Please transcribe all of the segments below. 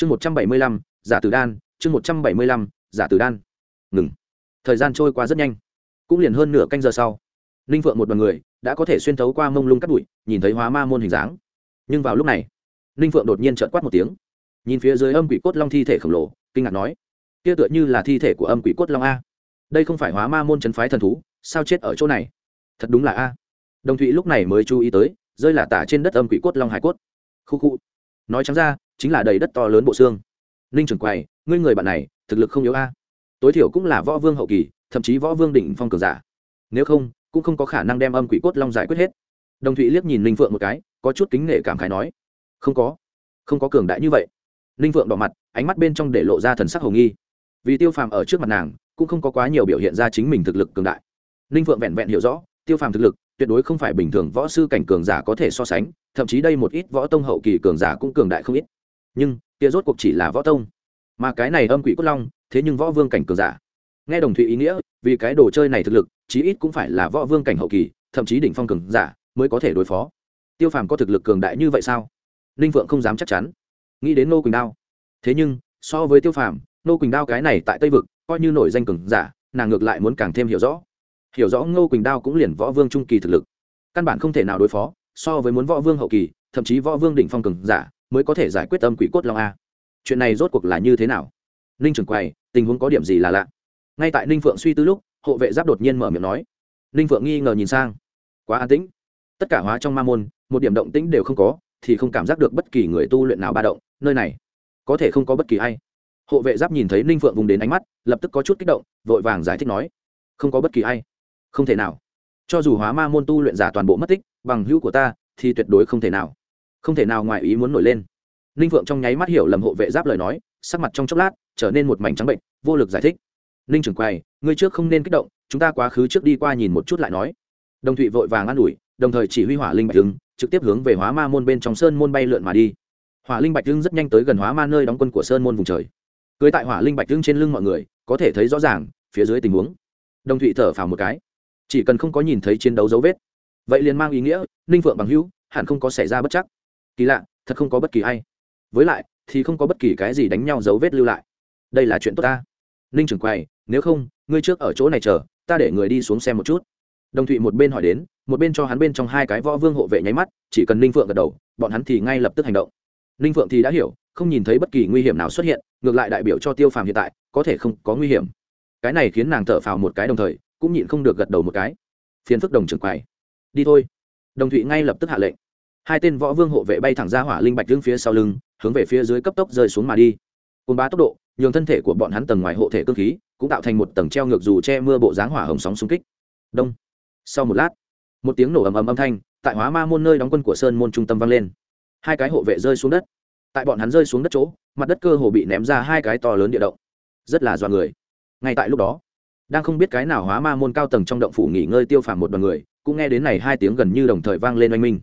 chương một trăm bảy mươi lăm, giả tử đan, chương một trăm bảy mươi lăm, giả tử đan. Ngừng. Thời gian trôi qua rất nhanh. Cũng liền hơn nửa canh giờ sau, ninh phượng một đ o à n người đã có thể xuyên thấu qua mông lung cắt bụi, nhìn thấy hóa ma môn hình dáng. Nhưng vào lúc này, ninh phượng đột nhiên trợn quát một tiếng. Nhìn phía dưới âm quỷ cốt long thi thể khổng lồ, kinh ngạc nói, kia tựa như là thi thể của âm quỷ cốt long a. Đây không phải hóa ma môn c phái thần thú, sao chết ở chỗ này? Thật đúng là a. Đồng thụy lúc này mới chú ý tới, rơi là tả trên đất âm quỷ cốt long hải cốt. Khu khu. Nói trắng ra chính là đầy đất to lớn bộ xương. Ninh trưởng quầy ngươi người bạn này, thực lực không yếu a. Tối thiểu cũng là võ vương hậu kỳ, thậm chí võ vương đỉnh phong cường giả. Nếu không, cũng không có khả năng đem âm quỷ cốt long giải quyết hết. Đồng thụy liếc nhìn ninh phượng một cái, có chút kính nể cảm khái nói, không có không có cường đại như vậy. Ninh phượng đỏ mặt, ánh mắt bên trong để lộ ra thần sắc hồng nghi. Vì tiêu phàm ở trước mặt nàng, cũng không có quá nhiều biểu hiện ra chính mình thực lực cường đại. Ninh phượng vẹn vẹn hiểu rõ, tiêu phàm thực lực tuyệt đối không phải bình thường võ sư cảnh cường giả có thể so sánh, thậm chí đây một ít võ tông hậu kỳ cường giả cũng cường đại không ít nhưng kia rốt cuộc chỉ là võ tông. Mà cái này âm quỷ cốt long, thế nhưng võ vương cảnh cường giả. Nghe đồng thụy ý nghĩa, vì cái đồ chơi này thực lực, chí ít cũng phải là võ vương cảnh hậu kỳ, thậm chí đỉnh phong cường giả, mới có thể đối phó. Tiêu phàm có thực lực cường đại như vậy sao? Ninh phượng không dám chắc chắn. Nghĩ đến nô quỳnh đao. Thế nhưng, so với tiêu phàm, nô quỳnh đao cái này tại tây vực, coi như nổi danh cường giả, nàng ngược lại muốn càng thêm hiểu rõ. Hiểu rõ ngô quỳnh đao cũng liền võ vương trung kỳ thực lực. Căn bản không thể nào đối phó, so với muốn võ vương hậu kỳ, thậm chí võ vương đỉnh phong cường giả mới có thể giải quyết âm quỷ cốt long a. Chuyện này rốt cuộc là như thế nào? Ninh trưởng quầy, tình huống có điểm gì là lạ? Ngay tại ninh phượng suy tư lúc, hộ vệ giáp đột nhiên mở miệng nói. Ninh phượng nghi ngờ nhìn sang. Quá an tĩnh. Tất cả hóa trong ma môn, một điểm động tĩnh đều không có, thì không cảm giác được bất kỳ người tu luyện nào ba động, nơi này, có thể không có bất kỳ ai. Hộ vệ giáp nhìn thấy ninh phượng vùng đến ánh mắt, lập tức có chút kích động, vội vàng giải thích nói. Không có bất kỳ ai. Không thể nào. Cho dù hóa ma môn tu luyện giả toàn bộ mất tích, bằng hữu của ta, thì tuyệt đối không thể nào không thể nào ngoài ý muốn nổi lên. Ninh phượng trong nháy mắt hiểu lầm hộ vệ giáp lời nói, sắc mặt trong chốc lát trở nên một mảnh trắng bệnh, vô lực giải thích. Ninh trưởng quầy, ngươi trước không nên kích động, chúng ta quá khứ trước đi qua nhìn một chút lại nói. Đồng thụy vội vàng an ủi, đồng thời chỉ huy hỏa linh bạch hưng, trực tiếp hướng về hóa ma môn bên trong sơn môn bay lượn mà đi. Hỏa linh bạch hưng rất nhanh tới gần hóa ma nơi đóng quân của sơn môn vùng trời. Cưới tại hỏa linh bạch hưng trên lưng mọi người, có thể thấy rõ ràng, phía dưới tình huống. Đồng thụy thở phào một cái. Chỉ cần không có nhìn thấy chiến đấu dấu vết, vậy liền mang ý nghĩa, ninh phượng bằng hữu, hẳn không có xảy ra bất chắc kỳ lạ, thật không có bất kỳ ai. Với lại, thì không có bất kỳ cái gì đánh nhau dấu vết lưu lại. Đây là chuyện tốt ta. Ninh trưởng quầy, nếu không, ngươi trước ở chỗ này chờ, ta để người đi xuống xem một chút. Đồng thụy một bên hỏi đến, một bên cho hắn bên trong hai cái võ vương hộ vệ nháy mắt, chỉ cần ninh phượng gật đầu, bọn hắn thì ngay lập tức hành động. Ninh phượng thì đã hiểu, không nhìn thấy bất kỳ nguy hiểm nào xuất hiện, ngược lại đại biểu cho tiêu phàm hiện tại, có thể không có nguy hiểm. Cái này khiến nàng thở phào một cái đồng thời, cũng nhịn không được gật đầu một cái. Phiền phức đồng trưởng quầy. Đi thôi. Đồng thụy ngay lập tức hạ lệnh hai tên võ vương hộ vệ bay thẳng ra hỏa linh bạch lưng phía sau lưng, hướng về phía dưới cấp tốc rơi xuống mà đi. Côn bá tốc độ, nhường thân thể của bọn hắn tầng ngoài hộ thể cơ khí, cũng tạo thành một tầng treo ngược dù che mưa bộ dáng hỏa hồng sóng xung kích. Đông. Sau một lát, một tiếng nổ ầm ầm âm thanh, tại hóa ma môn nơi đóng quân của sơn môn trung tâm vang lên. Hai cái hộ vệ rơi xuống đất. Tại bọn hắn rơi xuống đất chỗ, mặt đất cơ hồ bị ném ra hai cái to lớn địa động. Rất là dọa người. Ngay tại lúc đó, đang không biết cái nào hóa ma môn cao tầng trong động phủ nghỉ ngơi tiêu phàm một đoàn người, cũng nghe đến này hai tiếng gần như đồng thời vang lên oanh minh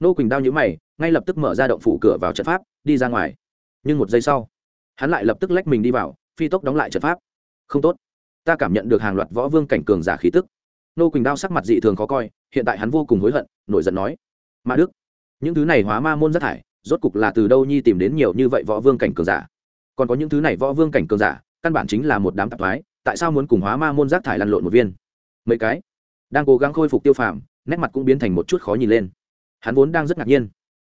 nô quỳnh đao nhữ mày, ngay lập tức mở ra động phủ cửa vào trận pháp, đi ra ngoài. Nhưng một giây sau, hắn lại lập tức lách mình đi vào, phi tốc đóng lại trận pháp. Không tốt. Ta cảm nhận được hàng loạt võ vương cảnh cường giả khí tức. Nô quỳnh đao sắc mặt dị thường khó coi, hiện tại hắn vô cùng hối hận, nổi giận nói, ma đức, những thứ này hóa ma môn rác thải, rốt cục là từ đâu nhi tìm đến nhiều như vậy võ vương cảnh cường giả? Còn có những thứ này võ vương cảnh cường giả, căn bản chính là một đám tạp thoái, tại sao muốn cùng hóa ma môn rác thải lăn lộn một viên? Mấy cái đang cố gắng khôi phục tiêu phàm, nét mặt cũng biến thành một chút khó nhìn lên hắn vốn đang rất ngạc nhiên.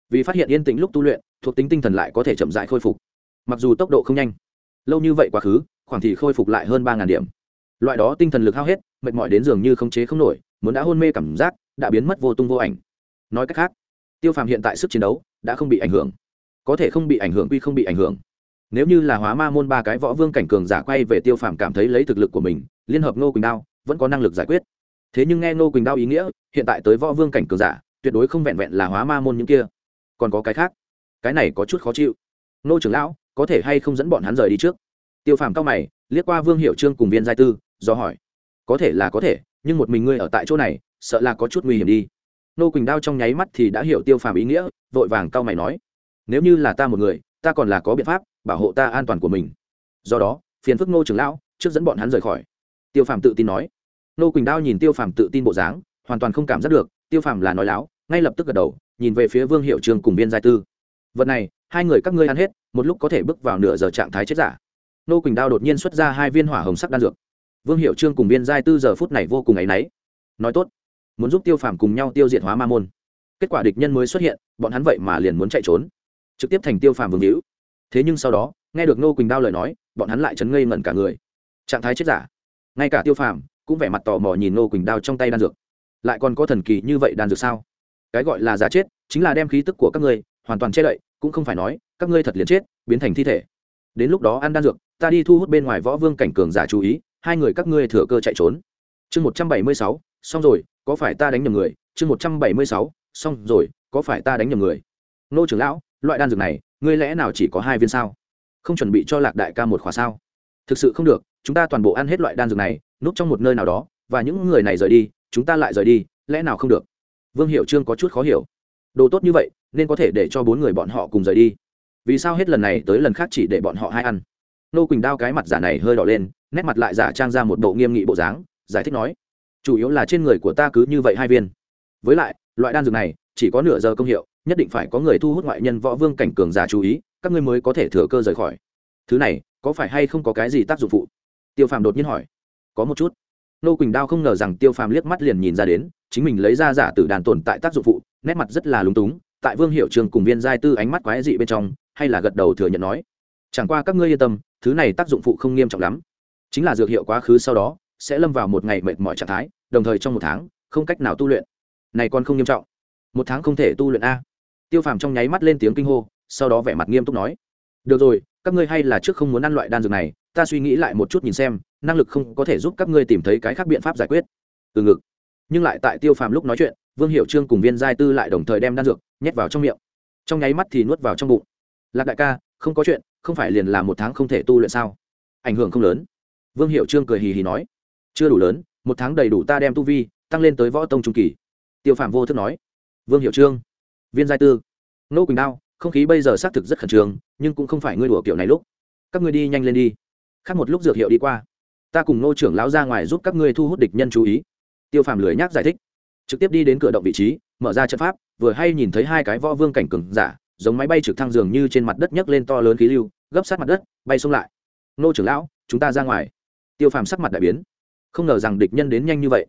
Vì phát hiện yên tĩnh lúc tu luyện, thuộc tính tinh thần lại có thể chậm dại khôi phục. Mặc dù tốc độ không nhanh, lâu như vậy quá khứ, khoảng thì khôi phục lại hơn ba điểm. Loại đó tinh thần lực hao hết, mệt mỏi đến dường như không chế không nổi, muốn đã hôn mê cảm giác, đã biến mất vô tung vô ảnh. Nói cách khác, tiêu phàm hiện tại sức chiến đấu đã không bị ảnh hưởng. Có thể không bị ảnh hưởng quy không bị ảnh hưởng. Nếu như là hóa ma môn ba cái võ vương cảnh cường giả quay về tiêu phàm cảm thấy lấy thực lực của mình, liên hợp ngô quỳnh đao, vẫn có năng lực giải quyết. Thế nhưng nghe ngô quỳnh đao ý nghĩa, hiện tại tới võ vương cảnh cường giả tuyệt đối không vẹn vẹn là hóa ma môn những kia. Còn có cái khác. Cái này có chút khó chịu. Nô trưởng lão, có thể hay không dẫn bọn hắn rời đi trước? Tiêu phàm cao mày, liếc qua vương hiệu trương cùng viên giai tư, do hỏi. Có thể là có thể, nhưng một mình ngươi ở tại chỗ này, sợ là có chút nguy hiểm đi. Nô quỳnh đao trong nháy mắt thì đã hiểu tiêu phàm ý nghĩa, vội vàng cao mày nói. Nếu như là ta một người, ta còn là có biện pháp bảo hộ ta an toàn của mình. Do đó, phiền phức nô trưởng lão, trước dẫn bọn hắn rời khỏi. Tiêu phàm tự tin nói. Nô quỳnh đao nhìn tiêu phàm tự tin bộ dáng, hoàn toàn không cảm giác được, tiêu phàm là nói láo ngay lập tức gật đầu, nhìn về phía vương hiệu trường cùng viên giai tư. Vật này, hai người các ngươi ăn hết, một lúc có thể bước vào nửa giờ trạng thái chết giả. Nô quỳnh đao đột nhiên xuất ra hai viên hỏa hồng sắc đan dược. Vương hiệu trương cùng viên giai tư giờ phút này vô cùng áy náy. Nói tốt, muốn giúp tiêu phàm cùng nhau tiêu diệt hóa ma môn. Kết quả địch nhân mới xuất hiện, bọn hắn vậy mà liền muốn chạy trốn. Trực tiếp thành tiêu phàm vương hữu. Thế nhưng sau đó, nghe được nô quỳnh đao lời nói, bọn hắn lại chấn ngây ngẩn cả người. Trạng thái chết giả. Ngay cả tiêu phàm cũng vẻ mặt tò mò nhìn nô quỳnh đao trong tay đan dược. Lại còn có thần kỳ như vậy đan dược sao? Cái gọi là giả chết, chính là đem khí tức của các ngươi hoàn toàn che đậy, cũng không phải nói, các ngươi thật liền chết, biến thành thi thể. Đến lúc đó ăn đan dược, ta đi thu hút bên ngoài võ vương cảnh cường giả chú ý, hai người các ngươi thừa cơ chạy trốn. Chương một trăm bảy mươi sáu, xong rồi, có phải ta đánh nhầm người? Chương một trăm bảy mươi sáu, xong rồi, có phải ta đánh nhầm người? Nô trưởng lão, loại đan dược này, ngươi lẽ nào chỉ có hai viên sao? Không chuẩn bị cho lạc đại ca một khóa sao? Thực sự không được, chúng ta toàn bộ ăn hết loại đan dược này, núp trong một nơi nào đó, và những người này rời đi, chúng ta lại rời đi, lẽ nào không được? Vương hiệu trương có chút khó hiểu. Đồ tốt như vậy, nên có thể để cho bốn người bọn họ cùng rời đi. Vì sao hết lần này tới lần khác chỉ để bọn họ hai ăn? Nô quỳnh đao cái mặt giả này hơi đỏ lên, nét mặt lại giả trang ra một bộ nghiêm nghị bộ dáng, giải thích nói, chủ yếu là trên người của ta cứ như vậy hai viên. Với lại, loại đan dược này, chỉ có nửa giờ công hiệu, nhất định phải có người thu hút ngoại nhân võ vương cảnh cường giả chú ý, các ngươi mới có thể thừa cơ rời khỏi. Thứ này, có phải hay không có cái gì tác dụng phụ? Tiêu phàm đột nhiên hỏi. Có một chút nô quỳnh đao không ngờ rằng tiêu phàm liếc mắt liền nhìn ra đến, chính mình lấy ra giả tử đàn tồn tại tác dụng phụ, nét mặt rất là lúng túng, tại vương hiệu trường cùng viên giai tư ánh mắt quái dị bên trong, hay là gật đầu thừa nhận nói, chẳng qua các ngươi yên tâm, thứ này tác dụng phụ không nghiêm trọng lắm. Chính là dược hiệu quá khứ sau đó, sẽ lâm vào một ngày mệt mỏi trạng thái, đồng thời trong một tháng, không cách nào tu luyện. Này còn không nghiêm trọng. Một tháng không thể tu luyện a. Tiêu phàm trong nháy mắt lên tiếng kinh hô, sau đó vẻ mặt nghiêm túc nói, được rồi, các ngươi hay là trước không muốn ăn loại đan dược này, ta suy nghĩ lại một chút nhìn xem năng lực không có thể giúp các ngươi tìm thấy cái khác biện pháp giải quyết. Từ ngực. Nhưng lại tại tiêu phàm lúc nói chuyện, vương hiệu trương cùng viên giai tư lại đồng thời đem đan dược nhét vào trong miệng. Trong nháy mắt thì nuốt vào trong bụng. Lạc đại ca, không có chuyện, không phải liền là một tháng không thể tu luyện sao? Ảnh hưởng không lớn. Vương hiệu trương cười hì hì nói. Chưa đủ lớn, một tháng đầy đủ ta đem tu vi, tăng lên tới võ tông trung kỳ. Tiêu phạm vô thức nói. Vương hiệu trương. Viên giai tư. Nô quỳnh đao, không khí bây giờ xác thực rất khẩn trương, nhưng cũng không phải ngươi đùa kiểu này lúc. Các ngươi đi nhanh lên đi. Khác một lúc dược hiệu đi qua ta cùng nô trưởng lão ra ngoài giúp các ngươi thu hút địch nhân chú ý. Tiêu phàm lười nhác giải thích, trực tiếp đi đến cửa động vị trí, mở ra trận pháp, vừa hay nhìn thấy hai cái võ vương cảnh cừng giả, giống máy bay trực thăng dường như trên mặt đất nhấc lên to lớn khí lưu, gấp sát mặt đất, bay xông lại. Nô trưởng lão, chúng ta ra ngoài. Tiêu phàm sắc mặt đại biến, không ngờ rằng địch nhân đến nhanh như vậy.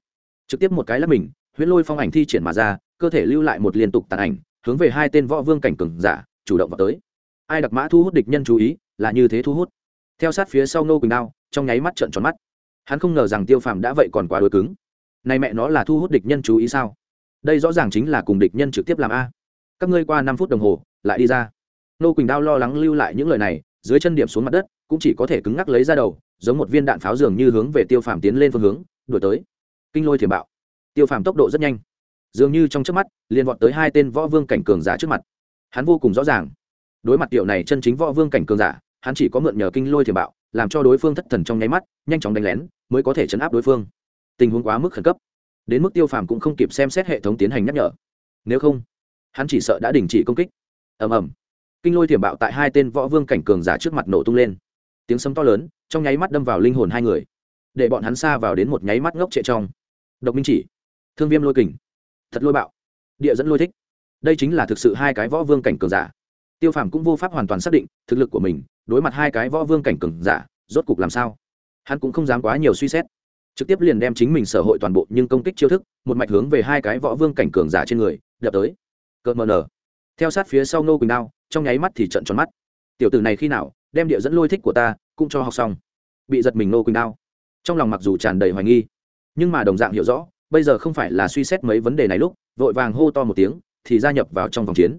Trực tiếp một cái là mình, huyễn lôi phong ảnh thi triển mà ra, cơ thể lưu lại một liên tục tàn ảnh, hướng về hai tên võ vương cảnh cừng giả, chủ động vào tới. Ai đặc mã thu hút địch nhân chú ý, là như thế thu hút. Theo sát phía sau nô quỳnh đao trong nháy mắt trợn tròn mắt. Hắn không ngờ rằng tiêu phàm đã vậy còn quá đôi cứng. Này mẹ nó là thu hút địch nhân chú ý sao? Đây rõ ràng chính là cùng địch nhân trực tiếp làm a. Các ngươi qua năm phút đồng hồ, lại đi ra. Nô quỳnh đao lo lắng lưu lại những lời này, dưới chân điểm xuống mặt đất, cũng chỉ có thể cứng ngắc lấy ra đầu, giống một viên đạn pháo dường như hướng về tiêu phàm tiến lên phương hướng đổi tới. Kinh lôi thiểm bạo. Tiêu phàm tốc độ rất nhanh. Dường như trong trước mắt, liền vọt tới hai tên võ vương cảnh cường giả trước mặt. Hắn vô cùng rõ ràng. Đối mặt tiểu này chân chính võ vương cảnh cường giả, hắn chỉ có mượn nhờ kinh lôi thiểm bạo làm cho đối phương thất thần trong nháy mắt, nhanh chóng đánh lén, mới có thể chấn áp đối phương. Tình huống quá mức khẩn cấp, đến mức tiêu phàm cũng không kịp xem xét hệ thống tiến hành nhắc nhở. Nếu không, hắn chỉ sợ đã đình chỉ công kích. Ầm ầm. Kinh lôi thiểm bạo tại hai tên võ vương cảnh cường giả trước mặt nổ tung lên. Tiếng sấm to lớn, trong nháy mắt đâm vào linh hồn hai người. Để bọn hắn xa vào đến một nháy mắt ngốc trệ trong. Độc minh chỉ, thương viêm lôi kình, thật lôi bạo. Địa dẫn lôi thích. Đây chính là thực sự hai cái võ vương cảnh cường giả tiêu phàm cũng vô pháp hoàn toàn xác định thực lực của mình, đối mặt hai cái võ vương cảnh cường giả, rốt cục làm sao? Hắn cũng không dám quá nhiều suy xét. Trực tiếp liền đem chính mình sở hội toàn bộ nhưng công kích chiêu thức, một mạch hướng về hai cái võ vương cảnh cường giả trên người, đập tới. Cợt mờ nở. Theo sát phía sau nô quỳnh đao, trong nháy mắt thì trận tròn mắt. Tiểu tử này khi nào, đem địa dẫn lôi thích của ta, cũng cho học xong. Bị giật mình nô quỳnh đao. Trong lòng mặc dù tràn đầy hoài nghi, nhưng mà đồng dạng hiểu rõ, bây giờ không phải là suy xét mấy vấn đề này lúc, vội vàng hô to một tiếng, thì gia nhập vào trong vòng chiến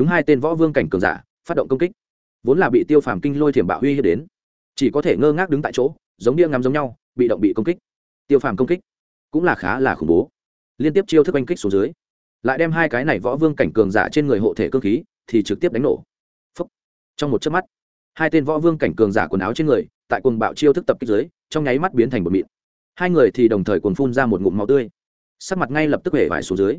đúng hai tên võ vương cảnh cường giả, phát động công kích. Vốn là bị tiêu phàm kinh lôi thiểm bạo huy hiếp đến. Chỉ có thể ngơ ngác đứng tại chỗ, giống đĩa ngắm giống nhau, bị động bị công kích. Tiêu phàm công kích cũng là khá là khủng bố. Liên tiếp chiêu thức oanh kích xuống dưới, lại đem hai cái này võ vương cảnh cường giả trên người hộ thể cơ khí thì trực tiếp đánh nổ. Trong một chớp mắt, hai tên võ vương cảnh cường giả quần áo trên người, tại quần bạo chiêu thức tập kích dưới, trong nháy mắt biến thành bột mịn. Hai người thì đồng thời cuồng phun ra một ngụm máu tươi. Sắc mặt ngay lập tức hể vải xuống dưới.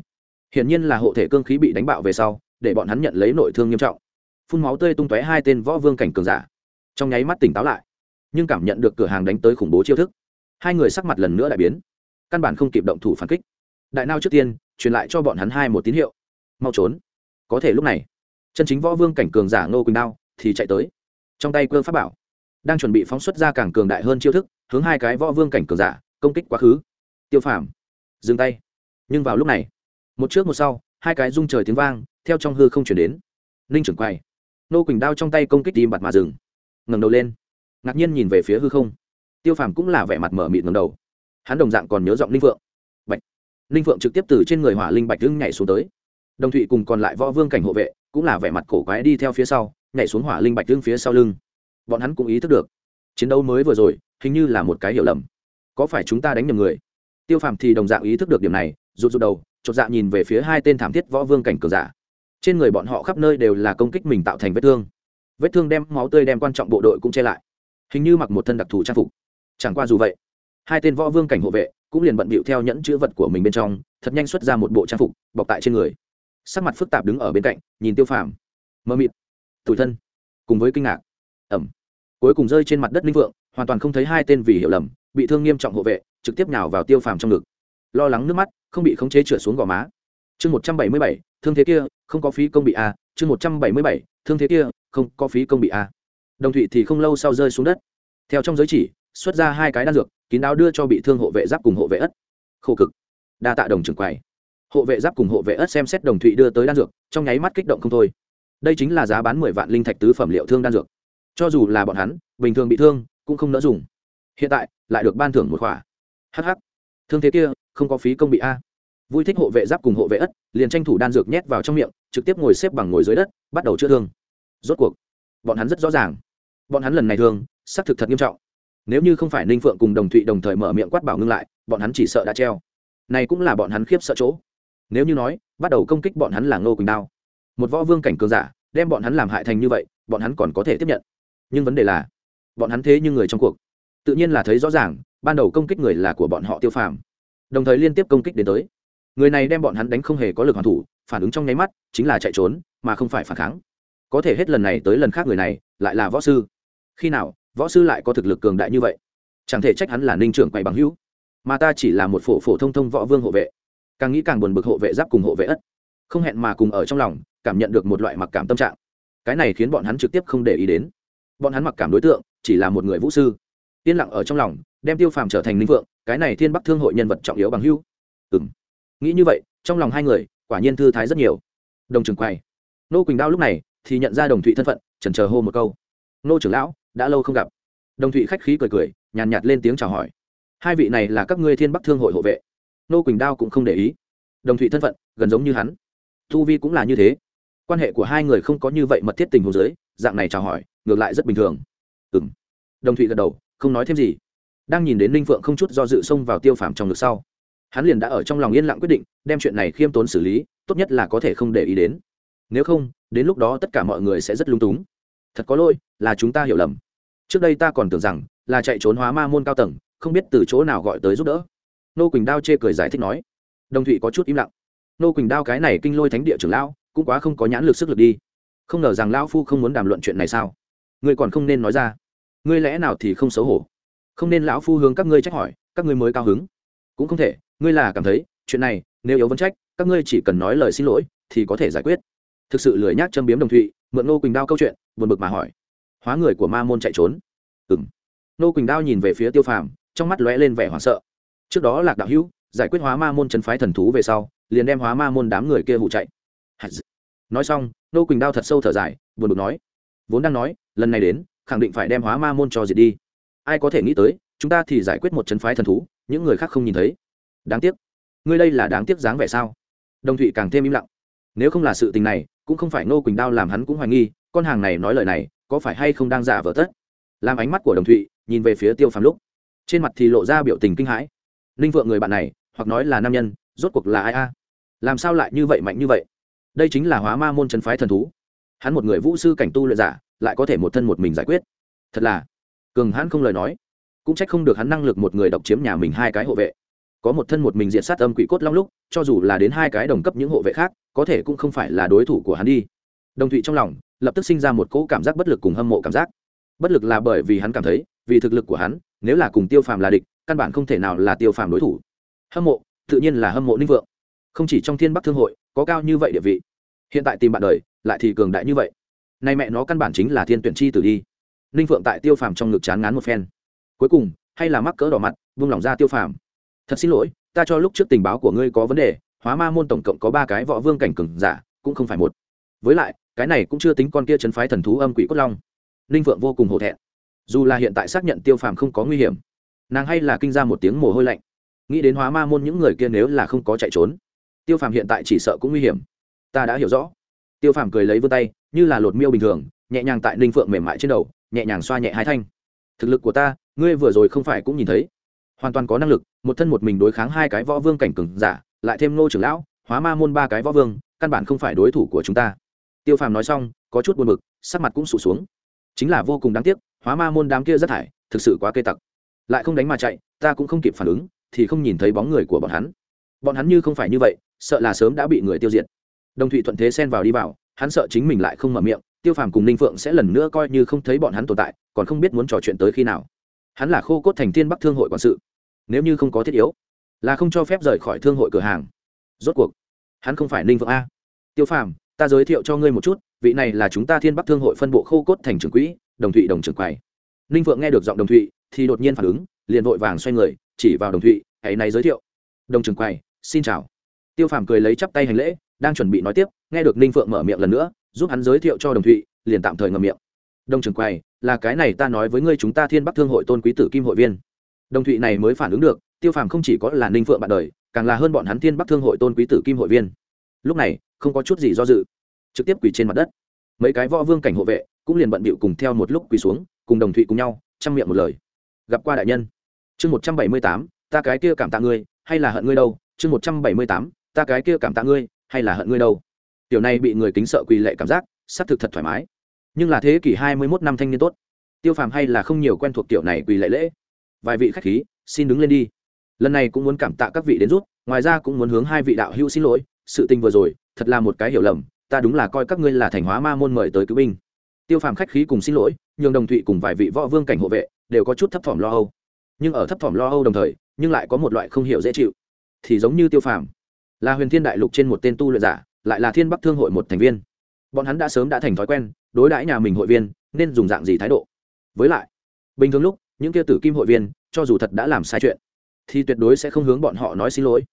Hiển nhiên là hộ thể cương khí bị đánh bạo về sau để bọn hắn nhận lấy nội thương nghiêm trọng. Phun máu tươi tung tóe hai tên võ vương cảnh cường giả. Trong nháy mắt tỉnh táo lại, nhưng cảm nhận được cửa hàng đánh tới khủng bố chiêu thức. Hai người sắc mặt lần nữa đại biến, căn bản không kịp động thủ phản kích. Đại nao trước tiên, truyền lại cho bọn hắn hai một tín hiệu. Mau trốn. Có thể lúc này, chân chính võ vương cảnh cường giả ngô quỳnh đao thì chạy tới. Trong tay cơ pháp bảo, đang chuẩn bị phóng xuất ra càng cường đại hơn chiêu thức, hướng hai cái võ vương cảnh cường giả công kích quá khứ. Tiêu phàm, dừng tay. Nhưng vào lúc này, một trước một sau, hai cái rung trời tiếng vang theo trong hư không chuyển đến. Ninh trưởng quay. Nô quỳnh đao trong tay công kích tim bặt mà dừng. Ngẩng đầu lên. Ngạc nhiên nhìn về phía hư không. Tiêu phàm cũng là vẻ mặt mở mịt ngầm đầu. Hắn đồng dạng còn nhớ giọng ninh phượng. Bạch. Ninh phượng trực tiếp từ trên người hỏa linh bạch hưng nhảy xuống tới. Đồng thụy cùng còn lại võ vương cảnh hộ vệ cũng là vẻ mặt cổ quái đi theo phía sau, nhảy xuống hỏa linh bạch hưng phía sau lưng. Bọn hắn cũng ý thức được. Chiến đấu mới vừa rồi, hình như là một cái hiểu lầm. Có phải chúng ta đánh nhầm người? Tiêu phàm thì đồng dạng ý thức được điểm này, rụt rụt đầu, chột dạ nhìn về phía hai tên thảm thiết võ vương cảnh cường giả trên người bọn họ khắp nơi đều là công kích mình tạo thành vết thương. Vết thương đem máu tươi đem quan trọng bộ đội cũng che lại. Hình như mặc một thân đặc thù trang phục. Chẳng qua dù vậy, hai tên võ vương cảnh hộ vệ cũng liền bận bịu theo nhẫn chữ vật của mình bên trong, thật nhanh xuất ra một bộ trang phục, bọc tại trên người. Sắc mặt phức tạp đứng ở bên cạnh, nhìn tiêu phàm. Mơ mịt, tủi thân, cùng với kinh ngạc. Ẩm. Cuối cùng rơi trên mặt đất linh vượng, hoàn toàn không thấy hai tên vì hiểu lầm, bị thương nghiêm trọng hộ vệ, trực tiếp nhào vào tiêu phàm trong ngực. Lo lắng nước mắt, không bị khống chế trượt xuống gò má. Chương một trăm bảy mươi bảy, thương thế kia không có phí công bị a, chương một trăm bảy mươi bảy, thương thế kia, không có phí công bị a. Đồng thụy thì không lâu sau rơi xuống đất. Theo trong giới chỉ, xuất ra hai cái đan dược, kín đáo đưa cho bị thương hộ vệ giáp cùng hộ vệ ất. Khổ cực. Đa tạ đồng trưởng quầy. Hộ vệ giáp cùng hộ vệ ất xem xét đồng thụy đưa tới đan dược, trong nháy mắt kích động không thôi. Đây chính là giá bán mười vạn linh thạch tứ phẩm liệu thương đan dược. Cho dù là bọn hắn, bình thường bị thương, cũng không nỡ dùng. Hiện tại, lại được ban thưởng một khỏa. Hh thương thế kia, không có phí công bị a vui thích hộ vệ giáp cùng hộ vệ ất, liền tranh thủ đan dược nhét vào trong miệng, trực tiếp ngồi xếp bằng ngồi dưới đất, bắt đầu chữa thương. Rốt cuộc, bọn hắn rất rõ ràng. Bọn hắn lần này thương, xác thực thật nghiêm trọng. Nếu như không phải ninh phượng cùng đồng thụy đồng thời mở miệng quát bảo ngưng lại, bọn hắn chỉ sợ đã treo. Này cũng là bọn hắn khiếp sợ chỗ. Nếu như nói, bắt đầu công kích bọn hắn là ngô quỳnh đao. Một võ vương cảnh cường giả, đem bọn hắn làm hại thành như vậy, bọn hắn còn có thể tiếp nhận. Nhưng vấn đề là, bọn hắn thế như người trong cuộc. Tự nhiên là thấy rõ ràng, ban đầu công kích người là của bọn họ tiêu phàm. Đồng thời liên tiếp công kích đến tới người này đem bọn hắn đánh không hề có lực hoàn thủ, phản ứng trong nháy mắt chính là chạy trốn, mà không phải phản kháng. Có thể hết lần này tới lần khác người này lại là võ sư. Khi nào, võ sư lại có thực lực cường đại như vậy? Chẳng thể trách hắn là ninh trưởng quay bằng hữu, mà ta chỉ là một phổ phổ thông thông võ vương hộ vệ. Càng nghĩ càng buồn bực hộ vệ giáp cùng hộ vệ ất. Không hẹn mà cùng ở trong lòng, cảm nhận được một loại mặc cảm tâm trạng. Cái này khiến bọn hắn trực tiếp không để ý đến. Bọn hắn mặc cảm đối tượng, chỉ là một người vũ sư. Yên lặng ở trong lòng, đem tiêu phàm trở thành linh vượng, cái này thiên bắc thương hội nhân vật trọng yếu bằng hưu ừng nghĩ như vậy, trong lòng hai người, quả nhiên thư thái rất nhiều. Đồng trường quay nô quỳnh đao lúc này thì nhận ra đồng thụy thân phận trần chờ hô một câu. Nô trưởng lão, đã lâu không gặp. Đồng thụy khách khí cười cười, nhàn nhạt lên tiếng chào hỏi. Hai vị này là các ngươi thiên bắc thương hội hộ vệ. Nô quỳnh đao cũng không để ý. Đồng thụy thân phận, gần giống như hắn. Thu vi cũng là như thế. Quan hệ của hai người không có như vậy mật thiết tình hồ dưới, dạng này chào hỏi, ngược lại rất bình thường. Ừ m đồng thụy gật đầu, không nói thêm gì. Đang nhìn đến linh phượng không chút do dự xông vào tiêu phàm trong ngực sau hắn liền đã ở trong lòng yên lặng quyết định, đem chuyện này khiêm tốn xử lý, tốt nhất là có thể không để ý đến. Nếu không, đến lúc đó tất cả mọi người sẽ rất lung túng. Thật có lỗi, là chúng ta hiểu lầm. Trước đây ta còn tưởng rằng là chạy trốn hóa ma môn cao tầng, không biết từ chỗ nào gọi tới giúp đỡ. Nô quỳnh đao chê cười giải thích nói. Đồng thụy có chút im lặng. Nô quỳnh đao cái này kinh lôi thánh địa trưởng lão, cũng quá không có nhãn lực sức lực đi. Không ngờ rằng lão phu không muốn đàm luận chuyện này sao? Ngươi còn không nên nói ra. Ngươi lẽ nào thì không xấu hổ? Không nên lão phu hướng các ngươi trách hỏi, các ngươi mới cao hứng. Cũng không thể ngươi là cảm thấy, chuyện này, nếu yếu vấn trách, các ngươi chỉ cần nói lời xin lỗi, thì có thể giải quyết. Thực sự lười nhác châm biếm đồng thụy, mượn nô quỳnh đao câu chuyện, buồn bực mà hỏi. Hóa người của ma môn chạy trốn. Ừng nô quỳnh đao nhìn về phía tiêu phàm, trong mắt lóe lên vẻ hoảng sợ. Trước đó lạc đạo hữu, giải quyết hóa ma môn trấn phái thần thú về sau, liền đem hóa ma môn đám người kia hụ chạy. Nói xong nô quỳnh đao thật sâu thở dài, buồn bực nói. Vốn đang nói, lần này đến, khẳng định phải đem hóa ma môn cho diệt đi. Ai có thể nghĩ tới, chúng ta thì giải quyết một chân phái thần thú, những người khác không nhìn thấy đáng tiếc. Ngươi đây là đáng tiếc dáng vẻ sao? Đồng thụy càng thêm im lặng. Nếu không là sự tình này, cũng không phải nô quỳnh đao làm hắn cũng hoài nghi, con hàng này nói lời này, có phải hay không đang giả vờ tất? Làm ánh mắt của đồng thụy, nhìn về phía tiêu phàm lúc, trên mặt thì lộ ra biểu tình kinh hãi. Ninh vượng người bạn này, hoặc nói là nam nhân, rốt cuộc là ai a? Làm sao lại như vậy mạnh như vậy? Đây chính là hóa ma môn trấn phái thần thú. Hắn một người vũ sư cảnh tu luyện giả, lại có thể một thân một mình giải quyết. Thật là, cường hắn không lời nói. Cũng trách không được hắn năng lực một người độc chiếm nhà mình hai cái hộ vệ có một thân một mình diện sát âm quỷ cốt long lúc, cho dù là đến hai cái đồng cấp những hộ vệ khác, có thể cũng không phải là đối thủ của hắn đi. Đồng thụy trong lòng, lập tức sinh ra một cỗ cảm giác bất lực cùng hâm mộ cảm giác. Bất lực là bởi vì hắn cảm thấy, vì thực lực của hắn, nếu là cùng tiêu phàm là địch, căn bản không thể nào là tiêu phàm đối thủ. Hâm mộ, tự nhiên là hâm mộ ninh vượng. Không chỉ trong thiên bắc thương hội, có cao như vậy địa vị. Hiện tại tìm bạn đời, lại thì cường đại như vậy. Nay mẹ nó căn bản chính là thiên tuyển chi tử đi. Ninh vượng tại tiêu phàm trong ngực chán ngán một phen. Cuối cùng, hay là mắc cỡ đỏ mặt vung lòng ra tiêu phàm thật xin lỗi, ta cho lúc trước tình báo của ngươi có vấn đề, hóa ma môn tổng cộng có ba cái võ vương cảnh cừng giả, cũng không phải một. Với lại, cái này cũng chưa tính con kia chấn phái thần thú âm quỷ cốt long. Ninh phượng vô cùng hổ thẹn. Dù là hiện tại xác nhận tiêu phàm không có nguy hiểm, nàng hay là kinh ra một tiếng mồ hôi lạnh. Nghĩ đến hóa ma môn những người kia nếu là không có chạy trốn, tiêu phàm hiện tại chỉ sợ cũng nguy hiểm. Ta đã hiểu rõ. Tiêu phàm cười lấy vươn tay, như là lột miêu bình thường, nhẹ nhàng tại ninh phượng mềm mại trên đầu, nhẹ nhàng xoa nhẹ hai thanh. Thực lực của ta, ngươi vừa rồi không phải cũng nhìn thấy hoàn toàn có năng lực, một thân một mình đối kháng hai cái võ vương cảnh cừng giả, lại thêm ngô trưởng lão, hóa ma môn ba cái võ vương, căn bản không phải đối thủ của chúng ta. Tiêu phàm nói xong, có chút buồn bực, sắc mặt cũng sụt xuống. Chính là vô cùng đáng tiếc, hóa ma môn đám kia rất thải, thực sự quá kê tặc. Lại không đánh mà chạy, ta cũng không kịp phản ứng, thì không nhìn thấy bóng người của bọn hắn. Bọn hắn như không phải như vậy, sợ là sớm đã bị người tiêu diệt. Đồng thụy thuận thế xen vào đi vào, hắn sợ chính mình lại không mở miệng, tiêu phàm cùng ninh phượng sẽ lần nữa coi như không thấy bọn hắn tồn tại, còn không biết muốn trò chuyện tới khi nào. Hắn là khô cốt thành thiên bắc thương hội quản sự nếu như không có thiết yếu, là không cho phép rời khỏi thương hội cửa hàng. Rốt cuộc, hắn không phải ninh Vượng a. Tiêu phàm, ta giới thiệu cho ngươi một chút, vị này là chúng ta thiên bắc thương hội phân bộ khô cốt thành trưởng quỹ, đồng thụy đồng trưởng quầy. Ninh Vượng nghe được giọng đồng thụy, thì đột nhiên phản ứng, liền vội vàng xoay người, chỉ vào đồng thụy, hãy này giới thiệu. Đồng trưởng quầy, xin chào. Tiêu phàm cười lấy chắp tay hành lễ, đang chuẩn bị nói tiếp, nghe được ninh phượng mở miệng lần nữa, giúp hắn giới thiệu cho đồng thụy, liền tạm thời ngậm miệng. Đồng trưởng quầy, là cái này ta nói với ngươi chúng ta thiên bắc thương hội tôn quý tử kim hội viên đồng thụy này mới phản ứng được, tiêu phàm không chỉ có là ninh phượng bạn đời, càng là hơn bọn hắn thiên bắc thương hội tôn quý tử kim hội viên. Lúc này, không có chút gì do dự, trực tiếp quỳ trên mặt đất. Mấy cái võ vương cảnh hộ vệ cũng liền bận bịu cùng theo một lúc quỳ xuống, cùng đồng thụy cùng nhau, chăm miệng một lời. Gặp qua đại nhân. Chương một trăm bảy mươi tám, ta cái kia cảm tạ ngươi, hay là hận ngươi đâu? Chương một trăm bảy mươi tám, ta cái kia cảm tạ ngươi, hay là hận ngươi đâu? Tiểu này bị người kính sợ quỳ lệ cảm giác, xác thực thật thoải mái. Nhưng là thế kỷ hai mươi mốt năm thanh niên tốt. Tiêu phàm hay là không nhiều quen thuộc tiểu này quỳ lệ lễ vài vị khách khí, xin đứng lên đi. Lần này cũng muốn cảm tạ các vị đến rút ngoài ra cũng muốn hướng hai vị đạo hữu xin lỗi, sự tình vừa rồi, thật là một cái hiểu lầm, ta đúng là coi các ngươi là thành hóa ma môn mời tới cứu binh. Tiêu phàm khách khí cùng xin lỗi, nhường đồng thụy cùng vài vị võ vương cảnh hộ vệ, đều có chút thấp thỏm lo âu. Nhưng ở thấp thỏm lo âu đồng thời, nhưng lại có một loại không hiểu dễ chịu. Thì giống như tiêu phàm, là huyền thiên đại lục trên một tên tu luyện giả, lại là thiên bắc thương hội một thành viên. Bọn hắn đã sớm đã thành thói quen, đối đãi nhà mình hội viên, nên dùng dạng gì thái độ? Với lại, bình thường lúc những kia tử kim hội viên, cho dù thật đã làm sai chuyện, thì tuyệt đối sẽ không hướng bọn họ nói xin lỗi.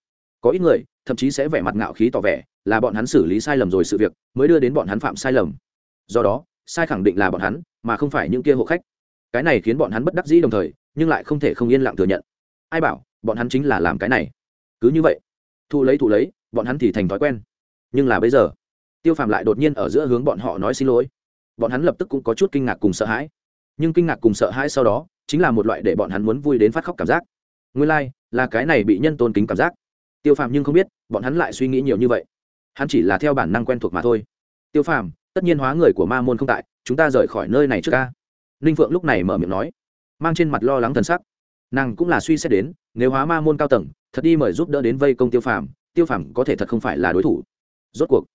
Có ít người, thậm chí sẽ vẻ mặt ngạo khí tỏ vẻ, là bọn hắn xử lý sai lầm rồi sự việc, mới đưa đến bọn hắn phạm sai lầm. Do đó, sai khẳng định là bọn hắn, mà không phải những kia hộ khách. Cái này khiến bọn hắn bất đắc dĩ đồng thời, nhưng lại không thể không yên lặng thừa nhận. Ai bảo, bọn hắn chính là làm cái này. Cứ như vậy thu lấy thu lấy, bọn hắn thì thành thói quen. Nhưng là bây giờ, tiêu phàm lại đột nhiên ở giữa hướng bọn họ nói xin lỗi. Bọn hắn lập tức cũng có chút kinh ngạc cùng sợ hãi. Nhưng kinh ngạc cùng sợ hãi sau đó chính là một loại để bọn hắn muốn vui đến phát khóc cảm giác. Nguyên lai、like, là cái này bị nhân tôn kính cảm giác. Tiêu phàm nhưng không biết bọn hắn lại suy nghĩ nhiều như vậy. Hắn chỉ là theo bản năng quen thuộc mà thôi. Tiêu phàm tất nhiên hóa người của ma môn không tại chúng ta rời khỏi nơi này trước ca. Ninh phượng lúc này mở miệng nói mang trên mặt lo lắng thần sắc. Nàng cũng là suy xét đến nếu hóa ma môn cao tầng thật đi mời giúp đỡ đến vây công tiêu phàm tiêu phàm có thể thật không phải là đối thủ. Rốt cuộc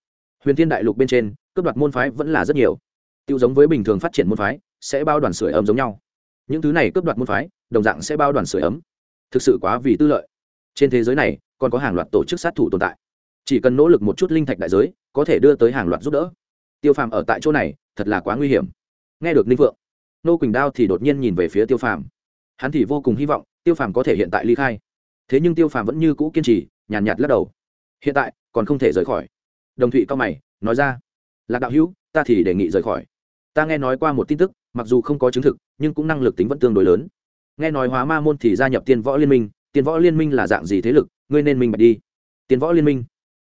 huyền thiên đại lục bên trên cướp đoạt môn phái vẫn là rất nhiều. Tiêu giống với bình thường phát triển môn phái sẽ bao đoàn sửa ấm giống nhau những thứ này cướp đoạt môn phái đồng dạng sẽ bao đoàn sửa ấm. Thực sự quá vì tư lợi. Trên thế giới này còn có hàng loạt tổ chức sát thủ tồn tại. Chỉ cần nỗ lực một chút linh thạch đại giới có thể đưa tới hàng loạt giúp đỡ. Tiêu phàm ở tại chỗ này thật là quá nguy hiểm. Nghe được ninh Vượng, nô quỳnh đao thì đột nhiên nhìn về phía tiêu phàm. Hắn thì vô cùng hy vọng tiêu phàm có thể hiện tại ly khai. Thế nhưng tiêu phàm vẫn như cũ kiên trì nhàn nhạt, nhạt lắc đầu. Hiện tại còn không thể rời khỏi. Đồng thụy cao mày nói ra lạc đạo hữu ta thì đề nghị rời khỏi ta nghe nói qua một tin tức, mặc dù không có chứng thực, nhưng cũng năng lực tính vẫn tương đối lớn. Nghe nói hóa ma môn thì gia nhập tiên võ liên minh, tiên võ liên minh là dạng gì thế lực, ngươi nên minh bạch đi. Tiên võ liên minh?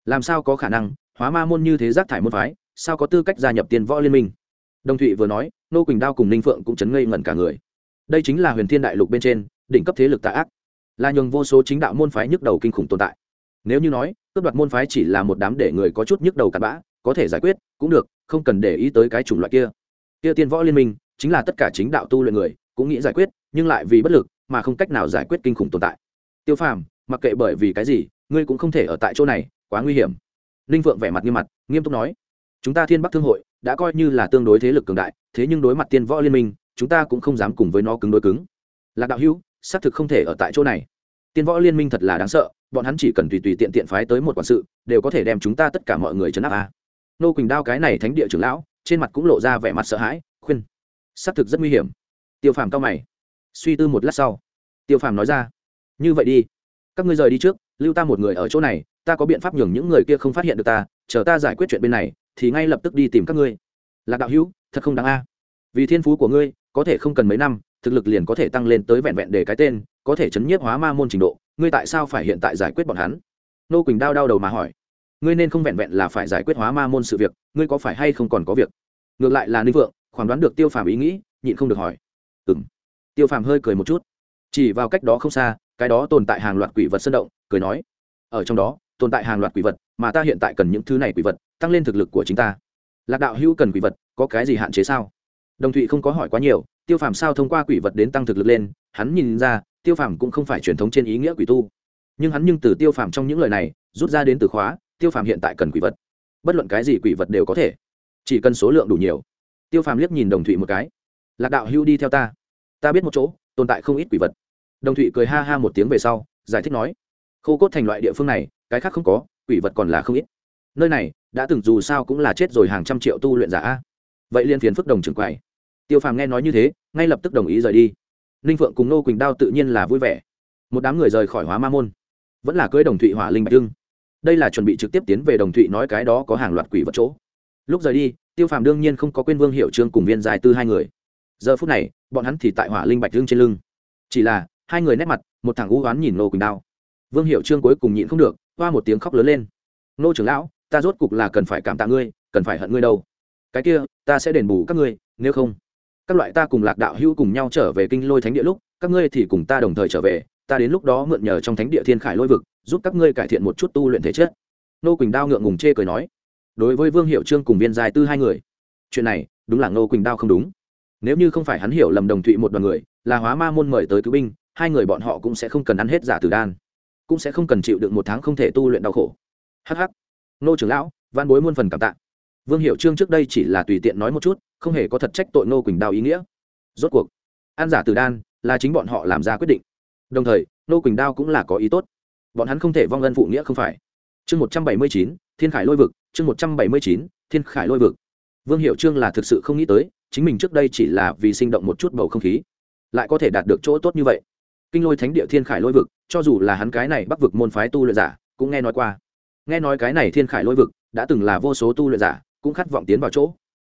Làm sao có khả năng, hóa ma môn như thế rác thải môn phái, sao có tư cách gia nhập tiên võ liên minh? Đồng thụy vừa nói, nô quỳnh đao cùng ninh phượng cũng chấn ngây ngẩn cả người. Đây chính là huyền thiên đại lục bên trên, đỉnh cấp thế lực tạ ác. Là nhường vô số chính đạo môn phái nhức đầu kinh khủng tồn tại. Nếu như nói, cướp đoạt môn phái chỉ là một đám để người có chút nhức đầu cặn bã, có thể giải quyết, cũng được, không cần để ý tới cái chủng loại kia kia tiên võ liên minh chính là tất cả chính đạo tu luyện người, cũng nghĩ giải quyết, nhưng lại vì bất lực mà không cách nào giải quyết kinh khủng tồn tại. Tiêu phàm, mặc kệ bởi vì cái gì, ngươi cũng không thể ở tại chỗ này, quá nguy hiểm. Ninh vượng vẻ mặt nghiêm mặt, nghiêm túc nói, chúng ta thiên bắc thương hội đã coi như là tương đối thế lực cường đại, thế nhưng đối mặt tiên võ liên minh, chúng ta cũng không dám cùng với nó cứng đối cứng. Lạc đạo hữu, xác thực không thể ở tại chỗ này. Tiên võ liên minh thật là đáng sợ, bọn hắn chỉ cần tùy tùy tiện tiện phái tới một quản sự, đều có thể đem chúng ta tất cả mọi người chấn áp a nô quỳnh đao cái này thánh địa trưởng lão trên mặt cũng lộ ra vẻ mặt sợ hãi, khuyên. Xác thực rất nguy hiểm. Tiêu phàm cao mày. Suy tư một lát sau, tiêu phàm nói ra, như vậy đi. Các ngươi rời đi trước, lưu ta một người ở chỗ này, ta có biện pháp nhường những người kia không phát hiện được ta, chờ ta giải quyết chuyện bên này, thì ngay lập tức đi tìm các ngươi. Lạc đạo hữu, thật không đáng a. Vì thiên phú của ngươi, có thể không cần mấy năm, thực lực liền có thể tăng lên tới vẹn vẹn để cái tên, có thể chấn nhiếp hóa ma môn trình độ, ngươi tại sao phải hiện tại giải quyết bọn hắn? Nô quỳnh đau đau đầu mà hỏi ngươi nên không vẹn vẹn là phải giải quyết hóa ma môn sự việc, ngươi có phải hay không còn có việc? Ngược lại là ninh vượng, khoảng đoán được tiêu phàm ý nghĩ, nhịn không được hỏi. Ừ m tiêu phàm hơi cười một chút. Chỉ vào cách đó không xa, cái đó tồn tại hàng loạt quỷ vật sân động, cười nói. Ở trong đó, tồn tại hàng loạt quỷ vật, mà ta hiện tại cần những thứ này quỷ vật, tăng lên thực lực của chính ta. Lạc đạo hữu cần quỷ vật, có cái gì hạn chế sao? Đồng thụy không có hỏi quá nhiều, tiêu phàm sao thông qua quỷ vật đến tăng thực lực lên, hắn nhìn ra, tiêu phàm cũng không phải truyền thống trên ý nghĩa quỷ tu. Nhưng hắn nhưng từ tiêu phàm trong những lời này, rút ra đến từ khóa tiêu phàm hiện tại cần quỷ vật. Bất luận cái gì quỷ vật đều có thể. Chỉ cần số lượng đủ nhiều. Tiêu phàm liếc nhìn đồng thụy một cái. Lạc đạo hữu đi theo ta. Ta biết một chỗ, tồn tại không ít quỷ vật. Đồng thụy cười ha ha một tiếng về sau, giải thích nói. Khô cốt thành loại địa phương này, cái khác không có, quỷ vật còn là không ít. Nơi này, đã từng dù sao cũng là chết rồi hàng trăm triệu tu luyện giả vậy liên phiền phức đồng trưởng quầy. Tiêu phàm nghe nói như thế, ngay lập tức đồng ý rời đi. Ninh phượng cùng nô quỳnh đao tự nhiên là vui vẻ. Một đám người rời khỏi hóa ma môn. Vẫn là cưới đồng thụy hỏa linh bạch hưng đây là chuẩn bị trực tiếp tiến về đồng thụy nói cái đó có hàng loạt quỷ vật chỗ. Lúc rời đi, tiêu phàm đương nhiên không có quên vương hiệu trương cùng viên dài tư hai người. Giờ phút này, bọn hắn thì tại hỏa linh bạch hưng trên lưng. Chỉ là, hai người nét mặt, một thằng u oán nhìn nô quỳnh đao. Vương hiệu trương cuối cùng nhịn không được, hoa một tiếng khóc lớn lên. Nô trưởng lão, ta rốt cục là cần phải cảm tạ ngươi, cần phải hận ngươi đâu. Cái kia, ta sẽ đền bù các ngươi, nếu không, các loại ta cùng lạc đạo hữu cùng nhau trở về kinh lôi thánh địa lúc, các ngươi thì cùng ta đồng thời trở về, ta đến lúc đó mượn nhờ trong thánh địa thiên khải lôi vực giúp các ngươi cải thiện một chút tu luyện thể chất. Nô quỳnh đao ngượng ngùng chê cười nói, đối với vương hiệu trương cùng viên dài tư hai người, chuyện này, đúng là nô quỳnh đao không đúng. Nếu như không phải hắn hiểu lầm đồng thụy một đoàn người, là hóa ma môn mời tới cứu binh, hai người bọn họ cũng sẽ không cần ăn hết giả tử đan, cũng sẽ không cần chịu được một tháng không thể tu luyện đau khổ. Hh nô trưởng lão, văn bối muôn phần cảm tạ. Vương hiệu trương trước đây chỉ là tùy tiện nói một chút, không hề có thật trách tội nô quỳnh đao ý nghĩa. Rốt cuộc, ăn giả tử đan là chính bọn họ làm ra quyết định. Đồng thời nô quỳnh đao cũng là có ý tốt bọn hắn không thể vong ân phụ nghĩa không phải. Chương một trăm bảy mươi chín, thiên khải lôi vực, chương một trăm bảy mươi chín, thiên khải lôi vực. Vương hiệu trương là thực sự không nghĩ tới, chính mình trước đây chỉ là vì sinh động một chút bầu không khí, lại có thể đạt được chỗ tốt như vậy. Kinh lôi thánh địa thiên khải lôi vực, cho dù là hắn cái này bắc vực môn phái tu luyện giả, cũng nghe nói qua. Nghe nói cái này thiên khải lôi vực đã từng là vô số tu luyện giả, cũng khát vọng tiến vào chỗ.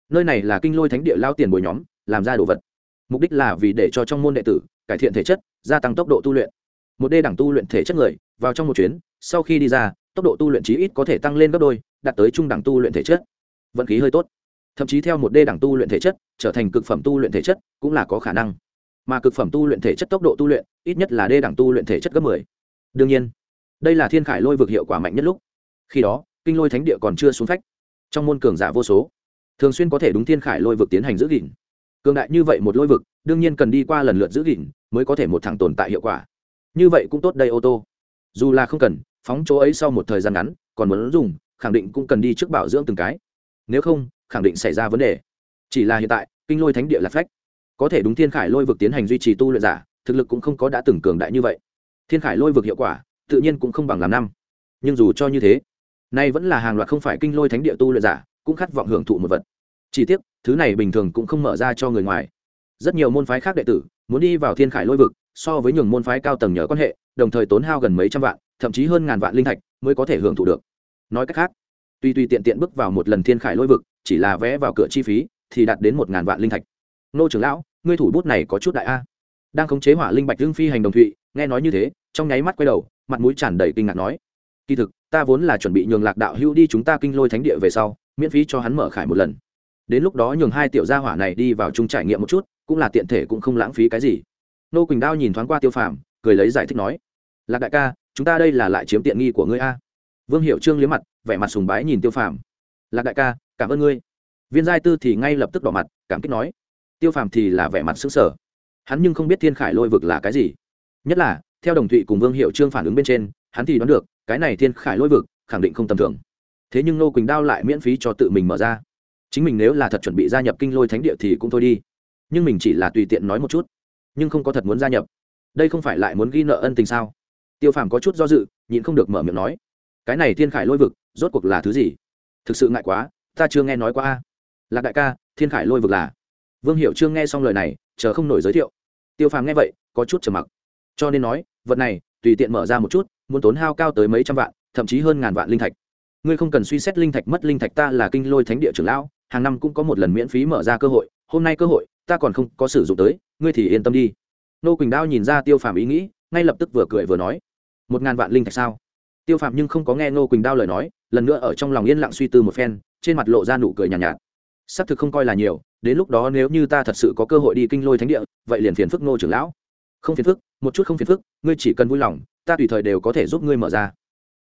Nơi này là kinh lôi thánh địa lao tiền bồi nhóm, làm ra đồ vật. Mục đích là vì để cho trong môn đệ tử cải thiện thể chất, gia tăng tốc độ tu luyện một đê đẳng tu luyện thể chất người, vào trong một chuyến, sau khi đi ra, tốc độ tu luyện chí ít có thể tăng lên gấp đôi, đạt tới trung đẳng tu luyện thể chất. Vận khí hơi tốt. Thậm chí theo một đê đẳng tu luyện thể chất, trở thành cực phẩm tu luyện thể chất cũng là có khả năng. Mà cực phẩm tu luyện thể chất tốc độ tu luyện, ít nhất là đê đẳng tu luyện thể chất gấp mười. Đương nhiên, đây là thiên khải lôi vực hiệu quả mạnh nhất lúc. Khi đó, kinh lôi thánh địa còn chưa xuống phách. Trong môn cường giả vô số, thường xuyên có thể đúng thiên khải lôi vực tiến hành giữ gìn. Cường đại như vậy một lôi vực, đương nhiên cần đi qua lần lượt giữ gìn mới có thể một thẳng tồn tại hiệu quả như vậy cũng tốt đây, ô tô. Dù là không cần, phóng chỗ ấy sau một thời gian ngắn, còn muốn dùng, khẳng định cũng cần đi trước bảo dưỡng từng cái. Nếu không, khẳng định xảy ra vấn đề. Chỉ là hiện tại, kinh lôi thánh địa là phách. Có thể đúng thiên khải lôi vực tiến hành duy trì tu luyện giả, thực lực cũng không có đã từng cường đại như vậy. Thiên khải lôi vực hiệu quả, tự nhiên cũng không bằng làm năm. Nhưng dù cho như thế, nay vẫn là hàng loạt không phải kinh lôi thánh địa tu luyện giả, cũng khát vọng hưởng thụ một vật. Chỉ tiếc, thứ này bình thường cũng không mở ra cho người ngoài. Rất nhiều môn phái khác đệ tử muốn đi vào thiên khải lôi vực, so với nhường môn phái cao tầng nhờ quan hệ, đồng thời tốn hao gần mấy trăm vạn, thậm chí hơn ngàn vạn linh thạch mới có thể hưởng thụ được. Nói cách khác, tuy tuy tiện tiện bước vào một lần thiên khải lôi vực, chỉ là vé vào cửa chi phí thì đạt đến một ngàn vạn linh thạch. Nô trưởng lão, ngươi thủ bút này có chút đại a. Đang khống chế hỏa linh bạch dương phi hành đồng thụy, nghe nói như thế, trong nháy mắt quay đầu, mặt mũi tràn đầy kinh ngạc nói, kỳ thực, ta vốn là chuẩn bị nhường lạc đạo hữu đi chúng ta kinh lôi thánh địa về sau, miễn phí cho hắn mở khải một lần đến lúc đó nhường hai tiểu gia hỏa này đi vào chung trải nghiệm một chút, cũng là tiện thể cũng không lãng phí cái gì. Nô quỳnh đao nhìn thoáng qua tiêu phàm, cười lấy giải thích nói, lạc đại ca, chúng ta đây là lại chiếm tiện nghi của ngươi a. Vương hiệu trương liếm mặt, vẻ mặt sùng bái nhìn tiêu phàm. Lạc đại ca, cảm ơn ngươi. Viên giai tư thì ngay lập tức đỏ mặt, cảm kích nói, tiêu phàm thì là vẻ mặt xứng sở hắn nhưng không biết thiên khải lôi vực là cái gì. Nhất là, theo đồng thụy cùng vương hiệu trương phản ứng bên trên, hắn thì đoán được, cái này thiên khải lôi vực khẳng định không tầm thường. Thế nhưng nô quỳnh đao lại miễn phí cho tự mình mở ra chính mình nếu là thật chuẩn bị gia nhập kinh lôi thánh địa thì cũng thôi đi. Nhưng mình chỉ là tùy tiện nói một chút, nhưng không có thật muốn gia nhập. Đây không phải lại muốn ghi nợ ân tình sao? Tiêu phàm có chút do dự, nhịn không được mở miệng nói, cái này thiên khải lôi vực, rốt cuộc là thứ gì? Thực sự ngại quá, ta chưa nghe nói qua a. Lạc đại ca, thiên khải lôi vực là? Vương hiệu trương nghe xong lời này, chờ không nổi giới thiệu. Tiêu phàm nghe vậy, có chút trầm mặc. Cho nên nói, vật này, tùy tiện mở ra một chút, muốn tốn hao cao tới mấy trăm vạn, thậm chí hơn ngàn vạn linh thạch. Ngươi không cần suy xét linh thạch mất linh thạch ta là kinh lôi thánh địa trưởng lão hàng năm cũng có một lần miễn phí mở ra cơ hội hôm nay cơ hội ta còn không có sử dụng tới ngươi thì yên tâm đi. Nô quỳnh đao nhìn ra tiêu phàm ý nghĩ ngay lập tức vừa cười vừa nói một ngàn vạn linh thạch sao? Tiêu phàm nhưng không có nghe nô quỳnh đao lời nói lần nữa ở trong lòng yên lặng suy tư một phen trên mặt lộ ra nụ cười nhàn nhạt, nhạt. Xác thực không coi là nhiều đến lúc đó nếu như ta thật sự có cơ hội đi kinh lôi thánh địa vậy liền phiền phức nô trưởng lão. Không phiền phức một chút không phiền phức ngươi chỉ cần vui lòng ta tùy thời đều có thể giúp ngươi mở ra.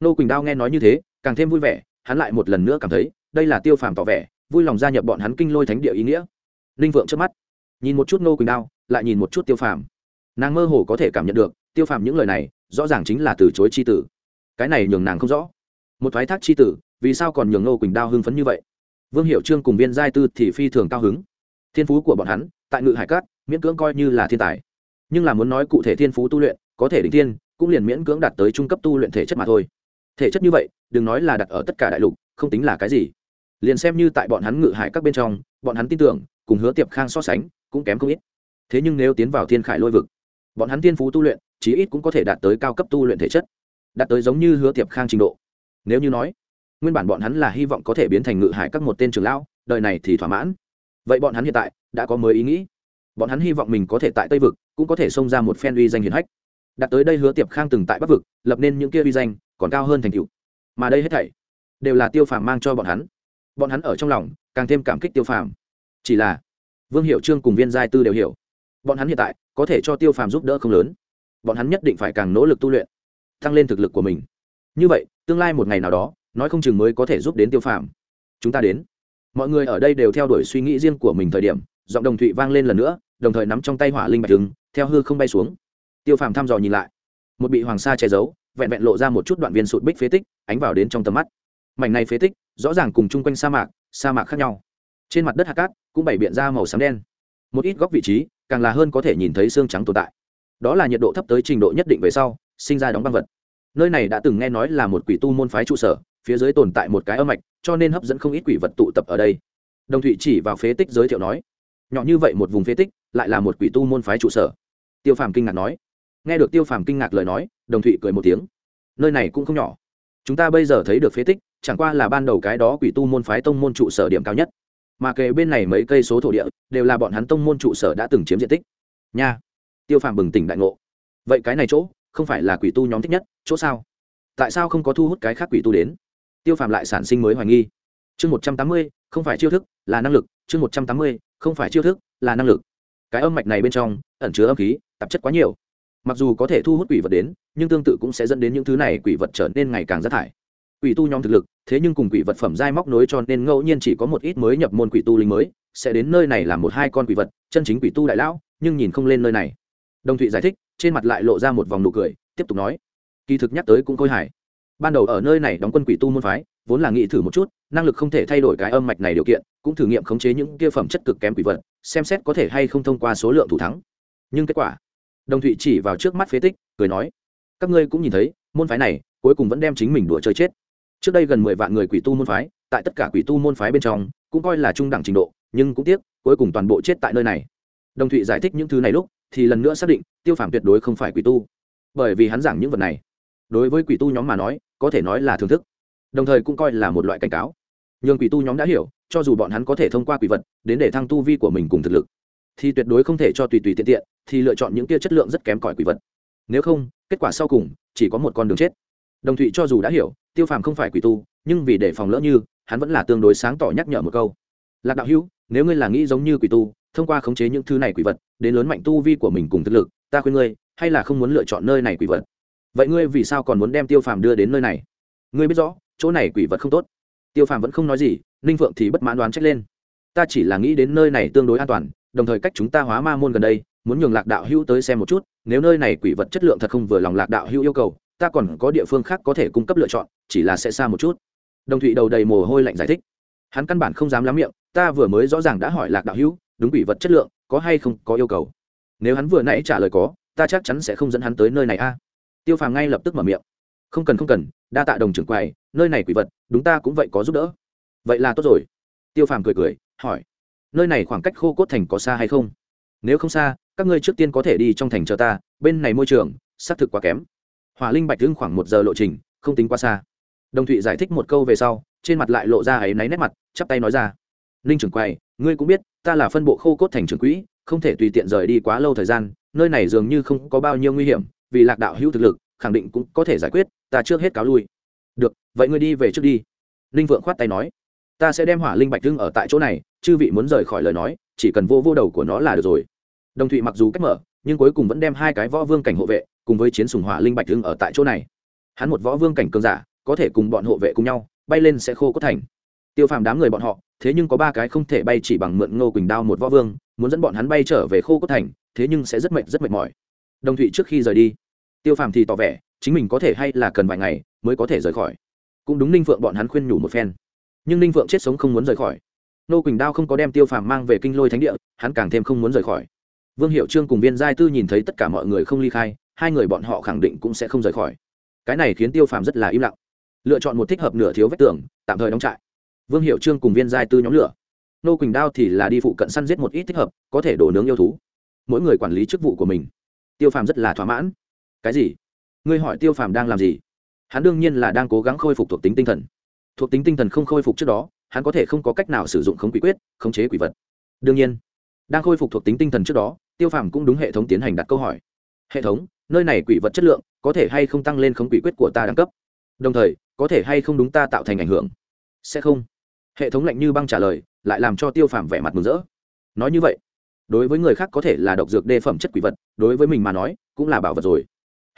Nô quỳnh đao nghe nói như thế càng thêm vui vẻ hắn lại một lần nữa cảm thấy đây là tiêu phàm tỏ vẻ vui lòng gia nhập bọn hắn kinh lôi thánh địa ý nghĩa. Linh vượng trước mắt, nhìn một chút nô quỳnh đao, lại nhìn một chút tiêu phàm. Nàng mơ hồ có thể cảm nhận được, tiêu phàm những lời này, rõ ràng chính là từ chối c h i tử. Cái này nhường nàng không rõ. Một thoái thác c h i tử, vì sao còn nhường nô quỳnh đao hưng phấn như vậy? Vương hiệu trương cùng viên giai tư thì phi thường cao hứng. Thiên phú của bọn hắn, tại ngự hải cát, miễn cưỡng coi như là thiên tài. Nhưng là muốn nói cụ thể thiên phú tu luyện, có thể đỉnh thiên, cũng liền miễn cưỡng đạt tới trung cấp tu luyện thể chất mà thôi. Thể chất như vậy, đừng nói là đặt ở tất cả đại lục, không tính là cái gì liền xem như tại bọn hắn ngự hải các bên trong, bọn hắn tin tưởng, cùng hứa tiệp khang so sánh, cũng kém không ít. Thế nhưng nếu tiến vào thiên khải lôi vực, bọn hắn tiên phú tu luyện, chí ít cũng có thể đạt tới cao cấp tu luyện thể chất. Đạt tới giống như hứa tiệp khang trình độ. Nếu như nói, nguyên bản bọn hắn là hy vọng có thể biến thành ngự hải các một tên trường lão, đời này thì thỏa mãn. Vậy bọn hắn hiện tại, đã có mới ý nghĩ. Bọn hắn hy vọng mình có thể tại tây vực, cũng có thể xông ra một phen uy danh hiển hách. Đạt tới đây hứa tiệp khang từng tại bắc vực, lập nên những kia uy danh, còn cao hơn thành cựu mà đây hết thảy, đều là tiêu phàm mang cho bọn hắn bọn hắn ở trong lòng, càng thêm cảm kích tiêu phàm. Chỉ là, vương hiệu trương cùng viên giai tư đều hiểu. Bọn hắn hiện tại, có thể cho tiêu phàm giúp đỡ không lớn. Bọn hắn nhất định phải càng nỗ lực tu luyện, tăng lên thực lực của mình. Như vậy, tương lai một ngày nào đó, nói không chừng mới có thể giúp đến tiêu phàm. Chúng ta đến. Mọi người ở đây đều theo đuổi suy nghĩ riêng của mình thời điểm, giọng đồng thụy vang lên lần nữa, đồng thời nắm trong tay hỏa linh bạch trứng theo hư không bay xuống. Tiêu phàm thăm dò nhìn lại. Một bị hoàng sa che giấu, vẹn vẹn lộ ra một chút đoạn viên sụt bích phế tích, ánh vào đến trong tầm mắt. Mảnh này phế tích rõ ràng cùng chung quanh sa mạc sa mạc khác nhau. Trên mặt đất hạt cát cũng bày biện ra màu xám đen. Một ít góc vị trí càng là hơn có thể nhìn thấy xương trắng tồn tại. Đó là nhiệt độ thấp tới trình độ nhất định về sau, sinh ra đóng băng vật. Nơi này đã từng nghe nói là một quỷ tu môn phái trụ sở, phía dưới tồn tại một cái âm mạch, cho nên hấp dẫn không ít quỷ vật tụ tập ở đây. Đồng thụy chỉ vào phế tích giới thiệu nói, nhỏ như vậy một vùng phế tích lại là một quỷ tu môn phái trụ sở. Tiêu phàm kinh ngạc nói. Nghe được tiêu phàm kinh ngạc lời nói, đồng thụy cười một tiếng. Nơi này cũng không nhỏ. Chúng ta bây giờ thấy được phế tích chẳng qua là ban đầu cái đó quỷ tu môn phái tông môn trụ sở điểm cao nhất. Mà kề bên này mấy cây số thổ địa, đều là bọn hắn tông môn trụ sở đã từng chiếm diện tích. Nha, tiêu phàm bừng tỉnh đại ngộ. Vậy cái này chỗ, không phải là quỷ tu nhóm thích nhất, chỗ sao? Tại sao không có thu hút cái khác quỷ tu đến? Tiêu phàm lại sản sinh mới hoài nghi. Chương một trăm tám mươi, không phải chiêu thức, là năng lực. Chương một trăm tám mươi, không phải chiêu thức, là năng lực. Cái âm mạch này bên trong, ẩn chứa âm khí, tạp chất quá nhiều. Mặc dù có thể thu hút quỷ vật đến, nhưng tương tự cũng sẽ dẫn đến những thứ này quỷ vật trở nên ngày càng rác thải quỷ tu nhóm thực lực, thế nhưng cùng quỷ vật phẩm dai móc nối cho nên ngẫu nhiên chỉ có một ít mới nhập môn quỷ tu linh mới, sẽ đến nơi này làm một hai con quỷ vật, chân chính quỷ tu đại lão, nhưng nhìn không lên nơi này. Đồng thụy giải thích, trên mặt lại lộ ra một vòng nụ cười, tiếp tục nói. Kỳ thực nhắc tới cũng khôi hài. Ban đầu ở nơi này đóng quân quỷ tu môn phái, vốn là nghĩ thử một chút, năng lực không thể thay đổi cái âm mạch này điều kiện, cũng thử nghiệm khống chế những kia phẩm chất cực kém quỷ vật, xem xét có thể hay không thông qua số lượng thủ thắng. Nhưng kết quả, đồng thụy chỉ vào trước mắt phế tích, cười nói. Các ngươi cũng nhìn thấy, môn phái này cuối cùng vẫn đem chính mình đùa chơi chết trước đây gần mười vạn người quỷ tu môn phái, tại tất cả quỷ tu môn phái bên trong, cũng coi là trung đẳng trình độ, nhưng cũng tiếc, cuối cùng toàn bộ chết tại nơi này. Đồng thụy giải thích những thứ này lúc, thì lần nữa xác định, tiêu phàm tuyệt đối không phải quỷ tu. Bởi vì hắn giảng những vật này, đối với quỷ tu nhóm mà nói, có thể nói là thưởng thức. Đồng thời cũng coi là một loại cảnh cáo. Nhưng quỷ tu nhóm đã hiểu, cho dù bọn hắn có thể thông qua quỷ vật, đến để thăng tu vi của mình cùng thực lực, thì tuyệt đối không thể cho tùy tùy tiện tiện, thì lựa chọn những tia chất lượng rất kém cỏi quỷ vật. Nếu không, kết quả sau cùng, chỉ có một con đường chết đồng thụy cho dù đã hiểu, tiêu phàm không phải quỷ tu, nhưng vì để phòng lỡ như, hắn vẫn là tương đối sáng tỏ nhắc nhở một câu. Lạc đạo hữu, nếu ngươi là nghĩ giống như quỷ tu, thông qua khống chế những thứ này quỷ vật, đến lớn mạnh tu vi của mình cùng thực lực, ta khuyên ngươi, hay là không muốn lựa chọn nơi này quỷ vật. Vậy ngươi vì sao còn muốn đem tiêu phàm đưa đến nơi này? Ngươi biết rõ, chỗ này quỷ vật không tốt. Tiêu phàm vẫn không nói gì, ninh phượng thì bất mãn đoán trách lên. Ta chỉ là nghĩ đến nơi này tương đối an toàn, đồng thời cách chúng ta hóa ma môn gần đây, muốn nhường lạc đạo hữu tới xem một chút, nếu nơi này quỷ vật chất lượng thật không vừa lòng lạc đạo hữu yêu cầu ta còn có địa phương khác có thể cung cấp lựa chọn, chỉ là sẽ xa một chút. Đồng thụy đầu đầy mồ hôi lạnh giải thích. Hắn căn bản không dám lắm miệng, ta vừa mới rõ ràng đã hỏi lạc đạo hữu, đúng quỷ vật chất lượng, có hay không có yêu cầu? Nếu hắn vừa nãy trả lời có, ta chắc chắn sẽ không dẫn hắn tới nơi này a. Tiêu phàm ngay lập tức mở miệng. Không cần không cần, đa tạ đồng trưởng quầy, nơi này quỷ vật, đúng ta cũng vậy có giúp đỡ. Vậy là tốt rồi. Tiêu phàm cười cười, hỏi. Nơi này khoảng cách khô cốt thành có xa hay không? Nếu không xa, các ngươi trước tiên có thể đi trong thành chờ ta, bên này môi trường, xác thực quá kém hỏa linh bạch hưng khoảng một giờ lộ trình, không tính quá xa. Đồng thụy giải thích một câu về sau, trên mặt lại lộ ra ấy náy nét mặt, chắp tay nói ra. Ninh trưởng quay ngươi cũng biết, ta là phân bộ khô cốt thành trưởng quỹ, không thể tùy tiện rời đi quá lâu thời gian, nơi này dường như không có bao nhiêu nguy hiểm, vì lạc đạo hữu thực lực, khẳng định cũng có thể giải quyết, ta trước hết cáo lui. Được, vậy ngươi đi về trước đi. Ninh vượng khoát tay nói. Ta sẽ đem hỏa linh bạch hưng ở tại chỗ này, chư vị muốn rời khỏi lời nói, chỉ cần vô vô đầu của nó là được rồi. Đồng thụy mặc dù cách mở, nhưng cuối cùng vẫn đem hai cái võ vương cảnh hộ vệ cùng với chiến sùng hỏa linh bạch hưng ở tại chỗ này. Hắn một võ vương cảnh cường giả, có thể cùng bọn hộ vệ cùng nhau, bay lên sẽ khô cốt thành. Tiêu phàm đám người bọn họ, thế nhưng có ba cái không thể bay chỉ bằng mượn ngô quỳnh đao một võ vương, muốn dẫn bọn hắn bay trở về khô cốt thành, thế nhưng sẽ rất mệt rất mệt mỏi. Đồng thụy trước khi rời đi, tiêu phàm thì tỏ vẻ, chính mình có thể hay là cần vài ngày mới có thể rời khỏi. Cũng đúng ninh phượng bọn hắn khuyên nhủ một phen. Nhưng ninh phượng chết sống không muốn rời khỏi. Nô quỳnh đao không có đem tiêu phàm mang về kinh lôi thánh địa, hắn càng thêm không muốn rời khỏi. Vương hiệu trương cùng viên giai tư nhìn thấy tất cả mọi người không ly khai hai người bọn họ khẳng định cũng sẽ không rời khỏi. Cái này khiến tiêu phàm rất là im lặng. Lựa chọn một thích hợp nửa thiếu vách tường, tạm thời đóng trại. Vương hiệu trương cùng viên giai tư nhóm lửa. Nô quỳnh đao thì là đi phụ cận săn giết một ít thích hợp, có thể đổ nướng yêu thú. Mỗi người quản lý chức vụ của mình. Tiêu phàm rất là thỏa mãn. Cái gì? Ngươi hỏi tiêu phàm đang làm gì? Hắn đương nhiên là đang cố gắng khôi phục thuộc tính tinh thần. Thuộc tính tinh thần không khôi phục trước đó, hắn có thể không có cách nào sử dụng khống quỷ quyết, khống chế quỷ vật. Đương nhiên, đang khôi phục thuộc tính tinh thần trước đó, tiêu phàm cũng đúng hệ thống tiến hành đặt câu hỏi. Hệ thống nơi này quỷ vật chất lượng có thể hay không tăng lên khống quỷ quyết của ta đẳng cấp? Đồng thời, có thể hay không đúng ta tạo thành ảnh hưởng? Sẽ không. Hệ thống lạnh như băng trả lời, lại làm cho tiêu phàm vẻ mặt mừng rỡ. Nói như vậy, đối với người khác có thể là độc dược đề phẩm chất quỷ vật, đối với mình mà nói, cũng là bảo vật rồi.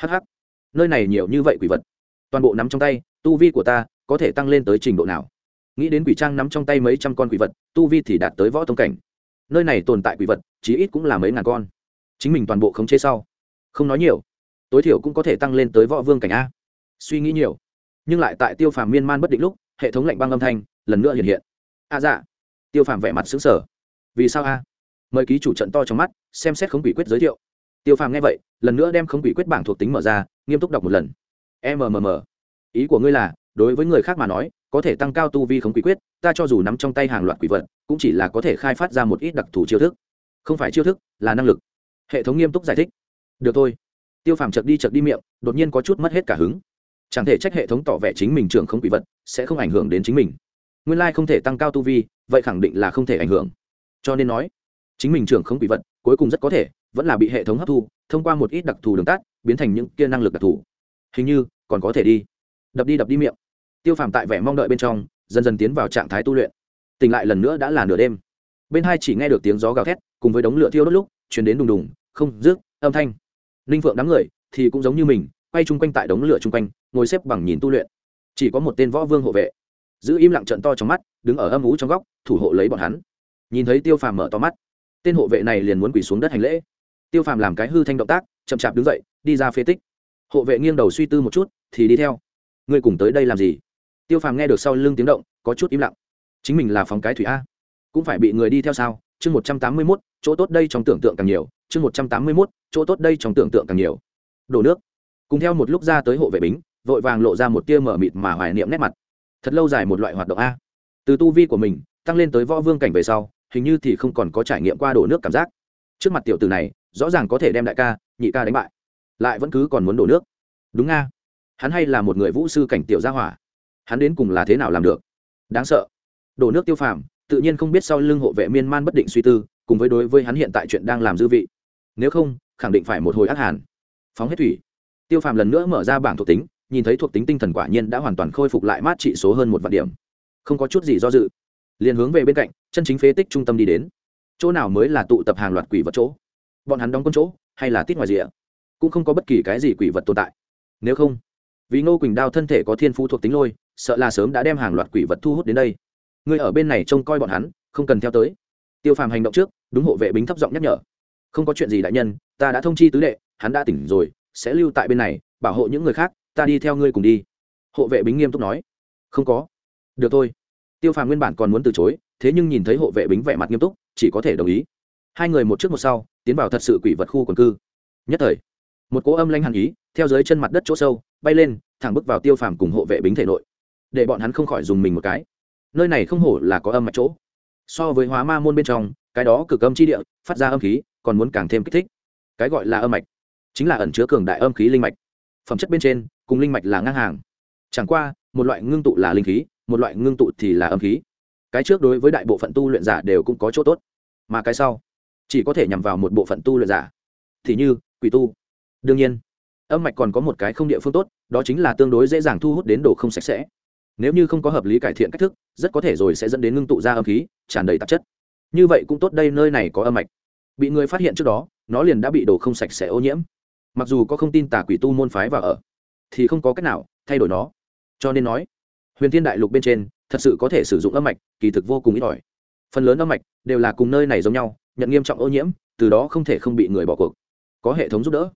Hh nơi này nhiều như vậy quỷ vật. Toàn bộ nắm trong tay, tu vi của ta có thể tăng lên tới trình độ nào? Nghĩ đến quỷ trang nắm trong tay mấy trăm con quỷ vật, tu vi thì đạt tới võ tông cảnh. Nơi này tồn tại quỷ vật, chí ít cũng là mấy ngàn con. Chính mình toàn bộ khống chế sau không nói nhiều. Tối thiểu cũng có thể tăng lên tới võ vương cảnh a. Suy nghĩ nhiều, nhưng lại tại tiêu phàm miên man bất định lúc, hệ thống lạnh băng âm thanh lần nữa hiện hiện. A à dạ tiêu phàm vẻ mặt xứng sở vì sao a? Mời ký chủ trận to trong mắt, xem xét khống quỷ quyết giới thiệu. Tiêu phàm nghe vậy, lần nữa đem khống quỷ quyết bảng thuộc tính mở ra, nghiêm túc đọc một lần. Mmm ý của ngươi là, đối với người khác mà nói, có thể tăng cao tu vi khống quỷ quyết, ta cho dù nắm trong tay hàng loạt quỷ vật, cũng chỉ là có thể khai phát ra một ít đặc thù chiêu thức. Không phải chiêu thức, là năng lực. Hệ thống nghiêm túc giải thích được thôi. Tiêu phàm chật đi chật đi miệng, đột nhiên có chút mất hết cả hứng. Chẳng thể trách hệ thống tỏ vẻ chính mình trưởng không quỷ vật, sẽ không ảnh hưởng đến chính mình. Nguyên lai không thể tăng cao tu vi, vậy khẳng định là không thể ảnh hưởng. Cho nên nói, chính mình trưởng không quỷ vật, cuối cùng rất có thể, vẫn là bị hệ thống hấp thu, thông qua một ít đặc thù đường tắt, biến thành những kia năng lực đặc thù. Hình như, còn có thể đi. Đập đi đập đi miệng. Tiêu phàm tại vẻ mong đợi bên trong, dần dần tiến vào trạng thái tu luyện. Tỉnh lại lần nữa đã là nửa đêm. Bên hai chỉ nghe được tiếng gió gào thét, cùng với đống lửa thiêu đốt lúc, chuyển đến đùng đùng, không, rước, âm thanh ninh phượng đám người thì cũng giống như mình, quay chung quanh tại đống lửa chung quanh, ngồi xếp bằng nhìn tu luyện. Chỉ có một tên võ vương hộ vệ. Giữ im lặng trận to trong mắt, đứng ở âm ú trong góc, thủ hộ lấy bọn hắn. Nhìn thấy tiêu phàm mở to mắt, tên hộ vệ này liền muốn quỳ xuống đất hành lễ. Tiêu phàm làm cái hư thanh động tác, chậm chạp đứng dậy, đi ra phế tích. Hộ vệ nghiêng đầu suy tư một chút, thì đi theo. Ngươi cùng tới đây làm gì? Tiêu phàm nghe được sau lưng tiếng động, có chút im lặng. Chính mình là phóng cái thủy a, cũng phải bị người đi theo sao? Chương một trăm tám mươi mốt, chỗ tốt đây trong tưởng tượng càng nhiều chương một trăm tám mươi mốt, chỗ tốt đây trong tưởng tượng càng nhiều. Đổ nước. Cùng theo một lúc ra tới hộ vệ bính, vội vàng lộ ra một tia mở mịt mà hoài niệm nét mặt. Thật lâu dài một loại hoạt động a. Từ tu vi của mình, tăng lên tới võ vương cảnh về sau, hình như thì không còn có trải nghiệm qua đổ nước cảm giác. Trước mặt tiểu tử này, rõ ràng có thể đem đại ca, nhị ca đánh bại. Lại vẫn cứ còn muốn đổ nước. Đúng nga hắn hay là một người vũ sư cảnh tiểu gia hỏa. Hắn đến cùng là thế nào làm được? Đáng sợ. Đổ nước tiêu phàm, tự nhiên không biết sau lưng hộ vệ miên man bất định suy tư, cùng với đối với hắn hiện tại chuyện đang làm dư vị nếu không, khẳng định phải một hồi ác hàn. Phóng hết thủy. Tiêu phàm lần nữa mở ra bảng thuộc tính, nhìn thấy thuộc tính tinh thần quả nhiên đã hoàn toàn khôi phục lại mát trị số hơn một vạn điểm. Không có chút gì do dự. Liền hướng về bên cạnh, chân chính phế tích trung tâm đi đến. Chỗ nào mới là tụ tập hàng loạt quỷ vật chỗ? Bọn hắn đóng con chỗ, hay là tít ngoài rìa? Cũng không có bất kỳ cái gì quỷ vật tồn tại. Nếu không, vì ngô quỳnh đao thân thể có thiên phú thuộc tính lôi, sợ là sớm đã đem hàng loạt quỷ vật thu hút đến đây. Người ở bên này trông coi bọn hắn, không cần theo tới. Tiêu phàm hành động trước, đúng hộ vệ bính thấp giọng nhắc nhở không có chuyện gì đại nhân, ta đã thông chi tứ đệ, hắn đã tỉnh rồi, sẽ lưu tại bên này, bảo hộ những người khác, ta đi theo ngươi cùng đi. Hộ vệ bính nghiêm túc nói. Không có. Được thôi. Tiêu phàm nguyên bản còn muốn từ chối, thế nhưng nhìn thấy hộ vệ bính vẻ mặt nghiêm túc, chỉ có thể đồng ý. Hai người một trước một sau, tiến vào thật sự quỷ vật khu quần cư. Nhất thời, một cỗ âm lanh hàn ý, theo dưới chân mặt đất chỗ sâu, bay lên, thẳng bước vào tiêu phàm cùng hộ vệ bính thể nội. Để bọn hắn không khỏi dùng mình một cái. Nơi này không hổ là có âm mặt chỗ. So với hóa ma môn bên trong, cái đó cực âm chi địa, phát ra âm khí còn muốn càng thêm kích thích. Cái gọi là âm mạch chính là ẩn chứa cường đại âm khí linh mạch. Phẩm chất bên trên, cùng linh mạch là ngang hàng. Chẳng qua, một loại ngưng tụ là linh khí, một loại ngưng tụ thì là âm khí. Cái trước đối với đại bộ phận tu luyện giả đều cũng có chỗ tốt. Mà cái sau, chỉ có thể nhằm vào một bộ phận tu luyện giả. Thì như, quỷ tu. Đương nhiên, âm mạch còn có một cái không địa phương tốt, đó chính là tương đối dễ dàng thu hút đến đồ không sạch sẽ. Nếu như không có hợp lý cải thiện cách thức, rất có thể rồi sẽ dẫn đến ngưng tụ ra âm khí, tràn đầy tạp chất. Như vậy cũng tốt đây, nơi này có âm mạch bị người phát hiện trước đó, nó liền đã bị đồ không sạch sẽ ô nhiễm. Mặc dù có không tin tà quỷ tu môn phái vào ở, thì không có cách nào thay đổi nó. Cho nên nói, huyền thiên đại lục bên trên, thật sự có thể sử dụng âm mạch, kỳ thực vô cùng ít ỏi. Phần lớn âm mạch đều là cùng nơi này giống nhau, nhận nghiêm trọng ô nhiễm, từ đó không thể không bị người bỏ cuộc. Có hệ thống giúp đỡ.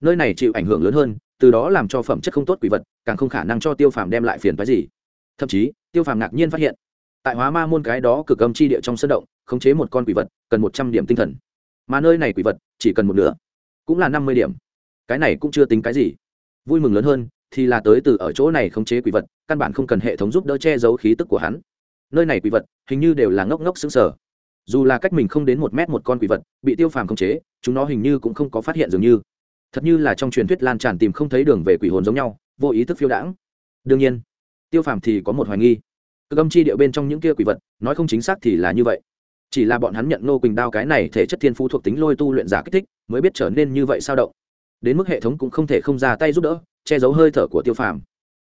Nơi này chịu ảnh hưởng lớn hơn, từ đó làm cho phẩm chất không tốt quỷ vật, càng không khả năng cho tiêu phàm đem lại phiền phái gì. Thậm chí, tiêu phàm ngạc nhiên phát hiện, tại hóa ma môn cái đó cực âm chi địa trong sân động, khống chế một con quỷ vật, cần một trăm điểm tinh thần mà nơi này quỷ vật chỉ cần một nửa, cũng là năm mươi điểm. Cái này cũng chưa tính cái gì. Vui mừng lớn hơn thì là tới từ ở chỗ này khống chế quỷ vật, căn bản không cần hệ thống giúp đỡ che giấu khí tức của hắn. Nơi này quỷ vật hình như đều là ngốc ngốc xứng sở dù là cách mình không đến một mét một con quỷ vật bị tiêu phàm khống chế, chúng nó hình như cũng không có phát hiện dường như. Thật như là trong truyền thuyết lan tràn tìm không thấy đường về quỷ hồn giống nhau, vô ý thức phiêu đãng. Đương nhiên, tiêu phàm thì có một hoài nghi. Cực âm chi điệu bên trong những kia quỷ vật, nói không chính xác thì là như vậy chỉ là bọn hắn nhận nô quỳnh đao cái này thể chất thiên phú thuộc tính lôi tu luyện giả kích thích, mới biết trở nên như vậy sao động. Đến mức hệ thống cũng không thể không ra tay giúp đỡ, che giấu hơi thở của tiêu phàm.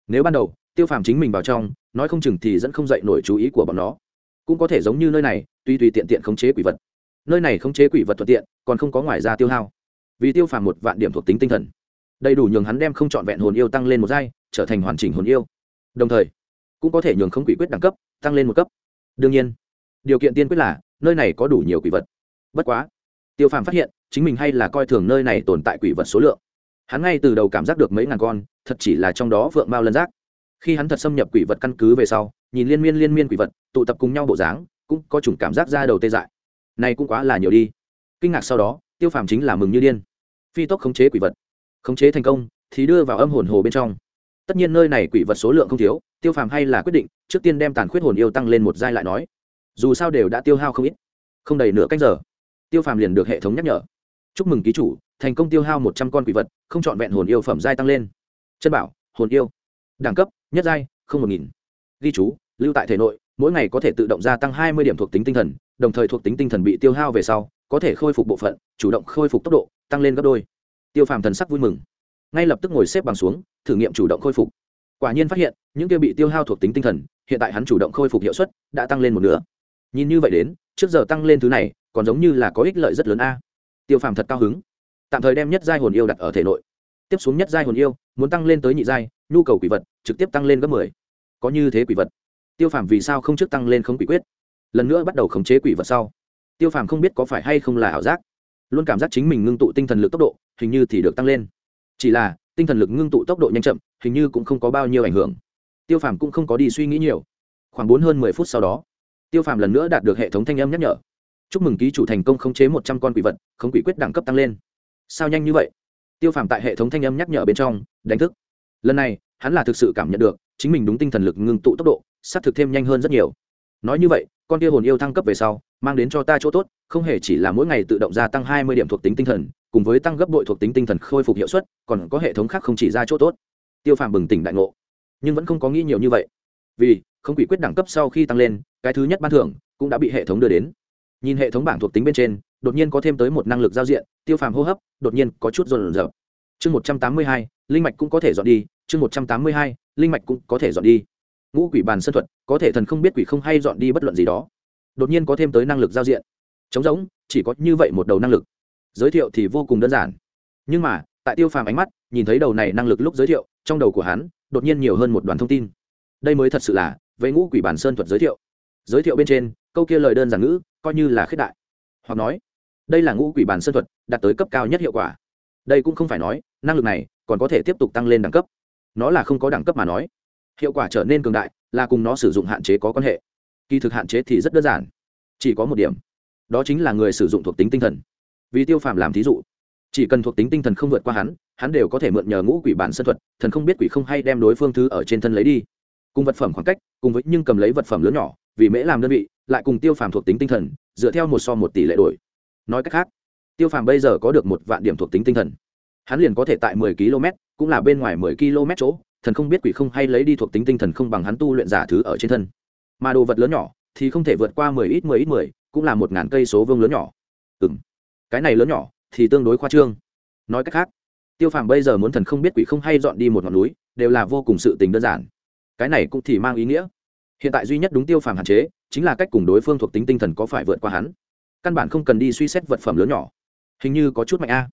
Nếu ban đầu, tiêu phàm chính mình vào trong, nói không chừng thì dẫn không dậy nổi chú ý của bọn nó. Cũng có thể giống như nơi này, tuy tùy tiện tiện khống chế quỷ vật. Nơi này khống chế quỷ vật thuận tiện, còn không có ngoài ra tiêu hao. Vì tiêu phàm một vạn điểm thuộc tính tinh thần. Đầy đủ nhường hắn đem không trọn vẹn hồn yêu tăng lên một giai, trở thành hoàn chỉnh hồn yêu. Đồng thời, cũng có thể nhường không quỷ quyết đẳng cấp, tăng lên một cấp. Đương nhiên, điều kiện tiên quyết là nơi này có đủ nhiều quỷ vật. Bất quá, tiêu phàm phát hiện, chính mình hay là coi thường nơi này tồn tại quỷ vật số lượng. Hắn ngay từ đầu cảm giác được mấy ngàn con, thật chỉ là trong đó vượng mao lân giác. Khi hắn thật xâm nhập quỷ vật căn cứ về sau, nhìn liên miên liên miên quỷ vật, tụ tập cùng nhau bộ dáng, cũng có chủng cảm giác ra đầu tê dại. Này cũng quá là nhiều đi. Kinh ngạc sau đó, tiêu phàm chính là mừng như điên. Phi tốc khống chế quỷ vật. Khống chế thành công, thì đưa vào âm hồn hồ bên trong. Tất nhiên nơi này quỷ vật số lượng không thiếu, tiêu phàm hay là quyết định, trước tiên đem tàn khuyết hồn yêu tăng lên một giai lại nói dù sao đều đã tiêu hao không ít. Không đầy nửa cách giờ, tiêu phàm liền được hệ thống nhắc nhở. Chúc mừng ký chủ, thành công tiêu hao một trăm con quỷ vật, không trọn vẹn hồn yêu phẩm giai tăng lên. Chân bảo, hồn yêu. Đẳng cấp, nhất giai, không một nghìn. Ghi chú, lưu tại thể nội, mỗi ngày có thể tự động gia tăng hai mươi điểm thuộc tính tinh thần, đồng thời thuộc tính tinh thần bị tiêu hao về sau, có thể khôi phục bộ phận, chủ động khôi phục tốc độ, tăng lên gấp đôi. Tiêu phàm thần sắc vui mừng. Ngay lập tức ngồi xếp bằng xuống, thử nghiệm chủ động khôi phục. Quả nhiên phát hiện, những kia bị tiêu hao thuộc tính tinh thần, hiện tại hắn chủ động khôi phục hiệu suất, đã tăng lên một nửa nhìn như vậy đến, trước giờ tăng lên thứ này, còn giống như là có ích lợi rất lớn a. Tiêu phàm thật cao hứng. Tạm thời đem nhất giai hồn yêu đặt ở thể nội. Tiếp xuống nhất giai hồn yêu, muốn tăng lên tới nhị giai, nhu cầu quỷ vật trực tiếp tăng lên gấp mười. Có như thế quỷ vật. Tiêu phàm vì sao không trước tăng lên không quỷ quyết? Lần nữa bắt đầu khống chế quỷ vật sau. Tiêu phàm không biết có phải hay không là ảo giác. Luôn cảm giác chính mình ngưng tụ tinh thần lực tốc độ, hình như thì được tăng lên. Chỉ là, tinh thần lực ngưng tụ tốc độ nhanh chậm, hình như cũng không có bao nhiêu ảnh hưởng. Tiêu phàm cũng không có đi suy nghĩ nhiều. Khoảng bốn hơn mười phút sau đó tiêu phàm lần nữa đạt được hệ thống thanh âm nhắc nhở. Chúc mừng ký chủ thành công khống chế một trăm con quỷ vật không quỷ quyết đẳng cấp tăng lên. Sao nhanh như vậy? Tiêu phàm tại hệ thống thanh âm nhắc nhở bên trong, đánh thức. Lần này, hắn là thực sự cảm nhận được, chính mình đúng tinh thần lực ngưng tụ tốc độ s á t thực thêm nhanh hơn rất nhiều. Nói như vậy, con kia hồn yêu thăng cấp về sau, mang đến cho ta chỗ tốt, không hề chỉ là mỗi ngày tự động gia tăng hai mươi điểm thuộc tính tinh thần, cùng với tăng gấp bội thuộc tính tinh thần khôi phục hiệu suất, còn có hệ thống khác không chỉ ra chỗ tốt. Tiêu phàm bừng tỉnh đại ngộ. Nhưng vẫn không có nghĩ nhiều như vậy. Vì không quỷ quyết đẳng cấp sau khi tăng lên, cái thứ nhất ban thưởng cũng đã bị hệ thống đưa đến. Nhìn hệ thống bảng thuộc tính bên trên, đột nhiên có thêm tới một năng lực giao diện, tiêu phàm hô hấp đột nhiên có chút rộn rợp. Chương một trăm tám mươi hai, linh mạch cũng có thể dọn đi, chương một trăm tám mươi hai, linh mạch cũng có thể dọn đi. Ngũ quỷ bàn sân thuật, có thể thần không biết quỷ không hay dọn đi bất luận gì đó. Đột nhiên có thêm tới năng lực giao diện. Trống giống chỉ có như vậy một đầu năng lực. Giới thiệu thì vô cùng đơn giản. Nhưng mà, tại tiêu phàm ánh mắt, nhìn thấy đầu này năng lực lúc giới thiệu, trong đầu của hắn, đột nhiên nhiều hơn một đoàn thông tin. Đây mới thật sự là về ngũ quỷ bản sơn thuật giới thiệu. Giới thiệu bên trên, câu kia lời đơn giản ngữ, coi như là khuyết đại. Hoặc nói, đây là ngũ quỷ bản sơn thuật, đạt tới cấp cao nhất hiệu quả. Đây cũng không phải nói, năng lực này còn có thể tiếp tục tăng lên đẳng cấp. Nó là không có đẳng cấp mà nói. Hiệu quả trở nên cường đại, là cùng nó sử dụng hạn chế có quan hệ. Kỳ thực hạn chế thì rất đơn giản. Chỉ có một điểm. Đó chính là người sử dụng thuộc tính tinh thần. Vì tiêu phàm làm thí dụ. Chỉ cần thuộc tính tinh thần không vượt qua hắn hắn đều có thể mượn nhờ ngũ quỷ bản sân thuật, thần không biết quỷ không hay đem đối phương thứ ở trên thân lấy đi cùng vật phẩm khoảng cách, cùng với nhưng cầm lấy vật phẩm lớn nhỏ, vì mễ làm đơn vị, lại cùng tiêu phàm thuộc tính tinh thần, dựa theo một so một tỷ lệ đổi. Nói cách khác, tiêu phàm bây giờ có được một vạn điểm thuộc tính tinh thần. Hắn liền có thể tại mười km, cũng là bên ngoài mười km chỗ, thần không biết quỷ không hay lấy đi thuộc tính tinh thần không bằng hắn tu luyện giả thứ ở trên thân. Mà đồ vật lớn nhỏ thì không thể vượt qua mười ít mười ít mười, cũng là một ngàn cây số vương lớn nhỏ. Ừ m cái này lớn nhỏ thì tương đối khoa trương. Nói cách khác, tiêu phàm bây giờ muốn thần không biết quỷ không hay dọn đi một ngọn núi, đều là vô cùng sự tình đơn giản cái này cũng thì mang ý nghĩa. Hiện tại duy nhất đúng tiêu phàm hạn chế, chính là cách cùng đối phương thuộc tính tinh thần có phải vượt qua hắn. Căn bản không cần đi suy xét vật phẩm lớn nhỏ. Hình như có chút mạnh a.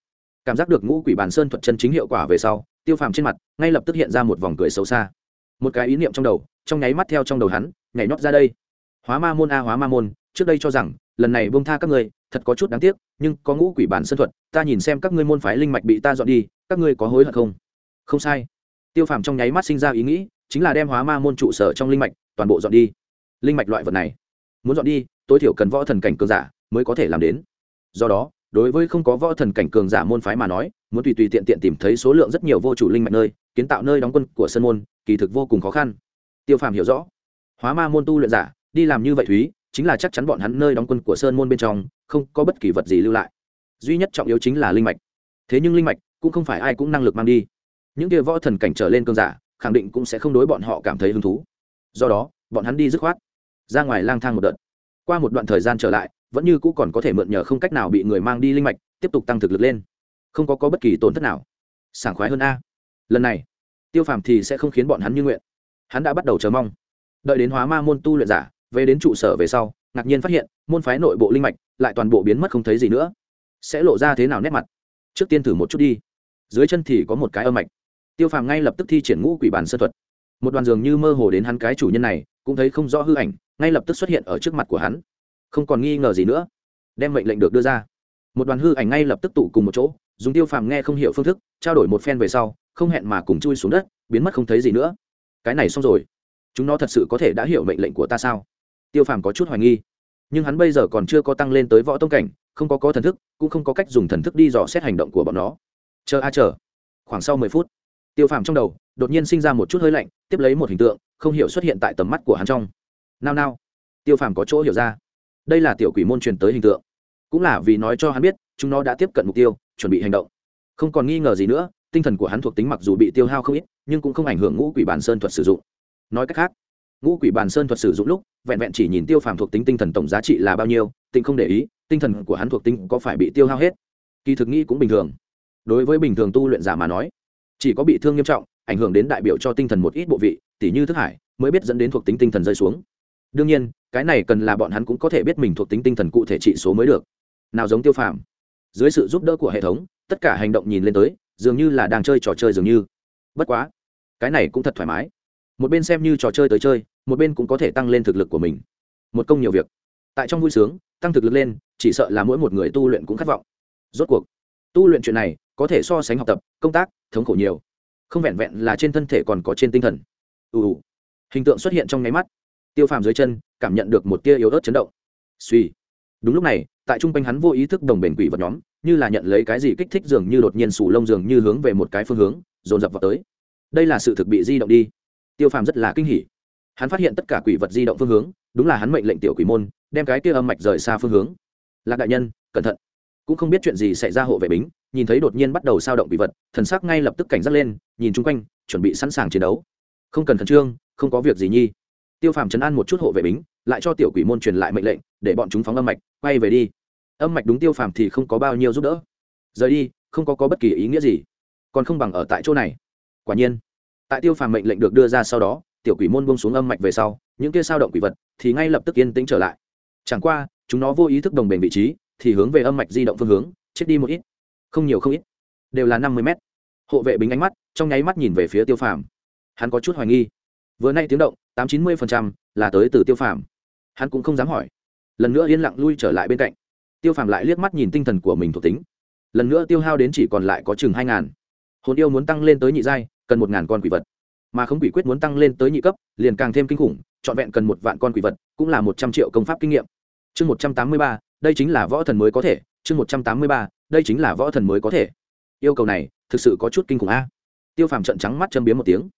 Cảm giác được ngũ quỷ bàn sơn thuật chân chính hiệu quả về sau, tiêu phàm trên mặt ngay lập tức hiện ra một vòng cười xấu xa. Một cái ý niệm trong đầu, trong nháy mắt theo trong đầu hắn, nhảy nhót ra đây. Hóa ma môn a, hóa ma môn, trước đây cho rằng, lần này bông tha các ngươi, thật có chút đáng tiếc, nhưng có ngũ quỷ bản sơn thuật, ta nhìn xem các ngươi môn phái linh mạch bị ta dọn đi, các ngươi có hối hận không? Không sai. Tiêu phàm trong nháy mắt sinh ra ý nghĩ chính là đem hóa ma môn trụ sở trong linh mạch toàn bộ dọn đi. Linh mạch loại vật này, muốn dọn đi, tối thiểu cần võ thần cảnh cường giả mới có thể làm đến. Do đó, đối với không có võ thần cảnh cường giả môn phái mà nói, muốn tùy tùy tiện tiện tìm thấy số lượng rất nhiều vô chủ linh mạch nơi, kiến tạo nơi đóng quân của sân môn, kỳ thực vô cùng khó khăn. Tiêu phàm hiểu rõ, hóa ma môn tu luyện giả, đi làm như vậy thúy, chính là chắc chắn bọn hắn nơi đóng quân của sơn môn bên trong, không có bất kỳ vật gì lưu lại. Duy nhất trọng yếu chính là linh mạch. Thế nhưng linh mạch cũng không phải ai cũng năng lực mang đi. Những kia võ thần cảnh trở lên cơn giả khẳng định cũng sẽ không đối bọn họ cảm thấy hứng thú. Do đó bọn hắn đi dứt khoát ra ngoài lang thang một đợt. Qua một đoạn thời gian trở lại vẫn như cũ còn có thể mượn nhờ không cách nào bị người mang đi linh mạch tiếp tục tăng thực lực lên. Không có, có bất kỳ tổn thất nào. Sảng khoái hơn a. Lần này tiêu phàm thì sẽ không khiến bọn hắn như nguyện. Hắn đã bắt đầu chờ mong. Đợi đến hóa ma môn tu luyện giả về đến trụ sở về sau ngạc nhiên phát hiện môn phái nội bộ linh mạch lại toàn bộ biến mất không thấy gì nữa. Sẽ lộ ra thế nào nét mặt? Trước tiên thử một chút đi. Dưới chân thì có một cái âm mạch tiêu phàm ngay lập tức thi triển ngũ quỷ bản sơ thuật. Một đoàn dường như mơ hồ đến hắn cái chủ nhân này, cũng thấy không rõ hư ảnh, ngay lập tức xuất hiện ở trước mặt của hắn. Không còn nghi ngờ gì nữa, đem mệnh lệnh được đưa ra. Một đoàn hư ảnh ngay lập tức tụ cùng một chỗ, dùng tiêu phàm nghe không hiểu phương thức, trao đổi một phen về sau, không hẹn mà cùng chui xuống đất, biến mất không thấy gì nữa. Cái này xong rồi. Chúng nó thật sự có thể đã hiểu mệnh lệnh của ta sao? Tiêu phàm có chút hoài nghi. Nhưng hắn bây giờ còn chưa có tăng lên tới võ tông cảnh, không có có thần thức, cũng không có cách dùng thần thức đi dò xét hành động của bọn nó. Chờ a, chờ. Khoảng sau mười phút tiêu phàm trong đầu đột nhiên sinh ra một chút hơi lạnh, tiếp lấy một hình tượng, không hiểu xuất hiện tại tầm mắt của hắn trong. Nao nao. Tiêu phàm có chỗ hiểu ra. Đây là tiểu quỷ môn truyền tới hình tượng. Cũng là vì nói cho hắn biết, chúng nó đã tiếp cận mục tiêu, chuẩn bị hành động. Không còn nghi ngờ gì nữa, tinh thần của hắn thuộc tính mặc dù bị tiêu hao không ít, nhưng cũng không ảnh hưởng ngũ quỷ bản sơn thuật sử dụng. Nói cách khác, ngũ quỷ bản sơn thuật sử dụng lúc, vẹn vẹn chỉ nhìn tiêu phàm thuộc tính tinh thần tổng giá trị là bao nhiêu tinh không để ý, tinh thần của hắn thuộc tính có phải bị tiêu hao hết? Kỳ thực nghĩ cũng bình thường. Đối với bình thường tu luyện giả mà nói chỉ có bị thương nghiêm trọng, ảnh hưởng đến đại biểu cho tinh thần một ít bộ vị, tỉ như thức hải, mới biết dẫn đến thuộc tính tinh thần rơi xuống. Đương nhiên, cái này cần là bọn hắn cũng có thể biết mình thuộc tính tinh thần cụ thể trị số mới được. Nào giống tiêu phàm, dưới sự giúp đỡ của hệ thống, tất cả hành động nhìn lên tới, dường như là đang chơi trò chơi dường như. Bất quá, cái này cũng thật thoải mái. Một bên xem như trò chơi tới chơi, một bên cũng có thể tăng lên thực lực của mình. Một công nhiều việc. Tại trong vui sướng, tăng thực lực lên, chỉ sợ là mỗi một người tu luyện cũng khát vọng. Rốt cuộc, tu luyện chuyện này có thể so sánh học tập, công tác, thống khổ nhiều. Không vẹn vẹn là trên thân thể còn có trên tinh thần. Ù ù. Hình tượng xuất hiện trong nháy mắt. Tiêu phàm dưới chân, cảm nhận được một tia yếu ớt chấn động. Suy đúng lúc này, tại trung quanh hắn vô ý thức đồng bền quỷ vật nhóm, như là nhận lấy cái gì kích thích dường như đột nhiên sù lông dường như hướng về một cái phương hướng, dồn dập vào tới. Đây là sự thực bị di động đi. Tiêu phàm rất là kinh hỉ. Hắn phát hiện tất cả quỷ vật di động phương hướng, đúng là hắn mệnh lệnh tiểu quỷ môn, đem cái kia âm mạch rời xa phương hướng. Lạc đại nhân, cẩn thận cũng không biết chuyện gì xảy ra hộ vệ bính nhìn thấy đột nhiên bắt đầu sao động bị vật thần sắc ngay lập tức cảnh giác lên nhìn chung quanh chuẩn bị sẵn sàng chiến đấu. Không cần khẩn trương không có việc gì nhi. Tiêu phàm chấn an một chút hộ vệ bính lại cho tiểu quỷ môn truyền lại mệnh lệnh để bọn chúng phóng âm mạch quay về đi. Âm mạch đúng tiêu phàm thì không có bao nhiêu giúp đỡ. Rời đi không có, có bất kỳ ý nghĩa gì. Còn không bằng ở tại chỗ này. Quả nhiên tại tiêu phàm mệnh lệnh được đưa ra sau đó tiểu quỷ môn bông xuống âm mạch về sau những kia sao động quỷ vật thì ngay lập tức yên tĩnh trở lại. Chẳng qua chúng nó vô ý thức đồng bền vị trí thì hướng về âm mạch di động phương hướng, chết đi một ít. Không nhiều không ít. Đều là năm mươi mét. Hộ vệ bính ánh mắt, trong nháy mắt nhìn về phía tiêu phàm. Hắn có chút hoài nghi. Vừa nay tiếng động, tám chín mươi là tới từ tiêu phàm. Hắn cũng không dám hỏi. Lần nữa yên lặng lui trở lại bên cạnh. Tiêu phàm lại liếc mắt nhìn tinh thần của mình thuộc tính. Lần nữa tiêu hao đến chỉ còn lại có chừng hai ngàn. Hồn yêu muốn tăng lên tới nhị giai, cần một ngàn con quỷ vật. Mà không quỷ quyết muốn tăng lên tới nhị cấp, liền càng thêm kinh khủng, trọn vẹn cần một vạn con quỷ vật, cũng là một trăm triệu công pháp kinh nghiệm. Chương một trăm tám mươi ba đây chính là võ thần mới có thể chương một trăm tám mươi ba đây chính là võ thần mới có thể. Yêu cầu này thực sự có chút kinh khủng a. Tiêu phàm trận trắng mắt châm biếm một tiếng.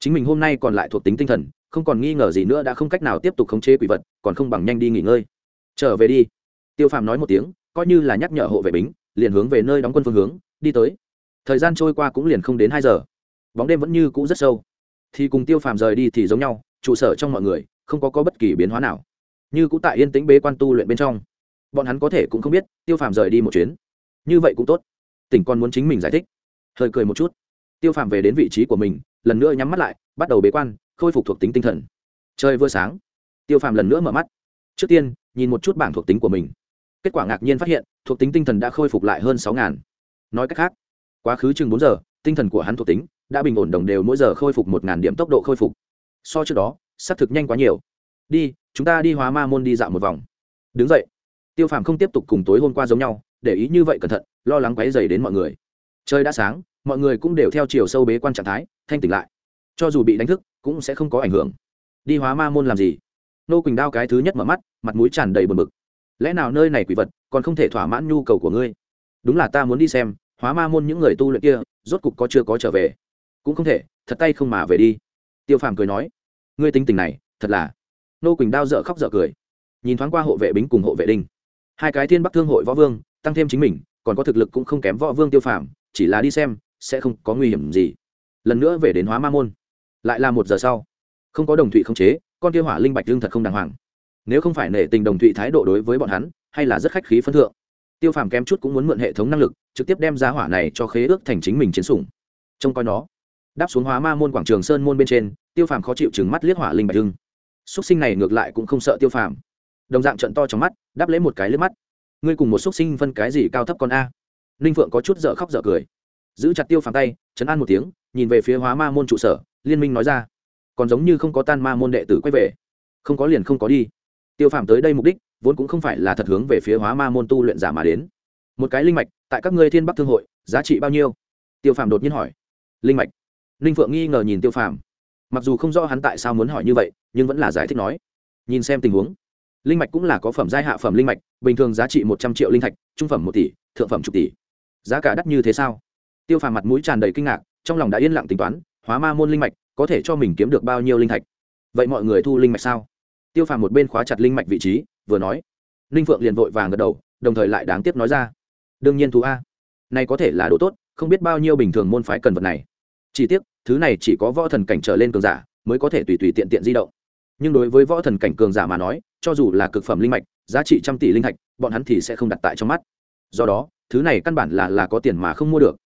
Chính mình hôm nay còn lại thuộc tính tinh thần không còn nghi ngờ gì nữa đã không cách nào tiếp tục khống chế quỷ vật còn không bằng nhanh đi nghỉ ngơi. Trở về đi. Tiêu phàm nói một tiếng coi như là nhắc nhở hộ vệ bính liền hướng về nơi đóng quân phương hướng đi tới. Thời gian trôi qua cũng liền không đến hai giờ. Bóng đêm vẫn như cũ rất sâu. Thì cùng tiêu phàm rời đi thì giống nhau trụ sở trong mọi người không có, có bất kỳ biến hóa nào. Như cũng tại yên tĩnh bế quan tu luyện bên trong bọn hắn có thể cũng không biết, tiêu phàm rời đi một chuyến. Như vậy cũng tốt. Tỉnh còn muốn chính mình giải thích. Hơi cười một chút. Tiêu phàm về đến vị trí của mình, lần nữa nhắm mắt lại, bắt đầu bế quan, khôi phục thuộc tính tinh thần. Trời vừa sáng, tiêu phàm lần nữa mở mắt. Trước tiên, nhìn một chút bảng thuộc tính của mình. Kết quả ngạc nhiên phát hiện, thuộc tính tinh thần đã khôi phục lại hơn sáu ngàn. Nói cách khác, quá khứ chừng bốn giờ, tinh thần của hắn thuộc tính đã bình ổn đồng đều mỗi giờ khôi phục một ngàn điểm tốc độ khôi phục. So trước đó, xác thực nhanh quá nhiều. Đi, chúng ta đi hóa ma môn đi dạo một vòng. Đứng dậy tiêu phàm không tiếp tục cùng tối hôm qua giống nhau, để ý như vậy cẩn thận, lo lắng quáy dày đến mọi người. Trời đã sáng, mọi người cũng đều theo chiều sâu bế quan trạng thái, thanh tỉnh lại. Cho dù bị đánh thức, cũng sẽ không có ảnh hưởng. Đi hóa ma môn làm gì? Nô quỳnh đao cái thứ nhất mở mắt, mặt mũi tràn đầy buồn bực. Lẽ nào nơi này quỷ vật còn không thể thỏa mãn nhu cầu của ngươi? Đúng là ta muốn đi xem, hóa ma môn những người tu luyện kia, rốt cục có chưa có trở về. Cũng không thể, thật tay không mà về đi. Tiêu phàm cười nói, ngươi tính tình này, thật là. Nô quỳnh đao dợ khóc dợ cười. Nhìn thoáng qua hộ vệ bính cùng hộ vệ đinh hai cái thiên bắc thương hội võ vương, tăng thêm chính mình, còn có thực lực cũng không kém võ vương tiêu phàm, chỉ là đi xem, sẽ không có nguy hiểm gì. Lần nữa về đến hóa ma môn. Lại là một giờ sau. Không có đồng thụy không chế, con tiêu hỏa linh bạch lương thật không đàng hoàng. Nếu không phải nể tình đồng thụy thái độ đối với bọn hắn, hay là rất khách khí phân thượng. Tiêu phàm kém chút cũng muốn mượn hệ thống năng lực, trực tiếp đem giá hỏa này cho khế ước thành chính mình chiến sủng. Trông coi nó. Đáp xuống hóa ma môn quảng trường sơn môn bên trên, tiêu phàm khó chịu chừng mắt liếc hỏa linh bạch lương xúc sinh này ngược lại cũng không sợ tiêu phàm đồng dạng trận to trong mắt, đáp lấy một cái lướt mắt. Ngươi cùng một xúc sinh phân cái gì cao thấp con a? Ninh phượng có chút dở khóc dở cười. Giữ chặt tiêu phàm tay chấn an một tiếng, nhìn về phía hóa ma môn trụ sở, liên minh nói ra. Còn giống như không có tan ma môn đệ tử quay về. Không có liền không có đi. Tiêu phàm tới đây mục đích, vốn cũng không phải là thật hướng về phía hóa ma môn tu luyện giả mà đến. Một cái linh mạch, tại các ngươi thiên bắc thương hội, giá trị bao nhiêu? Tiêu phàm đột nhiên hỏi. Linh mạch. Linh phượng nghi ngờ nhìn tiêu phàm. Mặc dù không rõ hắn tại sao muốn hỏi như vậy, nhưng vẫn là giải thích nói. Nhìn xem tình huống linh mạch cũng là có phẩm giai hạ phẩm linh mạch, bình thường giá trị một trăm triệu linh thạch, trung phẩm một tỷ, thượng phẩm chục tỷ. Giá cả đắt như thế sao? Tiêu phàm mặt mũi tràn đầy kinh ngạc, trong lòng đã yên lặng tính toán, hóa ma môn linh mạch có thể cho mình kiếm được bao nhiêu linh thạch? Vậy mọi người thu linh mạch sao? Tiêu phàm một bên khóa chặt linh mạch vị trí, vừa nói. Ninh phượng liền vội vàng gật đầu, đồng thời lại đáng tiếc nói ra. Đương nhiên thú a. Này có thể là đồ tốt, không biết bao nhiêu bình thường môn phái cần vật này. Chỉ tiếc, thứ này chỉ có võ thần cảnh trở lên cường giả mới có thể tùy tùy tiện tiện di động nhưng đối với võ thần cảnh cường giả mà nói, cho dù là cực phẩm linh mạch, giá trị trăm tỷ linh thạch, bọn hắn thì sẽ không đặt tại trong mắt. Do đó, thứ này căn bản là là có tiền mà không mua được.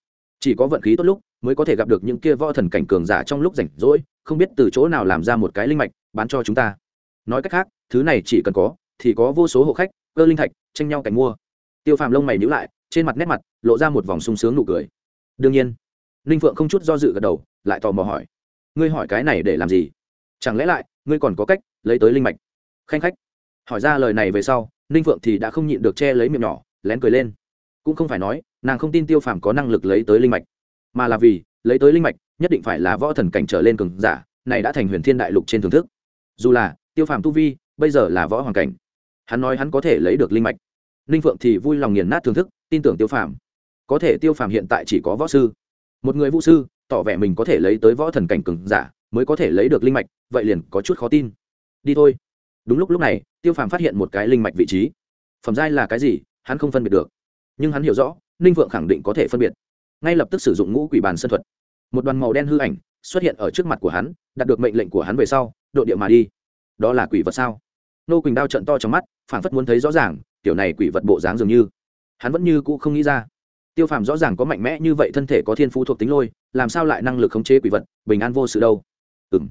Chỉ có vận khí tốt lúc, mới có thể gặp được những kia võ thần cảnh cường giả trong lúc rảnh rỗi, không biết từ chỗ nào làm ra một cái linh mạch, bán cho chúng ta. Nói cách khác, thứ này chỉ cần có, thì có vô số hộ khách, cơ linh thạch, tranh nhau cảnh mua. Tiêu phàm lông mày nhữ lại, trên mặt nét mặt, lộ ra một vòng sung sướng nụ cười. Đương nhiên, ninh phượng không chút do dự gật đầu, lại tò mò hỏi. Ngươi hỏi cái này để làm gì? Chẳng lẽ lại ngươi còn có cách, lấy tới linh mạch. Khanh khách. Hỏi ra lời này về sau, ninh phượng thì đã không nhịn được che lấy miệng nhỏ, lén cười lên. Cũng không phải nói, nàng không tin tiêu phàm có năng lực lấy tới linh mạch. Mà là vì, lấy tới linh mạch, nhất định phải là võ thần cảnh trở lên cường giả, này đã thành huyền thiên đại lục trên thưởng thức. Dù là, tiêu phàm tu vi, bây giờ là võ hoàng cảnh. Hắn nói hắn có thể lấy được linh mạch. Ninh phượng thì vui lòng nghiền nát thưởng thức, tin tưởng tiêu phàm. Có thể tiêu phàm hiện tại chỉ có võ sư. Một người vũ sư, tỏ vẻ mình có thể lấy tới võ thần cảnh cường giả mới có thể lấy được linh mạch, vậy liền có chút khó tin. Đi thôi. Đúng lúc lúc này, tiêu phàm phát hiện một cái linh mạch vị trí. Phẩm giai là cái gì, hắn không phân biệt được. Nhưng hắn hiểu rõ, ninh vượng khẳng định có thể phân biệt. Ngay lập tức sử dụng ngũ quỷ bàn sân thuật. Một đoàn màu đen hư ảnh xuất hiện ở trước mặt của hắn, đạt được mệnh lệnh của hắn về sau, độ địa mà đi. Đó là quỷ vật sao? Nô quỳnh đao trận to trong mắt phản phất muốn thấy rõ ràng, kiểu này quỷ vật bộ dáng dường như. Hắn vẫn như cũ không nghĩ ra. Tiêu phàm rõ ràng có mạnh mẽ như vậy thân thể có thiên phú thuộc tính lôi, làm sao lại năng lực khống chế quỷ vật, bình an vô sự đâu? Ừng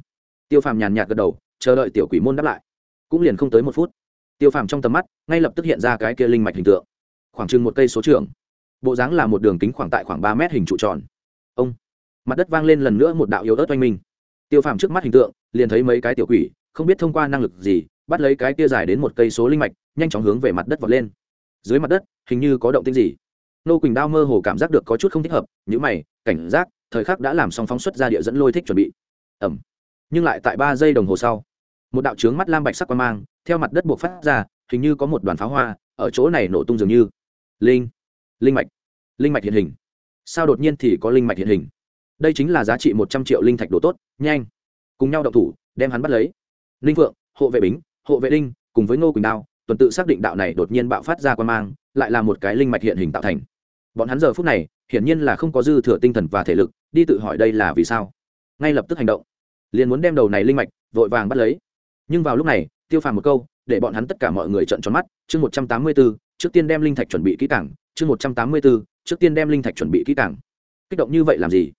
tiêu phàm nhàn nhạt gật đầu, chờ đợi tiểu quỷ môn đáp lại. Cũng liền không tới một phút, tiêu phàm trong tầm mắt, ngay lập tức hiện ra cái kia linh mạch hình tượng. Khoảng chừng một cây số trường bộ dáng là một đường kính khoảng tại khoảng ba mét hình trụ tròn. Ông. Mặt đất vang lên lần nữa một đạo yếu ớt oanh minh. Tiêu phàm trước mắt hình tượng, liền thấy mấy cái tiểu quỷ, không biết thông qua năng lực gì, bắt lấy cái kia dài đến một cây số linh mạch, nhanh chóng hướng về mặt đất vọt lên. Dưới mặt đất, hình như có động tĩnh gì. Nô quỳnh đao mơ hồ cảm giác được có chút không thích hợp n h ữ mày, cảnh giác, thời khắc đã làm xong phóng xuất ra địa dẫn lôi thích chuẩn bị. Ẩm nhưng lại tại ba giây đồng hồ sau, một đạo trướng mắt lam bạch sắc quang mang theo mặt đất buộc phát ra, hình như có một đoàn pháo hoa ở chỗ này nổ tung dường như. Linh linh mạch linh mạch hiện hình. Sao đột nhiên thì có linh mạch hiện hình? Đây chính là giá trị một trăm triệu linh thạch đồ tốt, nhanh. Cùng nhau đậu thủ, đem hắn bắt lấy. Linh phượng, hộ vệ bính, hộ vệ đinh, cùng với ngô quỳnh đao, tuần tự xác định đạo này đột nhiên bạo phát ra quan mang, lại là một cái linh mạch hiện hình tạo thành. Bọn hắn giờ phút này, hiển nhiên là không có dư thừa tinh thần và thể lực, đi tự hỏi đây là vì sao. Ngay lập tức hành động liền muốn đem đầu này linh mạch vội vàng bắt lấy. Nhưng vào lúc này, tiêu phàm một câu, để bọn hắn tất cả mọi người trận tròn mắt, chương một trăm tám mươi b ố trước tiên đem linh thạch chuẩn bị kỹ cảng chương một trăm tám mươi b ố trước tiên đem linh thạch chuẩn bị kỹ cảng kích động như vậy làm gì?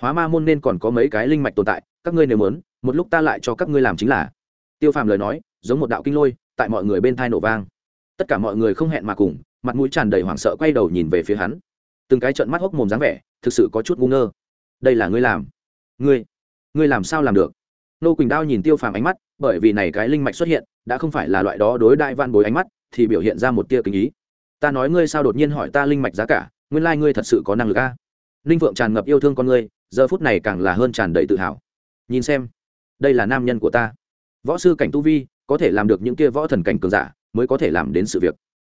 Hóa ma môn nên còn có mấy cái linh mạch tồn tại, các ngươi nếu muốn, một lúc ta lại cho các ngươi làm chính là. Tiêu phàm lời nói, giống một đạo kinh lôi, tại mọi người bên thai nổ vang. Tất cả mọi người không hẹn mà cùng, mặt mũi tràn đầy hoảng sợ quay đầu nhìn về phía hắn. Từng cái trận mắt hốc mồm dáng vẻ, thực sự có chút ngu ngơ. Đây là ngươi làm. Ngươi ngươi làm sao làm được? Nô quỳnh đao nhìn tiêu phàm ánh mắt, bởi vì này cái linh mạch xuất hiện, đã không phải là loại đó đối đại van bối ánh mắt, thì biểu hiện ra một tia kính ý. Ta nói ngươi sao đột nhiên hỏi ta linh mạch giá cả, nguyên lai、like、ngươi thật sự có năng lực a. Linh Vượng tràn ngập yêu thương con ngươi, giờ phút này càng là hơn tràn đầy tự hào. Nhìn xem, đây là nam nhân của ta. Võ sư cảnh tu vi, có thể làm được những kia võ thần cảnh cường giả, mới có thể làm đến sự việc.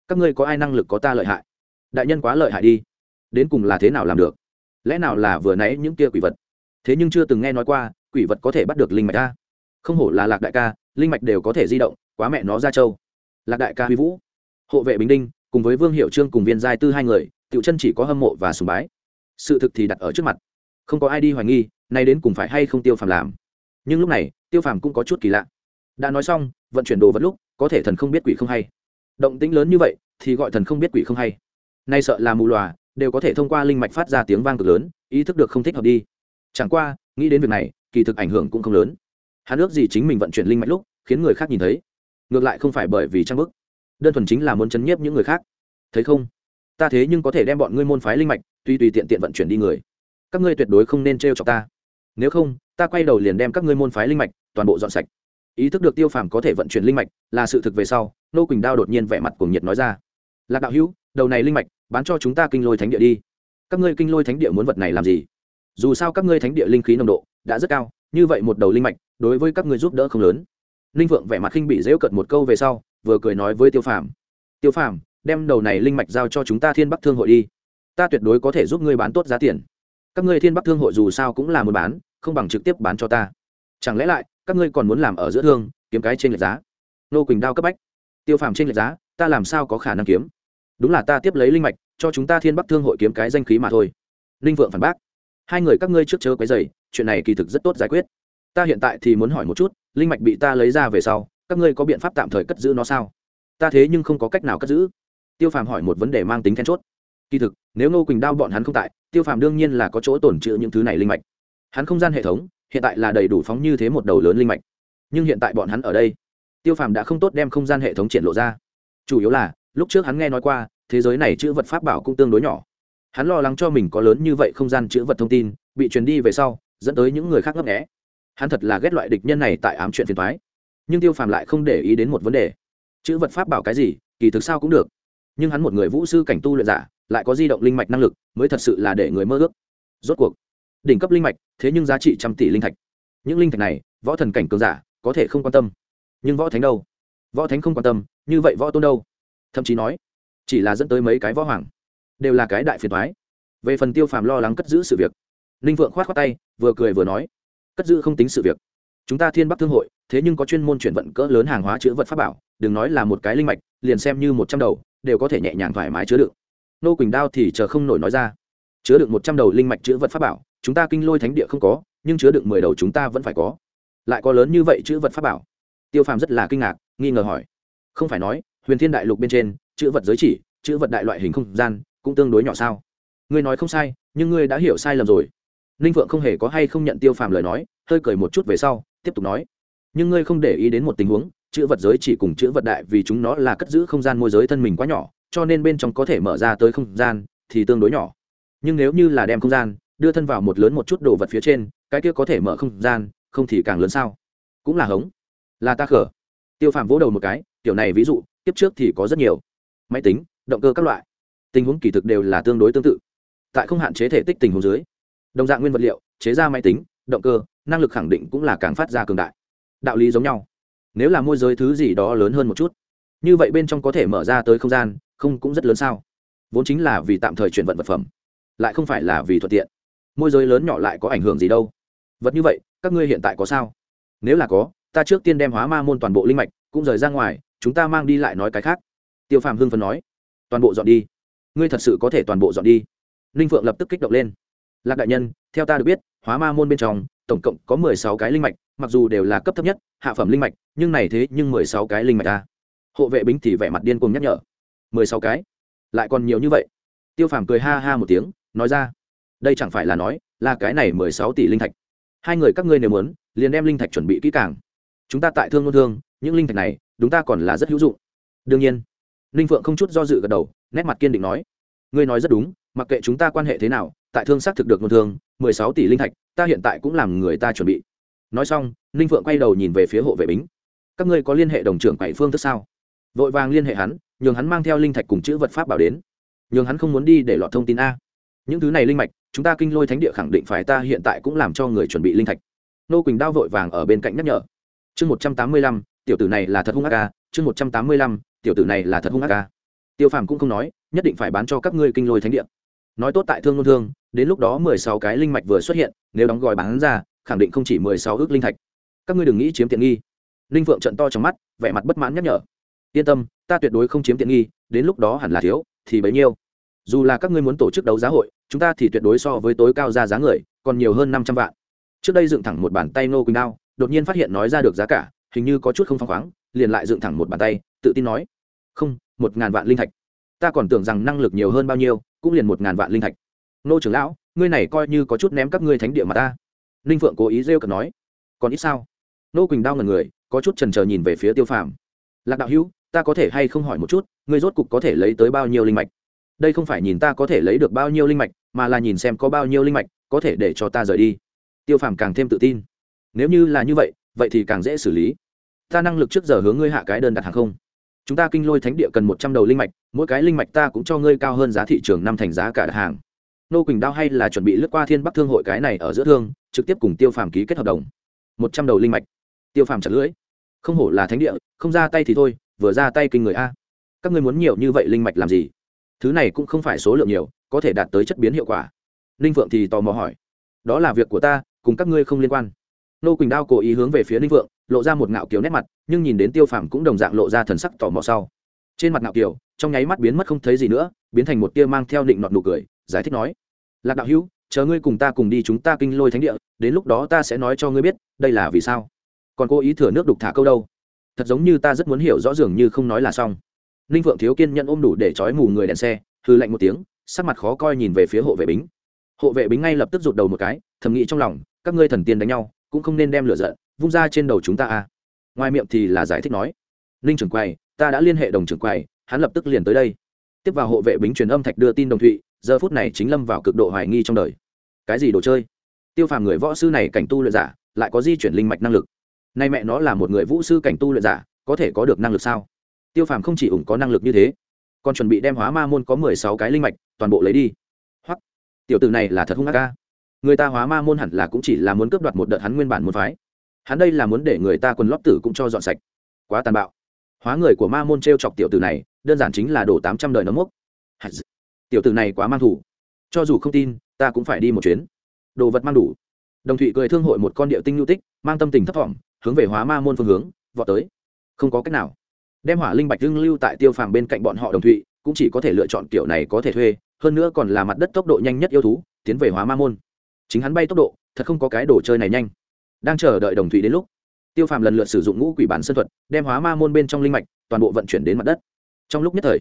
Các ngươi có ai năng lực có ta lợi hại? Đại nhân quá lợi hại đi. Đến cùng là thế nào làm được? Lẽ nào là vừa nãy những kia quỷ vật? Thế nhưng chưa từng nghe nói qua, quỷ vật có thể bắt được linh mạch ta. Không hổ là lạc đại ca, linh mạch đều có thể di động, quá mẹ nó ra châu. Lạc đại ca huy vũ. Hộ vệ bình đinh, cùng với vương hiệu trương cùng viên giai tư hai người, tiểu chân chỉ có hâm mộ và sùng bái. Sự thực thì đặt ở trước mặt. Không có ai đi hoài nghi, nay đến cùng phải hay không tiêu phàm làm. Nhưng lúc này, tiêu phàm cũng có chút kỳ lạ. Đã nói xong, vận chuyển đồ vật lúc, có thể thần không biết quỷ không hay. Động tĩnh lớn như vậy, thì gọi thần không biết quỷ không hay. Nay sợ là mù lòa, đều có thể thông qua linh mạch phát ra tiếng vang cực lớn, ý thức được không thích hợp đi chẳng qua, nghĩ đến việc này, kỳ thực ảnh hưởng cũng không lớn. Hắn ước gì chính mình vận chuyển linh mạch lúc, khiến người khác nhìn thấy. Ngược lại không phải bởi vì trang bức. Đơn thuần chính là muốn chấn nhiếp những người khác. Thấy không? Ta thế nhưng có thể đem bọn ngươi môn phái linh mạch, tuy tùy tiện tiện vận chuyển đi người. Các ngươi tuyệt đối không nên t chọc ta. Nếu không, ta quay đầu liền đem các ngươi môn phái linh mạch, toàn bộ dọn sạch. Ý thức được tiêu phàm có thể vận chuyển linh mạch, là sự thực về sau, nô quỳnh đao đột nhiên vẻ mặt cuồng nhiệt nói ra. Lạc đạo hữu, đầu này linh mạch, bán cho chúng ta kinh lôi thánh địa đi. Các ngươi kinh lôi thánh địa muốn vật này làm gì? Dù sao các ngươi thánh địa linh khí nồng độ đã rất cao, như vậy một đầu linh mạch đối với các ngươi giúp đỡ không lớn. Linh vượng vẻ mặt khinh bị dễu cận một câu về sau, vừa cười nói với tiêu phàm tiêu phàm, đem đầu này linh mạch giao cho chúng ta thiên bắc thương hội đi. Ta tuyệt đối có thể giúp ngươi bán tốt giá tiền. Các ngươi thiên bắc thương hội dù sao cũng là muốn bán, không bằng trực tiếp bán cho ta. Chẳng lẽ lại, các ngươi còn muốn làm ở giữa thương, kiếm cái trên lệch giá? Nô quỳnh đao cấp bách, tiêu phàm trên lệch giá, ta làm sao có khả năng kiếm? Đúng là ta tiếp lấy linh mạch, cho chúng ta thiên bắc thương hội kiếm cái danh khí mà thôi. Linh vượng phản bác hai người các ngươi trước chớ quấy dày chuyện này kỳ thực rất tốt giải quyết. Ta hiện tại thì muốn hỏi một chút, linh mạch bị ta lấy ra về sau, các ngươi có biện pháp tạm thời cất giữ nó sao? Ta thế nhưng không có cách nào cất giữ. Tiêu phàm hỏi một vấn đề mang tính then chốt. Kỳ thực, nếu ngô quỳnh đao bọn hắn không tại, tiêu phàm đương nhiên là có chỗ tổn trữ những thứ này linh mạch. Hắn không gian hệ thống, hiện tại là đầy đủ phóng như thế một đầu lớn linh mạch. Nhưng hiện tại bọn hắn ở đây, tiêu phàm đã không tốt đem không gian hệ thống triển lộ ra. Chủ yếu là, lúc trước hắn nghe nói qua, thế giới này chữ vật pháp bảo cũng tương đối nhỏ hắn lo lắng cho mình có lớn như vậy không gian chữ vật thông tin, bị truyền đi về sau, dẫn tới những người khác ngấp nghẽ hắn thật là ghét loại địch nhân này tại ám chuyện phiền thoái nhưng tiêu phàm lại không để ý đến một vấn đề. Chữ vật pháp bảo cái gì, kỳ thực sao cũng được. Nhưng hắn một người vũ sư cảnh tu luyện giả, lại có di động linh mạch năng lực, mới thật sự là để người mơ ước. Rốt cuộc, đỉnh cấp linh mạch, thế nhưng giá trị trăm tỷ linh thạch. Những linh thạch này, võ thần cảnh cường giả, có thể không quan tâm. Nhưng võ thánh đâu? Võ thánh không quan tâm, như vậy võ tôn đâu? Thậm chí nói, chỉ là dẫn tới mấy cái võ hoàng đều là cái đại phiền thoái. Về phần tiêu phàm lo lắng cất giữ sự việc, ninh vượng khoát khoát tay, vừa cười vừa nói, cất giữ không tính sự việc. Chúng ta thiên bắc thương hội, thế nhưng có chuyên môn chuyển vận cỡ lớn hàng hóa chữ vật pháp bảo, đừng nói là một cái linh mạch, liền xem như một trăm đầu, đều có thể nhẹ nhàng thoải mái chứa đựng. Nô quỳnh đao thì chờ không nổi nói ra, chứa đựng một trăm đầu linh mạch chữ vật pháp bảo, chúng ta kinh lôi thánh địa không có, nhưng chứa đựng mười đầu chúng ta vẫn phải có. Lại có lớn như vậy chữ vật pháp bảo? Tiêu phàm rất là kinh ngạc, nghi ngờ hỏi. Không phải nói, huyền thiên đại lục bên trên chữ vật giới chỉ chữ vật đại loại hình không gian cũng tương đối nhỏ sao? Ngươi nói không sai, nhưng ngươi đã hiểu sai lầm rồi. Ninh phượng không hề có hay không nhận tiêu phàm lời nói, hơi cười một chút về sau, tiếp tục nói. Nhưng ngươi không để ý đến một tình huống, chữ vật giới chỉ cùng chữ vật đại vì chúng nó là cất giữ không gian môi giới thân mình quá nhỏ, cho nên bên trong có thể mở ra tới không gian thì tương đối nhỏ. Nhưng nếu như là đem không gian đưa thân vào một lớn một chút đồ vật phía trên, cái kia có thể mở không gian, không thì càng lớn sao? Cũng là hống. Là ta khở tiêu phàm vỗ đầu một cái, kiểu này ví dụ tiếp trước thì có rất nhiều. Máy tính, động cơ các loại tình huống kỳ thực đều là tương đối tương tự. Tại không hạn chế thể tích tình huống dưới, đồng dạng nguyên vật liệu, chế ra máy tính, động cơ, năng lực khẳng định cũng là càng phát ra cường đại. Đạo lý giống nhau. Nếu là môi giới thứ gì đó lớn hơn một chút, như vậy bên trong có thể mở ra tới không gian, không cũng rất lớn sao? Vốn chính là vì tạm thời chuyển vận vật phẩm, lại không phải là vì thuận tiện. Môi giới lớn nhỏ lại có ảnh hưởng gì đâu? Vật như vậy, các ngươi hiện tại có sao? Nếu là có, ta trước tiên đem hóa ma môn toàn bộ linh mạch cũng rời ra ngoài, chúng ta mang đi lại nói cái khác. Tiêu phàm hưng phần nói. Toàn bộ dọn đi ngươi thật sự có thể toàn bộ dọn đi. Ninh phượng lập tức kích động lên. Lạc đại nhân, theo ta được biết, hóa ma môn bên trong, tổng cộng có mười sáu cái linh mạch, mặc dù đều là cấp thấp nhất, hạ phẩm linh mạch, nhưng này thế nhưng mười sáu cái linh mạch ta hộ vệ bính thì vẻ mặt điên cuồng nhắc nhở. mười sáu cái? Lại còn nhiều như vậy. Tiêu phàm cười ha ha một tiếng, nói ra. Đây chẳng phải là nói, là cái này mười sáu tỷ linh thạch. Hai người các ngươi nếu muốn, liền đem linh thạch chuẩn bị kỹ càng. Chúng ta tại thương ngôn thương, những linh thạch này, đúng ta còn là rất hữu dụng. Đương nhiên ninh phượng không chút do dự gật đầu, nét mặt kiên định nói, ngươi nói rất đúng, mặc kệ chúng ta quan hệ thế nào, tại thương xác thực được ngôn thương, mười sáu tỷ linh thạch, ta hiện tại cũng làm người ta chuẩn bị. Nói xong, ninh phượng quay đầu nhìn về phía hộ vệ bính. Các ngươi có liên hệ đồng trưởng quậy phương thức sao? Vội vàng liên hệ hắn, nhường hắn mang theo linh thạch cùng chữ vật pháp bảo đến. Nhường hắn không muốn đi để lọt thông tin a. Những thứ này linh mạch, chúng ta kinh lôi thánh địa khẳng định phải ta hiện tại cũng làm cho người chuẩn bị linh thạch. Nô quỳnh đao vội vàng ở bên cạnh nhắc nhở. Chương một trăm tám mươi lăm, tiểu tử này là thật hung ác ca chương một trăm tám mươi lăm tiểu tử này là thật hung ác ca. Tiêu phàm cũng không nói, nhất định phải bán cho các ngươi kinh lôi thánh địa. Nói tốt tại thương ngôn thương, đến lúc đó mười sáu cái linh mạch vừa xuất hiện, nếu đóng gói bán ra, khẳng định không chỉ mười sáu ước linh thạch. Các ngươi đừng nghĩ chiếm tiện nghi. Linh phượng trận to trong mắt, vẻ mặt bất mãn nhắc nhở. Yên tâm, ta tuyệt đối không chiếm tiện nghi, đến lúc đó hẳn là thiếu, thì bấy nhiêu. Dù là các ngươi muốn tổ chức đấu giá hội, chúng ta thì tuyệt đối so với tối cao ra giá người, còn nhiều hơn năm trăm vạn. Trước đây dựng thẳng một bàn tay nô quỳnh đao, đột nhiên phát hiện nói ra được giá cả, hình như có chút không phăng khoáng, liền lại dựng thẳng một bàn tay tự tin nói, không, một ngàn vạn linh thạch. Ta còn tưởng rằng năng lực nhiều hơn bao nhiêu, cũng liền một ngàn vạn linh thạch. Nô trưởng lão, ngươi này coi như có chút ném các ngươi thánh địa mà ta. Ninh phượng cố ý rêu cần nói, còn ít sao? Nô quỳnh đau ngần người, có chút trần trờ nhìn về phía tiêu phàm. Lạc đạo hữu, ta có thể hay không hỏi một chút, ngươi rốt cục có thể lấy tới bao nhiêu linh mạch? Đây không phải nhìn ta có thể lấy được bao nhiêu linh mạch, mà là nhìn xem có bao nhiêu linh mạch có thể để cho ta rời đi. Tiêu phàm càng thêm tự tin. Nếu như là như vậy vậy thì càng dễ xử lý. Ta năng lực trước giờ hướng ngươi hạ cái đơn đặt hàng không? Chúng ta kinh lôi thánh địa cần một trăm đầu linh mạch, mỗi cái linh mạch ta cũng cho ngươi cao hơn giá thị trường năm thành giá cả đặt hàng. Nô quỳnh đao hay là chuẩn bị lướt qua thiên bắc thương hội cái này ở giữa thương, trực tiếp cùng tiêu phàm ký kết hợp đồng. Một trăm đầu linh mạch. Tiêu phàm chặt lưỡi. Không hổ là thánh địa, không ra tay thì thôi, vừa ra tay kinh người a. Các ngươi muốn nhiều như vậy linh mạch làm gì? Thứ này cũng không phải số lượng nhiều, có thể đạt tới chất biến hiệu quả. Ninh phượng thì tò mò hỏi. Đó là việc của ta, cùng các ngươi không liên quan. Nô quỳnh đao cố ý hướng về phía ninh phượng lộ ra một ngạo kiều nét mặt, nhưng nhìn đến tiêu phàm cũng đồng dạng lộ ra thần sắc tò mò sau. Trên mặt ngạo kiều, trong nháy mắt biến mất không thấy gì nữa, biến thành một tia mang theo định nọt nụ cười, giải thích nói, lạc đạo hữu, chờ ngươi cùng ta cùng đi chúng ta kinh lôi thánh địa, đến lúc đó ta sẽ nói cho ngươi biết, đây là vì sao? Còn cố ý thừa nước đục thả câu đâu? Thật giống như ta rất muốn hiểu rõ dường như không nói là xong. Ninh phượng thiếu kiên nhận ôm đủ để trói mù người đèn xe hư lạnh một tiếng, sắc mặt khó coi nhìn về phía hộ vệ bính. Hộ vệ bính ngay lập tức rụt đầu một cái, thầm nghĩ trong lòng, các ngươi thần tiên đánh nhau cũng không nên đem lửa giận vung ra trên đầu chúng ta à ngoài miệng thì là giải thích nói, ninh trưởng quầy, ta đã liên hệ đồng trưởng quầy, hắn lập tức liền tới đây. Tiếp vào hộ vệ bính truyền âm thạch đưa tin đồng thụy, giờ phút này chính lâm vào cực độ hoài nghi trong đời. Cái gì đồ chơi? Tiêu phàm người võ sư này cảnh tu luyện giả, lại có di chuyển linh mạch năng lực. Nay mẹ nó là một người vũ sư cảnh tu luyện giả, có thể có được năng lực sao? Tiêu phàm không chỉ ủng có năng lực như thế, còn chuẩn bị đem hóa ma môn có mười sáu cái linh mạch toàn bộ lấy đi. Hoặc tiểu t ử này là thật hung ác ca người ta hóa ma môn hẳn là cũng chỉ là muốn cướp đoạt một đợt hắn nguyên bản môn phái. Hắn đây là muốn để người ta quần lót tử cũng cho dọn sạch. Quá tàn bạo. Hóa người của ma môn t r e o chọc tiểu tử này, đơn giản chính là đổ tám trăm đời nấm mốc. Tiểu tử này quá mang thủ. Cho dù không tin, ta cũng phải đi một chuyến. Đồ vật mang đủ. Đồng thụy cười thương hội một con địa tinh nhu tích, mang tâm tình thấp thỏm, hướng về hóa ma môn phương hướng, vọt tới. Không có cách nào. Đem hỏa linh bạch hưng lưu tại tiêu phàm bên cạnh bọn họ đồng thụy, cũng chỉ có thể lựa chọn kiểu này có thể thuê, hơn nữa còn là mặt đất tốc độ nhanh nhất yêu thú, tiến về hóa ma môn chính hắn bay tốc độ, thật không có cái đồ chơi này nhanh. Đang chờ đợi đồng thụy đến lúc, tiêu phàm lần lượt sử dụng ngũ quỷ bản sân thuật, đem hóa ma môn bên trong linh mạch toàn bộ vận chuyển đến mặt đất. Trong lúc nhất thời,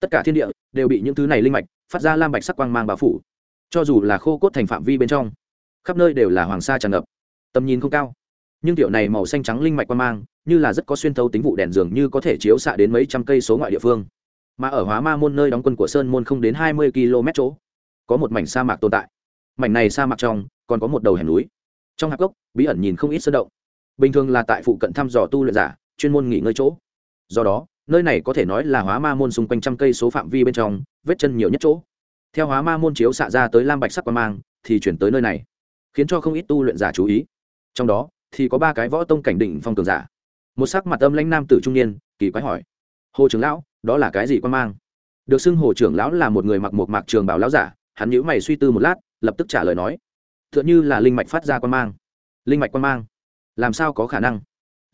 tất cả thiên địa đều bị những thứ này linh mạch phát ra lam bạch sắc quang mang bao phủ. Cho dù là khô cốt thành phạm vi bên trong, khắp nơi đều là hoàng sa tràn ngập. Tầm nhìn không cao, nhưng tiểu này màu xanh trắng linh mạch quang mang như là rất có xuyên thấu tính vụ đèn dường như có thể chiếu xạ đến mấy trăm cây số ngoại địa phương. Mà ở hóa ma môn nơi đóng quân của sơn môn không đến hai mươi km chỗ, có một mảnh sa mạc tồn tại mảnh này sa mạc trong, còn có một đầu hẻm núi. Trong hạp gốc, bí ẩn nhìn không ít sơn động. Bình thường là tại phụ cận thăm dò tu luyện giả, chuyên môn nghỉ ngơi chỗ. Do đó, nơi này có thể nói là hóa ma môn xung quanh trăm cây số phạm vi bên trong, vết chân nhiều nhất chỗ. Theo hóa ma môn chiếu xạ ra tới lam bạch sắc quan mang, thì chuyển tới nơi này, khiến cho không ít tu luyện giả chú ý. Trong đó, thì có ba cái võ tông cảnh đỉnh phong cường giả. Một sắc mặt âm lãnh nam tử trung niên, kỳ quái hỏi, hồ trưởng lão, đó là cái gì quan mang? Được xưng hồ trưởng lão là một người mặc một mạc trường bảo lão giả, hắn nhíu mày suy tư một lát lập tức trả lời nói t h ư ợ n h ư là linh mạch phát ra quan mang. Linh mạch quan mang? Làm sao có khả năng?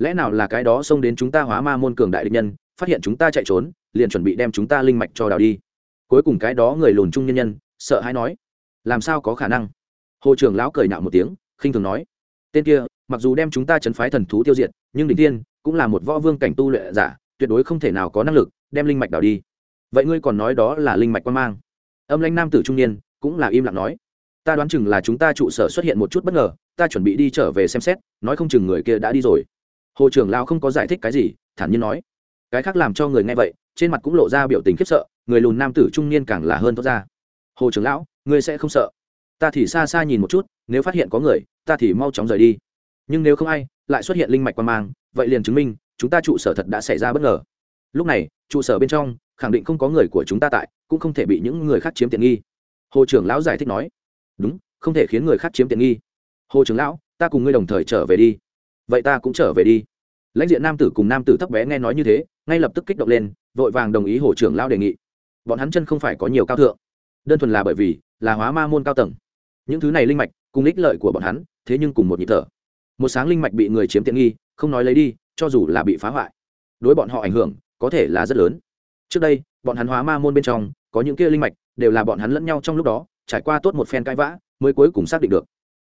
Lẽ nào là cái đó xông đến chúng ta hóa ma môn cường đại địch nhân, phát hiện chúng ta chạy trốn, liền chuẩn bị đem chúng ta linh mạch cho đào đi? Cuối cùng cái đó người lùn trung nhân nhân, sợ hãi nói, làm sao có khả năng? Hồ trưởng lão cười nhạo một tiếng, khinh thường nói, tên kia, mặc dù đem chúng ta chấn phái thần thú tiêu diệt, nhưng đỉnh tiên cũng là một võ vương cảnh tu luyện giả, tuyệt đối không thể nào có năng lực đem linh mạch đào đi. Vậy ngươi còn nói đó là linh mạch quan mang? Âm lãnh nam tử trung niên cũng là im lặng nói ta đoán chừng là chúng ta trụ sở xuất hiện một chút bất ngờ, ta chuẩn bị đi trở về xem xét, nói không chừng người kia đã đi rồi. Hồ trưởng lão không có giải thích cái gì, thản nhiên nói. Cái khác làm cho người nghe vậy, trên mặt cũng lộ ra biểu tình khiếp sợ, người lùn nam tử trung niên càng là hơn tốt ra. Hồ trưởng lão, ngươi sẽ không sợ. Ta thì xa xa nhìn một chút, nếu phát hiện có người, ta thì mau chóng rời đi. Nhưng nếu không ai, lại xuất hiện linh mạch quan mang, vậy liền chứng minh, chúng ta trụ sở thật đã xảy ra bất ngờ. Lúc này, trụ sở bên trong, khẳng định không có người của chúng ta tại, cũng không thể bị những người khác chiếm tiện nghi. Hồ trưởng lão giải thích nói đúng, không thể khiến người khác chiếm tiện nghi. Hồ trưởng lão, ta cùng ngươi đồng thời trở về đi. Vậy ta cũng trở về đi. Lãnh diện nam tử cùng nam tử thấp bé nghe nói như thế, ngay lập tức kích động lên, vội vàng đồng ý hồ trưởng lão đề nghị. Bọn hắn chân không phải có nhiều cao thượng, đơn thuần là bởi vì là hóa ma môn cao tầng. Những thứ này linh mạch, cùng ích lợi của bọn hắn, thế nhưng cùng một nhịp thở. Một sáng linh mạch bị người chiếm tiện nghi, không nói lấy đi, cho dù là bị phá hoại, đối bọn họ ảnh hưởng, có thể là rất lớn. Trước đây, bọn hắn hóa ma môn bên trong, có những kia linh mạch, đều là bọn hắn lẫn nhau trong lúc đó trải qua tốt một phen cãi vã mới cuối cùng xác định được.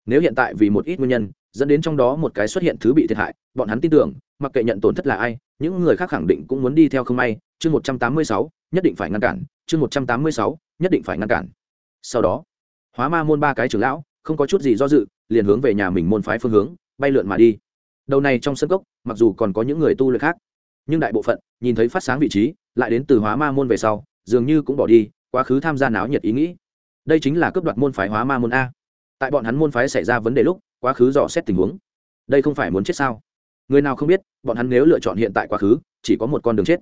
Nếu hiện tại vì một ít nguyên nhân, dẫn đến trong đó một cái xuất hiện thứ bị thiệt hại, bọn hắn tin tưởng, mặc kệ nhận tổn thất là ai, những người khác khẳng định cũng muốn đi theo không may. Chương một trăm tám mươi sáu, nhất định phải ngăn cản. Chương một trăm tám mươi sáu, nhất định phải ngăn cản. Sau đó, hóa ma môn ba cái trưởng lão, không có chút gì do dự, liền hướng về nhà mình môn phái phương hướng, bay lượn mà đi. Đầu này trong sân cốc, mặc dù còn có những người tu luyện khác, nhưng đại bộ phận nhìn thấy phát sáng vị trí, lại đến từ hóa ma môn về sau, dường như cũng bỏ đi, quá khứ tham gia náo nhiệt ý nghĩ đây chính là cướp đoạt môn phái hóa ma môn a. Tại bọn hắn môn phái xảy ra vấn đề lúc, quá khứ dò xét tình huống. Đây không phải muốn chết sao? Người nào không biết, bọn hắn nếu lựa chọn hiện tại quá khứ, chỉ có một con đường chết.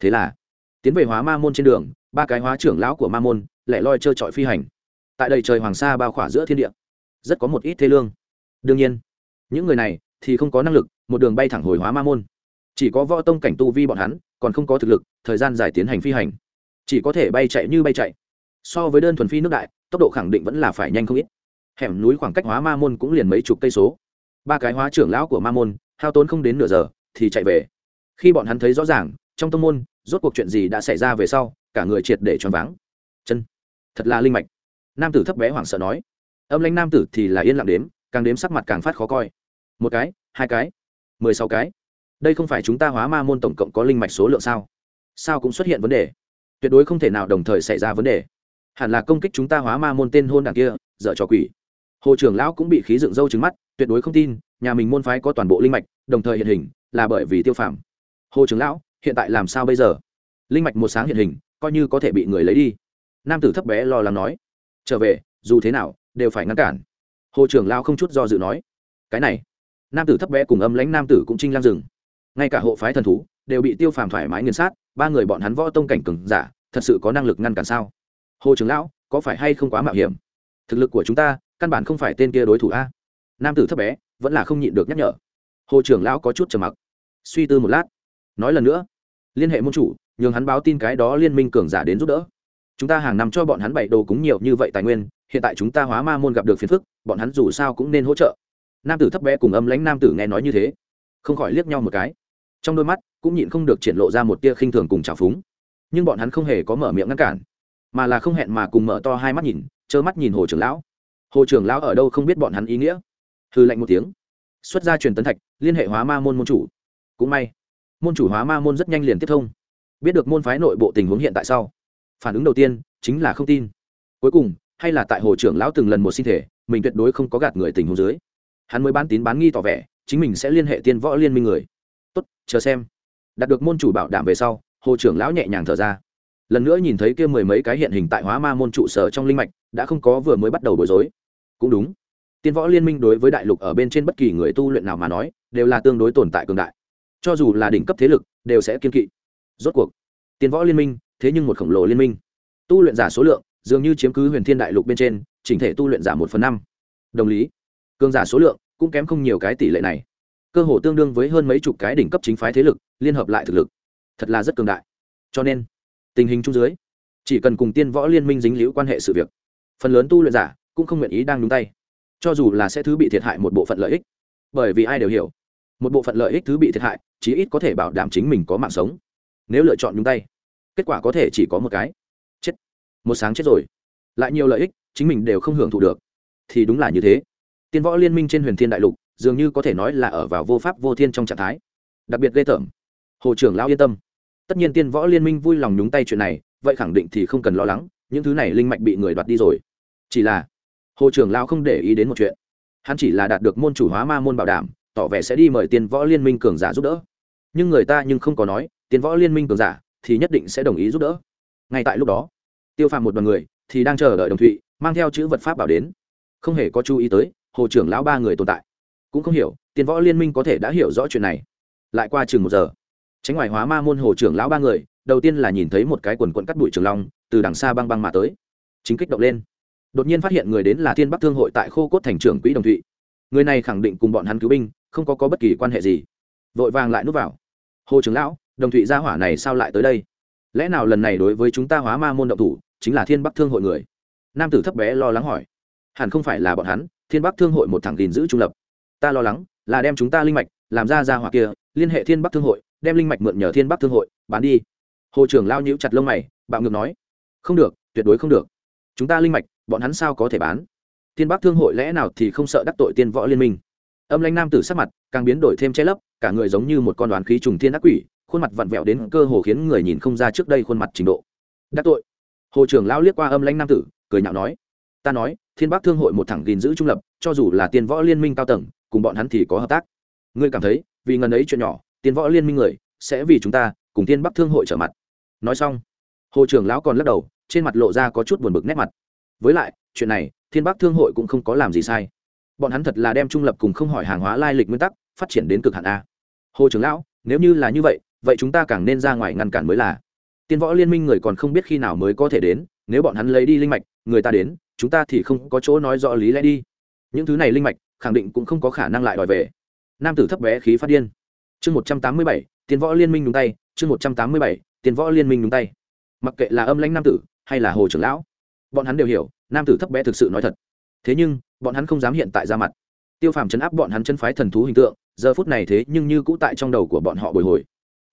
Thế là, tiến về hóa ma môn trên đường, ba cái hóa trưởng lão của ma môn lại loi trơ trọi phi hành. Tại đây trời hoàng sa bao khỏa giữa thiên địa, rất có một ít thế lương. Đương nhiên, những người này thì không có năng lực, một đường bay thẳng hồi hóa ma môn. Chỉ có võ tông cảnh tu vi bọn hắn, còn không có thực lực, thời gian dài tiến hành phi hành. Chỉ có thể bay chạy như bay chạy so với đơn thuần phi nước đại, tốc độ khẳng định vẫn là phải nhanh không ít. Hẻm núi khoảng cách hóa ma môn cũng liền mấy chục cây số. Ba cái hóa trưởng lão của ma môn, hao tốn không đến nửa giờ, thì chạy về. Khi bọn hắn thấy rõ ràng, trong tông môn, rốt cuộc chuyện gì đã xảy ra về sau, cả người triệt để choáng váng. Chân, thật là linh mạch. Nam tử thấp bé hoảng sợ nói. Âm lãnh nam tử thì là yên lặng đếm, càng đếm sắc mặt càng phát khó coi. Một cái, hai cái, mười sáu cái. Đây không phải chúng ta hóa ma môn tổng cộng có linh mạch số lượng sao? Sao cũng xuất hiện vấn đề? Tuyệt đối không thể nào đồng thời xảy ra vấn đề hẳn là công kích chúng ta hóa ma môn tên hôn đảng kia, dở trò quỷ. Hồ trưởng lão cũng bị khí dựng râu trứng mắt, tuyệt đối không tin, nhà mình môn phái có toàn bộ linh mạch, đồng thời hiện hình, là bởi vì tiêu phạm hồ trưởng lão, hiện tại làm sao bây giờ? Linh mạch một sáng hiện hình, coi như có thể bị người lấy đi. Nam tử thấp bé lo lắng nói. Trở về, dù thế nào, đều phải ngăn cản. Hồ trưởng lão không chút do dự nói. Cái này. Nam tử thấp bé cùng âm lãnh nam tử cũng trinh lam rừng. Ngay cả hộ phái thần thú, đều bị tiêu phàm thoải mái nghiền sát, ba người bọn hắn võ tông cảnh cừng giả, thật sự có năng lực ngăn cản sao? Hồ trưởng lão, có phải hay không quá mạo hiểm? Thực lực của chúng ta, căn bản không phải tên kia đối thủ a. Nam tử thấp bé, vẫn là không nhịn được nhắc nhở. Hồ trưởng lão có chút trầm mặc. Suy tư một lát. Nói lần nữa. Liên hệ môn chủ, nhường hắn báo tin cái đó liên minh cường giả đến giúp đỡ. Chúng ta hàng năm cho bọn hắn bày đồ cúng nhiều như vậy tài nguyên, hiện tại chúng ta hóa ma môn gặp được phiền phức, bọn hắn dù sao cũng nên hỗ trợ. Nam tử thấp bé cùng âm lãnh nam tử nghe nói như thế, không khỏi liếc nhau một cái. Trong đôi mắt, cũng nhịn không được triển lộ ra một tia khinh thường cùng trào phúng. Nhưng bọn hắn không hề có mở miệng ngăn cản mà là không hẹn mà cùng mở to hai mắt nhìn, trơ mắt nhìn hồ trưởng lão. Hồ trưởng lão ở đâu không biết bọn hắn ý nghĩa? Hư lạnh một tiếng. Xuất ra truyền tấn thạch, liên hệ hóa ma môn môn chủ. Cũng may, môn chủ hóa ma môn rất nhanh liền tiếp thông. Biết được môn phái nội bộ tình huống hiện tại sau, phản ứng đầu tiên chính là không tin. Cuối cùng, hay là tại hồ trưởng lão từng lần một xin thể, mình tuyệt đối không có gạt người tình huống dưới. Hắn mới bán tín bán nghi tỏ vẻ, chính mình sẽ liên hệ tiên võ liên minh người. Tốt, chờ xem. Đạt được môn chủ bảo đảm về sau, hồ trưởng lão nhẹ nhàng thở ra lần nữa nhìn thấy kia mười mấy cái hiện hình tại hóa ma môn trụ sở trong linh mạch, đã không có vừa mới bắt đầu bối rối. Cũng đúng. Tiên võ liên minh đối với đại lục ở bên trên bất kỳ người tu luyện nào mà nói, đều là tương đối tồn tại cường đại. Cho dù là đỉnh cấp thế lực, đều sẽ kiên kỵ. Rốt cuộc, tiên võ liên minh, thế nhưng một khổng lồ liên minh. Tu luyện giả số lượng, dường như chiếm cứ huyền thiên đại lục bên trên, chỉnh thể tu luyện giả một phần năm. Đồng lý, cường giả số lượng cũng kém không nhiều cái tỷ lệ này. Cơ hồ tương đương với hơn mấy chục cái đỉnh cấp chính phái thế lực, liên hợp lại thực lực. Thật là rất cường đại. Cho nên tình hình chung dưới, chỉ cần cùng tiên võ liên minh dính liễu quan hệ sự việc, phần lớn tu luyện giả cũng không nguyện ý đang đúng tay. Cho dù là sẽ thứ bị thiệt hại một bộ phận lợi ích, bởi vì ai đều hiểu, một bộ phận lợi ích thứ bị thiệt hại, chí ít có thể bảo đảm chính mình có mạng sống. Nếu lựa chọn nhúng tay, kết quả có thể chỉ có một cái, chết. Một sáng chết rồi, lại nhiều lợi ích, chính mình đều không hưởng thụ được. Thì đúng là như thế. Tiên võ liên minh trên huyền thiên đại lục, dường như có thể nói là ở vào vô pháp vô thiên trong trạng thái. Đặc biệt ghê tởm. Hồ trưởng lão yên tâm tất nhiên tiên võ liên minh vui lòng nhúng tay chuyện này, vậy khẳng định thì không cần lo lắng, những thứ này linh mạch bị người đoạt đi rồi. Chỉ là, hồ trưởng lão không để ý đến một chuyện. Hắn chỉ là đạt được môn chủ hóa ma môn bảo đảm, tỏ vẻ sẽ đi mời tiên võ liên minh cường giả giúp đỡ. Nhưng người ta nhưng không có nói, tiên võ liên minh cường giả thì nhất định sẽ đồng ý giúp đỡ. Ngay tại lúc đó, tiêu phàm một đoàn người thì đang chờ đợi đồng thụy, mang theo chữ vật pháp bảo đến. Không hề có chú ý tới, hồ trưởng lão ba người tồn tại. Cũng không hiểu, tiên võ liên minh có thể đã hiểu rõ chuyện này. Lại qua chừng một giờ tránh ngoài hóa ma môn hồ trưởng lão ba người đầu tiên là nhìn thấy một cái quần quận cắt bụi trường long từ đằng xa băng băng mà tới. Chính kích động lên. Đột nhiên phát hiện người đến là thiên bắc thương hội tại khô cốt thành trưởng quỹ đồng thụy. Người này khẳng định cùng bọn hắn cứu binh không có, có bất kỳ quan hệ gì. Vội vàng lại núp vào. Hồ trưởng lão đồng thụy gia hỏa này sao lại tới đây? Lẽ nào lần này đối với chúng ta hóa ma môn động thủ chính là thiên bắc thương hội người? Nam tử thấp bé lo lắng hỏi. Hẳn không phải là bọn hắn thiên bắc thương hội một thằng gìn giữ trung lập. Ta lo lắng là đem chúng ta linh mạch làm ra ra hỏa kia liên hệ thiên bắc thương hội đem linh mạch mượn nhờ thiên bắc thương hội, bán đi. Hồ trưởng lao nhíu chặt lông mày, bạo ngược nói, không được, tuyệt đối không được. Chúng ta linh mạch, bọn hắn sao có thể bán? Thiên bắc thương hội lẽ nào thì không sợ đắc tội tiên võ liên minh? Âm lãnh nam tử sắc mặt càng biến đổi thêm che lấp, cả người giống như một con đoán khí trùng thiên ác quỷ, khuôn mặt vặn vẹo đến cơ hồ khiến người nhìn không ra trước đây khuôn mặt trình độ. Đắc tội? Hồ trưởng lao liếc qua âm lãnh nam tử, cười nhạo nói, ta nói, thiên bắc thương hội một thẳng gìn giữ trung lập, cho dù là tiên võ liên minh cao tầng, cùng bọn hắn thì có hợp tác. Ngươi cảm thấy, vì ngần ấy chuyện nhỏ tiên võ liên minh người, sẽ vì chúng ta cùng tiên bắc thương hội trở mặt. Nói xong, hồ trưởng lão còn lắc đầu, trên mặt lộ ra có chút buồn bực nét mặt. Với lại, chuyện này thiên bắc thương hội cũng không có làm gì sai. Bọn hắn thật là đem trung lập cùng không hỏi hàng hóa lai lịch nguyên tắc, phát triển đến cực hạn a. Hồ trưởng lão, nếu như là như vậy vậy chúng ta càng nên ra ngoài ngăn cản mới là. Tiên võ liên minh người còn không biết khi nào mới có thể đến, nếu bọn hắn lấy đi linh mạch, người ta đến, chúng ta thì không có chỗ nói rõ lý lẽ đi. Những thứ này linh mạch, khẳng định cũng không có khả năng lại đòi về. Nam tử thấp bé khí phát điên chương một trăm tám mươi bảy tiền võ liên minh đúng tay. Chương một trăm tám mươi bảy tiền võ liên minh đúng tay. Mặc kệ là âm lãnh nam tử hay là hồ trưởng lão, bọn hắn đều hiểu, nam tử thấp bé thực sự nói thật. Thế nhưng, bọn hắn không dám hiện tại ra mặt. Tiêu phàm chấn áp bọn hắn chân phái thần thú hình tượng, giờ phút này thế nhưng như cũ tại trong đầu của bọn họ bồi hồi.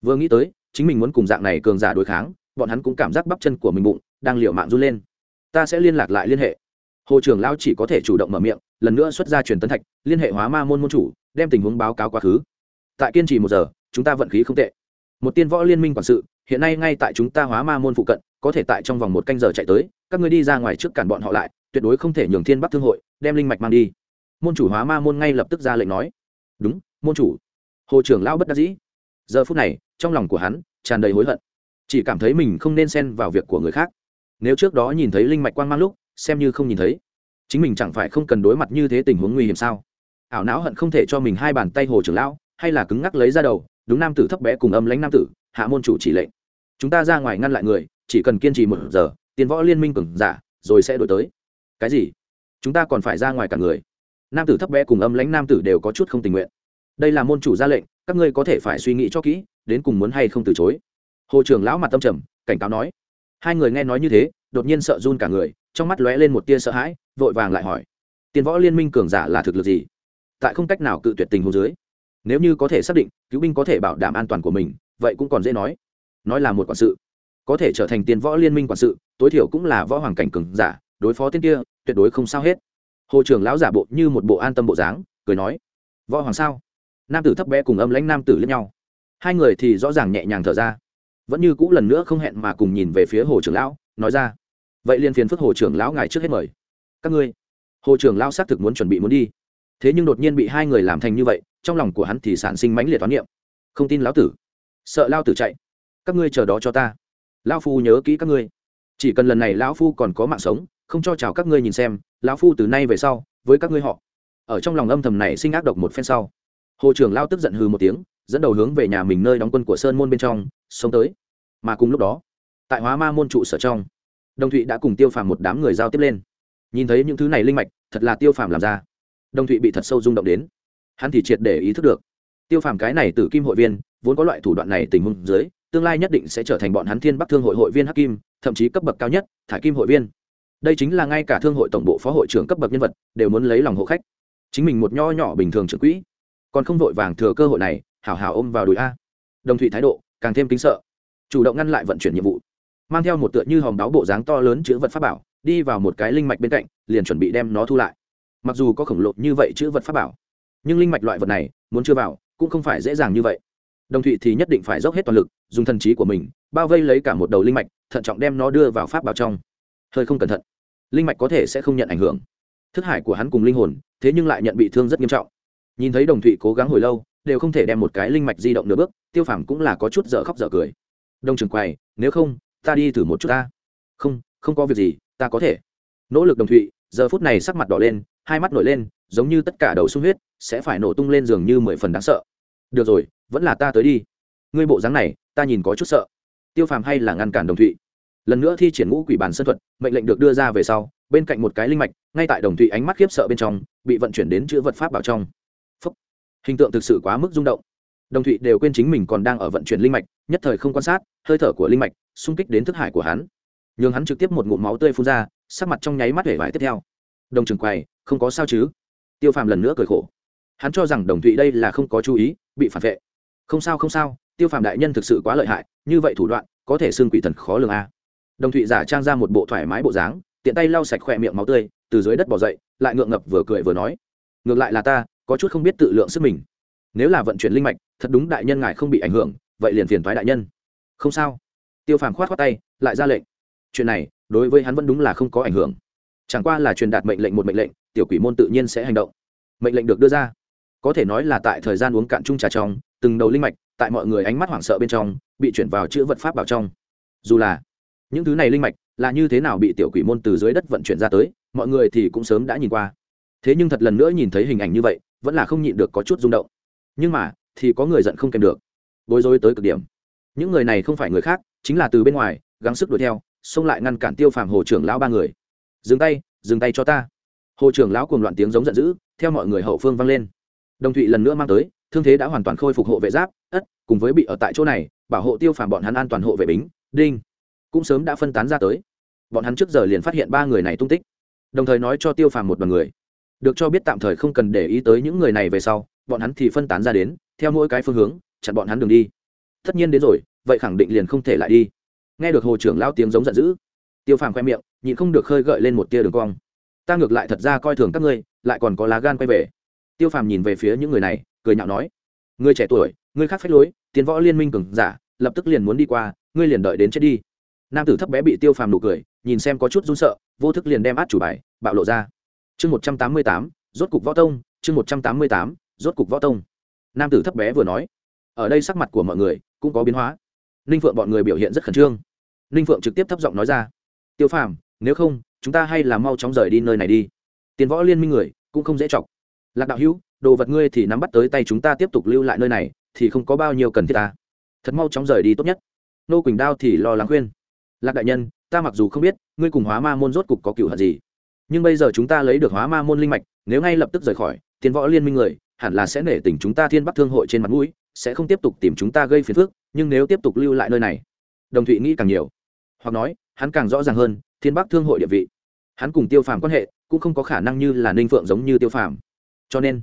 Vừa nghĩ tới, chính mình muốn cùng dạng này cường giả đối kháng, bọn hắn cũng cảm giác bắp chân của mình bụng đang liệu mạng run lên. Ta sẽ liên lạc lại liên hệ. Hồ trưởng lão chỉ có thể chủ động mở miệng, lần nữa xuất ra truyền tấn thạch, liên hệ hóa ma môn môn chủ, đem tình huống báo cáo quá khứ tại kiên trì một giờ, chúng ta vận khí không tệ. Một tiên võ liên minh quản sự, hiện nay ngay tại chúng ta hóa ma môn phụ cận, có thể tại trong vòng một canh giờ chạy tới, các ngươi đi ra ngoài trước cản bọn họ lại, tuyệt đối không thể nhường thiên bắc thương hội đem linh mạch mang đi. Môn chủ hóa ma môn ngay lập tức ra lệnh nói. Đúng, môn chủ. Hồ trưởng lão bất đắc dĩ. Giờ phút này, trong lòng của hắn tràn đầy hối hận. Chỉ cảm thấy mình không nên xen vào việc của người khác. Nếu trước đó nhìn thấy linh mạch quang mang lúc, xem như không nhìn thấy. Chính mình chẳng phải không cần đối mặt như thế tình huống nguy hiểm sao? Ảo não hận không thể cho mình hai bàn tay hồ trưởng lão hay là cứng ngắc lấy ra đầu, đúng nam tử thấp bé cùng âm lãnh nam tử, hạ môn chủ chỉ lệnh. Chúng ta ra ngoài ngăn lại người, chỉ cần kiên trì một giờ, tiền võ liên minh cường giả, rồi sẽ đổi tới. Cái gì? Chúng ta còn phải ra ngoài cả người. Nam tử thấp bé cùng âm lãnh nam tử đều có chút không tình nguyện. Đây là môn chủ ra lệnh, các ngươi có thể phải suy nghĩ cho kỹ, đến cùng muốn hay không từ chối. Hồ trưởng lão mặt tâm trầm, cảnh cáo nói. Hai người nghe nói như thế, đột nhiên sợ run cả người, trong mắt lóe lên một tia sợ hãi, vội vàng lại hỏi. Tiền võ liên minh cường giả là thực lực gì? Tại không cách nào cự tuyệt tình hồ dưới nếu như có thể xác định cứu binh có thể bảo đảm an toàn của mình, vậy cũng còn dễ nói. Nói là một quản sự, có thể trở thành tiền võ liên minh quản sự, tối thiểu cũng là võ hoàng cảnh cường giả, đối phó tên kia, tuyệt đối không sao hết. Hồ trưởng lão giả bộ như một bộ an tâm bộ dáng, cười nói, võ hoàng sao? Nam tử thấp bé cùng âm lãnh nam tử lẫn nhau. Hai người thì rõ ràng nhẹ nhàng thở ra, vẫn như cũ lần nữa không hẹn mà cùng nhìn về phía hồ trưởng lão, nói ra, vậy liền phiền phức hồ trưởng lão ngài trước hết mời. Các ngươi, hồ trưởng lão xác thực muốn chuẩn bị muốn đi thế nhưng đột nhiên bị hai người làm thành như vậy, trong lòng của hắn thì sản sinh mãnh liệt toán niệm. Không tin lão tử. Sợ lao tử chạy. Các ngươi chờ đó cho ta. Lão phu nhớ kỹ các ngươi. Chỉ cần lần này lão phu còn có mạng sống, không cho chào các ngươi nhìn xem, lão phu từ nay về sau, với các ngươi họ. Ở trong lòng âm thầm này sinh ác độc một phen sau. Hồ trưởng lao tức giận hư một tiếng, dẫn đầu hướng về nhà mình nơi đóng quân của sơn môn bên trong sống tới. Mà cùng lúc đó, tại hóa ma môn trụ sở trong đồng thụy đã cùng tiêu phàm một đám người giao tiếp lên. Nhìn thấy những thứ này linh mạch, thật là tiêu phàm làm ra đồng thụy bị thật sâu rung động đến. Hắn thì triệt để ý thức được. Tiêu phàm cái này từ kim hội viên, vốn có loại thủ đoạn này tình huống dưới, tương lai nhất định sẽ trở thành bọn hắn thiên bắc thương hội hội viên hắc kim, thậm chí cấp bậc cao nhất, thải kim hội viên. Đây chính là ngay cả thương hội tổng bộ phó hội trưởng cấp bậc nhân vật, đều muốn lấy lòng hộ khách. Chính mình một nho nhỏ bình thường trưởng quỹ, còn không vội vàng thừa cơ hội này, hảo hảo ôm vào đùi a. Đồng thụy thái độ, càng thêm kính sợ. Chủ động ngăn lại vận chuyển nhiệm vụ. Mang theo một tựa như hòm đáo bộ dáng to lớn chữ vật pháp bảo, đi vào một cái linh mạch bên cạnh, liền chuẩn bị đem nó thu lại mặc dù có khổng lồ như vậy chữ vật pháp bảo, nhưng linh mạch loại vật này, muốn chưa vào, cũng không phải dễ dàng như vậy. Đồng thụy thì nhất định phải dốc hết toàn lực, dùng thần trí của mình, bao vây lấy cả một đầu linh mạch, thận trọng đem nó đưa vào pháp bảo trong. Hơi không cẩn thận, linh mạch có thể sẽ không nhận ảnh hưởng. Thức hải của hắn cùng linh hồn, thế nhưng lại nhận bị thương rất nghiêm trọng. Nhìn thấy đồng thụy cố gắng hồi lâu, đều không thể đem một cái linh mạch di động nửa bước, tiêu phàm cũng là có chút dở khóc dở cười. Đông trường quầy, nếu không, ta đi thử một chút ta. Không không có việc gì, ta có thể. Nỗ lực đồng thụy, giờ phút này sắc mặt đỏ lên hai mắt nổi lên, giống như tất cả đầu sung huyết, sẽ phải nổ tung lên giường như mười phần đáng sợ. Được rồi, vẫn là ta tới đi. Ngươi bộ dáng này, ta nhìn có chút sợ. Tiêu phàm hay là ngăn cản đồng thụy. Lần nữa thi triển ngũ quỷ bàn sân thuật, mệnh lệnh được đưa ra về sau, bên cạnh một cái linh mạch, ngay tại đồng thụy ánh mắt khiếp sợ bên trong, bị vận chuyển đến chữ vật pháp bảo trong. Phúc. hình tượng thực sự quá mức rung động. Đồng thụy đều quên chính mình còn đang ở vận chuyển linh mạch, nhất thời không quan sát, hơi thở của linh mạch xung kích đến thức hải của hắn. Nhường hắn trực tiếp một ngụm máu tươi phun ra, sắc mặt trong nháy mắt hể vải tiếp theo. Đồng trường quầy không có sao chứ? Tiêu phàm lần nữa cười khổ. Hắn cho rằng đồng thụy đây là không có chú ý, bị phản vệ. Không sao không sao, tiêu phàm đại nhân thực sự quá lợi hại, như vậy thủ đoạn, có thể xưng quỷ thần khó lường a. Đồng thụy giả trang ra một bộ thoải mái bộ dáng, tiện tay lau sạch khỏe miệng máu tươi, từ dưới đất bỏ dậy, lại ngượng ngập vừa cười vừa nói. Ngược lại là ta, có chút không biết tự lượng sức mình. Nếu là vận chuyển linh mạch, thật đúng đại nhân ngài không bị ảnh hưởng, vậy liền phiền thoái đại nhân. Không sao. Tiêu phàm khoát khoát tay, lại ra lệnh. Chuyện này, đối với hắn vẫn đúng là không có ảnh hưởng chẳng qua là truyền đạt mệnh lệnh một mệnh lệnh, tiểu quỷ môn tự nhiên sẽ hành động. Mệnh lệnh được đưa ra. Có thể nói là tại thời gian uống cạn chung trà trong, từng đầu linh mạch, tại mọi người ánh mắt hoảng sợ bên trong, bị chuyển vào chữ vật pháp bảo trong. Dù là những thứ này linh mạch là như thế nào bị tiểu quỷ môn từ dưới đất vận chuyển ra tới, mọi người thì cũng sớm đã nhìn qua. Thế nhưng thật lần nữa nhìn thấy hình ảnh như vậy, vẫn là không nhịn được có chút rung động. Nhưng mà, thì có người giận không kèm được. Bối rối tới cực điểm. Những người này không phải người khác, chính là từ bên ngoài, gắng sức đuổi theo, xông lại ngăn cản tiêu phàm hồ trưởng lão ba người dừng tay dừng tay cho ta. Hồ trưởng lão cùng loạn tiếng giống giận dữ, theo mọi người hậu phương vang lên. Đồng thụy lần nữa mang tới, thương thế đã hoàn toàn khôi phục hộ vệ giáp, ất, cùng với bị ở tại chỗ này, bảo hộ tiêu phàm bọn hắn an toàn hộ vệ bính, đinh. Cũng sớm đã phân tán ra tới. Bọn hắn trước giờ liền phát hiện ba người này tung tích, đồng thời nói cho tiêu phàm một đoàn người. Được cho biết tạm thời không cần để ý tới những người này về sau, bọn hắn thì phân tán ra đến, theo mỗi cái phương hướng, chặn bọn hắn đường đi. Tất nhiên đến rồi, vậy khẳng định liền không thể lại đi. Nghe được hồ trưởng lao tiếng giống giận dữ tiêu phàm khoe miệng, nhịn không được khơi gợi lên một tia đường cong. Ta ngược lại thật ra coi thường các ngươi, lại còn có lá gan quay về. Tiêu phàm nhìn về phía những người này, cười nhạo nói, ngươi trẻ tuổi, ngươi khác phách lối, tiến võ liên minh cường giả, lập tức liền muốn đi qua, ngươi liền đợi đến chết đi. Nam tử thấp bé bị tiêu phàm nụ cười, nhìn xem có chút run sợ, vô thức liền đem át chủ bài, bạo lộ ra. Chương một trăm tám mươi tám, rốt cục võ tông, chương một trăm tám mươi tám, rốt cục võ tông. Nam tử thấp bé vừa nói, ở đây sắc mặt của mọi người cũng có biến hóa. Ninh phượng bọn người biểu hiện rất khẩn trương. Ninh phượng trực tiếp thấp giọng nói ra tiêu phàm, nếu không, chúng ta hay là mau chóng rời đi nơi này đi. Tiền võ liên minh người, cũng không dễ chọc. Lạc đạo hữu, đồ vật ngươi thì nắm bắt tới tay chúng ta tiếp tục lưu lại nơi này, thì không có bao nhiêu cần thiết ta. Thật mau chóng rời đi tốt nhất. Nô quỳnh đao thì lo lắng khuyên. Lạc đại nhân, ta mặc dù không biết, ngươi cùng hóa ma môn rốt cục có cựu hận gì. Nhưng bây giờ chúng ta lấy được hóa ma môn linh mạch, nếu ngay lập tức rời khỏi, tiền võ liên minh người, hẳn là sẽ nể tình chúng ta thiên bắc thương hội trên mặt mũi, sẽ không tiếp tục tìm chúng ta gây phiền phức, nhưng nếu tiếp tục lưu lại nơi này, đồng thụy nghĩ càng nhiều. Hoặc nói hắn càng rõ ràng hơn, thiên bắc thương hội địa vị. Hắn cùng tiêu phàm quan hệ cũng không có khả năng như là ninh phượng giống như tiêu phàm. Cho nên,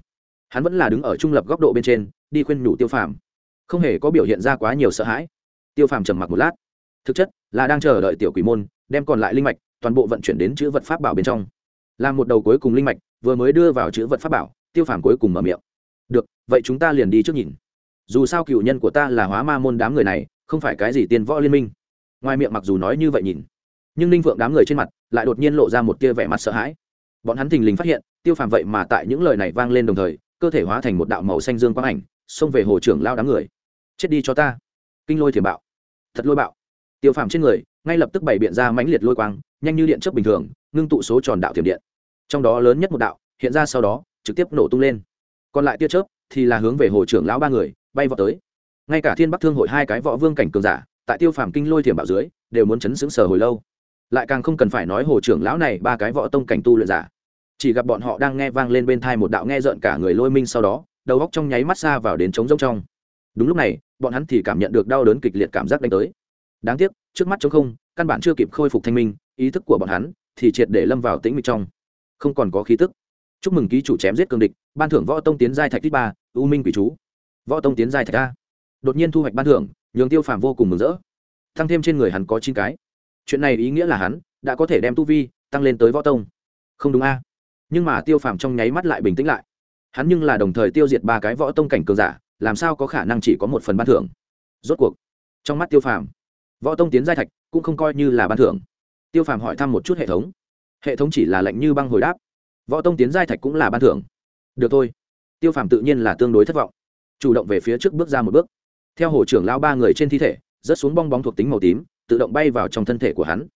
hắn vẫn là đứng ở trung lập góc độ bên trên, đi khuyên nhủ tiêu phàm. Không hề có biểu hiện ra quá nhiều sợ hãi. Tiêu phàm trầm mặc một lát. Thực chất là đang chờ đợi tiểu quỷ môn, đem còn lại linh mạch, toàn bộ vận chuyển đến chữ vật pháp bảo bên trong. Làm một đầu cuối cùng linh mạch, vừa mới đưa vào chữ vật pháp bảo, tiêu phàm cuối cùng mở miệng. Được, vậy chúng ta liền đi trước nhìn. Dù sao cựu nhân của ta là hóa ma môn đám người này, không phải cái gì tiền võ liên minh ngoài miệng mặc dù nói như vậy nhìn, nhưng ninh phượng đám người trên mặt lại đột nhiên lộ ra một tia vẻ mặt sợ hãi. Bọn hắn thình lình phát hiện, tiêu phàm vậy mà tại những lời này vang lên đồng thời, cơ thể hóa thành một đạo màu xanh dương quang ảnh, xông về hồ trưởng lao đám người. Chết đi cho ta. Kinh lôi thiểm bạo. Thật lôi bạo. Tiêu phàm trên người, ngay lập tức bày biện ra mãnh liệt lôi quang, nhanh như điện trước bình thường, ngưng tụ số tròn đạo thiểm điện. Trong đó lớn nhất một đạo, hiện ra sau đó, trực tiếp nổ tung lên. Còn lại tia chớp thì là hướng về hồ trưởng lão ba người bay vào tới. Ngay cả thiên bắc thương hội hai cái võ vương cảnh cường giả tại tiêu phàm kinh lôi thiểm bảo dưới, đều muốn chấn xứng sở hồi lâu. Lại càng không cần phải nói hồ trưởng lão này ba cái võ tông cảnh tu luyện giả. Chỉ gặp bọn họ đang nghe vang lên bên thai một đạo nghe rợn cả người lôi minh sau đó, đầu góc trong nháy mắt xa vào đến trống rông trong. Đúng lúc này, bọn hắn thì cảm nhận được đau đớn kịch liệt cảm giác đánh tới. Đáng tiếc, trước mắt trống không, căn bản chưa kịp khôi phục thanh minh, ý thức của bọn hắn thì triệt để lâm vào tĩnh mịch trong. Không còn có khí tức. Chúc mừng ký chủ chém giết cương địch, ban thưởng võ tông tiến giai thạch tích ba, u minh quỷ chú. Võ tông tiến giai thạch a. Đột nhiên thu hoạch ban thưởng nhường tiêu phàm vô cùng mừng rỡ. Tăng thêm trên người hắn có chín cái. Chuyện này ý nghĩa là hắn đã có thể đem tu vi tăng lên tới võ tông. Không đúng a? Nhưng mà tiêu phàm trong nháy mắt lại bình tĩnh lại. Hắn nhưng là đồng thời tiêu diệt ba cái võ tông cảnh cường giả, làm sao có khả năng chỉ có một phần ban thưởng? Rốt cuộc, trong mắt tiêu phàm, võ tông tiến giai thạch cũng không coi như là ban thưởng. Tiêu phàm hỏi thăm một chút hệ thống. Hệ thống chỉ là lệnh như băng hồi đáp. Võ tông tiến giai thạch cũng là ban thưởng. Được thôi. Tiêu phàm tự nhiên là tương đối thất vọng. Chủ động về phía trước bước ra một bước theo hồ trưởng lao ba người trên thi thể, rớt xuống bong bóng thuộc tính màu tím, tự động bay vào trong thân thể của hắn.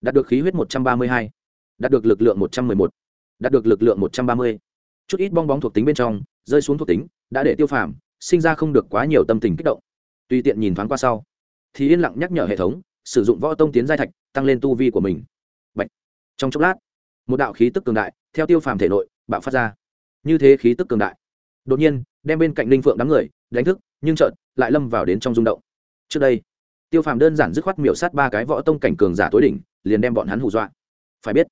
Đạt được khí huyết một trăm ba mươi hai, đạt được lực lượng một trăm m ư ơ i một, đạt được lực lượng một trăm ba mươi. Chút ít bong bóng thuộc tính bên trong, rơi xuống thuộc tính, đã để tiêu phàm, sinh ra không được quá nhiều tâm tình kích động. Tùy tiện nhìn thoáng qua sau, thì yên lặng nhắc nhở hệ thống, sử dụng võ tông tiến giai thạch, tăng lên tu vi của mình. Bạch. trong chốc lát, một đạo khí tức cường đại, theo tiêu phàm thể nội, bạo phát ra. Như thế khí tức cường đại. Đột nhiên, đem bên cạnh linh phượng đám người, đánh thức nhưng chợt lại lâm vào đến trong rung động. Trước đây, tiêu phàm đơn giản dứt khoát miểu sát ba cái võ tông cảnh cường giả tối đỉnh, liền đem bọn hắn hù dọa. Phải biết,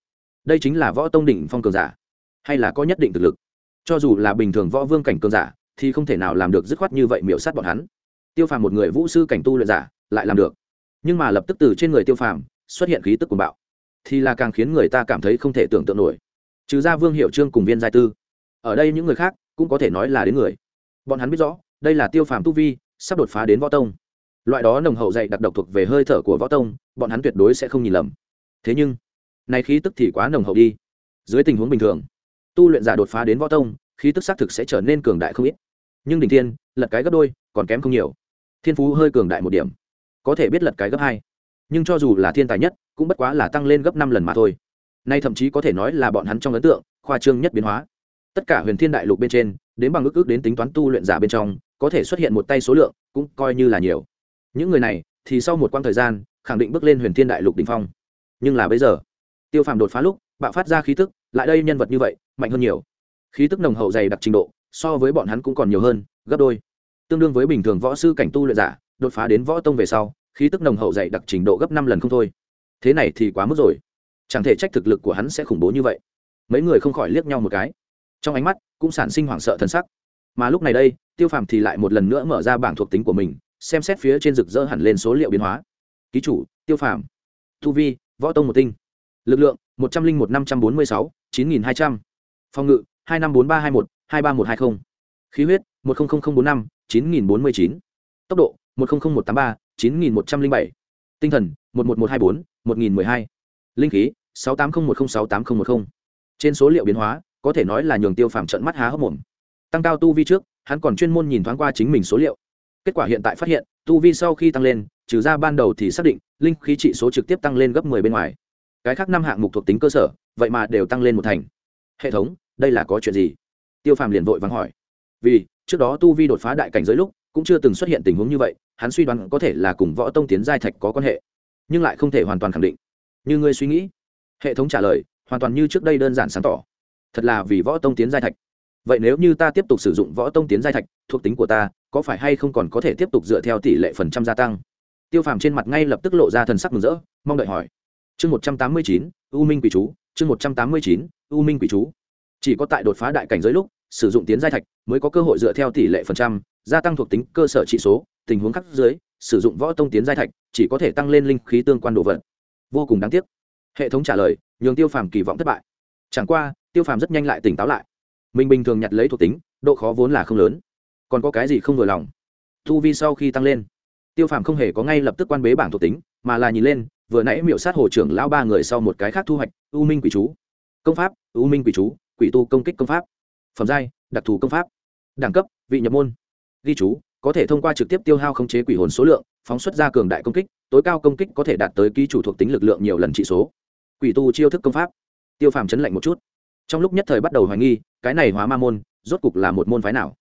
đây chính là võ tông đỉnh phong cường giả, hay là có nhất định thực lực. Cho dù là bình thường võ vương cảnh cường giả, thì không thể nào làm được dứt khoát như vậy miểu sát bọn hắn. Tiêu phàm một người vũ sư cảnh tu luyện giả, lại làm được. Nhưng mà lập tức từ trên người tiêu phàm xuất hiện khí tức cuồng bạo, thì là càng khiến người ta cảm thấy không thể tưởng tượng nổi. Trừ ra vương hiệu trương cùng viên giai tư. Ở đây những người khác cũng có thể nói là đến người. Bọn hắn biết rõ đây là tiêu phàm tu vi, sắp đột phá đến võ tông. Loại đó nồng hậu dạy đặc độc thuộc về hơi thở của võ tông, bọn hắn tuyệt đối sẽ không nhìn lầm. Thế nhưng, này khí tức thì quá nồng hậu đi. Dưới tình huống bình thường, tu luyện giả đột phá đến võ tông, khí tức xác thực sẽ trở nên cường đại không ít. Nhưng đỉnh thiên, lật cái gấp đôi, còn kém không nhiều. Thiên phú hơi cường đại một điểm, có thể biết lật cái gấp hai. Nhưng cho dù là thiên tài nhất, cũng bất quá là tăng lên gấp năm lần mà thôi. Nay thậm chí có thể nói là bọn hắn trong ấn tượng, khoa trương nhất biến hóa. Tất cả huyền thiên đại lục bên trên, đến bằng ước ước đến tính toán tu luyện giả bên trong có thể xuất hiện một tay số lượng cũng coi như là nhiều. Những người này thì sau một quãng thời gian, khẳng định bước lên huyền thiên đại lục đ ỉ n h phong. Nhưng là bây giờ, tiêu phàm đột phá lúc, bạo phát ra khí tức, lại đây nhân vật như vậy, mạnh hơn nhiều. Khí tức nồng hậu dày đặc trình độ, so với bọn hắn cũng còn nhiều hơn, gấp đôi. Tương đương với bình thường võ sư cảnh tu luyện giả, đột phá đến võ tông về sau, khí tức nồng hậu dày đặc trình độ gấp năm lần không thôi. Thế này thì quá mức rồi. Chẳng thể trách thực lực của hắn sẽ khủng bố như vậy. Mấy người không khỏi liếc nhau một cái. Trong ánh mắt cũng sản sinh hoảng sợ thân sắc mà lúc này đây, tiêu phàm thì lại một lần nữa mở ra bảng thuộc tính của mình, xem xét phía trên rực rỡ hẳn lên số liệu biến hóa. Ký chủ, tiêu phàm. Thu vi, võ tông một tinh. Lực lượng, một trăm linh một năm trăm bốn mươi sáu, chín nghìn hai trăm. Phòng ngự, hai năm bốn ba hai một, hai ba một hai mươi khí huyết, một bốn năm, chín nghìn bốn mươi chín. Tốc độ, một một tám ba, chín nghìn một trăm linh bảy. Tinh thần, một một một hai bốn, một nghìn m ư ơ i hai. Linh khí, sáu tám không một không, sáu tám không một không. Trên số liệu biến hóa, có thể nói là nhường tiêu phàm trận mắt há hốc mồm tăng cao tu vi trước, hắn còn chuyên môn nhìn thoáng qua chính mình số liệu. Kết quả hiện tại phát hiện, tu vi sau khi tăng lên, trừ ra ban đầu thì xác định, linh khí trị số trực tiếp tăng lên gấp 10 bên ngoài. Cái khác năm hạng mục thuộc tính cơ sở, vậy mà đều tăng lên một thành. Hệ thống, đây là có chuyện gì? Tiêu phàm liền vội vắng hỏi. Vì, trước đó tu vi đột phá đại cảnh giới lúc, cũng chưa từng xuất hiện tình huống như vậy, hắn suy đoán có thể là cùng võ tông tiến giai thạch có quan hệ. Nhưng lại không thể hoàn toàn khẳng định. Như ngươi suy nghĩ. Hệ thống trả lời, hoàn toàn như trước đây đơn giản sáng tỏ. Thật là vì võ tông tiến giai thạch vậy nếu như ta tiếp tục sử dụng võ tông tiến giai thạch, thuộc tính của ta có phải hay không còn có thể tiếp tục dựa theo tỷ lệ phần trăm gia tăng? Tiêu phàm trên mặt ngay lập tức lộ ra thần sắc mừng rỡ, mong đợi hỏi. Chương một trăm tám mươi chín, u minh quỷ chú, chương một trăm tám mươi chín, u minh quỷ chú. Chỉ có tại đột phá đại cảnh giới lúc, sử dụng tiến giai thạch mới có cơ hội dựa theo tỷ lệ phần trăm, gia tăng thuộc tính cơ sở trị số, tình huống khắc dưới, sử dụng võ tông tiến giai thạch chỉ có thể tăng lên linh khí tương quan đồ vật. Vô cùng đáng tiếc. Hệ thống trả lời, nhường tiêu phàm kỳ vọng thất bại. Chẳng qua, tiêu phàm rất nhanh lại tỉnh táo lại mình bình thường nhặt lấy thuộc tính, độ khó vốn là không lớn. Còn có cái gì không vừa lòng? Thu vi sau khi tăng lên, tiêu phàm không hề có ngay lập tức quan bế bảng thuộc tính, mà là nhìn lên, vừa nãy miệu sát hồ trưởng lão ba người sau một cái khác thu hoạch, u minh quỷ chú. Công pháp, u minh quỷ chú, quỷ tu công kích công pháp. Phẩm giai, đặc thù công pháp. Đẳng cấp, vị nhập môn. Ghi chú, có thể thông qua trực tiếp tiêu hao khống chế quỷ hồn số lượng, phóng xuất ra cường đại công kích, tối cao công kích có thể đạt tới ký chủ thuộc tính lực lượng nhiều lần trị số. Quỷ tu chiêu thức công pháp. Tiêu phàm chấn lạnh một chút trong lúc nhất thời bắt đầu hoài nghi, cái này hóa ma môn rốt cục là một môn phái nào?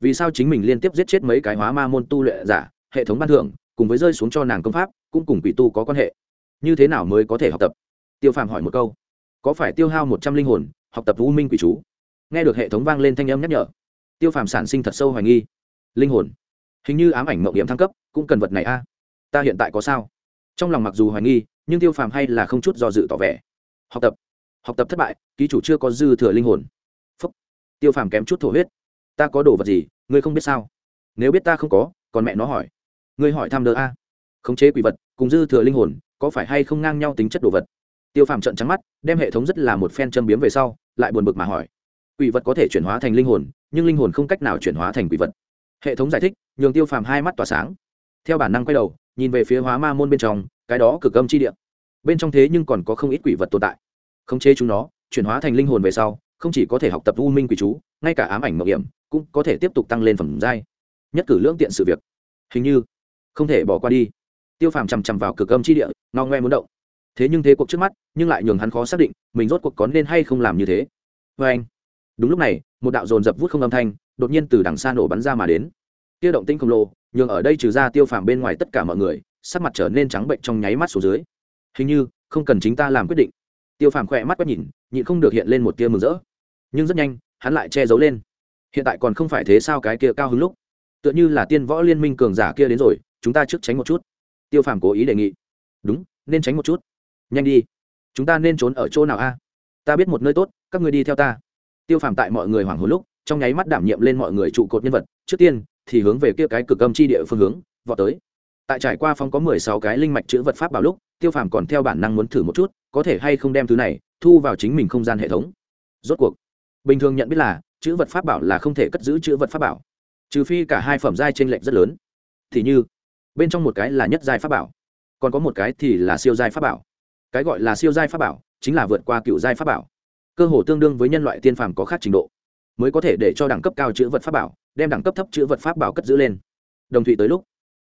Vì sao chính mình liên tiếp giết chết mấy cái hóa ma môn tu luyện giả, hệ thống ban thưởng, cùng với rơi xuống cho nàng công pháp, cũng cùng quỷ tu có quan hệ? Như thế nào mới có thể học tập? Tiêu phàm hỏi một câu. Có phải tiêu hao một trăm linh hồn, học tập vũ minh quỷ chú? Nghe được hệ thống vang lên thanh âm nhắc nhở, tiêu phàm sản sinh thật sâu hoài nghi. Linh hồn. Hình như ám ảnh mộng điểm thăng cấp, cũng cần vật này a. Ta hiện tại có sao? Trong lòng mặc dù hoài nghi, nhưng tiêu phàm hay là không chút do dự tỏ vẻ. Học tập học tập thất bại, ký chủ chưa có dư thừa linh hồn. Tiêu phàm kém chút thổ huyết. Ta có đồ vật gì, ngươi không biết sao? Nếu biết ta không có, còn mẹ nó hỏi. Ngươi hỏi tham đỡ a. Khống chế quỷ vật, cùng dư thừa linh hồn, có phải hay không ngang nhau tính chất đồ vật? Tiêu phàm trận trắng mắt, đem hệ thống rất là một phen châm biếm về sau, lại buồn bực mà hỏi. Quỷ vật có thể chuyển hóa thành linh hồn, nhưng linh hồn không cách nào chuyển hóa thành quỷ vật. Hệ thống giải thích, nhường tiêu phàm hai mắt tỏa sáng. Theo bản năng quay đầu, nhìn về phía hóa ma môn bên trong, cái đó cực âm chi địa. Bên trong thế nhưng còn có không ít quỷ vật tồn tại khống chế chúng nó, chuyển hóa thành linh hồn về sau, không chỉ có thể học tập u minh quỷ chú, ngay cả ám ảnh mạo hiểm cũng có thể tiếp tục tăng lên phẩm giai. Nhất cử lưỡng tiện sự việc. Hình như, không thể bỏ qua đi. Tiêu phàm chằm chằm vào cực âm chi địa ngao ngoe muốn động. Thế nhưng thế cuộc trước mắt, nhưng lại nhường hắn khó xác định mình rốt cuộc có nên hay không làm như thế. Vê anh, đúng lúc này, một đạo dồn dập vút không âm thanh, đột nhiên từ đằng xa nổ bắn ra mà đến. Tiêu động tinh khổng lồ, nhường ở đây trừ ra tiêu phàm bên ngoài tất cả mọi người, sắc mặt trở nên trắng bệnh trong nháy mắt xuống dưới. Hình như, không cần chính ta làm quyết định tiêu phàm khỏe mắt quét nhìn, nhịn không được hiện lên một tia mừng rỡ. Nhưng rất nhanh, hắn lại che giấu lên. Hiện tại còn không phải thế sao cái kia cao hứng lúc? Tựa như là tiên võ liên minh cường giả kia đến rồi, chúng ta trước tránh một chút. Tiêu phàm cố ý đề nghị. Đúng, nên tránh một chút. Nhanh đi. Chúng ta nên trốn ở chỗ nào a? Ta biết một nơi tốt, các người đi theo ta. Tiêu phàm tại mọi người hoảng hồn lúc, trong nháy mắt đảm nhiệm lên mọi người trụ cột nhân vật. Trước tiên, thì hướng về kia cái cực âm chi địa phương hướng, vọt tới. Tại trải qua phong có mười sáu cái linh mạch chữ vật pháp bảo lúc, tiêu phàm còn theo bản năng muốn thử một chút có thể hay không đem thứ này thu vào chính mình không gian hệ thống. Rốt cuộc, bình thường nhận biết là, chữ vật pháp bảo là không thể cất giữ chữ vật pháp bảo. Trừ phi cả hai phẩm giai t r ê n lệch rất lớn. Thì như, bên trong một cái là nhất giai pháp bảo, còn có một cái thì là siêu giai pháp bảo. Cái gọi là siêu giai pháp bảo, chính là vượt qua cựu giai pháp bảo. Cơ hồ tương đương với nhân loại tiên phàm có khác trình độ, mới có thể để cho đẳng cấp cao chữ vật pháp bảo, đem đẳng cấp thấp chữ vật pháp bảo cất giữ lên. Đồng thụy tới lúc,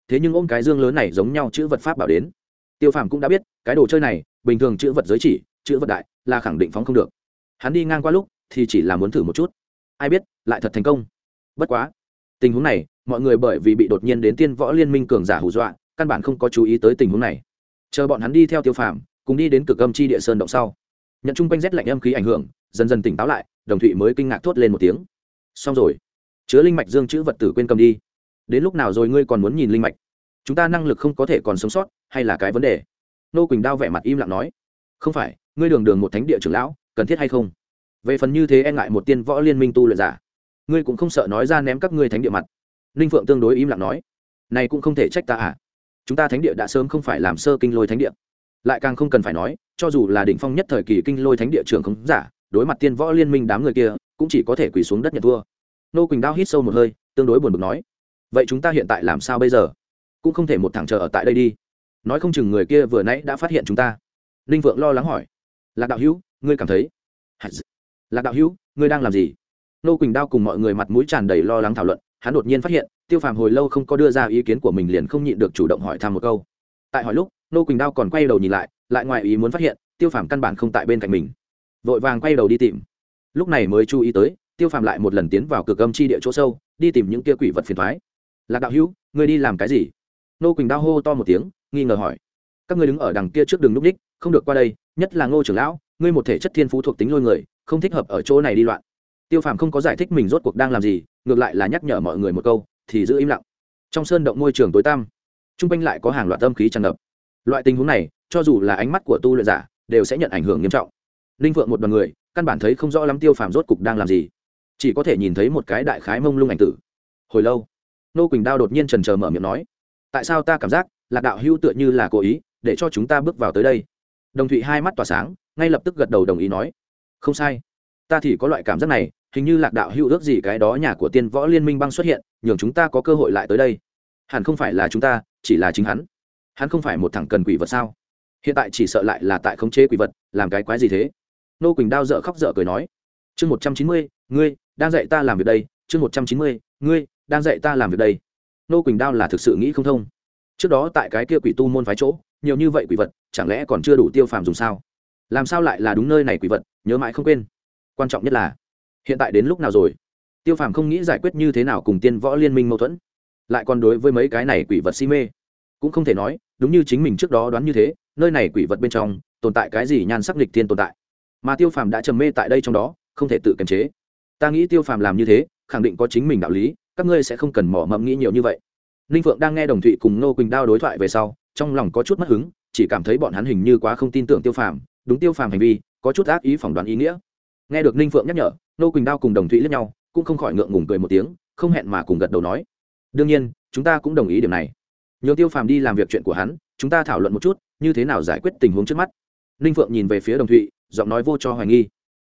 thế nhưng ôm cái dương lớn này giống nhau chữ vật pháp bảo đến. Tiêu phàm cũng đã biết, cái đồ chơi này bình thường chữ vật giới chỉ, chữ vật đại là khẳng định phóng không được. Hắn đi ngang qua lúc thì chỉ là muốn thử một chút. Ai biết, lại thật thành công. Bất quá, tình huống này, mọi người bởi vì bị đột nhiên đến tiên võ liên minh cường giả hù dọa, căn bản không có chú ý tới tình huống này. Chờ bọn hắn đi theo tiêu phàm, cùng đi đến cực âm chi địa sơn động sau. Nhận chung quanh rét lạnh âm khí ảnh hưởng, dần dần tỉnh táo lại, đồng thụy mới kinh ngạc thốt lên một tiếng. Xong rồi, chứa linh mạch dương chữ vật tử quên cầm đi. Đến lúc nào rồi ngươi còn muốn nhìn linh mạch? Chúng ta năng lực không có thể còn sống sót, hay là cái vấn đề? Nô quỳnh đao vẻ mặt im lặng nói, không phải, ngươi đường đường một thánh địa trưởng lão, cần thiết hay không? Về phần như thế e ngại một tiên võ liên minh tu luyện giả, ngươi cũng không sợ nói ra ném các ngươi thánh địa mặt. Ninh phượng tương đối im lặng nói, này cũng không thể trách ta à. Chúng ta thánh địa đã sớm không phải làm sơ kinh lôi thánh địa. Lại càng không cần phải nói, cho dù là đỉnh phong nhất thời kỳ kinh lôi thánh địa trưởng không giả, đối mặt tiên võ liên minh đám người kia, cũng chỉ có thể quỳ xuống đất nhận thua. Nô quỳnh đao hít sâu một hơi, tương đối buồn bực nói, vậy chúng ta hiện tại làm sao bây giờ? Cũng không thể một thằng chờ ở tại đây đi nói không chừng người kia vừa nãy đã phát hiện chúng ta. Ninh vượng lo lắng hỏi. Lạc đạo hữu, ngươi cảm thấy? Lạc đạo hữu, ngươi đang làm gì? Nô quỳnh đao cùng mọi người mặt mũi tràn đầy lo lắng thảo luận, hắn đột nhiên phát hiện, tiêu phàm hồi lâu không có đưa ra ý kiến của mình liền không nhịn được chủ động hỏi thăm một câu. Tại hỏi lúc, nô quỳnh đao còn quay đầu nhìn lại lại ngoài ý muốn phát hiện, tiêu phàm căn bản không tại bên cạnh mình. Vội vàng quay đầu đi tìm. Lúc này mới chú ý tới, tiêu phàm lại một lần tiến vào cực âm chi địa chỗ sâu, đi tìm những kia quỷ vật phiền thoái lạc đạo hữu, ngươi đi làm cái gì? Nô quỳnh đao hô to một tiếng nghi ngờ hỏi. Các ngươi đứng ở đằng kia trước đường núp đích không được qua đây, nhất là ngô trưởng lão, ngươi một thể chất thiên phú thuộc tính lôi người, không thích hợp ở chỗ này đi loạn. Tiêu phàm không có giải thích mình rốt cuộc đang làm gì, ngược lại là nhắc nhở mọi người một câu, thì giữ im lặng. Trong sơn động môi trường tối tăm t r u n g quanh lại có hàng loạt âm khí tràn ngập. Loại tình huống này, cho dù là ánh mắt của tu luyện giả, đều sẽ nhận ảnh hưởng nghiêm trọng. Linh Vượng một đ o n người, căn bản thấy không rõ lắm tiêu phàm rốt cục đang làm gì. Chỉ có thể nhìn thấy một cái đại khái mông lung ảnh tử. Hồi lâu nô quỳnh đao đột nhiên trần trờ mở miệng nói, tại sao ta cảm giác lạc đạo hữu tựa như là cố ý, để cho chúng ta bước vào tới đây. Đồng thụy hai mắt tỏa sáng, ngay lập tức gật đầu đồng ý nói, không sai. Ta thì có loại cảm giác này, hình như lạc đạo hữu ước gì cái đó nhà của tiên võ liên minh băng xuất hiện, nhường chúng ta có cơ hội lại tới đây. Hẳn không phải là chúng ta, chỉ là chính hắn. Hắn không phải một thằng cần quỷ vật sao? Hiện tại chỉ sợ lại là tại khống chế quỷ vật, làm cái quái gì thế? Nô quỳnh đao dợ khóc dợ cười nói, chương một trăm chín mươi, ngươi đang dạy ta làm việc đây, chương một trăm chín mươi, ngươi đang dạy ta làm việc đây. Nô quỳnh đao là thực sự nghĩ không thông trước đó tại cái kia quỷ tu môn phái chỗ, nhiều như vậy quỷ vật, chẳng lẽ còn chưa đủ tiêu phàm dùng sao? Làm sao lại là đúng nơi này quỷ vật, nhớ mãi không quên. Quan trọng nhất là, hiện tại đến lúc nào rồi? Tiêu phàm không nghĩ giải quyết như thế nào cùng tiên võ liên minh mâu thuẫn. Lại còn đối với mấy cái này quỷ vật si mê. Cũng không thể nói, đúng như chính mình trước đó đoán như thế, nơi này quỷ vật bên trong, tồn tại cái gì nhan sắc lịch tiên tồn tại? Mà tiêu phàm đã trầm mê tại đây trong đó, không thể tự kiềm chế. Ta nghĩ tiêu phàm làm như thế, khẳng định có chính mình đạo lý, các ngươi sẽ không cần mỏ mẫm nghĩ nhiều như vậy ninh phượng đang nghe đồng thụy cùng nô quỳnh đao đối thoại về sau trong lòng có chút mất hứng chỉ cảm thấy bọn hắn hình như quá không tin tưởng tiêu phàm đúng tiêu phàm hành vi có chút ác ý phỏng đoán ý nghĩa. Nghe được ninh phượng nhắc nhở nô quỳnh đao cùng đồng thụy lẫn nhau cũng không khỏi ngượng ngùng cười một tiếng không hẹn mà cùng gật đầu nói. Đương nhiên chúng ta cũng đồng ý điểm này. Nhờ tiêu phàm đi làm việc chuyện của hắn chúng ta thảo luận một chút như thế nào giải quyết tình huống trước mắt. Ninh phượng nhìn về phía đồng thụy giọng nói vô cho hoài nghi.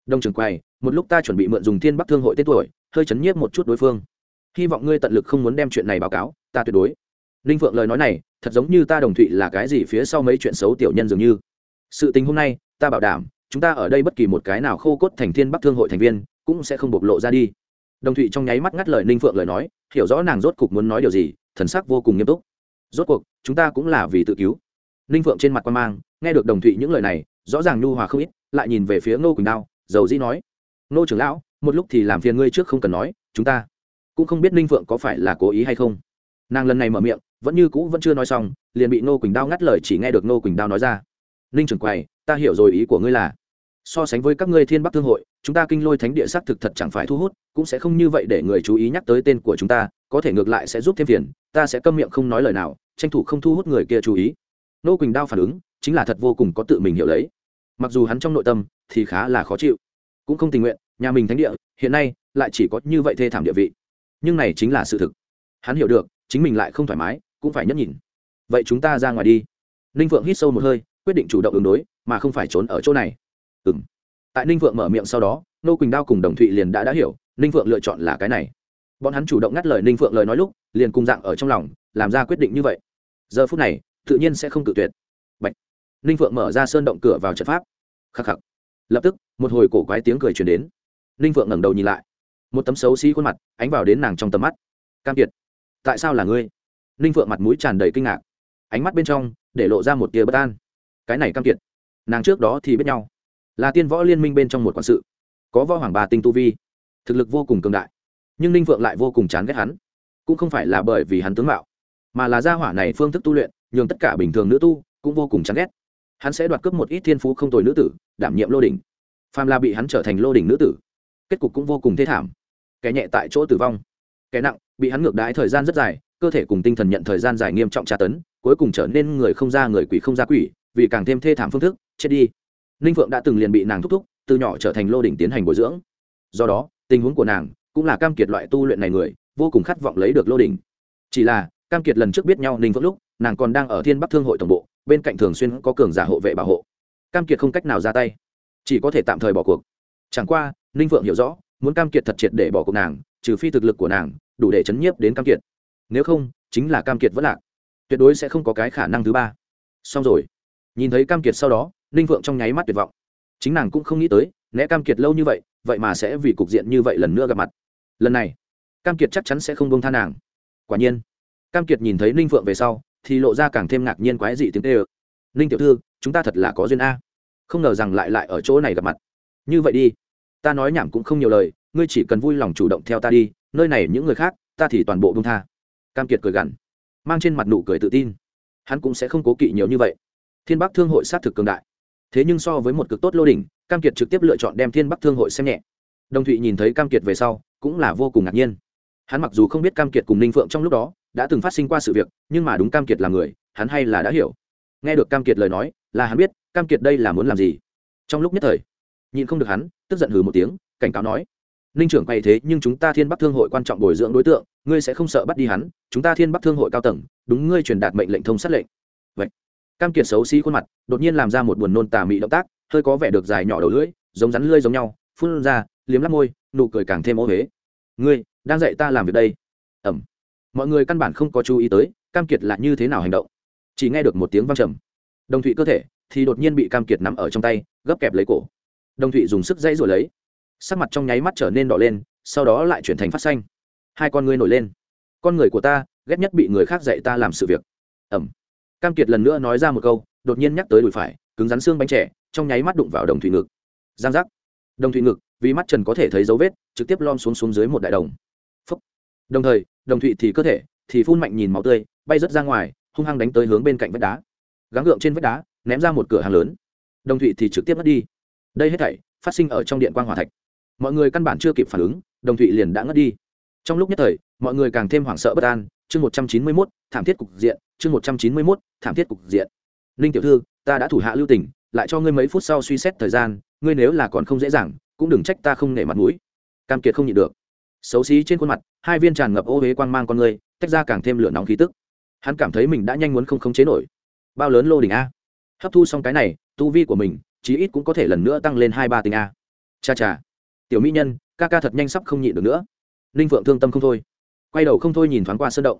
Đông trường Quầy, một lúc ta chuẩn bị mượn dùng thiên bắc thương hội tên tuổi hơi chấn nhiếp một chút đối phương hy vọng ngươi tận lực không muốn đem chuyện này báo cáo, ta tuyệt đối. Ninh phượng lời nói này, thật giống như ta đồng thụy là cái gì phía sau mấy chuyện xấu tiểu nhân dường như. Sự tình hôm nay, ta bảo đảm, chúng ta ở đây bất kỳ một cái nào khô cốt thành thiên bắc thương hội thành viên, cũng sẽ không bộc lộ ra đi. Đồng thụy trong nháy mắt ngắt lời ninh phượng lời nói, hiểu rõ nàng rốt cục muốn nói điều gì, thần sắc vô cùng nghiêm túc. Rốt cuộc, chúng ta cũng là vì tự cứu. Ninh phượng trên mặt quan mang, nghe được đồng thụy những lời này, rõ ràng nhu hòa không ít, lại nhìn về phía ngô quỳnh đao, dầu dĩ nói, ngô trưởng lão, một lúc thì làm phiền ngươi trước không cần nói, chúng ta cũng không biết ninh phượng có phải là cố ý hay không nàng lần này mở miệng vẫn như cũ vẫn chưa nói xong liền bị nô quỳnh đao ngắt lời chỉ nghe được nô quỳnh đao nói ra ninh trưởng quầy ta hiểu rồi ý của ngươi là so sánh với các ngươi thiên bắc thương hội chúng ta kinh lôi thánh địa xác thực thật chẳng phải thu hút cũng sẽ không như vậy để người chú ý nhắc tới tên của chúng ta có thể ngược lại sẽ giúp thêm phiền ta sẽ câm miệng không nói lời nào tranh thủ không thu hút người kia chú ý nô quỳnh đao phản ứng chính là thật vô cùng có tự mình hiểu lấy mặc dù hắn trong nội tâm thì khá là khó chịu cũng không tình nguyện nhà mình thánh địa hiện nay lại chỉ có như vậy thê thảm địa vị nhưng này chính là sự thực. Hắn hiểu được, chính mình lại không thoải mái, cũng phải nhấp nhìn vậy chúng ta ra ngoài đi. Ninh phượng hít sâu một hơi, quyết định chủ động ứng đối, mà không phải trốn ở chỗ này. Ừ m tại ninh phượng mở miệng sau đó nô quỳnh đao cùng đồng thụy liền đã đã hiểu, ninh phượng lựa chọn là cái này. Bọn hắn chủ động ngắt lời ninh phượng lời nói lúc, liền cùng dạng ở trong lòng, làm ra quyết định như vậy. Giờ phút này, tự nhiên sẽ không tự tuyệt. Bạch. ninh phượng mở ra sơn động cửa vào trận pháp. Khắc khắc. Lập tức, một hồi cổ quái tiếng cười truyền đến. Ninh phượng ngẩng đầu nhìn lại một tấm xấu xí khuôn mặt ánh vào đến nàng trong tầm mắt. Cam kiệt, tại sao là ngươi? Ninh phượng mặt mũi tràn đầy kinh ngạc. Ánh mắt bên trong để lộ ra một tia bất an. Cái này cam kiệt, nàng trước đó thì biết nhau, là tiên võ liên minh bên trong một quản sự, có võ hoàng bà tinh tu vi, thực lực vô cùng cường đại, nhưng ninh phượng lại vô cùng chán ghét hắn, cũng không phải là bởi vì hắn tướng mạo, mà là gia hỏa này phương thức tu luyện, nhường tất cả bình thường nữ tu cũng vô cùng chán ghét. Hắn sẽ đoạt cướp một ít thiên phú không tồi nữ tử, đảm nhiệm lô đỉnh, phàm là bị hắn trở thành lô đỉnh nữ tử, kết cục cũng vô cùng thê thảm kẻ nhẹ tại chỗ tử vong. Kẻ nặng bị hắn ngược đãi thời gian rất dài, cơ thể cùng tinh thần nhận thời gian dài nghiêm trọng tra tấn, cuối cùng trở nên người không ra người quỷ không ra quỷ, vì càng thêm thê thảm phương thức, chết đi. Ninh phượng đã từng liền bị nàng thúc thúc, từ nhỏ trở thành lô đỉnh tiến hành bồi dưỡng. Do đó, tình huống của nàng cũng là cam kiệt loại tu luyện này người, vô cùng khát vọng lấy được lô đỉnh. Chỉ là, cam kiệt lần trước biết nhau ninh phượng lúc, nàng còn đang ở thiên bắc thương hội tổng bộ, bên cạnh thường xuyên có cường giả hộ vệ bảo hộ. Cam kiệt không cách nào ra tay, chỉ có thể tạm thời bỏ cuộc. Chẳng qua, ninh phượng hiểu rõ muốn cam kiệt thật triệt để bỏ cuộc nàng, trừ phi thực lực của nàng đủ để chấn nhiếp đến cam kiệt. Nếu không, chính là cam kiệt vẫn lạc. Tuyệt đối sẽ không có cái khả năng thứ ba. Xong rồi. Nhìn thấy cam kiệt sau đó, ninh vượng trong nháy mắt tuyệt vọng. Chính nàng cũng không nghĩ tới, né cam kiệt lâu như vậy vậy mà sẽ vì cục diện như vậy lần nữa gặp mặt. Lần này, cam kiệt chắc chắn sẽ không bông tha nàng. Quả nhiên, cam kiệt nhìn thấy ninh vượng về sau, thì lộ ra càng thêm ngạc nhiên quái dị tiếng tê ơ ninh tiểu thư, chúng ta thật là có duyên a. Không ngờ rằng lại lại ở chỗ này gặp mặt. Như vậy đi ta nói nhảm cũng không nhiều lời, ngươi chỉ cần vui lòng chủ động theo ta đi, nơi này những người khác, ta thì toàn bộ bông tha. Cam kiệt cười gằn, mang trên mặt nụ cười tự tin. Hắn cũng sẽ không cố kỵ nhiều như vậy. Thiên bắc thương hội sát thực cường đại. Thế nhưng so với một cực tốt lô đỉnh, cam kiệt trực tiếp lựa chọn đem thiên bắc thương hội xem nhẹ. Đồng thụy nhìn thấy cam kiệt về sau, cũng là vô cùng ngạc nhiên. Hắn mặc dù không biết cam kiệt cùng ninh phượng trong lúc đó đã từng phát sinh qua sự việc, nhưng mà đúng cam kiệt là người, hắn hay là đã hiểu. Nghe được cam kiệt lời nói, là hắn biết cam kiệt đây là muốn làm gì. Trong lúc nhất thời nhìn không được hắn tức giận hừ một tiếng, cảnh cáo nói, ninh trưởng quay thế, nhưng chúng ta thiên bắc thương hội quan trọng bồi dưỡng đối tượng, ngươi sẽ không sợ bắt đi hắn, chúng ta thiên bắc thương hội cao tầng, đúng ngươi truyền đạt mệnh lệnh thông sát lệnh. Vậy, cam kiệt xấu xí khuôn mặt, đột nhiên làm ra một buồn nôn tà mị động tác, hơi có vẻ được dài nhỏ đầu lưỡi, giống rắn lưỡi giống nhau, phun ra, liếm lắp môi, nụ cười càng thêm ô huế ngươi, đang dạy ta làm việc đây. Ẩm. Mọi người căn bản không có chú ý tới, cam kiệt là như thế nào hành động. Chỉ nghe được một tiếng văng trầm. Đồng thụy cơ thể thì đột nhiên bị cam kiệt nắm ở trong tay, gấp kẹp lấy cổ đồng thụy dùng sức dãy rồi lấy. Sắc mặt trong nháy mắt trở nên đỏ lên, sau đó lại chuyển thành phát xanh. Hai con ngươi nổi lên. Con người của ta, ghét nhất bị người khác dạy ta làm sự việc. Ẩm. Cam kiệt lần nữa nói ra một câu, đột nhiên nhắc tới đùi phải, cứng rắn xương bánh trẻ, trong nháy mắt đụng vào đồng thủy ngực. Giang giác. Đồng thủy ngực, vì mắt trần có thể thấy dấu vết, trực tiếp lom xuống xuống dưới một đại đồng. Phúc. đồng thời, đồng thụy thì cơ thể, thì phun mạnh nhìn máu tươi, bay rớt ra ngoài, hung hăng đánh tới hướng bên cạnh vách đá. Gắng gượng trên vách đá, ném ra một cửa hàng lớn. Đồng thụy thì trực tiếp mất đi đây hết thảy phát sinh ở trong điện quan hòa thạch. Mọi người căn bản chưa kịp phản ứng, đồng thụy liền đã ngất đi. Trong lúc nhất thời, mọi người càng thêm hoảng sợ bất an. Chương một trăm chín mươi mốt, thảm thiết cục diện. Chương một trăm chín mươi mốt, thảm thiết cục diện. Ninh tiểu thư, ta đã thủ hạ lưu tình, lại cho ngươi mấy phút sau suy xét thời gian, ngươi nếu là còn không dễ dàng, cũng đừng trách ta không nể mặt mũi. Cam kiệt không nhịn được. Xấu xí trên khuôn mặt, hai viên tràn ngập ô huế quang mang con người tách ra càng thêm lửa nóng khí tức. Hắn cảm thấy mình đã nhanh muốn không khống chế nổi. Bao lớn lô đỉnh a. Hấp thu xong cái này, tu vi của mình chí ít cũng có thể lần nữa tăng lên hai ba tinh a. Cha cha. Tiểu mỹ nhân, ca ca thật nhanh sắp không nhịn được nữa. Ninh phượng thương tâm không thôi. Quay đầu không thôi nhìn thoáng qua sơn động.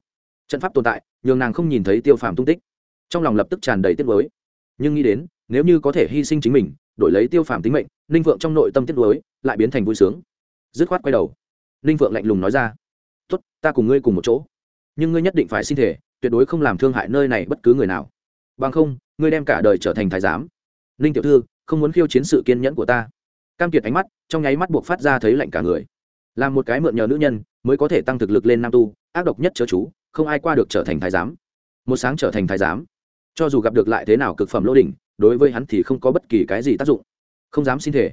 Trận pháp tồn tại, nhường nàng không nhìn thấy tiêu phàm tung tích. Trong lòng lập tức tràn đầy tiếc nuối. Nhưng nghĩ đến, nếu như có thể hy sinh chính mình, đổi lấy tiêu phàm tính mệnh, ninh phượng trong nội tâm tiếc nuối, lại biến thành vui sướng. Dứt khoát quay đầu. Ninh phượng lạnh lùng nói ra. Tốt, ta cùng ngươi cùng một chỗ. Nhưng ngươi nhất định phải xin thể tuyệt đối không làm thương hại nơi này bất cứ người nào. Bằng không, ngươi đem cả đời trở thành thái giám ninh tiểu thư không muốn khiêu chiến sự kiên nhẫn của ta. Cam kiệt ánh mắt trong nháy mắt buộc phát ra thấy lạnh cả người. Làm một cái mượn nhờ nữ nhân mới có thể tăng thực lực lên nam tu ác độc nhất chớ chú không ai qua được trở thành thái giám. Một sáng trở thành thái giám. Cho dù gặp được lại thế nào cực phẩm lô Đình, đối với hắn thì không có bất kỳ cái gì tác dụng. Không dám xin thể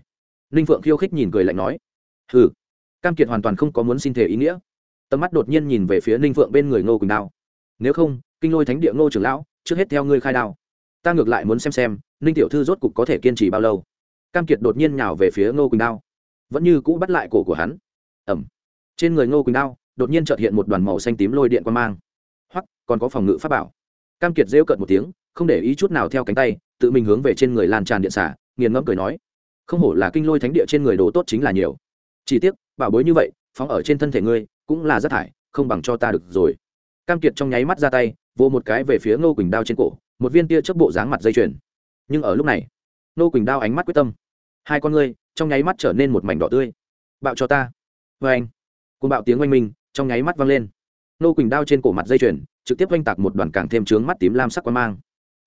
ninh phượng khiêu khích nhìn cười lạnh nói ừ cam kiệt hoàn toàn không có muốn xin thể ý nghĩa. Tầm mắt đột nhiên nhìn về phía ninh phượng bên người ngô quỳnh đao. Nếu không kinh lôi thánh địa ngô trưởng lão trước hết theo ngươi khai đao. Ta ngược lại muốn xem xem ninh tiểu thư rốt cục có thể kiên trì bao lâu? Cam kiệt đột nhiên nhào về phía ngô quỳnh đao. Vẫn như cũ bắt lại cổ của hắn. Ẩm. Trên người ngô quỳnh đao, đột nhiên trợt hiện một đoàn màu xanh tím lôi điện quan mang. Hoặc còn có phòng ngự pháp bảo. Cam kiệt rêu cợt một tiếng, không để ý chút nào theo cánh tay, tự mình hướng về trên người lan tràn điện xả, nghiền ngẫm cười nói. Không hổ là kinh lôi thánh địa trên người đồ tốt chính là nhiều. Chỉ tiếc, bảo bối như vậy, phóng ở trên thân thể ngươi, cũng là rất thải, không bằng cho ta được rồi. Cam kiệt trong nháy mắt ra tay vô một cái về phía ngô quỳnh đao trên cổ, một viên tia chớp bộ dáng mặt dây chuyền nhưng ở lúc này, Nô quỳnh đao ánh mắt quyết tâm. Hai con ngươi trong nháy mắt trở nên một mảnh đỏ tươi. Bạo cho ta. Vê anh. Côn bạo tiếng oanh minh trong nháy mắt vang lên. Nô quỳnh đao trên cổ mặt dây chuyền trực tiếp oanh tạc một đoàn càng thêm trướng mắt tím lam sắc quan mang.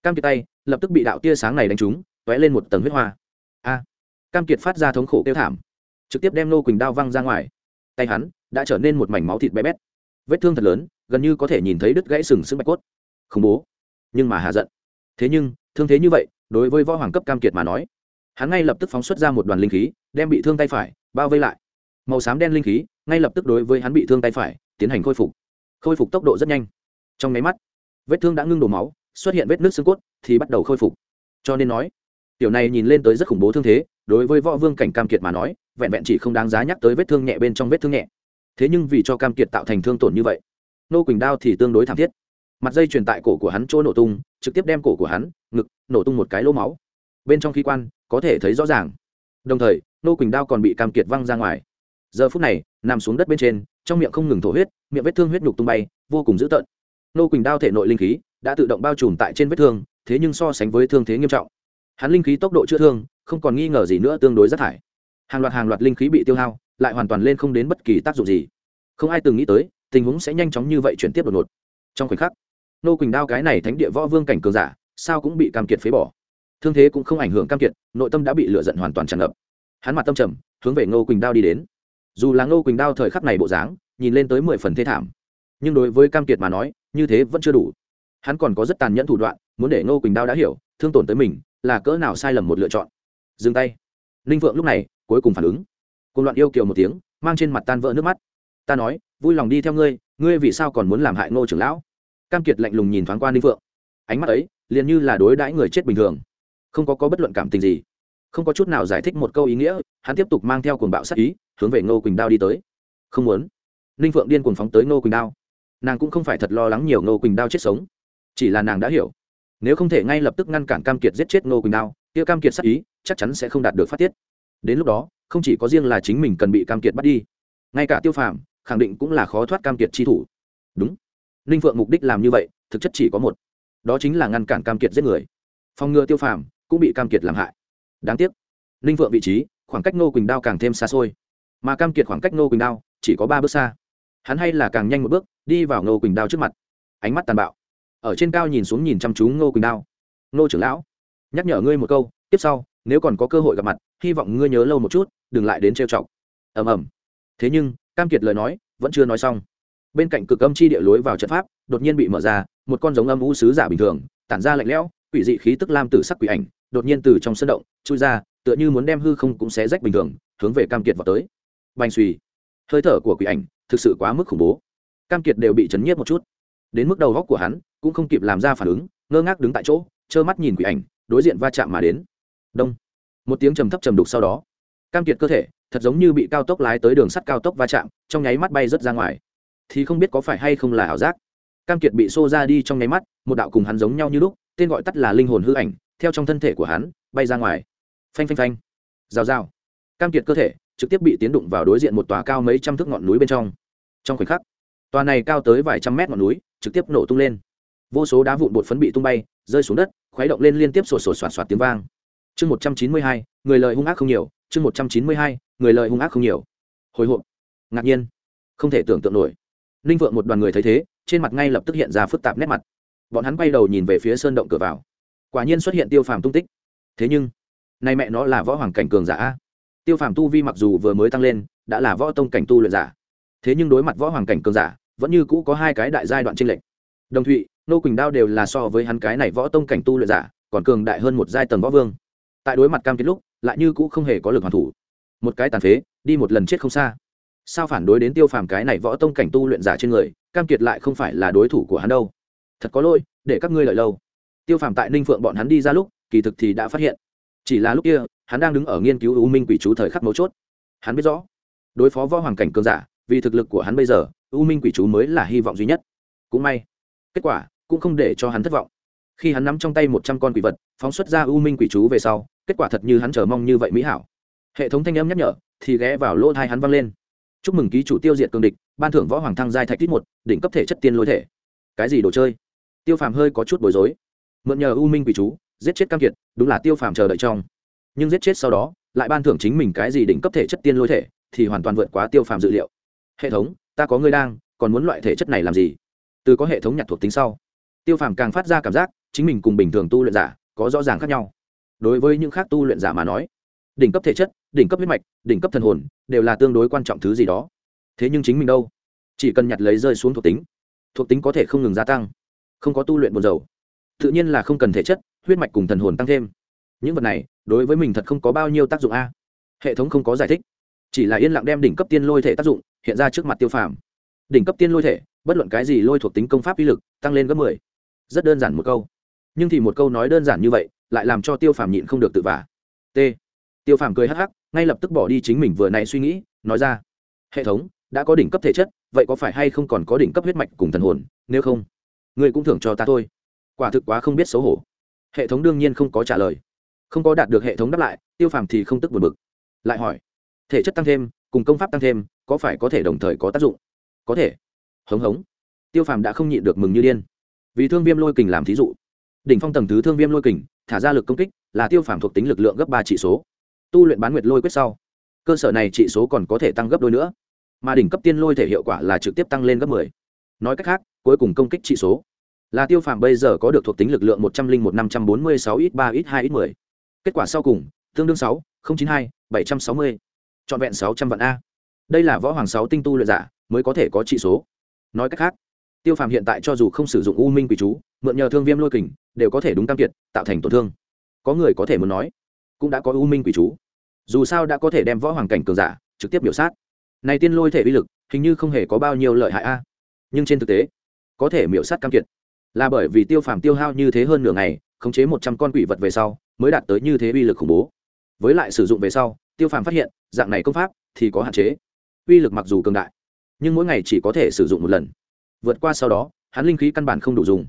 Cam kiệt tay lập tức bị đạo tia sáng này đánh trúng t lên một tầng huyết hoa. A. Cam kiệt phát ra thống khổ kêu thảm, trực tiếp đem Nô quỳnh đao văng ra ngoài. Tay hắn đã trở nên một mảnh máu thịt bé bét. Vết thương thật lớn, gần như có thể nhìn thấy đứt gãy sừng sững bạch cốt. Khủng bố, nhưng mà hạ giận. Thế nhưng, thương thế như vậy đối với võ hoàng cấp cam kiệt mà nói, hắn ngay lập tức phóng xuất ra một đoàn linh khí, đem bị thương tay phải bao vây lại. Màu xám đen linh khí ngay lập tức đối với hắn bị thương tay phải tiến hành khôi phục. Khôi phục tốc độ rất nhanh. Trong nháy mắt, vết thương đã ngưng đổ máu, xuất hiện vết nước xương cốt thì bắt đầu khôi phục. Cho nên nói, tiểu này nhìn lên tới rất khủng bố thương thế, đối với võ vương cảnh cam kiệt mà nói, vẹn vẹn chỉ không đáng giá nhắc tới vết thương nhẹ bên trong vết thương nhẹ. Thế nhưng vì cho cam kiệt tạo thành thương tổn như vậy, nô quỳnh đao thì tương đối thảm thiết. Mặt dây truyền tại cổ của hắn chỗ nổ tung trực tiếp đem cổ của hắn, ngực, nổ tung một cái lỗ máu. Bên trong khí quan, có thể thấy rõ ràng. Đồng thời, nô quỳnh đao còn bị cam kiệt văng ra ngoài. Giờ phút này, nằm xuống đất bên trên, trong miệng không ngừng thổ huyết, miệng vết thương huyết nhục tung bay, vô cùng dữ tợn. Nô quỳnh đao thể nội linh khí đã tự động bao trùm tại trên vết thương, thế nhưng so sánh với thương thế nghiêm trọng. Hắn linh khí tốc độ chữa thương, không còn nghi ngờ gì nữa tương đối rất thải. Hàng loạt hàng loạt linh khí bị tiêu hao, lại hoàn toàn lên không đến bất kỳ tác dụng gì. Không ai từng nghĩ tới, tình huống sẽ nhanh chóng như vậy chuyển tiếp đột ngột. Trong khoảnh khắc nô quỳnh đao cái này thánh địa võ vương cảnh cường giả, sao cũng bị cam kiệt phế bỏ. Thương thế cũng không ảnh hưởng cam kiệt, nội tâm đã bị lựa giận hoàn toàn tràn ngập. Hắn mặt tâm trầm, hướng về ngô quỳnh đao đi đến. Dù là ngô quỳnh đao thời khắc này bộ dáng, nhìn lên tới mười phần thế thảm, nhưng đối với cam kiệt mà nói, như thế vẫn chưa đủ. Hắn còn có rất tàn nhẫn thủ đoạn, muốn để ngô quỳnh đao đã hiểu, thương tổn tới mình, là cỡ nào sai lầm một lựa chọn. Dừng tay. Ninh vượng lúc này, cuối cùng phản ứng. Cùng loạn yêu kiều một tiếng, mang trên mặt tan vỡ nước mắt. Ta nói, vui lòng đi theo ngươi ngươi vì sao còn muốn làm hại ngô trưởng lão? Cam kiệt lạnh lùng nhìn thoáng qua ninh vượng ánh mắt ấy, liền như là đối đãi người chết bình thường. Không có có bất luận cảm tình gì. Không có chút nào giải thích một câu ý nghĩa, hắn tiếp tục mang theo cuồng bạo sát ý, hướng về ngô quỳnh đao đi tới. Không muốn. Ninh phượng điên cuồng phóng tới ngô quỳnh đao. Nàng cũng không phải thật lo lắng nhiều ngô quỳnh đao chết sống. Chỉ là nàng đã hiểu. Nếu không thể ngay lập tức ngăn cản cam kiệt giết chết ngô quỳnh đao, kia cam kiệt sát ý chắc chắn sẽ không đạt được phát tiết. Đến lúc đó, không chỉ có riêng là chính mình cần bị cam kiệt bắt đi, ngay cả tiêu phàm khẳng định cũng là khó thoát cam kiệt chi thủ. Đúng ninh phượng mục đích làm như vậy, thực chất chỉ có một. Đó chính là ngăn cản cam kiệt giết người. Phòng ngừa tiêu phàm, cũng bị cam kiệt làm hại. Đáng tiếc ninh phượng vị trí, khoảng cách ngô quỳnh đao càng thêm xa xôi. Mà cam kiệt khoảng cách ngô quỳnh đao, chỉ có ba bước xa. Hắn hay là càng nhanh một bước, đi vào ngô quỳnh đao trước mặt. Ánh mắt tàn bạo. Ở trên cao nhìn xuống nhìn chăm chú ngô quỳnh đao. Ngô trưởng lão, nhắc nhở ngươi một câu, tiếp sau, nếu còn có cơ hội gặp mặt, hy vọng ngươi nhớ lâu một chút, đừng lại đến trêu chọc. Ầm ầm. Thế nhưng, cam kiệt lời nói, vẫn chưa nói xong bên cạnh cực âm chi địa lối vào trận pháp, đột nhiên bị mở ra, một con giống âm u sứ giả bình thường, tản ra lạnh lẽo, quỷ dị khí tức lam tử sắc quỷ ảnh, đột nhiên từ trong sân động, chui ra, tựa như muốn đem hư không cũng xé rách bình thường, hướng về cam kiệt vào tới. Bành suy hơi thở của quỷ ảnh thực sự quá mức khủng bố. Cam kiệt đều bị chấn nhiếp một chút. Đến mức đầu góc của hắn cũng không kịp làm ra phản ứng, ngơ ngác đứng tại chỗ, trơ mắt nhìn quỷ ảnh, đối diện va chạm mà đến. Đông. Một tiếng trầm thấp trầm đục sau đó, cam kiệt cơ thể thật giống như bị cao tốc lái tới đường sắt cao tốc va chạm, trong nháy mắt bay rớt ra ngoài thì không biết có phải hay không là ảo giác. Cam kiệt bị xô ra đi trong nháy mắt, một đạo cùng hắn giống nhau như lúc, tên gọi tắt là linh hồn hư ảnh, theo trong thân thể của hắn, bay ra ngoài. Phanh phanh phanh. Rào rào. Cam kiệt cơ thể trực tiếp bị tiến đụng vào đối diện một tòa cao mấy trăm thước ngọn núi bên trong. Trong khoảnh khắc, tòa này cao tới vài trăm mét ngọn núi trực tiếp nổ tung lên. Vô số đá vụn bột phấn bị tung bay, rơi xuống đất, khuấy động lên liên tiếp sổ sổ soạt soạt tiếng vang. Chương một trăm chín mươi hai, người lời hung ác không nhiều, chương một trăm chín mươi hai, người lời hung ác không nhiều. Hồi hộp. Ngạc nhiên. Không thể tưởng tượng nổi ninh vượng một đoàn người thấy thế, trên mặt ngay lập tức hiện ra phức tạp nét mặt. Bọn hắn quay đầu nhìn về phía sơn động cửa vào. Quả nhiên xuất hiện tiêu phàm tung tích. Thế nhưng, nay mẹ nó là võ hoàng cảnh cường giả tiêu phàm tu vi mặc dù vừa mới tăng lên, đã là võ tông cảnh tu luyện giả. Thế nhưng đối mặt võ hoàng cảnh cường giả, vẫn như cũ có hai cái đại giai đoạn tranh lệch. Đồng thụy, nô quỳnh đao đều là so với hắn cái này võ tông cảnh tu luyện giả, còn cường đại hơn một giai tầng võ vương. Tại đối mặt cam kết lúc, lại như cũ không hề có lực hoàn thủ. Một cái tàn phế, đi một lần chết không xa sao phản đối đến tiêu phàm cái này võ tông cảnh tu luyện giả trên người, cam kiệt lại không phải là đối thủ của hắn đâu. Thật có lỗi, để các ngươi lợi lâu. Tiêu phàm tại ninh phượng bọn hắn đi ra lúc, kỳ thực thì đã phát hiện. Chỉ là lúc kia, hắn đang đứng ở nghiên cứu u minh quỷ chú thời khắc mấu chốt. Hắn biết rõ, đối phó võ hoàng cảnh cường giả, vì thực lực của hắn bây giờ, u minh quỷ chú mới là hy vọng duy nhất. Cũng may, kết quả cũng không để cho hắn thất vọng. Khi hắn nắm trong tay một trăm con quỷ vật, phóng xuất ra u minh quỷ chú về sau, kết quả thật như hắn chờ mong như vậy mỹ hảo. Hệ thống thanh âm nhắc nhở, thì ghé vào lỗ thai hắn văng lên chúc mừng ký chủ tiêu diệt cường địch, ban thưởng võ hoàng thăng giai thạch tít một, đỉnh cấp thể chất tiên lôi thể. Cái gì đồ chơi? Tiêu phàm hơi có chút bối rối. Mượn nhờ u minh quỷ chú, giết chết cam kiệt, đúng là tiêu phàm chờ đợi trong. Nhưng giết chết sau đó, lại ban thưởng chính mình cái gì đỉnh cấp thể chất tiên lôi thể, thì hoàn toàn vượt quá tiêu phàm dự liệu. Hệ thống, ta có ngươi đang, còn muốn loại thể chất này làm gì? Từ có hệ thống nhặt thuộc tính sau, tiêu phàm càng phát ra cảm giác, chính mình cùng bình thường tu luyện giả, có rõ ràng khác nhau. Đối với những khác tu luyện giả mà nói đỉnh cấp thể chất, đỉnh cấp huyết mạch, đỉnh cấp thần hồn, đều là tương đối quan trọng thứ gì đó. Thế nhưng chính mình đâu? Chỉ cần nhặt lấy rơi xuống thuộc tính thuộc tính có thể không ngừng gia tăng, không có tu luyện buồn dầu tự nhiên là không cần thể chất, huyết mạch cùng thần hồn tăng thêm. Những vật này, đối với mình thật không có bao nhiêu tác dụng a. Hệ thống không có giải thích. Chỉ là yên lặng đem đỉnh cấp tiên lôi thể tác dụng hiện ra trước mặt tiêu phàm. Đỉnh cấp tiên lôi thể, bất luận cái gì lôi thuộc tính công pháp uy lực, tăng lên gấp mười. Rất đơn giản một câu. Nhưng thì một câu nói đơn giản như vậy, lại làm cho tiêu phàm nhịn không được tự vả. T tiêu phàm cười hắc hắc, ngay lập tức bỏ đi chính mình vừa nãy suy nghĩ, nói ra. Hệ thống, đã có đỉnh cấp thể chất, vậy có phải hay không còn có đỉnh cấp huyết mạch cùng thần hồn, nếu không? Người cũng thưởng cho ta thôi. Quả thực quá không biết xấu hổ. Hệ thống đương nhiên không có trả lời. Không có đạt được hệ thống đáp lại, tiêu phàm thì không tức buồn bực. Lại hỏi, thể chất tăng thêm, cùng công pháp tăng thêm, có phải có thể đồng thời có tác dụng? Có thể. Hống hống. Tiêu phàm đã không nhịn được mừng như điên. Vì thương viêm lôi kình làm thí dụ. Đỉnh phong tầng thứ thương viêm lôi kình, thả ra lực công kích, là tiêu phàm thuộc tính lực lượng gấp ba chỉ số tu luyện bán nguyệt lôi quyết sau, cơ sở này trị số còn có thể tăng gấp đôi nữa, mà đỉnh cấp tiên lôi thể hiệu quả là trực tiếp tăng lên gấp 10. nói cách khác, cuối cùng công kích trị số là tiêu phàm bây giờ có được thuộc tính lực lượng một trăm linh một, năm trăm bốn mươi sáu ít ba ít hai ít mười. Kết quả sau cùng, tương đương sáu chín hai, bảy trăm sáu mươi. Trọn vẹn sáu trăm vạn a. Đây là võ hoàng sáu tinh tu luyện giả mới có thể có trị số. Nói cách khác, tiêu phàm hiện tại cho dù không sử dụng u minh quỷ chú, mượn nhờ thương viêm lôi kình, đều có thể đúng cam kiệt, tạo thành tổn thương. Có người có thể muốn nói cũng đã có u minh quỷ chú. Dù sao đã có thể đem võ hoàng cảnh cường giả trực tiếp biểu sát. Này tiên lôi thể uy lực, hình như không hề có bao nhiêu lợi hại a. Nhưng trên thực tế, có thể miểu sát cam kiệt. Là bởi vì tiêu phàm tiêu hao như thế hơn nửa ngày, khống chế một trăm con quỷ vật về sau, mới đạt tới như thế uy lực khủng bố. Với lại sử dụng về sau, tiêu phàm phát hiện, dạng này công pháp thì có hạn chế. Uy lực mặc dù cường đại, nhưng mỗi ngày chỉ có thể sử dụng một lần. Vượt qua sau đó, hắn linh khí căn bản không đủ dùng.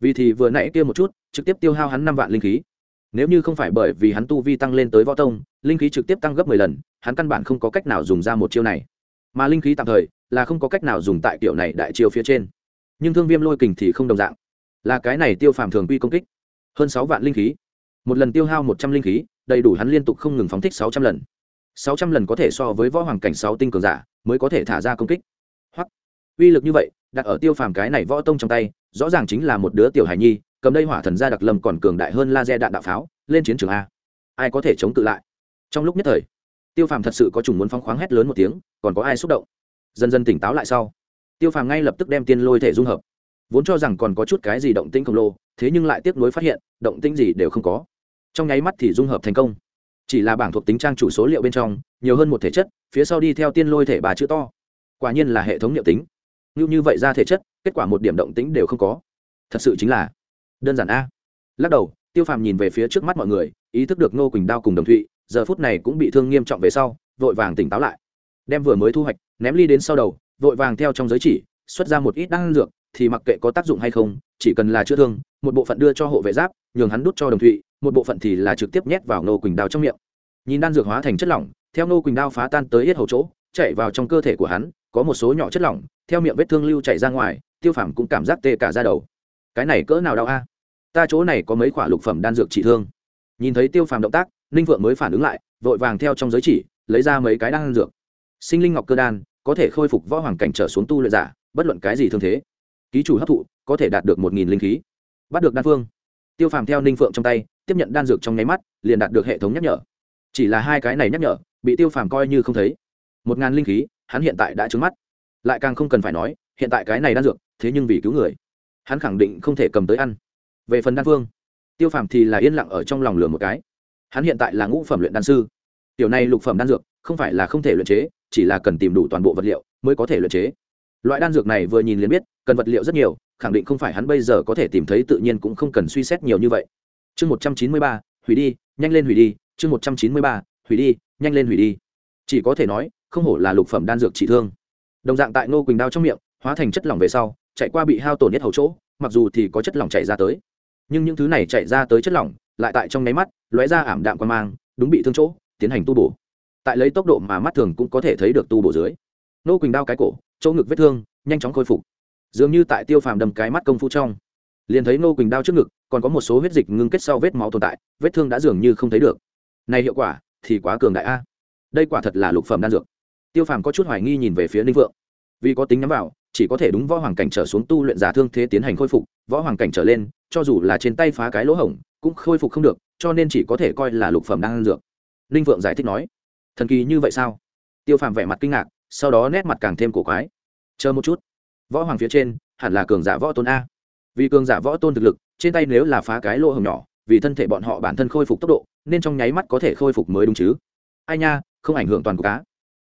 Vì thì vừa nãy kia một chút, trực tiếp tiêu hao hắn năm vạn linh khí nếu như không phải bởi vì hắn tu vi tăng lên tới võ tông, linh khí trực tiếp tăng gấp mười lần, hắn căn bản không có cách nào dùng ra một chiêu này. Mà linh khí tạm thời là không có cách nào dùng tại kiểu này đại chiêu phía trên. Nhưng thương viêm lôi kình thì không đồng dạng. Là cái này tiêu phàm thường quy công kích. Hơn sáu vạn linh khí. Một lần tiêu hao một trăm linh khí, đầy đủ hắn liên tục không ngừng phóng thích sáu trăm lần. Sáu trăm lần có thể so với võ hoàng cảnh sáu tinh cường giả mới có thể thả ra công kích. Hoặc, uy lực như vậy, đặt ở tiêu phàm cái này võ tông trong tay, rõ ràng chính là một đứa tiểu hài nhi cầm đây hỏa thần gia đặc lâm còn cường đại hơn laser đạn đạo pháo, lên chiến trường a. Ai có thể chống cự lại? Trong lúc nhất thời, tiêu phàm thật sự có chủng muốn phóng khoáng hét lớn một tiếng, còn có ai xúc động? Dần dần tỉnh táo lại sau, tiêu phàm ngay lập tức đem tiên lôi thể dung hợp. Vốn cho rằng còn có chút cái gì động tĩnh khổng lồ, thế nhưng lại tiếp nối phát hiện, động tĩnh gì đều không có. Trong nháy mắt thì dung hợp thành công. Chỉ là bảng thuộc tính trang chủ số liệu bên trong, nhiều hơn một thể chất, phía sau đi theo tiên lôi thể bà chữ to. Quả nhiên là hệ thống liệu tính. Như như vậy ra thể chất, kết quả một điểm động tĩnh đều không có. Thật sự chính là đơn giản a. Lắc đầu, tiêu phàm nhìn về phía trước mắt mọi người, ý thức được ngô quỳnh đao cùng đồng thụy, giờ phút này cũng bị thương nghiêm trọng về sau, vội vàng tỉnh táo lại. Đem vừa mới thu hoạch, ném ly đến sau đầu, vội vàng theo trong giới chỉ, xuất ra một ít đan dược, thì mặc kệ có tác dụng hay không, chỉ cần là chữa thương, một bộ phận đưa cho hộ vệ giáp, nhường hắn đút cho đồng thụy, một bộ phận thì là trực tiếp nhét vào nô quỳnh đao trong miệng. Nhìn đan dược hóa thành chất lỏng, theo nô quỳnh đao phá tan tới hết hầu chỗ, chạy vào trong cơ thể của hắn, có một số nhỏ chất lỏng, theo miệng vết thương lưu chảy ra ngoài, tiêu phàm cũng cảm giác tê cả ra đầu cái này cỡ nào đau a? Ta chỗ này có mấy khoả lục phẩm đan dược trị thương. Nhìn thấy tiêu phàm động tác, ninh vượng mới phản ứng lại, vội vàng theo trong giới chỉ, lấy ra mấy cái đan dược. Sinh linh ngọc cơ đan, có thể khôi phục võ hoàng cảnh trở xuống tu luyện giả, bất luận cái gì thương thế. Ký chủ hấp thụ, có thể đạt được một nghìn linh khí. Bắt được đan phương. Tiêu phàm theo ninh phượng trong tay, tiếp nhận đan dược trong nháy mắt, liền đạt được hệ thống nhắc nhở. Chỉ là hai cái này nhắc nhở, bị tiêu phàm coi như không thấy. Một ngàn linh khí, hắn hiện tại đã trứng mắt. Lại càng không cần phải nói, hiện tại cái này đan dược, thế nhưng vì cứu người hắn khẳng định không thể cầm tới ăn. Về phần đan phương, tiêu phàm thì là yên lặng ở trong lòng lửa một cái. Hắn hiện tại là ngũ phẩm luyện đan sư. Tiểu này lục phẩm đan dược, không phải là không thể luyện chế, chỉ là cần tìm đủ toàn bộ vật liệu mới có thể luyện chế. Loại đan dược này vừa nhìn liền biết, cần vật liệu rất nhiều, khẳng định không phải hắn bây giờ có thể tìm thấy, tự nhiên cũng không cần suy xét nhiều như vậy. Chương một trăm chín mươi ba, hủy đi, nhanh lên hủy đi. Chương một trăm chín mươi ba, hủy đi, nhanh lên hủy đi. Chỉ có thể nói, không hổ là lục phẩm đan dược trị thương. Đồng dạng tại Ngô quỳnh đao trong miệng hóa thành chất lỏng về sau, chạy qua bị hao tổn nhất hầu chỗ, mặc dù thì có chất lỏng chạy ra tới. Nhưng những thứ này chạy ra tới chất lỏng, lại tại trong nháy mắt, lóe ra ảm đạm quan mang, đúng bị thương chỗ, tiến hành tu bổ. Tại lấy tốc độ mà mắt thường cũng có thể thấy được tu bổ dưới. Nô quỳnh đao cái cổ, chỗ ngực vết thương, nhanh chóng khôi phục. Dường như tại tiêu phàm đầm cái mắt công phu trong. Liền thấy nô quỳnh đao trước ngực, còn có một số huyết dịch ngưng kết sau vết máu tồn tại, vết thương đã dường như không thấy được. Này hiệu quả, thì quá cường đại a. Đây quả thật là lục phẩm đan dược. Tiêu phàm có chút hoài nghi nhìn về phía ninh vượng vì có tính nhắm vào chỉ có thể đúng võ hoàng cảnh trở xuống tu luyện giả thương thế tiến hành khôi phục, võ hoàng cảnh trở lên, cho dù là trên tay phá cái lỗ hổng, cũng khôi phục không được, cho nên chỉ có thể coi là lục phẩm đang ăn dược. Ninh vượng giải thích nói. Thần kỳ như vậy sao? Tiêu phàm vẻ mặt kinh ngạc, sau đó nét mặt càng thêm cổ quái. Chờ một chút. Võ hoàng phía trên, hẳn là cường giả võ tôn a. Vì cường giả võ tôn thực lực, trên tay nếu là phá cái lỗ hồng nhỏ, vì thân thể bọn họ bản thân khôi phục tốc độ, nên trong nháy mắt có thể khôi phục mới đúng chứ. Ai nha, không ảnh hưởng toàn cục cá.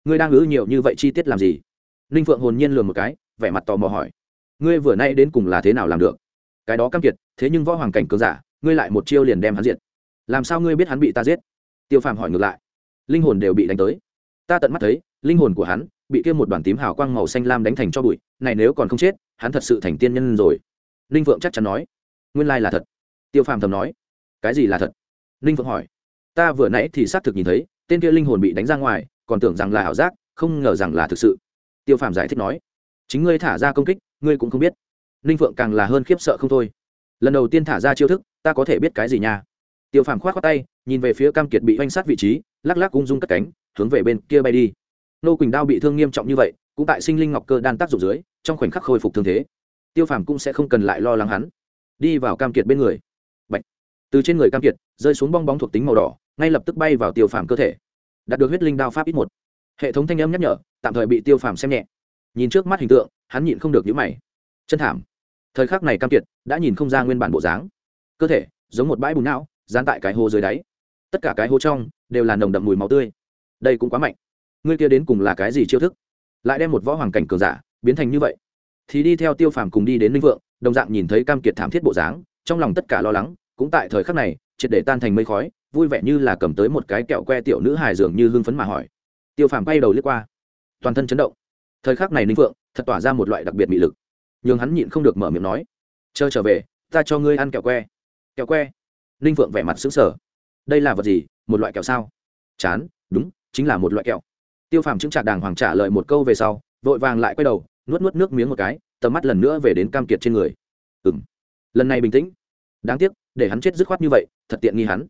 Ngươi đang ngữ nhiều như vậy chi tiết làm gì? Ninh phượng hồn nhiên lường một cái vẻ mặt tò mò hỏi, ngươi vừa nay đến cùng là thế nào làm được? Cái đó cam kiệt, thế nhưng võ hoàng cảnh cường giả, ngươi lại một chiêu liền đem hắn diệt. Làm sao ngươi biết hắn bị ta giết? Tiêu phàm hỏi ngược lại, linh hồn đều bị đánh tới. Ta tận mắt thấy, linh hồn của hắn bị kia một đoàn tím hào quang màu xanh lam đánh thành cho bụi, này nếu còn không chết, hắn thật sự thành tiên nhân rồi. Ninh vượng chắc chắn nói, nguyên lai là thật. Tiêu phàm thầm nói, cái gì là thật? Ninh vượng hỏi, ta vừa nãy thì xác thực nhìn thấy, tên kia linh hồn bị đánh ra ngoài, còn tưởng rằng là ảo giác, không ngờ rằng là thực sự. Tiêu phàm giải thích nói chính ngươi thả ra công kích, ngươi cũng không biết. Ninh Phượng càng là hơn khiếp sợ không thôi. Lần đầu tiên thả ra chiêu thức, ta có thể biết cái gì nha. Tiêu phàm k h o á t khoác tay, nhìn về phía cam kiệt bị oanh sát vị trí, lắc lắc ung dung cất cánh, hướng về bên kia bay đi. Nô quỳnh đao bị thương nghiêm trọng như vậy, cũng tại sinh linh ngọc cơ đan tác dụng dưới, trong khoảnh khắc khôi phục thương thế. Tiêu phàm cũng sẽ không cần lại lo lắng hắn. Đi vào cam kiệt bên người. Bạch. từ trên người cam kiệt, rơi xuống bong bóng thuộc tính màu đỏ, ngay lập tức bay vào tiêu phàm cơ thể. Đạt được huyết linh đao pháp ít một. Hệ thống thanh âm nhắc nhở, tạm thời bị tiêu phàm xem nhẹ nhìn trước mắt hình tượng, hắn nhịn không được nhíu mày. Chân thảm. Thời khắc này cam kiệt, đã nhìn không ra nguyên bản bộ dáng. Cơ thể, giống một bãi bùn não, dán tại cái hố dưới đáy. Tất cả cái hố trong, đều là nồng đậm mùi máu tươi. Đây cũng quá mạnh. Ngươi kia đến cùng là cái gì chiêu thức? Lại đem một võ hoàng cảnh cường giả, biến thành như vậy. Thì đi theo tiêu phàm cùng đi đến linh vượng, đồng dạng nhìn thấy cam kiệt thảm thiết bộ dáng, trong lòng tất cả lo lắng, cũng tại thời khắc này, triệt để tan thành mây khói, vui vẻ như là cầm tới một cái kẹo que tiểu nữ hài dường như hưng phấn mà hỏi. Tiêu phàm bay đầu liếc qua. Toàn thân chấn động thời khắc này ninh phượng, thật tỏa ra một loại đặc biệt mị lực. Nhưng hắn nhịn không được mở miệng nói, chờ trở về, ta cho ngươi ăn kẹo que. Kẹo que? Ninh phượng vẻ mặt xứng sở đây là vật gì? Một loại kẹo sao? Chán, đúng, chính là một loại kẹo. Tiêu phàm chứng trả đàng hoàng trả lời một câu về sau, vội vàng lại quay đầu, nuốt nuốt nước miếng một cái, tầm mắt lần nữa về đến cam kiệt trên người. Ừ m lần này bình tĩnh. Đáng tiếc, để hắn chết dứt khoát như vậy, thật tiện nghi hắn.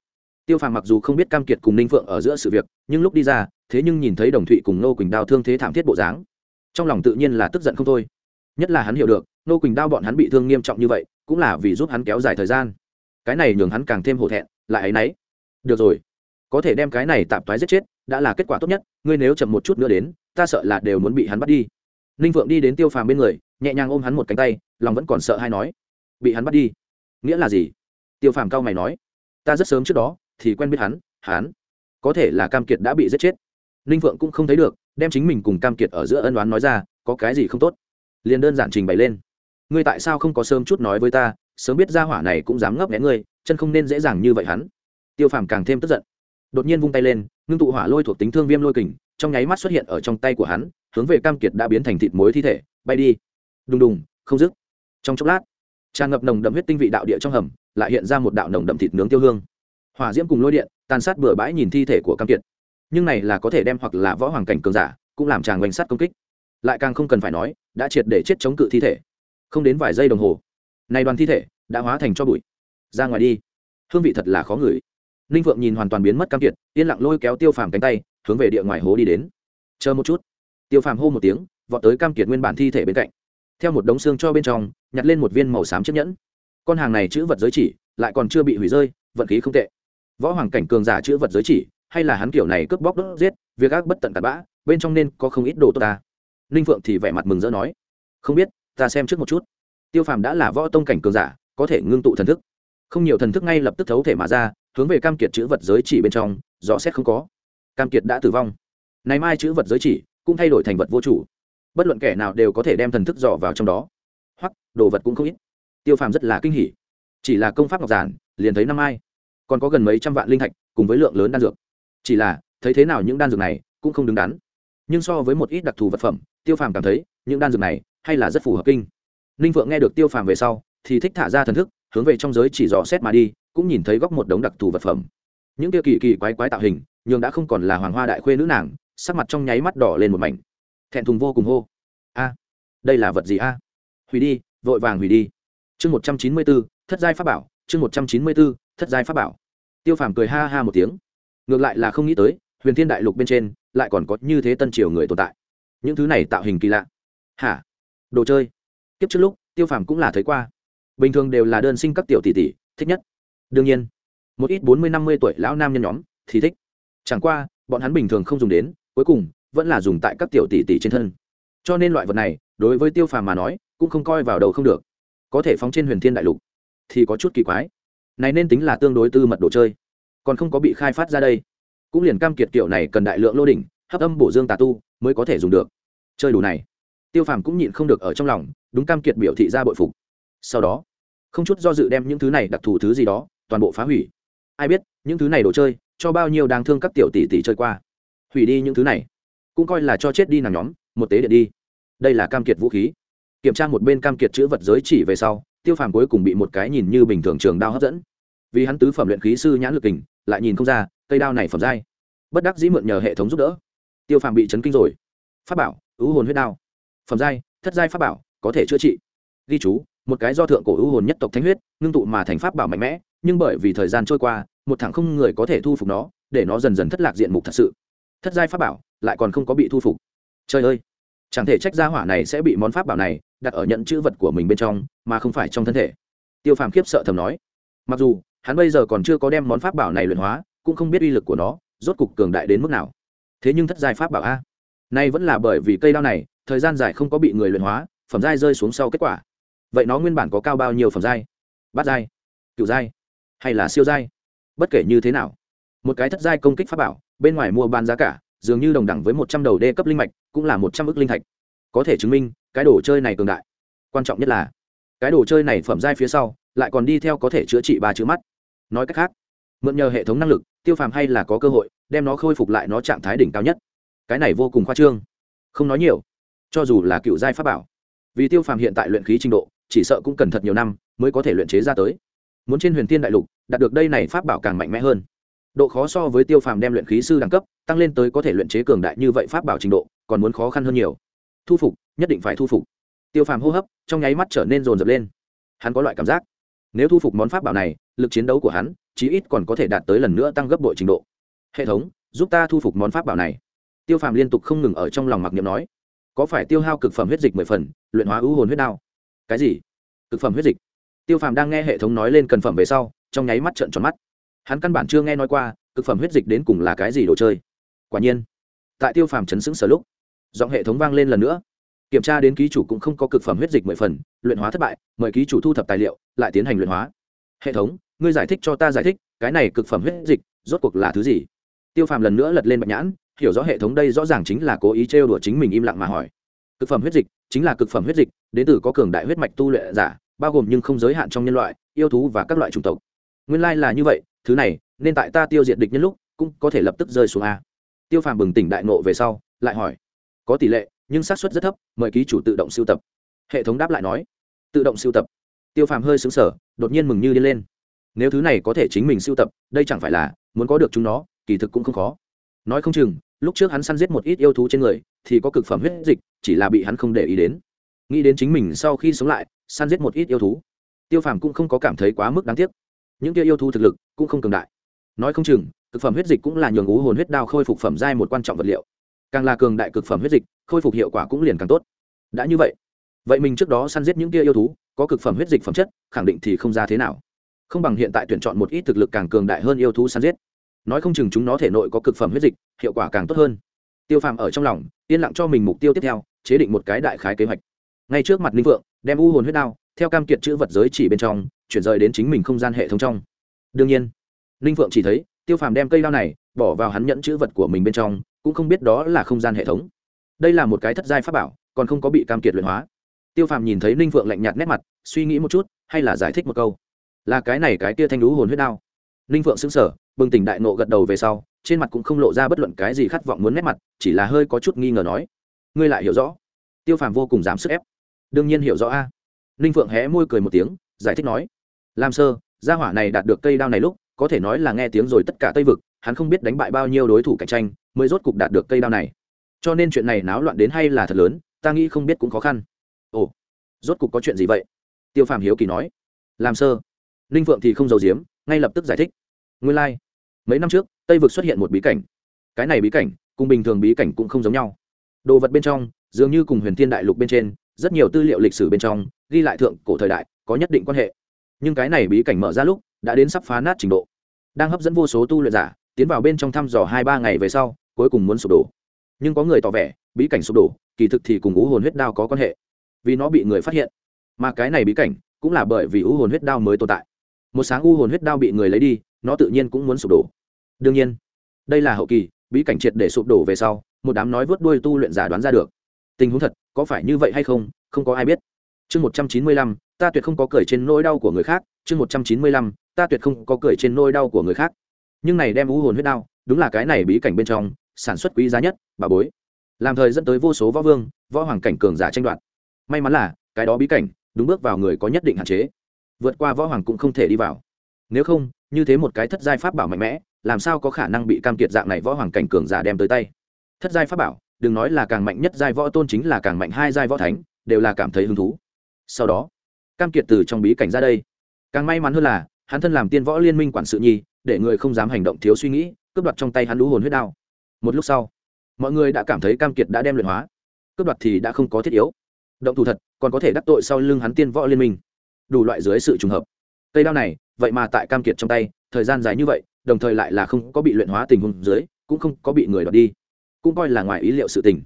Tiêu phàm mặc dù không biết cam kiệt cùng ninh phượng ở giữa sự việc, nhưng lúc đi ra, thế nhưng nhìn thấy đồng thụy cùng nô quỳnh đào thương thế thảm thiết bộ dáng trong lòng tự nhiên là tức giận không thôi. Nhất là hắn hiểu được nô quỳnh đao bọn hắn bị thương nghiêm trọng như vậy, cũng là vì giúp hắn kéo dài thời gian. Cái này nhường hắn càng thêm hổ thẹn, lại áy náy. Được rồi, có thể đem cái này tạm thoái giết chết, đã là kết quả tốt nhất, ngươi nếu chậm một chút nữa đến, ta sợ là đều muốn bị hắn bắt đi. Ninh phượng đi đến tiêu phàm bên người, nhẹ nhàng ôm hắn một cánh tay, lòng vẫn còn sợ hay nói, bị hắn bắt đi? Nghĩa là gì? Tiêu phàm cao mày nói, ta rất sớm trước đó thì quen biết hắn hắn có thể là cam kiệt đã bị giết chết ninh phượng cũng không thấy được, đem chính mình cùng cam kiệt ở giữa ân đoán nói ra, có cái gì không tốt? Liền đơn giản trình bày lên. Ngươi tại sao không có sớm chút nói với ta, sớm biết ra hỏa này cũng dám ngấp nghẽ ngươi, chân không nên dễ dàng như vậy hắn. Tiêu phàm càng thêm tức giận. Đột nhiên vung tay lên, ngưng tụ hỏa lôi thuộc tính thương viêm lôi kình, trong nháy mắt xuất hiện ở trong tay của hắn, hướng về cam kiệt đã biến thành thịt muối thi thể, bay đi. Đùng đùng, không dứt. Trong chốc lát, tràn ngập nồng đậm huyết tinh vị đạo địa trong hầm, lại hiện ra một đạo nồng đậm thịt nướng tiêu hương. Hỏa diễm cùng lôi điện, tàn sát bừa bãi nhìn thi thể của cam kiệt nhưng này là có thể đem hoặc là võ hoàng cảnh cường giả, cũng làm chàng oanh sắt công kích. Lại càng không cần phải nói, đã triệt để chết chống cự thi thể. Không đến vài giây đồng hồ, này đoàn thi thể đã hóa thành cho bụi. Ra ngoài đi. Hương vị thật là khó ngửi. Ninh phượng nhìn hoàn toàn biến mất cam kiệt, yên lặng lôi kéo tiêu phàm cánh tay, hướng về địa ngoài hố đi đến. Chờ một chút. Tiêu phàm hô một tiếng, vọt tới cam kiệt nguyên bản thi thể bên cạnh. Theo một đống xương cho bên trong, nhặt lên một viên màu xám chiếc nhẫn. Con hàng này chữ vật giới chỉ, lại còn chưa bị hủy rơi, vận khí không tệ. Võ hoàng cảnh cường giả chữ vật giới chỉ hay là hắn kiểu này cướp bóc đốt giết, việc ác bất tận tạt bã, bên trong nên có không ít đồ tốt ta. Ninh phượng thì vẻ mặt mừng rỡ nói, không biết, ta xem trước một chút. Tiêu phàm đã là võ tông cảnh cường giả, có thể ngưng tụ thần thức. Không nhiều thần thức ngay lập tức thấu thể mà ra, hướng về cam kiệt chữ vật giới chỉ bên trong, rõ xét không có. Cam kiệt đã tử vong. Ngày mai chữ vật giới chỉ cũng thay đổi thành vật vô chủ. Bất luận kẻ nào đều có thể đem thần thức dò vào trong đó. Hoặc, đồ vật cũng không ít. Tiêu phàm rất là kinh hỉ. Chỉ là công pháp ngọc giản, liền thấy năm mai. Còn có gần mấy trăm vạn linh thạch cùng với lượng lớn đan dược chỉ là, thấy thế nào những đan dược này cũng không đứng đắn. Nhưng so với một ít đặc thù vật phẩm, tiêu phàm cảm thấy những đan dược này hay là rất phù hợp kinh. Ninh phượng nghe được tiêu phàm về sau thì thích thả ra thần thức, hướng về trong giới chỉ dò xét mà đi, cũng nhìn thấy góc một đống đặc thù vật phẩm. Những tiêu kỳ kỳ quái quái tạo hình nhưng đã không còn là hoàng hoa đại khuê nữ nàng, sắc mặt trong nháy mắt đỏ lên một mảnh. Thẹn thùng vô cùng hô. A, đây là vật gì a? Hủy đi, vội vàng hủy đi. Chương một trăm chín mươi bốn, thất giai pháp bảo, chương một trăm chín mươi bốn, thất giai pháp bảo. Tiêu phàm cười ha ha một tiếng ngược lại là không nghĩ tới, huyền thiên đại lục bên trên lại còn có như thế tân triều người tồn tại. Những thứ này tạo hình kỳ lạ. Hả? Đồ chơi. Kiếp trước lúc, tiêu phàm cũng là thấy qua. Bình thường đều là đơn sinh các tiểu tỷ tỷ, thích nhất. Đương nhiên, một ít bốn mươi, năm mươi tuổi lão nam nhân nhóm thì thích. Chẳng qua, bọn hắn bình thường không dùng đến, cuối cùng vẫn là dùng tại các tiểu tỷ tỷ trên thân. Cho nên loại vật này, đối với tiêu phàm mà nói, cũng không coi vào đầu không được. Có thể phóng trên huyền thiên đại lục thì có chút kỳ quái. Này nên tính là tương đối tư mật đồ chơi còn không có bị khai phát ra đây. Cũng liền cam kiệt kiểu này cần đại lượng lô đỉnh, hấp âm bổ dương tà tu mới có thể dùng được. Chơi đủ này. Tiêu phàm cũng nhịn không được ở trong lòng, đúng cam kiệt biểu thị ra bội phục. Sau đó, không chút do dự đem những thứ này đặc thù thứ gì đó, toàn bộ phá hủy. Ai biết, những thứ này đồ chơi, cho bao nhiêu đáng thương các tiểu tỷ tỷ chơi qua. Hủy đi những thứ này. Cũng coi là cho chết đi nàng nhóm, một tế điện đi. Đây là cam kiệt vũ khí. Kiểm tra một bên cam kiệt chữ vật giới chỉ về sau, tiêu phàm cuối cùng bị một cái nhìn như bình thường trường đao hấp dẫn. Vì hắn tứ phẩm luyện khí sư nhãn lực kình lại nhìn không ra, cây đao này phẩm giai. Bất đắc dĩ mượn nhờ hệ thống giúp đỡ. Tiêu phàm bị chấn kinh rồi. Pháp bảo ưu hồn huyết đao. Phẩm giai, thất giai pháp bảo, có thể chữa trị. Ghi chú, một cái do thượng cổ ưu hồn nhất tộc thánh huyết, ngưng tụ mà thành pháp bảo mạnh mẽ, nhưng bởi vì thời gian trôi qua, một thằng không người có thể thu phục nó, để nó dần dần thất lạc diện mục thật sự. Thất giai pháp bảo, lại còn không có bị thu phục. Trời ơi! Chẳng thể trách gia hỏa này sẽ bị món pháp bảo này đặt ở nhận chữ vật của mình bên trong, mà không phải trong thân thể. Tiêu phàm khiếp sợ thầm nói. Mặc dù hắn bây giờ còn chưa có đem món pháp bảo này luyện hóa, cũng không biết uy lực của nó, rốt cục cường đại đến mức nào. Thế nhưng thất giai pháp bảo a, nay vẫn là bởi vì cây đao này, thời gian dài không có bị người luyện hóa, phẩm giai rơi xuống sau kết quả. Vậy nó nguyên bản có cao bao nhiêu phẩm giai? Bát giai cựu giai, hay là siêu giai? Bất kể như thế nào, một cái thất giai công kích pháp bảo, bên ngoài mua bán giá cả, dường như đồng đẳng với một trăm đầu đê cấp linh mạch, cũng là một trăm ước linh thạch. Có thể chứng minh, cái đồ chơi này cường đại. Quan trọng nhất là, cái đồ chơi này phẩm giai phía sau lại còn đi theo có thể chữa trị ba chữ mắt. Nói cách khác, mượn nhờ hệ thống năng lực, tiêu phàm hay là có cơ hội, đem nó khôi phục lại nó trạng thái đỉnh cao nhất. Cái này vô cùng khoa trương. Không nói nhiều. Cho dù là cựu giai pháp bảo, vì tiêu phàm hiện tại luyện khí trình độ, chỉ sợ cũng cần thật nhiều năm mới có thể luyện chế ra tới. Muốn trên huyền thiên đại lục, đạt được đây này pháp bảo càng mạnh mẽ hơn. Độ khó so với tiêu phàm đem luyện khí sư đẳng cấp, tăng lên tới có thể luyện chế cường đại như vậy pháp bảo trình độ, còn muốn khó khăn hơn nhiều. Thu phục, nhất định phải thu phục. Tiêu phàm hô hấp, trong nháy mắt trở nên rồn rập lên. Hắn có loại cảm giác nếu thu phục món pháp bảo này, lực chiến đấu của hắn, chí ít còn có thể đạt tới lần nữa tăng gấp bội trình độ. Hệ thống, giúp ta thu phục món pháp bảo này. Tiêu phàm liên tục không ngừng ở trong lòng mặc niệm nói. Có phải tiêu hao cực phẩm huyết dịch mười phần, luyện hóa ưu hồn huyết đao? Cái gì? Cực phẩm huyết dịch? Tiêu phàm đang nghe hệ thống nói lên cần phẩm về sau, trong nháy mắt trợn tròn mắt. Hắn căn bản chưa nghe nói qua, cực phẩm huyết dịch đến cùng là cái gì đồ chơi. Quả nhiên, tại tiêu phàm chấn xứng sở lúc, giọng hệ thống vang lên lần nữa kiểm tra đến ký chủ cũng không có cực phẩm huyết dịch mười phần, luyện hóa thất bại, mời ký chủ thu thập tài liệu, lại tiến hành luyện hóa. Hệ thống, ngươi giải thích cho ta giải thích, cái này cực phẩm huyết dịch, rốt cuộc là thứ gì? Tiêu phàm lần nữa lật lên bạch nhãn, hiểu rõ hệ thống đây rõ ràng chính là cố ý trêu đùa chính mình im lặng mà hỏi. Cực phẩm huyết dịch, chính là cực phẩm huyết dịch, đến từ có cường đại huyết mạch tu luyện giả, bao gồm nhưng không giới hạn trong nhân loại, yêu thú và các loại chủng tộc. Nguyên lai là như vậy, thứ này, nên tại ta tiêu diệt địch nhân lúc, cũng có thể lập tức rơi xuống a. Tiêu phàm bừng tỉnh đại nộ về sau, lại hỏi, có tỷ lệ? Nhưng xác suất rất thấp, mời ký chủ tự động sưu tập. Hệ thống đáp lại nói. Tự động sưu tập. Tiêu phàm hơi xứng sở đột nhiên mừng như đi lên. Nếu thứ này có thể chính mình sưu tập, đây chẳng phải là muốn có được chúng nó, kỳ thực cũng không khó. Nói không chừng, lúc trước hắn săn giết một ít yêu thú trên người, thì có cực phẩm huyết dịch, chỉ là bị hắn không để ý đến. Nghĩ đến chính mình sau khi sống lại, săn giết một ít yêu thú. Tiêu phàm cũng không có cảm thấy quá mức đáng tiếc. Những kia yêu thú thực lực cũng không cường đại. Nói không chừng thực phẩm huyết dịch cũng là nhường ú hồn huyết đao khôi phục phẩm giai một quan trọng vật liệu càng là cường đại cực phẩm huyết dịch, khôi phục hiệu quả cũng liền càng tốt. Đã như vậy vậy mình trước đó săn giết những kia yêu thú, có cực phẩm huyết dịch phẩm chất, khẳng định thì không ra thế nào. Không bằng hiện tại tuyển chọn một ít thực lực càng cường đại hơn yêu thú săn giết. Nói không chừng chúng nó thể nội có cực phẩm huyết dịch, hiệu quả càng tốt hơn. Tiêu phàm ở trong lòng, yên lặng cho mình mục tiêu tiếp theo, chế định một cái đại khái kế hoạch. Ngay trước mặt linh vượng đem u hồn huyết đao, theo cam kiệt chữ vật giới chỉ bên trong, chuyển rời đến chính mình không gian hệ thống trong. Đương nhiên, linh vượng chỉ thấy, tiêu phàm đem cây đao này, bỏ vào hắn nhẫn chữ vật của mình bên trong cũng không biết đó là không gian hệ thống. Đây là một cái thất giai pháp bảo, còn không có bị cam kiệt luyện hóa. Tiêu phàm nhìn thấy ninh phượng lạnh nhạt nét mặt, suy nghĩ một chút, hay là giải thích một câu. Là cái này cái kia thanh lũ hồn huyết đao. Ninh phượng xứng sở bừng tỉnh đại nộ gật đầu về sau, trên mặt cũng không lộ ra bất luận cái gì khát vọng muốn nét mặt, chỉ là hơi có chút nghi ngờ nói. Ngươi lại hiểu rõ. Tiêu phàm vô cùng dám sức ép. Đương nhiên hiểu rõ a. Ninh phượng hé môi cười một tiếng, giải thích nói. Làm sơ, gia hỏa này đạt được cây đao này lúc, có thể nói là nghe tiếng rồi tất cả tây vực, hắn không biết đánh bại bao nhiêu đối thủ cạnh tranh mới rốt cục đạt được cây đao này. Cho nên chuyện này náo loạn đến hay là thật lớn, ta nghĩ không biết cũng khó khăn. Ồ, rốt cục có chuyện gì vậy? Tiêu phàm hiếu kỳ nói. Làm sơ. Ninh phượng thì không giấu giếm, ngay lập tức giải thích. Nguyên lai、like. mấy năm trước, tây vực xuất hiện một bí cảnh. Cái này bí cảnh, cùng bình thường bí cảnh cũng không giống nhau. Đồ vật bên trong, dường như cùng huyền thiên đại lục bên trên, rất nhiều tư liệu lịch sử bên trong, ghi lại thượng cổ thời đại, có nhất định quan hệ. Nhưng cái này bí cảnh mở ra lúc, đã đến sắp phá nát trình độ. Đang hấp dẫn vô số tu luyện giả, tiến vào bên trong thăm dò hai ba ngày về sau cuối cùng muốn sụp đổ. Nhưng có người tỏ vẻ, bí cảnh sụp đổ, kỳ thực thì cùng ú hồn huyết đao có quan hệ. Vì nó bị người phát hiện. Mà cái này bí cảnh cũng là bởi vì ú hồn huyết đao mới tồn tại. Một sáng u hồn huyết đao bị người lấy đi, nó tự nhiên cũng muốn sụp đổ. Đương nhiên, đây là hậu kỳ, bí cảnh triệt để sụp đổ về sau, một đám nói vớt đuôi tu luyện giả đoán ra được. Tình huống thật, có phải như vậy hay không không có ai biết. Chương một trăm chín mươi lăm, ta tuyệt không có cười trên nỗi đau của người khác. Chương một trăm chín mươi lăm, ta tuyệt không có cười trên nỗi đau của người khác. Nhưng này đem u hồn huyết đao, đúng là cái này bí cảnh bên trong sản xuất quý giá nhất, bà bối. Làm thời dẫn tới vô số võ vương, võ hoàng cảnh cường giả tranh đoạt. May mắn là, cái đó bí cảnh, đúng bước vào người có nhất định hạn chế. Vượt qua võ hoàng cũng không thể đi vào. Nếu không, như thế một cái thất giai pháp bảo mạnh mẽ, làm sao có khả năng bị cam kiệt dạng này võ hoàng cảnh cường giả đem tới tay? Thất giai pháp bảo, đừng nói là càng mạnh nhất giai võ tôn chính là càng mạnh hai giai võ thánh, đều là cảm thấy hứng thú. Sau đó, cam kiệt từ trong bí cảnh ra đây. Càng may mắn hơn là, hắn thân làm tiên võ liên minh quản sự nhi, để người không dám hành động thiếu suy nghĩ, cướp đoạt trong tay hắn lũ hồn huyết đao một lúc sau, mọi người đã cảm thấy cam kiệt đã đem luyện hóa. Cướp đoạt thì đã không có thiết yếu. Động thủ thật, còn có thể đắc tội sau lưng hắn tiên võ liên minh. Đủ loại dưới sự trùng hợp. Cây đao này, vậy mà tại cam kiệt trong tay, thời gian dài như vậy, đồng thời lại là không có bị luyện hóa tình huống dưới, cũng không có bị người đoạt đi. Cũng coi là ngoài ý liệu sự tình.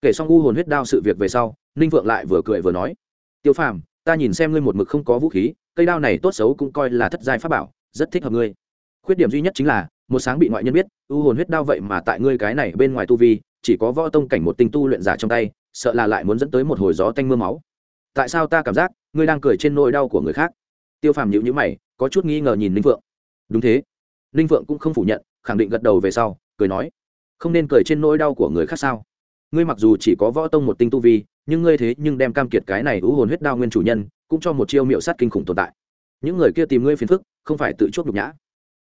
Kể xong u hồn huyết đao sự việc về sau, ninh vượng lại vừa cười vừa nói, tiêu phàm, ta nhìn xem ngươi một mực không có vũ khí, cây đao này tốt xấu cũng coi là thất giai pháp bảo, rất thích hợp ngươi. Khuyết điểm duy nhất chính là một sáng bị ngoại nhân biết, u hồn huyết đao vậy mà tại ngươi cái này bên ngoài tu vi, chỉ có võ tông cảnh một tinh tu luyện giả trong tay, sợ là lại muốn dẫn tới một hồi gió tanh mưa máu. Tại sao ta cảm giác, ngươi đang cười trên nỗi đau của người khác? Tiêu phàm nhịu nhữ mày, có chút nghi ngờ nhìn ninh phượng. Đúng thế. Ninh phượng cũng không phủ nhận, khẳng định gật đầu về sau, cười nói, không nên cười trên nỗi đau của người khác sao? Ngươi mặc dù chỉ có võ tông một tinh tu vi, nhưng ngươi thế nhưng đem cam kiệt cái này u hồn huyết đao nguyên chủ nhân, cũng cho một chiêu miệu sát kinh khủng tồn tại. Những người kia tìm ngươi phiền phức, không phải tự chuốc nhục nhã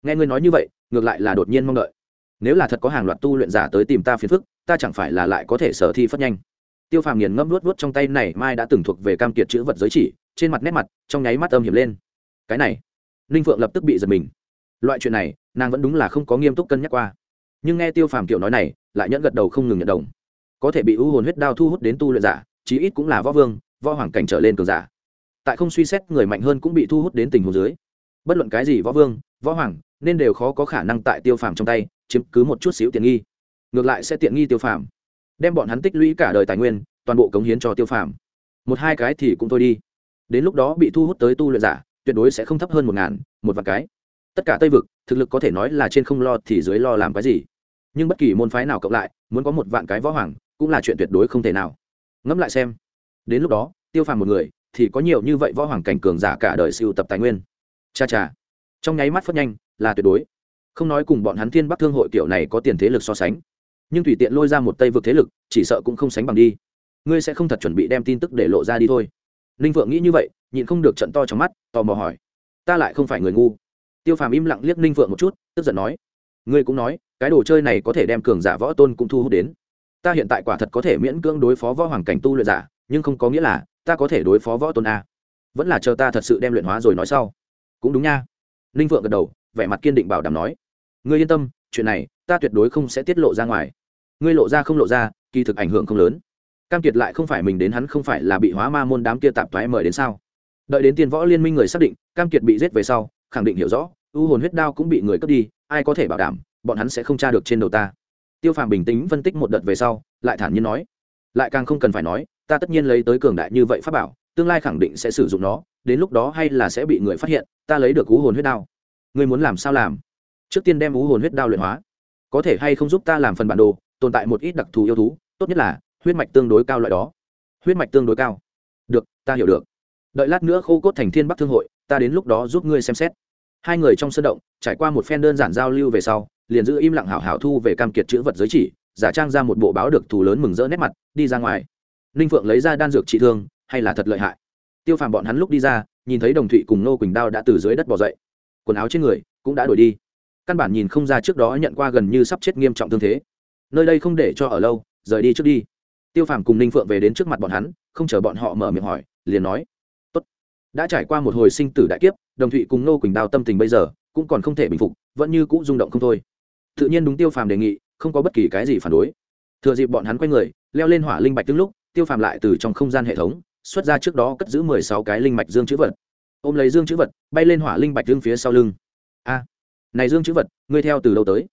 nghe ngươi nói như vậy, ngược lại là đột nhiên mong đợi. Nếu là thật có hàng loạt tu luyện giả tới tìm ta phiền phức, ta chẳng phải là lại có thể sở thi phất nhanh. Tiêu phàm nghiền ngâm luốt luốt trong tay này mai đã từng thuộc về cam kiệt chữ vật giới chỉ, trên mặt nét mặt, trong nháy mắt âm hiểm lên. Cái này, ninh phượng lập tức bị giật mình. Loại chuyện này, nàng vẫn đúng là không có nghiêm túc cân nhắc qua. Nhưng nghe tiêu phàm kiểu nói này, lại nhẫn gật đầu không ngừng nhận đồng. Có thể bị ưu hồn huyết đao thu hút đến tu luyện giả, chí ít cũng là võ vương, võ hoàng cảnh trở lên cường giả. Tại không suy xét người mạnh hơn cũng bị thu hút đến tình huống dưới. Bất luận cái gì võ vương, võ hoàng nên đều khó có khả năng tại tiêu phàm trong tay, chiếm cứ một chút xíu tiện nghi. Ngược lại sẽ tiện nghi tiêu phàm. Đem bọn hắn tích lũy cả đời tài nguyên, toàn bộ cống hiến cho tiêu phàm. Một hai cái thì cũng thôi đi. Đến lúc đó bị thu hút tới tu luyện giả, tuyệt đối sẽ không thấp hơn một ngàn, một vạn cái. Tất cả tây vực, thực lực có thể nói là trên không lo thì dưới lo làm cái gì. Nhưng bất kỳ môn phái nào cộng lại, muốn có một vạn cái võ hoàng, cũng là chuyện tuyệt đối không thể nào. Ngẫm lại xem. Đến lúc đó, tiêu phàm một người, thì có nhiều như vậy võ hoàng cảnh cường giả cả đời siêu tập tài nguyên. Cha cha. Trong nháy mắt phất nhanh là tuyệt đối. Không nói cùng bọn hắn thiên bắc thương hội kiểu này có tiền thế lực so sánh, nhưng tùy tiện lôi ra một tây vực thế lực, chỉ sợ cũng không sánh bằng đi. Ngươi sẽ không thật chuẩn bị đem tin tức để lộ ra đi thôi. Ninh vượng nghĩ như vậy, nhịn không được trận to trong mắt, tò mò hỏi, ta lại không phải người ngu. Tiêu phàm im lặng liếc ninh vượng một chút, tức giận nói, ngươi cũng nói, cái đồ chơi này có thể đem cường giả võ tôn cũng thu hút đến. Ta hiện tại quả thật có thể miễn cưỡng đối phó võ hoàng cảnh tu luyện giả, nhưng không có nghĩa là ta có thể đối phó võ tôn a. Vẫn là chờ ta thật sự đem luyện hóa rồi nói sau. Cũng đúng nha. Ninh vượng gật đầu vẻ mặt kiên định bảo đảm nói, ngươi yên tâm, chuyện này ta tuyệt đối không sẽ tiết lộ ra ngoài. Ngươi lộ ra không lộ ra, kỳ thực ảnh hưởng không lớn. Cam kiệt lại không phải mình đến hắn không phải là bị hóa ma môn đám kia tạp thoái mời đến sao? Đợi đến tiền võ liên minh người xác định cam kiệt bị giết về sau, khẳng định hiểu rõ, u hồn huyết đao cũng bị người cướp đi, ai có thể bảo đảm bọn hắn sẽ không tra được trên đầu ta. Tiêu phàm bình tĩnh phân tích một đợt về sau, lại thản nhiên nói, lại càng không cần phải nói, ta tất nhiên lấy tới cường đại như vậy pháp bảo, tương lai khẳng định sẽ sử dụng nó, đến lúc đó hay là sẽ bị người phát hiện, ta lấy được u hồn huyết đao ngươi muốn làm sao làm? Trước tiên đem ú hồn huyết đao luyện hóa. Có thể hay không giúp ta làm phần bản đồ, tồn tại một ít đặc thù yêu thú, tốt nhất là, huyết mạch tương đối cao loại đó. Huyết mạch tương đối cao. Được, ta hiểu được. Đợi lát nữa khô cốt thành thiên bắc thương hội, ta đến lúc đó giúp ngươi xem xét. Hai người trong sân động, trải qua một phen đơn giản giao lưu về sau, liền giữ im lặng hảo hảo thu về cam kiệt chữ vật giới chỉ, giả trang ra một bộ báo được thù lớn mừng rỡ nét mặt, đi ra ngoài. Ninh phượng lấy ra đan dược trị thương, hay là thật lợi hại? Tiêu phàm bọn hắn lúc đi ra, nhìn thấy đồng thụy cùng nô quỳnh đao đã từ dưới đất bỏ dậy quần áo trên người cũng đã đổi đi. Căn bản nhìn không ra trước đó nhận qua gần như sắp chết nghiêm trọng thương thế. Nơi đây không để cho ở lâu, rời đi trước đi. Tiêu phàm cùng ninh phượng về đến trước mặt bọn hắn, không chờ bọn họ mở miệng hỏi, liền nói, Tốt. đã trải qua một hồi sinh tử đại kiếp, đồng thụy cùng nô quỳnh đào tâm tình bây giờ cũng còn không thể bình phục, vẫn như cũ rung động không thôi. Tự nhiên đúng tiêu phàm đề nghị, không có bất kỳ cái gì phản đối. Thừa dịp bọn hắn quay người, leo lên hỏa linh bạch tương lúc, tiêu phàm lại từ trong không gian hệ thống, xuất ra trước đó cất giữ mười sáu cái linh mạch dương chữ vật ôm lấy dương chữ vật, bay lên hỏa linh bạch dương phía sau lưng. A, này dương chữ vật, ngươi theo từ đâu tới?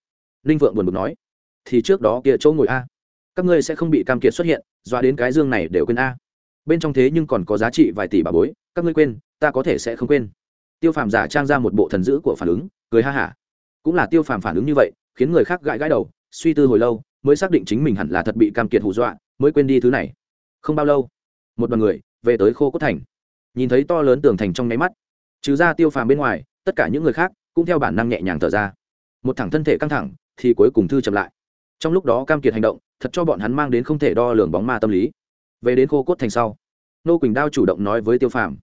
Linh vượng buồn bực nói. Thì trước đó kia chỗ ngồi a. Các ngươi sẽ không bị cam kiệt xuất hiện, dọa đến cái dương này đều quên a. Bên trong thế nhưng còn có giá trị vài tỷ bà bối, các ngươi quên, ta có thể sẽ không quên. Tiêu phàm giả trang ra một bộ thần dữ của phản ứng, cười ha hả. Cũng là tiêu phàm phản ứng như vậy, khiến người khác gãi gãi đầu, suy tư hồi lâu, mới xác định chính mình hẳn là thật bị cam kiệt hù dọa, mới quên đi thứ này. Không bao lâu, một đoàn người về tới khô cốt thành nhìn thấy to lớn tường thành trong nháy mắt. Trừ ra tiêu phàm bên ngoài, tất cả những người khác cũng theo bản năng nhẹ nhàng thở ra. Một thẳng thân thể căng thẳng, thì cuối cùng thư chậm lại. Trong lúc đó cam kiệt hành động, thật cho bọn hắn mang đến không thể đo lường bóng ma tâm lý. Về đến khô cốt thành sau, nô quỳnh đao chủ động nói với tiêu phàm,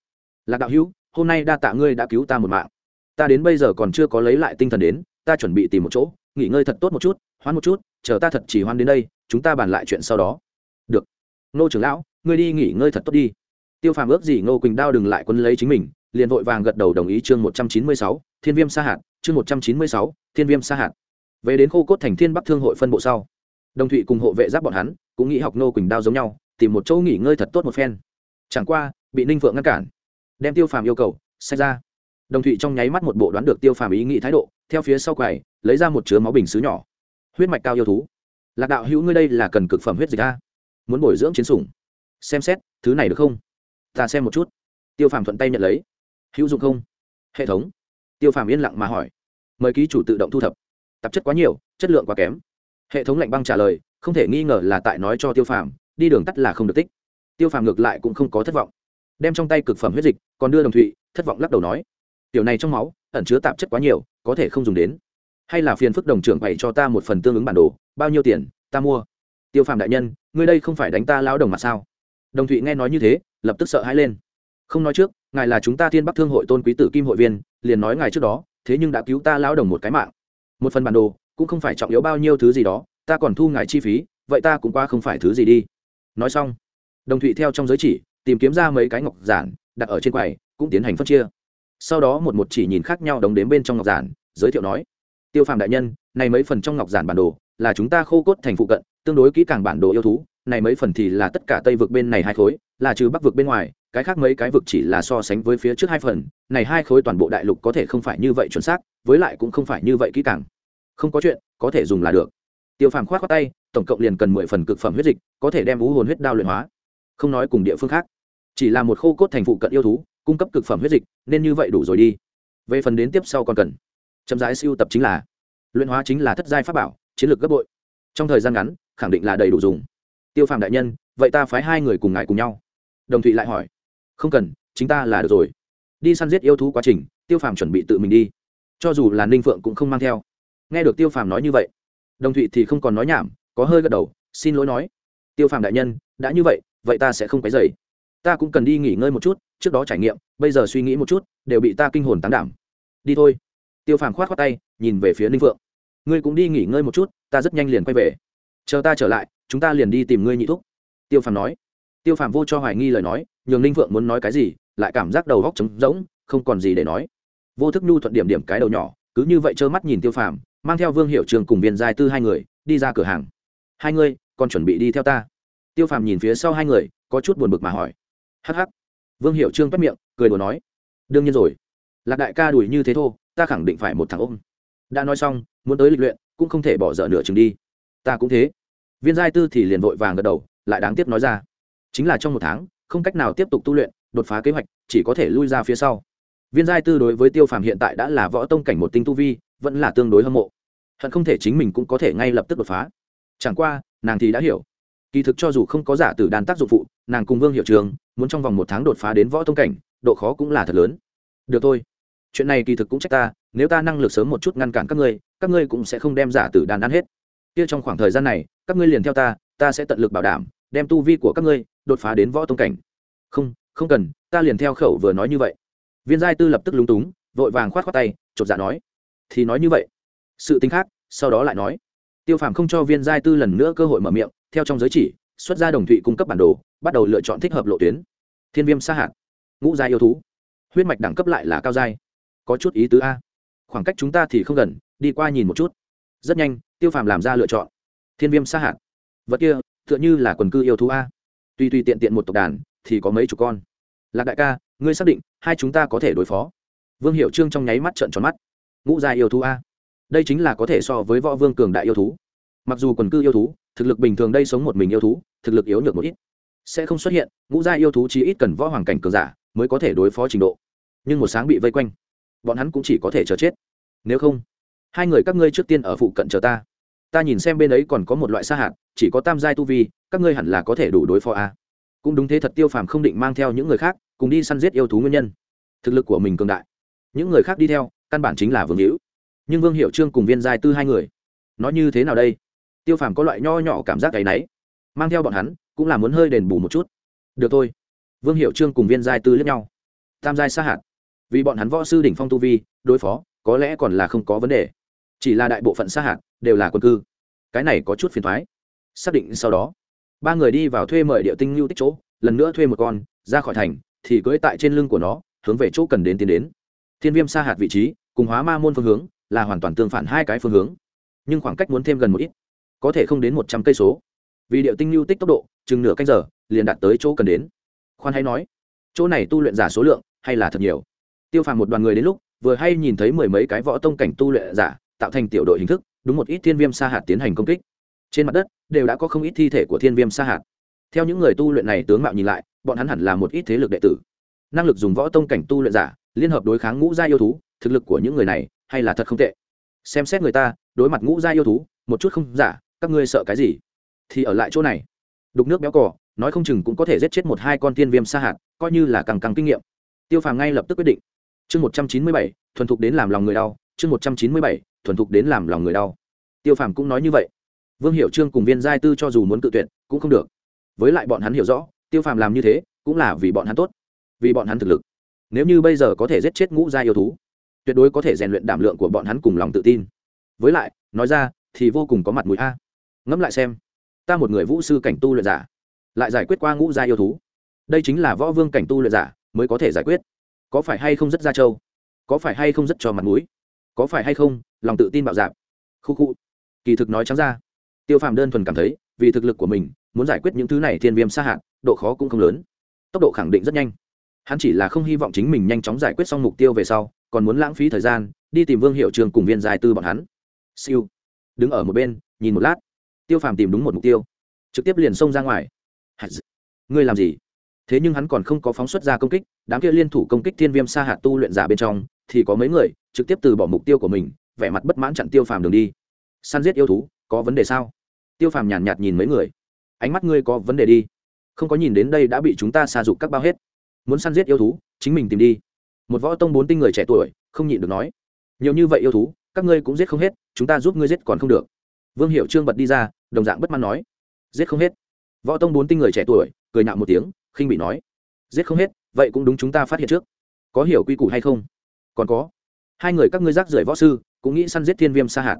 lạc đạo hữu, hôm nay đa tạ ngươi đã cứu ta một mạng. Ta đến bây giờ còn chưa có lấy lại tinh thần đến, ta chuẩn bị tìm một chỗ, nghỉ ngơi thật tốt một chút, hoán một chút, chờ ta thật chỉ hoan đến đây, chúng ta bàn lại chuyện sau đó. Được. Nô trưởng lão, ngươi đi nghỉ ngơi thật tốt đi tiêu phàm ước gì ngô quỳnh đao đừng lại quân lấy chính mình, liền vội vàng gật đầu đồng ý chương một trăm chín mươi sáu, thiên viêm sa hạt. Chương một trăm chín mươi sáu, thiên viêm sa hạt. Về đến khô cốt thành thiên bắc thương hội phân bộ sau, đồng thụy cùng hộ vệ giáp bọn hắn cũng nghĩ học Ngô quỳnh đao giống nhau, tìm một chỗ nghỉ ngơi thật tốt một phen. Chẳng qua, bị ninh phượng ngăn cản, đem tiêu phàm yêu cầu sách ra. Đồng thụy trong nháy mắt một bộ đoán được tiêu phàm ý nghĩ thái độ, theo phía sau quầy, lấy ra một chứa máu bình xứ nhỏ. Huyết mạch cao yêu thú. Lạc đạo hữu ngươi đây là cần cực phẩm huyết dịch a. Muốn bồi dưỡng chiến sủng. Xem xét, thứ này được không? Ta xem một chút. Tiêu phàm thuận tay nhận lấy. Hữu dụng không? Hệ thống. Tiêu phàm yên lặng mà hỏi. Mời ký chủ tự động thu thập. Tạp chất quá nhiều, chất lượng quá kém. Hệ thống lạnh băng trả lời, không thể nghi ngờ là tại nói cho tiêu phàm, đi đường tắt là không được tích. Tiêu phàm ngược lại cũng không có thất vọng. Đem trong tay cực phẩm huyết dịch, còn đưa đồng thụy, thất vọng lắc đầu nói. Tiểu này trong máu, ẩn chứa tạp chất quá nhiều, có thể không dùng đến. Hay là phiền phức đồng trưởng bày cho ta một phần tương ứng bản đồ, bao nhiêu tiền, ta mua. Tiêu phàm đại nhân, ngươi đây không phải đánh ta lão đồng mà sao? Đồng thụy nghe nói như thế, lập tức sợ hãi lên. Không nói trước, ngài là chúng ta thiên bắc thương hội tôn quý tử kim hội viên, liền nói ngài trước đó, thế nhưng đã cứu ta lão đồng một cái mạng. Một phần bản đồ, cũng không phải trọng yếu bao nhiêu thứ gì đó, ta còn thu ngài chi phí, vậy ta cũng qua không phải thứ gì đi. Nói xong, đồng thụy theo trong giới chỉ, tìm kiếm ra mấy cái ngọc giản, đặt ở trên quầy, cũng tiến hành phân chia. Sau đó một một chỉ nhìn khác nhau đóng đến bên trong ngọc giản, giới thiệu nói, tiêu phàm đại nhân, này mấy phần trong ngọc giản bản đồ, là chúng ta khô cốt thành phụ cận, tương đối kỹ càng bản đồ yêu thú này mấy phần thì là tất cả tây vực bên này hai khối, là trừ bắc vực bên ngoài, cái khác mấy cái vực chỉ là so sánh với phía trước hai phần, này hai khối toàn bộ đại lục có thể không phải như vậy chuẩn xác, với lại cũng không phải như vậy kỹ càng. Không có chuyện, có thể dùng là được. Tiêu phàm khoát khoát tay, tổng cộng liền cần mười phần cực phẩm huyết dịch, có thể đem vũ hồn huyết đao luyện hóa. Không nói cùng địa phương khác, chỉ là một khô cốt thành phụ cận yêu thú, cung cấp cực phẩm huyết dịch, nên như vậy đủ rồi đi. Về phần đến tiếp sau còn cần, chậm rãi siêu tập chính là, luyện hóa chính là thất giai pháp bảo, chiến lược gấp bội. Trong thời gian ngắn, khẳng định là đầy đủ dùng tiêu phàm đại nhân, vậy ta phái hai người cùng ngài cùng nhau. Đồng thụy lại hỏi. Không cần, chính ta là được rồi. Đi săn giết yêu thú quá trình, tiêu phàm chuẩn bị tự mình đi. Cho dù là ninh phượng cũng không mang theo. Nghe được tiêu phàm nói như vậy, đồng thụy thì không còn nói nhảm, có hơi gật đầu, xin lỗi nói. Tiêu phàm đại nhân, đã như vậy vậy ta sẽ không cái dày ta cũng cần đi nghỉ ngơi một chút, trước đó trải nghiệm, bây giờ suy nghĩ một chút, đều bị ta kinh hồn tán đảm. Đi thôi. Tiêu phàm khoát khoát tay, nhìn về phía ninh phượng. Ngươi cũng đi nghỉ ngơi một chút, ta rất nhanh liền quay về. Chờ ta trở lại chúng ta liền đi tìm ngươi nhị thúc. Tiêu phàm nói. Tiêu phàm vô cho hoài nghi lời nói, nhường ninh Vượng muốn nói cái gì, lại cảm giác đầu góc trống rỗng, không còn gì để nói. Vô thức nhu thuận điểm điểm cái đầu nhỏ, cứ như vậy trơ mắt nhìn tiêu phàm, mang theo vương hiệu trường cùng viên giai tư hai người, đi ra cửa hàng. Hai ngươi, còn chuẩn bị đi theo ta? Tiêu phàm nhìn phía sau hai người, có chút buồn bực mà hỏi. Hh vương hiệu trương bắt miệng, cười đùa nói. Đương nhiên rồi. Lạc đại ca đùi như thế thô, ta khẳng định phải một thằng ôm. Đã nói xong, muốn tới lịch luyện, cũng không thể bỏ dở nửa chừng đi. Ta cũng thế viên giai tư thì liền vội vàng gật đầu, lại đáng tiếc nói ra. Chính là trong một tháng, không cách nào tiếp tục tu luyện, đột phá kế hoạch, chỉ có thể lui ra phía sau. Viên giai tư đối với tiêu phàm hiện tại đã là võ tông cảnh một tinh tu vi, vẫn là tương đối hâm mộ. Hận không thể chính mình cũng có thể ngay lập tức đột phá. Chẳng qua, nàng thì đã hiểu. Kỳ thực cho dù không có giả tử đàn tác dụng phụ, nàng cùng vương hiệu trường, muốn trong vòng một tháng đột phá đến võ tông cảnh, độ khó cũng là thật lớn. Được thôi. Chuyện này kỳ thực cũng trách ta, nếu ta năng lực sớm một chút ngăn cản các ngươi các ngươi cũng sẽ không đem giả tử đàn ăn hết kia trong khoảng thời gian này, các ngươi liền theo ta ta sẽ tận lực bảo đảm, đem tu vi của các ngươi đột phá đến võ tông cảnh. Không không cần, ta liền theo khẩu vừa nói như vậy. Viên giai tư lập tức lúng túng, vội vàng khoát khoát tay, chột dạ nói. Thì nói như vậy. Sự tính khác, sau đó lại nói. Tiêu phàm không cho viên giai tư lần nữa cơ hội mở miệng, theo trong giới chỉ, xuất ra đồng thụy cung cấp bản đồ, bắt đầu lựa chọn thích hợp lộ tuyến. Thiên viêm sa hạt. Ngũ giai yêu thú. Huyết mạch đẳng cấp lại là cao giai. Có chút ý tứ a. Khoảng cách chúng ta thì không gần, đi qua nhìn một chút rất nhanh, tiêu phàm làm ra lựa chọn. Thiên viêm sa hạt. Vật kia, tựa như là quần cư yêu thú a. Tuy tuy tiện tiện một tộc đàn, thì có mấy chục con. Lạc đại ca, ngươi xác định, hai chúng ta có thể đối phó. Vương hiệu trương trong nháy mắt trợn tròn mắt. Ngũ gia yêu thú a. Đây chính là có thể so với võ vương cường đại yêu thú. Mặc dù quần cư yêu thú, thực lực bình thường đây sống một mình yêu thú, thực lực yếu nhược một ít. Sẽ không xuất hiện, ngũ gia yêu thú chỉ ít cần võ hoàng cảnh cường giả mới có thể đối phó trình độ. Nhưng một sáng bị vây quanh, bọn hắn cũng chỉ có thể chờ chết. Nếu không hai người các ngươi trước tiên ở phụ cận chờ ta. Ta nhìn xem bên ấy còn có một loại sa hạt, chỉ có tam giai tu vi, các ngươi hẳn là có thể đủ đối phó a. Cũng đúng thế thật tiêu phàm không định mang theo những người khác, cùng đi săn giết yêu thú nguyên nhân. Thực lực của mình cường đại. Những người khác đi theo, căn bản chính là vương hữu. Nhưng vương hiệu trương cùng viên giai tư hai người, nó như thế nào đây? Tiêu phàm có loại nho nhỏ cảm giác gáy náy mang theo bọn hắn, cũng là muốn hơi đền bù một chút. Được thôi. Vương hiệu trương cùng viên giai tư lẫn nhau. Tam giai sa hạt. Vì bọn hắn võ sư đỉnh phong tu vi, đối phó có lẽ còn là không có vấn đề. Chỉ là đại bộ phận sa hạt đều là quân cư. Cái này có chút phiền thoái. Xác định sau đó, ba người đi vào thuê mời địa tinh lưu tích chỗ, lần nữa thuê một con, ra khỏi thành, thì cưỡi tại trên lưng của nó, hướng về chỗ cần đến tiến đến. Thiên viêm sa hạt vị trí, cùng hóa ma môn phương hướng, là hoàn toàn tương phản hai cái phương hướng. Nhưng khoảng cách muốn thêm gần một ít, có thể không đến một trăm cây số. Vì điệu tinh lưu tích tốc độ, chừng nửa canh giờ, liền đạt tới chỗ cần đến. Khoan hay nói, chỗ này tu luyện giả số lượng hay là thật nhiều? Tiêu phàm một đoàn người đến lúc vừa hay nhìn thấy mười mấy cái võ tông cảnh tu luyện giả, tạo thành tiểu đội hình thức, đúng một ít thiên viêm sa hạt tiến hành công kích. Trên mặt đất, đều đã có không ít thi thể của thiên viêm sa hạt. Theo những người tu luyện này tướng mạo nhìn lại, bọn hắn hẳn là một ít thế lực đệ tử. Năng lực dùng võ tông cảnh tu luyện giả, liên hợp đối kháng ngũ gia yêu thú, thực lực của những người này, hay là thật không tệ. Xem xét người ta, đối mặt ngũ gia yêu thú, một chút không giả, các ngươi sợ cái gì? Thì ở lại chỗ này. Đục nước béo cỏ nói không chừng cũng có thể giết chết một hai con thiên viêm sa hạt, coi như là càng càng kinh nghiệm. Tiêu phàm ngay lập tức quyết định chương một trăm chín mươi bảy, thuần thục đến làm lòng người đau. Chương một trăm chín mươi bảy, thuần thục đến làm lòng người đau. Tiêu phàm cũng nói như vậy. Vương hiệu trương cùng viên giai tư cho dù muốn cự tuyệt, cũng không được. Với lại bọn hắn hiểu rõ, tiêu phàm làm như thế, cũng là vì bọn hắn tốt, vì bọn hắn thực lực. Nếu như bây giờ có thể giết chết ngũ gia yêu thú, tuyệt đối có thể rèn luyện đảm lượng của bọn hắn cùng lòng tự tin. Với lại, nói ra, thì vô cùng có mặt mũi a. Ngẫm lại xem, ta một người vũ sư cảnh tu luyện giả, lại giải quyết qua ngũ gia yêu thú. Đây chính là võ vương cảnh tu luyện giả mới có thể giải quyết có phải hay không rất ra trâu? Có phải hay không rất cho mặt mũi? Có phải hay không, lòng tự tin bạo dạp? Khu khu. Kỳ thực nói trắng ra, tiêu phàm đơn thuần cảm thấy, vì thực lực của mình, muốn giải quyết những thứ này thiên viêm xa hạn độ khó cũng không lớn. Tốc độ khẳng định rất nhanh. Hắn chỉ là không hy vọng chính mình nhanh chóng giải quyết xong mục tiêu về sau, còn muốn lãng phí thời gian, đi tìm vương hiệu trường cùng viên dài tư bọn hắn. Siêu. Đứng ở một bên, nhìn một lát. Tiêu phàm tìm đúng một mục tiêu. Trực tiếp liền xông ra ngoài. Ngươi làm gì? Thế nhưng hắn còn không có phóng xuất ra công kích đám kia liên thủ công kích thiên viêm sa hạt tu luyện giả bên trong thì có mấy người trực tiếp từ bỏ mục tiêu của mình vẻ mặt bất mãn chặn tiêu phàm đường đi. Săn giết yêu thú có vấn đề sao? Tiêu phàm nhàn nhạt, nhạt nhìn mấy người. Ánh mắt ngươi có vấn đề đi. Không có nhìn đến đây đã bị chúng ta xa dục các bao hết. Muốn săn giết yêu thú chính mình tìm đi. Một võ tông bốn tinh người trẻ tuổi không nhịn được nói. Nhiều như vậy yêu thú các ngươi cũng giết không hết chúng ta giúp ngươi giết còn không được. Vương hiệu trương bật đi ra đồng dạng bất mãn nói. Giết không hết. Võ tông bốn tinh người trẻ tuổi cười nhạo một tiếng khinh bị nói, giết không hết, vậy cũng đúng chúng ta phát hiện trước. Có hiểu quy củ hay không? Còn có. Hai người các ngươi rác rưởi võ sư, cũng nghĩ săn giết thiên viêm sa hạt.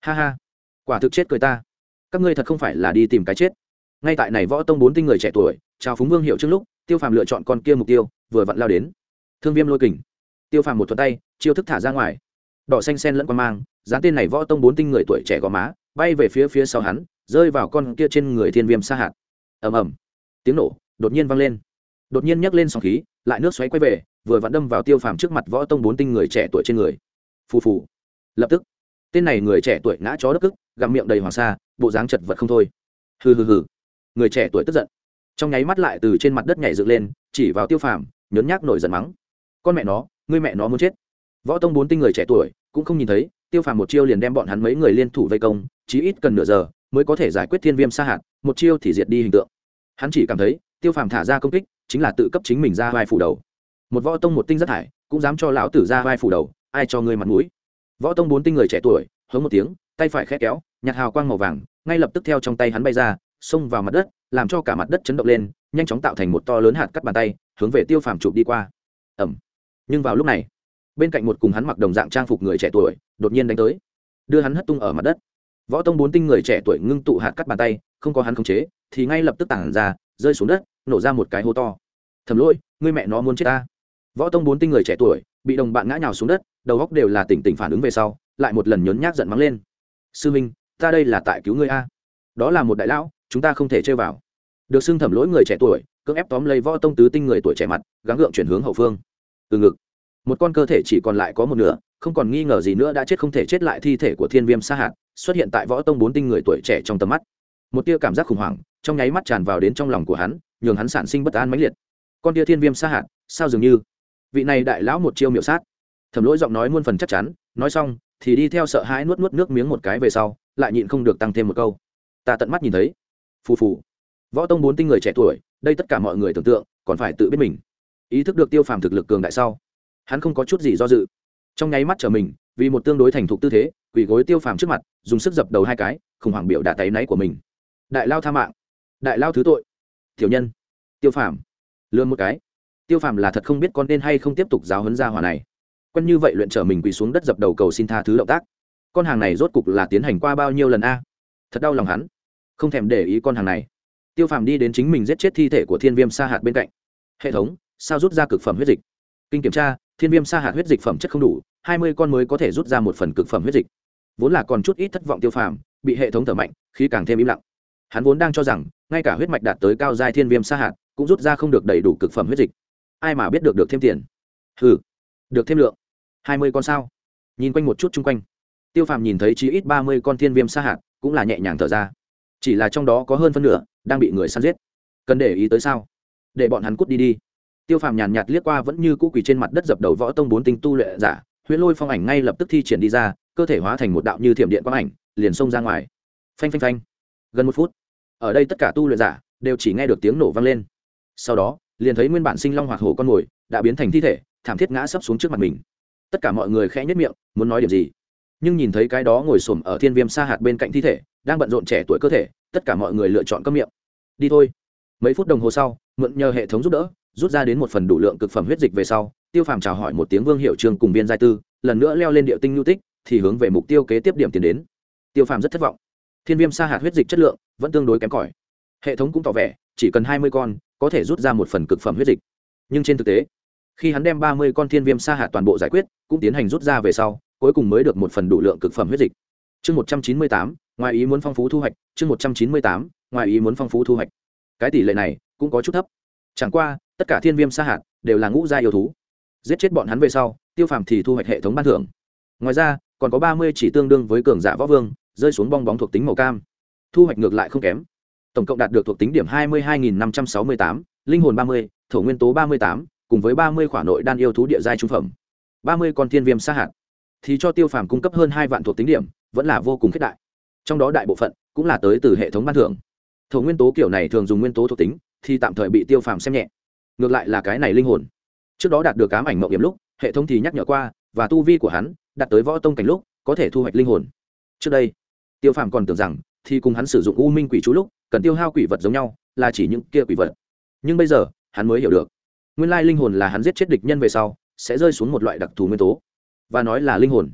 Ha ha. Quả thực chết cười ta. Các ngươi thật không phải là đi tìm cái chết. Ngay tại này võ tông bốn tinh người trẻ tuổi, chào phúng vương hiệu trước lúc, tiêu phàm lựa chọn con kia mục tiêu, vừa vặn lao đến. Thương viêm lôi kình. Tiêu phàm một thuật tay, chiêu thức thả ra ngoài. Đỏ xanh sen lẫn qua mang, dán tên này võ tông bốn tinh người tuổi trẻ gò má, bay về phía phía sau hắn, rơi vào con kia trên người thiên viêm sa hạt. Ầm ầm. Tiếng nổ đột nhiên vang lên. Đột nhiên nhấc lên sóng khí, lại nước xoáy quay về, vừa vặn đâm vào tiêu phàm trước mặt võ tông bốn tinh người trẻ tuổi trên người. Phù phù. Lập tức, tên này người trẻ tuổi ngã chó đất ức gặm miệng đầy hoàng sa, bộ dáng chật vật không thôi. Hừ hừ hừ. Người trẻ tuổi tức giận. Trong nháy mắt lại từ trên mặt đất nhảy dựng lên, chỉ vào tiêu phàm nhấn nhác nổi giận mắng. Con mẹ nó, ngươi mẹ nó muốn chết. Võ tông bốn tinh người trẻ tuổi cũng không nhìn thấy, tiêu phàm một chiêu liền đem bọn hắn mấy người liên thủ vây công, chí ít cần nửa giờ mới có thể giải quyết thiên viêm sa hạt, một chiêu thì diệt đi hình tượng. Hắn chỉ cảm thấy tiêu phàm thả ra công kích, chính là tự cấp chính mình ra vai phủ đầu. Một võ tông một tinh rất hải cũng dám cho lão tử ra vai phủ đầu, ai cho ngươi mặt mũi? Võ tông bốn tinh người trẻ tuổi hớm một tiếng, tay phải khẽ kéo nhặt hào quang màu vàng, ngay lập tức theo trong tay hắn bay ra, xông vào mặt đất, làm cho cả mặt đất chấn động lên, nhanh chóng tạo thành một to lớn hạt cắt bàn tay, hướng về tiêu phàm chụp đi qua. Ẩm nhưng vào lúc này, bên cạnh một cùng hắn mặc đồng dạng trang phục người trẻ tuổi, đột nhiên đánh tới. Đưa hắn hất tung ở mặt đất. Võ tông bốn tinh người trẻ tuổi ngưng tụ hạt cắt bàn tay, không có hắn khống chế, thì ngay lập tức tản ra rơi xuống đất, nổ ra một cái hố to. Thầm lỗi, ngươi mẹ nó muốn chết ta. Võ tông bốn tinh người trẻ tuổi, bị đồng bạn ngã nhào xuống đất, đầu góc đều là tỉnh tỉnh phản ứng về sau, lại một lần nhốn nhác giận mắng lên. Sư minh, ta đây là tại cứu ngươi a. Đó là một đại lão, chúng ta không thể chơi vào. Được xưng thẩm lỗi người trẻ tuổi, cưỡng ép tóm lấy võ tông tứ tinh người tuổi trẻ mặt, gắng gượng chuyển hướng hậu phương. Từ ngực, một con cơ thể chỉ còn lại có một nửa, không còn nghi ngờ gì nữa đã chết không thể chết lại thi thể của thiên viêm sa hạt, xuất hiện tại võ tông bốn tinh người tuổi trẻ trong tầm mắt. Một tia cảm giác khủng hoảng trong nháy mắt tràn vào đến trong lòng của hắn, nhường hắn sản sinh bất an mãnh liệt. Con tia thiên viêm sa hạt, sao dường như? Vị này đại lão một chiêu miểu sát. Thẩm lỗi giọng nói muôn phần chắc chắn, nói xong, thì đi theo sợ hãi nuốt nuốt nước miếng một cái về sau, lại nhịn không được tăng thêm một câu. Ta tận mắt nhìn thấy. Phù phù. Võ tông bốn tinh người trẻ tuổi, đây tất cả mọi người tưởng tượng, còn phải tự biết mình. Ý thức được tiêu phàm thực lực cường đại sau, hắn không có chút gì do dự. Trong nháy mắt trở mình, vì một tương đối thành thục tư thế, quỳ gối tiêu phàm trước mặt, dùng sức dập đầu hai cái, khủng hoảng biểu đả tay náy của mình. Đại lao tha mạng đại lao thứ tội. Tiểu nhân, tiêu phàm lương một cái. Tiêu phàm là thật không biết con nên hay không tiếp tục giáo hấn gia hỏa này. Quen như vậy luyện trở mình quỳ xuống đất dập đầu cầu xin tha thứ động tác. Con hàng này rốt cục là tiến hành qua bao nhiêu lần a? Thật đau lòng hắn. Không thèm để ý con hàng này. Tiêu phàm đi đến chính mình giết chết thi thể của thiên viêm sa hạt bên cạnh. Hệ thống, sao rút ra cực phẩm huyết dịch? Kinh kiểm tra, thiên viêm sa hạt huyết dịch phẩm chất không đủ, hai mươi con mới có thể rút ra một phần cực phẩm huyết dịch. Vốn là còn chút ít thất vọng tiêu phàm, bị hệ thống thở mạnh khi càng thêm im lặng hắn vốn đang cho rằng ngay cả huyết mạch đạt tới cao giai thiên viêm sa hạt cũng rút ra không được đầy đủ cực phẩm huyết dịch. Ai mà biết được được thêm tiền? Hừ, được thêm lượng. Hai mươi con sao? Nhìn quanh một chút chung quanh. Tiêu phàm nhìn thấy chí ít ba mươi con thiên viêm sa hạt cũng là nhẹ nhàng thở ra. Chỉ là trong đó có hơn phân nửa đang bị người săn giết. Cần để ý tới sao? Để bọn hắn cút đi đi. Tiêu phàm nhàn nhạt liếc qua vẫn như cũ quỳ trên mặt đất dập đầu võ tông bốn tinh tu luyện giả huyễn lôi phong ảnh ngay lập tức thi triển đi ra cơ thể hóa thành một đạo như thiểm điện quang ảnh liền xông ra ngoài. Phanh phanh phanh gần một phút, ở đây tất cả tu luyện giả đều chỉ nghe được tiếng nổ vang lên. Sau đó, liền thấy nguyên bản sinh long hoạt hổ con mồi đã biến thành thi thể, thảm thiết ngã sấp xuống trước mặt mình. Tất cả mọi người khẽ nhất miệng, muốn nói điểm gì? Nhưng nhìn thấy cái đó ngồi xổm ở thiên viêm sa hạt bên cạnh thi thể, đang bận rộn trẻ tuổi cơ thể, tất cả mọi người lựa chọn cấm miệng. Đi thôi. Mấy phút đồng hồ sau, mượn nhờ hệ thống giúp đỡ, rút ra đến một phần đủ lượng cực phẩm huyết dịch về sau, tiêu phàm chào hỏi một tiếng vương hiệu trường cùng viên giai tư, lần nữa leo lên địa tinh nhu tích, thì hướng về mục tiêu kế tiếp điểm tiến đến. Tiêu phàm rất thất vọng thiên viêm sa hạt huyết dịch chất lượng vẫn tương đối kém cỏi. Hệ thống cũng tỏ vẻ, chỉ cần hai mươi con, có thể rút ra một phần cực phẩm huyết dịch. Nhưng trên thực tế, khi hắn đem ba mươi con thiên viêm sa hạt toàn bộ giải quyết, cũng tiến hành rút ra về sau, cuối cùng mới được một phần đủ lượng cực phẩm huyết dịch. Chương một trăm chín mươi tám, ngoài ý muốn phong phú thu hoạch, chương một trăm chín mươi tám, ngoài ý muốn phong phú thu hoạch. Cái tỷ lệ này cũng có chút thấp. Chẳng qua, tất cả thiên viêm sa hạt đều là ngũ gia yêu thú. Giết chết bọn hắn về sau, tiêu phàm thì thu hoạch hệ thống ban thưởng. Ngoài ra, còn có ba mươi chỉ tương đương với cường giả võ vương rơi xuống bong bóng thuộc tính màu cam. Thu hoạch ngược lại không kém. Tổng cộng đạt được thuộc tính điểm hai mươi hai nghìn năm trăm sáu mươi tám, linh hồn ba mươi, thổ nguyên tố ba mươi tám, cùng với ba mươi khoản nội đan yêu thú địa giai trung phẩm. ba mươi con thiên viêm sa hạt. Thì cho tiêu phàm cung cấp hơn hai vạn thuộc tính điểm, vẫn là vô cùng khích đại. Trong đó đại bộ phận cũng là tới từ hệ thống ban thưởng. Thổ nguyên tố kiểu này thường dùng nguyên tố thuộc tính, thì tạm thời bị tiêu phàm xem nhẹ. Ngược lại là cái này linh hồn. Trước đó đạt được cám ảnh mộng hiểm lúc, hệ thống thì nhắc nhở qua, và tu vi của hắn đạt tới võ tông cảnh lúc, có thể thu hoạch linh hồn. Trước đây tiêu phàm còn tưởng rằng thì cùng hắn sử dụng u minh quỷ chú lúc, cần tiêu hao quỷ vật giống nhau, là chỉ những kia quỷ vật. Nhưng bây giờ, hắn mới hiểu được. Nguyên lai linh hồn là hắn giết chết địch nhân về sau, sẽ rơi xuống một loại đặc thù nguyên tố. Và nói là linh hồn.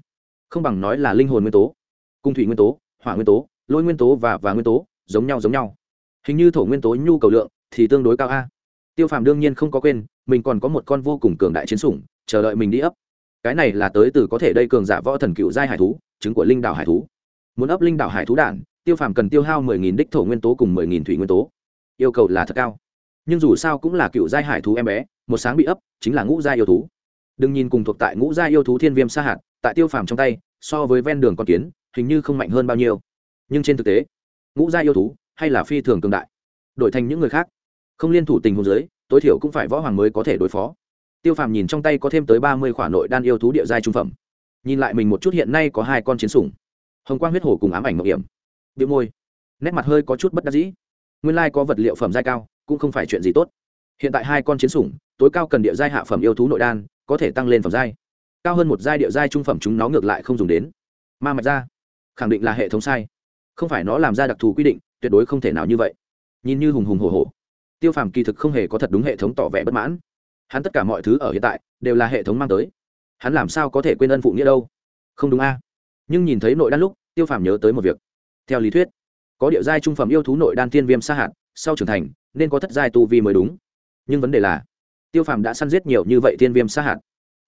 Không bằng nói là linh hồn nguyên tố. Cung thủy nguyên tố, hỏa nguyên tố, lôi nguyên tố và và nguyên tố, giống nhau giống nhau. Hình như thổ nguyên tố nhu cầu lượng thì tương đối cao a. Tiêu phàm đương nhiên không có quên, mình còn có một con vô cùng cường đại chiến sủng, chờ đợi mình đi ấp. Cái này là tới từ có thể đây cường giả võ thần cựu giai hải thú, trứng của linh đảo hải thú muốn ấp linh đảo hải thú đản, tiêu phàm cần tiêu hao mười nghìn đích thổ nguyên tố cùng mười nghìn thủy nguyên tố. Yêu cầu là thật cao. Nhưng dù sao cũng là cựu giai hải thú em bé, một sáng bị ấp, chính là ngũ giai yêu thú. Đừng nhìn cùng thuộc tại ngũ giai yêu thú thiên viêm sa hạt, tại tiêu phàm trong tay, so với ven đường con kiến, hình như không mạnh hơn bao nhiêu. Nhưng trên thực tế, ngũ giai yêu thú hay là phi thường cường đại. Đổi thành những người khác, không liên thủ tình huống dưới, tối thiểu cũng phải võ hoàng mới có thể đối phó. Tiêu phàm nhìn trong tay có thêm tới ba mươi khoản nội đan yêu thú địa giai trung phẩm. Nhìn lại mình một chút hiện nay có hai con chiến sủng hồng quang huyết hổ cùng ám ảnh ngọc hiểm. Bị môi. Nét mặt hơi có chút bất đắc dĩ. Nguyên lai có vật liệu phẩm giai cao, cũng không phải chuyện gì tốt. Hiện tại hai con chiến sủng, tối cao cần địa giai hạ phẩm yêu thú nội đan, có thể tăng lên phẩm giai. Cao hơn một giai địa giai trung phẩm chúng nó ngược lại không dùng đến. Ma mạch ra. Khẳng định là hệ thống sai. Không phải nó làm ra đặc thù quy định, tuyệt đối không thể nào như vậy. Nhìn như hùng hùng hồ hồ tiêu phàm kỳ thực không hề có thật đúng hệ thống tỏ vẻ bất mãn. Hắn tất cả mọi thứ ở hiện tại đều là hệ thống mang tới. Hắn làm sao có thể quên ân phụ nghĩa đâu? Không đúng a nhưng nhìn thấy nội đan lúc, tiêu phàm nhớ tới một việc. Theo lý thuyết, có địa giai trung phẩm yêu thú nội đan tiên viêm sa hạt, sau trưởng thành, nên có thất giai tu vi mới đúng. Nhưng vấn đề là, tiêu phàm đã săn giết nhiều như vậy tiên viêm sa hạt,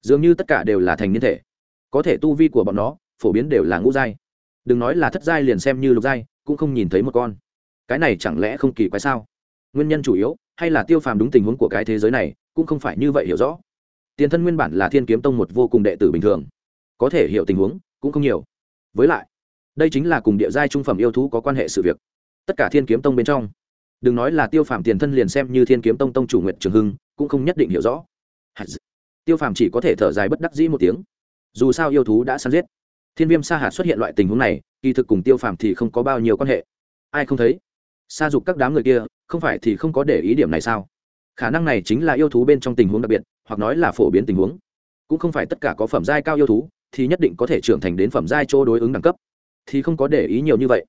dường như tất cả đều là thành niên thể. Có thể tu vi của bọn nó, phổ biến đều là ngũ giai. Đừng nói là thất giai liền xem như lục giai, cũng không nhìn thấy một con. Cái này chẳng lẽ không kỳ quái sao? Nguyên nhân chủ yếu, hay là tiêu phàm đúng tình huống của cái thế giới này, cũng không phải như vậy hiểu rõ. Tiền thân nguyên bản là thiên kiếm tông một vô cùng đệ tử bình thường. Có thể hiểu tình huống cũng không nhiều. Với lại, đây chính là cùng địa giai trung phẩm yêu thú có quan hệ sự việc. Tất cả thiên kiếm tông bên trong, đừng nói là tiêu phàm tiền thân liền xem như thiên kiếm tông tông chủ nguyện trường hưng, cũng không nhất định hiểu rõ. Tiêu phàm chỉ có thể thở dài bất đắc dĩ một tiếng. Dù sao yêu thú đã săn giết. Thiên viêm sa hạt xuất hiện loại tình huống này, kỳ thực cùng tiêu phàm thì không có bao nhiêu quan hệ. Ai không thấy? Sa dục các đám người kia, không phải thì không có để ý điểm này sao? Khả năng này chính là yêu thú bên trong tình huống đặc biệt, hoặc nói là phổ biến tình huống. Cũng không phải tất cả có phẩm giai cao yêu thú thì nhất định có thể trưởng thành đến phẩm giai chỗ đối ứng đẳng cấp. Thì không có để ý nhiều như vậy.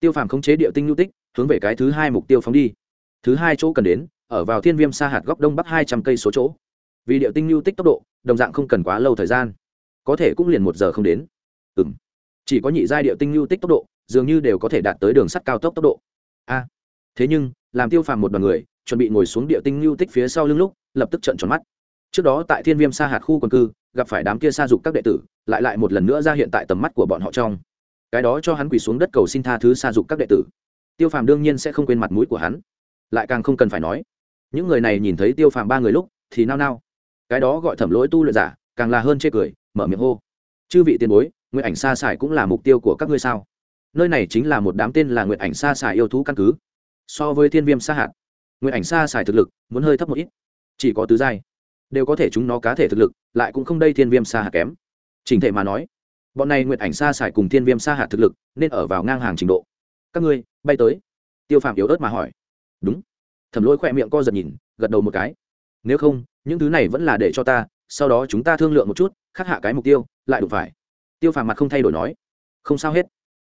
Tiêu phàm khống chế địa tinh lưu tích, hướng về cái thứ hai mục tiêu phóng đi. Thứ hai chỗ cần đến, ở vào thiên viêm sa hạt góc đông bắc hai trăm cây số chỗ. Vì địa tinh lưu tích tốc độ, đồng dạng không cần quá lâu thời gian. Có thể cũng liền một giờ không đến. Ừ m chỉ có nhị giai địa tinh lưu tích tốc độ, dường như đều có thể đạt tới đường sắt cao tốc tốc độ. A. Thế nhưng, làm tiêu phàm một đoàn người, chuẩn bị ngồi xuống địa tinh lưu tích phía sau lưng lúc, lập tức trận tròn mắt. Trước đó tại thiên viêm sa hạt khu quần cư gặp phải đám kia sa dục các đệ tử, lại lại một lần nữa ra hiện tại tầm mắt của bọn họ trong. Cái đó cho hắn quỳ xuống đất cầu xin tha thứ sa dục các đệ tử. Tiêu phàm đương nhiên sẽ không quên mặt mũi của hắn. Lại càng không cần phải nói, những người này nhìn thấy tiêu phàm ba người lúc, thì nao nao. Cái đó gọi thẩm lỗi tu luyện giả, càng là hơn chê cười, mở miệng hô. Chư vị tiền bối, nguyện ảnh xa xài cũng là mục tiêu của các ngươi sao? Nơi này chính là một đám tên là nguyện ảnh xa xài yêu thú căn cứ. So với thiên viêm sa hạt, nguyện ảnh xa xài thực lực muốn hơi thấp một ít, chỉ có tứ giai đều có thể chúng nó cá thể thực lực, lại cũng không đây thiên viêm sa hạt kém. Trình thể mà nói, bọn này nguyện ảnh xa xài cùng thiên viêm sa hạt thực lực, nên ở vào ngang hàng trình độ. Các ngươi, bay tới. Tiêu phàm yếu ớt mà hỏi. Đúng. Thẩm lỗi khỏe miệng co giật nhìn, gật đầu một cái. Nếu không, những thứ này vẫn là để cho ta, sau đó chúng ta thương lượng một chút, khắc hạ cái mục tiêu, lại đủ phải. Tiêu phàm mặt không thay đổi nói. Không sao hết.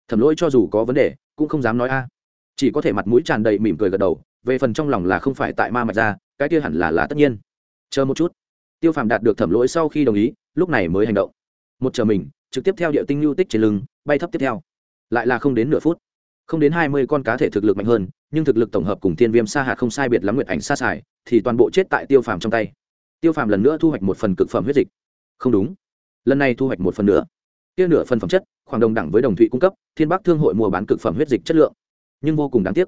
Thẩm lỗi cho dù có vấn đề, cũng không dám nói a. Chỉ có thể mặt mũi tràn đầy mỉm cười gật đầu, về phần trong lòng là không phải tại ma mạch ra, cái kia hẳn là là tất nhiên chờ một chút. Tiêu phàm đạt được thẩm lỗi sau khi đồng ý, lúc này mới hành động. Một chờ mình, trực tiếp theo địa tinh lưu tích trên lưng, bay thấp tiếp theo. Lại là không đến nửa phút. Không đến hai mươi con cá thể thực lực mạnh hơn, nhưng thực lực tổng hợp cùng thiên viêm sa hạt không sai biệt lắm nguyệt ảnh xa xài thì toàn bộ chết tại tiêu phàm trong tay. Tiêu phàm lần nữa thu hoạch một phần cực phẩm huyết dịch. Không đúng. Lần này thu hoạch một phần nữa. Tiêu nửa phần phẩm chất, khoảng đồng đẳng với đồng thụy cung cấp, thiên bắc thương hội mua bán cực phẩm huyết dịch chất lượng. Nhưng vô cùng đáng tiếc.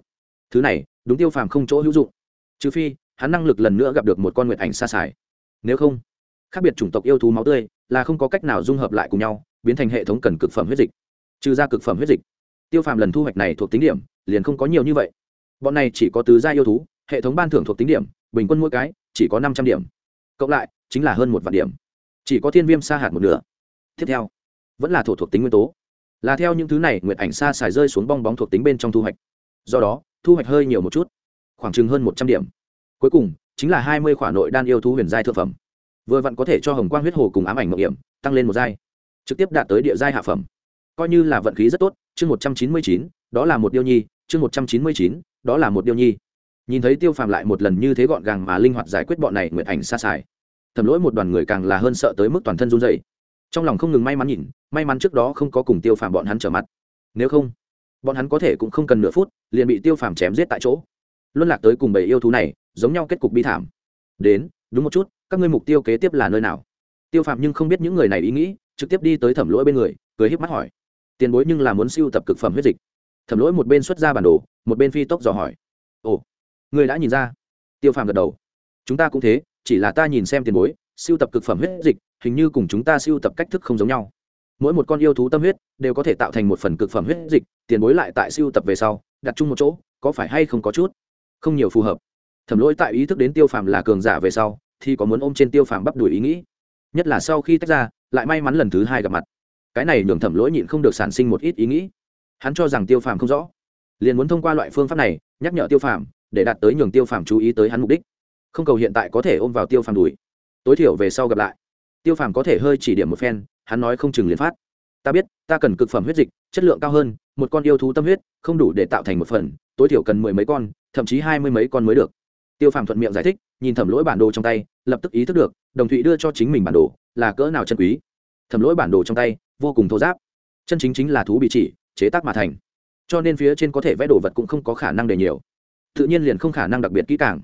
Thứ này, đúng tiêu phàm không chỗ hữu dụng. Trừ phi hắn năng lực lần nữa gặp được một con nguyệt ảnh xa xài nếu không, khác biệt chủng tộc yêu thú máu tươi là không có cách nào dung hợp lại cùng nhau, biến thành hệ thống cần cực phẩm huyết dịch. Trừ ra cực phẩm huyết dịch, tiêu phàm lần thu hoạch này thuộc tính điểm liền không có nhiều như vậy. Bọn này chỉ có tứ gia yêu thú, hệ thống ban thưởng thuộc tính điểm, bình quân mỗi cái chỉ có năm trăm điểm. Cộng lại, chính là hơn một vạn điểm. Chỉ có thiên viêm sa hạt một nửa. Tiếp theo, vẫn là thổ thuộc tính nguyên tố. Là theo những thứ này nguyệt ảnh sa xài rơi xuống bong bóng thuộc tính bên trong thu hoạch. Do đó, thu hoạch hơi nhiều một chút, khoảng chừng hơn một trăm điểm cuối cùng, chính là hai mươi khoản nội đan yêu thú huyền giai thượng phẩm. Vừa vặn có thể cho hồng quang huyết hồ cùng ám ảnh mộng hiểm, tăng lên một giai. Trực tiếp đạt tới địa giai hạ phẩm. Coi như là vận khí rất tốt, chương một trăm chín mươi chín, đó là một điêu nhi, chương một trăm chín mươi chín, đó là một điêu nhi. Nhìn thấy tiêu phàm lại một lần như thế gọn gàng mà linh hoạt giải quyết bọn này nguyện ảnh xa xài, thầm lỗi một đoàn người càng là hơn sợ tới mức toàn thân run dày trong lòng không ngừng may mắn nhìn, may mắn trước đó không có cùng tiêu phàm bọn hắn trở mặt. Nếu không, bọn hắn có thể cũng không cần nửa phút, liền bị tiêu phàm chém giết tại chỗ. Luân lạc tới cùng bầy yêu thú này giống nhau kết cục bi thảm. Đến, đúng một chút, các ngươi mục tiêu kế tiếp là nơi nào? Tiêu phạm nhưng không biết những người này ý nghĩ, trực tiếp đi tới thẩm lỗi bên người, cười híp mắt hỏi. Tiền bối nhưng là muốn siêu tập cực phẩm huyết dịch. Thẩm lỗi một bên xuất ra bản đồ, một bên phi tốc dò hỏi. Ồ, người đã nhìn ra. Tiêu phạm gật đầu. Chúng ta cũng thế, chỉ là ta nhìn xem tiền bối, siêu tập cực phẩm huyết dịch, hình như cùng chúng ta siêu tập cách thức không giống nhau. Mỗi một con yêu thú tâm huyết, đều có thể tạo thành một phần cực phẩm huyết dịch, tiền bối lại tại siêu tập về sau, đặt chung một chỗ, có phải hay không có chút? Không nhiều phù hợp thẩm lỗi tại ý thức đến tiêu phàm là cường giả về sau, thì có muốn ôm trên tiêu phàm bắp đuổi ý nghĩ. Nhất là sau khi tách ra, lại may mắn lần thứ hai gặp mặt. Cái này nhường thẩm lỗi nhịn không được sản sinh một ít ý nghĩ. Hắn cho rằng tiêu phàm không rõ, liền muốn thông qua loại phương pháp này, nhắc nhở tiêu phàm, để đạt tới nhường tiêu phàm chú ý tới hắn mục đích. Không cầu hiện tại có thể ôm vào tiêu phàm đùi. Tối thiểu về sau gặp lại, tiêu phàm có thể hơi chỉ điểm một phen, hắn nói không chừng liền phát. Ta biết, ta cần cực phẩm huyết dịch, chất lượng cao hơn, một con yêu thú tâm huyết, không đủ để tạo thành một phần, tối thiểu cần mười mấy con, thậm chí hai mươi mấy con mới được tiêu phàm thuận miệng giải thích, nhìn thẩm lỗi bản đồ trong tay, lập tức ý thức được, đồng thụy đưa cho chính mình bản đồ, là cỡ nào chân quý. Thẩm lỗi bản đồ trong tay, vô cùng thô giáp. Chân chính chính là thú bị chỉ, chế tác mà thành. Cho nên phía trên có thể vẽ đồ vật cũng không có khả năng để nhiều. Tự nhiên liền không khả năng đặc biệt kỹ càng.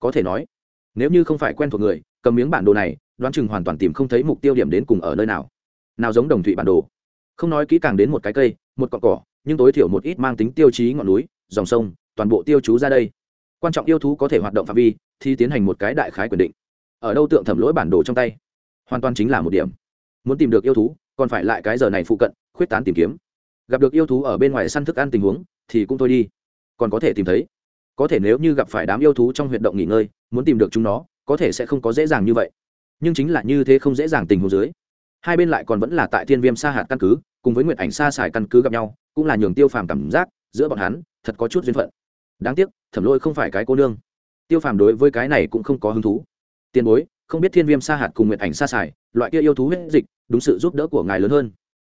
Có thể nói, nếu như không phải quen thuộc người, cầm miếng bản đồ này, đoán chừng hoàn toàn tìm không thấy mục tiêu điểm đến cùng ở nơi nào. Nào giống đồng thụy bản đồ. Không nói kỹ càng đến một cái cây, một cọn cỏ, nhưng tối thiểu một ít mang tính tiêu chí ngọn núi, dòng sông, toàn bộ tiêu chú ra đây quan trọng yêu thú có thể hoạt động phạm vi, thì tiến hành một cái đại khái quyền định. Ở đâu tượng thẩm lỗi bản đồ trong tay? Hoàn toàn chính là một điểm. Muốn tìm được yêu thú, còn phải lại cái giờ này phụ cận, khuyết tán tìm kiếm. Gặp được yêu thú ở bên ngoài săn thức ăn tình huống, thì cũng thôi đi. Còn có thể tìm thấy. Có thể nếu như gặp phải đám yêu thú trong huyệt động nghỉ ngơi, muốn tìm được chúng nó, có thể sẽ không có dễ dàng như vậy. Nhưng chính là như thế không dễ dàng tình huống dưới. Hai bên lại còn vẫn là tại thiên viêm sa hạt căn cứ, cùng với nguyện ảnh sa xài căn cứ gặp nhau, cũng là nhường tiêu phàm cảm giác, giữa bọn hắn, thật có chút duyên phận đáng tiếc, thẩm lôi không phải cái cô nương. Tiêu phàm đối với cái này cũng không có hứng thú. Tiền bối, không biết thiên viêm sa hạt cùng nguyện ảnh sa xài loại kia yêu thú huyết dịch, đúng sự giúp đỡ của ngài lớn hơn.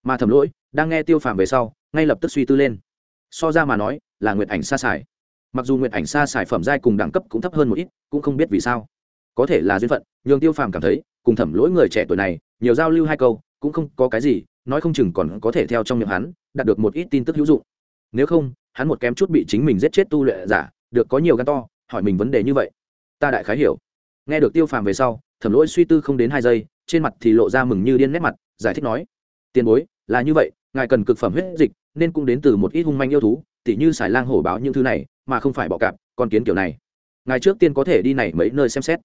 Mà thẩm lỗi đang nghe tiêu phàm về sau, ngay lập tức suy tư lên. So ra mà nói, là nguyện ảnh sa xài mặc dù nguyện ảnh sa xài phẩm giai cùng đẳng cấp cũng thấp hơn một ít, cũng không biết vì sao. Có thể là duyên phận, nhường tiêu phàm cảm thấy, cùng thẩm lỗi người trẻ tuổi này, nhiều giao lưu hai câu, cũng không có cái gì, nói không chừng còn có thể theo trong miệng hắn, đạt được một ít tin tức hữu dụng. Nếu không hắn một kém chút bị chính mình giết chết tu luyện giả, được có nhiều gan to, hỏi mình vấn đề như vậy. Ta đại khái hiểu. Nghe được tiêu phàm về sau thẩm lỗi suy tư không đến hai giây, trên mặt thì lộ ra mừng như điên nét mặt, giải thích nói, tiền bối, là như vậy, ngài cần cực phẩm huyết dịch, nên cũng đến từ một ít hung manh yêu thú, tỉ như xài lang hổ báo những thứ này, mà không phải bọ cạp, con kiến kiểu này. Ngài trước tiên có thể đi này mấy nơi xem xét.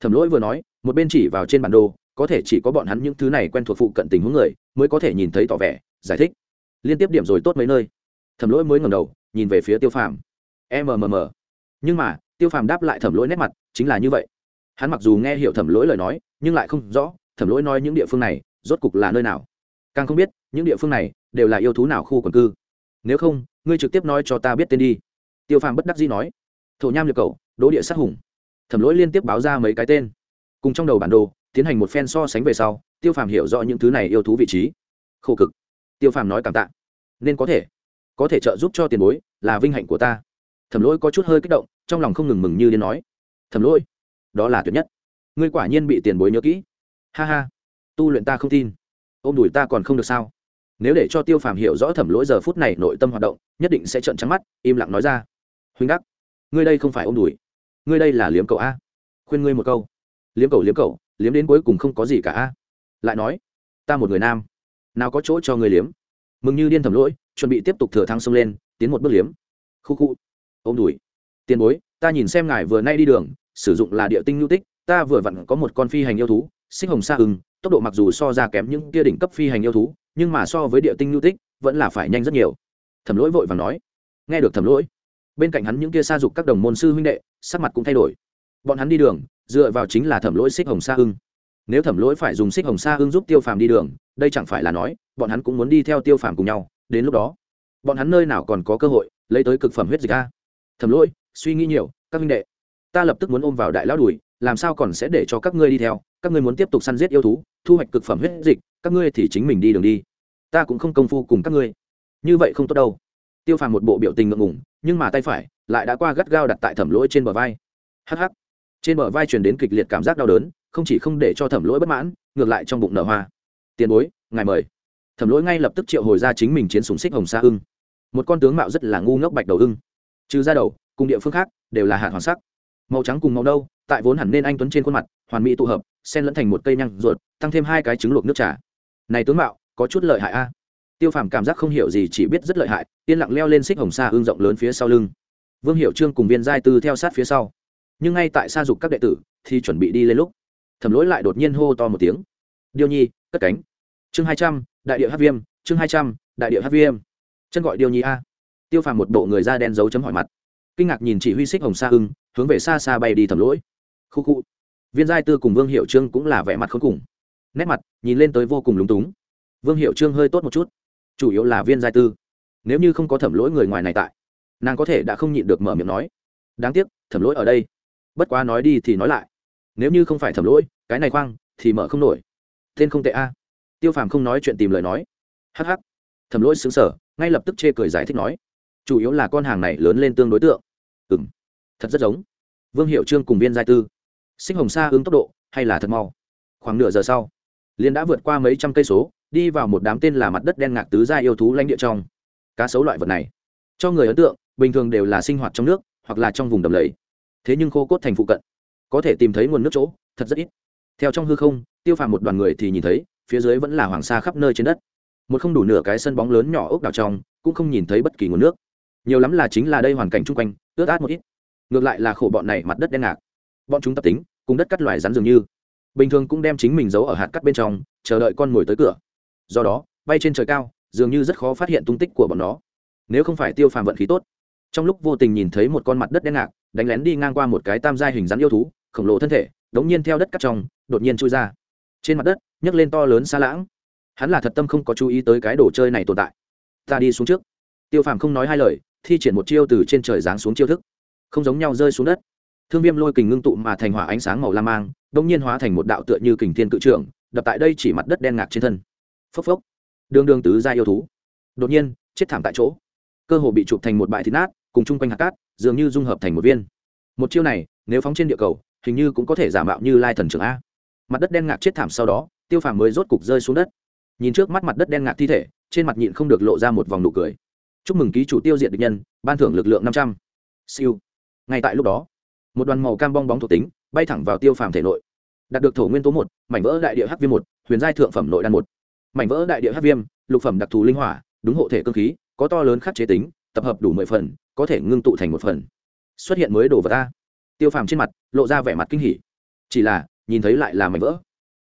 Thẩm lỗi vừa nói, một bên chỉ vào trên bản đồ, có thể chỉ có bọn hắn những thứ này quen thuộc phụ cận tình huống người, mới có thể nhìn thấy tỏ vẻ, giải thích. Liên tiếp điểm rồi tốt mấy nơi thẩm lỗi mới ngầm đầu, nhìn về phía tiêu phàm. Mmm nhưng mà, tiêu phàm đáp lại thẩm lỗi nét mặt, chính là như vậy. Hắn mặc dù nghe hiểu thẩm lỗi lời nói, nhưng lại không rõ thẩm lỗi nói những địa phương này, rốt cục là nơi nào. Càng không biết, những địa phương này, đều là yêu thú nào khu quần cư. Nếu không, ngươi trực tiếp nói cho ta biết tên đi. Tiêu phàm bất đắc dĩ nói. Thổ nham liệt cầu, đỗ địa sát hùng. Thẩm lỗi liên tiếp báo ra mấy cái tên. Cùng trong đầu bản đồ, tiến hành một phen so sánh về sau, tiêu phàm hiểu rõ những thứ này yêu thú vị trí. Khổ cực. Tiêu phàm nói cảm tạ. Nên có thể có thể trợ giúp cho tiền bối là vinh hạnh của ta. Thẩm lỗi có chút hơi kích động, trong lòng không ngừng mừng như điên nói, thẩm lỗi, đó là tuyệt nhất. Ngươi quả nhiên bị tiền bối nhớ kỹ. Ha ha, tu luyện ta không tin. Ôm đùi ta còn không được sao? Nếu để cho tiêu phàm hiểu rõ thẩm lỗi giờ phút này nội tâm hoạt động, nhất định sẽ trợn trắng mắt, im lặng nói ra, huynh đắc, ngươi đây không phải ôm đùi. Ngươi đây là liếm cậu a. Khuyên ngươi một câu. Liếm cậu liếm cậu, liếm đến cuối cùng không có gì cả a. Lại nói, ta một người nam, nào có chỗ cho người liếm. Mừng như điên thẩm lỗi chuẩn bị tiếp tục thừa thắng xông lên, tiến một bước liếm. Khu khu. Ôm đùi. Tiền bối, ta nhìn xem ngài vừa nay đi đường, sử dụng là địa tinh nhu tích, ta vừa vặn có một con phi hành yêu thú, xích hồng sa hừng tốc độ mặc dù so ra kém những kia đỉnh cấp phi hành yêu thú, nhưng mà so với địa tinh nhu tích, vẫn là phải nhanh rất nhiều. Thẩm lỗi vội và nói. Nghe được thẩm lỗi, bên cạnh hắn những kia xa dục các đồng môn sư huynh đệ, sắc mặt cũng thay đổi. Bọn hắn đi đường, dựa vào chính là thẩm lỗi xích hồng sa hưng nếu thẩm lỗi phải dùng xích hồng sa hưng giúp tiêu phàm đi đường, đây chẳng phải là nói, bọn hắn cũng muốn đi theo tiêu phàm cùng nhau đến lúc đó, bọn hắn nơi nào còn có cơ hội lấy tới cực phẩm huyết dịch a? Thẩm lỗi, suy nghĩ nhiều, các minh đệ, ta lập tức muốn ôm vào đại lão đùi, làm sao còn sẽ để cho các ngươi đi theo? Các ngươi muốn tiếp tục săn giết yêu thú, thu hoạch cực phẩm huyết dịch, các ngươi thì chính mình đi đường đi. Ta cũng không công phu cùng các ngươi. Như vậy không tốt đâu. Tiêu phàm một bộ biểu tình ngượng ngùng, nhưng mà tay phải lại đã qua gắt gao đặt tại thẩm lỗi trên bờ vai. Hh trên bờ vai truyền đến kịch liệt cảm giác đau đớn, không chỉ không để cho thẩm lỗi bất mãn, ngược lại trong bụng nở hoa. Tiền bối, ngài mời thẩm lỗi ngay lập tức triệu hồi ra chính mình chiến súng xích hồng sa ưng. Một con tướng mạo rất là ngu ngốc bạch đầu ưng. Trừ ra đầu, cùng địa phương khác, đều là hạt hoàng sắc. Màu trắng cùng màu đâu tại vốn hẳn nên anh tuấn trên khuôn mặt, hoàn mỹ tụ hợp, xen lẫn thành một cây nhăn ruột, tăng thêm hai cái trứng luộc nước trà. Này tướng mạo, có chút lợi hại a. Tiêu phàm cảm giác không hiểu gì, chỉ biết rất lợi hại, yên lặng leo lên xích hồng sa ương rộng lớn phía sau lưng. Vương hiệu trương cùng viên giai tư theo sát phía sau. Nhưng ngay tại xa dục các đệ tử, thì chuẩn bị đi lên lúc, thẩm lỗi lại đột nhiên hô to một tiếng. Điêu nhi, cất cánh chương hai trăm đại địa hát viêm chương hai trăm đại địa hát viêm. Chân gọi điều nhi a. Tiêu phàm một bộ người da đen dấu chấm hỏi mặt. Kinh ngạc nhìn chỉ huy xích hồng sa Hưng, hướng về xa xa bay đi thẩm lỗi. Khu khu. Viên giai tư cùng vương hiệu trương cũng là vẻ mặt khốn cùng. Nét mặt nhìn lên tới vô cùng lúng túng. Vương hiệu trương hơi tốt một chút. Chủ yếu là viên giai tư. Nếu như không có thẩm lỗi người ngoài này tại nàng có thể đã không nhịn được mở miệng nói. Đáng tiếc thẩm lỗi ở đây. Bất quá nói đi thì nói lại. Nếu như không phải thẩm lỗi cái này khoang thì mở không nổi. Tên không tệ a tiêu phàm không nói chuyện tìm lời nói. Hh ắ c ắ c thẩm lỗi xứng sở ngay lập tức chê cười giải thích nói, chủ yếu là con hàng này lớn lên tương đối tượng. Ừ m thật rất giống. Vương hiệu trương cùng viên giai tư. Sinh hồng sa ứng tốc độ hay là thật mau? Khoảng nửa giờ sau liên đã vượt qua mấy trăm cây số, đi vào một đám tên là mặt đất đen ngạc tứ gia yêu thú lãnh địa trong. Cá sấu loại vật này, cho người ấn tượng, bình thường đều là sinh hoạt trong nước hoặc là trong vùng đầm lầy. Thế nhưng khô cốt thành phụ cận, có thể tìm thấy nguồn nước chỗ, thật rất ít. Theo trong hư không, tiêu phàm một đoàn người thì nhìn thấy phía dưới vẫn là hoàng sa khắp nơi trên đất. Một không đủ nửa cái sân bóng lớn nhỏ ốc đào trong, cũng không nhìn thấy bất kỳ nguồn nước. Nhiều lắm là chính là đây hoàn cảnh chung quanh, ướt át một ít. Ngược lại là khổ bọn này mặt đất đen ngạc. Bọn chúng tập tính, cùng đất cắt loài rắn dường như. Bình thường cũng đem chính mình giấu ở hạt cắt bên trong, chờ đợi con mồi tới cửa. Do đó, bay trên trời cao, dường như rất khó phát hiện tung tích của bọn nó. Nếu không phải tiêu phàm vận khí tốt. Trong lúc vô tình nhìn thấy một con mặt đất đen ngạc, đánh lén đi ngang qua một cái tam giai hình rắn yêu thú, khổng lồ thân thể, đống nhiên theo đất cắt trong, đột nhiên chui ra trên mặt đất, nhấc lên to lớn xa lãng. Hắn là thật tâm không có chú ý tới cái đồ chơi này tồn tại. Ta đi xuống trước. Tiêu phàm không nói hai lời, thi triển một chiêu từ trên trời giáng xuống chiêu thức. Không giống nhau rơi xuống đất. Thương viêm lôi kình ngưng tụ mà thành hỏa ánh sáng màu lam mang đông nhiên hóa thành một đạo tựa như kình thiên cự trưởng, đập tại đây chỉ mặt đất đen ngạc trên thân. Phốc phốc. Đương đương tứ ra yêu thú. Đột nhiên, chết thảm tại chỗ. Cơ hồ bị chụp thành một bãi thịt nát, cùng chung quanh hạt cát, dường như dung hợp thành một viên. Một chiêu này, nếu phóng trên địa cầu, hình như cũng có thể giả mạo như lai thần trưởng a mặt đất đen ngạc chết thảm sau đó, tiêu phàm mới rốt cục rơi xuống đất. Nhìn trước mắt mặt đất đen ngạc thi thể, trên mặt nhịn không được lộ ra một vòng nụ cười. Chúc mừng ký chủ tiêu diệt địch nhân, ban thưởng lực lượng năm trăm. Siêu. Ngay tại lúc đó, một đoàn màu cam bong bóng thuộc tính bay thẳng vào tiêu phàm thể nội. Đạt được thổ nguyên tố một, mảnh vỡ đại địa hắc viêm một, huyền giai thượng phẩm nội đan một. Mảnh vỡ đại địa hắc viêm, lục phẩm đặc thù linh hỏa, đúng hộ thể cơ khí, có to lớn khắc chế tính, tập hợp đủ mười phần, có thể ngưng tụ thành một phần. Xuất hiện mới đồ vật ta. Tiêu phàm trên mặt lộ ra vẻ mặt kinh hỉ. Chỉ là nhìn thấy lại là mảnh vỡ.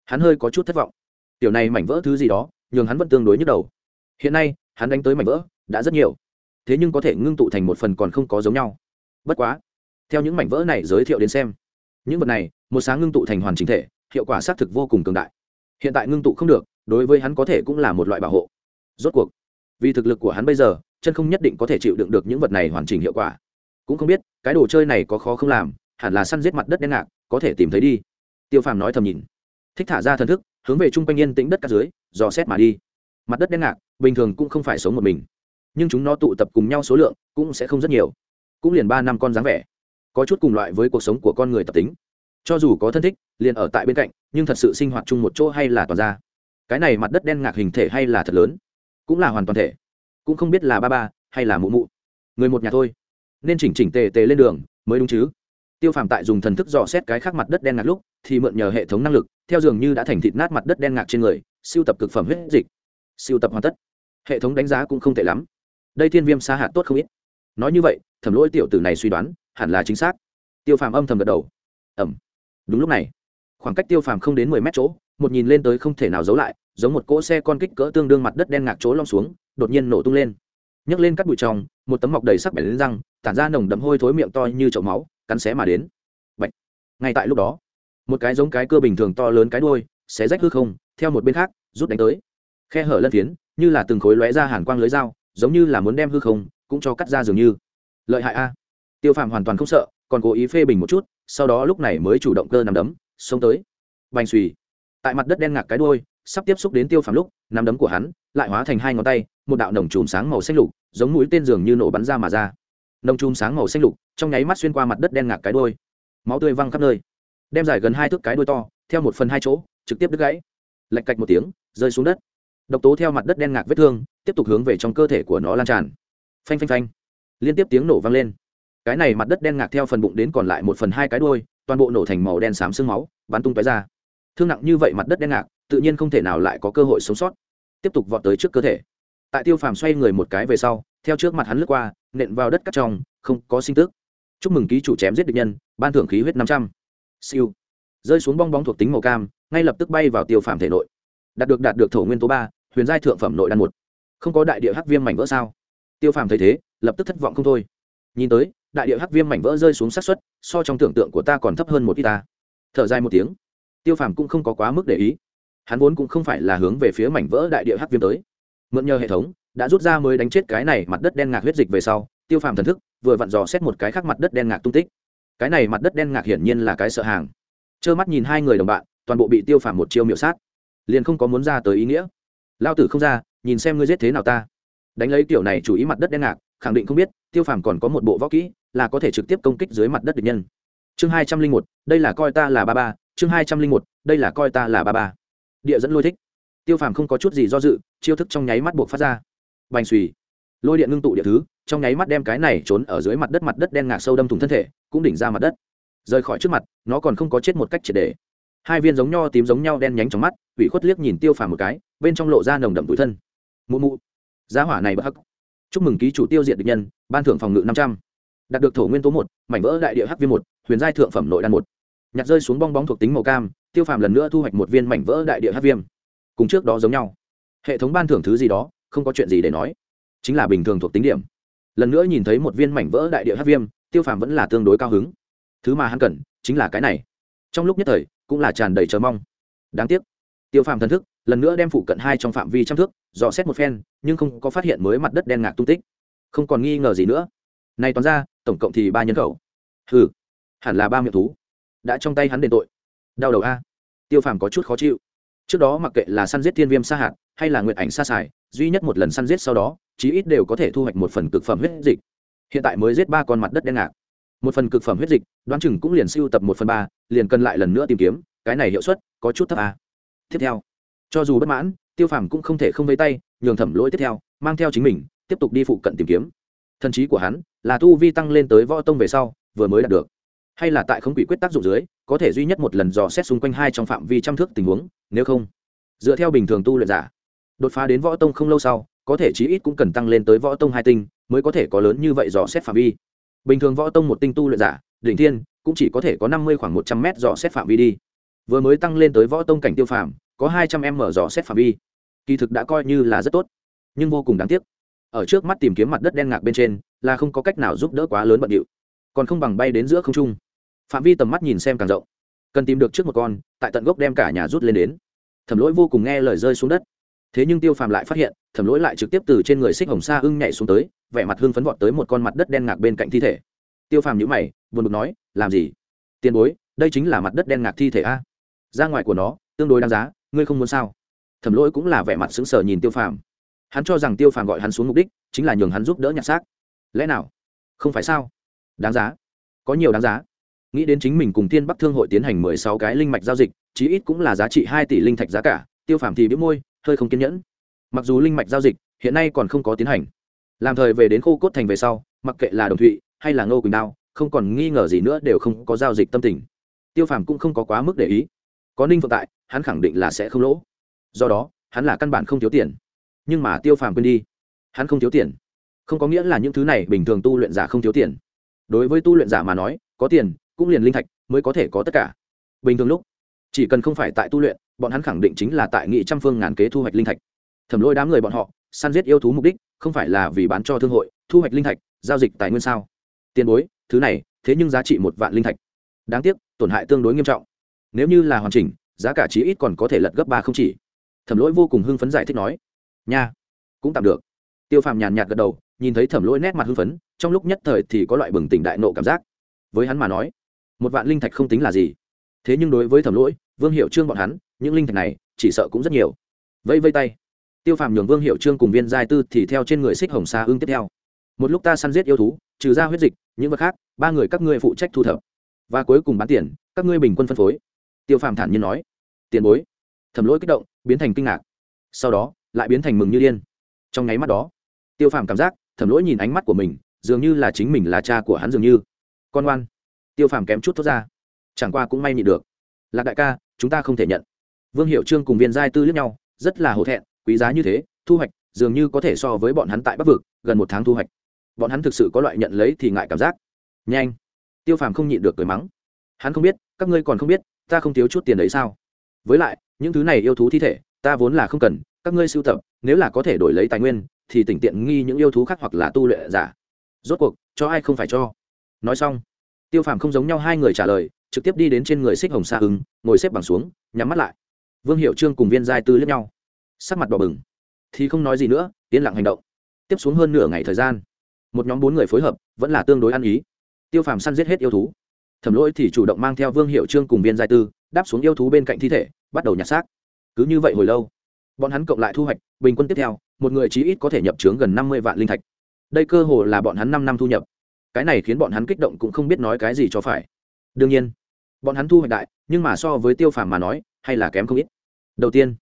Hắn hơi có chút thất vọng. Tiểu này mảnh vỡ thứ gì đó, nhường hắn vẫn tương đối nhức đầu. Hiện nay, hắn đánh tới mảnh vỡ, đã rất nhiều. Thế nhưng có thể ngưng tụ thành một phần còn không có giống nhau. Bất quá, theo những mảnh vỡ này giới thiệu đến xem, những vật này, một sáng ngưng tụ thành hoàn chỉnh thể, hiệu quả xác thực vô cùng cường đại. Hiện tại ngưng tụ không được, đối với hắn có thể cũng là một loại bảo hộ. Rốt cuộc, vì thực lực của hắn bây giờ, chân không nhất định có thể chịu đựng được những vật này hoàn chỉnh hiệu quả. Cũng không biết, cái đồ chơi này có khó không làm, hẳn là săn giết mặt đất đen ngạc, có thể tìm thấy đi tiêu phàm nói thầm nhìn. Thích thả ra thần thức, hướng về chung quanh yên tĩnh đất cắt dưới, dò xét mà đi. Mặt đất đen ngạc, bình thường cũng không phải sống một mình. Nhưng chúng nó tụ tập cùng nhau số lượng cũng sẽ không rất nhiều. Cũng liền ba năm con dáng vẻ. Có chút cùng loại với cuộc sống của con người tập tính. Cho dù có thân thích, liền ở tại bên cạnh, nhưng thật sự sinh hoạt chung một chỗ hay là toàn ra. Cái này mặt đất đen ngạc hình thể hay là thật lớn? Cũng là hoàn toàn thể. Cũng không biết là ba ba hay là mụ mụ. Người một nhà thôi. Nên chỉnh chỉnh tề tề lên đường, mới đúng chứ? Tiêu phàm tại dùng thần thức dò xét cái khác mặt đất đen ngạc lúc, thì mượn nhờ hệ thống năng lực, theo dường như đã thành thịt nát mặt đất đen ngạc trên người, siêu tập cực phẩm huyết dịch. Siêu tập hoàn tất. Hệ thống đánh giá cũng không tệ lắm. Đây thiên viêm xa hạt tốt không ít. Nói như vậy, thẩm lỗi tiểu tử này suy đoán, hẳn là chính xác. Tiêu phàm âm thầm gật đầu. Ẩm. Đúng lúc này, khoảng cách tiêu phàm không đến mười mét chỗ, một nhìn lên tới không thể nào giấu lại, giống một cỗ xe con kích cỡ tương đương mặt đất đen ngạc chỗ long xuống, đột nhiên nổ tung lên. Nhấc lên cắt bụi trong, một tấm mọc đầy sắc bẻ lên răng, tản ra nồng đậm hôi thối miệng to như chậu máu cắn xé mà đến. Bạch. ngay tại lúc đó, một cái giống cái cưa bình thường to lớn cái đuôi xé rách hư không, theo một bên khác, rút đánh tới. Khe hở lân phiến, như là từng khối lóe ra hàn quang lưới dao, giống như là muốn đem hư không cũng cho cắt ra dường như. Lợi hại a. Tiêu phàm hoàn toàn không sợ, còn cố ý phê bình một chút, sau đó lúc này mới chủ động cơ nằm đấm, xông tới. Bành xùy. Tại mặt đất đen ngạc cái đôi sắp tiếp xúc đến tiêu phàm lúc, nắm đấm của hắn lại hóa thành hai ngón tay, một đạo nồng chùm sáng màu xanh lục, giống mũi tên giường như nổ bắn ra mà ra. Nồng chùm sáng màu xanh lục trong nháy mắt xuyên qua mặt đất đen ngạc cái đôi máu tươi văng khắp nơi. Đem dài gần hai thước cái đôi to, theo một phần hai chỗ, trực tiếp đứt gãy. Lạch cạch một tiếng, rơi xuống đất. Độc tố theo mặt đất đen ngạc vết thương, tiếp tục hướng về trong cơ thể của nó lan tràn. Phanh phanh phanh. Liên tiếp tiếng nổ vang lên. Cái này mặt đất đen ngạc theo phần bụng đến còn lại một phần hai cái đôi toàn bộ nổ thành màu đen xám sương máu, bắn tung tói ra. Thương nặng như vậy mặt đất đen ngạc, tự nhiên không thể nào lại có cơ hội sống sót. Tiếp tục vọt tới trước cơ thể. Tại tiêu phàm xoay người một cái về sau, theo trước mặt hắn lướt qua, nện vào đất cắt trong, không có sinh tức chúc mừng ký chủ chém giết địch nhân, ban thưởng khí huyết năm trăm. Siêu. Rơi xuống bong bóng thuộc tính màu cam, ngay lập tức bay vào tiêu phàm thể nội. Đạt được đạt được thổ nguyên tố ba, huyền giai thượng phẩm nội đan một. Không có đại địa hắc viêm mảnh vỡ sao? Tiêu phàm thấy thế, lập tức thất vọng không thôi. Nhìn tới, đại địa hắc viêm mảnh vỡ rơi xuống sát xuất so trong tưởng tượng của ta còn thấp hơn một ít ta. Thở dài một tiếng, tiêu phàm cũng không có quá mức để ý. Hắn vốn cũng không phải là hướng về phía mảnh vỡ đại địa hắc viêm tới. Mượn nhờ hệ thống, đã rút ra mới đánh chết cái này mặt đất đen ngạc huyết dịch về sau, tiêu phàm thần thức vừa vặn dò xét một cái khác mặt đất đen ngạc tung tích. Cái này mặt đất đen ngạc hiển nhiên là cái sợ hàng. Trơ mắt nhìn hai người đồng bạn, toàn bộ bị tiêu phàm một chiêu miểu sát. Liền không có muốn ra tới ý nghĩa. Lao tử không ra, nhìn xem ngươi giết thế nào ta. Đánh lấy kiểu này chủ ý mặt đất đen ngạc, khẳng định không biết, tiêu phàm còn có một bộ võ kỹ, là có thể trực tiếp công kích dưới mặt đất địch nhân. Chương hai trăm linh một, đây là coi ta là ba ba. Chương hai trăm linh một, đây là coi ta là ba ba. Địa dẫn lôi thích. Tiêu phàm không có chút gì do dự, chiêu thức trong nháy mắt buộc phát ra. Bành xùy. Lôi điện ngưng tụ địa thứ trong nháy mắt đem cái này trốn ở dưới mặt đất mặt đất đen ngạc sâu đâm thủng thân thể, cũng đỉnh ra mặt đất. Rời khỏi trước mặt, nó còn không có chết một cách triệt đề hai viên giống nho tím giống nhau đen nhánh trong mắt, ủy khuất liếc nhìn tiêu phàm một cái, bên trong lộ ra nồng đậm tủi thân. Mụ mụ giá hỏa này bất hắc. Chúc mừng ký chủ tiêu diệt địch nhân, ban thưởng phòng ngự năm trăm. Đạt được thổ nguyên tố một, mảnh vỡ đại địa hắc viên một, huyền giai thượng phẩm nội đan một. Nhặt rơi xuống bong bóng thuộc tính màu cam, tiêu phàm lần nữa thu hoạch một viên mảnh vỡ đại địa hắc viêm. Cùng trước đó giống nhau. Hệ thống ban thưởng thứ gì đó, không có chuyện gì để nói. Chính là bình thường thuộc tính điểm lần nữa nhìn thấy một viên mảnh vỡ đại địa hát viêm, tiêu phàm vẫn là tương đối cao hứng. Thứ mà hắn cần, chính là cái này. Trong lúc nhất thời, cũng là tràn đầy chờ mong. Đáng tiếc, tiêu phàm thần thức, lần nữa đem phụ cận hai trong phạm vi trăm thước, dò xét một phen, nhưng không có phát hiện mới mặt đất đen ngạc tung tích. Không còn nghi ngờ gì nữa. Nay toán ra, tổng cộng thì ba nhân khẩu. Hừ, hẳn là ba miệng thú. Đã trong tay hắn đền tội. Đau đầu a. Tiêu phàm có chút khó chịu. Trước đó mặc kệ là săn giết thiên viêm sa hạt, hay là nguyện ảnh sa xài duy nhất một lần săn giết sau đó, chí ít đều có thể thu hoạch một phần cực phẩm huyết dịch. Hiện tại mới giết ba con mặt đất đen ngạc. Một phần cực phẩm huyết dịch, đoán chừng cũng liền siêu tập một phần ba, liền cần lại lần nữa tìm kiếm, cái này hiệu suất có chút thấp à. tiếp theo, cho dù bất mãn, tiêu phàm cũng không thể không vây tay, nhường thẩm lỗi tiếp theo, mang theo chính mình, tiếp tục đi phụ cận tìm kiếm. Thần trí của hắn là tu vi tăng lên tới võ tông về sau, vừa mới đạt được. Hay là tại không quỷ quyết tác dụng dưới, có thể duy nhất một lần dò xét xung quanh hai trong phạm vi trăm thước tình huống, nếu không, dựa theo bình thường tu luyện giả đột phá đến võ tông không lâu sau, có thể chí ít cũng cần tăng lên tới võ tông hai tinh, mới có thể có lớn như vậy dò xét phạm vi. Bình thường võ tông một tinh tu luyện giả, đỉnh thiên, cũng chỉ có thể có năm mươi khoảng một trăm mét dò xét phạm vi đi. Vừa mới tăng lên tới võ tông cảnh tiêu phàm, có hai trăm m mở dò xét phạm vi. Kỳ thực đã coi như là rất tốt, nhưng vô cùng đáng tiếc. Ở trước mắt tìm kiếm mặt đất đen ngạc bên trên, là không có cách nào giúp đỡ quá lớn bận điệu, còn không bằng bay đến giữa không trung. Phạm vi tầm mắt nhìn xem càng rộng, cần tìm được trước một con, tại tận gốc đem cả nhà rút lên đến. Thẩm lỗi vô cùng nghe lời rơi xuống đất thế nhưng tiêu phàm lại phát hiện thẩm lỗi lại trực tiếp từ trên người xích hồng sa ưng nhảy xuống tới, vẻ mặt hưng phấn vọt tới một con mặt đất đen ngạc bên cạnh thi thể. Tiêu phàm nhữ mày, buồn bực nói, làm gì? Tiền bối, đây chính là mặt đất đen ngạc thi thể a. Ra ngoài của nó, tương đối đáng giá, ngươi không muốn sao? Thẩm lỗi cũng là vẻ mặt sững sờ nhìn tiêu phàm. Hắn cho rằng tiêu phàm gọi hắn xuống mục đích, chính là nhường hắn giúp đỡ nhặt xác. Lẽ nào? Không phải sao? Đáng giá. Có nhiều đáng giá. Nghĩ đến chính mình cùng tiên bắc thương hội tiến hành mười sáu cái linh mạch giao dịch, chí ít cũng là giá trị hai tỷ linh thạch giá cả. Tiêu phàm thì biếu môi hơi không kiên nhẫn. Mặc dù linh mạch giao dịch hiện nay còn không có tiến hành, làm thời về đến khô cốt thành về sau, mặc kệ là đồng thụy hay là ngô quỳnh đao, không còn nghi ngờ gì nữa đều không có giao dịch tâm tình. Tiêu phàm cũng không có quá mức để ý. Có ninh phượng tại, hắn khẳng định là sẽ không lỗ. Do đó, hắn là căn bản không thiếu tiền. Nhưng mà tiêu phàm quên đi, hắn không thiếu tiền. Không có nghĩa là những thứ này bình thường tu luyện giả không thiếu tiền. Đối với tu luyện giả mà nói, có tiền, cũng liền linh thạch mới có thể có tất cả. Bình thường lúc, chỉ cần không phải tại tu luyện bọn hắn khẳng định chính là tại nghị trăm phương ngàn kế thu hoạch linh thạch. Thẩm lôi đám người bọn họ, săn giết yêu thú mục đích, không phải là vì bán cho thương hội, thu hoạch linh thạch, giao dịch tài nguyên sao? Tiền bối, thứ này, thế nhưng giá trị một vạn linh thạch. Đáng tiếc, tổn hại tương đối nghiêm trọng. Nếu như là hoàn chỉnh, giá cả chí ít còn có thể lật gấp ba không chỉ. Thẩm lỗi vô cùng hưng phấn giải thích nói. Nha, cũng tạm được. Tiêu phàm nhàn nhạt gật đầu, nhìn thấy thẩm lỗi nét mặt hưng phấn, trong lúc nhất thời thì có loại bừng tỉnh đại nộ cảm giác. Với hắn mà nói, một vạn linh thạch không tính là gì. Thế nhưng đối với thẩm lỗi, vương hiệu trương bọn hắn những linh thạch này chỉ sợ cũng rất nhiều. Vẫy vây tay, tiêu phàm nhường vương hiệu trương cùng viên giai tư thì theo trên người xích hồng xa ưng tiếp theo. Một lúc ta săn giết yêu thú, trừ ra huyết dịch, những vật khác, ba người các ngươi phụ trách thu thập. Và cuối cùng bán tiền, các ngươi bình quân phân phối. Tiêu phàm thản nhiên nói. Tiền bối. Thẩm lỗi kích động, biến thành kinh ngạc. Sau đó, lại biến thành mừng như điên. Trong nháy mắt đó, tiêu phàm cảm giác thẩm lỗi nhìn ánh mắt của mình, dường như là chính mình là cha của hắn dường như. Con ngoan. Tiêu phàm kém chút thốt ra. Chẳng qua cũng may nhị được. Lạc đại ca, chúng ta không thể nhận vương hiệu trương cùng viên giai tư lướt nhau rất là hổ thẹn quý giá như thế thu hoạch dường như có thể so với bọn hắn tại bắc vực gần một tháng thu hoạch. Bọn hắn thực sự có loại nhận lấy thì ngại cảm giác. Nhanh. Tiêu phàm không nhịn được cười mắng. Hắn không biết các ngươi còn không biết ta không thiếu chút tiền đấy sao? Với lại những thứ này yêu thú thi thể ta vốn là không cần các ngươi sưu tập nếu là có thể đổi lấy tài nguyên thì tỉnh tiện nghi những yêu thú khác hoặc là tu luyện giả. Rốt cuộc cho ai không phải cho? Nói xong tiêu phàm không giống nhau hai người trả lời trực tiếp đi đến trên người xích hồng xa Hứng, ngồi xếp bằng xuống nhắm mắt lại vương hiệu trương cùng viên giai tư lẫn nhau. Sắc mặt đỏ bừng. Thì không nói gì nữa, yên lặng hành động. Tiếp xuống hơn nửa ngày thời gian, một nhóm bốn người phối hợp, vẫn là tương đối ăn ý. Tiêu phàm săn giết hết yêu thú. Thẩm lỗi thì chủ động mang theo vương hiệu trương cùng viên giai tư, đáp xuống yêu thú bên cạnh thi thể, bắt đầu nhặt xác. Cứ như vậy hồi lâu, bọn hắn cộng lại thu hoạch, bình quân tiếp theo, một người chí ít có thể nhập trướng gần năm mươi vạn linh thạch. Đây cơ hồ là bọn hắn năm năm thu nhập. Cái này khiến bọn hắn kích động cũng không biết nói cái gì cho phải. Đương nhiên, bọn hắn thu hoạch đại, nhưng mà so với tiêu phàm mà nói, hay là kém không ít đầu tiên,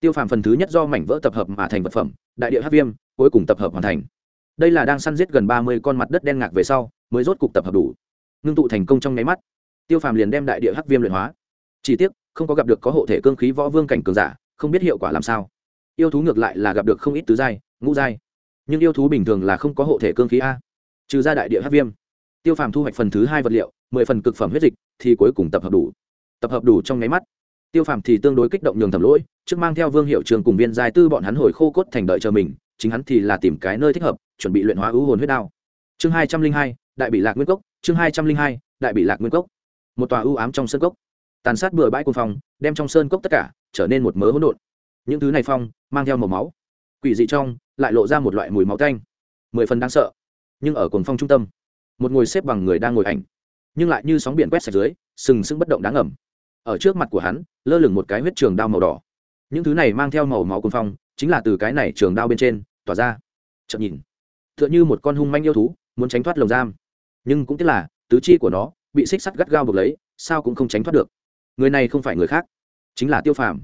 tiêu phàm phần thứ nhất do mảnh vỡ tập hợp mà thành vật phẩm, đại địa hát viêm, cuối cùng tập hợp hoàn thành. Đây là đang săn giết gần ba mươi con mặt đất đen ngạc về sau, mới rốt cục tập hợp đủ. Ngưng tụ thành công trong nháy mắt, tiêu phàm liền đem đại địa hắc viêm luyện hóa. Chỉ tiếc, không có gặp được có hộ thể cương khí võ vương cảnh cường giả, không biết hiệu quả làm sao. Yêu thú ngược lại là gặp được không ít tứ giai, ngũ giai. Nhưng yêu thú bình thường là không có hộ thể cương khí a. Trừ ra đại địa hắc viêm. Tiêu phàm thu hoạch phần thứ hai vật liệu, mười phần cực phẩm huyết dịch, thì cuối cùng tập hợp đủ. Tập hợp đủ trong nháy mắt tiêu phàm thì tương đối kích động nhường thầm lỗi trước mang theo vương hiệu trường cùng viên giai tư bọn hắn hồi khô cốt thành đợi chờ mình chính hắn thì là tìm cái nơi thích hợp chuẩn bị luyện hóa ưu hồn huyết đao. Chương hai trăm linh hai đại bị lạc nguyên cốc chương hai trăm linh hai đại bị lạc nguyên cốc. Một tòa ưu ám trong sơn cốc. Tàn sát bừa bãi quần phòng, đem trong sơn cốc tất cả trở nên một mớ hỗn độn. Những thứ này phong mang theo màu máu. Quỷ dị trong lại lộ ra một loại mùi máu tanh. Mười phần đáng sợ nhưng ở cồn phong trung tâm một ngồi xếp bằng người đang ngồi ảnh. Nhưng lại như sóng biển quét sạch dưới sừng sững bất động đáng ẩm ở trước mặt của hắn, lơ lửng một cái huyết trường đao màu đỏ. Những thứ này mang theo màu máu quân phong, chính là từ cái này trường đao bên trên, tỏa ra. Chậm nhìn, tựa như một con hung manh yêu thú, muốn tránh thoát lồng giam. Nhưng cũng tiếc là, tứ chi của nó bị xích sắt gắt gao buộc lấy, sao cũng không tránh thoát được. Người này không phải người khác, chính là tiêu phàm.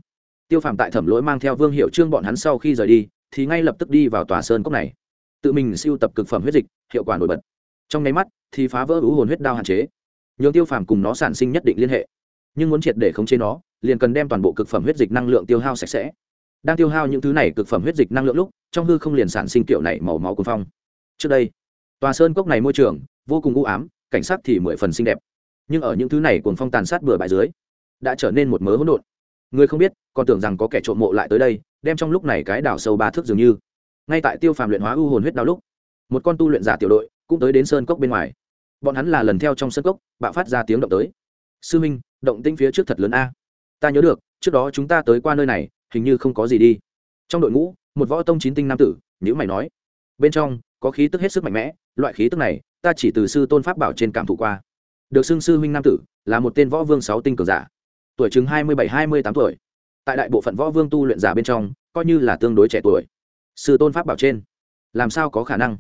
Tiêu phàm tại thẩm lỗi mang theo vương hiệu trương bọn hắn sau khi rời đi, thì ngay lập tức đi vào tòa sơn cốc này. Tự mình siêu tập cực phẩm huyết dịch, hiệu quả nổi bật. Trong nháy mắt, thì phá vỡ u hồn huyết đao hạn chế. Nhường tiêu phàm cùng nó sản sinh nhất định liên hệ nhưng muốn triệt để khống chế nó, liền cần đem toàn bộ cực phẩm huyết dịch năng lượng tiêu hao sạch sẽ. Đang tiêu hao những thứ này cực phẩm huyết dịch năng lượng lúc, trong hư không liền sản sinh kiểu này màu máu cuồng phong. Trước đây, tòa sơn cốc này môi trường, vô cùng u ám, cảnh sát thì mười phần xinh đẹp. Nhưng ở những thứ này cuồng phong tàn sát bừa bãi dưới, đã trở nên một mớ hỗn độn. Người không biết, còn tưởng rằng có kẻ trộm mộ lại tới đây, đem trong lúc này cái đảo sâu ba thước dường như. Ngay tại tiêu phàm luyện hóa u hồn huyết đao lúc, một con tu luyện giả tiểu đội cũng tới đến sơn cốc bên ngoài. Bọn hắn là lần theo trong sơn cốc, bạo phát ra tiếng động tới. Sư minh động tinh phía trước thật lớn a. Ta nhớ được, trước đó chúng ta tới qua nơi này, hình như không có gì đi. Trong đội ngũ, một võ tông chín tinh nam tử nhữ mày nói. Bên trong, có khí tức hết sức mạnh mẽ, loại khí tức này, ta chỉ từ sư tôn pháp bảo trên cảm thụ qua. Được xưng sư huynh nam tử, là một tên võ vương sáu tinh cường giả. Tuổi chừng hai mươi bảy, hai mươi tám tuổi. Tại đại bộ phận võ vương tu luyện giả bên trong, coi như là tương đối trẻ tuổi. Sư tôn pháp bảo trên. Làm sao có khả năng?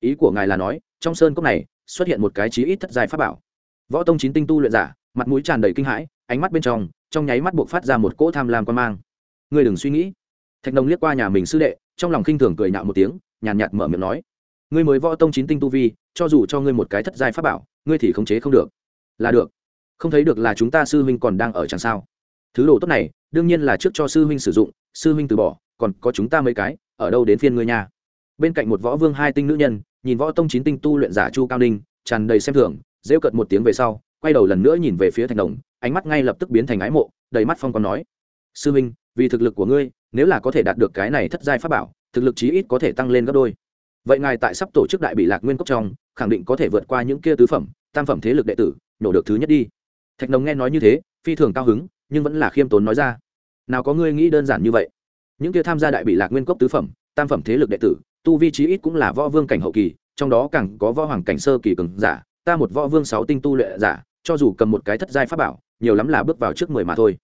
Ý của ngài là nói, trong sơn cốc này, xuất hiện một cái chí ít thất dài pháp bảo. Võ tông chín tinh tu luyện giả mặt mũi tràn đầy kinh hãi, ánh mắt bên trong trong nháy mắt buộc phát ra một cỗ tham lam quan mang. Ngươi đừng suy nghĩ. Thạch nông liếc qua nhà mình sư đệ, trong lòng khinh thường cười nhạo một tiếng, nhàn nhạt mở miệng nói. Ngươi mới võ tông chín tinh tu vi, cho dù cho ngươi một cái thất giai pháp bảo, ngươi thì khống chế không được. Là được. Không thấy được là chúng ta sư huynh còn đang ở chẳng sao. Thứ đồ tốt này, đương nhiên là trước cho sư huynh sử dụng, sư huynh từ bỏ, còn có chúng ta mấy cái, ở đâu đến phiên ngươi nha. Bên cạnh một võ vương hai tinh nữ nhân, nhìn võ tông chín tinh tu luyện giả chu cao ninh, tràn đầy xem thường, rêu cợt một tiếng về sau quay đầu lần nữa nhìn về phía thành đồng, ánh mắt ngay lập tức biến thành ái mộ, đầy mắt phong còn nói, sư huynh vì thực lực của ngươi, nếu là có thể đạt được cái này thất giai pháp bảo, thực lực chí ít có thể tăng lên gấp đôi. Vậy ngài tại sắp tổ chức đại bị lạc nguyên cốc trong, khẳng định có thể vượt qua những kia tứ phẩm, tam phẩm thế lực đệ tử, nhổ được thứ nhất đi. Thạch nồng nghe nói như thế, phi thường cao hứng, nhưng vẫn là khiêm tốn nói ra, nào có ngươi nghĩ đơn giản như vậy. Những kia tham gia đại bị lạc nguyên cốc tứ phẩm, tam phẩm thế lực đệ tử, tu vi chí ít cũng là võ vương cảnh hậu kỳ, trong đó càng có võ hoàng cảnh sơ kỳ cường giả, ta một võ vương sáu tinh tu luyện giả cho dù cầm một cái thất giai pháp bảo, nhiều lắm là bước vào trước mười mà thôi.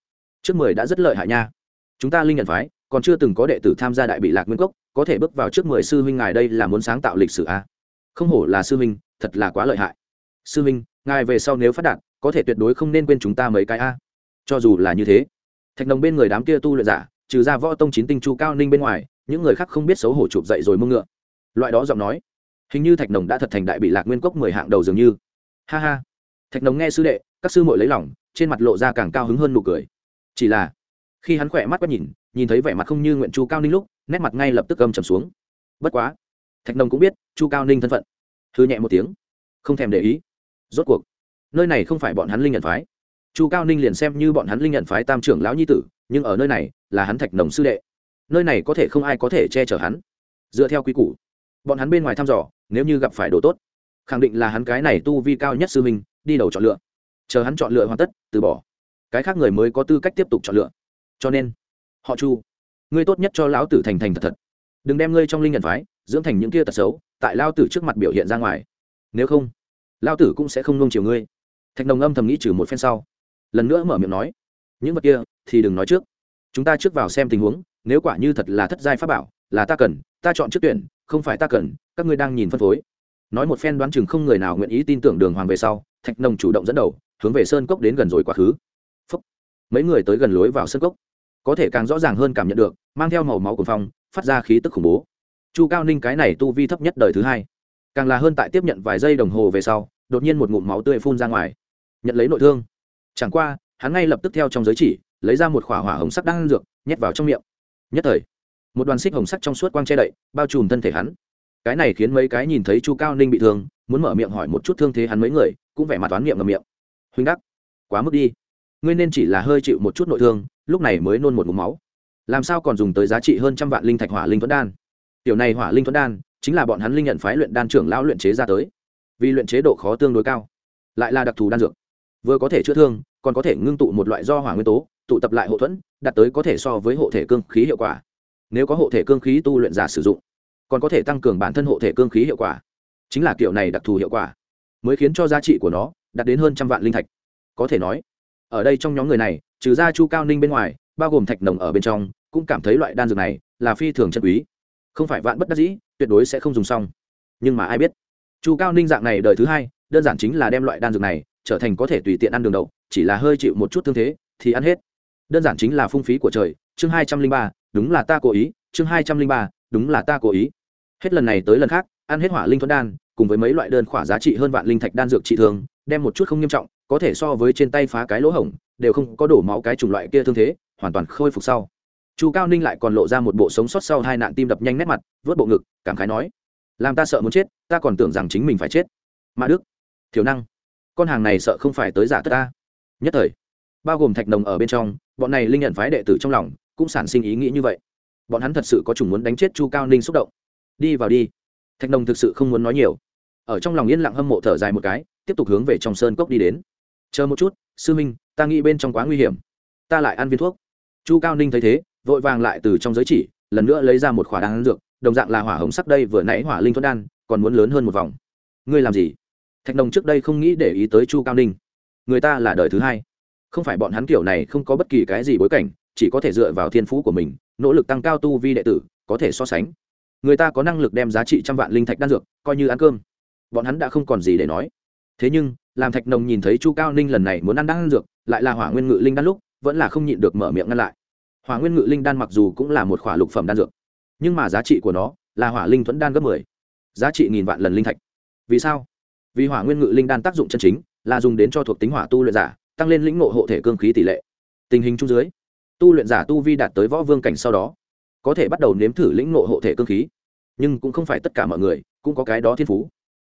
Trước mười đã rất lợi hại nha. Chúng ta linh nhận phái, còn chưa từng có đệ tử tham gia đại bị lạc nguyên cốc, có thể bước vào trước mười sư huynh ngài đây là muốn sáng tạo lịch sử a không hổ là sư huynh, thật là quá lợi hại. Sư huynh, ngài về sau nếu phát đạt, có thể tuyệt đối không nên quên chúng ta mấy cái a. Cho dù là như thế, thạch nồng bên người đám kia tu luyện giả, trừ ra võ tông chín tinh chu cao ninh bên ngoài, những người khác không biết xấu hổ chụp dậy rồi mưng ngựa. Loại đó giọng nói, hình như thạch nồng đã thật thành đại bị lạc nguyên cốc mười hạng đầu dường như. Ha ha thạch nồng nghe sư đệ, các sư muội lấy lòng, trên mặt lộ ra càng cao hứng hơn nụ cười. Chỉ là, khi hắn khỏe mắt quét nhìn nhìn thấy vẻ mặt không như nguyện chu cao ninh lúc, nét mặt ngay lập tức âm trầm xuống. Bất quá, thạch nồng cũng biết, chu cao ninh thân phận. Thư nhẹ một tiếng, không thèm để ý. Rốt cuộc, nơi này không phải bọn hắn linh nhận phái. Chu cao ninh liền xem như bọn hắn linh nhận phái tam trưởng lão nhi tử, nhưng ở nơi này là hắn thạch nồng sư đệ. Nơi này có thể không ai có thể che chở hắn. Dựa theo quy củ, bọn hắn bên ngoài thăm dò, nếu như gặp phải đồ tốt, khẳng định là hắn cái này tu vi cao nhất sư minh đi đầu chọn lựa. Chờ hắn chọn lựa hoàn tất, từ bỏ. Cái khác người mới có tư cách tiếp tục chọn lựa. Cho nên, họ chu, ngươi tốt nhất cho lão tử thành thành thật thật. Đừng đem ngươi trong linh nhận phái, dưỡng thành những kia tật xấu, tại lao tử trước mặt biểu hiện ra ngoài. Nếu không lao tử cũng sẽ không nông chiều ngươi. Thạch đồng âm thầm nghĩ trừ một phen sau, lần nữa mở miệng nói, những vật kia thì đừng nói trước. Chúng ta trước vào xem tình huống, nếu quả như thật là thất giai pháp bảo, là ta cần, ta chọn trước tuyển, không phải ta cần, các ngươi đang nhìn phân phối. Nói một phen đoán chừng không người nào nguyện ý tin tưởng đường hoàng về sau thạch nồng chủ động dẫn đầu, hướng về sơn cốc đến gần rồi quá khứ. Phúc. mấy người tới gần lối vào sơn cốc. Có thể càng rõ ràng hơn cảm nhận được, mang theo màu máu của phong, phát ra khí tức khủng bố. Chu cao ninh cái này tu vi thấp nhất đời thứ hai. Càng là hơn tại tiếp nhận vài giây đồng hồ về sau, đột nhiên một ngụm máu tươi phun ra ngoài. Nhận lấy nội thương. Chẳng qua, hắn ngay lập tức theo trong giới chỉ, lấy ra một khỏa hỏa hồng sắc đang dược, nhét vào trong miệng. Nhất thời, một đoàn xích hồng sắc trong suốt quang che đậy, bao trùm thân thể hắn. Cái này khiến mấy cái nhìn thấy chu cao ninh bị thương, muốn mở miệng hỏi một chút thương thế hắn mấy người cũng vẻ mặt toán miệng ngầm miệng. Huynh đắc, quá mức đi. Ngươi nên chỉ là hơi chịu một chút nội thương, lúc này mới nôn một mũ máu. Làm sao còn dùng tới giá trị hơn trăm vạn linh thạch hỏa linh thuẫn đan? Tiểu này hỏa linh thuẫn đan, chính là bọn hắn linh nhận phái luyện đan trưởng lão luyện chế ra tới. Vì luyện chế độ khó tương đối cao, lại là đặc thù đan dược. Vừa có thể chữa thương, còn có thể ngưng tụ một loại do hỏa nguyên tố, tụ tập lại hộ thuẫn, đạt tới có thể so với hộ thể cương khí hiệu quả. Nếu có hộ thể cương khí tu luyện giả sử dụng, còn có thể tăng cường bản thân hộ thể cương khí hiệu quả. Chính là kiểu này đặc thù hiệu quả mới khiến cho giá trị của nó đạt đến hơn trăm vạn linh thạch. Có thể nói, ở đây trong nhóm người này, trừ ra chu cao ninh bên ngoài, bao gồm thạch nồng ở bên trong, cũng cảm thấy loại đan dược này là phi thường chân quý. Không phải vạn bất đắc dĩ, tuyệt đối sẽ không dùng xong. Nhưng mà ai biết, chu cao ninh dạng này đời thứ hai, đơn giản chính là đem loại đan dược này trở thành có thể tùy tiện ăn đường đậu, chỉ là hơi chịu một chút thương thế thì ăn hết. Đơn giản chính là phung phí của trời, chương hai trăm linh ba, đúng là ta cố ý, chương hai trăm linh ba, đúng là ta cố ý. Hết lần này tới lần khác, ăn hết hỏa linh thuẫn đan cùng với mấy loại đơn khỏa giá trị hơn vạn linh thạch đan dược trị thường, đem một chút không nghiêm trọng, có thể so với trên tay phá cái lỗ hổng, đều không có đổ máu cái chủng loại kia thương thế, hoàn toàn khôi phục sau. Chu cao ninh lại còn lộ ra một bộ sống sót sau hai nạn tim đập nhanh nét mặt, vớt bộ ngực, cảm khái nói, làm ta sợ muốn chết, ta còn tưởng rằng chính mình phải chết. Mã đức thiếu năng, con hàng này sợ không phải tới giả tất ta. Nhất thời. Bao gồm thạch nồng ở bên trong, bọn này linh nhận phái đệ tử trong lòng cũng sản sinh ý nghĩ như vậy. Bọn hắn thật sự có chủng muốn đánh chết chu cao ninh xúc động. Đi vào đi thạch nồng thực sự không muốn nói nhiều. Ở trong lòng yên lặng hâm mộ thở dài một cái, tiếp tục hướng về trong sơn cốc đi đến. Chờ một chút, sư minh, ta nghĩ bên trong quá nguy hiểm. Ta lại ăn viên thuốc. Chu cao ninh thấy thế, vội vàng lại từ trong giới chỉ, lần nữa lấy ra một khỏa đan dược, đồng dạng là hỏa hồng sắc đây vừa nãy hỏa linh thuẫn đan, còn muốn lớn hơn một vòng. Ngươi làm gì? Thạch nồng trước đây không nghĩ để ý tới chu cao ninh. Người ta là đời thứ hai. Không phải bọn hắn kiểu này không có bất kỳ cái gì bối cảnh, chỉ có thể dựa vào thiên phú của mình, nỗ lực tăng cao tu vi đệ tử, có thể so sánh người ta có năng lực đem giá trị trăm vạn linh thạch đan dược, coi như ăn cơm. Bọn hắn đã không còn gì để nói. Thế nhưng, làm thạch nồng nhìn thấy chu cao ninh lần này muốn ăn đan dược, lại là hỏa nguyên ngự linh đan lúc, vẫn là không nhịn được mở miệng ngăn lại. Hỏa nguyên ngự linh đan mặc dù cũng là một khỏa lục phẩm đan dược, nhưng mà giá trị của nó là hỏa linh thuẫn đan gấp mười, giá trị nghìn vạn lần linh thạch. Vì sao? Vì hỏa nguyên ngự linh đan tác dụng chân chính là dùng đến cho thuộc tính hỏa tu luyện giả, tăng lên lĩnh ngộ hộ thể cương khí tỷ lệ. Tình hình chung dưới, tu luyện giả tu vi đạt tới võ vương cảnh sau đó có thể bắt đầu nếm thử lĩnh nội hộ thể cương khí. Nhưng cũng không phải tất cả mọi người cũng có cái đó thiên phú.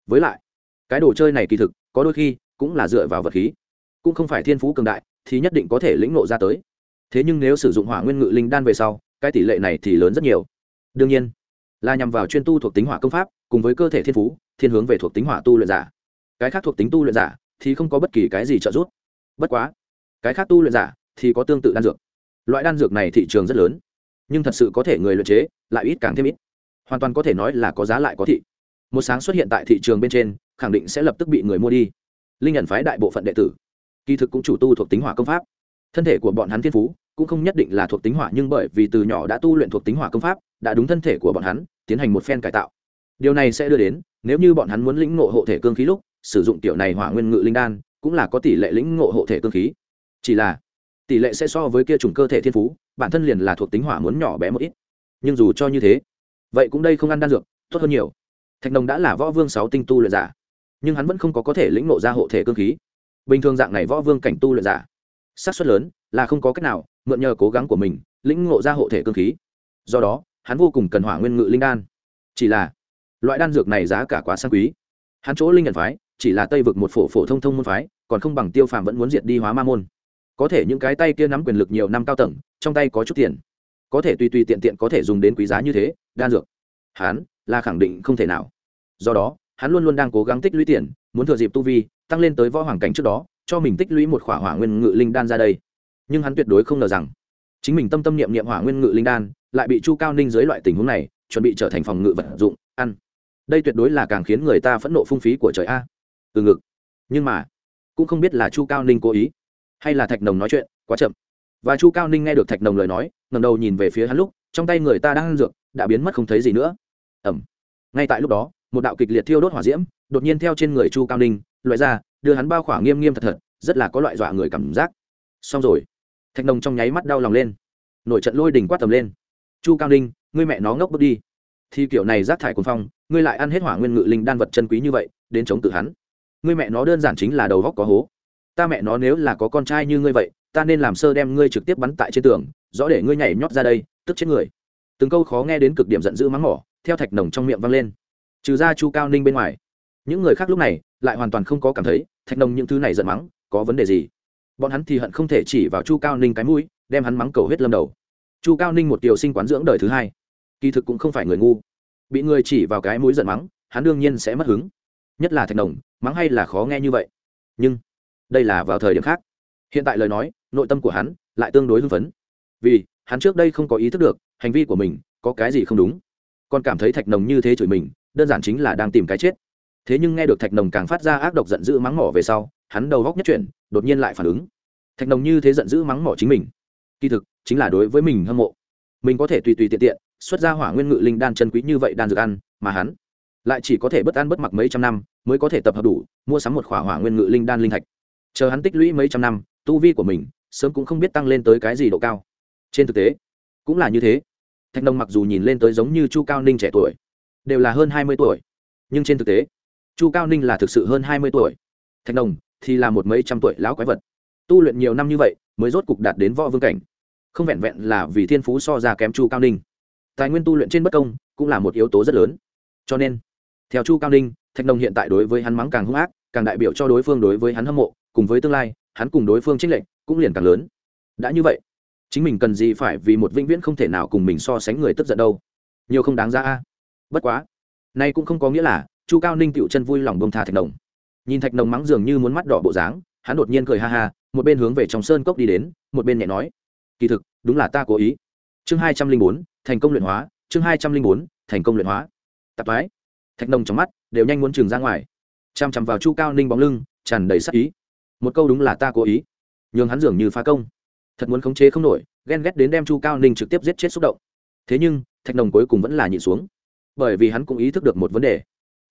Với lại, cái đồ chơi này kỳ thực có đôi khi cũng là dựa vào vật khí. Cũng không phải thiên phú cường đại thì nhất định có thể lĩnh nộ ra tới. Thế nhưng nếu sử dụng hỏa nguyên ngự linh đan về sau, cái tỷ lệ này thì lớn rất nhiều. Đương nhiên, là nhằm vào chuyên tu thuộc tính hỏa công pháp cùng với cơ thể thiên phú, thiên hướng về thuộc tính hỏa tu luyện giả. Cái khác thuộc tính tu luyện giả thì không có bất kỳ cái gì trợ giúp. Bất quá, cái khác tu luyện giả thì có tương tự đan dược. Loại đan dược này thị trường rất lớn nhưng thật sự có thể người luyện chế lại ít càng thêm ít. Hoàn toàn có thể nói là có giá lại có thị. Một sáng xuất hiện tại thị trường bên trên, khẳng định sẽ lập tức bị người mua đi. Linh nhận phái đại bộ phận đệ tử, kỳ thực cũng chủ tu thuộc tính hỏa công pháp. Thân thể của bọn hắn thiên phú cũng không nhất định là thuộc tính hỏa, nhưng bởi vì từ nhỏ đã tu luyện thuộc tính hỏa công pháp, đã đúng thân thể của bọn hắn, tiến hành một phen cải tạo. Điều này sẽ đưa đến, nếu như bọn hắn muốn lĩnh ngộ hộ thể cương khí lúc, sử dụng tiểu này hỏa nguyên ngự linh đan cũng là có tỷ lệ lĩnh ngộ hộ thể cương khí. Chỉ là tỷ lệ sẽ so với kia chủng cơ thể thiên phú, bản thân liền là thuộc tính hỏa muốn nhỏ bé một ít. Nhưng dù cho như thế, vậy cũng đây không ăn đan dược, tốt hơn nhiều. Thạch nồng đã là võ vương sáu tinh tu luyện giả, nhưng hắn vẫn không có có thể lĩnh ngộ ra hộ thể cương khí. Bình thường dạng này võ vương cảnh tu luyện giả, xác suất lớn là không có cách nào mượn nhờ cố gắng của mình lĩnh ngộ ra hộ thể cương khí. Do đó, hắn vô cùng cần hỏa nguyên ngự linh đan. Chỉ là, loại đan dược này giá cả quá sang quý. Hắn chỗ linh nhận phái, chỉ là tây vực một phổ phổ thông thông môn phái, còn không bằng tiêu phàm vẫn muốn diệt đi hóa ma môn có thể những cái tay kia nắm quyền lực nhiều năm cao tầng, trong tay có chút tiền. Có thể tùy tùy tiện tiện có thể dùng đến quý giá như thế, đan dược. Hắn là khẳng định không thể nào. Do đó, hắn luôn luôn đang cố gắng tích lũy tiền, muốn thừa dịp tu vi tăng lên tới võ hoàng cảnh trước đó, cho mình tích lũy một khỏa hỏa nguyên ngự linh đan ra đây. Nhưng hắn tuyệt đối không ngờ rằng, chính mình tâm tâm niệm niệm hỏa nguyên ngự linh đan, lại bị chu cao ninh dưới loại tình huống này, chuẩn bị trở thành phòng ngự vật dụng, ăn. Đây tuyệt đối là càng khiến người ta phẫn nộ phung phí của trời a. Từ ngực. Nhưng mà, cũng không biết là chu cao ninh cố ý hay là thạch nồng nói chuyện, quá chậm. Và chu cao ninh nghe được thạch nồng lời nói ngầm đầu nhìn về phía hắn lúc, trong tay người ta đang ăn dược, đã biến mất không thấy gì nữa. Ẩm ngay tại lúc đó, một đạo kịch liệt thiêu đốt hỏa diễm, đột nhiên theo trên người chu cao ninh, loại ra, đưa hắn bao khỏa nghiêm nghiêm thật thật, rất là có loại dọa người cảm giác. Xong rồi. Thạch nồng trong nháy mắt đau lòng lên. Nổi trận lôi đỉnh quát tầm lên. Chu cao ninh, ngươi mẹ nó ngốc bước đi. Thì kiểu này rác thải cuồng phong, ngươi lại ăn hết hỏa nguyên ngự linh đan vật chân quý như vậy, đến chống tự hắn. Ngươi mẹ nó đơn giản chính là đầu góc có hố ta mẹ nó nếu là có con trai như ngươi vậy, ta nên làm sơ đem ngươi trực tiếp bắn tại trên tường, rõ để ngươi nhảy nhót ra đây, tức chết người. Từng câu khó nghe đến cực điểm giận dữ mắng mỏ, theo thạch nồng trong miệng vang lên. Trừ ra chu cao ninh bên ngoài. Những người khác lúc này, lại hoàn toàn không có cảm thấy, thạch nồng những thứ này giận mắng, có vấn đề gì? Bọn hắn thì hận không thể chỉ vào chu cao ninh cái mũi, đem hắn mắng cầu hết lâm đầu. Chu cao ninh một tiểu sinh quán dưỡng đời thứ hai. Kỳ thực cũng không phải người ngu. Bị người chỉ vào cái mũi giận mắng, hắn đương nhiên sẽ mất hứng. Nhất là thạch nồng, mắng hay là khó nghe như vậy. Nhưng đây là vào thời điểm khác. Hiện tại lời nói, nội tâm của hắn lại tương đối hưng phấn. Vì, hắn trước đây không có ý thức được, hành vi của mình có cái gì không đúng. Còn cảm thấy thạch nồng như thế chửi mình, đơn giản chính là đang tìm cái chết. Thế nhưng nghe được thạch nồng càng phát ra ác độc giận dữ mắng mỏ về sau, hắn đầu góc nhất chuyển, đột nhiên lại phản ứng. Thạch nồng như thế giận dữ mắng mỏ chính mình. Kỳ thực, chính là đối với mình hâm mộ. Mình có thể tùy tùy tiện tiện, xuất ra hỏa nguyên ngự linh đan chân quý như vậy đan dược ăn, mà hắn lại chỉ có thể bất ăn bất mặc mấy trăm năm mới có thể tập hợp đủ, mua sắm một khỏa hỏa nguyên ngự linh đan linh thạch chờ hắn tích lũy mấy trăm năm, tu vi của mình sớm cũng không biết tăng lên tới cái gì độ cao. Trên thực tế, cũng là như thế. Thạch nông mặc dù nhìn lên tới giống như chu cao ninh trẻ tuổi, đều là hơn hai mươi tuổi. Nhưng trên thực tế, chu cao ninh là thực sự hơn hai mươi tuổi. Thạch nông thì là một mấy trăm tuổi lão quái vật. Tu luyện nhiều năm như vậy mới rốt cục đạt đến võ vương cảnh. Không vẹn vẹn là vì thiên phú so ra kém chu cao ninh. Tài nguyên tu luyện trên bất công cũng là một yếu tố rất lớn. Cho nên, theo chu cao ninh, thạch nông hiện tại đối với hắn mắng càng hung ác, càng đại biểu cho đối phương đối với hắn hâm mộ cùng với tương lai, hắn cùng đối phương trích lệnh cũng liền càng lớn. Đã như vậy, chính mình cần gì phải vì một vĩnh viễn không thể nào cùng mình so sánh người tức giận đâu? Nhiều không đáng ra a. Bất quá, nay cũng không có nghĩa là chu cao ninh tựu chân vui lòng bông tha thạch nồng. Nhìn thạch nồng mắng dường như muốn mắt đỏ bộ dáng, hắn đột nhiên cười ha ha, một bên hướng về trong sơn cốc đi đến, một bên nhẹ nói, kỳ thực, đúng là ta cố ý. Chương hai trăm linh bốn, thành công luyện hóa, chương hai trăm linh bốn, thành công luyện hóa. Tạp mái thạch nồng trong mắt đều nhanh muốn trường ra ngoài. Chằm chằm vào chu cao ninh bóng lưng, tràn đầy sắc ý một câu đúng là ta cố ý. Nhường hắn dường như phá công. Thật muốn khống chế không nổi, ghen ghét đến đem chu cao ninh trực tiếp giết chết xúc động. Thế nhưng, thạch nồng cuối cùng vẫn là nhịn xuống. Bởi vì hắn cũng ý thức được một vấn đề.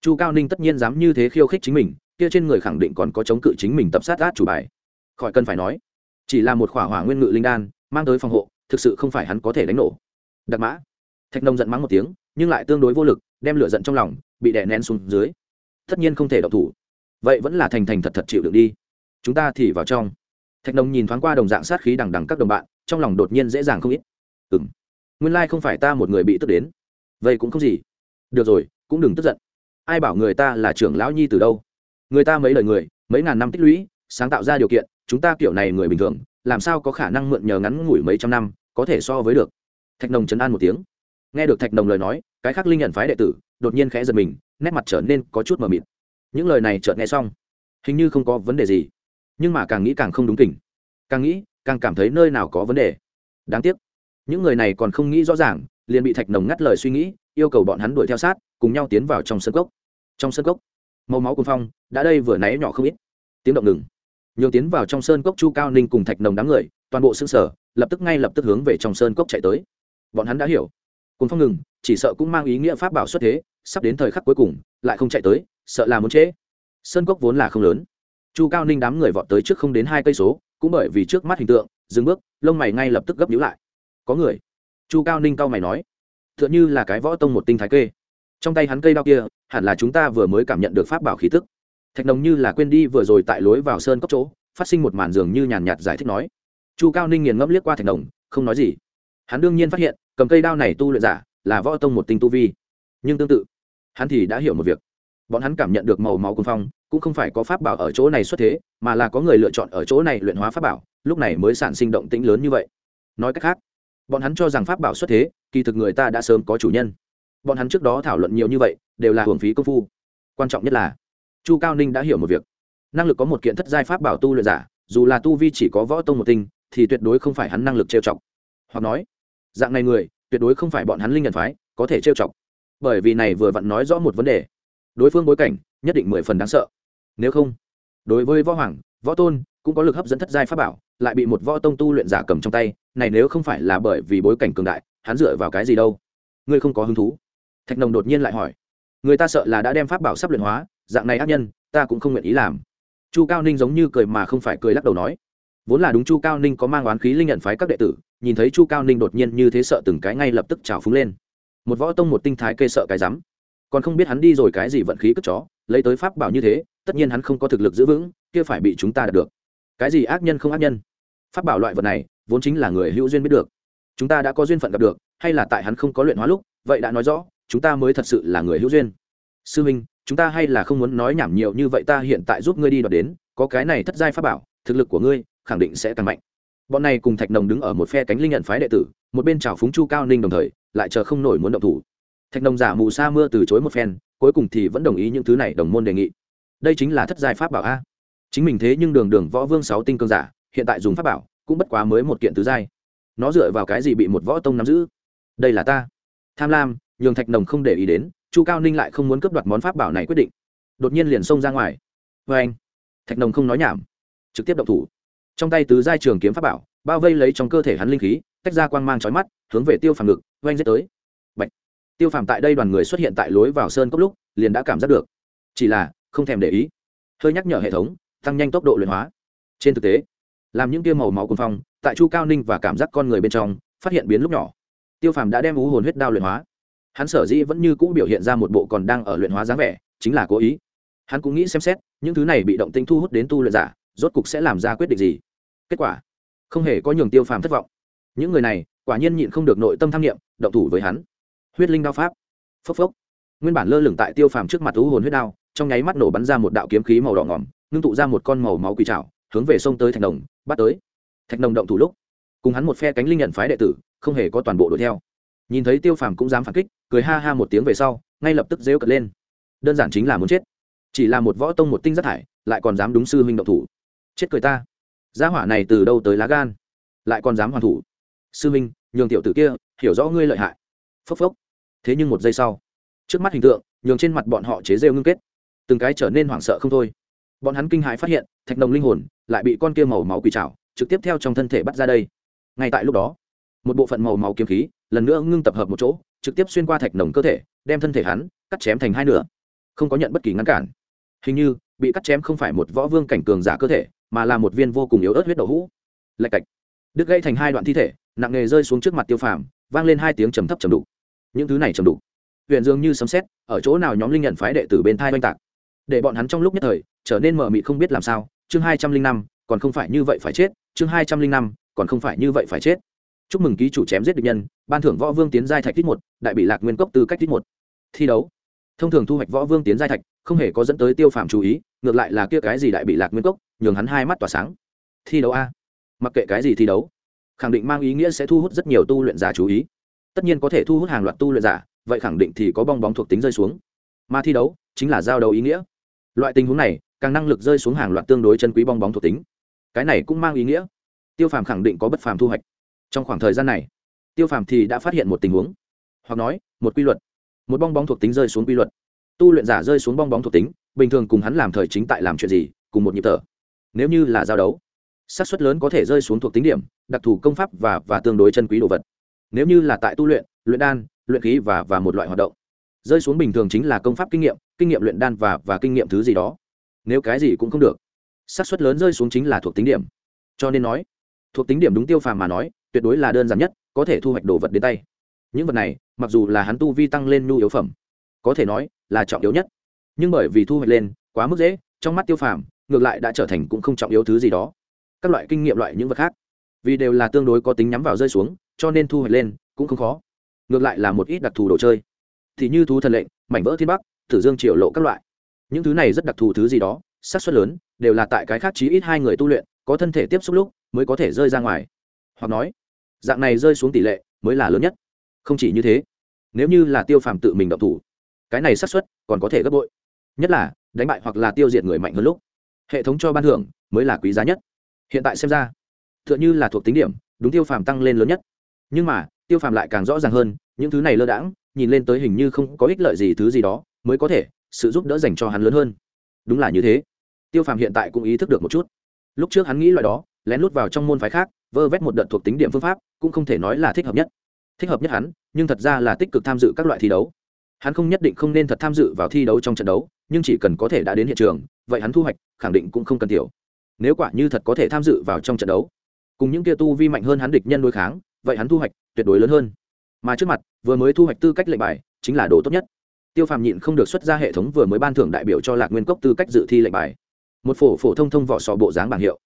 Chu cao ninh tất nhiên dám như thế khiêu khích chính mình, kia trên người khẳng định còn có chống cự chính mình tập sát át chủ bài. Khỏi cần phải nói, chỉ là một khỏa hỏa nguyên ngự linh đan, mang tới phòng hộ, thực sự không phải hắn có thể đánh nổ. Đặc mã. Thạch nông giận mắng một tiếng, nhưng lại tương đối vô lực, đem lửa giận trong lòng, bị đè nén xuống dưới. Tất nhiên không thể độc thủ. Vậy vẫn là thành thành thật thật chịu được đi chúng ta thì vào trong. Thạch nông nhìn thoáng qua đồng dạng sát khí đằng đằng các đồng bạn, trong lòng đột nhiên dễ dàng không ít. Ừ m nguyên lai、like、không phải ta một người bị tức đến. Vậy cũng không gì. Được rồi, cũng đừng tức giận. Ai bảo người ta là trưởng lão nhi từ đâu? Người ta mấy lời người, mấy ngàn năm tích lũy, sáng tạo ra điều kiện, chúng ta kiểu này người bình thường, làm sao có khả năng mượn nhờ ngắn ngủi mấy trăm năm, có thể so với được? Thạch nồng chấn an một tiếng. Nghe được thạch nồng lời nói, cái khác linh nhận phái đệ tử, đột nhiên khẽ giật mình, nét mặt trở nên có chút mờ mịt. Những lời này chợt nghe xong, hình như không có vấn đề gì nhưng mà càng nghĩ càng không đúng kỉnh càng nghĩ, càng cảm thấy nơi nào có vấn đề. Đáng tiếc, những người này còn không nghĩ rõ ràng, liền bị thạch nồng ngắt lời suy nghĩ, yêu cầu bọn hắn đuổi theo sát, cùng nhau tiến vào trong sân cốc. Trong sân cốc, màu máu cuồng phong, đã đây vừa náy nhỏ không ít. Tiếng động ngừng. Nhường tiến vào trong sơn cốc chu cao ninh cùng thạch nồng đám người, toàn bộ xương sở lập tức ngay lập tức hướng về trong sơn cốc chạy tới. Bọn hắn đã hiểu. Cùng phong ngừng, chỉ sợ cũng mang ý nghĩa pháp bảo xuất thế, sắp đến thời khắc cuối cùng, lại không chạy tới, sợ là muốn trễ. Sơn cốc vốn là không lớn chu cao ninh đám người vọt tới trước không đến hai cây số, cũng bởi vì trước mắt hình tượng, dừng bước, lông mày ngay lập tức gấp nhíu lại. Có người? Chu cao ninh cao mày nói. T h ư ợ n h ư là cái võ tông một tinh thái kê. Trong tay hắn cây đao kia, hẳn là chúng ta vừa mới cảm nhận được pháp bảo khí tức. Thạch đồng như là quên đi vừa rồi tại lối vào sơn cốc chỗ, phát sinh một màn giường như nhàn nhạt giải thích nói. Chu cao ninh nghiền ngẫm liếc qua thạch đồng không nói gì. Hắn đương nhiên phát hiện, cầm cây đao này tu luyện giả, là võ tông một tinh tu vi. Nhưng tương tự, hắn thì đã hiểu một việc. Bọn hắn cảm nhận được màu máu cuồng phong cũng không phải có pháp bảo ở chỗ này xuất thế, mà là có người lựa chọn ở chỗ này luyện hóa pháp bảo, lúc này mới sản sinh động tĩnh lớn như vậy. Nói cách khác, bọn hắn cho rằng pháp bảo xuất thế, kỳ thực người ta đã sớm có chủ nhân. Bọn hắn trước đó thảo luận nhiều như vậy, đều là hưởng phí công phu. Quan trọng nhất là, chu cao ninh đã hiểu một việc. Năng lực có một kiện thất giai pháp bảo tu luyện giả, dù là tu vi chỉ có võ tông một tinh, thì tuyệt đối không phải hắn năng lực trêu chọc. Hoặc nói, dạng này người, tuyệt đối không phải bọn hắn linh nhận phái, có thể trêu chọc. Bởi vì này vừa vặn nói rõ một vấn đề. Đối phương bối cảnh, nhất định mười phần đáng sợ nếu không, đối với võ hoàng, võ tôn, cũng có lực hấp dẫn thất giai pháp bảo, lại bị một võ tông tu luyện giả cầm trong tay, này nếu không phải là bởi vì bối cảnh cường đại, hắn dựa vào cái gì đâu? Ngươi không có hứng thú? Thạch nồng đột nhiên lại hỏi. Người ta sợ là đã đem pháp bảo sắp luyện hóa, dạng này ác nhân, ta cũng không nguyện ý làm. Chu cao ninh giống như cười mà không phải cười lắc đầu nói. Vốn là đúng chu cao ninh có mang oán khí linh nhận phái các đệ tử, nhìn thấy chu cao ninh đột nhiên như thế sợ từng cái ngay lập tức trào phúng lên. Một võ tông một tinh thái kê sợ cái rắm. Còn không biết hắn đi rồi cái gì vận khí cất chó, lấy tới pháp bảo như thế tất nhiên hắn không có thực lực giữ vững, kia phải bị chúng ta đạt được. Cái gì ác nhân không ác nhân? Pháp bảo loại vật này, vốn chính là người hữu duyên biết được. Chúng ta đã có duyên phận gặp được, hay là tại hắn không có luyện hóa lúc, vậy đã nói rõ, chúng ta mới thật sự là người hữu duyên. Sư minh, chúng ta hay là không muốn nói nhảm nhiều như vậy ta hiện tại giúp ngươi đi đoạt đến, có cái này thất giai pháp bảo, thực lực của ngươi, khẳng định sẽ tăng mạnh. Bọn này cùng thạch nồng đứng ở một phe cánh linh nhận phái đệ tử, một bên chào phúng chu cao ninh đồng thời, lại chờ không nổi muốn động thủ. Thạch nồng giả mù sa mưa từ chối một phen, cuối cùng thì vẫn đồng ý những thứ này đồng môn đề nghị đây chính là thất giai pháp bảo a. Chính mình thế nhưng đường đường võ vương sáu tinh cương giả, hiện tại dùng pháp bảo, cũng bất quá mới một kiện tứ giai. Nó dựa vào cái gì bị một võ tông nắm giữ? Đây là ta. Tham lam, nhường thạch nồng không để ý đến, chu cao ninh lại không muốn cướp đoạt món pháp bảo này quyết định. Đột nhiên liền xông ra ngoài. Vê anh, thạch nồng không nói nhảm, trực tiếp động thủ. Trong tay tứ giai trường kiếm pháp bảo, bao vây lấy trong cơ thể hắn linh khí, tách ra quang mang trói mắt, hướng về tiêu phàm ngực oanh dết tới. Bạch. tiêu phàm tại đây đoàn người xuất hiện tại lối vào sơn cốc lúc, liền đã cảm giác được. Chỉ là không thèm để ý. Hơi nhắc nhở hệ thống, tăng nhanh tốc độ luyện hóa. Trên thực tế, làm những kia màu máu cuồng phong, tại chu cao ninh và cảm giác con người bên trong, phát hiện biến lúc nhỏ. Tiêu phàm đã đem ú hồn huyết đao luyện hóa. Hắn sở dĩ vẫn như cũ biểu hiện ra một bộ còn đang ở luyện hóa dáng vẻ, chính là cố ý. Hắn cũng nghĩ xem xét, những thứ này bị động tinh thu hút đến tu luyện giả, rốt cục sẽ làm ra quyết định gì. Kết quả, không hề có nhường tiêu phàm thất vọng. Những người này, quả nhiên nhịn không được nội tâm tham nghiệm động thủ với hắn. Huyết linh đao pháp. Phốc phốc. Nguyên bản lơ lửng tại tiêu phàm trước mặt ú hồn huyết đao trong nháy mắt nổ bắn ra một đạo kiếm khí màu đỏ ngỏm, ngưng tụ ra một con màu máu quỳ trào hướng về sông tới thạch đồng bắt tới. Thạch đồng động thủ lúc, cùng hắn một phe cánh linh nhận phái đệ tử, không hề có toàn bộ đuổi theo. Nhìn thấy tiêu phàm cũng dám phản kích, cười ha ha một tiếng về sau, ngay lập tức rêu cật lên. Đơn giản chính là muốn chết. Chỉ là một võ tông một tinh rất thải, lại còn dám đúng sư huynh động thủ. Chết cười ta. Gia hỏa này từ đâu tới lá gan? Lại còn dám hoàn thủ. Sư huynh, nhường tiểu tử kia, hiểu rõ ngươi lợi hại. Phốc phốc. Thế nhưng một giây sau, trước mắt hình tượng, nhường trên mặt bọn họ chế rêu ngưng kết từng cái trở nên hoảng sợ không thôi. Bọn hắn kinh hãi phát hiện, thạch đồng linh hồn lại bị con kia màu máu quỷ trào trực tiếp theo trong thân thể bắt ra đây. Ngay tại lúc đó, một bộ phận màu máu kiếm khí lần nữa ngưng tập hợp một chỗ, trực tiếp xuyên qua thạch nồng cơ thể, đem thân thể hắn cắt chém thành hai nửa. Không có nhận bất kỳ ngăn cản. Hình như, bị cắt chém không phải một võ vương cảnh cường giả cơ thể, mà là một viên vô cùng yếu ớt huyết đậu hũ. Lạch cạch. Đứt gây thành hai đoạn thi thể, nặng nề rơi xuống trước mặt tiêu phàm, vang lên hai tiếng trầm thấp trầm đục. Những thứ này trầm đục. Huyện dường như sấm xét ở chỗ nào nhóm linh nhận phái đệ tử bên thai oanh tạc để bọn hắn trong lúc nhất thời trở nên mờ mịt không biết làm sao. Chương hai trăm linh năm, còn không phải như vậy phải chết. Chương hai trăm linh năm, còn không phải như vậy phải chết. Chúc mừng ký chủ chém giết địch nhân, ban thưởng võ vương tiến giai thạch tích một, đại bị lạc nguyên cốc tư cách tích một. Thi đấu. Thông thường thu hoạch võ vương tiến giai thạch, không hề có dẫn tới tiêu phàm chú ý, ngược lại là kia cái gì đại bị lạc nguyên cốc, nhường hắn hai mắt tỏa sáng. Thi đấu a. Mặc kệ cái gì thi đấu, khẳng định mang ý nghĩa sẽ thu hút rất nhiều tu luyện giả chú ý. Tất nhiên có thể thu hút hàng loạt tu luyện giả, vậy khẳng định thì có bong bóng thuộc tính rơi xuống. Mà thi đấu chính là giao đấu ý nghĩa loại tình huống này, càng năng lực rơi xuống hàng loạt tương đối chân quý bong bóng thuộc tính. Cái này cũng mang ý nghĩa. Tiêu phàm khẳng định có bất phàm thu hoạch. Trong khoảng thời gian này, tiêu phàm thì đã phát hiện một tình huống. Hoặc nói, một quy luật. Một bong bóng thuộc tính rơi xuống quy luật. Tu luyện giả rơi xuống bong bóng thuộc tính, bình thường cùng hắn làm thời chính tại làm chuyện gì, cùng một nhịp thở. Nếu như là giao đấu, xác suất lớn có thể rơi xuống thuộc tính điểm, đặc thù công pháp và và tương đối chân quý đồ vật. Nếu như là tại tu luyện luyện đan, luyện khí và và một loại hoạt động rơi xuống bình thường chính là công pháp kinh nghiệm kinh nghiệm luyện đan và và kinh nghiệm thứ gì đó. Nếu cái gì cũng không được, xác suất lớn rơi xuống chính là thuộc tính điểm. Cho nên nói, thuộc tính điểm đúng tiêu phàm mà nói, tuyệt đối là đơn giản nhất, có thể thu hoạch đồ vật đến tay. Những vật này, mặc dù là hắn tu vi tăng lên nhu yếu phẩm, có thể nói là trọng yếu nhất. Nhưng bởi vì thu hoạch lên quá mức dễ, trong mắt tiêu phàm, ngược lại đã trở thành cũng không trọng yếu thứ gì đó. Các loại kinh nghiệm loại những vật khác, vì đều là tương đối có tính nhắm vào rơi xuống, cho nên thu hoạch lên cũng không khó. Ngược lại là một ít đặc thù đồ chơi thì như thú thần lệnh, mảnh vỡ thiên bắc, tử dương triều lộ các loại. Những thứ này rất đặc thù thứ gì đó sát suất lớn, đều là tại cái khác chí ít hai người tu luyện, có thân thể tiếp xúc lúc, mới có thể rơi ra ngoài. Hoặc nói, dạng này rơi xuống tỷ lệ mới là lớn nhất. Không chỉ như thế, nếu như là tiêu phàm tự mình động thủ, cái này xác suất còn có thể gấp bội. Nhất là, đánh bại hoặc là tiêu diệt người mạnh hơn lúc, hệ thống cho ban thưởng mới là quý giá nhất. Hiện tại xem ra t h ư ợ n h ư là thuộc tính điểm, đúng tiêu phàm tăng lên lớn nhất. Nhưng mà, tiêu phàm lại càng rõ ràng hơn những thứ này lơ đãng, nhìn lên tới hình như không có ích lợi gì thứ gì đó, mới có thể, sự giúp đỡ dành cho hắn lớn hơn. Đúng là như thế. Tiêu phàm hiện tại cũng ý thức được một chút. Lúc trước hắn nghĩ loại đó, lén lút vào trong môn phái khác, vơ vét một đợt thuộc tính điểm phương pháp, cũng không thể nói là thích hợp nhất. Thích hợp nhất hắn, nhưng thật ra là tích cực tham dự các loại thi đấu. Hắn không nhất định không nên thật tham dự vào thi đấu trong trận đấu, nhưng chỉ cần có thể đã đến hiện trường, vậy hắn thu hoạch, khẳng định cũng không cần tiểu. Nếu quả như thật có thể tham dự vào trong trận đấu, cùng những kia tu vi mạnh hơn hắn địch nhân đối kháng, vậy hắn thu hoạch, tuyệt đối lớn hơn mà trước mặt, vừa mới thu hoạch tư cách lệnh bài, chính là đồ tốt nhất. Tiêu phàm nhịn không được xuất ra hệ thống vừa mới ban thưởng đại biểu cho lạc nguyên cốc tư cách dự thi lệnh bài. Một phổ phổ thông thông vỏ sò bộ dáng bảng hiệu.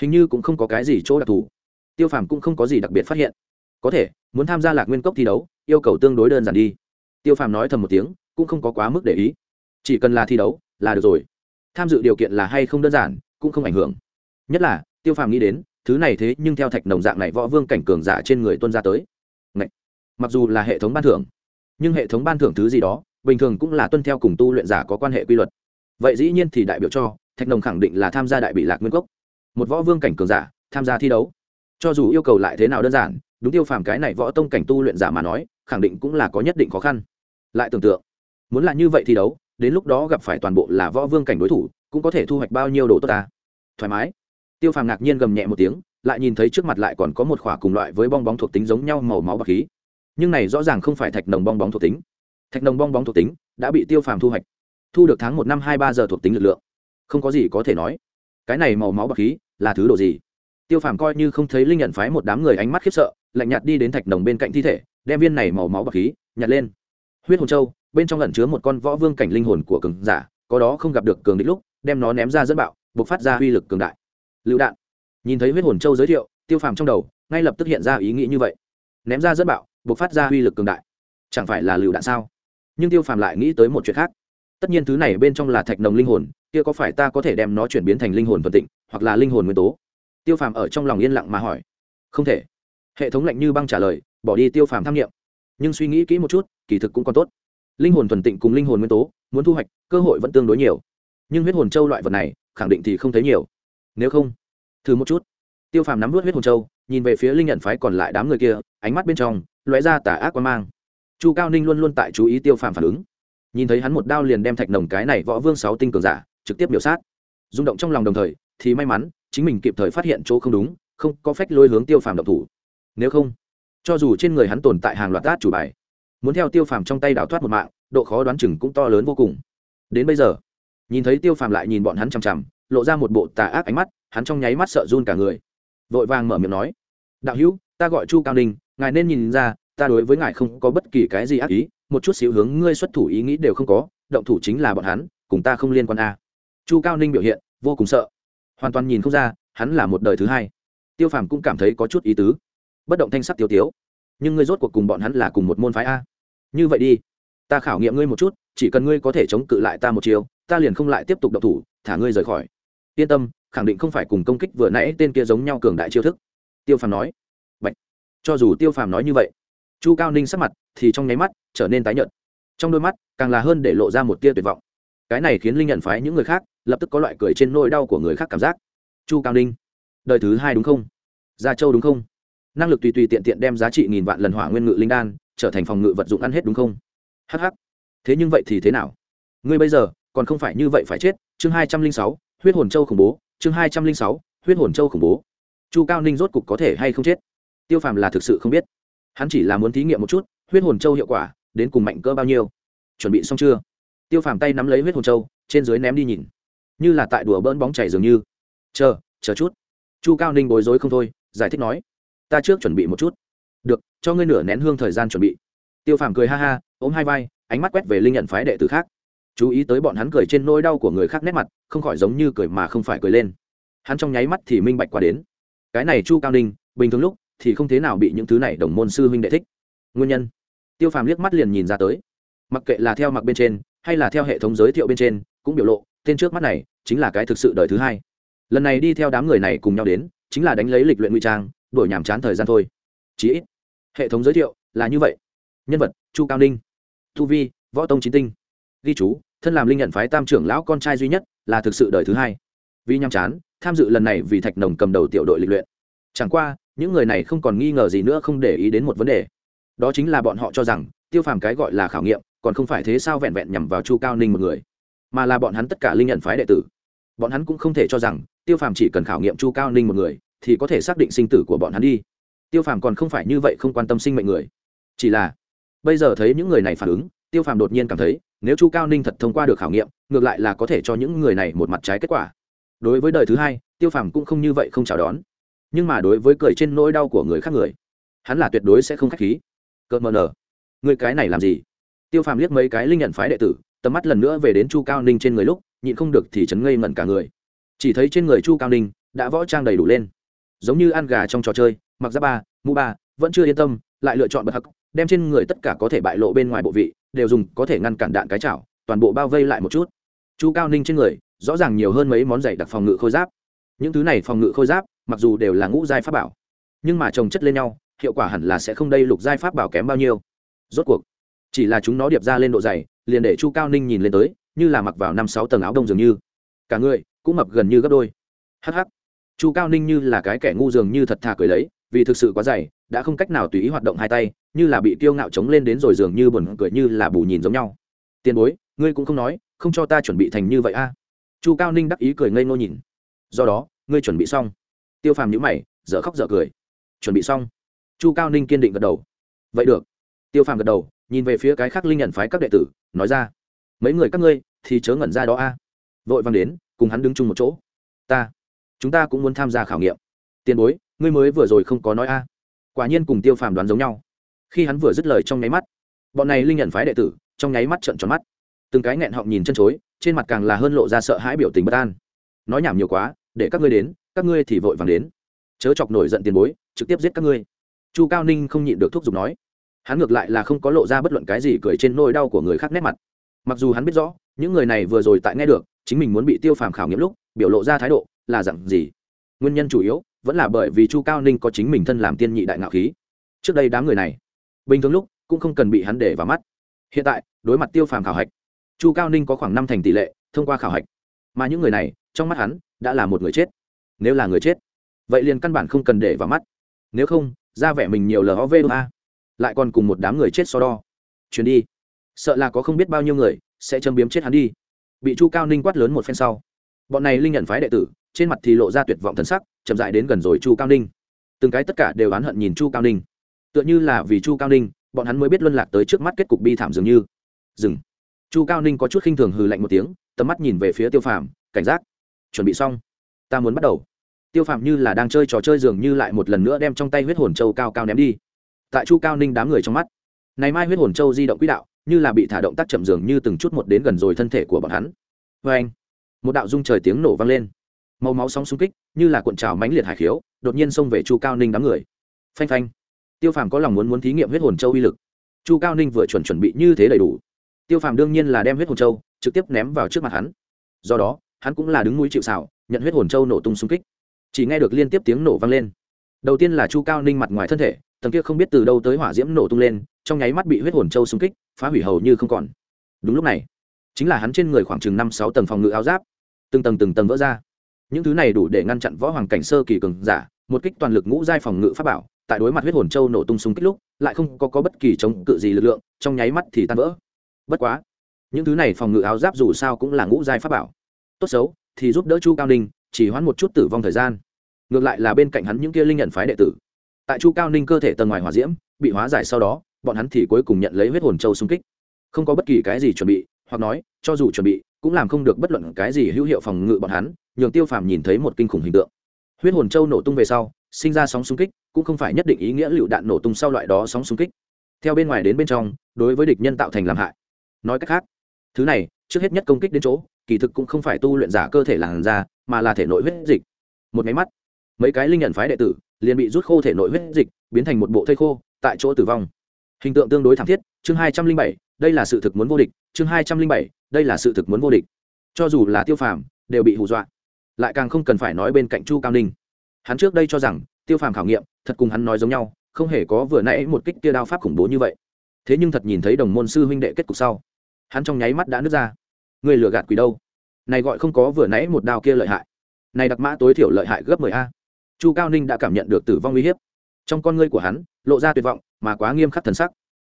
Hình như cũng không có cái gì chỗ đặc thù. Tiêu phàm cũng không có gì đặc biệt phát hiện. Có thể, muốn tham gia lạc nguyên cốc thi đấu, yêu cầu tương đối đơn giản đi. Tiêu phàm nói thầm một tiếng, cũng không có quá mức để ý. Chỉ cần là thi đấu, là được rồi. Tham dự điều kiện là hay không đơn giản, cũng không ảnh hưởng. Nhất là, tiêu phàm nghĩ đến, thứ này thế nhưng theo thạch nồng dạng này võ vương cảnh cường giả trên người tuân ra tới mặc dù là hệ thống ban thưởng, nhưng hệ thống ban thưởng thứ gì đó, bình thường cũng là tuân theo cùng tu luyện giả có quan hệ quy luật. Vậy dĩ nhiên thì đại biểu cho, thạch nồng khẳng định là tham gia đại bị lạc nguyên gốc một võ vương cảnh cường giả, tham gia thi đấu. Cho dù yêu cầu lại thế nào đơn giản, đúng tiêu phàm cái này võ tông cảnh tu luyện giả mà nói, khẳng định cũng là có nhất định khó khăn. Lại tưởng tượng, muốn là như vậy thi đấu, đến lúc đó gặp phải toàn bộ là võ vương cảnh đối thủ, cũng có thể thu hoạch bao nhiêu đồ tốt ta. Thoải mái. Tiêu phàm ngạc nhiên gầm nhẹ một tiếng, lại nhìn thấy trước mặt lại còn có một khỏa cùng loại với bong bóng thuộc tính giống nhau màu máu bạc khí nhưng này rõ ràng không phải thạch nồng bong bóng thuộc tính. Thạch nồng bong bóng thuộc tính đã bị tiêu phàm thu hoạch, thu được tháng một năm hai ba giờ thuộc tính lực lượng. Không có gì có thể nói. Cái này màu máu bọc khí là thứ đồ gì? Tiêu phàm coi như không thấy linh nhận phái một đám người ánh mắt khiếp sợ, lạnh nhạt đi đến thạch nồng bên cạnh thi thể, đem viên này màu máu bọc khí nhặt lên. Huyết hồn châu, bên trong lẩn chứa một con võ vương cảnh linh hồn của cường giả, có đó không gặp được cường địch lúc, đem nó ném ra dẫn bạo buộc phát ra uy lực cường đại. Lựu đạn. Nhìn thấy huyết hồn châu giới thiệu, tiêu phàm trong đầu ngay lập tức hiện ra ý nghĩ như vậy. Ném ra dẫn bạo buộc phát ra uy lực cường đại. Chẳng phải là lựu đạn sao? Nhưng tiêu phàm lại nghĩ tới một chuyện khác. Tất nhiên thứ này bên trong là thạch nồng linh hồn, kia có phải ta có thể đem nó chuyển biến thành linh hồn thuận tịnh, hoặc là linh hồn nguyên tố? Tiêu phàm ở trong lòng yên lặng mà hỏi. Không thể. Hệ thống lạnh như băng trả lời, bỏ đi tiêu phàm tham nghiệm nhưng suy nghĩ kỹ một chút, kỳ thực cũng còn tốt. Linh hồn thuần tịnh cùng linh hồn nguyên tố, muốn thu hoạch, cơ hội vẫn tương đối nhiều. Nhưng huyết hồn châu loại vật này, khẳng định thì không thấy nhiều. Nếu không, thử một chút. Tiêu phàm nắm vớt huyết hồn châu, nhìn về phía linh nhận phái còn lại đám người kia, ánh mắt bên trong lóe ra tà ác quan mang. Chu cao ninh luôn luôn tại chú ý tiêu phàm phản ứng. Nhìn thấy hắn một đao liền đem thạch nồng cái này võ vương sáu tinh cường giả, trực tiếp biểu sát. Rung động trong lòng đồng thời, thì may mắn, chính mình kịp thời phát hiện chỗ không đúng, không có phách lôi hướng tiêu phàm động thủ. Nếu không, cho dù trên người hắn tồn tại hàng loạt át chủ bài, muốn theo tiêu phàm trong tay đào thoát một mạng, độ khó đoán chừng cũng to lớn vô cùng. Đến bây giờ, nhìn thấy tiêu phàm lại nhìn bọn hắn chằm chằm, lộ ra một bộ tà ác ánh mắt, hắn trong nháy mắt sợ run cả người. Vội vàng mở miệng nói, đạo hữu, ta gọi chu cao ninh ngài nên nhìn ra, ta đối với ngài không có bất kỳ cái gì ác ý, một chút xíu hướng ngươi xuất thủ ý nghĩ đều không có, động thủ chính là bọn hắn, cùng ta không liên quan a. Chu cao ninh biểu hiện, vô cùng sợ. Hoàn toàn nhìn không ra, hắn là một đời thứ hai. Tiêu phàm cũng cảm thấy có chút ý tứ. Bất động thanh sắc tiêu tiếu. Nhưng ngươi rốt cuộc cùng bọn hắn là cùng một môn phái a. Như vậy đi, ta khảo nghiệm ngươi một chút, chỉ cần ngươi có thể chống cự lại ta một chiều, ta liền không lại tiếp tục động thủ, thả ngươi rời khỏi. Yên tâm, khẳng định không phải cùng công kích vừa nãy tên kia giống nhau cường đại chiêu thức. Tiêu phàm nói cho dù tiêu phàm nói như vậy, chu cao ninh sắc mặt thì trong nháy mắt trở nên tái nhợt. Trong đôi mắt, càng là hơn để lộ ra một tia tuyệt vọng. Cái này khiến linh nhận phái những người khác lập tức có loại cười trên nỗi đau của người khác cảm giác. Chu cao ninh, đời thứ hai đúng không? Gia châu đúng không? Năng lực tùy tùy tiện tiện đem giá trị nghìn vạn lần hỏa nguyên ngự linh đan trở thành phòng ngự vật dụng ăn hết đúng không? Hh thế nhưng vậy thì thế nào? Ngươi bây giờ còn không phải như vậy phải chết. Chương hai trăm linh sáu, huyết hồn châu khủng bố. Chương hai trăm linh sáu, huyết hồn châu khủng bố. Chu cao ninh rốt cục có thể hay không chết? Tiêu phàm là thực sự không biết. Hắn chỉ là muốn thí nghiệm một chút, huyết hồn châu hiệu quả, đến cùng mạnh cỡ bao nhiêu. Chuẩn bị xong chưa? Tiêu phàm tay nắm lấy huyết hồn châu, trên dưới ném đi nhìn. Như là tại đùa bỡn bóng chảy dường như. Chờ chờ chút. Chu cao ninh bối rối không thôi, giải thích nói. Ta trước chuẩn bị một chút. Được, cho ngươi nửa nén hương thời gian chuẩn bị. Tiêu phàm cười ha ha, ôm hai vai, ánh mắt quét về linh nhận phái đệ tử khác. Chú ý tới bọn hắn cười trên nỗi đau của người khác nét mặt, không khỏi giống như cười mà không phải cười lên. Hắn trong nháy mắt thì minh bạch qua đến. Cái này chu cao ninh, bình thường lúc thì không thế nào bị những thứ này đồng môn sư huynh đệ thích. Nguyên nhân? Tiêu phàm liếc mắt liền nhìn ra tới. Mặc kệ là theo mặc bên trên, hay là theo hệ thống giới thiệu bên trên, cũng biểu lộ, tên trước mắt này chính là cái thực sự đời thứ hai. Lần này đi theo đám người này cùng nhau đến, chính là đánh lấy lịch luyện nguy trang đổi nhàm chán thời gian thôi. Chí ít, hệ thống giới thiệu là như vậy. Nhân vật, chu cao ninh. Thu vi, võ tông chín tinh. Ghi chú, thân làm linh nhận phái tam trưởng lão con trai duy nhất, là thực sự đời thứ hai. Vì nhàm chán, tham dự lần này vì thạch nồng cầm đầu tiểu đội lịch luyện. Chẳng qua những người này không còn nghi ngờ gì nữa, không để ý đến một vấn đề. Đó chính là bọn họ cho rằng, tiêu phàm cái gọi là khảo nghiệm, còn không phải thế sao vẹn vẹn nhằm vào chu cao ninh một người, mà là bọn hắn tất cả linh nhận phái đệ tử. Bọn hắn cũng không thể cho rằng, tiêu phàm chỉ cần khảo nghiệm chu cao ninh một người, thì có thể xác định sinh tử của bọn hắn đi. Tiêu phàm còn không phải như vậy không quan tâm sinh mệnh người. Chỉ là, bây giờ thấy những người này phản ứng, tiêu phàm đột nhiên cảm thấy, nếu chu cao ninh thật thông qua được khảo nghiệm, ngược lại là có thể cho những người này một mặt trái kết quả. Đối với đời thứ hai, tiêu phàm cũng không như vậy không chào đón nhưng mà đối với cười trên nỗi đau của người khác người, hắn là tuyệt đối sẽ không k h á c h khí. Cợt mờ nở người cái này làm gì? Tiêu phàm liếc mấy cái linh nhận phái đệ tử, tầm mắt lần nữa về đến chu cao ninh trên người lúc, nhịn không được thì chấn ngây ngẩn cả người. Chỉ thấy trên người chu cao ninh đã võ trang đầy đủ lên. Giống như ăn gà trong trò chơi, mặc ra ba, mũ ba, vẫn chưa yên tâm, lại lựa chọn bậc hắc, đem trên người tất cả có thể bại lộ bên ngoài bộ vị, đều dùng có thể ngăn cản đạn cái chảo, toàn bộ bao vây lại một chút. Chu cao ninh trên người, rõ ràng nhiều hơn mấy món giày đặc phòng ngự khôi giáp. Những thứ này phòng ngự khôi giáp mặc dù đều là ngũ giai pháp bảo, nhưng mà trồng chất lên nhau, hiệu quả hẳn là sẽ không đây lục giai pháp bảo kém bao nhiêu. Rốt cuộc, chỉ là chúng nó điệp ra lên độ dày, liền để chu cao ninh nhìn lên tới, như là mặc vào năm sáu tầng áo đông dường như. Cả người cũng mập gần như gấp đôi. Hh chu cao ninh như là cái kẻ ngu dường như thật thà cười lấy, vì thực sự quá dày, đã không cách nào tùy ý hoạt động hai tay, như là bị tiêu ngạo chống lên đến rồi dường như buồn cười như là bù nhìn giống nhau. Tiền bối, ngươi cũng không nói, không cho ta chuẩn bị thành như vậy a. Chu cao ninh đắc ý cười ngây ngô nhìn. Do đó, ngươi chuẩn bị xong tiêu phàm nhữ mày, dở khóc dở cười. Chuẩn bị xong. Chu cao ninh kiên định gật đầu. Vậy được. Tiêu phàm gật đầu, nhìn về phía cái khác linh nhận phái các đệ tử, nói ra. Mấy người các ngươi thì chớ ngẩn ra đó a. Vội vàng đến, cùng hắn đứng chung một chỗ. Ta, chúng ta cũng muốn tham gia khảo nghiệm. Tiền bối, ngươi mới vừa rồi không có nói a. Quả nhiên cùng tiêu phàm đoán giống nhau. Khi hắn vừa dứt lời trong nháy mắt, bọn này linh nhận phái đệ tử trong nháy mắt trận tròn mắt. Từng cái nghẹn họng nhìn chân chối, trên mặt càng là hơn lộ ra sợ hãi biểu tình bất an. Nói nhảm nhiều quá để các ngươi đến, các ngươi thì vội vàng đến. Chớ chọc nổi giận tiền bối, trực tiếp giết các ngươi. Chu cao ninh không nhịn được thúc giục nói. Hắn ngược lại là không có lộ ra bất luận cái gì cười trên nỗi đau của người khác nét mặt. Mặc dù hắn biết rõ, những người này vừa rồi tại nghe được, chính mình muốn bị tiêu phàm khảo nghiệm lúc, biểu lộ ra thái độ là dặn gì. Nguyên nhân chủ yếu vẫn là bởi vì chu cao ninh có chính mình thân làm tiên nhị đại ngạo khí. Trước đây đám người này, bình thường lúc cũng không cần bị hắn để vào mắt. Hiện tại, đối mặt tiêu phàm khảo hạch, chu cao ninh có khoảng năm thành tỷ lệ thông qua khảo hạch. Mà những người này, trong mắt hắn đã là một người chết. Nếu là người chết, vậy liền căn bản không cần để vào mắt. Nếu không, ra vẻ mình nhiều lov a. Lại còn cùng một đám người chết so đo. Chuyến đi. Sợ là có không biết bao nhiêu người sẽ châm biếm chết hắn đi. Bị chu cao ninh quát lớn một phen sau, bọn này linh nhận phái đệ tử, trên mặt thì lộ ra tuyệt vọng thần sắc, chậm dại đến gần rồi chu cao ninh. Từng cái tất cả đều oán hận nhìn chu cao ninh. Tựa như là vì chu cao ninh, bọn hắn mới biết luân lạc tới trước mắt kết cục bi thảm dường như. Dừng. Chu cao ninh có chút khinh thường hừ lạnh một tiếng, tầm mắt nhìn về phía tiêu phàm, cảnh giác chuẩn bị xong. Ta muốn bắt đầu. Tiêu phàm như là đang chơi trò chơi dường như lại một lần nữa đem trong tay huyết hồn châu cao cao ném đi. Tại chu cao ninh đám người trong mắt, này mai huyết hồn châu di động quỹ đạo, như là bị thả động tác chậm dường như từng chút một đến gần rồi thân thể của bọn hắn. Vê anh, một đạo dung trời tiếng nổ vang lên. Màu máu sóng xung kích, như là cuộn trào mãnh liệt hải khiếu, đột nhiên xông về chu cao ninh đám người. Phanh phanh. Tiêu phàm có lòng muốn muốn thí nghiệm huyết hồn châu uy lực. Chu cao ninh vừa chuẩn chuẩn bị như thế đầy đủ. Tiêu phàm đương nhiên là đem huyết hồn châu trực tiếp ném vào trước mặt hắn. Do đó hắn cũng là đứng mũi chịu xảo nhận huyết hồn châu nổ tung xung kích. Chỉ nghe được liên tiếp tiếng nổ vang lên. Đầu tiên là chu cao ninh mặt ngoài thân thể tầng kia không biết từ đâu tới hỏa diễm nổ tung lên trong nháy mắt bị huyết hồn châu xung kích phá hủy hầu như không còn. Đúng lúc này chính là hắn trên người khoảng chừng năm sáu tầng phòng ngự áo giáp từng tầng từng tầng vỡ ra. Những thứ này đủ để ngăn chặn võ hoàng cảnh sơ kỳ cường giả một kích toàn lực ngũ giai phòng ngự pháp bảo tại đối mặt huyết hồn châu nổ tung xung kích lúc lại không có, có bất kỳ chống cự gì lực lượng trong nháy mắt thì tan vỡ. Bất quá những thứ này phòng ngự áo giáp dù sao cũng là ngũ giai pháp bảo tốt xấu, thì giúp đỡ chu cao ninh, chỉ hoãn một chút tử vong thời gian. Ngược lại là bên cạnh hắn những kia linh nhận phái đệ tử. Tại chu cao ninh cơ thể tầng ngoài hỏa diễm, bị hóa giải sau đó, bọn hắn thì cuối cùng nhận lấy huyết hồn châu xung kích. Không có bất kỳ cái gì chuẩn bị, hoặc nói, cho dù chuẩn bị, cũng làm không được bất luận cái gì hữu hiệu phòng ngự bọn hắn, nhường tiêu phàm nhìn thấy một kinh khủng hình tượng. Huyết hồn châu nổ tung về sau, sinh ra sóng xung kích, cũng không phải nhất định ý nghĩa lựu đạn nổ tung sau loại đó sóng xung kích. Theo bên ngoài đến bên trong, đối với địch nhân tạo thành làm hại. Nói cách khác, thứ này, trước hết nhất công kích đến chỗ kỳ thực cũng không phải tu luyện giả cơ thể làn da, mà là thể nội huyết dịch. Một máy mắt, mấy cái linh nhận phái đệ tử liền bị rút khô thể nội huyết dịch, biến thành một bộ thây khô, tại chỗ tử vong. Hình tượng tương đối thảm thiết, chương hai trăm linh bảy, đây là sự thực muốn vô địch, chương hai trăm linh bảy, đây là sự thực muốn vô địch. Cho dù là tiêu phàm, đều bị hù dọa. Lại càng không cần phải nói bên cạnh chu cao ninh. Hắn trước đây cho rằng, tiêu phàm khảo nghiệm, thật cùng hắn nói giống nhau, không hề có vừa nãy một kích kia đao pháp khủng bố như vậy. Thế nhưng thật nhìn thấy đồng môn sư huynh đệ kết cục sau, hắn trong nháy mắt đã nứt ra người lừa gạt quỷ đâu? Này gọi không có vừa nãy một đao kia lợi hại. Này đặc mã tối thiểu lợi hại gấp mười a. Chu cao ninh đã cảm nhận được tử vong uy hiếp. Trong con ngươi của hắn, lộ ra tuyệt vọng, mà quá nghiêm khắc thần sắc.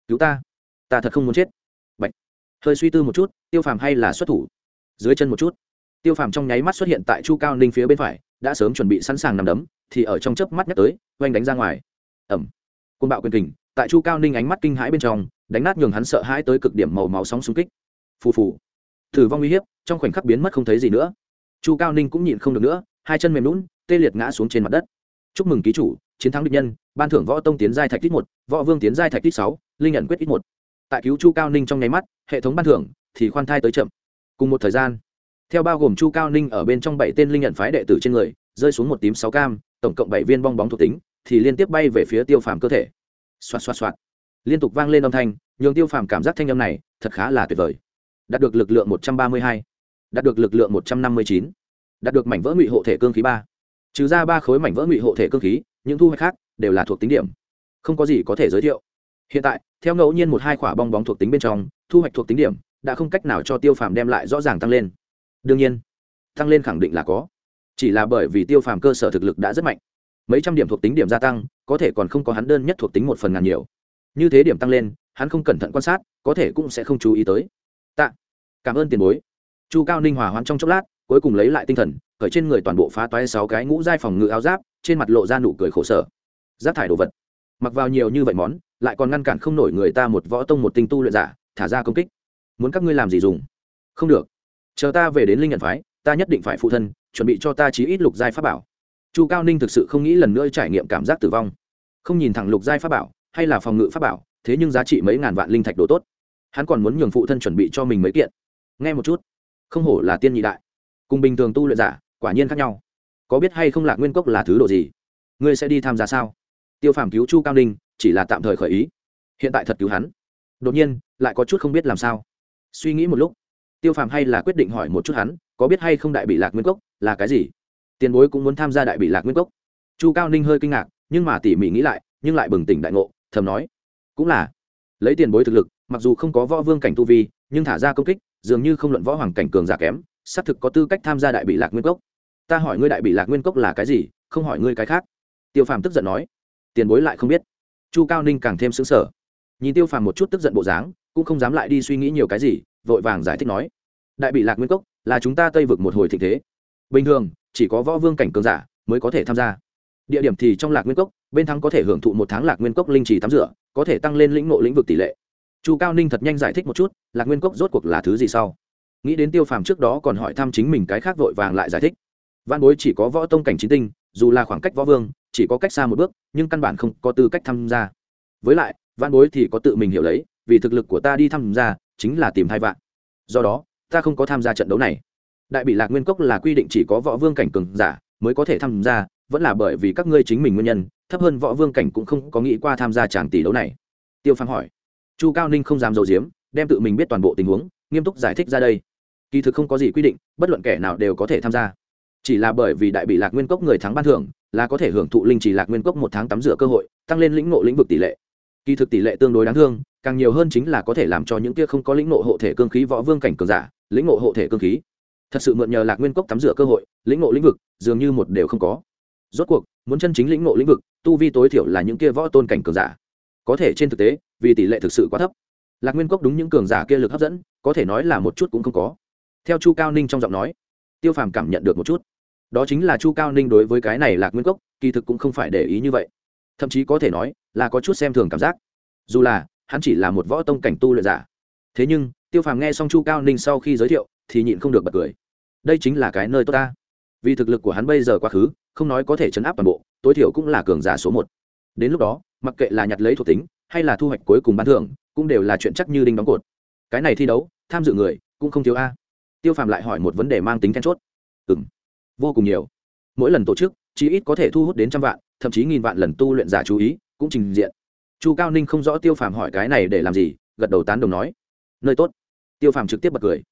Cứu ta. Ta thật không muốn chết. Bạch. hơi suy tư một chút, tiêu phàm hay là xuất thủ? Dưới chân một chút. Tiêu phàm trong nháy mắt xuất hiện tại chu cao ninh phía bên phải, đã sớm chuẩn bị sẵn sàng nằm đấm, thì ở trong chớp mắt nhắc tới, oanh đánh ra ngoài. Ẩm côn bạo quyền kình, tại chu cao ninh ánh mắt kinh hãi bên trong, đánh nát nhường hắn sợ hãi tới cực điểm màu máu sóng xung kích. Phù phù thử vong uy hiếp, trong khoảnh khắc biến mất không thấy gì nữa. Chu cao ninh cũng nhịn không được nữa, hai chân mềm lún, tê liệt ngã xuống trên mặt đất. Chúc mừng ký chủ, chiến thắng địch nhân, ban thưởng võ tông tiến giai thạch tích một, võ vương tiến giai thạch tích sáu, linh nhận quyết ít một. Tại cứu chu cao ninh trong nháy mắt, hệ thống ban thưởng thì khoan thai tới chậm. Cùng một thời gian, theo bao gồm chu cao ninh ở bên trong bảy tên linh nhận phái đệ tử trên người, rơi xuống một tím sáu cam, tổng cộng bảy viên bong bóng thuộc tính, thì liên tiếp bay về phía tiêu phàm cơ thể. Xoạt xoạt xoạt. Liên tục vang lên âm thanh, nhường tiêu phàm cảm giác thanh âm này thật khá là tuyệt vời đạt được lực lượng một trăm ba mươi hai. Đạt được lực lượng một trăm năm mươi chín. Đạt được mảnh vỡ ngụy hộ thể cương khí ba. Trừ ra ba khối mảnh vỡ ngụy hộ thể cương khí, những thu hoạch khác đều là thuộc tính điểm. Không có gì có thể giới thiệu. Hiện tại, theo ngẫu nhiên một hai quả bong bóng thuộc tính bên trong, thu hoạch thuộc tính điểm đã không cách nào cho tiêu phàm đem lại rõ ràng tăng lên. Đương nhiên, tăng lên khẳng định là có. Chỉ là bởi vì tiêu phàm cơ sở thực lực đã rất mạnh. Mấy trăm điểm thuộc tính điểm gia tăng, có thể còn không có hắn đơn nhất thuộc tính một phần ngàn nhiều. Như thế điểm tăng lên, hắn không cẩn thận quan sát, có thể cũng sẽ không chú ý tới tạ. Cảm ơn tiền bối. Chu cao ninh hòa hoán trong chốc lát, cuối cùng lấy lại tinh thần, khởi trên người toàn bộ phá toái sáu cái ngũ giai phòng ngự áo giáp, trên mặt lộ ra nụ cười khổ sở. Giáp thải đồ vật. Mặc vào nhiều như vậy món, lại còn ngăn cản không nổi người ta một võ tông một tinh tu luyện giả, thả ra công kích. Muốn các ngươi làm gì dùng? Không được. Chờ ta về đến linh nhận phái, ta nhất định phải phụ thân, chuẩn bị cho ta chí ít lục giai pháp bảo. Chu cao ninh thực sự không nghĩ lần nữa trải nghiệm cảm giác tử vong. Không nhìn thẳng lục giai pháp bảo, hay là phòng ngự pháp bảo, thế nhưng giá trị mấy ngàn vạn linh thạch đồ tốt hắn còn muốn nhường phụ thân chuẩn bị cho mình mấy kiện. Nghe một chút. Không hổ là tiên nhị đại. Cùng bình thường tu luyện giả, quả nhiên khác nhau. Có biết hay không lạc nguyên cốc là thứ độ gì? Ngươi sẽ đi tham gia sao? Tiêu phàm cứu chu cao ninh, chỉ là tạm thời khởi ý. Hiện tại thật cứu hắn. Đột nhiên, lại có chút không biết làm sao. Suy nghĩ một lúc, tiêu phàm hay là quyết định hỏi một chút hắn, có biết hay không đại bị lạc nguyên cốc, là cái gì? Tiền bối cũng muốn tham gia đại bị lạc nguyên cốc. Chu cao ninh hơi kinh ngạc, nhưng mà tỉ mỉ nghĩ lại, nhưng lại bừng tỉnh đại ngộ, thầm nói, cũng là lấy tiền bối thực lực, mặc dù không có võ vương cảnh tu vi, nhưng thả ra công kích, dường như không luận võ hoàng cảnh cường giả kém, xác thực có tư cách tham gia đại bị lạc nguyên cốc. Ta hỏi ngươi đại bị lạc nguyên cốc là cái gì, không hỏi ngươi cái khác. Tiêu phàm tức giận nói. Tiền bối lại không biết. Chu cao ninh càng thêm xứng sở nhìn tiêu phàm một chút tức giận bộ dáng, cũng không dám lại đi suy nghĩ nhiều cái gì, vội vàng giải thích nói. Đại bị lạc nguyên cốc là chúng ta tây vực một hồi thịnh thế. Bình thường, chỉ có võ vương cảnh cường giả mới có thể tham gia. Địa điểm thì trong lạc nguyên cốc, bên thắng có thể hưởng thụ một tháng lạc nguyên cốc linh trì tắm rửa có thể tăng lên lĩnh ngộ lĩnh vực tỷ lệ. Chu cao ninh thật nhanh giải thích một chút, lạc nguyên cốc rốt cuộc là thứ gì sau? Nghĩ đến tiêu phàm trước đó còn hỏi thăm chính mình cái khác vội vàng lại giải thích. Văn bối chỉ có võ tông cảnh chín tinh, dù là khoảng cách võ vương, chỉ có cách xa một bước, nhưng căn bản không có tư cách tham gia. Với lại, văn bối thì có tự mình hiểu lấy, vì thực lực của ta đi tham gia, chính là tìm thay vạn. Do đó, ta không có tham gia trận đấu này. Đại bị lạc nguyên cốc là quy định chỉ có võ vương cảnh cường giả mới có thể tham gia vẫn là bởi vì các ngươi chính mình nguyên nhân, thấp hơn võ vương cảnh cũng không có nghĩ qua tham gia tràng tỷ đấu này. Tiêu phàm hỏi. Chu cao ninh không dám dầu diếm đem tự mình biết toàn bộ tình huống, nghiêm túc giải thích ra đây. Kỳ thực không có gì quy định, bất luận kẻ nào đều có thể tham gia. Chỉ là bởi vì đại bị lạc nguyên cốc người thắng ban thưởng, là có thể hưởng thụ linh chỉ lạc nguyên cốc một tháng tắm rửa cơ hội, tăng lên lĩnh ngộ lĩnh vực tỷ lệ. Kỳ thực tỷ lệ tương đối đáng thương, càng nhiều hơn chính là có thể làm cho những kia không có lĩnh ngộ hộ thể cương khí võ vương cảnh cường giả, lĩnh ngộ hộ thể cương khí. Thật sự mượn nhờ lạc nguyên cốc tắm rửa cơ hội, lĩnh ngộ lĩnh vực, dường như một đều không có rốt cuộc, muốn chân chính lĩnh ngộ lĩnh vực, tu vi tối thiểu là những kia võ tôn cảnh cường giả. Có thể trên thực tế, vì tỷ lệ thực sự quá thấp. Lạc nguyên cốc đúng những cường giả kia lực hấp dẫn, có thể nói là một chút cũng không có. Theo chu cao ninh trong giọng nói, tiêu phàm cảm nhận được một chút. Đó chính là chu cao ninh đối với cái này lạc nguyên cốc, kỳ thực cũng không phải để ý như vậy. Thậm chí có thể nói là có chút xem thường cảm giác. Dù là, hắn chỉ là một võ tông cảnh tu luyện giả. Thế nhưng, tiêu phàm nghe xong chu cao ninh sau khi giới thiệu, thì nhịn không được bật cười. Đây chính là cái nơi tốt ta vì thực lực của hắn bây giờ quá khứ, không nói có thể chấn áp toàn bộ, tối thiểu cũng là cường giả số một. Đến lúc đó, mặc kệ là nhặt lấy thuộc tính, hay là thu hoạch cuối cùng bán thưởng, cũng đều là chuyện chắc như đinh đóng cột. Cái này thi đấu, tham dự người, cũng không thiếu a. Tiêu phàm lại hỏi một vấn đề mang tính then chốt. Ừ m vô cùng nhiều. Mỗi lần tổ chức, chí ít có thể thu hút đến trăm vạn, thậm chí nghìn vạn lần tu luyện giả chú ý, cũng trình diện. Chu cao ninh không rõ tiêu phàm hỏi cái này để làm gì, gật đầu tán đồng nói. Nơi tốt. Tiêu phàm trực tiếp bật cười.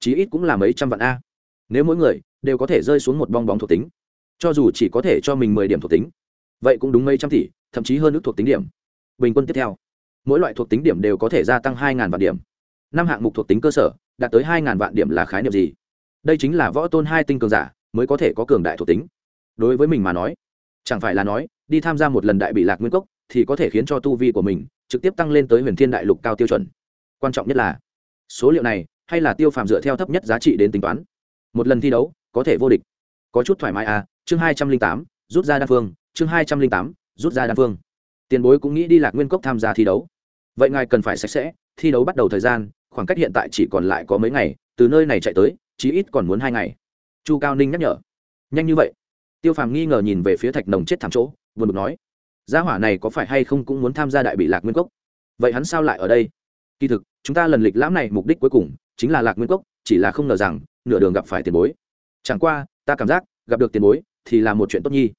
Chí ít cũng là mấy trăm vạn a nếu mỗi người đều có thể rơi xuống một bong bóng thuộc tính, cho dù chỉ có thể cho mình mười điểm thuộc tính, vậy cũng đúng mấy trăm tỷ, thậm chí hơn ước thuộc tính điểm. Bình quân tiếp theo, mỗi loại thuộc tính điểm đều có thể gia tăng hai vạn điểm. Năm hạng mục thuộc tính cơ sở, đạt tới hai vạn điểm là khái niệm gì? Đây chính là võ tôn hai tinh cường giả mới có thể có cường đại thuộc tính. Đối với mình mà nói, chẳng phải là nói, đi tham gia một lần đại bị lạc nguyên cốc thì có thể khiến cho tu vi của mình trực tiếp tăng lên tới huyền thiên đại lục cao tiêu chuẩn. Quan trọng nhất là, số liệu này hay là tiêu phàm dựa theo thấp nhất giá trị đến tính toán? Một lần thi đấu, có thể vô địch. Có chút thoải mái à chương hai trăm linh tám, rút ra đa phương, chương hai trăm linh tám, rút ra đa phương. Tiền bối cũng nghĩ đi lạc nguyên cốc tham gia thi đấu. Vậy ngài cần phải sạch sẽ, thi đấu bắt đầu thời gian, khoảng cách hiện tại chỉ còn lại có mấy ngày, từ nơi này chạy tới, chí ít còn muốn hai ngày. Chu cao ninh nhắc nhở. Nhanh như vậy. Tiêu phàm nghi ngờ nhìn về phía thạch nồng chết thảm chỗ vừa bực nói, gia hỏa này có phải hay không cũng muốn tham gia đại bị lạc nguyên cốc? Vậy hắn sao lại ở đây? Kỳ thực, chúng ta lần lịch lãm này mục đích cuối cùng chính là lạc nguyên cốc chỉ là không ngờ rằng, nửa đường gặp phải tiền bối. Chẳng qua, ta cảm giác, gặp được tiền bối, thì là một chuyện tốt nhi.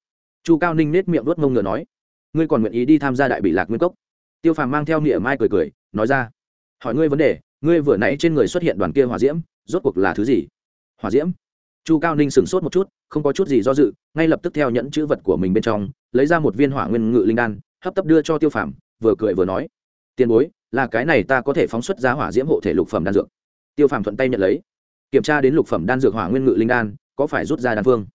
Chu cao ninh nết miệng đuốt mông ngựa nói, ngươi còn nguyện ý đi tham gia đại bị lạc nguyên cốc? Tiêu phàm mang theo nghĩa mai cười cười, nói ra, hỏi ngươi vấn đề, ngươi vừa nãy trên người xuất hiện đoàn kia hỏa diễm, rốt cuộc là thứ gì? Hỏa diễm? Chu cao ninh sửng sốt một chút, không có chút gì do dự, ngay lập tức theo nhẫn chữ vật của mình bên trong, lấy ra một viên hỏa nguyên ngự linh đan, hấp tấp đưa cho tiêu phàm, vừa cười vừa nói, tiền bối, là cái này ta có thể phóng xuất ra hỏa diễm hộ thể lục phẩm đan dược tiêu phàm thuận tay nhận lấy. Kiểm tra đến lục phẩm đan dược hỏa nguyên ngự linh đan, có phải rút ra đan phương?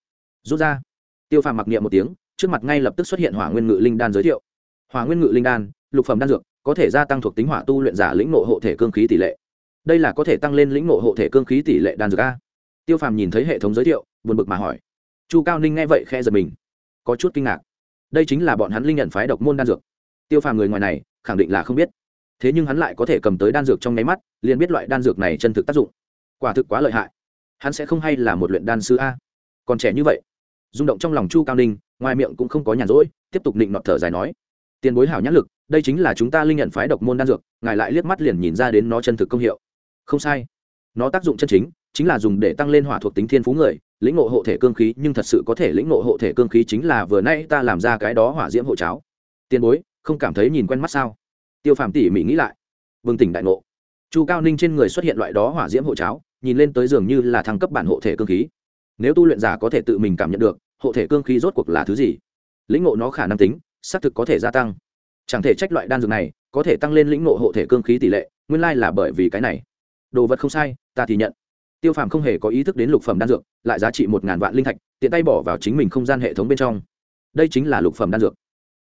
Rút ra. Tiêu phàm mặc niệm một tiếng, trước mặt ngay lập tức xuất hiện hỏa nguyên ngự linh đan giới thiệu. Hỏa nguyên ngự linh đan, lục phẩm đan dược, có thể gia tăng thuộc tính hỏa tu luyện giả lĩnh nộ hộ thể cương khí tỷ lệ. Đây là có thể tăng lên lĩnh nộ hộ thể cương khí tỷ lệ đan dược a. Tiêu phàm nhìn thấy hệ thống giới thiệu, buồn bực mà hỏi. Chu cao ninh nghe vậy khe giật mình. Có chút kinh ngạc. Đây chính là bọn hắn linh nhận phái độc môn đan dược. Tiêu phàm người ngoài này, khẳng định là không biết thế nhưng hắn lại có thể cầm tới đan dược trong nháy mắt, liền biết loại đan dược này chân thực tác dụng. Quả thực quá lợi hại. Hắn sẽ không hay là một luyện đan sư a. Còn trẻ như vậy, rung động trong lòng chu cao ninh, ngoài miệng cũng không có nhàn rỗi, tiếp tục định nọt thở dài nói, tiền bối hảo nhãn lực, đây chính là chúng ta linh nhận phái độc môn đan dược, ngài lại liếc mắt liền nhìn ra đến nó chân thực công hiệu. Không sai. Nó tác dụng chân chính chính là dùng để tăng lên hỏa thuộc tính thiên phú người, lĩnh ngộ hộ thể cương khí, nhưng thật sự có thể lĩnh ngộ hộ thể cương khí chính là vừa nay ta làm ra cái đó hỏa diễm hộ cháo. Tiền bối, không cảm thấy nhìn quen mắt sao? Tiêu phàm tỉ mỉ nghĩ lại. Bừng tỉnh đại ngộ. Chu cao ninh trên người xuất hiện loại đó hỏa diễm hộ cháo, nhìn lên tới dường như là thăng cấp bản hộ thể cương khí. Nếu tu luyện giả có thể tự mình cảm nhận được, hộ thể cương khí rốt cuộc là thứ gì? Lĩnh ngộ nó khả năng tính, xác thực có thể gia tăng. Chẳng thể trách loại đan dược này có thể tăng lên lĩnh ngộ hộ thể cương khí tỷ lệ, nguyên lai là bởi vì cái này. Đồ vật không sai, ta thì nhận. Tiêu phàm không hề có ý thức đến lục phẩm đan dược, lại giá trị một ngàn vạn linh thạch, tiện tay bỏ vào chính mình không gian hệ thống bên trong. Đây chính là lục phẩm đan dược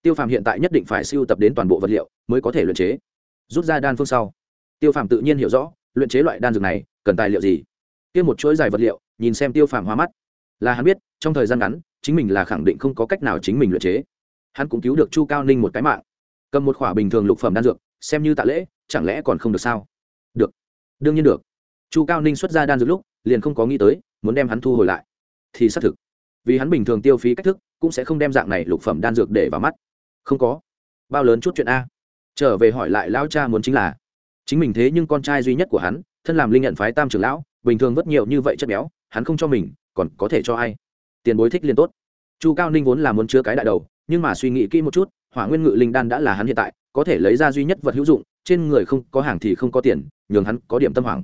tiêu phàm hiện tại nhất định phải siêu tập đến toàn bộ vật liệu mới có thể luyện chế. Rút ra đan phương sau, tiêu phàm tự nhiên hiểu rõ, luyện chế loại đan dược này, cần tài liệu gì? Kia một chuỗi dài vật liệu, nhìn xem tiêu phàm hoa mắt. Là hắn biết, trong thời gian ngắn, chính mình là khẳng định không có cách nào chính mình luyện chế. Hắn cũng cứu được chu cao ninh một cái mạng. Cầm một khỏa bình thường lục phẩm đan dược, xem như tạ lễ, chẳng lẽ còn không được sao? Được. Đương nhiên được. Chu cao ninh xuất ra đan dược lúc, liền không có nghĩ tới, muốn đem hắn thu hồi lại. Thì xác thực, vì hắn bình thường tiêu phí cách thức, cũng sẽ không đem dạng này lục phẩm đan dược để vào mắt không có. Bao lớn chút chuyện a. Trở về hỏi lại lão cha muốn chính là. Chính mình thế nhưng con trai duy nhất của hắn, thân làm linh nhận phái tam trưởng lão, bình thường vất nhiều như vậy chất béo, hắn không cho mình, còn có thể cho ai? Tiền bối thích liên tốt. Chu cao ninh vốn là muốn chứa cái đại đầu, nhưng mà suy nghĩ kỹ một chút, hỏa nguyên ngự linh đan đã là hắn hiện tại, có thể lấy ra duy nhất vật hữu dụng, trên người không có hàng thì không có tiền, nhường hắn có điểm tâm hoảng.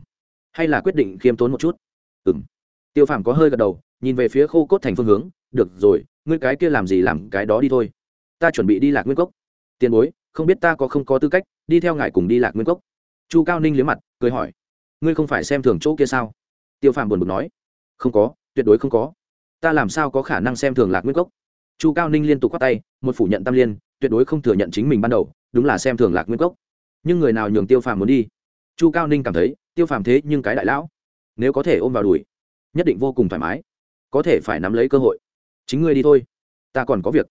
Hay là quyết định khiêm tốn một chút? Ừ m tiêu phàm có hơi gật đầu, nhìn về phía khô cốt thành phương hướng, được rồi, ngươi cái kia làm gì làm cái đó đi thôi ta chuẩn bị đi lạc nguyên cốc. Tiền bối, không biết ta có không có tư cách, đi theo ngài cùng đi lạc nguyên cốc. Chu cao ninh liếm mặt, cười hỏi, ngươi không phải xem thường chỗ kia sao? Tiêu phàm buồn bực nói, không có, tuyệt đối không có. Ta làm sao có khả năng xem thường lạc nguyên cốc? Chu cao ninh liên tục khoát tay, một phủ nhận tam liên, tuyệt đối không thừa nhận chính mình ban đầu, đúng là xem thường lạc nguyên cốc. Nhưng người nào nhường tiêu phàm muốn đi? Chu cao ninh cảm thấy, tiêu phàm thế nhưng cái đại lão. Nếu có thể ôm vào đùi, nhất định vô cùng thoải mái. Có thể phải nắm lấy cơ hội. Chính ngươi đi thôi. Ta còn có việc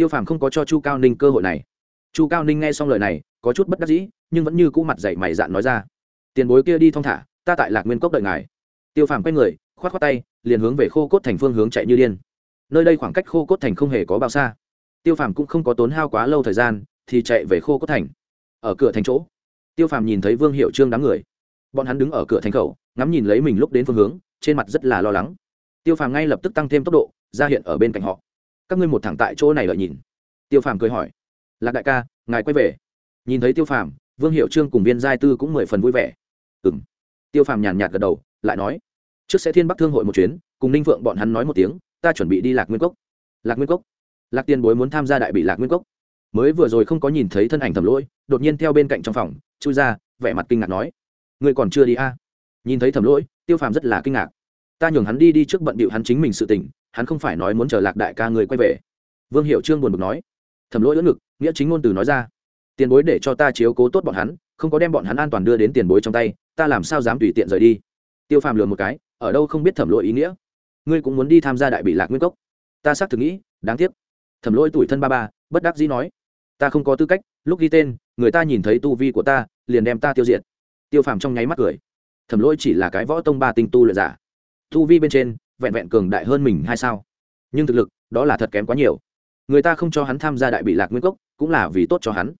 tiêu phàm không có cho chu cao ninh cơ hội này. Chu cao ninh nghe xong lời này, có chút bất đắc dĩ, nhưng vẫn như cũ mặt dậy mày dạn nói ra. Tiền bối kia đi thong thả, ta tại lạc nguyên cốc đợi ngài. Tiêu phàm quay người k h o á t k h o á tay, liền hướng về khô cốt thành phương hướng chạy như điên. Nơi đây khoảng cách khô cốt thành không hề có bao xa. Tiêu phàm cũng không có tốn hao quá lâu thời gian, thì chạy về khô cốt thành. Ở cửa thành chỗ, tiêu phàm nhìn thấy vương hiệu trương đám người. Bọn hắn đứng ở cửa thành khẩu, ngắm nhìn lấy mình lúc đến phương hướng, trên mặt rất là lo lắng. Tiêu phàm ngay lập tức tăng thêm tốc độ, ra hiện ở bên cạnh họ các ngươi một thẳng tại chỗ này lợi nhìn. Tiêu phàm cười hỏi. Lạc đại ca, ngài quay về. Nhìn thấy tiêu phàm, vương hiệu trương cùng viên giai tư cũng mười phần vui vẻ. Ừ m tiêu phàm nhàn nhạt gật đầu, lại nói. Trước sẽ thiên bắc thương hội một chuyến, cùng ninh phượng bọn hắn nói một tiếng, ta chuẩn bị đi lạc nguyên cốc. Lạc nguyên cốc? Lạc tiền bối muốn tham gia đại bị lạc nguyên cốc. Mới vừa rồi không có nhìn thấy thân ảnh thầm lỗi, đột nhiên theo bên cạnh trong phòng, chui ra, vẻ mặt kinh ngạc nói. Ngươi còn chưa đi a à? nhìn thấy thầm lỗi, tiêu phàm rất là kinh ngạc. Ta nhường hắn đi đi trước bận bịu hắn chính mình sự tỉnh hắn không phải nói muốn chờ lạc đại ca người quay về. Vương hiệu trương buồn bực nói thầm lỗi đỡ ngực, nghĩa chính ngôn từ nói ra. Tiền bối để cho ta chiếu cố tốt bọn hắn, không có đem bọn hắn an toàn đưa đến tiền bối trong tay, ta làm sao dám tùy tiện rời đi? Tiêu phàm lừa một cái, ở đâu không biết thẩm lỗi ý nghĩa? Ngươi cũng muốn đi tham gia đại bị lạc nguyên cốc. Ta xác thực nghĩ, đáng tiếc. Thẩm lỗi tuổi thân ba ba, bất đắc dĩ nói, ta không có tư cách, lúc ghi tên, người ta nhìn thấy tu vi của ta, liền đem ta tiêu diệt. Tiêu phàm trong nháy mắt cười, thẩm lỗi chỉ là cái võ tông ba tinh tu lợi giả. Tu vi bên trên vẹn vẹn cường đại hơn mình hay sao? Nhưng thực lực, đó là thật kém quá nhiều. Người ta không cho hắn tham gia đại bị lạc nguyên cốc, cũng là vì tốt cho hắn.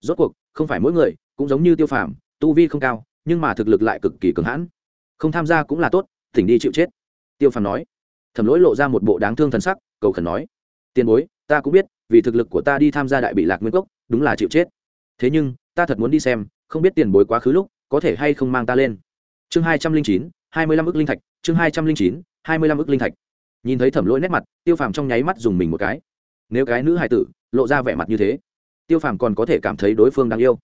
Rốt cuộc, không phải mỗi người cũng giống như tiêu phàm, tu vi không cao, nhưng mà thực lực lại cực kỳ cường hãn. Không tham gia cũng là tốt, tỉnh đi chịu chết. Tiêu phàm nói. Thẩm lỗi lộ ra một bộ đáng thương thần sắc, cầu khẩn nói. Tiền bối, ta cũng biết, vì thực lực của ta đi tham gia đại bị lạc nguyên cốc, đúng là chịu chết. Thế nhưng, ta thật muốn đi xem, không biết tiền bối quá khứ lúc, có thể hay không mang ta lên. Chương hai trăm linh chín, hai mươi lăm ước linh thạch, chương hai trăm linh chín hai mươi lăm ước linh thạch. Nhìn thấy thẩm lỗi nét mặt, tiêu phàm trong nháy mắt dùng mình một cái. Nếu cái nữ hài tử lộ ra vẻ mặt như thế, tiêu phàm còn có thể cảm thấy đối phương đáng yêu.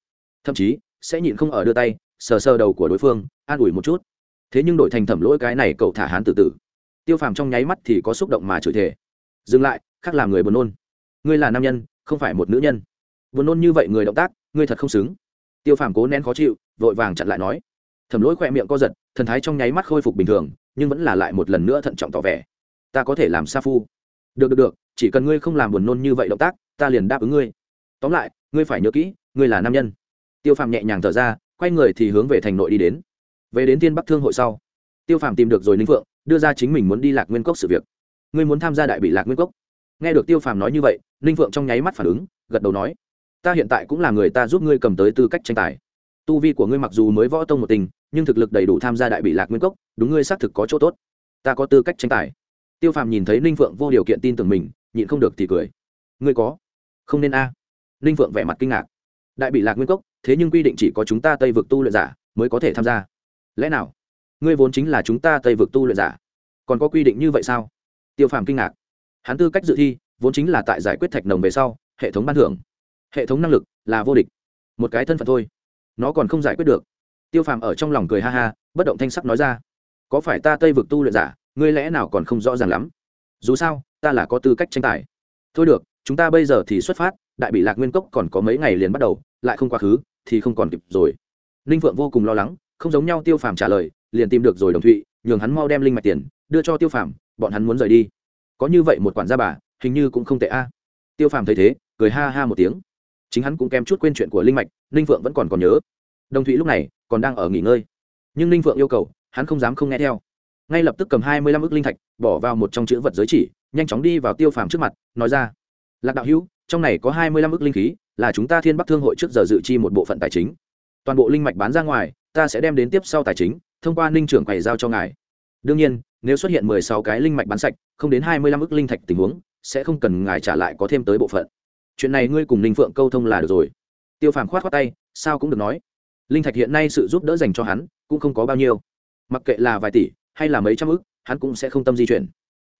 Thậm chí, sẽ nhịn không ở đưa tay, sờ sờ đầu của đối phương, an ủi một chút. Thế nhưng đổi thành thẩm lỗi cái này cậu thả hán tự tử, tiêu phàm trong nháy mắt thì có xúc động mà chửi thề. Dừng lại, khác làm người buồn nôn. Ngươi là nam nhân, không phải một nữ nhân. Buồn nôn như vậy người động tác, ngươi thật không xứng. Tiêu phàm cố nén khó chịu, vội vàng chặn lại nói thẩm lỗi khỏe miệng co giật, thần thái trong nháy mắt khôi phục bình thường, nhưng vẫn là lại một lần nữa thận trọng tỏ vẻ. Ta có thể làm sa phu. Được được được, chỉ cần ngươi không làm buồn nôn như vậy động tác, ta liền đáp ứng ngươi. Tóm lại, ngươi phải nhớ kỹ, ngươi là nam nhân. Tiêu phàm nhẹ nhàng thở ra, quay người thì hướng về thành nội đi đến. Về đến tiên bắc thương hội sau, tiêu phàm tìm được rồi ninh phượng, đưa ra chính mình muốn đi lạc nguyên cốc sự việc. Ngươi muốn tham gia đại bị lạc nguyên cốc? Nghe được tiêu phàm nói như vậy, ninh phượng trong nháy mắt phản ứng, gật đầu nói, ta hiện tại cũng là người ta giúp ngươi cầm tới tư cách tranh tài tu vi của ngươi mặc dù mới võ tông một tình, nhưng thực lực đầy đủ tham gia đại bị lạc nguyên cốc, đúng ngươi xác thực có chỗ tốt. Ta có tư cách tranh tài. Tiêu phàm nhìn thấy ninh phượng vô điều kiện tin tưởng mình, nhịn không được thì cười. Ngươi có? Không nên a. À. ninh phượng vẻ mặt kinh ngạc. Đại bị lạc nguyên cốc, thế nhưng quy định chỉ có chúng ta tây vực tu luyện giả mới có thể tham gia. Lẽ nào? Ngươi vốn chính là chúng ta tây vực tu luyện giả. Còn có quy định như vậy sao? Tiêu phàm kinh ngạc. Hắn tư cách dự thi, vốn chính là tại giải quyết thạch nồng về sau, hệ thống ban thưởng. Hệ thống năng lực là vô địch. Một cái thân phận thôi nó còn không giải quyết được. Tiêu phàm ở trong lòng cười ha ha, bất động thanh sắc nói ra, có phải ta tây vực tu luyện giả, ngươi lẽ nào còn không rõ ràng lắm? Dù sao, ta là có tư cách tranh tài. Thôi được, chúng ta bây giờ thì xuất phát, đại bị lạc nguyên cốc còn có mấy ngày liền bắt đầu, lại không quá khứ, thì không còn kịp rồi. Ninh phượng vô cùng lo lắng, không giống nhau tiêu phàm trả lời, liền tìm được rồi đồng thụy, nhường hắn mau đem linh mạch tiền, đưa cho tiêu phàm, bọn hắn muốn rời đi. Có như vậy một quản gia bà, hình như cũng không tệ a. Tiêu phàm thấy thế, cười ha ha một tiếng chính hắn cũng kém chút quên chuyện của linh mạch, ninh phượng vẫn còn còn nhớ. Đồng thụy lúc này còn đang ở nghỉ ngơi. Nhưng ninh phượng yêu cầu, hắn không dám không nghe theo. Ngay lập tức cầm hai mươi lăm ước linh thạch, bỏ vào một trong chữ vật giới chỉ, nhanh chóng đi vào tiêu phàm trước mặt, nói ra, lạc đạo hữu, trong này có hai mươi lăm ước linh khí, là chúng ta thiên bắc thương hội trước giờ dự chi một bộ phận tài chính. Toàn bộ linh mạch bán ra ngoài, ta sẽ đem đến tiếp sau tài chính, thông qua ninh trưởng quầy giao cho ngài. Đương nhiên, nếu xuất hiện mười sáu cái linh mạch bán sạch, không đến hai mươi lăm ước linh thạch tình huống, sẽ không cần ngài trả lại có thêm tới bộ phận chuyện này ngươi cùng linh phượng câu thông là được rồi. Tiêu phàm khoát khoát tay, sao cũng được nói. Linh thạch hiện nay sự giúp đỡ dành cho hắn cũng không có bao nhiêu. Mặc kệ là vài tỷ hay là mấy trăm ức, hắn cũng sẽ không tâm di chuyển.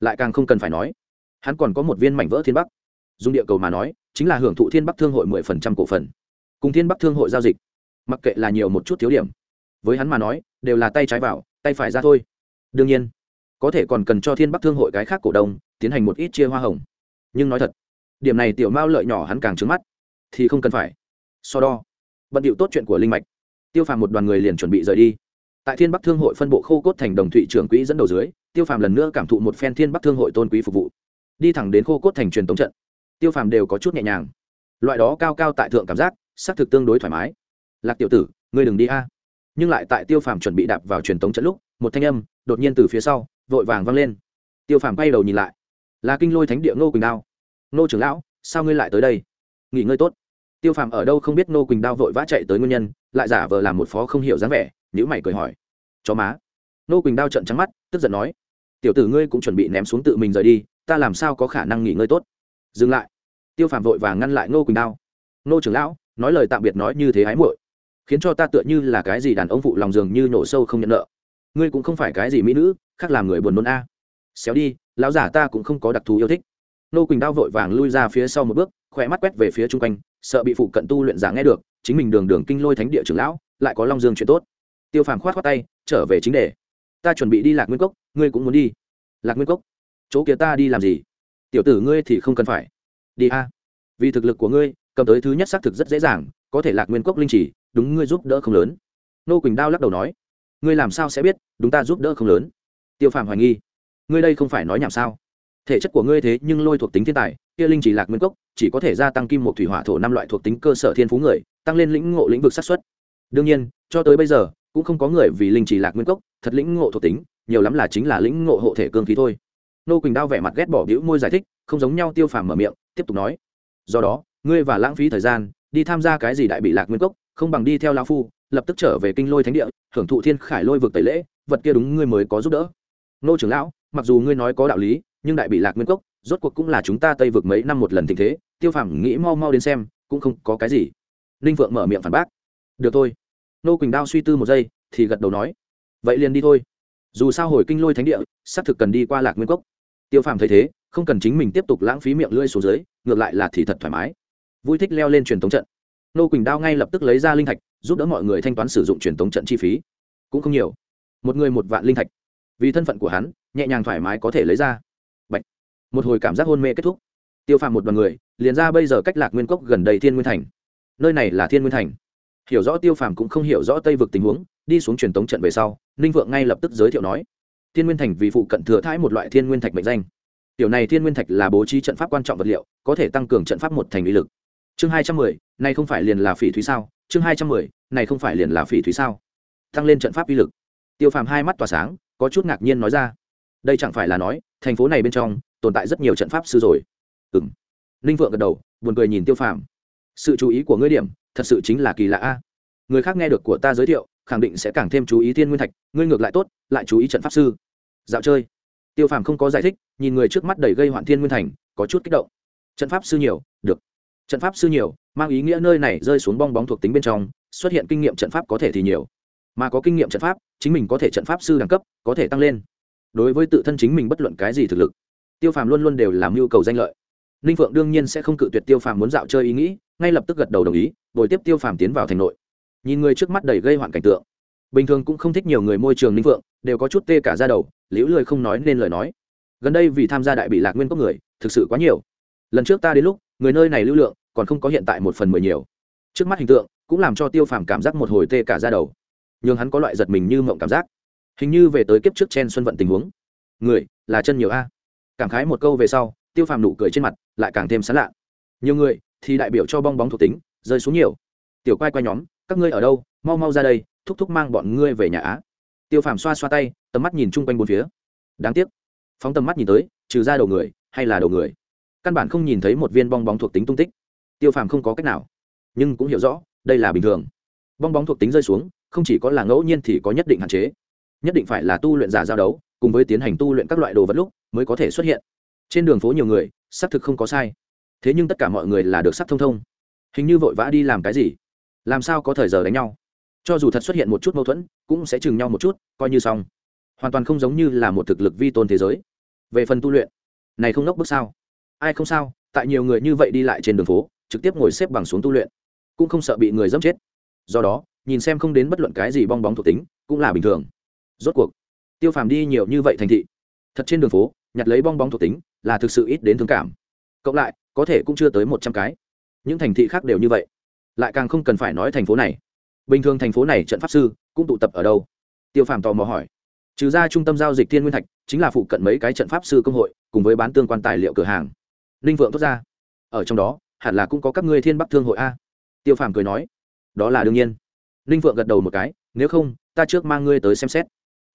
Lại càng không cần phải nói, hắn còn có một viên mảnh vỡ thiên bắc. Dùng địa cầu mà nói, chính là hưởng thụ thiên bắc thương hội mười phần trăm cổ phần. Cùng thiên bắc thương hội giao dịch, mặc kệ là nhiều một chút thiếu điểm, với hắn mà nói, đều là tay trái vào, tay phải ra thôi. Đương nhiên, có thể còn cần cho thiên bắc thương hội cái khác cổ đông tiến hành một ít chia hoa hồng. Nhưng nói thật điểm này tiểu mao lợi nhỏ hắn càng trứng mắt. Thì không cần phải. So đo. Bận điệu tốt chuyện của linh mạch. Tiêu phàm một đoàn người liền chuẩn bị rời đi. Tại thiên bắc thương hội phân bộ khô cốt thành đồng thụy trưởng quỹ dẫn đầu dưới, tiêu phàm lần nữa cảm thụ một phen thiên bắc thương hội tôn quý phục vụ. Đi thẳng đến khô cốt thành truyền tống trận, tiêu phàm đều có chút nhẹ nhàng. Loại đó cao cao tại thượng cảm giác, xác thực tương đối thoải mái. Lạc tiểu tử, ngươi đừng đi a. Nhưng lại tại tiêu phàm chuẩn bị đạp vào truyền tống trận lúc, một thanh âm đột nhiên từ phía sau, vội vàng văng lên. Tiêu phàm quay đầu nhìn lại. Là kinh lôi thánh địa ngô quỳnh đao nô trưởng lão, sao ngươi lại tới đây? Nghỉ ngơi tốt. Tiêu phàm ở đâu không biết nô quỳnh đao vội vã chạy tới nguyên nhân, lại giả vờ làm một phó không hiểu dáng vẻ nhữ mày cười hỏi. Chó má. Nô quỳnh đao trận trắng mắt, tức giận nói. Tiểu tử ngươi cũng chuẩn bị ném xuống tự mình rời đi, ta làm sao có khả năng nghỉ ngơi tốt? Dừng lại. Tiêu phàm vội vàng ngăn lại nô quỳnh đao. Nô trưởng lão, nói lời tạm biệt nói như thế ái muội, khiến cho ta tựa như là cái gì đàn ông phụ lòng giường như nổ sâu không nhận nợ. Ngươi cũng không phải cái gì mỹ nữ, khác làm người buồn nôn a. Xéo đi, lão giả ta cũng không có đặc thù yêu thích nô quỳnh đao vội vàng lui ra phía sau một bước khỏe mắt quét về phía chung quanh, sợ bị phụ cận tu luyện giả nghe được, chính mình đường đường kinh lôi thánh địa trưởng lão, lại có long dương chuyện tốt. Tiêu phàm khoát khoát tay, trở về chính đề. Ta chuẩn bị đi lạc nguyên cốc, ngươi cũng muốn đi. Lạc nguyên cốc? Chỗ kia ta đi làm gì? Tiểu tử ngươi thì không cần phải. Đi a. Vì thực lực của ngươi, cầm tới thứ nhất xác thực rất dễ dàng, có thể lạc nguyên cốc linh chỉ đúng ngươi giúp đỡ không lớn. Nô quỳnh đao lắc đầu nói. Ngươi làm sao sẽ biết, đúng ta giúp đỡ không lớn. Tiêu phàm hoài nghi. Ngươi đây không phải nói nhảm sao? Thể chất của ngươi thế nhưng lôi thuộc tính thiên tài, kia linh chỉ lạc nguyên cốc, chỉ có thể gia tăng kim một thủy hỏa thổ năm loại thuộc tính cơ sở thiên phú người, tăng lên lĩnh ngộ lĩnh vực sát xuất đương nhiên, cho tới bây giờ, cũng không có người vì linh chỉ lạc nguyên cốc, thật lĩnh ngộ thuộc tính, nhiều lắm là chính là lĩnh ngộ hộ thể cương khí thôi. Nô quỳnh đao vẻ mặt ghét bỏ bĩu môi giải thích, không giống nhau tiêu phàm mở miệng, tiếp tục nói. Do đó, ngươi và lãng phí thời gian, đi tham gia cái gì đại bị lạc nguyên cốc, không bằng đi theo lao phu, lập tức trở về kinh lôi thánh địa hưởng thụ thiên khải lôi vực tẩy lễ, vật kia đúng ngươi mới có giúp đỡ. Nô trưởng lão, mặc dù ngươi nói có đạo lý nhưng đại bị lạc nguyên cốc, rốt cuộc cũng là chúng ta tây vực mấy năm một lần tình thế, tiêu phàm nghĩ mau mau đến xem, cũng không có cái gì. Ninh phượng mở miệng phản bác. Được thôi. Nô quỳnh đao suy tư một giây, thì gật đầu nói. Vậy liền đi thôi. Dù sao hồi kinh lôi thánh địa, xác thực cần đi qua lạc nguyên cốc. Tiêu phàm thấy thế, không cần chính mình tiếp tục lãng phí miệng lưỡi xuống dưới, ngược lại là thì thật thoải mái. Vui thích leo lên truyền thống trận. Nô quỳnh đao ngay lập tức lấy ra linh thạch, giúp đỡ mọi người thanh toán sử dụng truyền thống trận chi phí. Cũng không nhiều. Một người một vạn linh thạch. Vì thân phận của hắn, nhẹ nhàng thoải mái có thể lấy ra một hồi cảm giác hôn mê kết thúc. Tiêu phàm một đoàn người, liền ra bây giờ cách lạc nguyên cốc gần đầy thiên nguyên thành. Nơi này là thiên nguyên thành. Hiểu rõ tiêu phàm cũng không hiểu rõ tây vực tình huống, đi xuống truyền tống trận về sau, ninh vượng ngay lập tức giới thiệu nói, thiên nguyên thành vì phụ cận thừa thãi một loại thiên nguyên thạch mệnh danh. Tiểu này thiên nguyên thạch là bố trí trận pháp quan trọng vật liệu, có thể tăng cường trận pháp một thành lý lực. Chương hai trăm mười, này không phải liền là phỉ thúy sao? Chương hai trăm mười, này không phải liền là phỉ thúy sao? Tăng lên trận pháp uy lực. Tiêu phàm hai mắt tỏa sáng, có chút ngạc nhiên nói ra, đây chẳng phải là nói, thành phố này bên trong tồn tại rất nhiều trận pháp sư rồi. Ừng ninh vượng gật đầu, buồn cười nhìn tiêu phàm. Sự chú ý của ngươi điểm, thật sự chính là kỳ lạ a. Người khác nghe được của ta giới thiệu, khẳng định sẽ càng thêm chú ý thiên nguyên thạch, ngươi ngược lại tốt, lại chú ý trận pháp sư. Dạo chơi. Tiêu phàm không có giải thích, nhìn người trước mắt đầy gây hoạn thiên nguyên thành, có chút kích động. Trận pháp sư nhiều, được. Trận pháp sư nhiều, mang ý nghĩa nơi này rơi xuống bong bóng thuộc tính bên trong, xuất hiện kinh nghiệm trận pháp có thể thì nhiều. Mà có kinh nghiệm trận pháp, chính mình có thể trận pháp sư đẳng cấp, có thể tăng lên. Đối với tự thân chính mình bất luận cái gì thực lực tiêu phàm luôn luôn đều làm nhu cầu danh lợi. Ninh phượng đương nhiên sẽ không cự tuyệt tiêu phàm muốn dạo chơi ý nghĩ, ngay lập tức gật đầu đồng ý, bồi tiếp tiêu phàm tiến vào thành nội. Nhìn người trước mắt đầy gây hoạn cảnh tượng. Bình thường cũng không thích nhiều người môi trường ninh phượng, đều có chút tê cả ra đầu, liễu lười không nói nên lời nói. Gần đây vì tham gia đại bị lạc nguyên cốc người, thực sự quá nhiều. Lần trước ta đến lúc, người nơi này lưu lượng, còn không có hiện tại một phần mười nhiều. Trước mắt hình tượng, cũng làm cho tiêu phàm cảm giác một hồi tê cả ra đầu. N h ư n g hắn có loại giật mình như mộng cảm giác. Hình như về tới kiếp trước chen xuân vận tình huống. Người, là chân nhiều a cảm khái một câu về sau, tiêu phàm nụ cười trên mặt lại càng thêm sán lạ. Nhiều người thì đại biểu cho bong bóng thuộc tính, rơi xuống nhiều. Tiểu quay quay nhóm, các ngươi ở đâu? Mau mau ra đây, thúc thúc mang bọn ngươi về nhà á. Tiêu phàm xoa xoa tay, tầm mắt nhìn chung quanh bốn phía. Đáng tiếc. Phóng tầm mắt nhìn tới, trừ ra đầu người hay là đầu người. Căn bản không nhìn thấy một viên bong bóng thuộc tính tung tích. Tiêu phàm không có cách nào. Nhưng cũng hiểu rõ, đây là bình thường. Bong bóng thuộc tính rơi xuống, không chỉ có là ngẫu nhiên thì có nhất định hạn chế. Nhất định phải là tu luyện giả giao đấu, cùng với tiến hành tu luyện các loại đồ vật lúc mới có thể xuất hiện. Trên đường phố nhiều người, xác thực không có sai. Thế nhưng tất cả mọi người là được sắc thông thông. Hình như vội vã đi làm cái gì? Làm sao có thời giờ đánh nhau? Cho dù thật xuất hiện một chút mâu thuẫn, cũng sẽ chừng nhau một chút, coi như xong. Hoàn toàn không giống như là một thực lực vi tôn thế giới. Về phần tu luyện, này không nốc bước sao? Ai không sao, tại nhiều người như vậy đi lại trên đường phố, trực tiếp ngồi xếp bằng xuống tu luyện, cũng không sợ bị người dẫm chết. Do đó, nhìn xem không đến bất luận cái gì bong bóng thuộc tính, cũng là bình thường. Rốt cuộc, tiêu phàm đi nhiều như vậy thành thị, thật trên đường phố nhặt lấy bong bóng thuộc tính, là thực sự ít đến thương cảm. Cộng lại, có thể cũng chưa tới một trăm cái. Những thành thị khác đều như vậy. Lại càng không cần phải nói thành phố này. Bình thường thành phố này trận pháp sư cũng tụ tập ở đâu? Tiêu phàm tò mò hỏi. Trừ ra trung tâm giao dịch thiên nguyên thạch, chính là phụ cận mấy cái trận pháp sư công hội, cùng với bán tương quan tài liệu cửa hàng. Ninh vượng thốt ra. Ở trong đó, hẳn là cũng có các ngươi thiên bắc thương hội a. Tiêu phàm cười nói. Đó là đương nhiên. Ninh vượng gật đầu một cái. Nếu không, ta trước mang ngươi tới xem xét.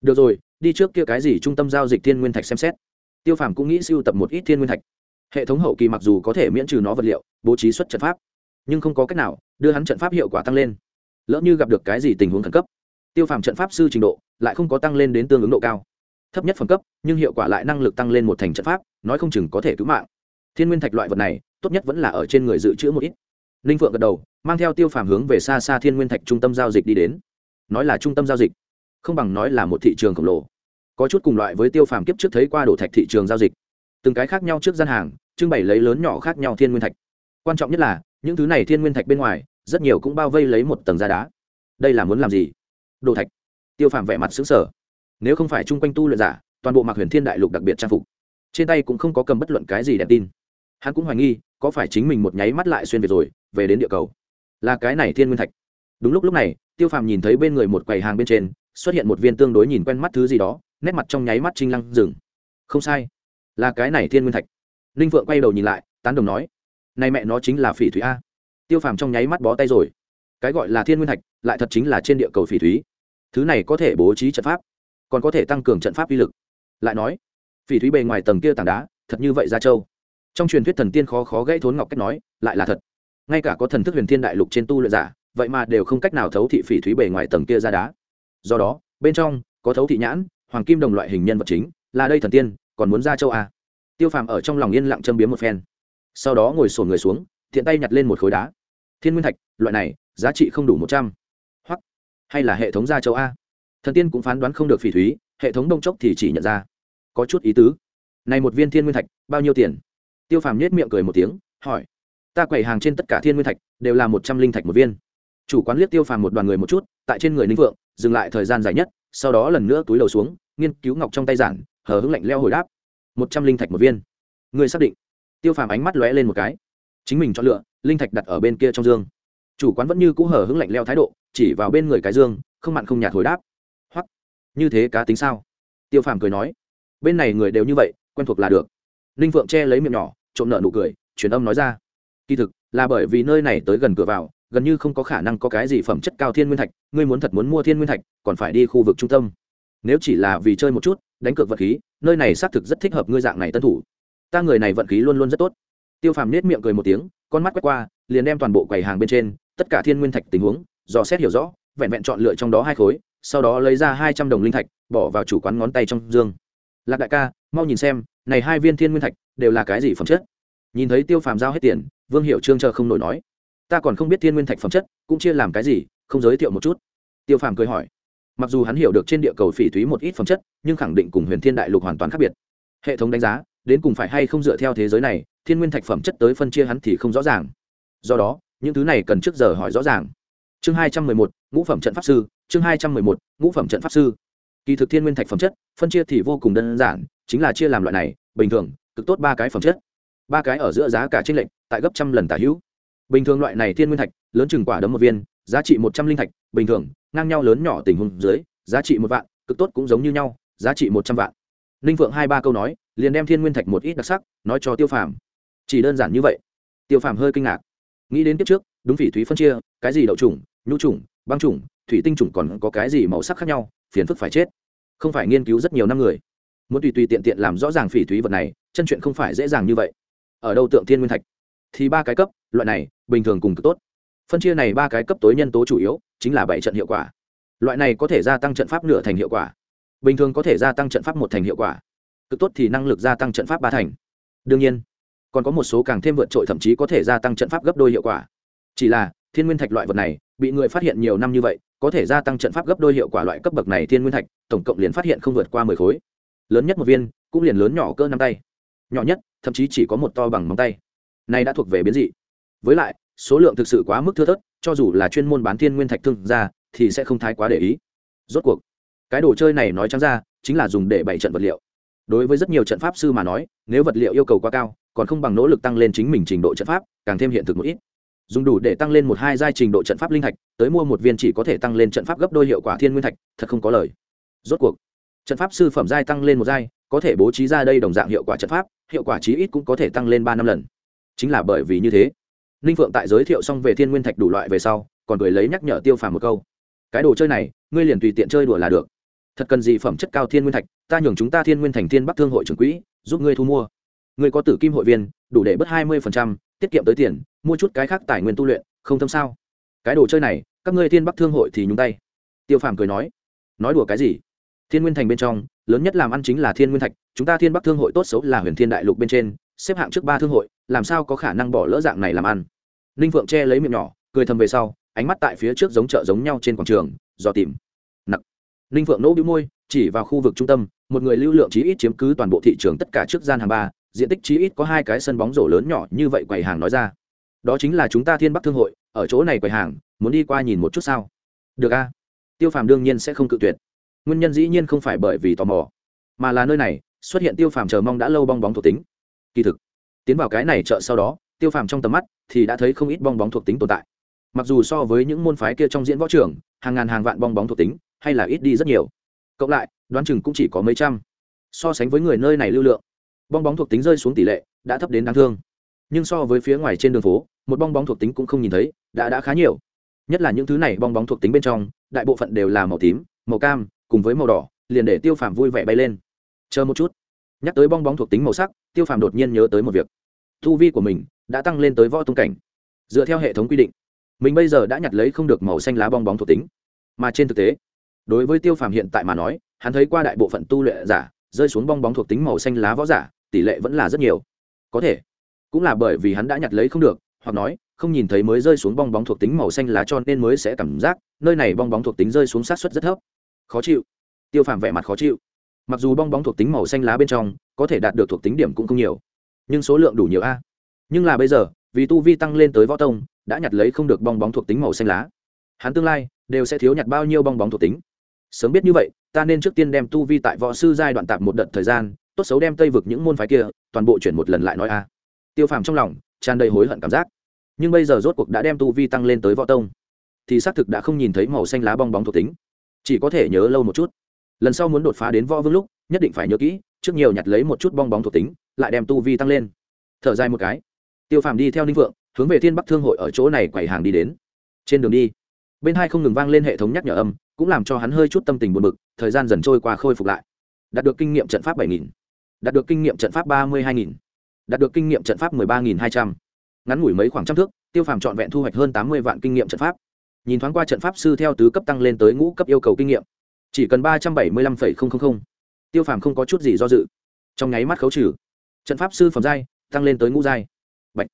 Được rồi, đi trước kia cái gì trung tâm giao dịch thiên nguyên thạch xem xét tiêu phàm cũng nghĩ sưu tập một ít thiên nguyên thạch. Hệ thống hậu kỳ mặc dù có thể miễn trừ nó vật liệu, bố trí xuất trận pháp, nhưng không có cách nào đưa hắn trận pháp hiệu quả tăng lên. Lỡ như gặp được cái gì tình huống khẩn cấp, tiêu phàm trận pháp sư trình độ lại không có tăng lên đến tương ứng độ cao. Thấp nhất phẩm cấp, nhưng hiệu quả lại năng lực tăng lên một thành trận pháp, nói không chừng có thể cứu mạng. Thiên nguyên thạch loại vật này, tốt nhất vẫn là ở trên người dự trữ một ít. Ninh phượng gật đầu, mang theo tiêu phàm hướng về xa xa thiên nguyên thạch trung tâm giao dịch đi đến. Nói là trung tâm giao dịch, không bằng nói là một thị trường khổng lồ có chút cùng loại với tiêu phàm kiếp trước thấy qua đổ thạch thị trường giao dịch. Từng cái khác nhau trước gian hàng, trưng bày lấy lớn nhỏ khác nhau thiên nguyên thạch. Quan trọng nhất là, những thứ này thiên nguyên thạch bên ngoài, rất nhiều cũng bao vây lấy một tầng da đá. Đây là muốn làm gì? Đồ thạch. Tiêu phàm vẻ mặt xứng sở nếu không phải chung quanh tu luyện giả, toàn bộ mặc huyền thiên đại lục đặc biệt trang phục, trên tay cũng không có cầm bất luận cái gì đẹp tin. Hắn cũng hoài nghi, có phải chính mình một nháy mắt lại xuyên về rồi, về đến địa cầu. Là cái này thiên nguyên thạch. Đúng lúc lúc này, tiêu phàm nhìn thấy bên người một quầy hàng bên trên, xuất hiện một viên tương đối nhìn quen mắt thứ gì đó nét mặt trong nháy mắt trinh lăng dừng. Không sai, là cái này thiên nguyên thạch. Ninh vượng quay đầu nhìn lại, tán đồng nói, này mẹ nó chính là phỉ thúy a. Tiêu phàm trong nháy mắt bó tay rồi. Cái gọi là thiên nguyên thạch, lại thật chính là trên địa cầu phỉ thúy. Thứ này có thể bố trí trận pháp, còn có thể tăng cường trận pháp uy lực. Lại nói, phỉ thúy bề ngoài tầng kia tảng đá, thật như vậy ra châu. Trong truyền thuyết thần tiên khó khó gãy thốn ngọc cách nói, lại là thật. Ngay cả có thần thức huyền thiên đại lục trên tu luyện giả, vậy mà đều không cách nào thấu thị phỉ thúy bề ngoài tầng kia ra đá. Do đó, bên trong có thấu thị nhãn hoàng kim đồng loại hình nhân vật chính, là đây thần tiên, còn muốn ra châu a. Tiêu phàm ở trong lòng yên lặng châm biếm một phen. Sau đó ngồi sổn người xuống thiện tay nhặt lên một khối đá. Thiên nguyên thạch, loại này, giá trị không đủ một trăm. Hoặc, hay là hệ thống gia châu a. Thần tiên cũng phán đoán không được phỉ thúy, hệ thống đông chốc thì chỉ nhận ra. Có chút ý tứ. Này một viên thiên nguyên thạch, bao nhiêu tiền? Tiêu phàm nhét miệng cười một tiếng, hỏi. Ta quầy hàng trên tất cả thiên nguyên thạch, đều là một trăm linh thạch một viên. Chủ quán liếc tiêu phàm một đoàn người một chút, tại trên người ninh vượng, dừng lại thời gian dài nhất sau đó lần nữa túi đầu xuống, nghiên cứu ngọc trong tay giản, hờ hững lạnh leo hồi đáp. Một trăm linh thạch một viên. Người xác định? Tiêu phàm ánh mắt lóe lên một cái. Chính mình chọn lựa, linh thạch đặt ở bên kia trong dương. Chủ quán vẫn như cũ hờ hững lạnh leo thái độ, chỉ vào bên người cái dương, không mặn không nhạt hồi đáp. Hoặc như thế cá tính sao? Tiêu phàm cười nói. Bên này người đều như vậy, quen thuộc là được. Ninh phượng che lấy miệng nhỏ, trộm nợ nụ cười, truyền âm nói ra. Kỳ thực, là bởi vì nơi này tới gần cửa vào gần như không có khả năng có cái gì phẩm chất cao thiên nguyên thạch, ngươi muốn thật muốn mua thiên nguyên thạch, còn phải đi khu vực trung tâm. Nếu chỉ là vì chơi một chút, đánh cược vật khí, nơi này xác thực rất thích hợp ngươi dạng này tân thủ. Ta người này vận khí luôn luôn rất tốt. Tiêu phàm nết miệng cười một tiếng, con mắt quét qua, liền đem toàn bộ quầy hàng bên trên, tất cả thiên nguyên thạch tình huống, dò xét hiểu rõ, vẹn vẹn chọn lựa trong đó hai khối, sau đó lấy ra hai trăm đồng linh thạch, bỏ vào chủ quán ngón tay trong dương. Lạc đại ca, mau nhìn xem, này hai viên thiên nguyên thạch đều là cái gì phẩm chất? Nhìn thấy tiêu phàm giao hết tiền, vương hiệu trương chờ không nổi nói ta còn không biết thiên nguyên thạch phẩm chất, cũng chia làm cái gì, không giới thiệu một chút. Tiêu phàm cười hỏi. Mặc dù hắn hiểu được trên địa cầu phỉ thúy một ít phẩm chất, nhưng khẳng định cùng huyền thiên đại lục hoàn toàn khác biệt. Hệ thống đánh giá, đến cùng phải hay không dựa theo thế giới này, thiên nguyên thạch phẩm chất tới phân chia hắn thì không rõ ràng. Do đó, những thứ này cần trước giờ hỏi rõ ràng. Chương hai trăm mười một, ngũ phẩm trận pháp sư, chương hai trăm mười một, ngũ phẩm trận pháp sư. Kỳ thực thiên nguyên thạch phẩm chất, phân chia thì vô cùng đơn giản, chính là chia làm loại này, bình thường, cực tốt ba cái phẩm chất. Ba cái ở giữa giá cả t r ê n lệch, tại gấp trăm lần tả hữu bình thường loại này thiên nguyên thạch, lớn chừng quả đấm một viên, giá trị một trăm linh thạch, bình thường, ngang nhau lớn nhỏ tình huống dưới, giá trị một vạn, cực tốt cũng giống như nhau, giá trị một trăm vạn. Ninh phượng hai ba câu nói, liền đem thiên nguyên thạch một ít đặc sắc, nói cho tiêu phàm. Chỉ đơn giản như vậy. Tiêu phàm hơi kinh ngạc. Nghĩ đến tiếp trước, đúng phỉ thúy phân chia, cái gì đậu trùng nhu trùng băng trùng thủy tinh trùng còn có cái gì màu sắc khác nhau, phiền phức phải chết. Không phải nghiên cứu rất nhiều năm người. Muốn tùy tùy tiện tiện làm rõ ràng phỉ thúy vật này, chân chuyện không phải dễ dàng như vậy. Ở đâu tượng thiên nguyên thạch? Thì ba cái cấp, loại này, bình thường cùng cực tốt. Phân chia này ba cái cấp tối nhân tố chủ yếu, chính là bảy trận hiệu quả. Loại này có thể gia tăng trận pháp nửa thành hiệu quả. Bình thường có thể gia tăng trận pháp một thành hiệu quả. Cực tốt thì năng lực gia tăng trận pháp ba thành. Đương nhiên, còn có một số càng thêm vượt trội thậm chí có thể gia tăng trận pháp gấp đôi hiệu quả. Chỉ là, thiên nguyên thạch loại vật này, bị người phát hiện nhiều năm như vậy, có thể gia tăng trận pháp gấp đôi hiệu quả loại cấp bậc này thiên nguyên thạch, tổng cộng liền phát hiện không vượt qua mười khối. Lớn nhất một viên, cũng liền lớn nhỏ cỡ năm tay. Nhỏ nhất, thậm chí chỉ có một to bằng móng tay này đã thuộc về biến dị. Với lại, số lượng thực sự quá mức thưa thớt, cho dù là chuyên môn bán thiên nguyên thạch thương ra thì sẽ không thái quá để ý. Rốt cuộc, cái đồ chơi này nói trắng ra, chính là dùng để bày trận vật liệu. Đối với rất nhiều trận pháp sư mà nói, nếu vật liệu yêu cầu quá cao, còn không bằng nỗ lực tăng lên chính mình trình độ trận pháp, càng thêm hiện thực một ít. Dùng đủ để tăng lên một hai giai trình độ trận pháp linh thạch, tới mua một viên chỉ có thể tăng lên trận pháp gấp đôi hiệu quả thiên nguyên thạch, thật không có lời. Rốt cuộc, trận pháp sư phẩm giai tăng lên một giai, có thể bố trí ra đây đồng dạng hiệu quả trận pháp, hiệu quả chí ít cũng có thể tăng lên ba năm lần chính là bởi vì như thế. Ninh phượng tại giới thiệu xong về thiên nguyên thạch đủ loại về sau, còn cười lấy nhắc nhở tiêu phàm một câu. Cái đồ chơi này, ngươi liền tùy tiện chơi đùa là được. Thật cần gì phẩm chất cao thiên nguyên thạch, ta nhường chúng ta thiên nguyên thành thiên bắc thương hội trưởng quỹ, giúp ngươi thu mua. Ngươi có tử kim hội viên, đủ để bớt hai mươi tiết kiệm tới tiền, mua chút cái khác tài nguyên tu luyện, không thâm sao? Cái đồ chơi này, các ngươi thiên bắc thương hội thì nhúng tay. Tiêu phàm cười nói. Nói đùa cái gì? Thiên nguyên thành bên trong, lớn nhất làm ăn chính là thiên nguyên thạch, chúng ta thiên bắc thương hội tốt xấu là huyền thiên đại lục bên trên xếp hạng trước ba thương hội, làm sao có khả năng bỏ lỡ dạng này làm ăn? Ninh phượng che lấy miệng nhỏ, cười thầm về sau, ánh mắt tại phía trước giống chợ giống nhau trên quảng trường do tìm. Nặng ninh phượng nỗ bĩu môi, chỉ vào khu vực trung tâm, một người lưu lượng chí ít chiếm cứ toàn bộ thị trường tất cả trước gian hàng ba, diện tích chí ít có hai cái sân bóng rổ lớn nhỏ như vậy quầy hàng nói ra. Đó chính là chúng ta thiên bắc thương hội, ở chỗ này quầy hàng, muốn đi qua nhìn một chút sao? Được a. Tiêu phàm đương nhiên sẽ không cự tuyệt. Nguyên nhân dĩ nhiên không phải bởi vì tò mò, mà là nơi này, xuất hiện tiêu phàm chờ mong đã lâu bong bóng thuộc tính kỳ thực, tiến vào cái này chợ sau đó, tiêu phàm trong tầm mắt thì đã thấy không ít bong bóng thuộc tính tồn tại. Mặc dù so với những môn phái kia trong diễn võ trường, hàng ngàn hàng vạn bong bóng thuộc tính hay là ít đi rất nhiều. Cộng lại, đoán chừng cũng chỉ có mấy trăm. So sánh với người nơi này lưu lượng, bong bóng thuộc tính rơi xuống tỷ lệ đã thấp đến đáng thương. Nhưng so với phía ngoài trên đường phố, một bong bóng thuộc tính cũng không nhìn thấy, đã đã khá nhiều. Nhất là những thứ này bong bóng thuộc tính bên trong, đại bộ phận đều là màu tím, màu cam, cùng với màu đỏ, liền để tiêu phàm vui vẻ bay lên. Chờ một chút nhắc tới bong bóng thuộc tính màu sắc, tiêu phàm đột nhiên nhớ tới một việc. Thu vi của mình đã tăng lên tới võ tung cảnh. Dựa theo hệ thống quy định, mình bây giờ đã nhặt lấy không được màu xanh lá bong bóng thuộc tính. Mà trên thực tế, đối với tiêu phàm hiện tại mà nói, hắn thấy qua đại bộ phận tu luyện giả, rơi xuống bong bóng thuộc tính màu xanh lá võ giả, tỷ lệ vẫn là rất nhiều. Có thể, cũng là bởi vì hắn đã nhặt lấy không được, hoặc nói, không nhìn thấy mới rơi xuống bong bóng thuộc tính màu xanh lá cho nên mới sẽ cảm giác, nơi này bong bóng thuộc tính rơi xuống sát xuất rất thấp. Khó chịu. Tiêu phàm vẻ mặt khó chịu mặc dù bong bóng thuộc tính màu xanh lá bên trong, có thể đạt được thuộc tính điểm cũng không nhiều, nhưng số lượng đủ nhiều a. Nhưng là bây giờ, vì tu vi tăng lên tới võ tông, đã nhặt lấy không được bong bóng thuộc tính màu xanh lá. Hắn tương lai, đều sẽ thiếu nhặt bao nhiêu bong bóng thuộc tính? Sớm biết như vậy, ta nên trước tiên đem tu vi tại võ sư giai đoạn tạm một đợt thời gian, tốt xấu đem tây vực những môn phái kia, toàn bộ chuyển một lần lại nói a. Tiêu phàm trong lòng, tràn đầy hối hận cảm giác. Nhưng bây giờ rốt cuộc đã đem tu vi tăng lên tới võ tông, thì xác thực đã không nhìn thấy màu xanh lá bong bóng thuộc tính. Chỉ có thể nhớ lâu một chút lần sau muốn đột phá đến võ vương lúc, nhất định phải nhớ kỹ, trước nhiều nhặt lấy một chút bong bóng thuộc tính, lại đem tu vi tăng lên. Thở dài một cái. Tiêu phàm đi theo ninh vượng, hướng về thiên bắc thương hội ở chỗ này quầy hàng đi đến. Trên đường đi, bên hai không ngừng vang lên hệ thống nhắc nhở âm, cũng làm cho hắn hơi chút tâm tình buồn bực, thời gian dần trôi qua khôi phục lại. Đạt được kinh nghiệm trận pháp bảy nghìn, đạt được kinh nghiệm trận pháp ba mươi hai nghìn, đạt được kinh nghiệm trận pháp mười ba nghìn hai trăm. Ngắn ngủi mấy khoảng trăm thước, tiêu phàm trọn vẹn thu hoạch hơn tám mươi vạn kinh nghiệm trận pháp. Nhìn thoáng qua trận pháp sư theo tứ cấp tăng lên tới ngũ cấp yêu cầu kinh nghiệm chỉ cần ba trăm bảy mươi lăm phẩy không không không. Tiêu phàm không có chút gì do dự. Trong nháy mắt khấu trừ, trận pháp sư phẩm giai tăng lên tới ngũ giai. Bạch.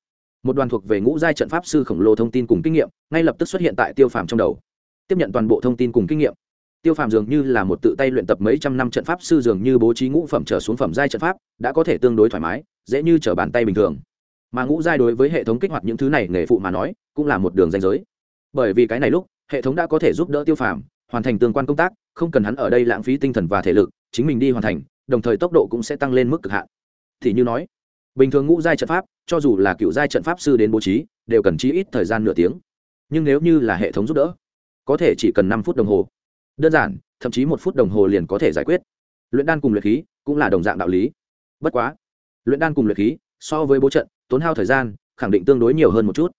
một đoàn thuộc về ngũ giai trận pháp sư khổng lồ thông tin cùng kinh nghiệm ngay lập tức xuất hiện tại tiêu phàm trong đầu. Tiếp nhận toàn bộ thông tin cùng kinh nghiệm, tiêu phàm dường như là một tự tay luyện tập mấy trăm năm trận pháp sư dường như bố trí ngũ phẩm trở xuống phẩm giai trận pháp, đã có thể tương đối thoải mái, dễ như trở bàn tay bình thường. Mà ngũ giai đối với hệ thống kích hoạt những thứ này nghề phụ mà nói, cũng là một đường danh giới. Bởi vì cái này lúc, hệ thống đã có thể giúp đỡ tiêu phàm hoàn thành tương quan công tác, không cần hắn ở đây lãng phí tinh thần và thể lực, chính mình đi hoàn thành, đồng thời tốc độ cũng sẽ tăng lên mức cực hạn. Thì như nói, bình thường ngũ giai trận pháp, cho dù là cựu giai trận pháp sư đến bố trí, đều cần chi ít thời gian nửa tiếng. Nhưng nếu như là hệ thống giúp đỡ, có thể chỉ cần năm phút đồng hồ. Đơn giản, thậm chí một phút đồng hồ liền có thể giải quyết. Luyện đan cùng luyện khí cũng là đồng dạng đạo lý. Bất quá, luyện đan cùng luyện khí so với bố trận, tốn hao thời gian, khẳng định tương đối nhiều hơn một chút.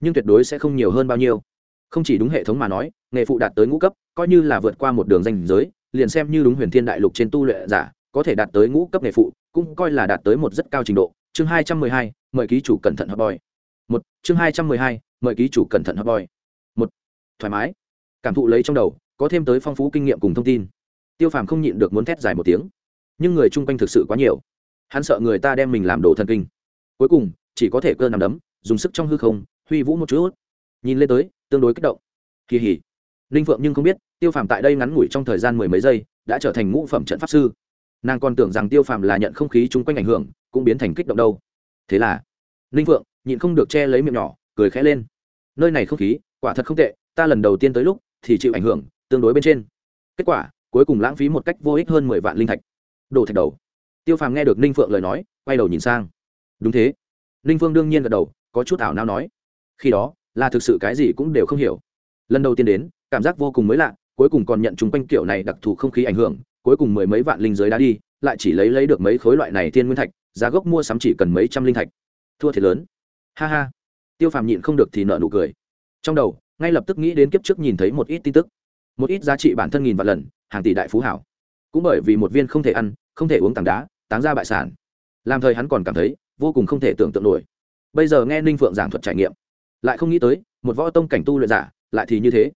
Nhưng tuyệt đối sẽ không nhiều hơn bao nhiêu. Không chỉ đúng hệ thống mà nói nghề phụ đạt tới ngũ cấp, coi như là vượt qua một đường danh giới, liền xem như đúng huyền thiên đại lục trên tu luyện giả, có thể đạt tới ngũ cấp nghề phụ, cũng coi là đạt tới một rất cao trình độ. Chương hai trăm mười hai, mời ký chủ cẩn thận hấp bòi. Một, chương hai trăm mười hai, mời ký chủ cẩn thận hấp bòi. Một, thoải mái. Cảm thụ lấy trong đầu, có thêm tới phong phú kinh nghiệm cùng thông tin. Tiêu phàm không nhịn được muốn thét dài một tiếng. Nhưng người chung quanh thực sự quá nhiều. Hắn sợ người ta đem mình làm đồ thần kinh. Cuối cùng, chỉ có thể cơ nằm đấm, dùng sức trong hư không, huy vũ một chút. Nhìn lên tới, tương đối kích động. Kỳ hỉ. Ninh phượng nhưng không biết, tiêu phàm tại đây ngắn ngủi trong thời gian mười mấy giây, đã trở thành ngũ phẩm trận pháp sư. Nàng còn tưởng rằng tiêu phàm là nhận không khí chung quanh ảnh hưởng, cũng biến thành kích động đâu. Thế là Ninh phượng, nhịn không được che lấy miệng nhỏ, cười khẽ lên. Nơi này không khí, quả thật không tệ, ta lần đầu tiên tới lúc, thì chịu ảnh hưởng, tương đối bên trên. Kết quả, cuối cùng lãng phí một cách vô ích hơn mười vạn linh thạch. Đồ thạch đầu. Tiêu phàm nghe được ninh phượng lời nói, quay đầu nhìn sang. Đúng thế. Ninh phương đương nhiên gật đầu, có chút ảo nao nói. Khi đó, là thực sự cái gì cũng đều không hiểu. Lần đầu tiên đến cảm giác vô cùng mới lạ, cuối cùng còn nhận chúng quanh kiểu này đặc thù không khí ảnh hưởng, cuối cùng mười mấy vạn linh giới đã đi, lại chỉ lấy lấy được mấy khối loại này thiên nguyên thạch, giá gốc mua sắm chỉ cần mấy trăm linh thạch. Thua thiệt lớn. Ha ha. Tiêu phàm nhịn không được thì nợ nụ cười. Trong đầu, ngay lập tức nghĩ đến kiếp trước nhìn thấy một ít tin tức. Một ít giá trị bản thân nghìn vạn lần, hàng tỷ đại phú hảo. Cũng bởi vì một viên không thể ăn, không thể uống tảng đá, táng ra bại sản. Làm thời hắn còn cảm thấy, vô cùng không thể tưởng tượng nổi. Bây giờ nghe ninh phượng giảng thuật trải nghiệm, lại không nghĩ tới, một võ tông cảnh tu luyện giả, lại thì như thế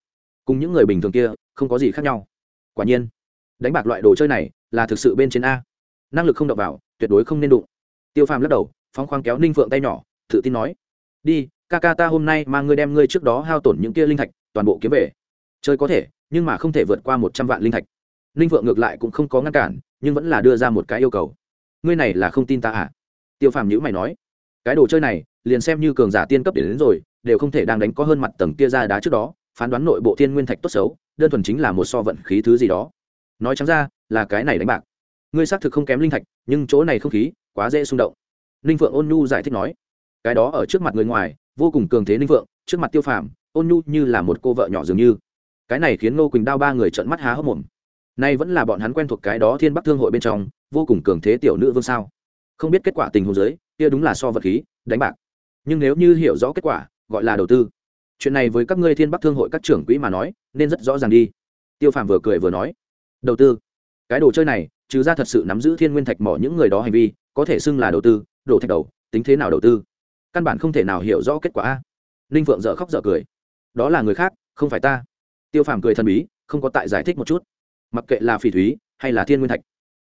cùng những người bình thường kia không có gì khác nhau. Quả nhiên đánh bạc loại đồ chơi này là thực sự bên trên a. Năng lực không đập vào tuyệt đối không nên đụng. Tiêu phàm lắc đầu phóng khoáng kéo ninh phượng tay nhỏ tự tin nói đi ca ca ta hôm nay mang ngươi đem ngươi trước đó hao tổn những kia linh thạch toàn bộ kiếm về. Chơi có thể nhưng mà không thể vượt qua một trăm vạn linh thạch. Ninh phượng ngược lại cũng không có ngăn cản nhưng vẫn là đưa ra một cái yêu cầu. Ngươi này là không tin ta à? Tiêu phàm nhữ mày nói cái đồ chơi này liền xem như cường giả tiên cấp đến, đến rồi đều không thể đang đánh có hơn mặt tầng kia ra đá trước đó phán đoán nội bộ thiên nguyên thạch tốt xấu, đơn thuần chính là một so vận khí thứ gì đó. Nói chẳng ra, là cái này đánh bạc. Ngươi xác thực không kém linh thạch, nhưng chỗ này không khí quá dễ xung động. Ninh phượng ôn nhu giải thích nói, cái đó ở trước mặt người ngoài, vô cùng cường thế ninh phượng, trước mặt tiêu phàm, ôn nhu như là một cô vợ nhỏ dường như. Cái này khiến ngô quỳnh đao ba người trợn mắt há hốc mồm. Nay vẫn là bọn hắn quen thuộc cái đó thiên bắc thương hội bên trong, vô cùng cường thế tiểu nữ vương sao? Không biết kết quả tình huống giới kia đúng là so vật khí, đánh bạc. Nhưng nếu như hiểu rõ kết quả, gọi là đầu tư chuyện này với các ngươi thiên bắc thương hội các trưởng quỹ mà nói, nên rất rõ ràng đi. Tiêu phàm vừa cười vừa nói, đầu tư, cái đồ chơi này, trừ ra thật sự nắm giữ thiên nguyên thạch mỏ những người đó hành vi, có thể xưng là đầu tư đổ thạch đầu, tính thế nào đầu tư? Căn bản không thể nào hiểu rõ kết quả a. Ninh phượng dợ khóc dợ cười, đó là người khác, không phải ta. Tiêu phàm cười thần bí, không có tại giải thích một chút. Mặc kệ là phỉ thúy hay là thiên nguyên thạch,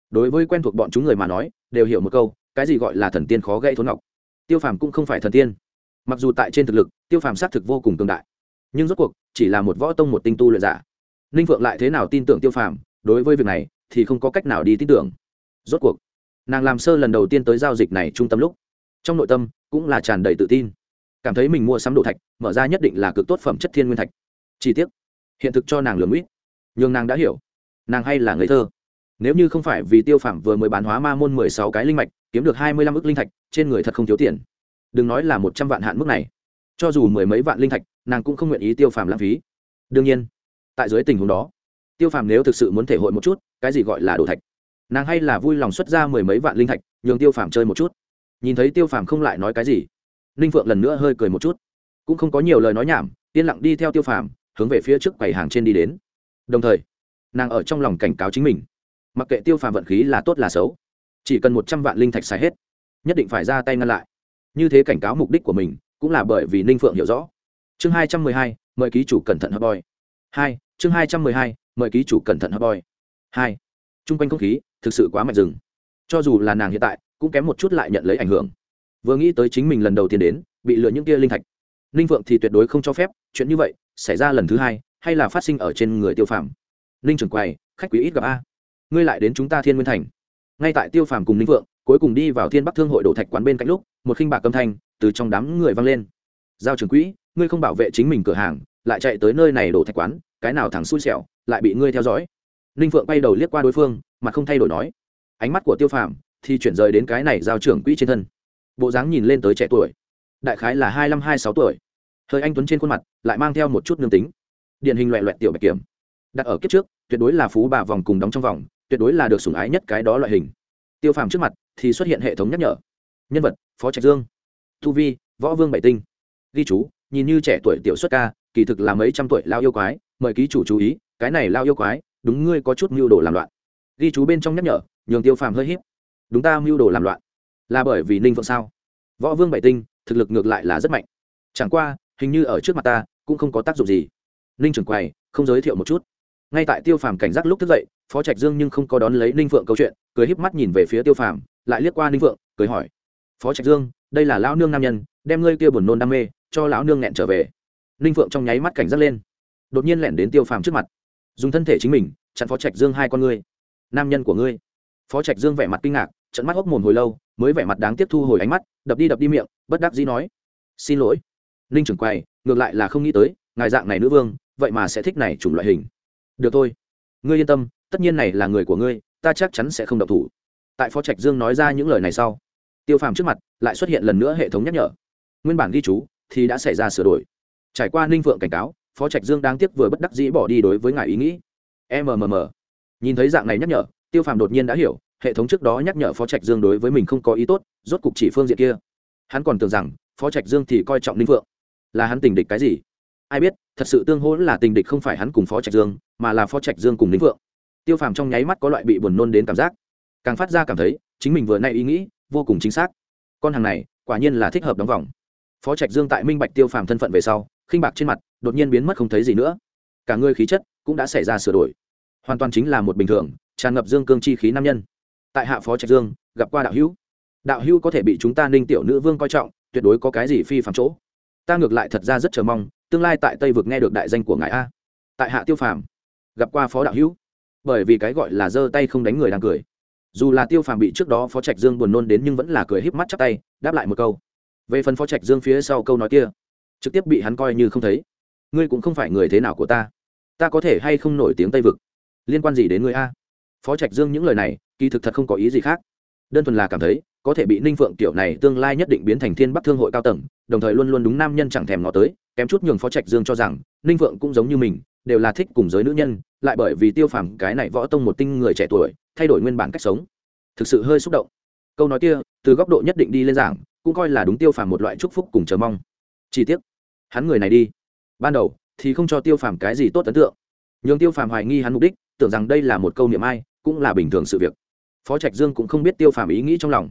đối với quen thuộc bọn chúng người mà nói, đều hiểu một câu, cái gì gọi là thần tiên khó gây thốn ngọc. Tiêu phàm cũng không phải thần tiên mặc dù tại trên thực lực, tiêu phàm xác thực vô cùng cường đại, nhưng rốt cuộc, chỉ là một võ tông một tinh tu luyện giả. Ninh phượng lại thế nào tin tưởng tiêu phàm? Đối với việc này, thì không có cách nào đi tin tưởng. Rốt cuộc, nàng làm sơ lần đầu tiên tới giao dịch này trung tâm lúc, trong nội tâm cũng là tràn đầy tự tin. Cảm thấy mình mua sắm đồ thạch, mở ra nhất định là cực tốt phẩm chất thiên nguyên thạch. Chi tiết hiện thực cho nàng lường ít nhưng nàng đã hiểu, nàng hay là người thơ. Nếu như không phải vì tiêu phàm vừa mới bán hóa ma môn mười sáu cái linh mạch, kiếm được hai mươi lăm ức linh thạch, trên người thật không thiếu tiền đừng nói là một trăm vạn hạn mức này. Cho dù mười mấy vạn linh thạch, nàng cũng không nguyện ý tiêu phàm lãng phí. Đương nhiên, tại dưới tình huống đó, tiêu phàm nếu thực sự muốn thể hội một chút, cái gì gọi là đồ thạch? Nàng hay là vui lòng xuất ra mười mấy vạn linh thạch, nhường tiêu phàm chơi một chút. Nhìn thấy tiêu phàm không lại nói cái gì, ninh phượng lần nữa hơi cười một chút. Cũng không có nhiều lời nói nhảm, yên lặng đi theo tiêu phàm, hướng về phía trước quầy hàng trên đi đến. Đồng thời, nàng ở trong lòng cảnh cáo chính mình. Mặc kệ tiêu phàm vận khí là tốt là xấu, chỉ cần một trăm vạn linh thạch xài hết, nhất định phải ra tay ngăn lại như thế cảnh cáo mục đích của mình, cũng là bởi vì ninh phượng hiểu rõ. Chương hai trăm mười hai, mời ký chủ cẩn thận hấp boy hai, chương hai trăm mười hai, mời ký chủ cẩn thận hấp boy hai t r u n g quanh không khí thực sự quá mạnh rừng cho dù là nàng hiện tại, cũng kém một chút lại nhận lấy ảnh hưởng. Vừa nghĩ tới chính mình lần đầu tiên đến, bị lừa những kia linh thạch. Ninh phượng thì tuyệt đối không cho phép, chuyện như vậy xảy ra lần thứ hai, hay là phát sinh ở trên người tiêu phàm. Ninh trưởng quầy, khách quý ít gặp a. Ngươi lại đến chúng ta thiên nguyên thành. Ngay tại tiêu phàm cùng ninh phượng cuối cùng đi vào thiên bắc thương hội đổ thạch quán bên cạnh lúc, một khinh bạc âm thanh từ trong đám người vang lên. Giao trưởng quỹ, ngươi không bảo vệ chính mình cửa hàng, lại chạy tới nơi này đổ thạch quán, cái nào thẳng xui xẻo, lại bị ngươi theo dõi. Ninh phượng bay đầu liếc qua đối phương mà không thay đổi nói, ánh mắt của tiêu phàm thì chuyển rời đến cái này giao trưởng quỹ trên thân. Bộ dáng nhìn lên tới trẻ tuổi, đại khái là hai mươi năm hai sáu tuổi, hơi anh tuấn trên khuôn mặt, lại mang theo một chút nương tính. Điển hình loẹ loẹt tiểu bạch kiểm, đặt ở kiếp trước, tuyệt đối là phú bà vòng cùng đóng trong vòng, tuyệt đối là được sủng ái nhất cái đó loại hình tiêu phàm trước mặt thì xuất hiện hệ thống nhắc nhở. Nhân vật, phó trạch dương. Tu vi, võ vương bảy tinh. Ghi chú, nhìn như trẻ tuổi tiểu xuất ca, kỳ thực là mấy trăm tuổi lao yêu quái, mời ký chủ chú ý, cái này lao yêu quái, đúng ngươi có chút mưu đồ làm loạn. Ghi chú bên trong nhắc nhở, nhường tiêu phàm hơi hiếp đúng ta mưu đồ làm loạn. Là bởi vì ninh phượng sao? Võ vương bảy tinh, thực lực ngược lại là rất mạnh. Chẳng qua, hình như ở trước mặt ta, cũng không có tác dụng gì. Ninh trưởng quầy, không giới thiệu một chút ngay tại tiêu phàm cảnh giác lúc thức dậy, phó trạch dương nhưng không có đón lấy ninh phượng câu chuyện, cười híp mắt nhìn về phía tiêu phàm, lại liếc qua ninh phượng, cười hỏi. Phó trạch dương, đây là lão nương nam nhân, đem ngươi kia buồn nôn đam mê, cho lão nương nghẹn trở về. Ninh phượng trong nháy mắt cảnh giác lên, đột nhiên lẻn đến tiêu phàm trước mặt. Dùng thân thể chính mình, chặn phó trạch dương hai con ngươi. Nam nhân của ngươi. Phó trạch dương vẻ mặt kinh ngạc trận mắt hốc mồm hồi lâu, mới vẻ mặt đáng tiếp thu hồi ánh mắt, đập đi đập đi miệng, bất đắc dĩ nói. Xin lỗi. Ninh trưởng quầy, ngược lại là không nghĩ tới, ngài dạng này nữ vương, vậy mà sẽ thích này chủng loại hình được thôi. Ngươi yên tâm, tất nhiên này là người của ngươi, ta chắc chắn sẽ không độc thủ. Tại phó trạch dương nói ra những lời này sau, tiêu phàm trước mặt lại xuất hiện lần nữa hệ thống nhắc nhở. Nguyên bản ghi chú thì đã xảy ra sửa đổi. Trải qua ninh phượng cảnh cáo, phó trạch dương đang tiếc vừa bất đắc dĩ bỏ đi đối với ngài ý nghĩ. Mmm nhìn thấy dạng này nhắc nhở, tiêu phàm đột nhiên đã hiểu, hệ thống trước đó nhắc nhở phó trạch dương đối với mình không có ý tốt, rốt cục chỉ phương diện kia. Hắn còn tưởng rằng phó trạch dương thì coi trọng ninh phượng. Là hắn tình địch cái gì? Ai biết? Thật sự tương hỗ là tình địch không phải hắn cùng phó trạch dương, mà là phó trạch dương cùng lĩnh vượng. Tiêu phàm trong nháy mắt có loại bị buồn nôn đến cảm giác. Càng phát ra cảm thấy, chính mình vừa nay ý nghĩ, vô cùng chính xác. Con hàng này, quả nhiên là thích hợp đóng vòng. Phó trạch dương tại minh bạch tiêu phàm thân phận về sau, khinh bạc trên mặt, đột nhiên biến mất không thấy gì nữa. Cả người khí chất cũng đã xảy ra sửa đổi. Hoàn toàn chính là một bình thường, tràn ngập dương cương chi khí nam nhân. Tại hạ phó trạch dương, gặp qua đạo hữu. Đạo hữu có thể bị chúng ta ninh tiểu nữ vương coi trọng, tuyệt đối có cái gì phi phạm chỗ. Ta ngược lại thật ra rất chờ mong tương lai tại tây vực nghe được đại danh của ngài a tại hạ tiêu phàm gặp qua phó đạo hữu bởi vì cái gọi là giơ tay không đánh người đang cười dù là tiêu phàm bị trước đó phó trạch dương buồn nôn đến nhưng vẫn là cười híp mắt chắp tay đáp lại một câu về phần phó trạch dương phía sau câu nói kia trực tiếp bị hắn coi như không thấy ngươi cũng không phải người thế nào của ta ta có thể hay không nổi tiếng tây vực liên quan gì đến ngươi a phó trạch dương những lời này kỳ thực thật không có ý gì khác đơn thuần là cảm thấy có thể bị ninh phượng tiểu này tương lai nhất định biến thành thiên bắc thương hội cao tầng đồng thời luôn luôn đúng nam nhân chẳng thèm ngó tới kém chút nhường phó trạch dương cho rằng ninh vượng cũng giống như mình, đều là thích cùng giới nữ nhân, lại bởi vì tiêu phàm cái này võ tông một tinh người trẻ tuổi, thay đổi nguyên bản cách sống. Thực sự hơi xúc động. Câu nói kia, từ góc độ nhất định đi lên giảng, cũng coi là đúng tiêu phàm một loại chúc phúc cùng chờ mong. Chi tiết hắn người này đi. Ban đầu, thì không cho tiêu phàm cái gì tốt ấn tượng. Nhường tiêu phàm hoài nghi hắn mục đích, tưởng rằng đây là một câu niệm ai, cũng là bình thường sự việc. Phó trạch dương cũng không biết tiêu phàm ý nghĩ trong lòng.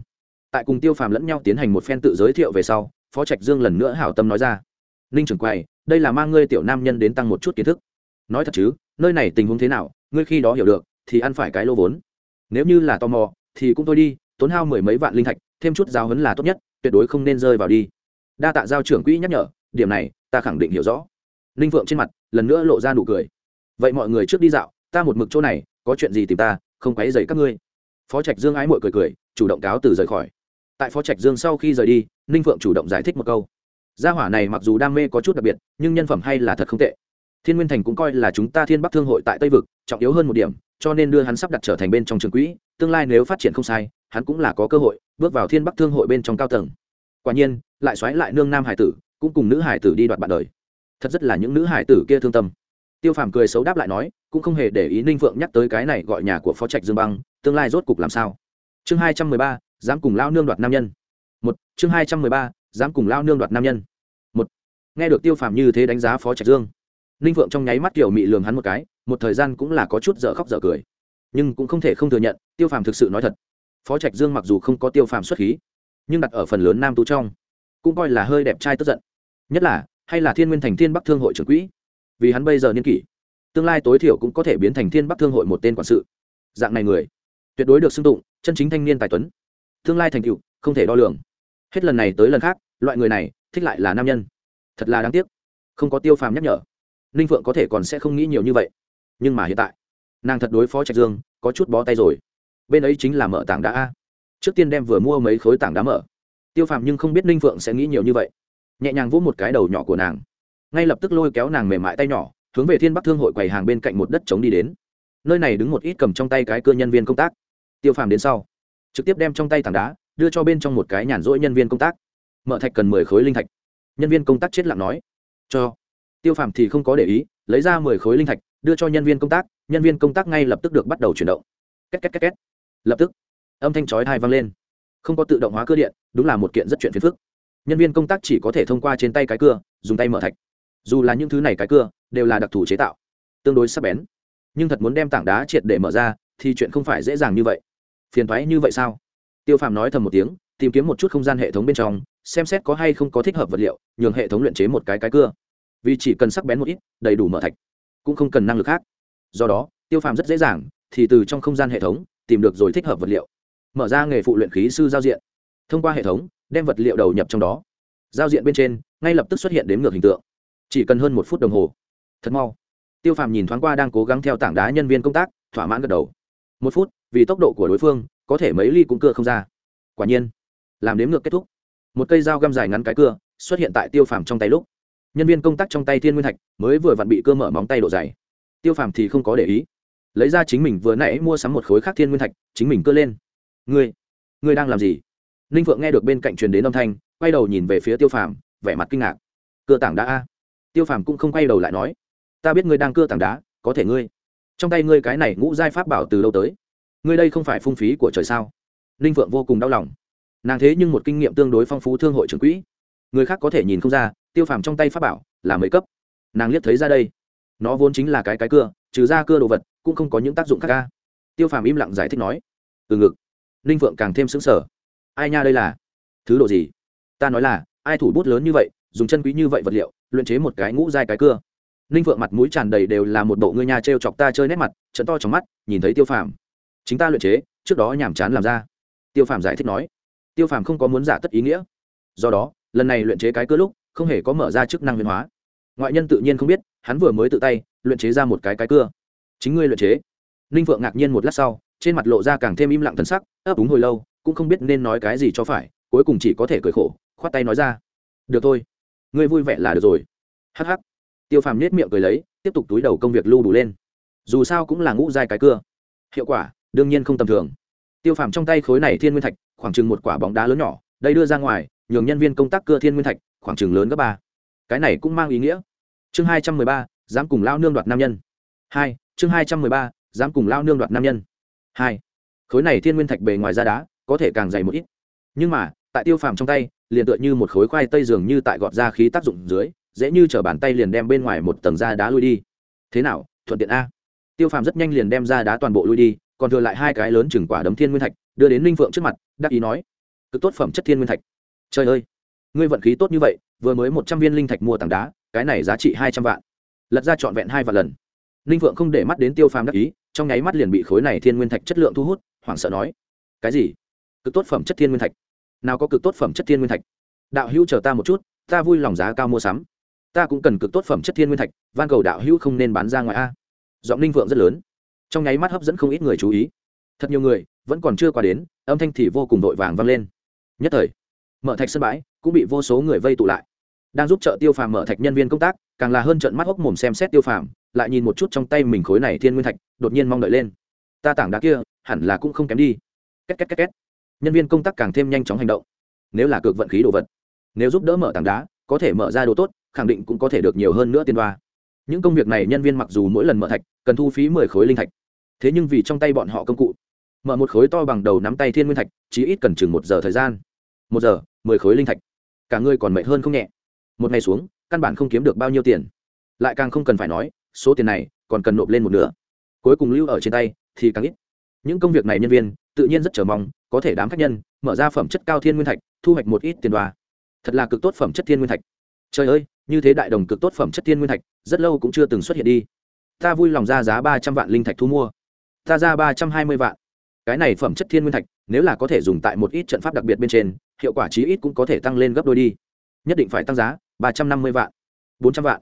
Tại cùng tiêu phàm lẫn nhau tiến hành một phen tự giới thiệu về sau, phó trạch dương lần nữa hảo tâm nói ra ninh trưởng quầy, đây là mang ngươi tiểu nam nhân đến tăng một chút kiến thức. Nói thật chứ, nơi này tình huống thế nào, ngươi khi đó hiểu được, thì ăn phải cái lô vốn. Nếu như là tò mò, thì cũng thôi đi, tốn hao mười mấy vạn linh thạch, thêm chút giáo hấn là tốt nhất, tuyệt đối không nên rơi vào đi. Đa tạ giao trưởng quỹ nhắc nhở, điểm này, ta khẳng định hiểu rõ. Ninh phượng trên mặt, lần nữa lộ ra nụ cười. Vậy mọi người trước đi dạo, ta một mực chỗ này, có chuyện gì tìm ta, không quấy dày các ngươi. Phó trạch dương ái mội cười cười, chủ động cáo từ rời khỏi. Tại phó trạch dương sau khi rời đi, ninh phượng chủ động giải thích một câu gia hỏa này mặc dù đam mê có chút đặc biệt, nhưng nhân phẩm hay là thật không tệ. Thiên nguyên thành cũng coi là chúng ta thiên bắc thương hội tại tây vực, trọng yếu hơn một điểm, cho nên đưa hắn sắp đặt trở thành bên trong trường quỹ, tương lai nếu phát triển không sai, hắn cũng là có cơ hội bước vào thiên bắc thương hội bên trong cao tầng. Quả nhiên, lại xoáy lại nương nam hải tử, cũng cùng nữ hải tử đi đoạt bạn đời. Thật rất là những nữ hải tử kia thương tâm. Tiêu phàm cười xấu đáp lại nói, cũng không hề để ý ninh phượng nhắc tới cái này gọi nhà của phó trạch dương băng, tương lai rốt cục làm sao? Chương hai trăm mười ba, dám cùng lao nương đoạt nam nhân. Một, chương hai trăm mười ba dám cùng lao nương đoạt nam nhân. Một, nghe được tiêu phàm như thế đánh giá phó trạch dương, ninh phượng trong nháy mắt kiểu mị lường hắn một cái, một thời gian cũng là có chút dở khóc dở cười. Nhưng cũng không thể không thừa nhận, tiêu phàm thực sự nói thật. Phó trạch dương mặc dù không có tiêu phàm xuất khí, nhưng đặt ở phần lớn nam tú trong, cũng coi là hơi đẹp trai tức giận. Nhất là, hay là thiên nguyên thành thiên bắc thương hội trưởng quỹ, vì hắn bây giờ niên kỷ, tương lai tối thiểu cũng có thể biến thành thiên bắc thương hội một tên quản sự. Dạng này người, tuyệt đối được xưng tụng chân chính thanh niên tài tuấn. Tương lai thành tựu, không thể đo lường. Hết lần này tới lần khác loại người này thích lại là nam nhân. Thật là đáng tiếc. Không có tiêu phàm nhắc nhở, ninh phượng có thể còn sẽ không nghĩ nhiều như vậy. Nhưng mà hiện tại, nàng thật đối phó trạch dương, có chút bó tay rồi. Bên ấy chính là mở tảng đá a. Trước tiên đem vừa mua mấy khối tảng đá mở. Tiêu phàm nhưng không biết ninh phượng sẽ nghĩ nhiều như vậy. Nhẹ nhàng vỗ một cái đầu nhỏ của nàng. Ngay lập tức lôi kéo nàng mềm mại tay nhỏ, hướng về thiên bắc thương hội quầy hàng bên cạnh một đất trống đi đến. Nơi này đứng một ít cầm trong tay cái cơ nhân viên công tác. Tiêu phàm đến sau, trực tiếp đem trong tay tảng đá, đưa cho bên trong một cái nhàn rỗi nhân viên công tác mở thạch cần mười khối linh thạch. Nhân viên công tác chết lặng nói, cho. Tiêu phàm thì không có để ý, lấy ra mười khối linh thạch, đưa cho nhân viên công tác, nhân viên công tác ngay lập tức được bắt đầu chuyển động. Két két két két. Lập tức, âm thanh chói thai vang lên. Không có tự động hóa cơ điện, đúng là một kiện rất chuyện phiền phức. Nhân viên công tác chỉ có thể thông qua trên tay cái cưa, dùng tay mở thạch. Dù là những thứ này cái cưa, đều là đặc thù chế tạo, tương đối sắc bén. Nhưng thật muốn đem tảng đá triệt để mở ra, thì chuyện không phải dễ dàng như vậy. Phiền thoái như vậy sao? Tiêu phàm nói thầm một tiếng, tìm kiếm một chút không gian hệ thống bên trong xem xét có hay không có thích hợp vật liệu, nhường hệ thống luyện chế một cái cái cưa. Vì chỉ cần sắc bén một ít, đầy đủ mở thạch, cũng không cần năng lực khác. Do đó, tiêu phàm rất dễ dàng, thì từ trong không gian hệ thống, tìm được rồi thích hợp vật liệu. Mở ra nghề phụ luyện khí sư giao diện. Thông qua hệ thống, đem vật liệu đầu nhập trong đó. Giao diện bên trên, ngay lập tức xuất hiện đến ngược hình tượng. Chỉ cần hơn một phút đồng hồ. Thật mau. Tiêu phàm nhìn thoáng qua đang cố gắng theo tảng đá nhân viên công tác, thỏa mãn gật đầu. Một phút, vì tốc độ của đối phương, có thể mấy ly cũng cưa không ra. Quả nhiên, làm đếm ngược kết thúc một cây dao găm dài ngắn cái cưa, xuất hiện tại tiêu phàm trong tay lúc. Nhân viên công tác trong tay thiên nguyên thạch mới vừa vặn bị cơ mở móng tay độ dày. Tiêu phàm thì không có để ý. Lấy ra chính mình vừa nãy mua sắm một khối khác thiên nguyên thạch, chính mình cơ lên. Ngươi ngươi đang làm gì? Ninh phượng nghe được bên cạnh truyền đến âm thanh, quay đầu nhìn về phía tiêu phàm, vẻ mặt kinh ngạc. Cưa tảng đá a? Tiêu phàm cũng không quay đầu lại nói. Ta biết ngươi đang cưa tảng đá, có thể ngươi. Trong tay ngươi cái này ngũ giai pháp bảo từ đâu tới? Ngươi đây không phải phung phí của trời sao? Ninh phượng vô cùng đau lòng nàng thế nhưng một kinh nghiệm tương đối phong phú thương hội trưởng quỹ. Người khác có thể nhìn không ra, tiêu phàm trong tay pháp bảo là mấy cấp. Nàng liếc thấy ra đây. Nó vốn chính là cái cái cưa, trừ ra cưa đồ vật, cũng không có những tác dụng khác ca tiêu phàm im lặng giải thích nói. Từ ngực. Ninh phượng càng thêm xứng sở ai nha đây là? Thứ đồ gì? Ta nói là, ai thủ bút lớn như vậy, dùng chân quý như vậy vật liệu, luyện chế một cái ngũ dai cái cưa. Ninh phượng mặt mũi tràn đầy đều là một bộ ngươi nhà t r e o chọc ta chơi nét mặt trận to trong mắt, nhìn thấy tiêu phàm. Chính ta luyện chế, trước đó nhàm chán làm ra. Tiêu phàm giải thích nói tiêu phàm không có muốn giả tất ý nghĩa. Do đó, lần này luyện chế cái cưa lúc, không hề có mở ra chức năng huyền hóa. Ngoại nhân tự nhiên không biết, hắn vừa mới tự tay, luyện chế ra một cái cái cưa chính ngươi luyện chế. Ninh phượng ngạc nhiên một lát sau, trên mặt lộ ra càng thêm im lặng thân sắc, ấp úng hồi lâu, cũng không biết nên nói cái gì cho phải, cuối cùng chỉ có thể cười khổ, khoát tay nói ra. Được thôi. Ngươi vui vẻ là được rồi. Hh tiêu phàm nết miệng cười lấy, tiếp tục túi đầu công việc lưu đủ lên. Dù sao cũng là ngũ giai cái cưa hiệu quả, đương nhiên không tầm thường. Tiêu phàm trong tay khối này thiên nguyên thạch khoảng chừng một quả bóng đá lớn nhỏ, đây đưa ra ngoài, nhường nhân viên công tác cưa thiên nguyên thạch, khoảng chừng lớn gấp ba. Cái này cũng mang ý nghĩa. Chương hai trăm mười ba, dám cùng lao nương đoạt nam nhân. Hai, chương hai trăm mười ba, dám cùng lao nương đoạt nam nhân. Hai, khối này thiên nguyên thạch bề ngoài ra đá, có thể càng dày một ít. Nhưng mà, tại tiêu phàm trong tay, liền tựa như một khối khoai tây dường như tại gọt ra khí tác dụng dưới, dễ như chở bàn tay liền đem bên ngoài một tầng da đá lui đi. Thế nào, thuận tiện a? Tiêu phàm rất nhanh liền đem ra đá toàn bộ lui đi, còn thừa lại hai cái lớn chừng quả đấm thiên nguyên thạch đưa đến linh phượng trước mặt, đắc ý nói, cực tốt phẩm chất thiên nguyên thạch. Trời ơi, ngươi vận khí tốt như vậy, vừa mới một trăm viên linh thạch mua tảng đá, cái này giá trị hai trăm vạn. Lật ra trọn vẹn hai vạn lần. Linh phượng không để mắt đến tiêu phàm đắc ý, trong nháy mắt liền bị khối này thiên nguyên thạch chất lượng thu hút, hoảng sợ nói, cái gì? Cực tốt phẩm chất thiên nguyên thạch? Nào có cực tốt phẩm chất thiên nguyên thạch? Đạo hữu chờ ta một chút, ta vui lòng giá cao mua sắm. Ta cũng cần cực tốt phẩm chất thiên nguyên thạch, van cầu đạo hữu không nên bán ra ngoài a. Giọng ninh vượng rất lớn. Trong nháy mắt hấp dẫn không ít người chú ý thật nhiều người vẫn còn chưa qua đến, âm thanh thì vô cùng vội vàng vang lên. Nhất thời, mở thạch sân bãi cũng bị vô số người vây tụ lại. Đang giúp trợ tiêu phàm mở thạch nhân viên công tác, càng là hơn trận mắt hốc mồm xem xét tiêu phàm, lại nhìn một chút trong tay mình khối này thiên nguyên thạch, đột nhiên mong đợi lên. Ta tảng đá kia, hẳn là cũng không kém đi. Két két két két. Nhân viên công tác càng thêm nhanh chóng hành động. Nếu là cược vận khí đồ vật, nếu giúp đỡ mở tảng đá, có thể mở ra đồ tốt, khẳng định cũng có thể được nhiều hơn nữa tiền đoa. Những công việc này nhân viên mặc dù mỗi lần mở thạch, cần thu phí mười khối linh thạch. Thế nhưng vì trong tay bọn họ công cụ mở một khối to bằng đầu nắm tay thiên nguyên thạch chỉ ít cần chừng một giờ thời gian. Một giờ, mười khối linh thạch. Cả người còn mệt hơn không nhẹ. Một ngày xuống, căn bản không kiếm được bao nhiêu tiền. Lại càng không cần phải nói, số tiền này còn cần nộp lên một nửa. Cuối cùng lưu ở trên tay thì càng ít. Những công việc này nhân viên tự nhiên rất chờ mong, có thể đám khách nhân mở ra phẩm chất cao thiên nguyên thạch, thu hoạch một ít tiền đoà. Thật là cực tốt phẩm chất thiên nguyên thạch. Trời ơi, như thế đại đồng cực tốt phẩm chất thiên nguyên thạch, rất lâu cũng chưa từng xuất hiện đi. Ta vui lòng ra giá ba trăm vạn linh thạch thu mua. Ta ra ba trăm hai mươi vạn cái này phẩm chất thiên nguyên thạch, nếu là có thể dùng tại một ít trận pháp đặc biệt bên trên, hiệu quả chí ít cũng có thể tăng lên gấp đôi đi. Nhất định phải tăng giá, ba trăm năm mươi vạn, bốn trăm vạn.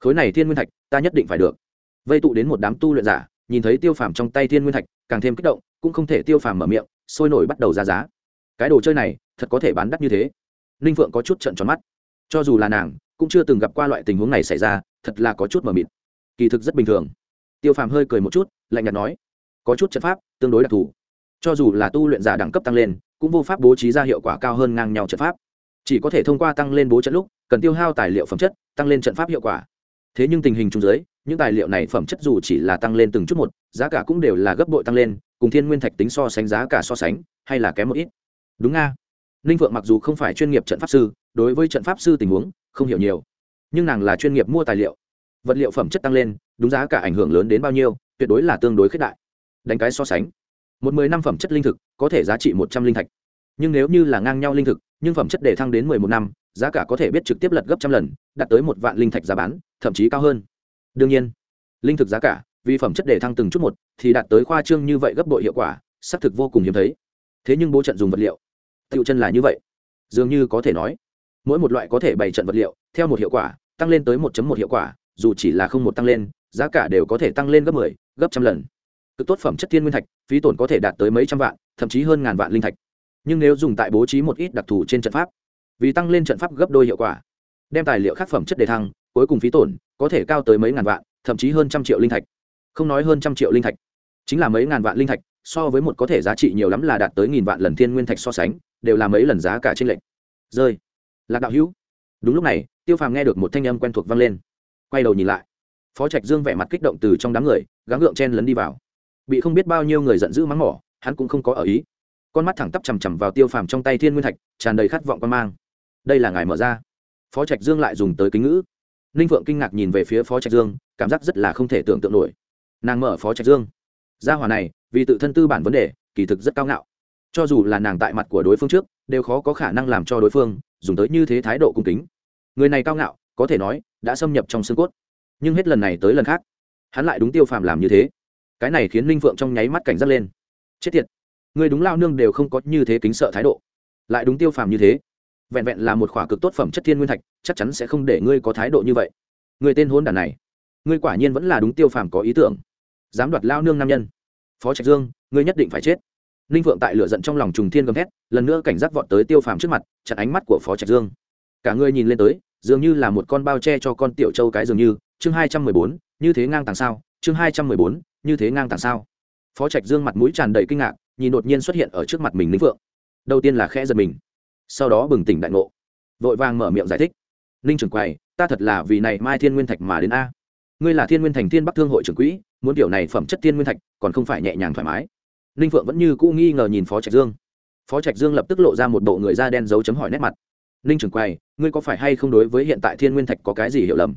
Khối này thiên nguyên thạch, ta nhất định phải được. Vây tụ đến một đám tu luyện giả, nhìn thấy tiêu phàm trong tay thiên nguyên thạch, càng thêm kích động, cũng không thể tiêu phàm mở miệng, sôi nổi bắt đầu ra giá. Cái đồ chơi này, thật có thể bán đắt như thế. Ninh phượng có chút trận tròn mắt. Cho dù là nàng, cũng chưa từng gặp qua loại tình huống này xảy ra, thật là có chút mờ mịt. Kỳ thực rất bình thường. Tiêu phàm hơi cười một chút, lạnh nhạt nói, có chút trận pháp, tương đối đặc thù cho dù là tu luyện giả đẳng cấp tăng lên, cũng vô pháp bố trí ra hiệu quả cao hơn ngang nhau trận pháp. Chỉ có thể thông qua tăng lên bố trận lúc, cần tiêu hao tài liệu phẩm chất, tăng lên trận pháp hiệu quả. Thế nhưng tình hình chung dưới, những tài liệu này phẩm chất dù chỉ là tăng lên từng chút một, giá cả cũng đều là gấp bội tăng lên, cùng thiên nguyên thạch tính so sánh giá cả so sánh, hay là kém một ít. Đúng nga. Ninh phượng mặc dù không phải chuyên nghiệp trận pháp sư, đối với trận pháp sư tình huống, không hiểu nhiều. Nhưng nàng là chuyên nghiệp mua tài liệu. Vật liệu phẩm chất tăng lên, đúng giá cả ảnh hưởng lớn đến bao nhiêu, tuyệt đối là tương đối khuyết đại. Đánh cái so sánh một mười năm phẩm chất linh thực có thể giá trị một trăm linh thạch. Nhưng nếu như là ngang nhau linh thực nhưng phẩm chất để thăng đến mười một năm giá cả có thể biết trực tiếp lật gấp trăm lần đạt tới một vạn linh thạch giá bán thậm chí cao hơn. Đương nhiên linh thực giá cả vì phẩm chất để thăng từng chút một thì đạt tới khoa trương như vậy gấp bội hiệu quả xác thực vô cùng hiếm thấy. Thế nhưng bố trận dùng vật liệu tựu chân là như vậy. Dường như có thể nói mỗi một loại có thể bày trận vật liệu theo một hiệu quả tăng lên tới một một hiệu quả dù chỉ là không một tăng lên giá cả đều có thể tăng lên gấp 10, gấp trăm lần cực tốt phẩm chất thiên nguyên thạch, phí tổn có thể đạt tới mấy trăm vạn, thậm chí hơn ngàn vạn linh thạch. Nhưng nếu dùng tại bố trí một ít đặc thù trên trận pháp, vì tăng lên trận pháp gấp đôi hiệu quả, đem tài liệu khác phẩm chất đề thăng, cuối cùng phí tổn có thể cao tới mấy ngàn vạn, thậm chí hơn trăm triệu linh thạch. Không nói hơn trăm triệu linh thạch, chính là mấy ngàn vạn linh thạch, so với một có thể giá trị nhiều lắm là đạt tới nghìn vạn lần thiên nguyên thạch so sánh, đều là mấy lần giá cả trên lệnh rơi. Lạc đạo hữu. Đúng lúc này, tiêu phàm nghe được một thanh âm quen thuộc vang lên. Quay đầu nhìn lại, phó trạch dương vẻ mặt kích động từ trong đám người, gắng gượng chen lấn đi vào bị không biết bao nhiêu người giận dữ mắng mỏ, hắn cũng không có ở ý. Con mắt thẳng tắp chằm chằm vào tiêu phàm trong tay thiên nguyên thạch, tràn đầy khát vọng quan mang. Đây là ngài mở ra. Phó trạch dương lại dùng tới kính ngữ. Ninh phượng kinh ngạc nhìn về phía phó trạch dương, cảm giác rất là không thể tưởng tượng nổi. Nàng mở phó trạch dương. Gia hòa này, vì tự thân tư bản vấn đề, kỳ thực rất cao ngạo. Cho dù là nàng tại mặt của đối phương trước, đều khó có khả năng làm cho đối phương dùng tới như thế thái độ cung kính. Người này cao ngạo, có thể nói, đã xâm nhập trong xương cốt. Nhưng hết lần này tới lần khác, hắn lại đúng tiêu phàm làm như thế cái này khiến ninh phượng trong nháy mắt cảnh giác lên. Chết tiệt, người đúng lao nương đều không có như thế kính sợ thái độ. Lại đúng tiêu phàm như thế, vẹn vẹn là một khỏa cực tốt phẩm chất thiên nguyên thạch, chắc chắn sẽ không để ngươi có thái độ như vậy. Người tên hôn đàn này, ngươi quả nhiên vẫn là đúng tiêu phàm có ý tưởng. Dám đoạt lao nương nam nhân. Phó trạch dương, ngươi nhất định phải chết. Ninh vượng tại lửa giận trong lòng trùng thiên gầm thét, lần nữa cảnh giác vọt tới tiêu phàm trước mặt, chặn ánh mắt của phó trạch dương. Cả ngươi nhìn lên tới, dường như là một con bao che cho con tiểu châu cái dường như. Chương hai trăm mười bốn, như thế ngang tàng sao? Chương hai trăm mười bốn, như thế ngang tàng sao? Phó trạch dương mặt mũi tràn đầy kinh ngạc, nhìn đột nhiên xuất hiện ở trước mặt mình ninh vượng đầu tiên là khẽ giật mình, sau đó bừng tỉnh đại ngộ, vội vàng mở miệng giải thích. Ninh trưởng quầy, ta thật là vì này mai thiên nguyên thạch mà đến a. Ngươi là thiên nguyên thành thiên bắc thương hội trưởng quỹ, muốn điều này phẩm chất thiên nguyên thạch, còn không phải nhẹ nhàng thoải mái. Ninh phượng vẫn như cũ nghi ngờ nhìn phó trạch dương. Phó trạch dương lập tức lộ ra một bộ người da đen dấu chấm hỏi nét mặt. Ninh trưởng quầy, ngươi có phải hay không đối với hiện tại thiên nguyên thạch có cái gì hiểu lầm?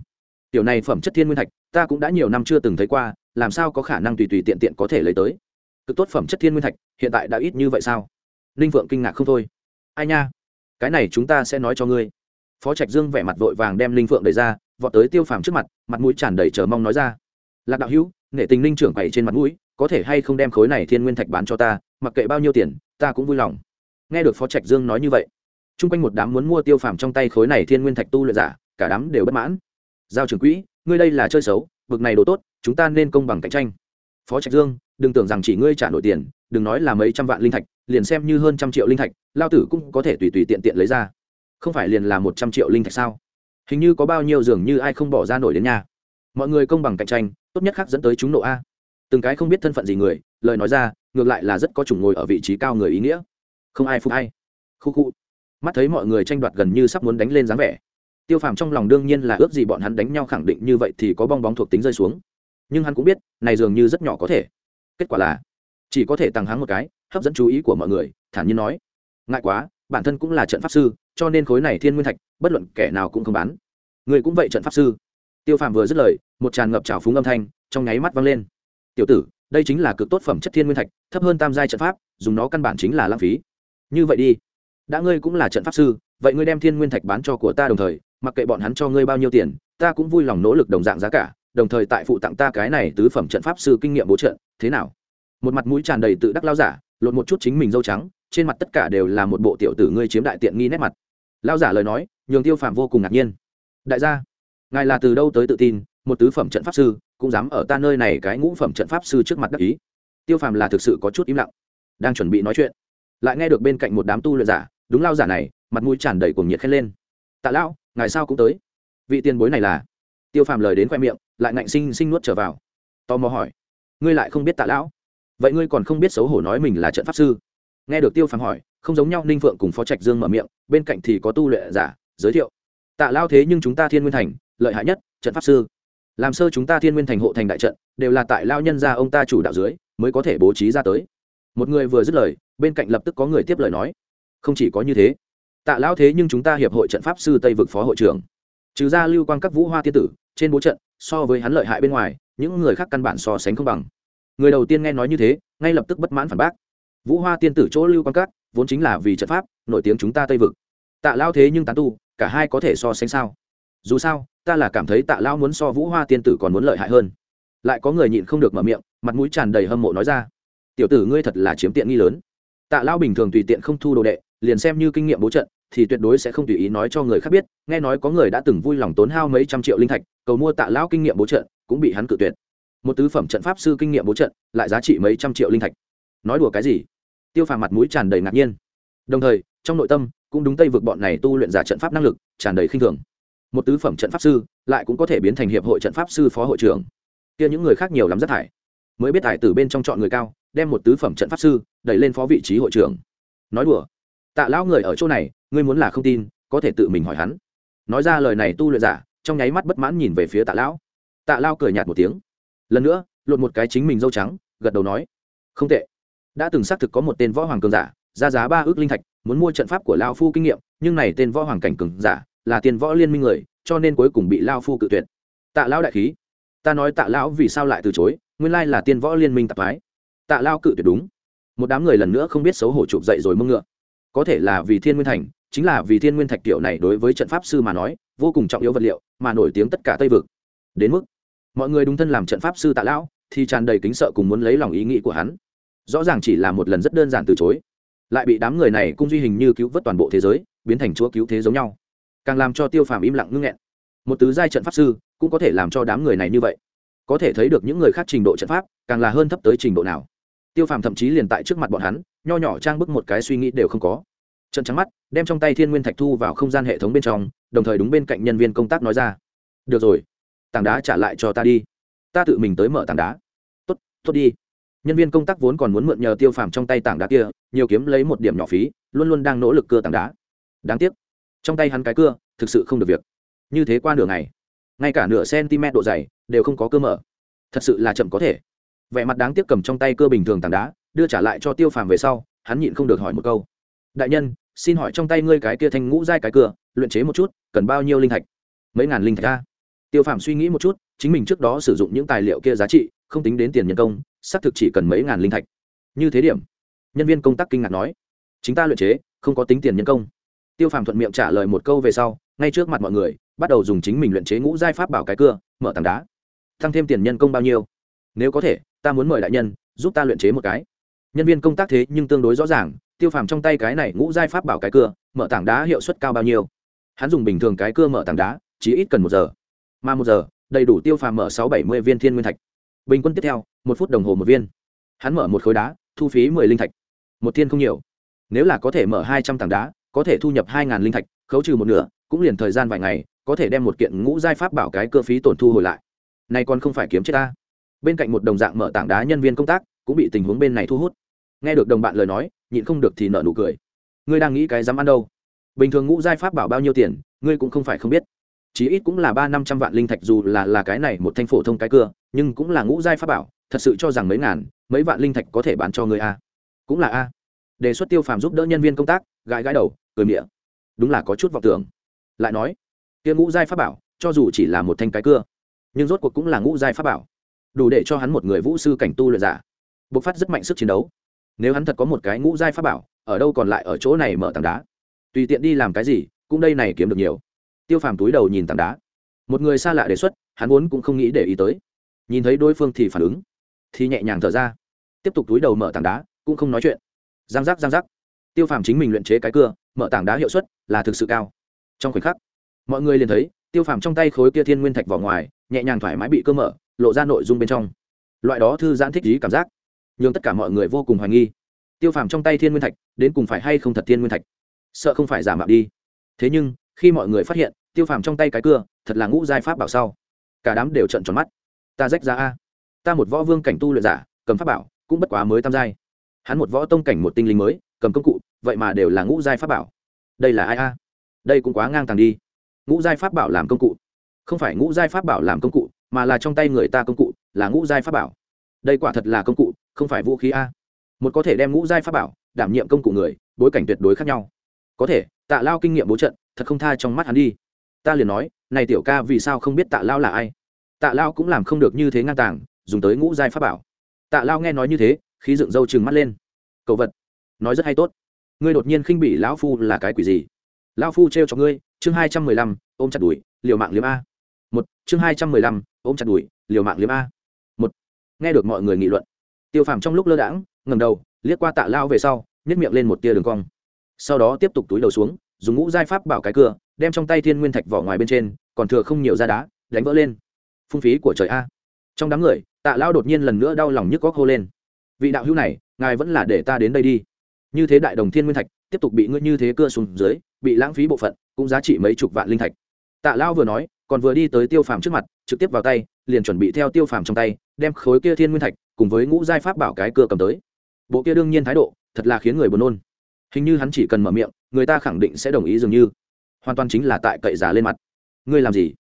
Tiểu này phẩm chất thiên nguyên thạch ta cũng đã nhiều năm chưa từng thấy qua, làm sao có khả năng tùy tùy tiện tiện có thể lấy tới? Cực tốt phẩm chất thiên nguyên thạch, hiện tại đã ít như vậy sao? Ninh phượng kinh ngạc không thôi. Ai nha? Cái này chúng ta sẽ nói cho ngươi. Phó trạch dương vẻ mặt vội vàng đem linh phượng đẩy ra, vọt tới tiêu phàm trước mặt mặt mũi tràn đầy chờ mong nói ra. Lạc đạo hữu nghệ tình linh trưởng quậy trên mặt mũi, có thể hay không đem khối này thiên nguyên thạch bán cho ta, mặc kệ bao nhiêu tiền, ta cũng vui lòng. Nghe được phó trạch dương nói như vậy t r u n g quanh một đám muốn mua tiêu phàm trong tay khối này thiên nguyên thạch tu luyện giả, cả đám đều bất mãn. Giao trưởng quỹ ngươi đây là chơi xấu, bực này đồ tốt, chúng ta nên công bằng cạnh tranh. Phó trạch dương, đừng tưởng rằng chỉ ngươi trả nổi tiền, đừng nói là mấy trăm vạn linh thạch, liền xem như hơn trăm triệu linh thạch, lao tử cũng có thể tùy tùy tiện tiện lấy ra. Không phải liền là một trăm triệu linh thạch sao? Hình như có bao nhiêu dường như ai không bỏ ra nổi đến nhà. Mọi người công bằng cạnh tranh, tốt nhất khác dẫn tới chúng nộ a. Từng cái không biết thân phận gì người, lời nói ra, ngược lại là rất có chủng ngồi ở vị trí cao người ý nghĩa. Không ai phục hay khu khu. Mắt thấy mọi người tranh đoạt gần như sắp muốn đánh lên dáng vẻ tiêu phàm trong lòng đương nhiên là ước gì bọn hắn đánh nhau khẳng định như vậy thì có bong bóng thuộc tính rơi xuống. Nhưng hắn cũng biết, này dường như rất nhỏ có thể. Kết quả là, chỉ có thể tăng hắn một cái, hấp dẫn chú ý của mọi người, thản nhiên nói. Ngại quá, bản thân cũng là trận pháp sư, cho nên khối này thiên nguyên thạch, bất luận kẻ nào cũng không bán. Người cũng vậy trận pháp sư. Tiêu phàm vừa dứt lời, một tràn ngập trào phúng âm thanh trong nháy mắt vang lên. Tiểu tử, đây chính là cực tốt phẩm chất thiên nguyên thạch, thấp hơn tam giai trận pháp, dùng nó căn bản chính là lãng phí. Như vậy đi. Đã ngươi cũng là trận pháp sư, vậy ngươi đem thiên nguyên thạch bán cho của ta đồng thời mặc kệ bọn hắn cho ngươi bao nhiêu tiền, ta cũng vui lòng nỗ lực đồng dạng giá cả, đồng thời tại phụ tặng ta cái này tứ phẩm trận pháp sư kinh nghiệm bố trợ thế nào? Một mặt mũi tràn đầy tự đắc lao giả, lột một chút chính mình dâu trắng, trên mặt tất cả đều là một bộ tiểu tử ngươi chiếm đại tiện nghi nét mặt. Lao giả lời nói, nhường tiêu phàm vô cùng ngạc nhiên. Đại gia, ngài là từ đâu tới tự tin, một tứ phẩm trận pháp sư, cũng dám ở ta nơi này cái ngũ phẩm trận pháp sư trước mặt đắc ý? Tiêu phàm là thực sự có chút im lặng, đang chuẩn bị nói chuyện, lại nghe được bên cạnh một đám tu luyện giả, đúng lao giả này, mặt mũi tràn đầy cuồng nhiệt khen lên. Tạ lão ngài sao cũng tới. Vị tiền bối này là? Tiêu phàm lời đến khoe miệng, lại ngạnh sinh sinh nuốt trở vào. Tò mò hỏi, ngươi lại không biết tạ lão? Vậy ngươi còn không biết xấu hổ nói mình là trận pháp sư? Nghe được tiêu phàm hỏi, không giống nhau, ninh phượng cùng phó trạch dương mở miệng, bên cạnh thì có tu luyện giả, giới thiệu. Tạ lao thế nhưng chúng ta thiên nguyên thành, lợi hại nhất, trận pháp sư. Làm sơ chúng ta thiên nguyên thành hộ thành đại trận, đều là tại lao nhân gia ông ta chủ đạo dưới, mới có thể bố trí ra tới. Một người vừa dứt lời, bên cạnh lập tức có người tiếp lời nói, không chỉ có như thế tạ Lão thế nhưng chúng ta hiệp hội trận pháp sư tây vực phó hội trưởng. Trừ ra lưu quan các vũ hoa tiên tử, trên bố trận, so với hắn lợi hại bên ngoài, những người khác căn bản so sánh không bằng. Người đầu tiên nghe nói như thế, ngay lập tức bất mãn phản bác. Vũ hoa tiên tử chỗ lưu quan cát vốn chính là vì trận pháp, nổi tiếng chúng ta tây vực. Tạ lao thế nhưng tán tu, cả hai có thể so sánh sao? Dù sao, ta là cảm thấy tạ lao muốn so vũ hoa tiên tử còn muốn lợi hại hơn. Lại có người nhịn không được mở miệng, mặt mũi tràn đầy hâm mộ nói ra, tiểu tử ngươi thật là chiếm tiện nghi lớn. Tạ lao bình thường tùy tiện không thu đồ đệ, liền xem như kinh nghiệm bố trận thì tuyệt đối sẽ không tùy ý nói cho người khác biết, nghe nói có người đã từng vui lòng tốn hao mấy trăm triệu linh thạch, cầu mua tạ lão kinh nghiệm bố trận, cũng bị hắn cự tuyệt. Một tứ phẩm trận pháp sư kinh nghiệm bố trận, lại giá trị mấy trăm triệu linh thạch. Nói đùa cái gì? Tiêu phàm mặt mũi tràn đầy ngạc nhiên. Đồng thời, trong nội tâm, cũng đúng tây vực bọn này tu luyện giả trận pháp năng lực, tràn đầy khinh thường. Một tứ phẩm trận pháp sư, lại cũng có thể biến thành hiệp hội trận pháp sư phó hội trưởng. Kia những người khác nhiều lắm rất thải. Mới biết thải từ bên trong chọn người cao, đem một tứ phẩm trận pháp sư, đẩy lên phó vị trí hội trưởng. Nói đùa tạ lão người ở chỗ này, ngươi muốn là không tin, có thể tự mình hỏi hắn. Nói ra lời này tu luyện giả, trong nháy mắt bất mãn nhìn về phía tạ lão. Tạ lao cười nhạt một tiếng. Lần nữa, lột một cái chính mình dâu trắng, gật đầu nói, không tệ. Đã từng xác thực có một tên võ hoàng cường giả, ra giá ba ước linh thạch, muốn mua trận pháp của lao phu kinh nghiệm, nhưng này tên võ hoàng cảnh cường giả là tiền võ liên minh người, cho nên cuối cùng bị lao phu cự tuyệt. Tạ lão đại khí. Ta nói tạ lão vì sao lại từ chối, nguyên lai là tiên võ liên minh tạp thái tạ lao cự tuyệt đúng. Một đám người lần nữa không biết xấu hổ chụp dậy rồi mưng ngựa có thể là vì thiên nguyên thành, chính là vì thiên nguyên thạch tiểu này đối với trận pháp sư mà nói, vô cùng trọng yếu vật liệu, mà nổi tiếng tất cả tây vực. Đến mức, mọi người đúng thân làm trận pháp sư tạ lão, thì tràn đầy kính sợ cùng muốn lấy lòng ý nghĩ của hắn. Rõ ràng chỉ là một lần rất đơn giản từ chối. Lại bị đám người này cung duy hình như cứu vớt toàn bộ thế giới, biến thành chúa cứu thế giống nhau. Càng làm cho tiêu phàm im lặng ngưng nghẹn. Một tứ giai trận pháp sư cũng có thể làm cho đám người này như vậy. Có thể thấy được những người khác trình độ trận pháp càng là hơn thấp tới trình độ nào. Tiêu phàm thậm chí liền tại trước mặt bọn hắn nho nhỏ trang bức một cái suy nghĩ đều không có. Trận trắng mắt, đem trong tay thiên nguyên thạch thu vào không gian hệ thống bên trong, đồng thời đúng bên cạnh nhân viên công tác nói ra. Được rồi, tảng đá trả lại cho ta đi. Ta tự mình tới mở tảng đá. Tốt tốt đi. Nhân viên công tác vốn còn muốn mượn nhờ tiêu phàm trong tay tảng đá kia, nhiều kiếm lấy một điểm nhỏ phí, luôn luôn đang nỗ lực cưa tảng đá. Đáng tiếc, trong tay hắn cái cưa, thực sự không được việc. Như thế qua nửa ngày, ngay cả nửa cm độ dày, đều không có cơ mở. Thật sự là chậm có thể. Vẻ mặt đáng tiếc cầm trong tay cơ bình thường tảng đá đưa trả lại cho tiêu phàm về sau, hắn nhịn không được hỏi một câu. Đại nhân, xin hỏi trong tay ngươi cái kia thanh ngũ giai cái cưa luyện chế một chút, cần bao nhiêu linh thạch? Mấy ngàn linh thạch ra tiêu phàm suy nghĩ một chút, chính mình trước đó sử dụng những tài liệu kia giá trị, không tính đến tiền nhân công, xác thực chỉ cần mấy ngàn linh thạch. Như thế điểm, nhân viên công tác kinh ngạc nói, chính ta luyện chế, không có tính tiền nhân công. Tiêu phàm thuận miệng trả lời một câu về sau, ngay trước mặt mọi người, bắt đầu dùng chính mình luyện chế ngũ giai pháp bảo cái cưa mở tảng đá. Tăng thêm tiền nhân công bao nhiêu? Nếu có thể, ta muốn mời đại nhân, giúp ta luyện chế một cái nhân viên công tác thế nhưng tương đối rõ ràng, tiêu phàm trong tay cái này ngũ giai pháp bảo cái cưa, mở tảng đá hiệu suất cao bao nhiêu? Hắn dùng bình thường cái cưa mở tảng đá, chỉ ít cần một giờ. Mà một giờ, đầy đủ tiêu phàm mở sáu bảy mươi viên thiên nguyên thạch. Bình quân tiếp theo, một phút đồng hồ một viên. Hắn mở một khối đá, thu phí mười linh thạch. Một thiên không nhiều. Nếu là có thể mở hai trăm tảng đá, có thể thu nhập hai ngàn linh thạch, khấu trừ một nửa, cũng liền thời gian vài ngày, có thể đem một kiện ngũ giai pháp bảo cái cơ phí tổn thu hồi lại. Này còn không phải kiếm chết ta. Bên cạnh một đồng dạng mở tảng đá nhân viên công tác, cũng bị tình huống bên này thu hút nghe được đồng bạn lời nói, nhịn không được thì nợ nụ cười. Ngươi đang nghĩ cái dám ăn đâu? Bình thường ngũ giai pháp bảo bao nhiêu tiền, ngươi cũng không phải không biết. Chí ít cũng là ba năm trăm vạn linh thạch dù là là cái này một thanh phổ thông cái cưa, nhưng cũng là ngũ giai pháp bảo, thật sự cho rằng mấy ngàn, mấy vạn linh thạch có thể bán cho người a. Cũng là a. Đề xuất tiêu phàm giúp đỡ nhân viên công tác, gãi gãi đầu, cười miệng đúng là có chút vọng tưởng. Lại nói, kia ngũ giai pháp bảo, cho dù chỉ là một thanh cái cưa, nhưng rốt cuộc cũng là ngũ giai pháp bảo. Đủ để cho hắn một người vũ sư cảnh tu luyện giả. Bộc phát rất mạnh sức chiến đấu nếu hắn thật có một cái ngũ giai pháp bảo, ở đâu còn lại ở chỗ này mở tảng đá? Tùy tiện đi làm cái gì, cũng đây này kiếm được nhiều. Tiêu phàm túi đầu nhìn tảng đá. Một người xa lạ đề xuất, hắn vốn cũng không nghĩ để ý tới. Nhìn thấy đối phương thì phản ứng. Thì nhẹ nhàng thở ra. Tiếp tục túi đầu mở tảng đá, cũng không nói chuyện. Giang giác giang giác. Tiêu phàm chính mình luyện chế cái cưa, mở tảng đá hiệu suất là thực sự cao. Trong khoảnh khắc, mọi người liền thấy, tiêu phàm trong tay khối kia thiên nguyên thạch vào ngoài, nhẹ nhàng thoải mái bị cơ mở, lộ ra nội dung bên trong. Loại đó thư giãn thích ý cảm giác nhưng tất cả mọi người vô cùng hoài nghi. Tiêu phàm trong tay thiên nguyên thạch, đến cùng phải hay không thật thiên nguyên thạch? Sợ không phải giả mạo đi. Thế nhưng, khi mọi người phát hiện, tiêu phàm trong tay cái cưa, thật là ngũ giai pháp bảo sau. Cả đám đều trận tròn mắt. Ta rách ra a. Ta một võ vương cảnh tu luyện giả, cầm pháp bảo, cũng bất quá mới tam giai. Hắn một võ tông cảnh một tinh linh mới, cầm công cụ, vậy mà đều là ngũ giai pháp bảo. Đây là ai a? Đây cũng quá ngang tàng đi. Ngũ giai pháp bảo làm công cụ. Không phải ngũ giai pháp bảo làm công cụ, mà là trong tay người ta công cụ, là ngũ giai pháp bảo. Đây quả thật là công cụ không phải vũ khí a. Một có thể đem ngũ giai pháp bảo, đảm nhiệm công cụ người, bối cảnh tuyệt đối khác nhau. Có thể, tạ lao kinh nghiệm bố trận, thật không tha trong mắt hắn đi. Ta liền nói, này tiểu ca vì sao không biết tạ lao là ai? Tạ lao cũng làm không được như thế ngang tàng, dùng tới ngũ giai pháp bảo. Tạ lao nghe nói như thế, khí dựng râu chừng mắt lên. Cầu vật, nói rất hay tốt. Ngươi đột nhiên khinh bị lão phu là cái quỷ gì? Lão phu trêu cho ngươi, chương hai trăm mười lăm, ôm chặt đuổi, liều mạng liếm a. Một, chương hai trăm mười lăm, ôm chặt đuổi, liều mạng liếm a. Một, nghe được mọi người nghị luận tiêu phàm trong lúc lơ đãng ngầm đầu, liếc qua tạ lao về sau nhét miệng lên một tia đường cong. Sau đó tiếp tục túi đầu xuống, dùng ngũ giai pháp bảo cái cưa, đem trong tay thiên nguyên thạch vỏ ngoài bên trên, còn thừa không nhiều da đá, đánh vỡ lên. Phung phí của trời a. Trong đám người, tạ lao đột nhiên lần nữa đau lòng nhức góc hô lên. Vị đạo hữu này, ngài vẫn là để ta đến đây đi. Như thế đại đồng thiên nguyên thạch, tiếp tục bị ngươi như thế cưa xuống dưới, bị lãng phí bộ phận, cũng giá trị mấy chục vạn linh thạch. Tạ lao vừa nói, còn vừa đi tới tiêu phàm trước mặt, trực tiếp vào tay, liền chuẩn bị theo tiêu phàm trong tay, đem khối kia thiên nguyên thạch cùng với ngũ giai pháp bảo cái cưa cầm tới. Bộ kia đương nhiên thái độ, thật là khiến người buồn nôn. Hình như hắn chỉ cần mở miệng, người ta khẳng định sẽ đồng ý dường như. Hoàn toàn chính là tại cậy giả lên mặt. Ngươi làm gì?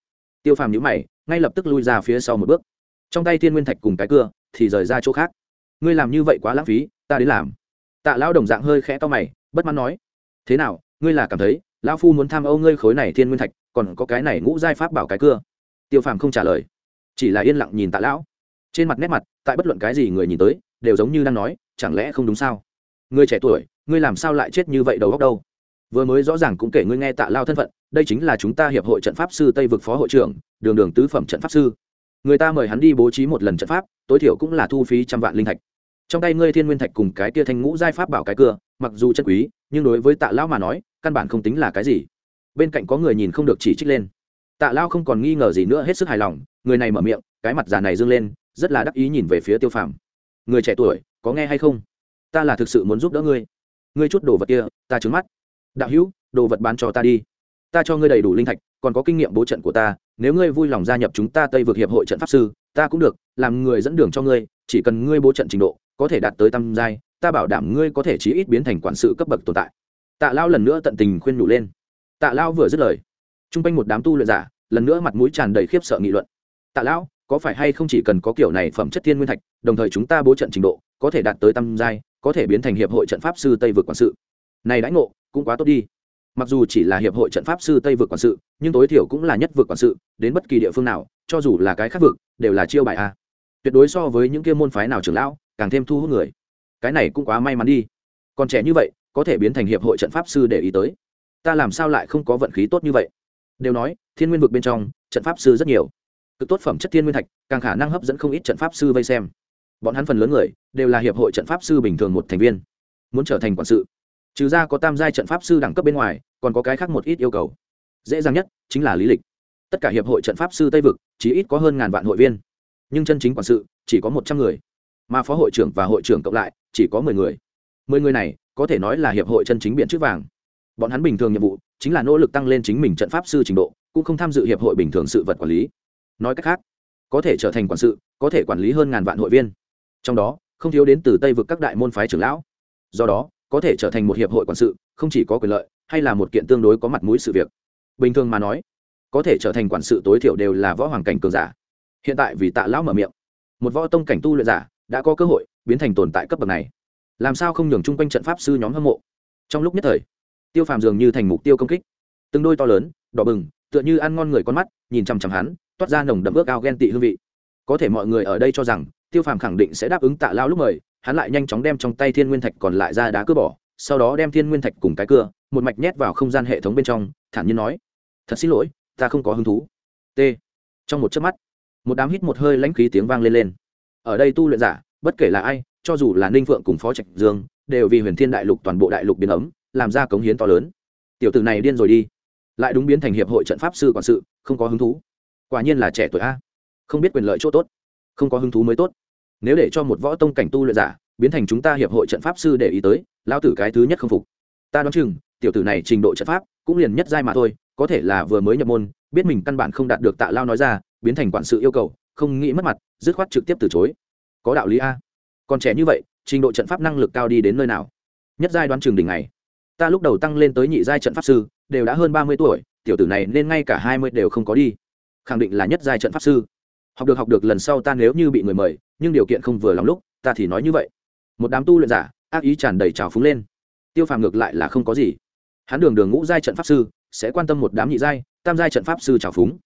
Tiêu phàm nhữ mày, ngay lập tức lui ra phía sau một bước. Trong tay thiên nguyên thạch cùng cái cưa, thì rời ra chỗ khác. Ngươi làm như vậy quá lãng phí, ta đến làm. Tạ lão đồng dạng hơi khẽ to mày, bất mãn nói. Thế nào, ngươi là cảm thấy, lão phu muốn tham âu ngươi khối này thiên nguyên thạch, còn có cái này ngũ giai pháp bảo cái cưa? Tiêu phàm không trả lời, chỉ là yên lặng nhìn tạ lão trên mặt nét mặt, tại bất luận cái gì người nhìn tới, đều giống như đang nói, chẳng lẽ không đúng sao? Người trẻ tuổi, ngươi làm sao lại chết như vậy đầu góc đâu? Vừa mới rõ ràng cũng kể ngươi nghe tạ lao thân phận, đây chính là chúng ta hiệp hội trận pháp sư tây vực phó hội trưởng, đường đường tứ phẩm trận pháp sư. Người ta mời hắn đi bố trí một lần trận pháp, tối thiểu cũng là thu phí trăm vạn linh thạch. Trong tay ngươi thiên nguyên thạch cùng cái kia thanh ngũ giai pháp bảo cái cưa, mặc dù chân quý, nhưng đối với tạ lão mà nói, căn bản không tính là cái gì. Bên cạnh có người nhìn không được chỉ trích lên. Tạ lao không còn nghi ngờ gì nữa, hết sức hài lòng, người này mở miệng, cái mặt già này dâng lên rất là đắc ý nhìn về phía tiêu phàm. Người trẻ tuổi, có nghe hay không? Ta là thực sự muốn giúp đỡ ngươi. Ngươi chút đồ vật kia, ta trứng mắt. Đạo hữu, đồ vật bán cho ta đi. Ta cho ngươi đầy đủ linh thạch, còn có kinh nghiệm bố trận của ta, nếu ngươi vui lòng gia nhập chúng ta tây vực hiệp hội trận pháp sư, ta cũng được, làm người dẫn đường cho ngươi, chỉ cần ngươi bố trận trình độ, có thể đạt tới tam giai, ta bảo đảm ngươi có thể chí ít biến thành quản sự cấp bậc tồn tại. Tạ lao lần nữa tận tình khuyên nhủ lên. Tạ lao vừa dứt lời t r u n g quanh một đám tu luyện giả, lần nữa mặt mũi tràn đầy khiếp sợ nghị luận. Tạ lão có phải hay không chỉ cần có kiểu này phẩm chất thiên nguyên thạch, đồng thời chúng ta bố trận trình độ, có thể đạt tới tam giai, có thể biến thành hiệp hội trận pháp sư tây vượt quản sự. Này đãi ngộ, cũng quá tốt đi. Mặc dù chỉ là hiệp hội trận pháp sư tây vượt quản sự, nhưng tối thiểu cũng là nhất vượt quản sự, đến bất kỳ địa phương nào, cho dù là cái khác vực, đều là chiêu bài a. Tuyệt đối so với những kia môn phái nào trưởng lão, càng thêm thu hút người. Cái này cũng quá may mắn đi. Còn trẻ như vậy, có thể biến thành hiệp hội trận pháp sư để ý tới. Ta làm sao lại không có vận khí tốt như vậy? Đều nói, thiên nguyên vực bên trong, trận pháp sư rất nhiều cực tốt phẩm chất thiên nguyên thạch, càng khả năng hấp dẫn không ít trận pháp sư vây xem. Bọn hắn phần lớn người đều là hiệp hội trận pháp sư bình thường một thành viên, muốn trở thành quản sự. Trừ ra có tam giai trận pháp sư đẳng cấp bên ngoài, còn có cái khác một ít yêu cầu. Dễ dàng nhất chính là lý lịch. Tất cả hiệp hội trận pháp sư tây vực, chỉ ít có hơn ngàn vạn hội viên. Nhưng chân chính quản sự chỉ có một trăm người, mà phó hội trưởng và hội trưởng cộng lại chỉ có mười người. Mười người này có thể nói là hiệp hội chân chính biện chức vàng. Bọn hắn bình thường nhiệm vụ chính là nỗ lực tăng lên chính mình trận pháp sư trình độ, cũng không tham dự hiệp hội bình thường sự vật quản lý nói cách khác, có thể trở thành quản sự, có thể quản lý hơn ngàn vạn hội viên. Trong đó, không thiếu đến từ tây vực các đại môn phái trưởng lão. Do đó, có thể trở thành một hiệp hội quản sự, không chỉ có quyền lợi, hay là một kiện tương đối có mặt mũi sự việc. Bình thường mà nói, có thể trở thành quản sự tối thiểu đều là võ hoàng cảnh cường giả. Hiện tại vì tạ lão mở miệng, một võ tông cảnh tu luyện giả đã có cơ hội biến thành tồn tại cấp bậc này. Làm sao không nhường chung quanh trận pháp sư nhóm hâm mộ? Trong lúc nhất thời, tiêu phàm dường như thành mục tiêu công kích. Từng đôi to lớn, đỏ bừng, tựa như ăn ngon người con mắt, nhìn chằm chằm hắn toát ra nồng đậm ước ao ghen tị hương vị. Có thể mọi người ở đây cho rằng, tiêu phàm khẳng định sẽ đáp ứng tạ lao lúc mời, hắn lại nhanh chóng đem trong tay thiên nguyên thạch còn lại ra đá cưa bỏ, sau đó đem thiên nguyên thạch cùng cái cưa, một mạch nhét vào không gian hệ thống bên trong, thản nhiên nói, thật xin lỗi, ta không có hứng thú. T. Trong một chớp mắt, một đám hít một hơi lãnh khí tiếng vang lên lên. Ở đây tu luyện giả, bất kể là ai, cho dù là ninh phượng cùng phó trạch dương, đều vì huyền thiên đại lục toàn bộ đại lục biến ấm, làm ra cống hiến to lớn. Tiểu tử này điên rồi đi. Lại đúng biến thành hiệp hội trận pháp sư quản sự, không có hứng thú quả nhiên là trẻ tuổi a. Không biết quyền lợi chỗ tốt, không có hứng thú mới tốt. Nếu để cho một võ tông cảnh tu luyện giả biến thành chúng ta hiệp hội trận pháp sư để ý tới lao tử cái thứ nhất không phục. Ta đoán chừng, tiểu tử này trình độ trận pháp cũng liền nhất giai mà thôi, có thể là vừa mới nhập môn, biết mình căn bản không đạt được tạ lao nói ra, biến thành quản sự yêu cầu, không nghĩ mất mặt, dứt khoát trực tiếp từ chối. Có đạo lý a. Còn trẻ như vậy, trình độ trận pháp năng lực cao đi đến nơi nào? Nhất giai đoán trường đỉnh này ta lúc đầu tăng lên tới nhị giai trận pháp sư, đều đã hơn ba mươi tuổi, tiểu tử này nên ngay cả hai mươi đều không có đi khẳng định là nhất giai trận pháp sư. Học được học được lần sau ta nếu như bị người mời, nhưng điều kiện không vừa lòng lúc, ta thì nói như vậy. Một đám tu luyện giả, ác ý tràn đầy trào phúng lên. Tiêu phàm ngược lại là không có gì. Hắn đường đường ngũ giai trận pháp sư, sẽ quan tâm một đám nhị giai, tam giai trận pháp sư trào phúng.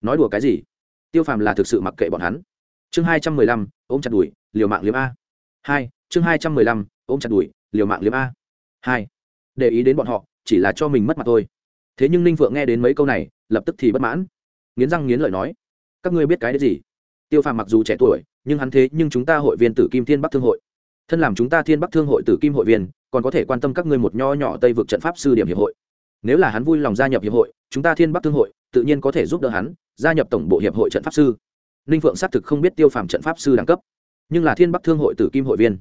Nói đùa cái gì? Tiêu phàm là thực sự mặc kệ bọn hắn. Chương hai trăm mười lăm, ôm chặt đùi liều mạng liếm a. Hai, chương hai trăm mười lăm, ôm chặt đùi liều mạng liếm a. Hai, để ý đến bọn họ, chỉ là cho mình mất mặt thôi. Thế nhưng ninh phượng nghe đến mấy câu này, lập tức thì bất mãn nghiến răng nghiến lợi nói, các ngươi biết cái đấy gì? Tiêu phàm mặc dù trẻ tuổi, nhưng hắn thế nhưng chúng ta hội viên tử kim thiên bắc thương hội. Thân làm chúng ta thiên bắc thương hội tử kim hội viên, còn có thể quan tâm các ngươi một nho nhỏ tây vực trận pháp sư điểm hiệp hội. Nếu là hắn vui lòng gia nhập hiệp hội, chúng ta thiên bắc thương hội tự nhiên có thể giúp đỡ hắn gia nhập tổng bộ hiệp hội trận pháp sư. Ninh phượng xác thực không biết tiêu phàm trận pháp sư đẳng cấp, nhưng là thiên bắc thương hội tử kim hội viên.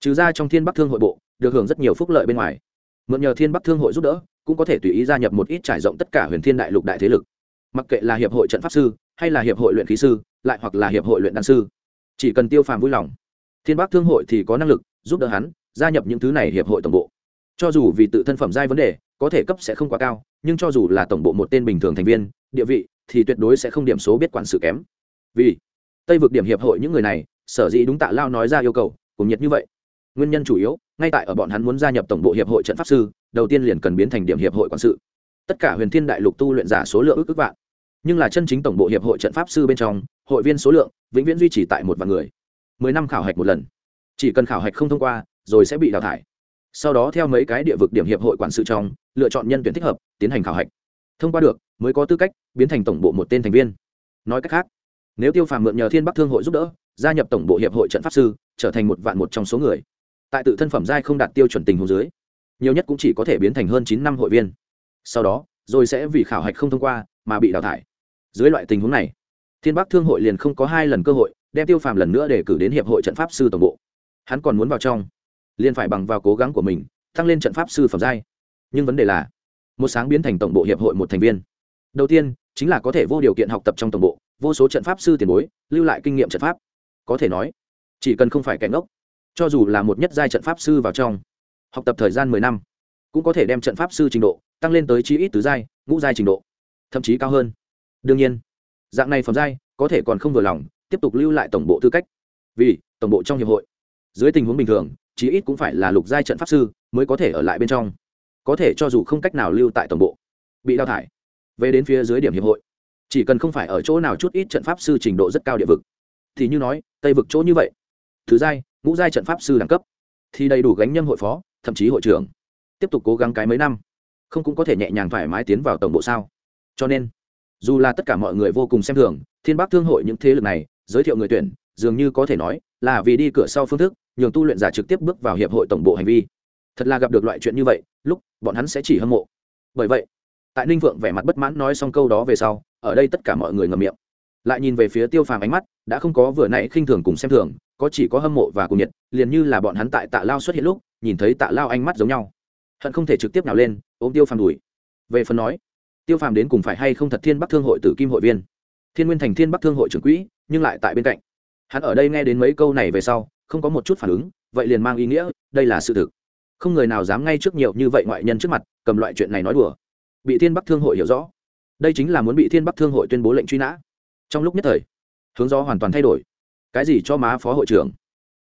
Trừ ra trong thiên bắc thương hội bộ, được hưởng rất nhiều phúc lợi bên ngoài. Mượn nhờ thiên bắc thương hội giúp đỡ, cũng có thể tùy ý gia nhập một ít trải rộng tất cả huyền thiên đại lục đại thế lực mặc kệ là hiệp hội trận pháp sư, hay là hiệp hội luyện khí sư, lại hoặc là hiệp hội luyện đan sư, chỉ cần tiêu phàm vui lòng. Thiên bắc thương hội thì có năng lực giúp đỡ hắn gia nhập những thứ này hiệp hội tổng bộ. Cho dù vì tự thân phẩm giai vấn đề, có thể cấp sẽ không quá cao, nhưng cho dù là tổng bộ một tên bình thường thành viên, địa vị thì tuyệt đối sẽ không điểm số biết quản sự kém. Vì tây vực điểm hiệp hội những người này, sở dĩ đúng tạ lao nói ra yêu cầu, cùng nhiệt như vậy. Nguyên nhân chủ yếu, ngay tại ở bọn hắn muốn gia nhập tổng bộ hiệp hội trận pháp sư, đầu tiên liền cần biến thành điểm hiệp hội quản sự tất cả huyền thiên đại lục tu luyện giả số lượng ước ước vạn. Nhưng là chân chính tổng bộ hiệp hội trận pháp sư bên trong, hội viên số lượng vĩnh viễn duy trì tại một vạn người. Mười năm khảo hạch một lần. Chỉ cần khảo hạch không thông qua, rồi sẽ bị đào thải. Sau đó theo mấy cái địa vực điểm hiệp hội quản sự trong, lựa chọn nhân tuyển thích hợp, tiến hành khảo hạch. Thông qua được, mới có tư cách biến thành tổng bộ một tên thành viên. Nói cách khác, nếu tiêu phàm mượn nhờ thiên bắc thương hội giúp đỡ, gia nhập tổng bộ hiệp hội trận pháp sư, trở thành một vạn một trong số người. Tại tự thân phẩm giai không đạt tiêu chuẩn tình hồ dưới, nhiều nhất cũng chỉ có thể biến thành hơn chín năm hội viên sau đó, rồi sẽ vì khảo hạch không thông qua mà bị đào thải. Dưới loại tình huống này, thiên bắc thương hội liền không có hai lần cơ hội đem tiêu phàm lần nữa để cử đến hiệp hội trận pháp sư tổng bộ. Hắn còn muốn vào trong, liền phải bằng vào cố gắng của mình, tăng lên trận pháp sư phẩm giai. Nhưng vấn đề là, một sáng biến thành tổng bộ hiệp hội một thành viên. Đầu tiên, chính là có thể vô điều kiện học tập trong tổng bộ, vô số trận pháp sư tiền bối, lưu lại kinh nghiệm trận pháp. Có thể nói, chỉ cần không phải kẻ ngốc, cho dù là một nhất giai trận pháp sư vào trong, học tập thời gian mười năm, cũng có thể đem trận pháp sư trình độ tăng lên tới chí ít tứ giai, ngũ giai trình độ, thậm chí cao hơn. Đương nhiên, dạng này phẩm giai có thể còn không vừa lòng, tiếp tục lưu lại tổng bộ tư cách. Vì, tổng bộ trong hiệp hội, dưới tình huống bình thường chí ít cũng phải là lục giai trận pháp sư mới có thể ở lại bên trong. Có thể cho dù không cách nào lưu tại tổng bộ, bị đào thải, về đến phía dưới điểm hiệp hội, chỉ cần không phải ở chỗ nào chút ít trận pháp sư trình độ rất cao địa vực, thì như nói, tây vực chỗ như vậy, thứ giai, ngũ giai trận pháp sư đẳng cấp, thì đầy đủ gánh nhâm hội phó, thậm chí hội trưởng. Tiếp tục cố gắng cái mấy năm không cũng có thể nhẹ nhàng thoải mái tiến vào tổng bộ sao? Cho nên, dù là tất cả mọi người vô cùng xem thường, thiên bắc thương hội những thế lực này, giới thiệu người tuyển, dường như có thể nói là vì đi cửa sau phương thức, nhường tu luyện giả trực tiếp bước vào hiệp hội tổng bộ hành vi. Thật là gặp được loại chuyện như vậy, lúc bọn hắn sẽ chỉ hâm mộ. Bởi vậy, tại ninh vượng vẻ mặt bất mãn nói xong câu đó về sau, ở đây tất cả mọi người ngầm miệng. Lại nhìn về phía tiêu phàm ánh mắt, đã không có vừa nãy khinh thường cùng xem thường, có chỉ có hâm mộ và cùng nhiệt, liền như là bọn hắn tại tạ lao xuất hiện lúc, nhìn thấy tạ lao ánh mắt giống nhau hận không thể trực tiếp nào lên, ôm tiêu phàm đùi. Về phần nói, tiêu phàm đến cùng phải hay không thật thiên bắc thương hội tử kim hội viên? Thiên nguyên thành thiên bắc thương hội trưởng quỹ, nhưng lại tại bên cạnh. Hắn ở đây nghe đến mấy câu này về sau, không có một chút phản ứng, vậy liền mang ý nghĩa, đây là sự thực. Không người nào dám ngay trước nhiều như vậy ngoại nhân trước mặt, cầm loại chuyện này nói đùa. Bị thiên bắc thương hội hiểu rõ. Đây chính là muốn bị thiên bắc thương hội tuyên bố lệnh truy nã. Trong lúc nhất thời, hướng gió hoàn toàn thay đổi. Cái gì cho má phó hội trưởng?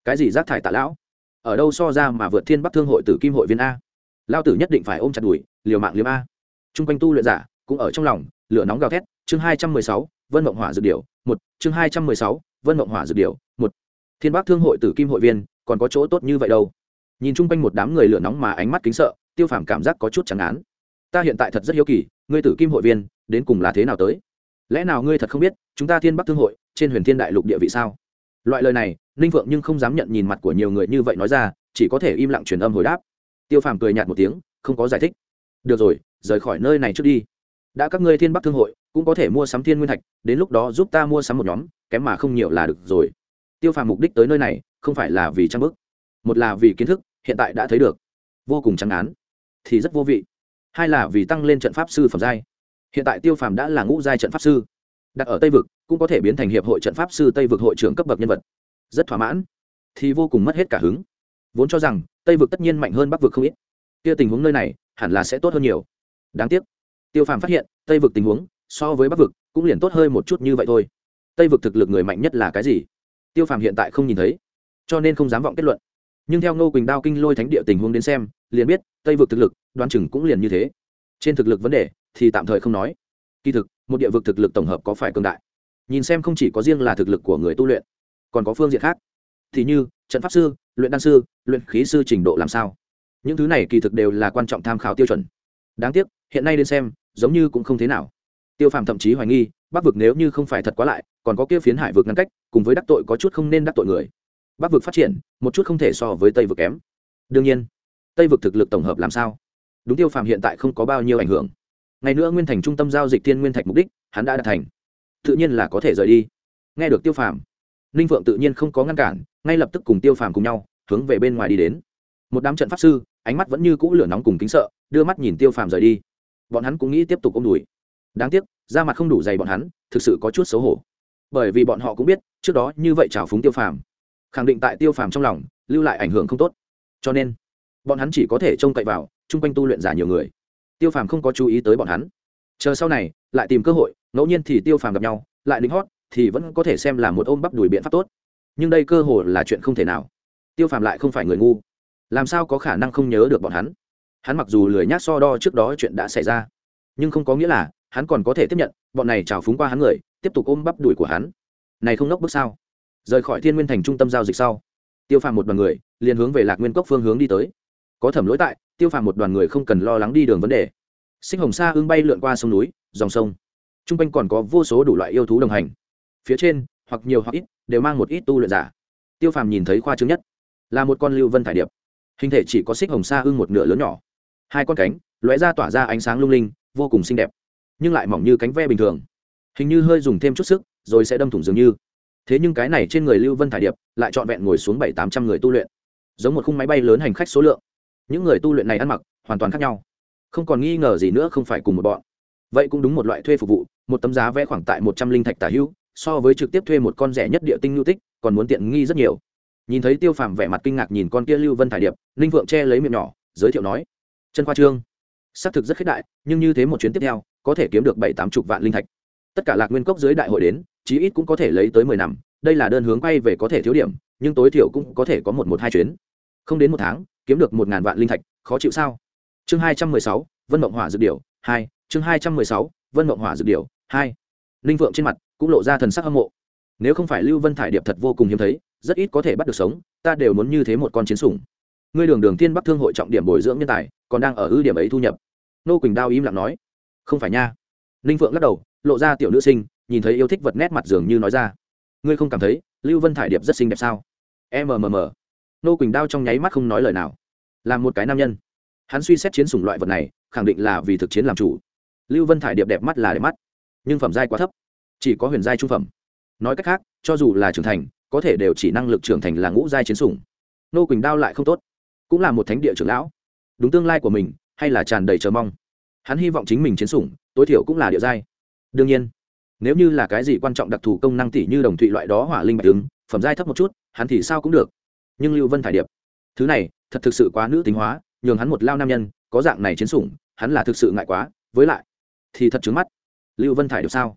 Cái gì rác thải tạ lão? Ở đâu so ra mà vượt thiên bắc thương hội tử kim hội viên a? Lao tử nhất định phải ôm chặt đùi, liều mạng liếm a. Chung quanh tu luyện giả cũng ở trong lòng, lửa nóng gào thét, chương hai trăm mười sáu, vân mộng hỏa dược điều một, chương hai trăm mười sáu, vân mộng hỏa dược điều một. Thiên bắc thương hội tử kim hội viên, còn có chỗ tốt như vậy đâu? Nhìn chung quanh một đám người lửa nóng mà ánh mắt kính sợ, tiêu phàm cảm giác có chút chẳng án ta hiện tại thật rất hiếu kỳ, ngươi tử kim hội viên, đến cùng là thế nào tới? Lẽ nào ngươi thật không biết, chúng ta thiên bắc thương hội, trên huyền thiên đại lục địa vị sao? Loại lời này, ninh phượng nhưng không dám nhận nhìn mặt của nhiều người như vậy nói ra, chỉ có thể im lặng truyền âm hồi đáp tiêu phàm cười nhạt một tiếng, không có giải thích. Được rồi, rời khỏi nơi này trước đi. Đã các ngươi thiên bắc thương hội, cũng có thể mua sắm thiên nguyên thạch, đến lúc đó giúp ta mua sắm một nhóm, kém mà không nhiều là được rồi. Tiêu phàm mục đích tới nơi này, không phải là vì trang bức, một là vì kiến thức, hiện tại đã thấy được. Vô cùng trắng án, thì rất vô vị. Hai là vì tăng lên trận pháp sư phẩm giai. Hiện tại tiêu phàm đã là ngũ giai trận pháp sư. Đặt ở tây vực, cũng có thể biến thành hiệp hội trận pháp sư tây vực hội trưởng cấp bậc nhân vật. Rất thỏa mãn, thì vô cùng mất hết cả hứng vốn cho rằng tây vực tất nhiên mạnh hơn bắc vực không ít. Kia tình huống nơi này hẳn là sẽ tốt hơn nhiều. Đáng tiếc, tiêu phàm phát hiện tây vực tình huống so với bắc vực cũng liền tốt hơi một chút như vậy thôi. Tây vực thực lực người mạnh nhất là cái gì? Tiêu phàm hiện tại không nhìn thấy, cho nên không dám vọng kết luận. Nhưng theo ngô quỳnh đao kinh lôi thánh địa tình huống đến xem, liền biết tây vực thực lực đoan chừng cũng liền như thế. Trên thực lực vấn đề thì tạm thời không nói. Kỳ thực, một địa vực thực lực tổng hợp có phải cường đại? Nhìn xem không chỉ có riêng là thực lực của người tu luyện, còn có phương diện khác thì như, trận pháp sư, luyện đan sư, luyện khí sư trình độ làm sao? Những thứ này kỳ thực đều là quan trọng tham khảo tiêu chuẩn. Đáng tiếc, hiện nay đến xem, giống như cũng không thế nào. Tiêu phàm thậm chí hoài nghi, bắc vực nếu như không phải thật quá lại, còn có kia phiến hải vực ngăn cách, cùng với đắc tội có chút không nên đắc tội người. Bắc vực phát triển, một chút không thể so với tây vực kém. Đương nhiên, tây vực thực lực tổng hợp làm sao? Đúng tiêu phàm hiện tại không có bao nhiêu ảnh hưởng. Ngày nữa nguyên thành trung tâm giao dịch thiên nguyên thạch mục đích, hắn đã đạt thành. Tự nhiên là có thể rời đi. Nghe được tiêu phàm ninh phượng tự nhiên không có ngăn cản, ngay lập tức cùng tiêu phàm cùng nhau, hướng về bên ngoài đi đến. Một đám trận pháp sư, ánh mắt vẫn như cũ lửa nóng cùng kính sợ, đưa mắt nhìn tiêu phàm rời đi. Bọn hắn cũng nghĩ tiếp tục ôm đùi. Đáng tiếc, da mặt không đủ dày bọn hắn, thực sự có chút xấu hổ. Bởi vì bọn họ cũng biết, trước đó như vậy trào phúng tiêu phàm, khẳng định tại tiêu phàm trong lòng, lưu lại ảnh hưởng không tốt. Cho nên, bọn hắn chỉ có thể trông cậy vào, chung quanh tu luyện giả nhiều người. Tiêu phàm không có chú ý tới bọn hắn. Chờ sau này, lại tìm cơ hội, ngẫu nhiên thì tiêu phàm gặp nhau, lại lính hót thì vẫn có thể xem là một ôm bắp đùi biện pháp tốt. Nhưng đây cơ hồ là chuyện không thể nào. Tiêu phàm lại không phải người ngu. Làm sao có khả năng không nhớ được bọn hắn? Hắn mặc dù lười nhác so đo trước đó chuyện đã xảy ra, nhưng không có nghĩa là hắn còn có thể tiếp nhận bọn này trào phúng qua hắn người, tiếp tục ôm bắp đùi của hắn. Này không nốc bước sao? Rời khỏi thiên nguyên thành trung tâm giao dịch sau, tiêu phàm một đoàn người liền hướng về lạc nguyên cốc phương hướng đi tới. Có thẩm lỗi tại, tiêu phàm một đoàn người không cần lo lắng đi đường vấn đề. Sinh hồng sa ương bay lượn qua sông núi, dòng sông. T r u n g quanh còn có vô số đủ loại yêu thú đồng hành phía trên, hoặc nhiều hoặc ít, đều mang một ít tu luyện giả. Tiêu phàm nhìn thấy khoa trương nhất, là một con lưu vân thải điệp. Hình thể chỉ có xích hồng sa ưng một nửa lớn nhỏ. Hai con cánh, lóe ra tỏa ra ánh sáng lung linh, vô cùng xinh đẹp, nhưng lại mỏng như cánh ve bình thường. Hình như hơi dùng thêm chút sức, rồi sẽ đâm thủng dường như. Thế nhưng cái này trên người lưu vân thải điệp lại trọn vẹn ngồi xuống bảy tám trăm người tu luyện. Giống một khung máy bay lớn hành khách số lượng. Những người tu luyện này ăn mặc hoàn toàn khác nhau. Không còn nghi ngờ gì nữa không phải cùng một bọn. Vậy cũng đúng một loại thuê phục vụ, một tấm giá vẽ khoảng tại một trăm linh thạch tả hữu so với trực tiếp thuê một con rẻ nhất địa tinh lưu tích, còn muốn tiện nghi rất nhiều. Nhìn thấy tiêu phàm vẻ mặt kinh ngạc nhìn con kia lưu vân thải điệp linh vượng che lấy miệng nhỏ, giới thiệu nói, chân khoa trương. Xác thực rất khích đại, nhưng như thế một chuyến tiếp theo, có thể kiếm được bảy tám chục vạn linh thạch. Tất cả lạc nguyên cốc dưới đại hội đến, chí ít cũng có thể lấy tới mười năm, đây là đơn hướng quay về có thể thiếu điểm, nhưng tối thiểu cũng có thể có một một hai chuyến. Không đến một tháng, kiếm được một ngàn vạn linh thạch, khó chịu sao? Chương hai trăm mười sáu, vân mộng hỏa dược điều hai, chương hai trăm mười sáu, vân mộng hỏa dược điều hai. Linh vượng trên mặt cũng lộ ra thần sắc hâm mộ. Nếu không phải lưu vân thải điệp thật vô cùng hiếm thấy, rất ít có thể bắt được sống, ta đều muốn như thế một con chiến sủng. Ngươi đường đường thiên bắc thương hội trọng điểm bồi dưỡng nhân tài, còn đang ở ư điểm ấy thu nhập. Nô quỳnh đao im lặng nói. Không phải nha. Ninh phượng lắc đầu, lộ ra tiểu nữ sinh, nhìn thấy yêu thích vật nét mặt dường như nói ra. Ngươi không cảm thấy lưu vân thải điệp rất xinh đẹp sao? Mmm nô quỳnh đao trong nháy mắt không nói lời nào. Là một cái nam nhân. Hắn suy xét chiến sủng loại vật này, khẳng định là vì thực chiến làm chủ. Lưu vân thải điệp đẹp mắt là đẹp mắt, nhưng phẩm giai quá thấp chỉ có huyền giai trung phẩm. Nói cách khác, cho dù là trưởng thành, có thể đều chỉ năng lực trưởng thành là ngũ giai chiến sủng. Nô quỳnh đao lại không tốt, cũng là một thánh địa trưởng lão. Đúng tương lai của mình, hay là tràn đầy chờ mong. Hắn hy vọng chính mình chiến sủng, tối thiểu cũng là địa giai. Đương nhiên, nếu như là cái gì quan trọng đặc thù công năng tỷ như đồng thụy loại đó hỏa linh bạch tướng phẩm giai thấp một chút, hắn thì sao cũng được. Nhưng lưu vân thải điệp, thứ này, thật thực sự quá nữ tính hóa, nhường hắn một lao nam nhân, có dạng này chiến sủng, hắn là thực sự ngại quá. Với lại, thì thật trứng mắt. Lưu vân thải điệp sao?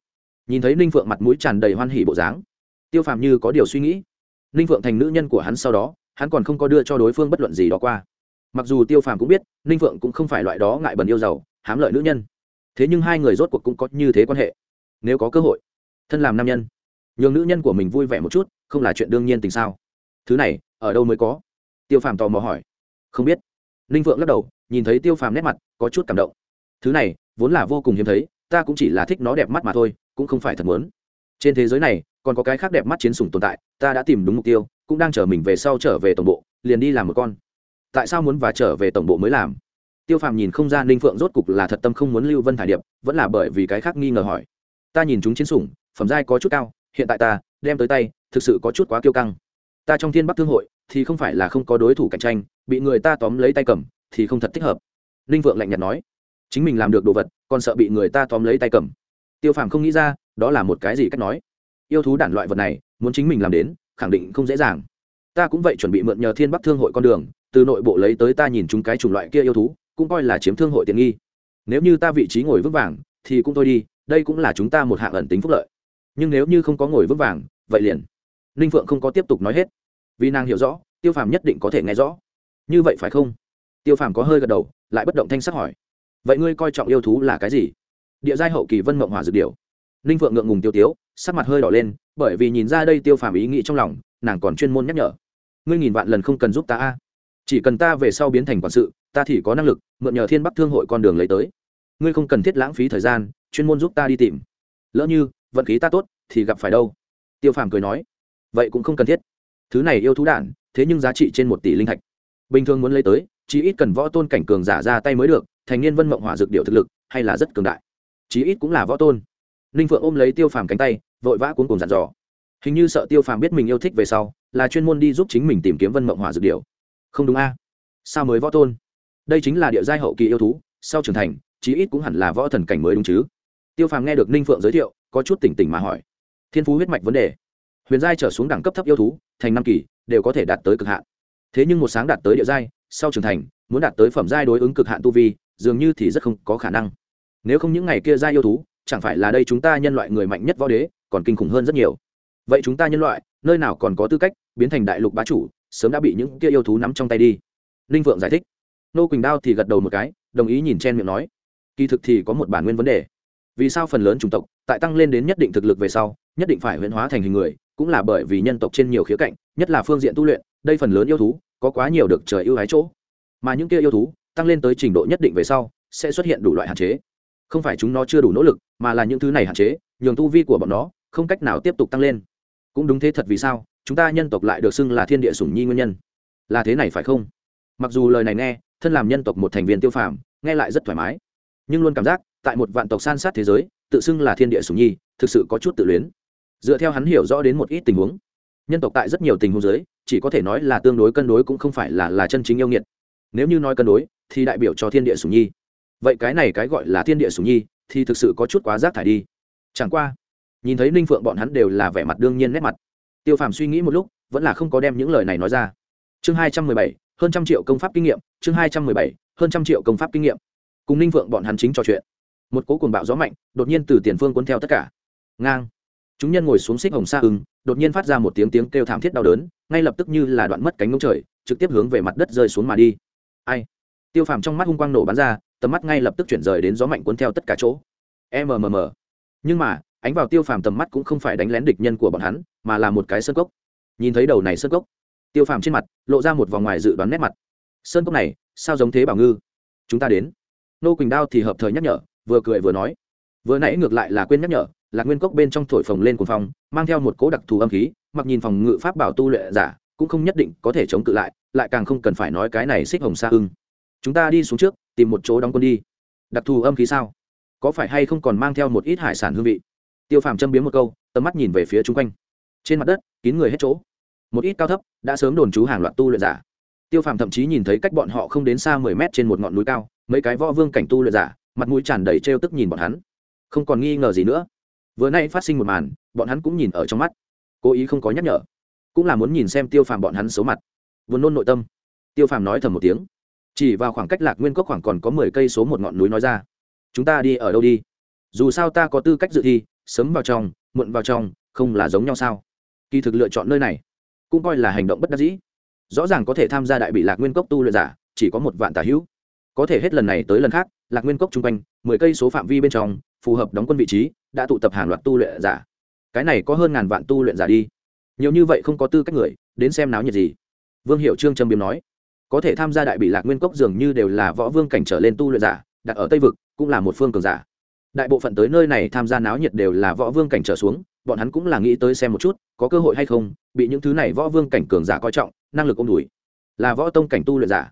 Nhìn thấy ninh phượng mặt mũi tràn đầy hoan hỉ bộ dáng. Tiêu phàm như có điều suy nghĩ. Ninh phượng thành nữ nhân của hắn sau đó, hắn còn không có đưa cho đối phương bất luận gì đó qua. Mặc dù tiêu phàm cũng biết, ninh phượng cũng không phải loại đó ngại bẩn yêu giàu, hám lợi nữ nhân. Thế nhưng hai người rốt cuộc cũng có như thế quan hệ. Nếu có cơ hội, thân làm nam nhân, nhường nữ nhân của mình vui vẻ một chút, không là chuyện đương nhiên tình sao? Thứ này, ở đâu mới có? Tiêu phàm tò mò hỏi. Không biết. Ninh vượng lắc đầu, nhìn thấy tiêu phàm nét mặt, có chút cảm động. Thứ này, vốn là vô cùng hiếm thấy ta cũng chỉ là thích nó đẹp mắt mà thôi, cũng không phải thật muốn. Trên thế giới này, còn có cái khác đẹp mắt chiến sủng tồn tại, ta đã tìm đúng mục tiêu, cũng đang chờ mình về sau trở về tổng bộ, liền đi làm một con. Tại sao muốn và trở về tổng bộ mới làm? Tiêu phàm nhìn không ra ninh phượng rốt cục là thật tâm không muốn lưu vân thải điệp, vẫn là bởi vì cái khác nghi ngờ hỏi. Ta nhìn chúng chiến sủng, phẩm giai có chút cao, hiện tại ta đem tới tay, thực sự có chút quá kiêu căng. Ta trong thiên bắc thương hội, thì không phải là không có đối thủ cạnh tranh, bị người ta tóm lấy tay cầm, thì không thật thích hợp. Ninh vượng lạnh nhạt nói chính mình làm được đồ vật, còn sợ bị người ta tóm lấy tay cầm. Tiêu phàm không nghĩ ra, đó là một cái gì cách nói. Yêu thú đản loại vật này, muốn chính mình làm đến, khẳng định không dễ dàng. Ta cũng vậy chuẩn bị mượn nhờ thiên bắc thương hội con đường, từ nội bộ lấy tới ta nhìn chúng cái chủng loại kia yêu thú, cũng coi là chiếm thương hội tiện nghi. Nếu như ta vị trí ngồi vững vàng, thì cũng thôi đi, đây cũng là chúng ta một hạng ẩn tính phúc lợi. Nhưng nếu như không có ngồi vững vàng, vậy liền. Ninh phượng không có tiếp tục nói hết. Vì nàng hiểu rõ, tiêu phàm nhất định có thể nghe rõ. Như vậy phải không? Tiêu phàm có hơi gật đầu, lại bất động thanh sắc hỏi vậy ngươi coi trọng yêu thú là cái gì? Địa giai hậu kỳ vân mộng hỏa dược điều ninh phượng ngượng ngùng tiêu tiếu, sắc mặt hơi đỏ lên, bởi vì nhìn ra đây tiêu phàm ý nghĩ trong lòng, nàng còn chuyên môn nhắc nhở. Ngươi nghìn vạn lần không cần giúp ta a. Chỉ cần ta về sau biến thành quản sự, ta thì có năng lực mượn nhờ thiên bắc thương hội con đường lấy tới. Ngươi không cần thiết lãng phí thời gian, chuyên môn giúp ta đi tìm. Lỡ như, vận khí ta tốt, thì gặp phải đâu? Tiêu phàm cười nói. Vậy cũng không cần thiết. Thứ này yêu thú đản thế nhưng giá trị trên một tỷ linh thạch. Bình thường muốn lấy tới chí ít cần võ tôn cảnh cường giả ra tay mới được thành niên vân mộng hỏa dược điệu thực lực, hay là rất cường đại. Chí ít cũng là võ tôn. Ninh phượng ôm lấy tiêu phàm cánh tay, vội vã cuốn cùng dặn dò. Hình như sợ tiêu phàm biết mình yêu thích về sau, là chuyên môn đi giúp chính mình tìm kiếm vân mộng hỏa dược điệu. Không đúng a. Sao mới võ tôn? Đây chính là địa giai hậu kỳ yêu thú, sau trưởng thành, chí ít cũng hẳn là võ thần cảnh mới đúng chứ. Tiêu phàm nghe được ninh phượng giới thiệu, có chút tỉnh tỉnh mà hỏi. Thiên phú huyết mạch vấn đề. Huyền giai trở xuống đẳng cấp thấp yêu thú, thành năm kỳ, đều có thể đạt tới cực hạn. Thế nhưng một sáng đạt tới địa giai, sau trưởng thành, muốn đạt tới phẩm giai đối ứng cực hạn tu vi dường như thì rất không có khả năng. Nếu không những ngày kia giai yêu thú, chẳng phải là đây chúng ta nhân loại người mạnh nhất võ đế, còn kinh khủng hơn rất nhiều. Vậy chúng ta nhân loại, nơi nào còn có tư cách biến thành đại lục bá chủ, sớm đã bị những kia yêu thú nắm trong tay đi. Ninh vượng giải thích. Nô quỳnh đao thì gật đầu một cái, đồng ý nhìn chen miệng nói. Kỳ thực thì có một bản nguyên vấn đề. Vì sao phần lớn chủng tộc, tại tăng lên đến nhất định thực lực về sau, nhất định phải huyễn hóa thành hình người, cũng là bởi vì nhân tộc trên nhiều khía cạnh, nhất là phương diện tu luyện, đây phần lớn yêu thú, có quá nhiều được trời ưu ái chỗ. Mà những kia yêu thú tăng lên tới trình độ nhất định về sau, sẽ xuất hiện đủ loại hạn chế. Không phải chúng nó chưa đủ nỗ lực, mà là những thứ này hạn chế, nhường tu vi của bọn nó không cách nào tiếp tục tăng lên. Cũng đúng thế thật vì sao, chúng ta nhân tộc lại được xưng là thiên địa sủng nhi nguyên nhân. Là thế này phải không? Mặc dù lời này nghe, thân làm nhân tộc một thành viên tiêu phàm, nghe lại rất thoải mái. Nhưng luôn cảm giác, tại một vạn tộc san sát thế giới, tự xưng là thiên địa sủng nhi, thực sự có chút tự luyến. Dựa theo hắn hiểu rõ đến một ít tình huống, nhân tộc tại rất nhiều tình huống giới chỉ có thể nói là tương đối cân đối cũng không phải là là chân chính yêu nghiệt. Nếu như nói cân đối thì đại biểu cho thiên địa sủng nhi. Vậy cái này cái gọi là thiên địa sủng nhi thì thực sự có chút quá rác thải đi. Chẳng qua, nhìn thấy ninh phượng bọn hắn đều là vẻ mặt đương nhiên nét mặt. Tiêu phàm suy nghĩ một lúc, vẫn là không có đem những lời này nói ra. Chương hai trăm mười bảy, hơn trăm triệu công pháp kinh nghiệm, chương hai trăm mười bảy, hơn trăm triệu công pháp kinh nghiệm. Cùng ninh phượng bọn hắn chính trò chuyện. Một cố cuồng bạo gió mạnh, đột nhiên từ tiền phương cuốn theo tất cả. Ngang. Chúng nhân ngồi xuống xích hồng xa ưng, đột nhiên phát ra một tiếng tiếng kêu thảm thiết đau đớn, ngay lập tức như là đoạn mất cánh ngông trời, trực tiếp hướng về mặt đất rơi xuống mà đi. Ai? Tiêu phàm trong mắt hung quang nổ bắn ra, tầm mắt ngay lập tức chuyển rời đến gió mạnh cuốn theo tất cả chỗ. Mmm nhưng mà, ánh vào tiêu phàm tầm mắt cũng không phải đánh lén địch nhân của bọn hắn, mà là một cái sơn cốc. Nhìn thấy đầu này sơn cốc, tiêu phàm trên mặt lộ ra một vòng ngoài dự đoán nét mặt. Sơn cốc này, sao giống thế bảo ngư? Chúng ta đến. Nô quỳnh đao thì hợp thời nhắc nhở, vừa cười vừa nói. Vừa nãy ngược lại là quên nhắc nhở, là nguyên cốc bên trong thổi phồng lên cuồng phong, mang theo một cố đặc thù âm khí, mặc nhìn phòng ngự pháp bảo tu luyện giả, cũng không nhất định có thể chống cự lại lại càng không cần phải nói cái này xích hồng sa hưng chúng ta đi xuống trước, tìm một chỗ đóng quân đi. Đặc thù âm khí sao? Có phải hay không còn mang theo một ít hải sản hương vị? Tiêu phàm châm biếm một câu, tầm mắt nhìn về phía chung quanh. Trên mặt đất, kín người hết chỗ. Một ít cao thấp, đã sớm đồn trú hàng loạt tu luyện giả. Tiêu phàm thậm chí nhìn thấy cách bọn họ không đến xa mười mét trên một ngọn núi cao, mấy cái võ vương cảnh tu luyện giả, mặt mũi tràn đầy trêu tức nhìn bọn hắn. Không còn nghi ngờ gì nữa. Vừa nay phát sinh một màn, bọn hắn cũng nhìn ở trong mắt. Cố ý không có nhắc nhở. Cũng là muốn nhìn xem tiêu phàm bọn hắn xấu mặt. Vốn nôn nội tâm. Tiêu phàm nói thầm một tiếng chỉ vào khoảng cách lạc nguyên cốc khoảng còn có mười cây số một ngọn núi nói ra. Chúng ta đi ở đâu đi? Dù sao ta có tư cách dự thi, sớm vào trong, muộn vào trong, không là giống nhau sao? Kỳ thực lựa chọn nơi này cũng coi là hành động bất đắc dĩ. Rõ ràng có thể tham gia đại bị lạc nguyên cốc tu luyện giả, chỉ có một vạn tả hữu. Có thể hết lần này tới lần khác, lạc nguyên cốc chung quanh, mười cây số phạm vi bên trong, phù hợp đóng quân vị trí, đã tụ tập hàng loạt tu luyện giả. Cái này có hơn ngàn vạn tu luyện giả đi. Nhiều như vậy không có tư cách người, đến xem náo nhiệt gì. Vương hiệu trương trầm biếm nói có thể tham gia đại bị lạc nguyên cốc dường như đều là võ vương cảnh trở lên tu luyện giả, đặt ở tây vực, cũng là một phương cường giả. Đại bộ phận tới nơi này tham gia náo nhiệt đều là võ vương cảnh trở xuống, bọn hắn cũng là nghĩ tới xem một chút, có cơ hội hay không, bị những thứ này võ vương cảnh cường giả coi trọng, năng lực ông đùi. Là võ tông cảnh tu luyện giả.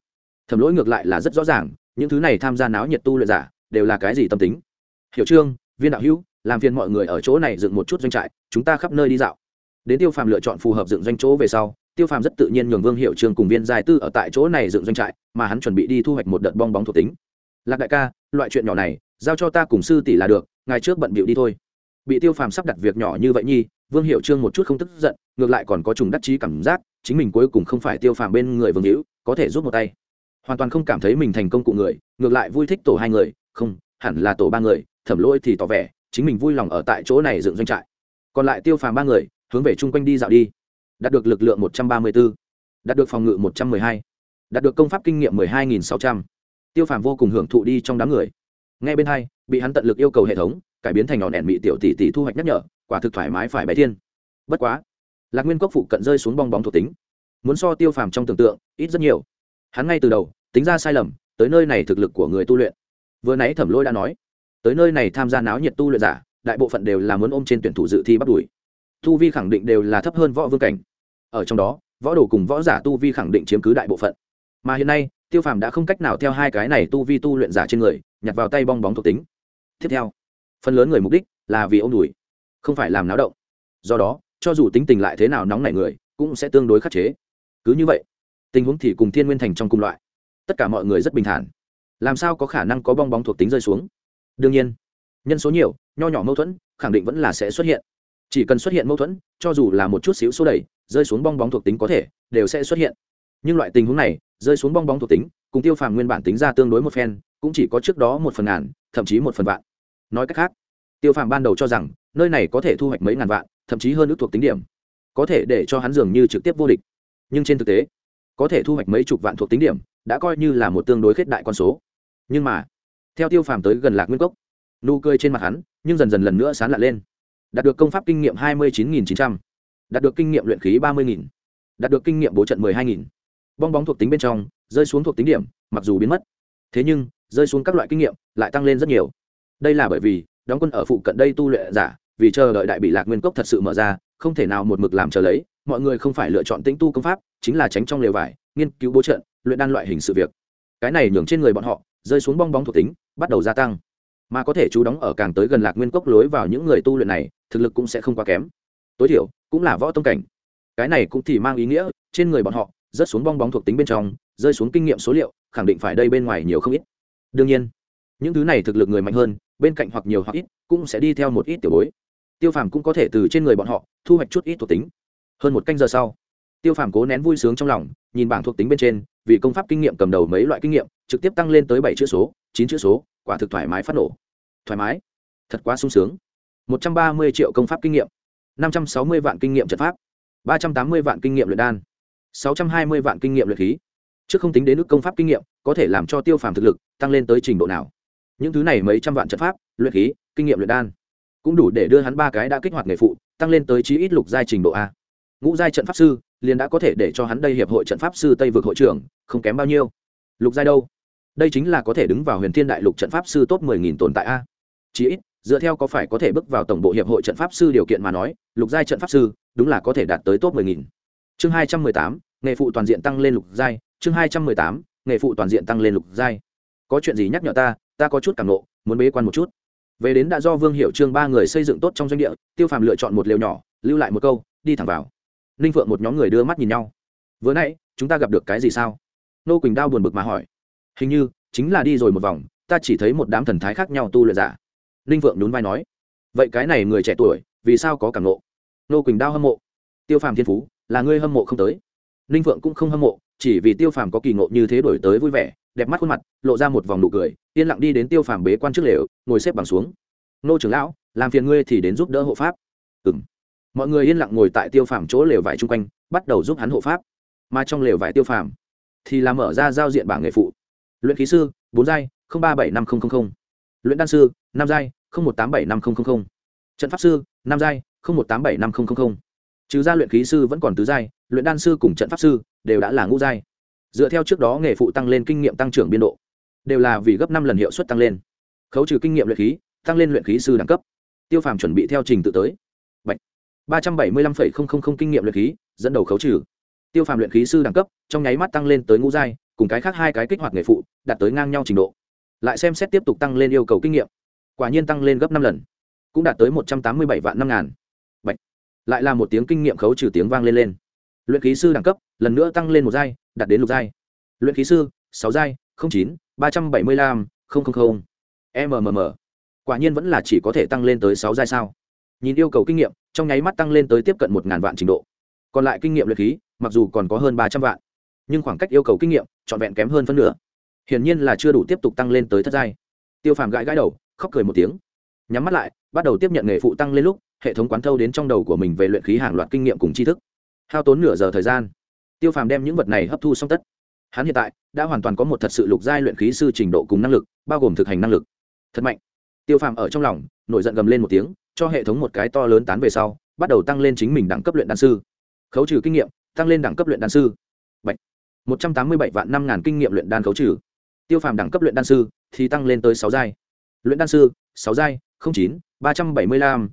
Thẩm lỗi ngược lại là rất rõ ràng, những thứ này tham gia náo nhiệt tu luyện giả, đều là cái gì tâm tính? Hiểu trương, viên đạo hữu, làm phiền mọi người ở chỗ này dựng một chút doanh trại, chúng ta khắp nơi đi dạo. Đến tiêu phàm lựa chọn phù hợp dựng doanh chỗ về sau tiêu phàm rất tự nhiên nhường vương hiệu trương cùng viên giai tư ở tại chỗ này dựng doanh trại, mà hắn chuẩn bị đi thu hoạch một đợt bong bóng thuộc tính. Lạc đại ca, loại chuyện nhỏ này, giao cho ta cùng sư tỷ là được ngày trước bận bịu đi thôi. Bị tiêu phàm sắp đặt việc nhỏ như vậy nhi, vương hiệu trương một chút không tức giận, ngược lại còn có trùng đắc chí cảm giác, chính mình cuối cùng không phải tiêu phàm bên người vương hữu, có thể giúp một tay. Hoàn toàn không cảm thấy mình thành công cụ người, ngược lại vui thích tổ hai người, không, hẳn là tổ ba người, thẩm lỗi thì tỏ vẻ, chính mình vui lòng ở tại chỗ này dựng doanh trại. Còn lại tiêu phàm ba người, hướng về chung quanh đi dạo đi đạt được lực lượng một trăm ba mươi 134, đạt được phòng ngự một trăm hai, đạt được công pháp kinh nghiệm hai nghìn sáu trăm. Tiêu Phàm vô cùng hưởng thụ đi trong đám người. Nghe bên hai, bị hắn tận lực yêu cầu hệ thống, cải biến thành nhỏ nền mị tiểu tỷ tỷ thu hoạch nhắc nhở, quả thực thoải mái phải bái thiên. Bất quá, Lạc Nguyên Cốc phụ cận rơi xuống bong bóng thuộc tính, muốn so Tiêu Phàm trong tưởng tượng, ít rất nhiều. Hắn ngay từ đầu, tính ra sai lầm, tới nơi này thực lực của người tu luyện. Vừa nãy Thẩm Lôi đã nói, tới nơi này tham gia náo nhiệt tu luyện giả, đại bộ phận đều là muốn ôm trên tuyển thủ dự thi bắt đuổi. Tu vi khẳng định đều là thấp hơn võ vương cảnh ở trong đó, võ đồ cùng võ giả tu vi khẳng định chiếm cứ đại bộ phận. Mà hiện nay, tiêu phàm đã không cách nào theo hai cái này tu vi tu luyện giả trên người, nhặt vào tay bong bóng thuộc tính. Tiếp theo, phần lớn người mục đích là vì ô m đùi, không phải làm náo động. Do đó, cho dù tính tình lại thế nào nóng nảy người, cũng sẽ tương đối khắc chế. Cứ như vậy, tình huống thì cùng thiên nguyên thành trong cùng loại. Tất cả mọi người rất bình thản. Làm sao có khả năng có bong bóng thuộc tính rơi xuống? Đương nhiên, nhân số nhiều, nho nhỏ mâu thuẫn khẳng định vẫn là sẽ xuất hiện. Chỉ cần xuất hiện mâu thuẫn, cho dù là một chút xíu số đẩy rơi xuống bong bóng thuộc tính có thể, đều sẽ xuất hiện. Nhưng loại tình huống này, rơi xuống bong bóng thuộc tính, cùng tiêu phàm nguyên bản tính ra tương đối một phen, cũng chỉ có trước đó một phần ngàn, thậm chí một phần vạn. Nói cách khác, tiêu phàm ban đầu cho rằng, nơi này có thể thu hoạch mấy ngàn vạn, thậm chí hơn ước thuộc tính điểm. Có thể để cho hắn dường như trực tiếp vô địch. Nhưng trên thực tế, có thể thu hoạch mấy chục vạn thuộc tính điểm, đã coi như là một tương đối khết đại con số. Nhưng mà, theo tiêu phàm tới gần lạc nguyên cốc, nụ cười trên mặt hắn, nhưng dần dần lần nữa sán lạ lên. Đạt được công pháp kinh nghiệm hai mươi chín nghìn chín trăm đạt được kinh nghiệm luyện khí ba mươi nghìn. Đạt được kinh nghiệm bố trận mười hai nghìn. Bong bóng thuộc tính bên trong, rơi xuống thuộc tính điểm, mặc dù biến mất. Thế nhưng, rơi xuống các loại kinh nghiệm lại tăng lên rất nhiều. Đây là bởi vì, đóng quân ở phụ cận đây tu luyện giả, vì chờ đợi đại bị lạc nguyên cốc thật sự mở ra, không thể nào một mực làm chờ lấy, mọi người không phải lựa chọn tĩnh tu công pháp, chính là tránh trong lều vải, nghiên cứu bố trận, luyện đan loại hình sự việc. Cái này nhường trên người bọn họ, rơi xuống bong bóng thuộc tính, bắt đầu gia tăng. Mà có thể chú đóng ở càng tới gần lạc nguyên cốc lối vào những người tu luyện này, thực lực cũng sẽ không quá kém tối thiểu cũng là võ tông cảnh. Cái này cũng thì mang ý nghĩa, trên người bọn họ, rớt xuống bong bóng thuộc tính bên trong, rơi xuống kinh nghiệm số liệu, khẳng định phải đây bên ngoài nhiều không ít. Đương nhiên, những thứ này thực lực người mạnh hơn, bên cạnh hoặc nhiều hoặc ít, cũng sẽ đi theo một ít tiểu bối. Tiêu phàm cũng có thể từ trên người bọn họ, thu hoạch chút ít thuộc tính. Hơn một canh giờ sau, tiêu phàm cố nén vui sướng trong lòng, nhìn bảng thuộc tính bên trên, vì công pháp kinh nghiệm cầm đầu mấy loại kinh nghiệm, trực tiếp tăng lên tới bảy chữ số, chín chữ số, quả thực thoải mái phát nổ. Thoải mái, thật quá sung sướng. Một trăm ba mươi triệu công pháp kinh nghiệm năm trăm sáu mươi vạn kinh nghiệm trận pháp, ba trăm tám mươi vạn kinh nghiệm luyện đan, sáu trăm hai mươi vạn kinh nghiệm luyện khí. Trước không tính đến nước công pháp kinh nghiệm, có thể làm cho tiêu phàm thực lực tăng lên tới trình độ nào. Những thứ này mấy trăm vạn trận pháp, luyện khí, kinh nghiệm luyện đan, cũng đủ để đưa hắn ba cái đã kích hoạt nghề phụ, tăng lên tới chí ít lục giai trình độ a. Ngũ giai trận pháp sư, liền đã có thể để cho hắn đây hiệp hội trận pháp sư tây vực hội trưởng, không kém bao nhiêu. Lục giai đâu? Đây chính là có thể đứng vào huyền thiên đại lục trận pháp sư top mười nghìn tồn tại a. Chí ít dựa theo có phải có thể bước vào tổng bộ hiệp hội trận pháp sư điều kiện mà nói, lục giai trận pháp sư, đúng là có thể đạt tới top mười nghìn. Chương hai trăm mười tám, nghề phụ toàn diện tăng lên lục giai, chương hai trăm mười tám, nghề phụ toàn diện tăng lên lục giai. Có chuyện gì nhắc nhở ta ta có chút cảm nộ, muốn bế quan một chút. Về đến đã do vương hiệu trương ba người xây dựng tốt trong doanh địa, tiêu phàm lựa chọn một lều nhỏ, lưu lại một câu, đi thẳng vào. Ninh phượng một nhóm người đưa mắt nhìn nhau. Vừa nãy, chúng ta gặp được cái gì sao? Nô quỳnh đao buồn bực mà hỏi. Hình như, chính là đi rồi một vòng, ta chỉ thấy một đám thần thái khác nhau tu luyện giả ninh Vượng nhún vai nói, vậy cái này người trẻ tuổi, vì sao có cảm nộ nô quỳnh đao hâm mộ, tiêu phàm thiên phú, là ngươi hâm mộ không tới. Ninh Vượng cũng không hâm mộ, chỉ vì tiêu phàm có kỳ ngộ như thế đổi tới vui vẻ, đẹp mắt khuôn mặt, lộ ra một vòng nụ cười, yên lặng đi đến tiêu phàm bế quan trước lều, ngồi xếp bằng xuống. Nô trưởng lão, làm phiền ngươi thì đến giúp đỡ hộ pháp. Ừ m mọi người yên lặng ngồi tại tiêu phàm chỗ lều vải chung quanh, bắt đầu giúp hắn hộ pháp. Mà trong lều vải tiêu phàm thì làm mở ra giao diện bảng nghề phụ. Luyện khí sư, bốn giai ba bảy năm nghìn luyện đan sư, năm giai một tám bảy năm nghìn trận pháp sư, năm giai một tám bảy năm nghìn trừ ra luyện khí sư vẫn còn tứ giai, luyện đan sư cùng trận pháp sư đều đã là ngũ giai. Dựa theo trước đó nghề phụ tăng lên kinh nghiệm tăng trưởng biên độ, đều là vì gấp năm lần hiệu suất tăng lên. Khấu trừ kinh nghiệm luyện khí, tăng lên luyện khí sư đẳng cấp. Tiêu phàm chuẩn bị theo trình tự tới. Ba trăm bảy mươi lăm phẩy không không không kinh nghiệm luyện khí, dẫn đầu khấu trừ. Tiêu phàm luyện khí sư đẳng cấp, trong nháy mắt tăng lên tới ngũ giai, cùng cái khác hai cái kích hoạt nghề phụ, đạt tới ngang nhau trình độ. Lại xem xét tiếp tục tăng lên yêu cầu kinh nghiệm quả nhiên tăng lên gấp năm lần, cũng đạt tới một trăm tám mươi bảy vạn năm ngàn. Bạch. lại là một tiếng kinh nghiệm khấu trừ tiếng vang lên lên. Luyện khí sư đẳng cấp, lần nữa tăng lên một giai, đạt đến lục giai. Luyện khí sư, sáu giai chín, ba trăm bảy mươi lăm mmm quả nhiên vẫn là chỉ có thể tăng lên tới sáu giai sao? Nhìn yêu cầu kinh nghiệm, trong nháy mắt tăng lên tới tiếp cận một ngàn vạn trình độ. Còn lại kinh nghiệm luyện khí, mặc dù còn có hơn ba trăm vạn, nhưng khoảng cách yêu cầu kinh nghiệm trọn vẹn kém hơn phân nửa. Hiển nhiên là chưa đủ tiếp tục tăng lên tới thất giai. Tiêu phàm gãi gãi đầu khóc cười một tiếng. Nhắm mắt lại, bắt đầu tiếp nhận nghề phụ tăng lên lúc, hệ thống quán thâu đến trong đầu của mình về luyện khí hàng loạt kinh nghiệm cùng tri thức. Hao tốn nửa giờ thời gian, tiêu phàm đem những vật này hấp thu xong tất. Hắn hiện tại đã hoàn toàn có một thật sự lục giai luyện khí sư trình độ cùng năng lực, bao gồm thực hành năng lực. Thật mạnh. Tiêu phàm ở trong lòng, nổi giận gầm lên một tiếng, cho hệ thống một cái to lớn tán về sau, bắt đầu tăng lên chính mình đẳng cấp luyện đan sư. Khấu trừ kinh nghiệm, tăng lên đẳng cấp luyện đan sư. Bạch. một trăm tám mươi bảy vạn năm ngàn kinh nghiệm luyện đan khấu trừ. Tiêu phàm đẳng cấp luyện đan sư thì tăng lên tới sáu giai luyện đan sư, sáu giai chín, ba trăm bảy mươi năm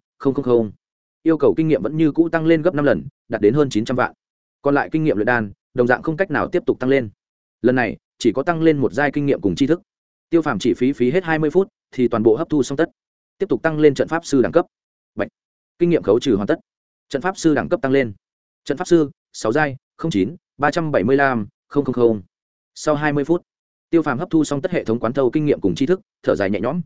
yêu cầu kinh nghiệm vẫn như cũ tăng lên gấp năm lần, đạt đến hơn chín trăm vạn. Còn lại kinh nghiệm luyện đan, đồng dạng không cách nào tiếp tục tăng lên. Lần này, chỉ có tăng lên một giai kinh nghiệm cùng tri thức. Tiêu phàm chỉ phí phí hết hai mươi phút, thì toàn bộ hấp thu xong tất. Tiếp tục tăng lên trận pháp sư đẳng cấp. Bạch. kinh nghiệm khấu trừ hoàn tất. Trận pháp sư đẳng cấp tăng lên. Trận pháp sư, sáu giai chín, ba trăm bảy mươi năm sau hai mươi phút, tiêu phàm hấp thu xong tất hệ thống quán thâu kinh nghiệm cùng tri thức, thở dài nhẹ nhõm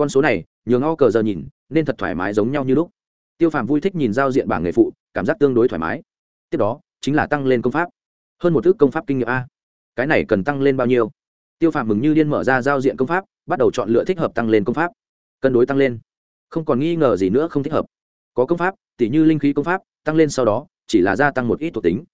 con số này, nhường o cờ giờ nhìn, nên thật thoải mái giống nhau như lúc. Tiêu phàm vui thích nhìn giao diện bảng nghề phụ, cảm giác tương đối thoải mái. Tiếp đó, chính là tăng lên công pháp. Hơn một thước công pháp kinh nghiệm a. Cái này cần tăng lên bao nhiêu? Tiêu phàm mừng như điên mở ra giao diện công pháp, bắt đầu chọn lựa thích hợp tăng lên công pháp. Cân đối tăng lên. Không còn nghi ngờ gì nữa không thích hợp. Có công pháp, tỉ như linh khí công pháp, tăng lên sau đó, chỉ là gia tăng một ít thuộc tính.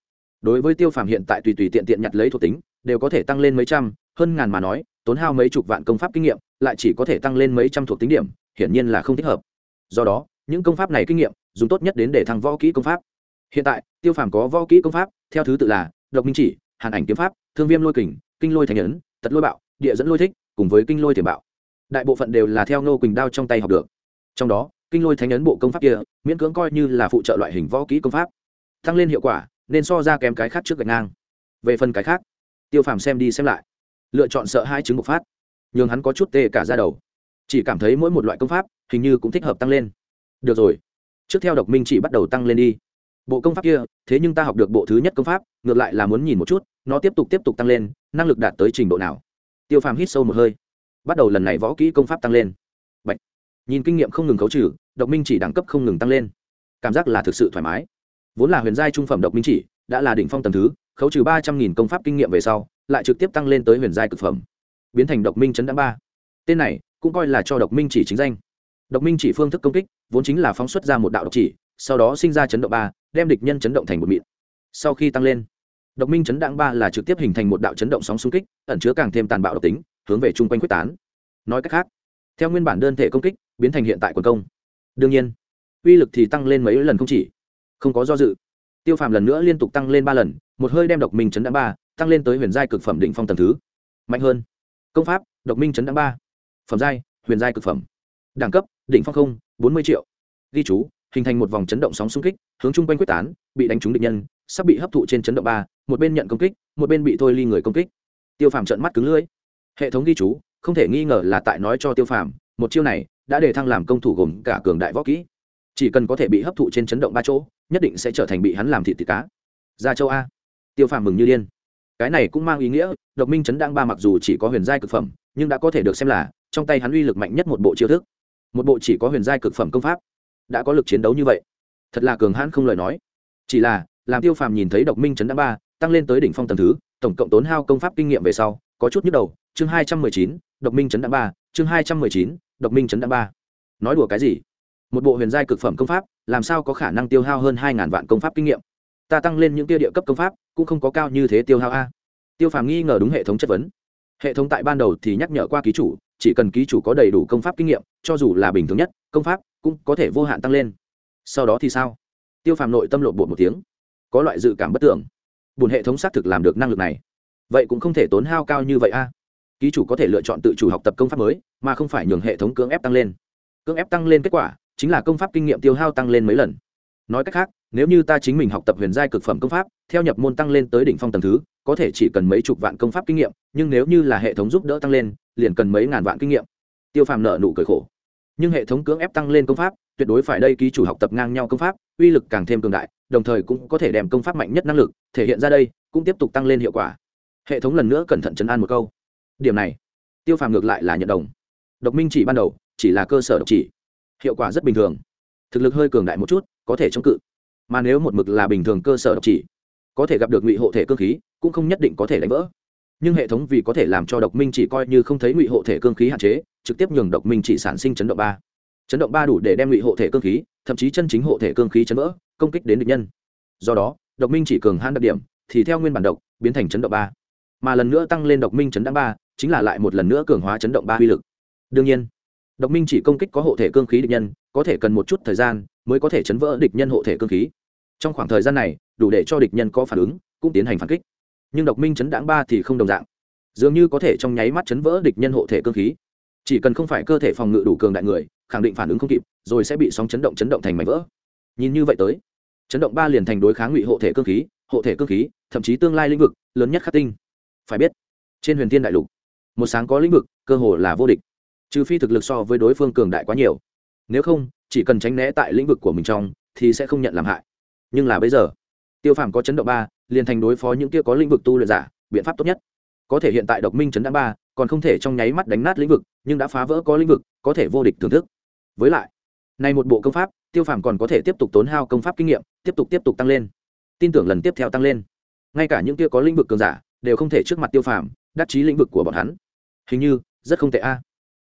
Đối với tiêu phàm hiện tại tùy tùy tiện tiện nhặt lấy thuộc tính, đều có thể tăng lên mấy trăm, hơn ngàn mà nói tốn hao mấy chục vạn công pháp kinh nghiệm, lại chỉ có thể tăng lên mấy trăm thuộc tính điểm, hiển nhiên là không thích hợp. Do đó, những công pháp này kinh nghiệm, dùng tốt nhất đến để thăng võ kỹ công pháp. Hiện tại, tiêu phàm có võ kỹ công pháp, theo thứ tự là độc minh chỉ, hàn ảnh kiếm pháp, thương viêm lôi kình, kinh lôi thành ấn, tật lôi bạo, địa dẫn lôi thích, cùng với kinh lôi tiềm bạo. Đại bộ phận đều là theo nô quỳnh đao trong tay học được. Trong đó, kinh lôi thánh ấn bộ công pháp kia, miễn cưỡng coi như là phụ trợ loại hình võ kỹ công pháp. Tăng lên hiệu quả, nên so ra kém cái khác trước gạch ngang. Về phần cái khác, tiêu phàm xem đi xem lại lựa chọn sợ hai chứng bộc phát. Nhường hắn có chút tê cả ra đầu. Chỉ cảm thấy mỗi một loại công pháp hình như cũng thích hợp tăng lên. Được rồi. Trước theo độc minh chỉ bắt đầu tăng lên đi. Bộ công pháp kia, thế nhưng ta học được bộ thứ nhất công pháp, ngược lại là muốn nhìn một chút, nó tiếp tục tiếp tục tăng lên, năng lực đạt tới trình độ nào. Tiêu phàm hít sâu một hơi. Bắt đầu lần này võ kỹ công pháp tăng lên. Bạch. nhìn kinh nghiệm không ngừng khấu trừ, độc minh chỉ đẳng cấp không ngừng tăng lên. Cảm giác là thực sự thoải mái. Vốn là huyền giai trung phẩm độc minh chỉ, đã là đỉnh phong tầm thứ, khấu trừ ba trăm nghìn công pháp kinh nghiệm về sau lại trực tiếp tăng lên tới huyền giai cực phẩm, biến thành độc minh chấn đáng ba. Tên này cũng coi là cho độc minh chỉ chính danh. Độc minh chỉ phương thức công kích, vốn chính là phóng xuất ra một đạo độc chỉ, sau đó sinh ra chấn động ba, đem địch nhân chấn động thành một mịn. Sau khi tăng lên, độc minh chấn đãng ba là trực tiếp hình thành một đạo chấn động sóng xung kích, ẩn chứa càng thêm tàn bạo độc tính, hướng về chung quanh quyết tán. Nói cách khác, theo nguyên bản đơn thể công kích, biến thành hiện tại quần công. Đương nhiên, uy lực thì tăng lên mấy lần không chỉ, không có do dự. Tiêu phàm lần nữa liên tục tăng lên ba lần, một hơi đem độc minh chấn đãng ba tăng lên tới huyền giai cực phẩm định phong tầng thứ. Mạnh hơn. Công pháp, độc minh chấn đãng ba. Phẩm giai, huyền giai cực phẩm. Đẳng cấp, đỉnh phong không, bốn mươi triệu. Ghi chú, hình thành một vòng chấn động sóng xung kích, hướng chung quanh quyết tán, bị đánh trúng địch nhân, sắp bị hấp thụ trên chấn động ba, một bên nhận công kích, một bên bị thôi ly người công kích. Tiêu phàm trận mắt cứng lưỡi. Hệ thống ghi chú, không thể nghi ngờ là tại nói cho tiêu phàm, một chiêu này đã để thăng làm công thủ gồm cả cường đại võ kỹ. Chỉ cần có thể bị hấp thụ trên chấn động ba chỗ, nhất định sẽ trở thành bị hắn làm thịt thịt cá. Ra châu a. Tiêu phàm mừng như điên cái này cũng mang ý nghĩa, độc minh chấn đang ba mặc dù chỉ có huyền giai cực phẩm, nhưng đã có thể được xem là trong tay hắn uy lực mạnh nhất một bộ chiêu thức. Một bộ chỉ có huyền giai cực phẩm công pháp, đã có lực chiến đấu như vậy. Thật là cường hãn không lời nói. Chỉ là, làm tiêu phàm nhìn thấy độc minh chấn đang ba tăng lên tới đỉnh phong tầng thứ, tổng cộng tốn hao công pháp kinh nghiệm về sau, có chút nhức đầu. Chương hai trăm mười chín, độc minh chấn đang ba, chương hai trăm mười chín, độc minh chấn đang ba. Nói đùa cái gì? Một bộ huyền giai cực phẩm công pháp, làm sao có khả năng tiêu hao hơn hai ngàn vạn công pháp kinh nghiệm? Ta tăng lên những tia địa cấp công pháp, cũng không có cao như thế tiêu hao a. Tiêu phàm nghi ngờ đúng hệ thống chất vấn. Hệ thống tại ban đầu thì nhắc nhở qua ký chủ, chỉ cần ký chủ có đầy đủ công pháp kinh nghiệm, cho dù là bình thường nhất, công pháp cũng có thể vô hạn tăng lên. Sau đó thì sao? Tiêu phàm nội tâm lộn bột một tiếng. Có loại dự cảm bất tưởng. Bùn hệ thống xác thực làm được năng lực này. Vậy cũng không thể tốn hao cao như vậy a. Ký chủ có thể lựa chọn tự chủ học tập công pháp mới, mà không phải nhường hệ thống cưỡng ép tăng lên. Cưỡng ép tăng lên kết quả, chính là công pháp kinh nghiệm tiêu hao tăng lên mấy lần. Nói cách khác nếu như ta chính mình học tập huyền giai cực phẩm công pháp, theo nhập môn tăng lên tới đỉnh phong tầng thứ, có thể chỉ cần mấy chục vạn công pháp kinh nghiệm, nhưng nếu như là hệ thống giúp đỡ tăng lên, liền cần mấy ngàn vạn kinh nghiệm. Tiêu phàm nợ nụ cười khổ. Nhưng hệ thống cưỡng ép tăng lên công pháp, tuyệt đối phải đây ký chủ học tập ngang nhau công pháp, uy lực càng thêm cường đại, đồng thời cũng có thể đem công pháp mạnh nhất năng lực thể hiện ra đây, cũng tiếp tục tăng lên hiệu quả. Hệ thống lần nữa cẩn thận chấn an một câu. Điểm này, tiêu phàm ngược lại là nhận đồng. Độc minh chỉ ban đầu, chỉ là cơ sở độc chỉ. Hiệu quả rất bình thường. Thực lực hơi cường đại một chút, có thể chống cự mà nếu một mực là bình thường cơ sở độc chỉ, có thể gặp được ngụy hộ thể cơ khí, cũng không nhất định có thể đánh vỡ. Nhưng hệ thống vì có thể làm cho độc minh chỉ coi như không thấy ngụy hộ thể cơ khí hạn chế, trực tiếp nhường độc minh chỉ sản sinh chấn động ba. Chấn động ba đủ để đem ngụy hộ thể cơ khí, thậm chí chân chính hộ thể cơ khí chấn vỡ, công kích đến địch nhân. Do đó, độc minh chỉ cường han đặc điểm thì theo nguyên bản độc biến thành chấn động ba. Mà lần nữa tăng lên độc minh chấn đáng ba, chính là lại một lần nữa cường hóa chấn động ba uy lực. Đương nhiên, độc minh chỉ công kích có hộ thể cương khí địch nhân, có thể cần một chút thời gian mới có thể chấn vỡ địch nhân hộ thể cương khí. Trong khoảng thời gian này, đủ để cho địch nhân có phản ứng, cũng tiến hành phản kích. Nhưng độc minh chấn đãng ba thì không đồng dạng. Dường như có thể trong nháy mắt chấn vỡ địch nhân hộ thể cương khí. Chỉ cần không phải cơ thể phòng ngự đủ cường đại người, khẳng định phản ứng không kịp, rồi sẽ bị sóng chấn động chấn động thành mảnh vỡ. Nhìn như vậy tới, chấn động ba liền thành đối kháng ngụy hộ thể cương khí, hộ thể cương khí, thậm chí tương lai lĩnh vực, lớn nhất khắc tinh. Phải biết, trên huyền thiên đại lục, một sáng có lĩnh vực, cơ hồ là vô địch. Trừ phi thực lực so với đối phương cường đại quá nhiều. Nếu không chỉ cần tránh né tại lĩnh vực của mình trong, thì sẽ không nhận làm hại. Nhưng là bây giờ, tiêu phàm có chấn động ba, liền thành đối phó những kia có lĩnh vực tu luyện giả, biện pháp tốt nhất. Có thể hiện tại độc minh chấn đã ba, còn không thể trong nháy mắt đánh nát lĩnh vực, nhưng đã phá vỡ có lĩnh vực, có thể vô địch thưởng thức. Với lại, nay một bộ công pháp, tiêu phàm còn có thể tiếp tục tốn hao công pháp kinh nghiệm, tiếp tục tiếp tục tăng lên. Tin tưởng lần tiếp theo tăng lên. Ngay cả những kia có lĩnh vực cường giả, đều không thể trước mặt tiêu phàm, đắc chí lĩnh vực của bọn hắn. Hình như, rất không tệ a.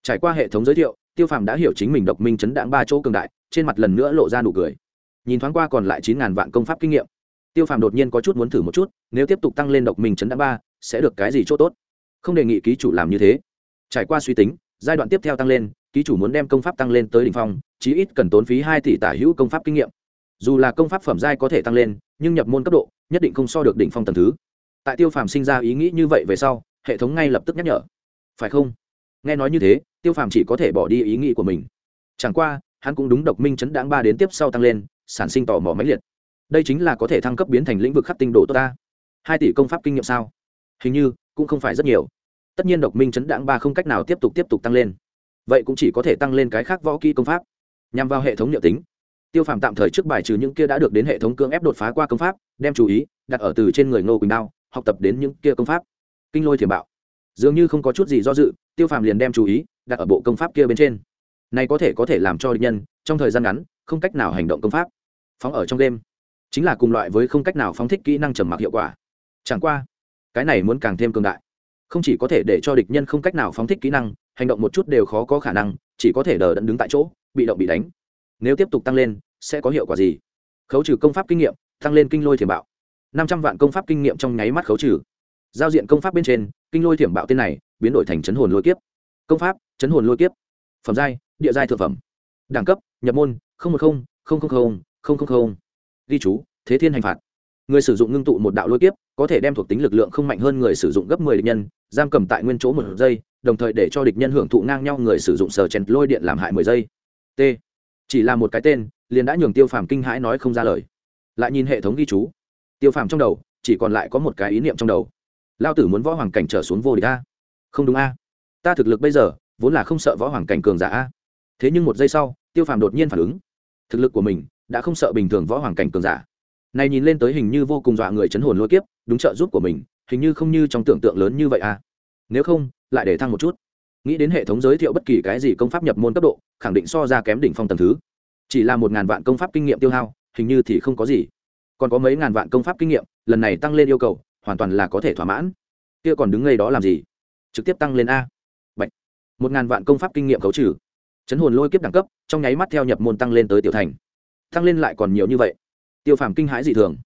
Trải qua hệ thống giới thiệu tiêu phàm đã hiểu chính mình độc minh chấn đãng ba chỗ cường đại, trên mặt lần nữa lộ ra nụ cười. Nhìn thoáng qua còn lại chín ngàn vạn công pháp kinh nghiệm, tiêu phàm đột nhiên có chút muốn thử một chút, nếu tiếp tục tăng lên độc minh chấn đãng ba, sẽ được cái gì chỗ tốt? Không đề nghị ký chủ làm như thế. Trải qua suy tính, giai đoạn tiếp theo tăng lên, ký chủ muốn đem công pháp tăng lên tới đ ỉ n h phong, chí ít cần tốn phí hai tỷ tả hữu công pháp kinh nghiệm. Dù là công pháp phẩm giai có thể tăng lên, nhưng nhập môn cấp độ, nhất định không so được đỉnh phong tầm thứ. Tại tiêu phàm sinh ra ý nghĩ như vậy về sau, hệ thống ngay lập tức nhắc nhở. Phải không? Nghe nói như thế tiêu phàm chỉ có thể bỏ đi ý nghĩ của mình. Chẳng qua, hắn cũng đúng độc minh chấn đáng ba đến tiếp sau tăng lên, sản sinh tò mò máy liệt. Đây chính là có thể thăng cấp biến thành lĩnh vực khắc tinh độ tốt ta. Hai tỷ công pháp kinh nghiệm sao? Hình như, cũng không phải rất nhiều. Tất nhiên độc minh chấn đáng ba không cách nào tiếp tục tiếp tục tăng lên. Vậy cũng chỉ có thể tăng lên cái khác võ kỹ công pháp. Nhằm vào hệ thống liệu tính. Tiêu phàm tạm thời trước bài trừ những kia đã được đến hệ thống cưỡng ép đột phá qua công pháp, đem chú ý đặt ở từ trên người ngô quỳnh đao, học tập đến những kia công pháp. Kinh lôi thiểm bạo. Dường như không có chút gì do dự, tiêu phàm liền đem chú ý đặt ở bộ công pháp kia bên trên. Này có thể có thể làm cho địch nhân, trong thời gian ngắn, không cách nào hành động công pháp. Phóng ở trong đêm. Chính là cùng loại với không cách nào phóng thích kỹ năng trầm mặc hiệu quả. Chẳng qua, cái này muốn càng thêm cường đại. Không chỉ có thể để cho địch nhân không cách nào phóng thích kỹ năng, hành động một chút đều khó có khả năng, chỉ có thể đờ đẫn đứng tại chỗ, bị động bị đánh. Nếu tiếp tục tăng lên, sẽ có hiệu quả gì? Khấu trừ công pháp kinh nghiệm, tăng lên kinh lôi thiểm bạo. Năm trăm vạn công pháp kinh nghiệm trong nháy mắt khấu trừ. Giao diện công pháp bên trên, kinh lôi thiểm bạo tên này, biến đổi thành chấn hồn lôi kiếp công pháp, chấn hồn lôi kiếp. Phẩm giai, địa giai thượng phẩm. Đẳng cấp, nhập môn một ghi chú, thế thiên hành phạt. Người sử dụng ngưng tụ một đạo lôi kiếp, có thể đem thuộc tính lực lượng không mạnh hơn người sử dụng gấp mười địch nhân, giam cầm tại nguyên chỗ một giây, đồng thời để cho địch nhân hưởng thụ ngang nhau người sử dụng sờ chèn lôi điện làm hại mười giây. T. Chỉ là một cái tên, liền đã nhường tiêu phàm kinh hãi nói không ra lời. Lại nhìn hệ thống ghi chú. Tiêu phàm trong đầu, chỉ còn lại có một cái ý niệm trong đầu. Lao tử muốn võ hoàng cảnh trở xuống vô địch a. Không đúng a ta thực lực bây giờ vốn là không sợ võ hoàng cảnh cường giả a. Thế nhưng một giây sau, tiêu phàm đột nhiên phản ứng. Thực lực của mình đã không sợ bình thường võ hoàng cảnh cường giả. Này nhìn lên tới hình như vô cùng dọa người chấn hồn lôi kiếp, đúng trợ giúp của mình, hình như không như trong tưởng tượng lớn như vậy a. Nếu không, lại để thăng một chút. Nghĩ đến hệ thống giới thiệu bất kỳ cái gì công pháp nhập môn cấp độ, khẳng định so ra kém đỉnh phong tầng thứ. Chỉ là một ngàn vạn công pháp kinh nghiệm tiêu hao, hình như thì không có gì. Còn có mấy ngàn vạn công pháp kinh nghiệm, lần này tăng lên yêu cầu, hoàn toàn là có thể thỏa mãn. Kia còn đứng ngay đó làm gì? Trực tiếp tăng lên a một ngàn vạn công pháp kinh nghiệm khấu trừ. Chấn hồn lôi kiếp đẳng cấp trong nháy mắt theo nhập môn tăng lên tới tiểu thành. Tăng lên lại còn nhiều như vậy. Tiêu phàm kinh hãi dị thường.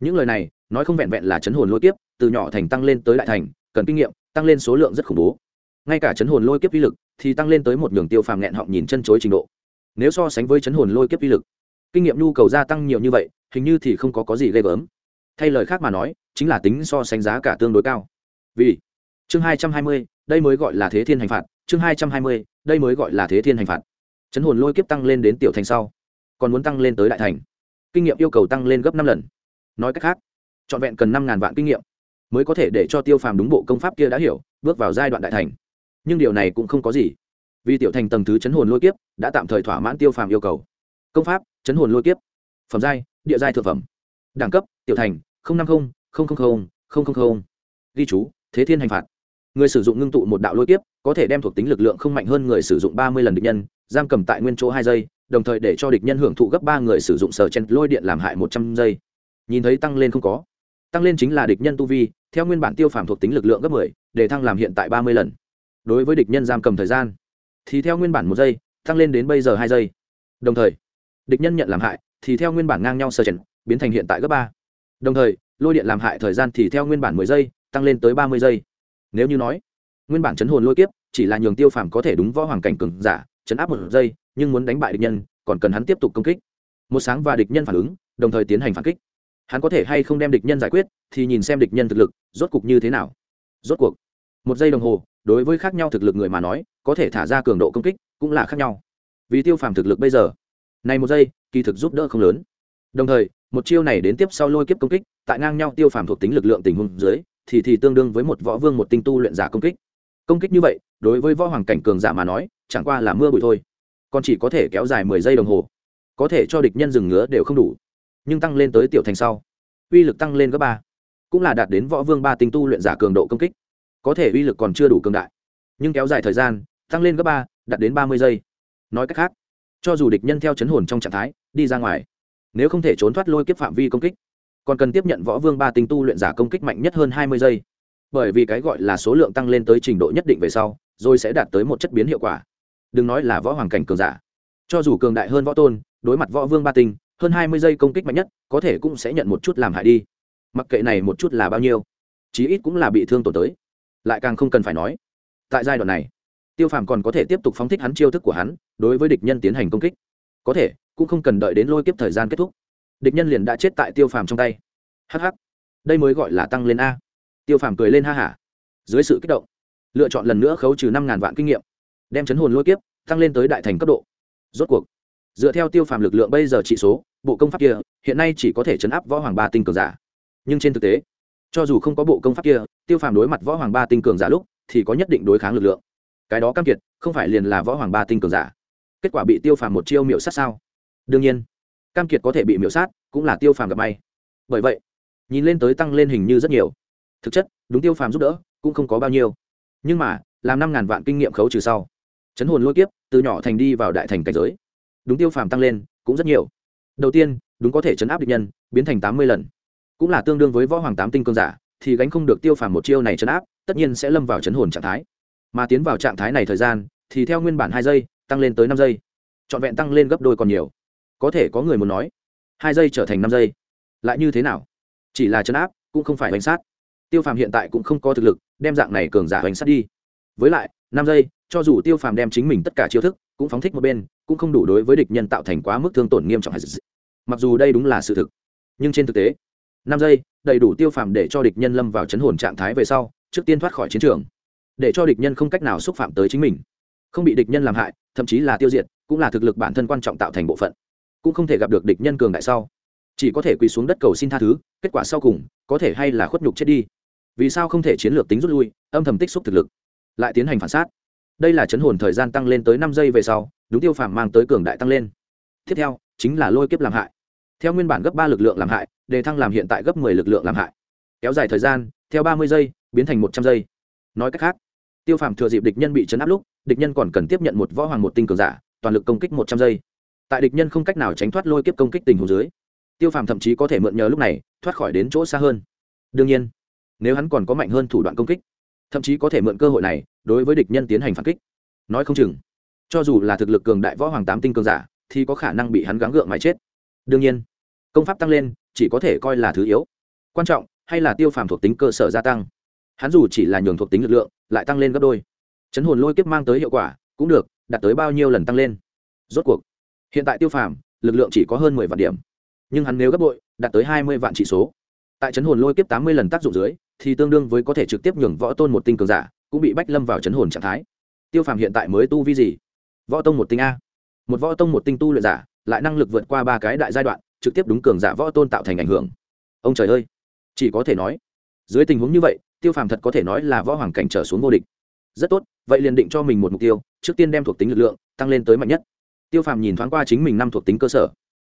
Những lời này nói không vẹn vẹn là chấn hồn lôi kiếp từ nhỏ thành tăng lên tới đại thành cần kinh nghiệm tăng lên số lượng rất khủng bố. Ngay cả chấn hồn lôi kiếp vi lực thì tăng lên tới một đường tiêu phàm nghẹn họng nhìn chân chối trình độ. Nếu so sánh với chấn hồn lôi kiếp vi lực kinh nghiệm nhu cầu gia tăng nhiều như vậy hình như thì không có, có gì ghê gớm. Thay lời khác mà nói chính là tính so sánh giá cả tương đối cao. Vì chương hai trăm hai mươi đây mới gọi là thế thiên hành phạt chương hai trăm hai mươi, đây mới gọi là thế thiên hành phạt. Chấn hồn lôi kiếp tăng lên đến tiểu thành sau, còn muốn tăng lên tới đại thành. Kinh nghiệm yêu cầu tăng lên gấp năm lần. Nói cách khác, trọn vẹn cần năm ngàn vạn kinh nghiệm mới có thể để cho tiêu phàm đúng bộ công pháp kia đã hiểu, bước vào giai đoạn đại thành. Nhưng điều này cũng không có gì, vì tiểu thành tầng thứ chấn hồn lôi kiếp đã tạm thời thỏa mãn tiêu phàm yêu cầu. Công pháp, chấn hồn lôi kiếp. Phẩm giai, địa giai thượng phẩm. Đẳng cấp, tiểu thành năm mươi ghi chú, thế thiên hành phạt. Người sử dụng ngưng tụ một đạo lôi kiếp có thể đem thuộc tính lực lượng không mạnh hơn người sử dụng ba mươi lần địch nhân, giam cầm tại nguyên chỗ hai giây, đồng thời để cho địch nhân hưởng thụ gấp ba người sử dụng sở chen lôi điện làm hại một trăm giây. Nhìn thấy tăng lên không có. Tăng lên chính là địch nhân tu vi, theo nguyên bản tiêu phàm thuộc tính lực lượng gấp mười, để thăng làm hiện tại ba mươi lần. Đối với địch nhân giam cầm thời gian, thì theo nguyên bản một giây, tăng lên đến bây giờ hai giây. Đồng thời, địch nhân nhận làm hại, thì theo nguyên bản ngang nhau sở chen biến thành hiện tại gấp ba. Đồng thời, lôi điện làm hại thời gian thì theo nguyên bản mười giây, tăng lên tới ba mươi giây. Nếu như nói, nguyên bản chấn hồn lôi kiếp chỉ là nhường tiêu phàm có thể đúng võ hoàng cảnh cường giả, chấn áp một giây, nhưng muốn đánh bại địch nhân, còn cần hắn tiếp tục công kích. Một sáng và địch nhân phản ứng, đồng thời tiến hành phản kích. Hắn có thể hay không đem địch nhân giải quyết, thì nhìn xem địch nhân thực lực, rốt cục như thế nào. Rốt cuộc, một giây đồng hồ, đối với khác nhau thực lực người mà nói, có thể thả ra cường độ công kích cũng là khác nhau. Vì tiêu phàm thực lực bây giờ, này một giây, kỳ thực giúp đỡ không lớn. Đồng thời, một chiêu này đến tiếp sau lôi kiếp công kích, tại ngang nhau tiêu phàm thuộc tính lực lượng tình huống dưới, thì thì tương đương với một võ vương một tinh tu luyện giả công kích công kích như vậy, đối với võ hoàng cảnh cường giả mà nói, chẳng qua là mưa bụi thôi. Còn chỉ có thể kéo dài mười giây đồng hồ. Có thể cho địch nhân dừng ngứa đều không đủ. Nhưng tăng lên tới tiểu thành sau, uy lực tăng lên gấp ba. Cũng là đạt đến võ vương ba tinh tu luyện giả cường độ công kích. Có thể uy lực còn chưa đủ cường đại. Nhưng kéo dài thời gian, tăng lên gấp ba, đạt đến ba mươi giây. Nói cách khác, cho dù địch nhân theo chấn hồn trong trạng thái, đi ra ngoài, nếu không thể trốn thoát lôi kiếp phạm vi công kích, còn cần tiếp nhận võ vương ba tinh tu luyện giả công kích mạnh nhất hơn hai mươi giây bởi vì cái gọi là số lượng tăng lên tới trình độ nhất định về sau, rồi sẽ đạt tới một chất biến hiệu quả. Đừng nói là võ hoàng cảnh cường giả. Cho dù cường đại hơn võ tôn, đối mặt võ vương ba tinh, hơn hai mươi giây công kích mạnh nhất, có thể cũng sẽ nhận một chút làm hại đi. Mặc kệ này một chút là bao nhiêu, chí ít cũng là bị thương tổn tới. Lại càng không cần phải nói, tại giai đoạn này, tiêu phàm còn có thể tiếp tục phóng thích hắn chiêu thức của hắn, đối với địch nhân tiến hành công kích. Có thể, cũng không cần đợi đến lôi kiếp thời gian kết thúc. Địch nhân liền đã chết tại tiêu phàm trong tay. Hh đây mới gọi là tăng lên a tiêu phàm cười lên ha hả. Dưới sự kích động, lựa chọn lần nữa khấu trừ năm ngàn vạn kinh nghiệm, đem chấn hồn lôi kiếp tăng lên tới đại thành cấp độ. Rốt cuộc, dựa theo tiêu phàm lực lượng bây giờ trị số, bộ công pháp kia hiện nay chỉ có thể chấn áp võ hoàng ba tinh cường giả. Nhưng trên thực tế, cho dù không có bộ công pháp kia, tiêu phàm đối mặt võ hoàng ba tinh cường giả lúc thì có nhất định đối kháng lực lượng. Cái đó cam kiệt, không phải liền là võ hoàng ba tinh cường giả. Kết quả bị tiêu phàm một chiêu miệu sát sao? Đương nhiên, cam kiệt có thể bị miệu sát cũng là tiêu phàm gặp may. Bởi vậy, nhìn lên tới tăng lên hình như rất nhiều thực chất, đúng tiêu phàm giúp đỡ, cũng không có bao nhiêu. Nhưng mà, làm năm ngàn vạn kinh nghiệm khấu trừ sau, chấn hồn lôi kiếp, từ nhỏ thành đi vào đại thành cảnh giới, đúng tiêu phàm tăng lên, cũng rất nhiều. Đầu tiên, đúng có thể chấn áp địch nhân, biến thành tám mươi lần. Cũng là tương đương với võ hoàng tám tinh cương giả, thì gánh không được tiêu phàm một chiêu này chấn áp, tất nhiên sẽ lâm vào chấn hồn trạng thái. Mà tiến vào trạng thái này thời gian, thì theo nguyên bản hai giây, tăng lên tới năm giây. Trọn vẹn tăng lên gấp đôi còn nhiều. Có thể có người muốn nói, hai giây trở thành năm giây. Lại như thế nào? Chỉ là chấn áp, cũng không phải bánh sát tiêu phàm hiện tại cũng không có thực lực, đem dạng này cường giả hoành sát đi. Với lại, năm giây, cho dù tiêu phàm đem chính mình tất cả chiêu thức cũng phóng thích một bên, cũng không đủ đối với địch nhân tạo thành quá mức thương tổn nghiêm trọng. Mặc dù đây đúng là sự thực, nhưng trên thực tế, năm giây, đầy đủ tiêu phàm để cho địch nhân lâm vào chấn hồn trạng thái về sau, trước tiên thoát khỏi chiến trường, để cho địch nhân không cách nào xúc phạm tới chính mình. Không bị địch nhân làm hại, thậm chí là tiêu diệt, cũng là thực lực bản thân quan trọng tạo thành bộ phận. Cũng không thể gặp được địch nhân cường đại sau. Chỉ có thể quỳ xuống đất cầu xin tha thứ, kết quả sau cùng, có thể hay là khuất nhục chết đi vì sao không thể chiến lược tính rút lui, âm thầm tích xúc thực lực. Lại tiến hành phản sát. Đây là chấn hồn thời gian tăng lên tới năm giây về sau, đúng tiêu phàm mang tới cường đại tăng lên. Tiếp theo, chính là lôi kiếp làm hại. Theo nguyên bản gấp ba lực lượng làm hại, đề thăng làm hiện tại gấp mười lực lượng làm hại. Kéo dài thời gian, theo ba mươi giây, biến thành một trăm giây. Nói cách khác, tiêu phàm thừa dịp địch nhân bị chấn áp lúc, địch nhân còn cần tiếp nhận một võ hoàng một tinh cường giả, toàn lực công kích một trăm giây. Tại địch nhân không cách nào tránh thoát lôi kiếp công kích tình hồ dưới, tiêu phàm thậm chí có thể mượn nhờ lúc này, thoát khỏi đến chỗ xa hơn. Đương nhiên nếu hắn còn có mạnh hơn thủ đoạn công kích, thậm chí có thể mượn cơ hội này đối với địch nhân tiến hành phản kích. Nói không chừng, cho dù là thực lực cường đại võ hoàng tám tinh cường giả, thì có khả năng bị hắn gắng gượng mà chết. Đương nhiên, công pháp tăng lên chỉ có thể coi là thứ yếu. Quan trọng, hay là tiêu phàm thuộc tính cơ sở gia tăng. Hắn dù chỉ là nhường thuộc tính lực lượng, lại tăng lên gấp đôi. Chấn hồn lôi kiếp mang tới hiệu quả, cũng được, đạt tới bao nhiêu lần tăng lên. Rốt cuộc, hiện tại tiêu phàm, lực lượng chỉ có hơn mười vạn điểm. Nhưng hắn nếu gấp bội, đạt tới hai mươi vạn chỉ số tại chấn hồn lôi kiếp tám mươi lần tác dụng dưới, thì tương đương với có thể trực tiếp nhường võ tôn một tinh cường giả, cũng bị bách lâm vào chấn hồn trạng thái. Tiêu phàm hiện tại mới tu vi gì? Võ tông một tinh a. Một võ tông một tinh tu luyện giả, lại năng lực vượt qua ba cái đại giai đoạn, trực tiếp đúng cường giả võ tôn tạo thành ảnh hưởng. Ông trời ơi! Chỉ có thể nói, dưới tình huống như vậy, tiêu phàm thật có thể nói là võ hoàng cảnh trở xuống vô địch. Rất tốt, vậy liền định cho mình một mục tiêu, trước tiên đem thuộc tính lực lượng, tăng lên tới mạnh nhất. Tiêu phàm nhìn thoáng qua chính mình năm thuộc tính cơ sở.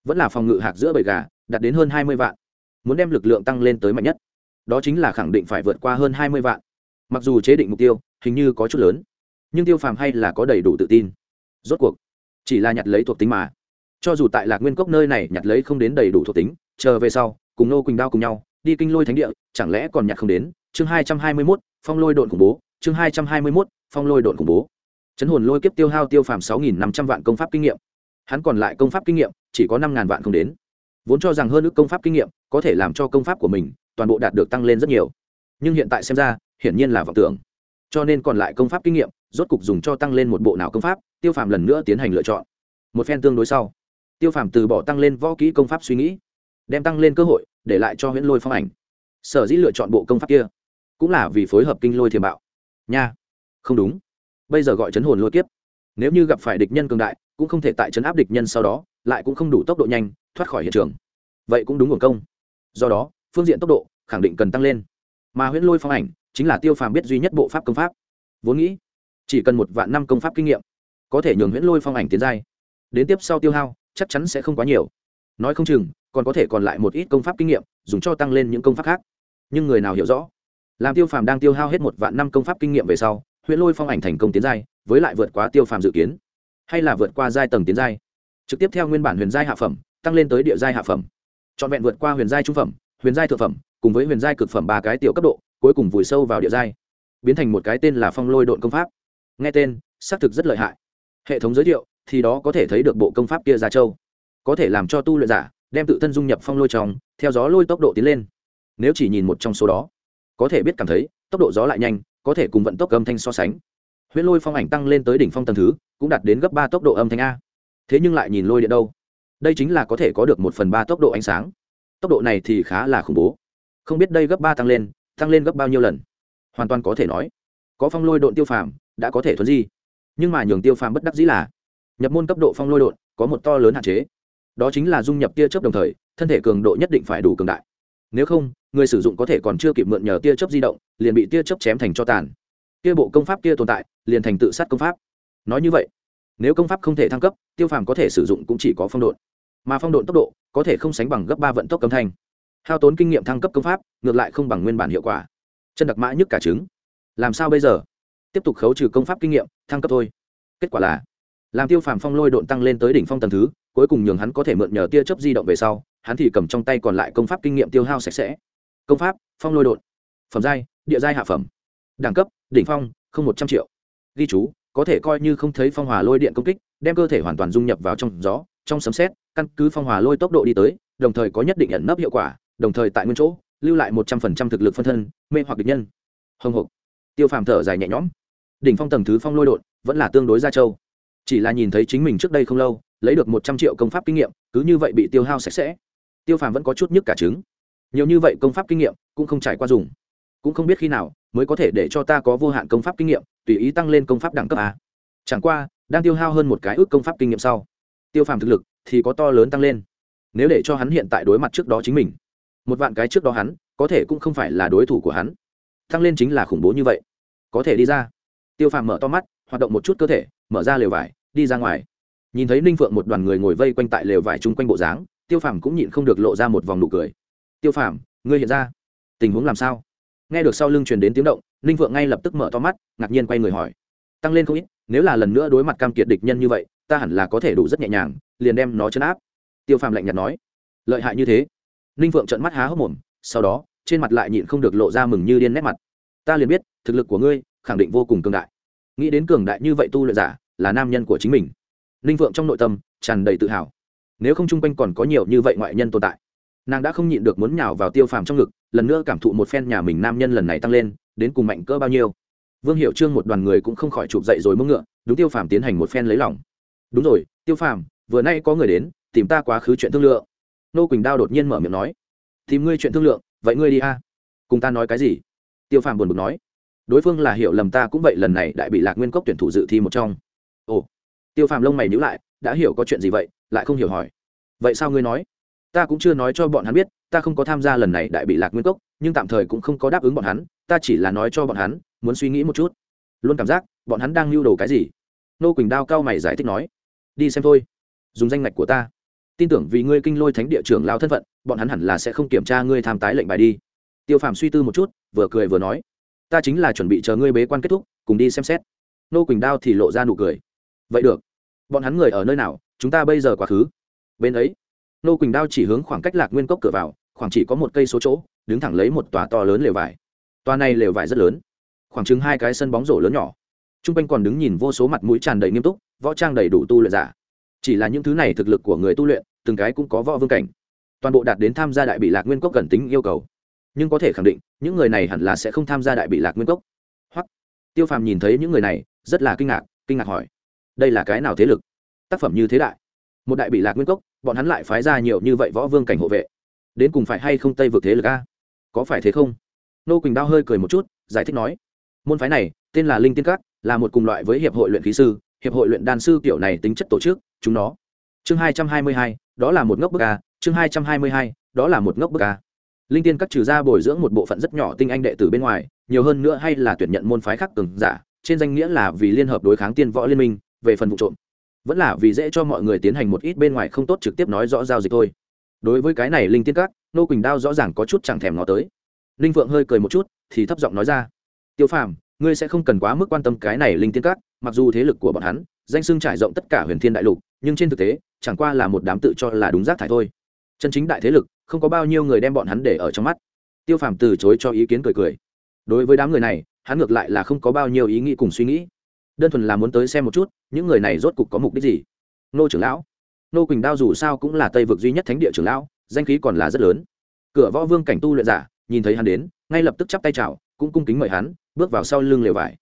Vẫn là phòng ngự hạt giữa bầy gà, đạt đến hơn hai mươi vạn muốn đem lực lượng tăng lên tới mạnh nhất. Đó chính là khẳng định phải vượt qua hơn hai mươi vạn. Mặc dù chế định mục tiêu, hình như có chút lớn, nhưng tiêu phàm hay là có đầy đủ tự tin. Rốt cuộc, chỉ là nhặt lấy thuộc tính mà. Cho dù tại lạc nguyên cốc nơi này nhặt lấy không đến đầy đủ thuộc tính, chờ về sau, cùng nô quỳnh đao cùng nhau, đi kinh lôi thánh địa, chẳng lẽ còn nhặt không đến? Chương hai trăm hai mươi mốt, phong lôi độn khủng bố. Chương hai trăm hai mươi mốt, phong lôi độn khủng bố. Chấn hồn lôi kiếp tiêu hao tiêu phàm sáu nghìn năm trăm vạn công pháp kinh nghiệm. Hắn còn lại công pháp kinh nghiệm, chỉ có năm ngàn vạn không đến vốn cho rằng hơn ước công pháp kinh nghiệm có thể làm cho công pháp của mình toàn bộ đạt được tăng lên rất nhiều. Nhưng hiện tại xem ra, hiển nhiên là vọng tưởng. Cho nên còn lại công pháp kinh nghiệm, rốt cục dùng cho tăng lên một bộ nào công pháp, tiêu phàm lần nữa tiến hành lựa chọn. Một phen tương đối sau, tiêu phàm từ bỏ tăng lên võ kỹ công pháp suy nghĩ, đem tăng lên cơ hội để lại cho huyễn lôi phong ảnh. Sở dĩ lựa chọn bộ công pháp kia, cũng là vì phối hợp kinh lôi thiềm bạo. Nha, không đúng. Bây giờ gọi chấn hồn lôi kiếp nếu như gặp phải địch nhân cường đại, cũng không thể tại chấn áp địch nhân sau đó, lại cũng không đủ tốc độ nhanh, thoát khỏi hiện trường. Vậy cũng đúng nguồn công. Do đó, phương diện tốc độ khẳng định cần tăng lên. Mà huyễn lôi phong ảnh chính là tiêu phàm biết duy nhất bộ pháp công pháp. Vốn nghĩ, chỉ cần một vạn năm công pháp kinh nghiệm, có thể nhường huyễn lôi phong ảnh tiến giai. Đến tiếp sau tiêu hao, chắc chắn sẽ không quá nhiều. Nói không chừng, còn có thể còn lại một ít công pháp kinh nghiệm, dùng cho tăng lên những công pháp khác. Nhưng người nào hiểu rõ? Làm tiêu phàm đang tiêu hao hết một vạn năm công pháp kinh nghiệm về sau, huyễn lôi phong ảnh thành công tiến giai với lại vượt quá tiêu phàm dự kiến, hay là vượt qua giai tầng tiến giai. Trực tiếp theo nguyên bản huyền giai hạ phẩm, tăng lên tới địa giai hạ phẩm. Trọn vẹn vượt qua huyền giai trung phẩm, huyền giai thượng phẩm, cùng với huyền giai cực phẩm ba cái tiểu cấp độ, cuối cùng vùi sâu vào địa giai. Biến thành một cái tên là phong lôi độn công pháp. Nghe tên, xác thực rất lợi hại. Hệ thống giới thiệu, thì đó có thể thấy được bộ công pháp kia ra châu. Có thể làm cho tu luyện giả, đem tự thân dung nhập phong lôi trong, theo gió lôi tốc độ tiến lên. Nếu chỉ nhìn một trong số đó, có thể biết cảm thấy, tốc độ gió lại nhanh, có thể cùng vận tốc âm thanh so sánh huyễn lôi phong ảnh tăng lên tới đỉnh phong tầng thứ, cũng đạt đến gấp ba tốc độ âm thanh a. Thế nhưng lại nhìn lôi điện đâu? Đây chính là có thể có được một phần ba tốc độ ánh sáng. Tốc độ này thì khá là khủng bố. Không biết đây gấp ba tăng lên tăng lên gấp bao nhiêu lần? Hoàn toàn có thể nói, có phong lôi độn tiêu phàm đã có thể thuấn di. Nhưng mà nhường tiêu phàm bất đắc dĩ là, nhập môn cấp độ phong lôi độn có một to lớn hạn chế. Đó chính là dung nhập tia chớp đồng thời, thân thể cường độ nhất định phải đủ cường đại. Nếu không, người sử dụng có thể còn chưa kịp mượn nhờ tia chớp di động, liền bị tia chớp chém thành cho tàn kia bộ công pháp kia tồn tại, liền thành tự sát công pháp. Nói như vậy, nếu công pháp không thể thăng cấp, tiêu phàm có thể sử dụng cũng chỉ có phong độn. Mà phong độn tốc độ, có thể không sánh bằng gấp ba vận tốc âm thanh. Hao tốn kinh nghiệm thăng cấp công pháp, ngược lại không bằng nguyên bản hiệu quả. Chân đặc mã nhức cả trứng. Làm sao bây giờ? Tiếp tục khấu trừ công pháp kinh nghiệm, thăng cấp thôi. Kết quả là, làm tiêu phàm phong lôi độn tăng lên tới đỉnh phong tầng thứ, cuối cùng nhường hắn có thể mượn nhờ tia chớp di động về sau, hắn thì cầm trong tay còn lại công pháp kinh nghiệm tiêu hao sạch sẽ. Công pháp, phong lôi độn. Phẩm giai, địa giai hạ phẩm. Đẳng cấp đỉnh phong, không một trăm triệu. Ghi chú, có thể coi như không thấy phong hòa lôi điện công kích, đem cơ thể hoàn toàn dung nhập vào trong gió, trong sấm xét căn cứ phong hòa lôi tốc độ đi tới, đồng thời có nhất định ẩn nấp hiệu quả, đồng thời tại nguyên chỗ, lưu lại một trăm phần trăm thực lực phân thân, mê hoặc địch nhân. Hồng hộc. Tiêu phàm thở dài nhẹ nhõm. Đỉnh phong tầng thứ phong lôi đột vẫn là tương đối gia châu. Chỉ là nhìn thấy chính mình trước đây không lâu, lấy được một trăm triệu công pháp kinh nghiệm, cứ như vậy bị tiêu hao sạch sẽ. Tiêu phàm vẫn có chút nhức cả trứng. Nhiều như vậy công pháp kinh nghiệm, cũng không trải qua dùng. Cũng không biết khi nào mới có thể để cho ta có vô hạn công pháp kinh nghiệm, tùy ý tăng lên công pháp đẳng cấp a. Chẳng qua, đang tiêu hao hơn một cái ước công pháp kinh nghiệm sau, tiêu phàm thực lực thì có to lớn tăng lên. Nếu để cho hắn hiện tại đối mặt trước đó chính mình, một vạn cái trước đó hắn, có thể cũng không phải là đối thủ của hắn. Tăng lên chính là khủng bố như vậy. Có thể đi ra. Tiêu phàm mở to mắt, hoạt động một chút cơ thể, mở ra lều vải, đi ra ngoài. Nhìn thấy ninh phượng một đoàn người ngồi vây quanh tại lều vải chung quanh bộ dáng, tiêu phàm cũng nhịn không được lộ ra một vòng nụ cười. Tiêu phàm, ngươi hiện ra. Tình huống làm sao? Nghe được sau lưng truyền đến tiếng động, ninh Vượng ngay lập tức mở to mắt, ngạc nhiên quay người hỏi. Tăng lên không ít, nếu là lần nữa đối mặt cam kiệt địch nhân như vậy, ta hẳn là có thể đủ rất nhẹ nhàng, liền đem nó chấn áp. Tiêu phàm lạnh nhạt nói. Lợi hại như thế. Ninh Vượng trợn mắt há hốc mồm, sau đó, trên mặt lại nhịn không được lộ ra mừng như điên nét mặt. Ta liền biết, thực lực của ngươi, khẳng định vô cùng cường đại. Nghĩ đến cường đại như vậy tu luyện giả, là nam nhân của chính mình. Ninh Vượng trong nội tâm tràn đầy tự hào. Nếu không chung quanh còn có nhiều như vậy ngoại nhân tồn tại nàng đã không nhịn được muốn nhào vào tiêu phàm trong ngực, lần nữa cảm thụ một phen nhà mình nam nhân lần này tăng lên, đến cùng mạnh cỡ bao nhiêu. Vương hiệu trương một đoàn người cũng không khỏi chụp dậy rồi mưng ngựa, đúng tiêu phàm tiến hành một phen lấy lòng. Đúng rồi, tiêu phàm, vừa nay có người đến, tìm ta quá khứ chuyện thương lượng. Nô quỳnh đao đột nhiên mở miệng nói, tìm ngươi chuyện thương lượng, vậy ngươi đi a. Cùng ta nói cái gì? Tiêu phàm buồn bực nói, đối phương là hiểu lầm ta cũng vậy, lần này đại bị lạc nguyên cốc tuyển thủ dự thi một trong. Ồ, tiêu phàm lông mày nhữ lại, đã hiểu có chuyện gì vậy, lại không hiểu hỏi, vậy sao ngươi nói? Ta cũng chưa nói cho bọn hắn biết, ta không có tham gia lần này đại bị lạc nguyên cốc, nhưng tạm thời cũng không có đáp ứng bọn hắn, ta chỉ là nói cho bọn hắn, muốn suy nghĩ một chút. Luôn cảm giác, bọn hắn đang lưu đồ cái gì? Nô quỳnh đao cao mày giải thích nói. Đi xem thôi. Dùng danh ngạch của ta. Tin tưởng vì ngươi kinh lôi thánh địa trưởng lao thân phận, bọn hắn hẳn là sẽ không kiểm tra ngươi tham tái lệnh bài đi. Tiêu phàm suy tư một chút, vừa cười vừa nói. Ta chính là chuẩn bị chờ ngươi bế quan kết thúc, cùng đi xem xét. Nô quỳnh đao thì lộ ra nụ cười. Vậy được. Bọn hắn người ở nơi nào, chúng ta bây giờ quá khứ. Bên ấy nô quỳnh đao chỉ hướng khoảng cách lạc nguyên cốc cửa vào, khoảng chỉ có một cây số chỗ, đứng thẳng lấy một tòa to lớn lều vải. Tòa này lều vải rất lớn, khoảng chừng hai cái sân bóng rổ lớn nhỏ. T r u n g quanh còn đứng nhìn vô số mặt mũi tràn đầy nghiêm túc, võ trang đầy đủ tu luyện giả. Chỉ là những thứ này thực lực của người tu luyện, từng cái cũng có võ vương cảnh. Toàn bộ đạt đến tham gia đại bị lạc nguyên cốc cần tính yêu cầu. Nhưng có thể khẳng định, những người này hẳn là sẽ không tham gia đại bị lạc nguyên cốc. Hoặc, tiêu phàm nhìn thấy những người này, rất là kinh ngạc kinh ngạc hỏi, đây là cái nào thế lực? Tác phẩm như thế đại. Một đại bị lạc nguyên cốc bọn hắn lại phái ra nhiều như vậy võ vương cảnh hộ vệ. Đến cùng phải hay không tây vượt thế lực a? Có phải thế không? Nô quỳnh đao hơi cười một chút, giải thích nói, môn phái này tên là linh tiên cát là một cùng loại với hiệp hội luyện khí sư, hiệp hội luyện đan sư kiểu này tính chất tổ chức, chúng nó. Chương hai trăm hai mươi hai, đó là một ngốc bức a, chương hai trăm hai mươi hai, đó là một ngốc bức a. Linh tiên các trừ ra bồi dưỡng một bộ phận rất nhỏ tinh anh đệ tử bên ngoài, nhiều hơn nữa hay là tuyển nhận môn phái khác cường giả, trên danh nghĩa là vì liên hợp đối kháng tiên võ liên minh, về phần vụ trộm vẫn là vì dễ cho mọi người tiến hành một ít bên ngoài không tốt trực tiếp nói rõ giao dịch thôi. Đối với cái này linh tiên các, nô quỳnh đao rõ ràng có chút chẳng thèm ngó tới. Linh phượng hơi cười một chút, thì thấp giọng nói ra, tiêu phàm, ngươi sẽ không cần quá mức quan tâm cái này linh tiên các, mặc dù thế lực của bọn hắn, danh xưng trải rộng tất cả huyền thiên đại lục, nhưng trên thực tế, chẳng qua là một đám tự cho là đúng rác thải thôi. Chân chính đại thế lực, không có bao nhiêu người đem bọn hắn để ở trong mắt. Tiêu phàm từ chối cho ý kiến cười cười. Đối với đám người này, hắn ngược lại là không có bao nhiêu ý nghĩ cùng suy nghĩ đơn thuần là muốn tới xem một chút, những người này rốt cục có mục đích gì? Nô trưởng lão. Nô quỳnh đao dù sao cũng là tây vực duy nhất thánh địa trưởng lão, danh khí còn là rất lớn. Cửa võ vương cảnh tu luyện giả, nhìn thấy hắn đến, ngay lập tức chắp tay chào, cũng cung kính mời hắn, bước vào sau lưng lều vải.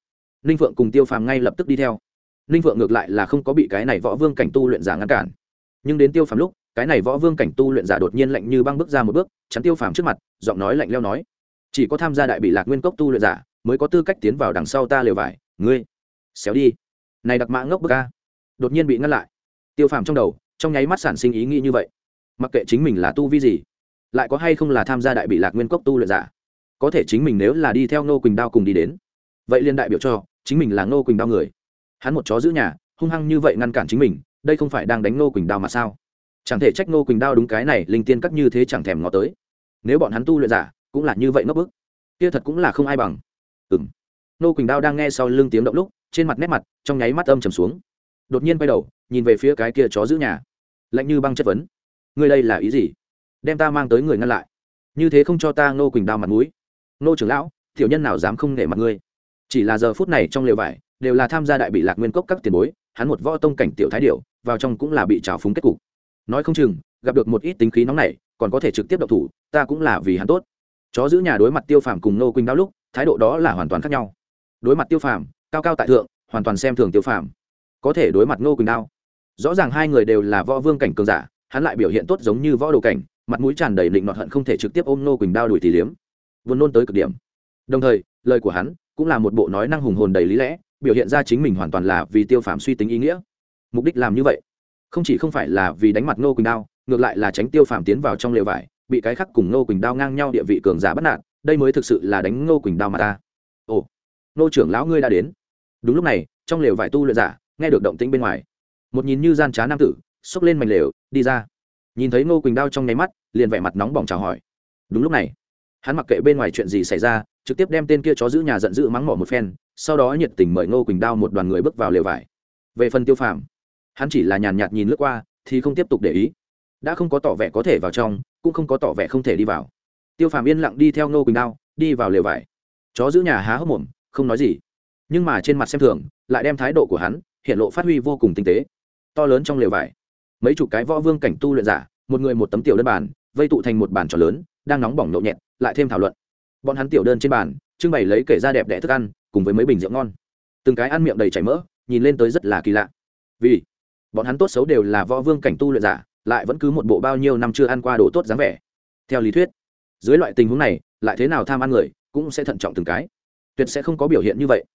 Ninh phượng cùng tiêu phàm ngay lập tức đi theo. Ninh phượng ngược lại là không có bị cái này võ vương cảnh tu luyện giả ngăn cản. Nhưng đến tiêu phàm lúc, cái này võ vương cảnh tu luyện giả đột nhiên lạnh như băng bước ra một bước, chắn tiêu phàm trước mặt, giọng nói lạnh leo nói, chỉ có tham gia đại bị lạc nguyên cốc tu luyện giả mới có tư cách tiến vào đằng sau ta lều vải, ngươi xéo đi. Này đặc mã ngốc bức ca đột nhiên bị ngăn lại. Tiêu phàm trong đầu, trong nháy mắt sản sinh ý nghĩ như vậy. Mặc kệ chính mình là tu vi gì, lại có hay không là tham gia đại bị lạc nguyên cốc tu luyện giả, có thể chính mình nếu là đi theo ngô quỳnh đao cùng đi đến. Vậy liên đại biểu cho, chính mình là ngô quỳnh đao người. Hắn một chó giữ nhà, hung hăng như vậy ngăn cản chính mình, đây không phải đang đánh ngô quỳnh đao mà sao? Chẳng thể trách ngô quỳnh đao đúng cái này, linh tiên cắt như thế chẳng thèm ngó tới. Nếu bọn hắn tu luyện giả, cũng là như vậy ngốc bức. Kia thật cũng là không ai bằng. Ừ m ngô quỳnh đao đang nghe sau lưng tiếng động lúc trên mặt nét mặt, trong nháy mắt âm trầm xuống. Đột nhiên quay đầu, nhìn về phía cái kia chó giữ nhà. Lạnh như băng chất vấn. Ngươi đây là ý gì? Đem ta mang tới người ngăn lại. Như thế không cho ta ngô quỳnh đao mặt mũi. Ngô trưởng lão, tiểu nhân nào dám không nể mặt ngươi? Chỉ là giờ phút này trong lều vải, đều là tham gia đại bị lạc nguyên cốc các tiền bối, hắn một võ tông cảnh tiểu thái điệu vào trong cũng là bị trào phúng kết cục. Nói không chừng, gặp được một ít tính khí nóng này còn có thể trực tiếp độc thủ, ta cũng là vì hắn tốt. Chó giữ nhà đối mặt tiêu phàm cùng nô quỳnh đao lúc, thái độ đó là hoàn toàn khác nhau. Đối mặt tiêu phàm cao cao tại thượng hoàn toàn xem thường tiêu phàm. Có thể đối mặt Ngô quỳnh đao rõ ràng hai người đều là võ vương cảnh cường giả hắn lại biểu hiện tốt giống như võ đồ cảnh mặt mũi tràn đầy định nọt hận không thể trực tiếp ôm Ngô quỳnh đao đuổi tỷ liếm. Vốn nôn tới cực điểm. Đồng thời lời của hắn cũng là một bộ nói năng hùng hồn đầy lý lẽ biểu hiện ra chính mình hoàn toàn là vì tiêu phàm suy tính ý nghĩa. Mục đích làm như vậy không chỉ không phải là vì đánh mặt Ngô quỳnh đao ngược lại là tránh tiêu phàm tiến vào trong lều vải bị cái khắc cùng Ngô quỳnh đao ngang nhau địa vị cường giả bắt nạt, đây mới thực sự là đánh Ngô quỳnh đao mà ta nô trưởng lão ngươi đã đến. Đúng lúc này, trong lều vải tu luyện giả, nghe được động tĩnh bên ngoài. Một nhìn như gian trá nam tử, xốc lên mảnh lều, đi ra. Nhìn thấy ngô quỳnh đao trong nháy mắt, liền vẻ mặt nóng bỏng chào hỏi. Đúng lúc này, hắn mặc kệ bên ngoài chuyện gì xảy ra, trực tiếp đem tên kia chó giữ nhà giận dữ mắng mỏ một phen, sau đó nhiệt tình mời ngô quỳnh đao một đoàn người bước vào lều vải. Về phần tiêu phàm, hắn chỉ là nhàn nhạt nhìn lướt qua, thì không tiếp tục để ý. Đã không có tỏ vẻ có thể vào trong, cũng không có tỏ vẻ không thể đi vào. Tiêu phàm yên lặng đi theo ngô quỳnh đao, đi vào lều vải. Chó giữ nhà há hốc mồm không nói gì. Nhưng mà trên mặt xem thường, lại đem thái độ của hắn hiện lộ phát huy vô cùng tinh tế. To lớn trong lều vải, mấy chục cái võ vương cảnh tu luyện giả, một người một tấm tiểu đơn bàn, vây tụ thành một bàn trò lớn, đang nóng bỏng nhộn nhẹt, lại thêm thảo luận. Bọn hắn tiểu đơn trên bàn, trưng bày lấy kể ra đẹp đẽ thức ăn, cùng với mấy bình rượu ngon. Từng cái ăn miệng đầy chảy mỡ, nhìn lên tới rất là kỳ lạ. Vì bọn hắn tốt xấu đều là võ vương cảnh tu luyện giả, lại vẫn cứ một bộ bao nhiêu năm chưa ăn qua đồ tốt dáng vẻ. Theo lý thuyết, dưới loại tình huống này, lại thế nào tham ăn người, cũng sẽ thận trọng từng cái tuyệt sẽ không có biểu hiện như vậy.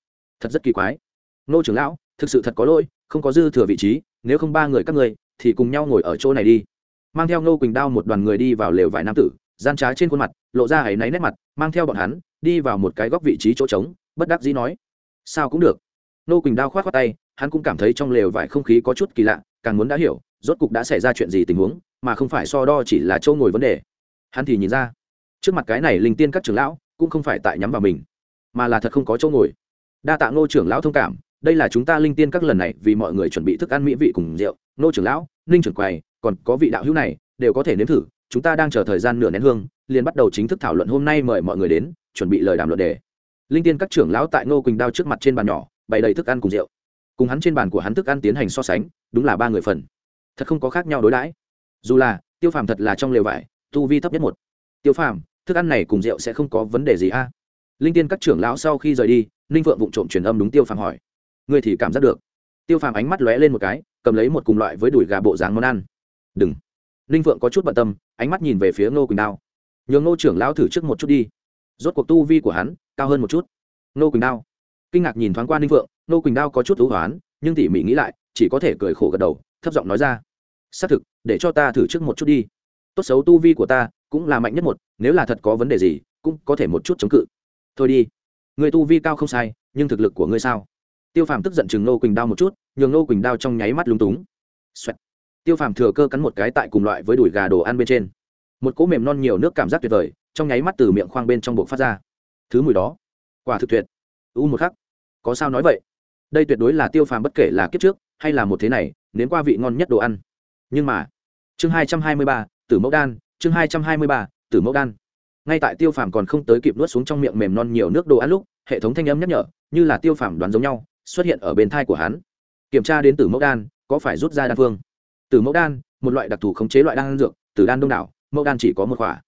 Thật rất kỳ quái. Nô trưởng lão, thực sự thật có lỗi, không có dư thừa vị trí, nếu không ba người các người thì cùng nhau ngồi ở chỗ này đi. Mang theo nô quỳnh đao một đoàn người đi vào lều vải nam tử, gian trá trên khuôn mặt, lộ ra áy náy nét mặt, mang theo bọn hắn đi vào một cái góc vị trí chỗ trống, bất đắc dĩ nói, sao cũng được. Nô quỳnh đao khoát khoát tay, hắn cũng cảm thấy trong lều vải không khí có chút kỳ lạ, càng muốn đã hiểu, rốt cục đã xảy ra chuyện gì tình huống, mà không phải so đo chỉ là châu ngồi vấn đề. Hắn thì nhìn ra, trước mặt cái này linh tiên các trưởng lão cũng không phải tại nhắm vào mình mà là thật không có chỗ ngồi. Đa tạ ngô trưởng lão thông cảm, đây là chúng ta linh tiên các lần này vì mọi người chuẩn bị thức ăn mỹ vị cùng rượu. Ngô trưởng lão, ninh trưởng quầy, còn có vị đạo hữu này, đều có thể nếm thử, chúng ta đang chờ thời gian nửa nén hương, liền bắt đầu chính thức thảo luận hôm nay mời mọi người đến, chuẩn bị lời đàm luận đề. Linh tiên các trưởng lão tại ngô quỳnh đao trước mặt trên bàn nhỏ, bày đầy thức ăn cùng rượu. Cùng hắn trên bàn của hắn thức ăn tiến hành so sánh, đúng là ba người phần. Thật không có khác nhau đối đãi. Dù là, tiêu phàm thật là trong lều vải, tu vi thấp nhất một. Tiêu phàm, thức ăn này cùng rượu sẽ không có vấn đề gì a linh tiên các trưởng lão sau khi rời đi, ninh vượng vụ trộm truyền âm đúng tiêu phàm hỏi. Ngươi thì cảm giác được. Tiêu phàm ánh mắt lóe lên một cái, cầm lấy một cùng loại với đùi gà bộ dáng món ăn. Đừng. Ninh vượng có chút bận tâm, ánh mắt nhìn về phía ngô quỳnh đao. Nhường ngô trưởng lão thử trước một chút đi. Rốt cuộc tu vi của hắn cao hơn một chút. Ngô quỳnh đao. Kinh ngạc nhìn thoáng qua ninh vượng ngô quỳnh đao có chút thú hoán, nhưng tỉ mỉ nghĩ lại, chỉ có thể cười khổ gật đầu, thấp giọng nói ra. Xác thực, để cho ta thử trước một chút đi. Tốt xấu tu vi của ta cũng là mạnh nhất một, nếu là thật có vấn đề gì, cũng có thể một chút chống cự thôi đi. Người tu vi cao không sai, nhưng thực lực của ngươi sao? Tiêu phàm tức giận chừng nô quỳnh đao một chút, nhường nô quỳnh đao trong nháy mắt lúng túng、Xoẹt. tiêu phàm thừa cơ cắn một cái tại cùng loại với đùi gà đồ ăn bên trên. Một cỗ mềm non nhiều nước cảm giác tuyệt vời, trong nháy mắt từ miệng khoang bên trong buộc phát ra. Thứ mùi đó. Quả thực tuyệt. U một khắc. Có sao nói vậy? Đây tuyệt đối là tiêu phàm bất kể là kiếp trước, hay là một thế này, nếm qua vị ngon nhất đồ ăn. Nhưng mà, chương hai trăm hai mươi ba, tử mẫu đan, chương hai trăm hai mươi ba, tử mẫu đan ngay tại tiêu phàm còn không tới kịp nuốt xuống trong miệng mềm non nhiều nước đồ ăn lúc, hệ thống thanh âm nhắc nhở, như là tiêu phàm đoán giống nhau, xuất hiện ở bên thai của hắn. Kiểm tra đến từ mẫu đan, có phải rút ra đan phương? Từ mẫu đan, một loại đặc thù khống chế loại đan dược, từ đan đông đảo, mẫu đan chỉ có một khỏa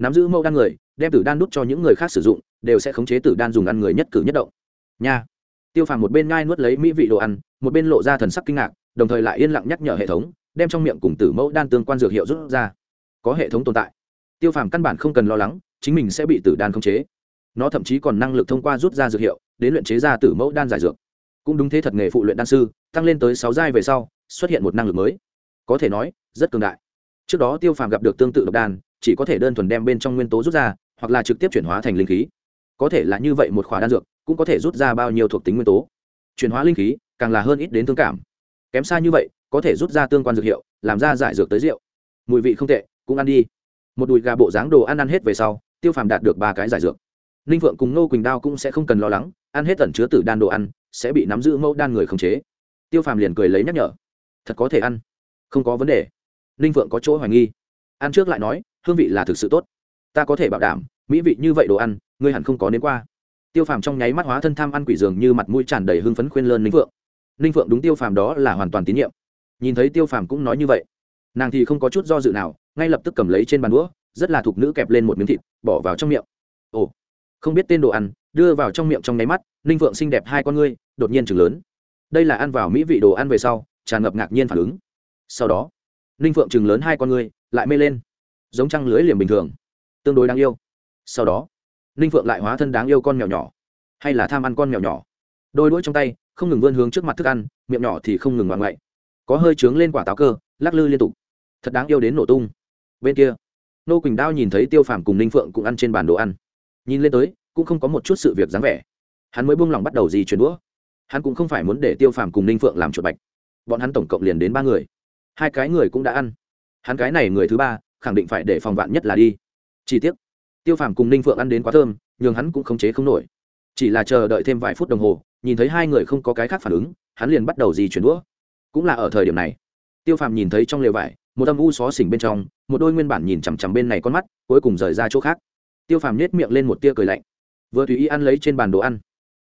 nắm giữ mẫu đan người, đem tử đan đút cho những người khác sử dụng, đều sẽ khống chế tử đan dùng ăn người nhất cử nhất động. Nha. Tiêu phàm một bên ngai nuốt lấy mỹ vị đồ ăn, một bên lộ ra thần sắc kinh ngạc, đồng thời lại yên lặng nhắc nhở hệ thống, đem trong miệng cùng tử mẫu đan tương quan dược hiệu rút ra. Có hệ thống tồn tại tiêu phàm căn bản không cần lo lắng, chính mình sẽ bị tử đan khống chế. Nó thậm chí còn năng lực thông qua rút ra dược hiệu, đến luyện chế ra tử mẫu đan giải dược. Cũng đúng thế thật nghề phụ luyện đan sư, tăng lên tới sáu giai về sau, xuất hiện một năng lực mới. Có thể nói, rất cường đại. Trước đó tiêu phàm gặp được tương tự độc đan, chỉ có thể đơn thuần đem bên trong nguyên tố rút ra, hoặc là trực tiếp chuyển hóa thành linh khí. Có thể là như vậy một khóa đan dược, cũng có thể rút ra bao nhiêu thuộc tính nguyên tố. Chuyển hóa linh khí, càng là hơn ít đến thương cảm. Kém xa như vậy, có thể rút ra tương quan dược hiệu, làm ra giải dược tới rượu. Mùi vị không tệ, cũng ăn đi một đùi gà bộ dáng đồ ăn ăn hết về sau, tiêu phàm đạt được ba cái giải dược. Ninh vượng cùng nô quỳnh đao cũng sẽ không cần lo lắng, ăn hết tẩn chứa tử đan đồ ăn, sẽ bị nắm giữ mẫu đan người khống chế. Tiêu phàm liền cười lấy nhắc nhở, thật có thể ăn, không có vấn đề. Ninh vượng có chỗ hoài nghi. Ăn trước lại nói, hương vị là thực sự tốt, ta có thể bảo đảm, mỹ vị như vậy đồ ăn, ngươi hẳn không có nếm qua. Tiêu phàm trong nháy mắt hóa thân tham ăn quỷ dường như mặt mũi tràn đầy hưng phấn khuyên lơn ninh vượng. Ninh vượng đúng tiêu phàm đó là hoàn toàn tín nhiệm. Nhìn thấy tiêu phàm cũng nói như vậy nàng thì không có chút do dự nào, ngay lập tức cầm lấy trên bàn đũa, rất là thục nữ kẹp lên một miếng thịt, bỏ vào trong miệng. Ồ, không biết tên đồ ăn, đưa vào trong miệng trong nháy mắt, ninh vượng xinh đẹp hai con ngươi, đột nhiên chừng lớn. Đây là ăn vào mỹ vị đồ ăn về sau, tràn ngập ngạc nhiên phản ứng. Sau đó, ninh vượng chừng lớn hai con ngươi, lại mê lên. Giống trăng lưới liềm bình thường, tương đối đáng yêu. Sau đó, ninh vượng lại hóa thân đáng yêu con mèo nhỏ, hay là tham ăn con mèo nhỏ. Đôi đuôi trong tay, không ngừng vươn hướng trước mặt thức ăn, miệng nhỏ thì không ngừng ngoạn ngoại. Có hơi trướng lên quả táo cơ, lắc lư liên tục thật đáng yêu đến nổ tung. Bên kia nô quỳnh đao nhìn thấy tiêu phàm cùng ninh phượng cũng ăn trên bàn đồ ăn. Nhìn lên tới cũng không có một chút sự việc dáng vẻ. Hắn mới buông lòng bắt đầu gì chuyển đũa. Hắn cũng không phải muốn để tiêu phàm cùng ninh phượng làm chuột bạch. Bọn hắn tổng cộng liền đến ba người. Hai cái người cũng đã ăn. Hắn cái này người thứ ba khẳng định phải để phòng vạn nhất là đi. Chỉ tiếc, tiêu phàm cùng ninh phượng ăn đến quá thơm nhường hắn cũng khống chế không nổi. Chỉ là chờ đợi thêm vài phút đồng hồ nhìn thấy hai người không có cái khác phản ứng hắn liền bắt đầu gì chuyển đũa. Cũng là ở thời điểm này tiêu phàm nhìn thấy trong lều vải một âm u xó xỉnh bên trong, một đôi nguyên bản nhìn chằm chằm bên này con mắt, cuối cùng rời ra chỗ khác. Tiêu phàm nhét miệng lên một tia cười lạnh. Vừa tùy ý ăn lấy trên bàn đồ ăn,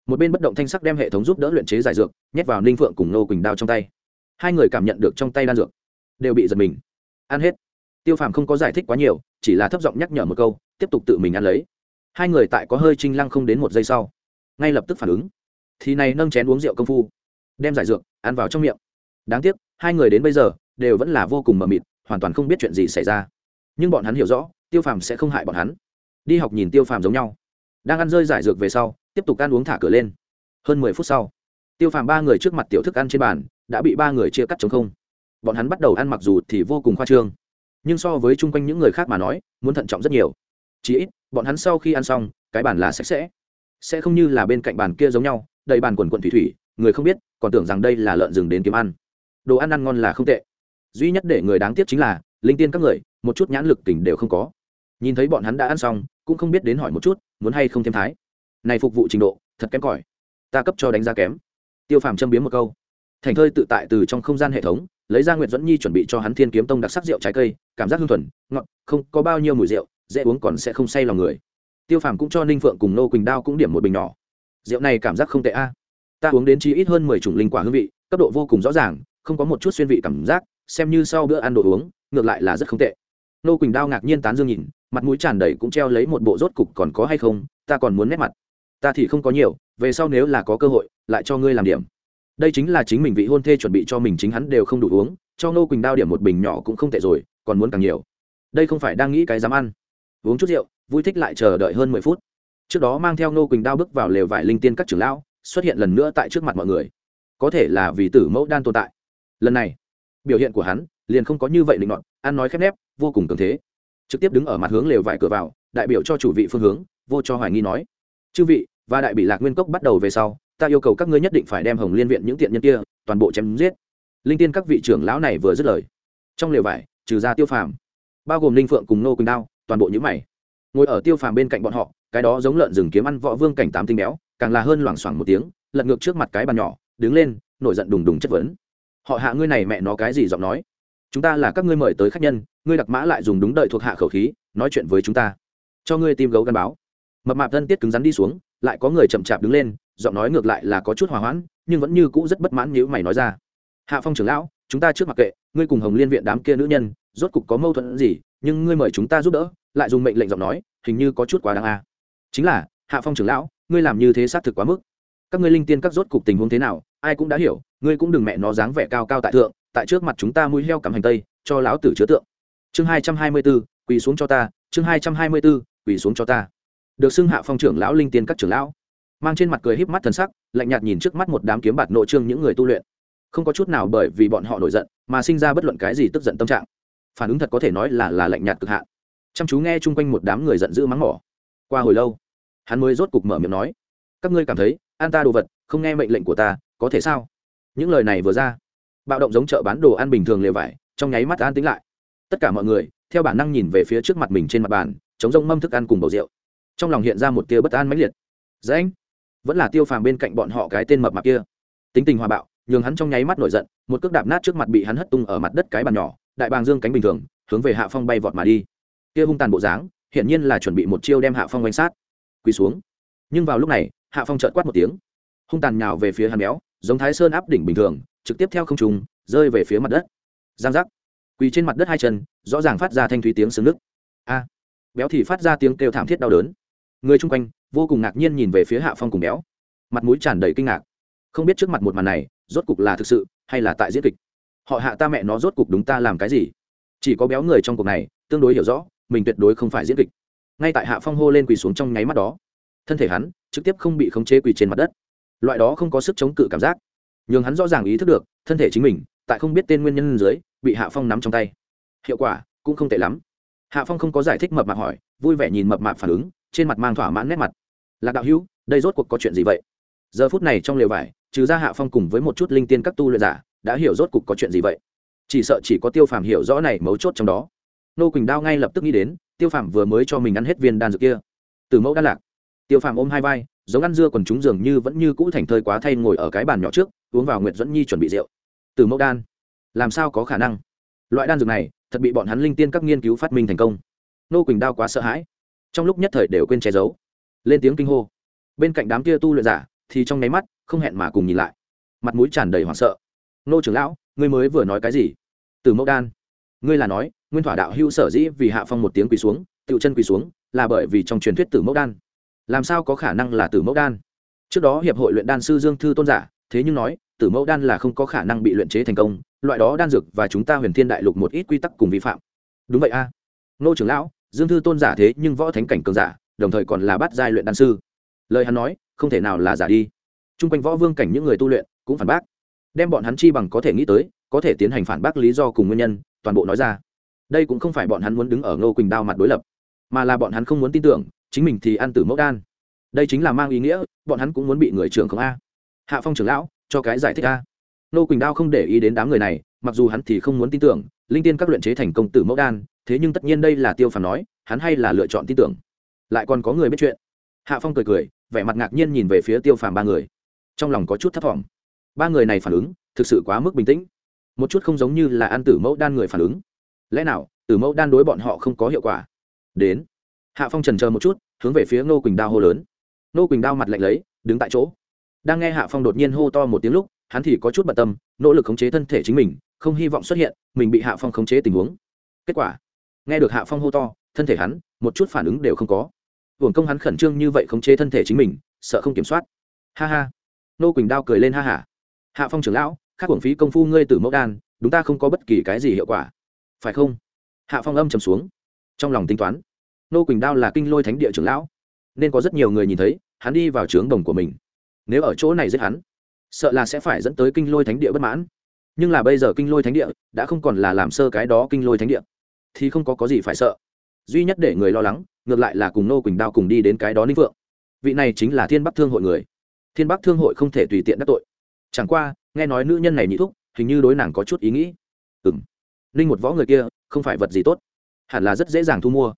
một bên bất động thanh sắc đem hệ thống giúp đỡ luyện chế giải dược, nhét vào ninh phượng cùng nô quỳnh đao trong tay. Hai người cảm nhận được trong tay đan dược, đều bị giật mình. Ăn hết. Tiêu phàm không có giải thích quá nhiều, chỉ là thấp giọng nhắc nhở một câu, tiếp tục tự mình ăn lấy. Hai người tại có hơi trinh lăng không đến một giây sau, ngay lập tức phản ứng. Thì này nâng chén uống rượu công phu, đem giải dược ăn vào trong miệng. Đáng tiếc, hai người đến bây giờ đều vẫn là vô cùng mờ mịt, hoàn toàn không biết chuyện gì xảy ra. Nhưng bọn hắn hiểu rõ, tiêu phàm sẽ không hại bọn hắn. Đi học nhìn tiêu phàm giống nhau. Đang ăn rơi giải dược về sau, tiếp tục ăn uống thả cửa lên. Hơn mười phút sau, tiêu phàm ba người trước mặt tiểu thức ăn trên bàn, đã bị ba người chia cắt chống không. Bọn hắn bắt đầu ăn mặc dù thì vô cùng khoa trương, nhưng so với chung quanh những người khác mà nói, muốn thận trọng rất nhiều. Chỉ ít, bọn hắn sau khi ăn xong, cái bàn là sạch sẽ. Sẽ không như là bên cạnh bàn kia giống nhau, đầy bàn quần quận thủy thủy, người không biết, còn tưởng rằng đây là lợn rừng đến kiếm ăn. Đồ ăn ăn ngon là không tệ duy nhất để người đáng tiếc chính là, linh tiên các người, một chút nhãn lực tỉnh đều không có. Nhìn thấy bọn hắn đã ăn xong, cũng không biết đến hỏi một chút, muốn hay không thêm thái. Này phục vụ trình độ, thật kém cỏi. Ta cấp cho đánh giá kém. Tiêu phàm châm biếm một câu. Thành thơi tự tại từ trong không gian hệ thống, lấy ra nguyệt dẫn nhi chuẩn bị cho hắn thiên kiếm tông đặc sắc rượu trái cây, cảm giác hương thuần, ngọt, không có bao nhiêu mùi rượu, dễ uống còn sẽ không say lòng người. Tiêu phàm cũng cho ninh phượng cùng nô quỳnh đao cũng điểm một bình nhỏ. Rượu này cảm giác không tệ a. Ta uống đến chi ít hơn mười chủng linh quả hương vị, cấp độ vô cùng rõ ràng, không có một chút xuyên vị cảm giác xem như sau bữa ăn đồ uống, ngược lại là rất không tệ. Nô quỳnh đao ngạc nhiên tán dương nhìn, mặt mũi tràn đầy cũng treo lấy một bộ rốt cục còn có hay không, ta còn muốn nét mặt. Ta thì không có nhiều, về sau nếu là có cơ hội, lại cho ngươi làm điểm. Đây chính là chính mình vị hôn thê chuẩn bị cho mình chính hắn đều không đủ uống, cho nô quỳnh đao điểm một bình nhỏ cũng không tệ rồi, còn muốn càng nhiều. Đây không phải đang nghĩ cái dám ăn. Uống chút rượu, vui thích lại chờ đợi hơn mười phút. Trước đó mang theo nô quỳnh đao bước vào lều vải linh tiên các trưởng lão, xuất hiện lần nữa tại trước mặt mọi người. Có thể là vì tử mẫu đan tồn tại. Lần này biểu hiện của hắn liền không có như vậy định luận ăn nói khép nép, vô cùng cường thế. Trực tiếp đứng ở mặt hướng lều vải cửa vào, đại biểu cho chủ vị phương hướng, vô cho hoài nghi nói, chư vị, và đại bị lạc nguyên cốc bắt đầu về sau, ta yêu cầu các ngươi nhất định phải đem hồng liên viện những tiện nhân kia toàn bộ chém giết. Linh tiên các vị trưởng lão này vừa dứt lời, trong lều vải trừ ra tiêu phàm, bao gồm linh phượng cùng nô quỳnh đao, toàn bộ những mày. Ngồi ở tiêu phàm bên cạnh bọn họ, cái đó giống lợn rừng kiếm ăn võ vương cảnh tám tinh béo, càng là hơn loảng xoảng một tiếng, lật ngược trước mặt cái bàn nhỏ, đứng lên, nổi giận đùng đùng chất vấn họ hạ ngươi này mẹ nó cái gì giọng nói? Chúng ta là các ngươi mời tới khách nhân, ngươi đặc mã lại dùng đúng đợi thuộc hạ khẩu khí, nói chuyện với chúng ta. Cho ngươi tim gấu gắn báo. Mập mạp thân tiết cứng rắn đi xuống, lại có người chậm chạp đứng lên, giọng nói ngược lại là có chút hòa hoãn, nhưng vẫn như cũ rất bất mãn nếu mày nói ra. Hạ phong trưởng lão, chúng ta trước mặc kệ, ngươi cùng hồng liên viện đám kia nữ nhân, rốt cục có mâu thuẫn gì, nhưng ngươi mời chúng ta giúp đỡ, lại dùng mệnh lệnh giọng nói, hình như có chút quá đáng a. Chính là, hạ phong trưởng lão, ngươi làm như thế xác thực quá mức. Các ngươi linh tiên các rốt cục tình huống thế nào ai cũng đã hiểu, ngươi cũng đừng mẹ nó dáng vẻ cao cao tại thượng, tại trước mặt chúng ta mũi heo cắm hành tây, cho lão tử chứa tượng. Chương hai trăm hai mươi b ố quỳ xuống cho ta, chương hai trăm hai mươi b ố quỳ xuống cho ta. Được xưng hạ phong trưởng lão linh tiên các trưởng lão. Mang trên mặt cười híp mắt thần sắc, lạnh nhạt nhìn trước mắt một đám kiếm bạt nội trương những người tu luyện. Không có chút nào bởi vì bọn họ nổi giận, mà sinh ra bất luận cái gì tức giận tâm trạng. Phản ứng thật có thể nói là là lạnh nhạt cực hạn. Chăm chú nghe chung quanh một đám người giận dữ mắng mỏ. Qua hồi lâu, hắn mới rốt cục mở miệng nói, các ngươi cảm thấy, an ta đồ vật, không nghe mệnh lệnh của ta có thể sao? Những lời này vừa ra, bạo động giống chợ bán đồ ăn bình thường lều vải, trong nháy mắt an tính lại. Tất cả mọi người, theo bản năng nhìn về phía trước mặt mình trên mặt bàn, chống rông mâm thức ăn cùng bầu rượu. Trong lòng hiện ra một tia bất an mãnh liệt. Dễ anh vẫn là tiêu phàm bên cạnh bọn họ cái tên mập mạp kia. Tính tình hòa bạo, nhường hắn trong nháy mắt nổi giận, một cước đạp nát trước mặt bị hắn hất tung ở mặt đất cái bàn nhỏ, đại bàng dương cánh bình thường, hướng về hạ phong bay vọt mà đi. Kia hung tàn bộ dáng, hiển nhiên là chuẩn bị một chiêu đem hạ phong quanh sát, quỳ xuống. Nhưng vào lúc này, hạ phong trợt quát một tiếng. Hung tàn nhào về phía hắn béo giống thái sơn áp đỉnh bình thường, trực tiếp theo không trùng rơi về phía mặt đất. Giang giác. Quỳ trên mặt đất hai chân, rõ ràng phát ra thanh thúy tiếng xương nước. A. À. Béo thì phát ra tiếng kêu thảm thiết đau đớn. Người chung quanh, vô cùng ngạc nhiên nhìn về phía hạ phong cùng béo. Mặt mũi tràn đầy kinh ngạc. Không biết trước mặt một màn này, rốt cục là thực sự, hay là tại diễn kịch? Họ hạ ta mẹ nó rốt cục đúng ta làm cái gì? Chỉ có béo người trong cuộc này, tương đối hiểu rõ, mình tuyệt đối không phải diễn kịch. Ngay tại hạ phong hô lên quỳ xuống trong nháy mắt đó. Thân thể hắn, trực tiếp không bị khống chế quỳ trên mặt đất loại đó không có sức chống cự cảm giác. Nhưng hắn rõ ràng ý thức được, thân thể chính mình, tại không biết tên nguyên nhân dưới, bị hạ phong nắm trong tay. Hiệu quả cũng không tệ lắm. Hạ phong không có giải thích mập mạp hỏi, vui vẻ nhìn mập mạp phản ứng, trên mặt mang thỏa mãn nét mặt. Lạc đạo hữu, đây rốt cuộc có chuyện gì vậy? Giờ phút này trong lều vải, trừ ra hạ phong cùng với một chút linh tiên các tu luyện giả, đã hiểu rốt cuộc có chuyện gì vậy. Chỉ sợ chỉ có tiêu phàm hiểu rõ này mấu chốt trong đó. Nô quỳnh đao ngay lập tức nghĩ đến, tiêu phàm vừa mới cho mình ăn hết viên đan dược kia. Từ mẫu đan lạc, tiêu phàm ôm hai vai giống ăn dưa còn chúng dường như vẫn như cũ thành thơi quá thay ngồi ở cái bàn nhỏ trước, uống vào nguyệt dẫn nhi chuẩn bị rượu. Từ mẫu đan, làm sao có khả năng? Loại đan dược này, thật bị bọn hắn linh tiên các nghiên cứu phát minh thành công. Nô quỳnh đao quá sợ hãi. Trong lúc nhất thời đều quên che giấu. Lên tiếng kinh hô. Bên cạnh đám kia tu luyện giả, thì trong nháy mắt, không hẹn mà cùng nhìn lại. Mặt mũi tràn đầy hoảng sợ. Nô trưởng lão, ngươi mới vừa nói cái gì? Từ mẫu đan, ngươi là nói, nguyên thỏa đạo hưu sở dĩ vì hạ phong một tiếng quỳ xuống tựu chân quỳ xuống, là bởi vì trong truyền thuyết tử mẫu đan làm sao có khả năng là tử mẫu đan? Trước đó hiệp hội luyện đan sư dương thư tôn giả, thế nhưng nói, tử mẫu đan là không có khả năng bị luyện chế thành công, loại đó đan dược và chúng ta huyền thiên đại lục một ít quy tắc cùng vi phạm. Đúng vậy a. Nô trưởng lão, dương thư tôn giả thế nhưng võ thánh cảnh cường giả, đồng thời còn là bắt giai luyện đan sư. Lời hắn nói, không thể nào là giả đi. T r u n g quanh võ vương cảnh những người tu luyện cũng phản bác. Đem bọn hắn chi bằng có thể nghĩ tới, có thể tiến hành phản bác lý do cùng nguyên nhân, toàn bộ nói ra. Đây cũng không phải bọn hắn muốn đứng ở ngô quỳnh đao mặt đối lập, mà là bọn hắn không muốn tin tưởng chính mình thì ăn tử mẫu đan. Đây chính là mang ý nghĩa, bọn hắn cũng muốn bị người trưởng không a. Hạ phong trưởng lão, cho cái giải thích a. Nô quỳnh đao không để ý đến đám người này, mặc dù hắn thì không muốn tin tưởng, linh tiên các luyện chế thành công tử mẫu đan, thế nhưng tất nhiên đây là tiêu phàm nói, hắn hay là lựa chọn tin tưởng. Lại còn có người biết chuyện. Hạ phong cười cười, vẻ mặt ngạc nhiên nhìn về phía tiêu phàm ba người. Trong lòng có chút thấp t ba người này phản ứng, thực sự quá mức bình tĩnh. Một chút không giống như là ăn tử mẫu đan người phản ứng. Lẽ nào, tử mẫu đan đối bọn họ không có hiệu quả? Đến. Hạ phong trần chờ một chút hướng về phía ngô quỳnh đao hô lớn. Ngô quỳnh đao mặt lạnh lấy, đứng tại chỗ. Đang nghe hạ phong đột nhiên hô to một tiếng lúc, hắn thì có chút bận tâm, nỗ lực khống chế thân thể chính mình, không hy vọng xuất hiện, mình bị hạ phong khống chế tình huống. Kết quả, nghe được hạ phong hô to, thân thể hắn, một chút phản ứng đều không có. Hưởng công hắn khẩn trương như vậy khống chế thân thể chính mình, sợ không kiểm soát. Ha ha. Nô quỳnh đao cười lên ha hả hạ phong trưởng lão khác hưởng phí công phu ngươi từ mẫu đan, đúng ta không có bất kỳ cái gì hiệu quả. Phải không? Hạ phong âm trầm xuống, trong lòng tính toán nô quỳnh đao là kinh lôi thánh địa trưởng lão. Nên có rất nhiều người nhìn thấy, hắn đi vào trướng đồng của mình. Nếu ở chỗ này giết hắn, sợ là sẽ phải dẫn tới kinh lôi thánh địa bất mãn. Nhưng là bây giờ kinh lôi thánh địa đã không còn là làm sơ cái đó kinh lôi thánh địa, thì không có có gì phải sợ. Duy nhất để người lo lắng, ngược lại là cùng nô quỳnh đao cùng đi đến cái đó ninh vượng. Vị này chính là thiên bắc thương hội người. Thiên bắc thương hội không thể tùy tiện đắc tội. Chẳng qua, nghe nói nữ nhân này nhị thúc, hình như đối nàng có chút ý nghĩ. Ừ m ninh một võ người kia, không phải vật gì tốt. Hẳn là rất dễ dàng thu mua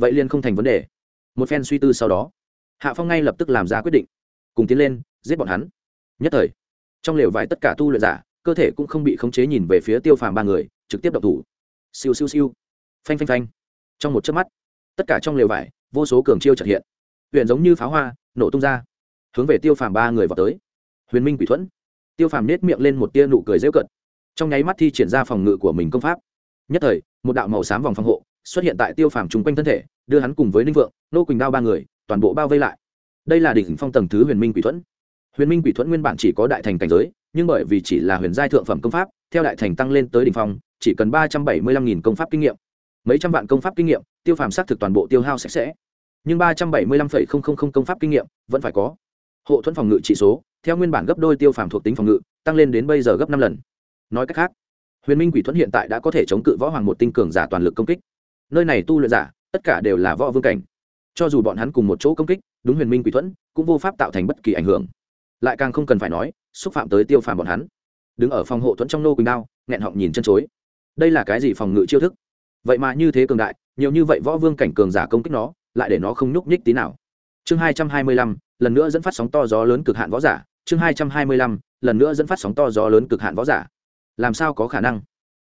vậy liền không thành vấn đề. Một phen suy tư sau đó, hạ phong ngay lập tức làm ra quyết định, cùng tiến lên, giết bọn hắn. Nhất thời, trong lều vải tất cả tu luyện giả, cơ thể cũng không bị khống chế nhìn về phía tiêu phàm ba người, trực tiếp đập thủ. Siêu siêu siêu. Phanh phanh phanh. Trong một chớp mắt, tất cả trong lều vải, vô số cường chiêu trật hiện. Huyện giống như pháo hoa, nổ tung ra, hướng về tiêu phàm ba người vào tới. Huyền minh quỷ thuẫn. Tiêu phàm nết miệng lên một tia nụ cười rêu cận trong nháy mắt thi triển ra phòng ngự của mình công pháp. Nhất thời, một đạo màu xám vòng phòng hộ xuất hiện tại tiêu phàm chung quanh thân thể, đưa hắn cùng với ninh vượng, nô quỳnh đao ba người, toàn bộ bao vây lại. Đây là đỉnh phong tầng thứ huyền minh quỷ thuẫn. Huyền minh quỷ thuẫn nguyên bản chỉ có đại thành cảnh giới, nhưng bởi vì chỉ là huyền giai thượng phẩm công pháp, theo đại thành tăng lên tới đỉnh phong, chỉ cần ba trăm bảy mươi lăm nghìn công pháp kinh nghiệm. Mấy trăm vạn công pháp kinh nghiệm, tiêu phàm xác thực toàn bộ tiêu hao sạch sẽ. Nhưng ba trăm bảy mươi lăm phẩy không không không công pháp kinh nghiệm, vẫn phải có. Hộ thuẫn phòng ngự trị số, theo nguyên bản gấp đôi tiêu phàm thuộc tính phòng ngự, tăng lên đến bây giờ gấp năm lần. Nói cách khác, huyền minh quỷ thuẫn hiện tại đã có thể chống cự võ hoàng một tinh cường giả toàn lực công kích nơi này tu luyện giả, tất cả đều là võ vương cảnh. Cho dù bọn hắn cùng một chỗ công kích, đúng huyền minh quỷ thuẫn, cũng vô pháp tạo thành bất kỳ ảnh hưởng. Lại càng không cần phải nói, xúc phạm tới tiêu phàm bọn hắn. Đứng ở phòng hộ thuẫn trong nô quỳnh đao, nghẹn họng nhìn chân chối. Đây là cái gì phòng ngự chiêu thức? Vậy mà như thế cường đại, nhiều như vậy võ vương cảnh cường giả công kích nó, lại để nó không nhúc nhích tí nào. Chương hai trăm hai mươi lăm, lần nữa dẫn phát sóng to gió lớn cực hạn võ giả. Chương hai trăm hai mươi lăm, lần nữa dẫn phát sóng to gió lớn cực hạn võ giả. Làm sao có khả năng?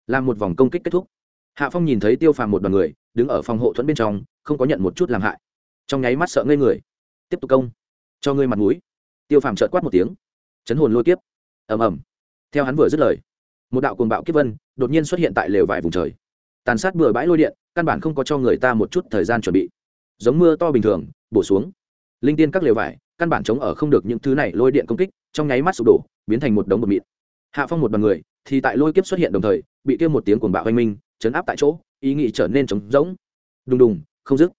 Làm một vòng công kích kết thúc hạ phong nhìn thấy tiêu phàm một đoàn người, đứng ở phòng hộ thuẫn bên trong, không có nhận một chút làm hại. Trong nháy mắt sợ ngây người. Tiếp tục công. Cho ngươi mặt mũi. Tiêu phàm trợt quát một tiếng. Chấn hồn lôi kiếp. Ầm ầm. Theo hắn vừa dứt lời, một đạo cuồng bạo kiếp vân đột nhiên xuất hiện tại lều vải vùng trời. Tàn sát bừa bãi lôi điện, căn bản không có cho người ta một chút thời gian chuẩn bị. Giống mưa to bình thường, bổ xuống. Linh tiên các lều vải, căn bản chống ở không được những thứ này lôi điện công kích, trong nháy mắt sụp đổ, biến thành một đống bột mịn. Hạ phong một đoàn người, thì tại lôi kiếp xuất hiện đồng thời, bị kêu một tiếng cuồng bạo oanh minh chấn áp tại chỗ, ý nghĩ trở nên trống rỗng. Đùng đùng, không dứt.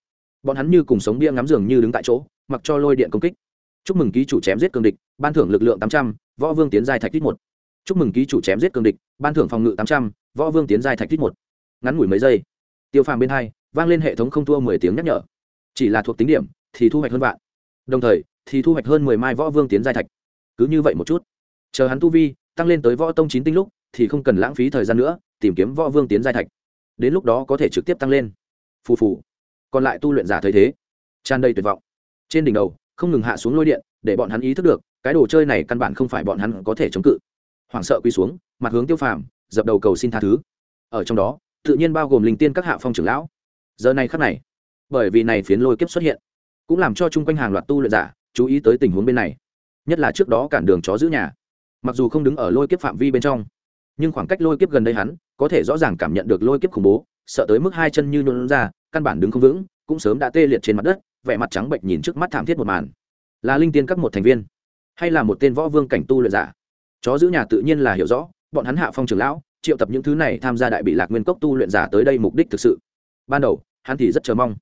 Bọn hắn như cùng sống bia ngắm giường như đứng tại chỗ, mặc cho lôi điện công kích. Chúc mừng ký chủ chém giết cường địch, ban thưởng lực lượng tám trăm, võ vương tiến giai thạch tít một. Chúc mừng ký chủ chém giết cường địch, ban thưởng phòng ngự tám trăm, võ vương tiến giai thạch tít một. Ngắn ngủi mấy giây, tiêu phàm bên hai, vang lên hệ thống không thua mười tiếng nhắc nhở. Chỉ là thuộc tính điểm, thì thu hoạch hơn vạn. Đồng thời, thì thu hoạch hơn mười mai võ vương tiến giai thạch. Cứ như vậy một chút. Chờ hắn tu vi, tăng lên tới võ tông chín tinh lúc, thì không cần lãng phí thời gian nữa tìm kiếm võ vương tiến giai thạch. Đến lúc đó có thể trực tiếp tăng lên. Phù phù. Còn lại tu luyện giả thấy thế, tràn đầy tuyệt vọng. Trên đỉnh đầu, không ngừng hạ xuống lôi điện, để bọn hắn ý thức được, cái đồ chơi này căn bản không phải bọn hắn có thể chống cự. Hoảng sợ quy xuống, mặt hướng tiêu phàm, dập đầu cầu xin tha thứ. Ở trong đó, tự nhiên bao gồm linh tiên các hạ phong trưởng lão. Giờ này khắc này, bởi vì này phiến lôi kiếp xuất hiện, cũng làm cho chung quanh hàng loạt tu luyện giả chú ý tới tình huống bên này. Nhất là trước đó cản đường chó giữ nhà. Mặc dù không đứng ở lôi kiếp phạm vi bên trong nhưng khoảng cách lôi kiếp gần đây hắn có thể rõ ràng cảm nhận được lôi kiếp khủng bố, sợ tới mức hai chân như nôn ra, căn bản đứng không vững, cũng sớm đã tê liệt trên mặt đất, vẻ mặt trắng bệnh nhìn trước mắt thảm thiết một màn. Là linh tiên các một thành viên, hay là một tên võ vương cảnh tu luyện giả? Chó giữ nhà tự nhiên là hiểu rõ, bọn hắn hạ phong trưởng lão, triệu tập những thứ này tham gia đại bị lạc nguyên cốc tu luyện giả tới đây mục đích thực sự. Ban đầu, hắn thì rất chờ mong.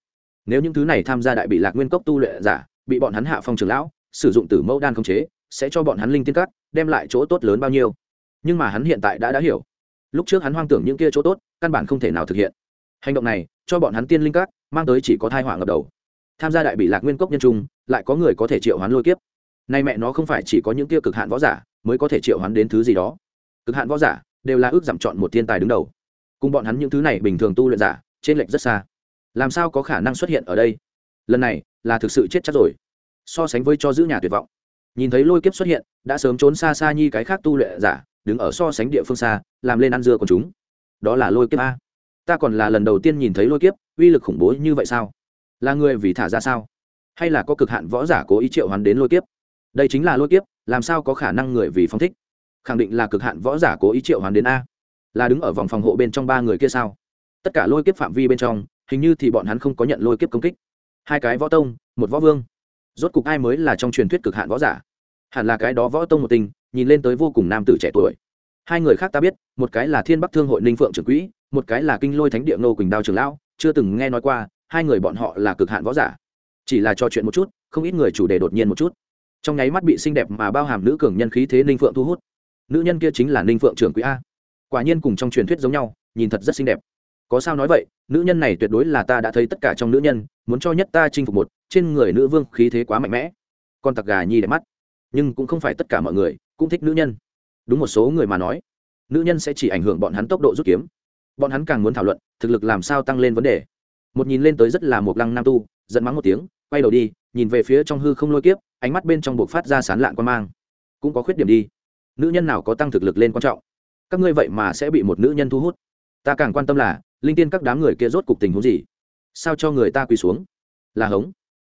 Nếu những thứ này tham gia đại bị lạc nguyên cốc tu luyện giả bị bọn hắn hạ phong trưởng lão, sử dụng tử mẫu đan khống chế, sẽ cho bọn hắn linh tiên cắt đem lại chỗ tốt lớn bao nhiêu? Nhưng mà hắn hiện tại đã đã hiểu. Lúc trước hắn hoang tưởng những kia chỗ tốt, căn bản không thể nào thực hiện. Hành động này, cho bọn hắn tiên linh các, mang tới chỉ có thai họa ngập đầu. Tham gia đại bị lạc nguyên cốc nhân trung, lại có người có thể triệu hoán lôi kiếp. Nay mẹ nó không phải chỉ có những kia cực hạn võ giả mới có thể triệu hoán đến thứ gì đó. Cực hạn võ giả đều là ước giảm chọn một thiên tài đứng đầu. Cùng bọn hắn những thứ này bình thường tu luyện giả trên lệch rất xa. Làm sao có khả năng xuất hiện ở đây? Lần này là thực sự chết chắc rồi. So sánh với cho giữ nhà tuyệt vọng. Nhìn thấy lôi kiếp xuất hiện, đã sớm trốn xa xa nhi cái khác tu luyện giả đứng ở so sánh địa phương xa, làm lên ăn dưa của chúng. Đó là lôi kiếp a. Ta còn là lần đầu tiên nhìn thấy lôi kiếp, uy lực khủng bố như vậy sao? Là người vì thả ra sao? Hay là có cực hạn võ giả cố ý triệu hoán đến lôi kiếp? Đây chính là lôi kiếp, làm sao có khả năng người vì phong thích? Khẳng định là cực hạn võ giả cố ý triệu hoán đến a. Là đứng ở vòng phòng hộ bên trong ba người kia sao? Tất cả lôi kiếp phạm vi bên trong, hình như thì bọn hắn không có nhận lôi kiếp công kích. Hai cái võ tông, một võ vương. Rốt cục ai mới là trong truyền thuyết cực hạn võ giả? Hẳn là cái đó võ tông một tình nhìn lên tới vô cùng nam tử trẻ tuổi. Hai người khác ta biết, một cái là thiên bắc thương hội ninh phượng trưởng quỹ, một cái là kinh lôi thánh địa ngô quỳnh đao trường lão, chưa từng nghe nói qua, hai người bọn họ là cực hạn võ giả. Chỉ là trò chuyện một chút, không ít người chủ đề đột nhiên một chút. Trong nháy mắt bị xinh đẹp mà bao hàm nữ cường nhân khí thế ninh phượng thu hút. Nữ nhân kia chính là ninh phượng trưởng quỹ a. Quả nhiên cùng trong truyền thuyết giống nhau, nhìn thật rất xinh đẹp. Có sao nói vậy, nữ nhân này tuyệt đối là ta đã thấy tất cả trong nữ nhân, muốn cho nhất ta chinh phục một, trên người nữ vương khí thế quá mạnh mẽ. Con tặc gà nhi đẹp mắt. Nhưng cũng không phải tất cả mọi người cũng thích nữ nhân. Đúng một số người mà nói, nữ nhân sẽ chỉ ảnh hưởng bọn hắn tốc độ rút kiếm. Bọn hắn càng muốn thảo luận, thực lực làm sao tăng lên vấn đề. Một nhìn lên tới rất là một lăng nam tu, giận mắng một tiếng, quay đầu đi, nhìn về phía trong hư không lôi kiếp, ánh mắt bên trong buộc phát ra sán lạn quan mang. Cũng có khuyết điểm đi. Nữ nhân nào có tăng thực lực lên quan trọng? Các ngươi vậy mà sẽ bị một nữ nhân thu hút. Ta càng quan tâm là, linh tiên các đám người kia rốt cục tình huống gì? Sao cho người ta quỳ xuống? Là hống.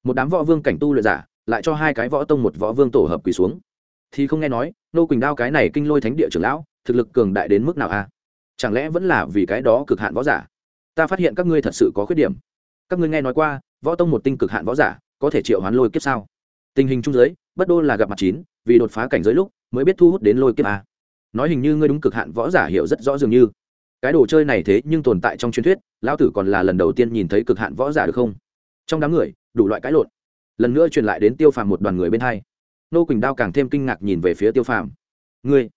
Một đám võ vương cảnh tu luyện giả, lại cho hai cái võ tông một võ vương tổ hợp quỳ xuống thì không nghe nói nô quỳnh đao cái này kinh lôi thánh địa trưởng lão, thực lực cường đại đến mức nào a chẳng lẽ vẫn là vì cái đó cực hạn võ giả? Ta phát hiện các ngươi thật sự có khuyết điểm. Các ngươi nghe nói qua, võ tông một tinh cực hạn võ giả, có thể triệu hoán lôi kiếp sao? Tình hình trung giới, bất đô là gặp mặt chín, vì đột phá cảnh giới lúc, mới biết thu hút đến lôi kiếp a nói hình như ngươi đúng cực hạn võ giả hiểu rất rõ dường như. Cái đồ chơi này thế nhưng tồn tại trong truyền thuyết, lão tử còn là lần đầu tiên nhìn thấy cực hạn võ giả được không? Trong đám người, đủ loại cãi lộn. Lần nữa truyền lại đến tiêu phàm một đoàn người bên hai nô quỳnh đao càng thêm kinh ngạc nhìn về phía tiêu phàm. Ngươi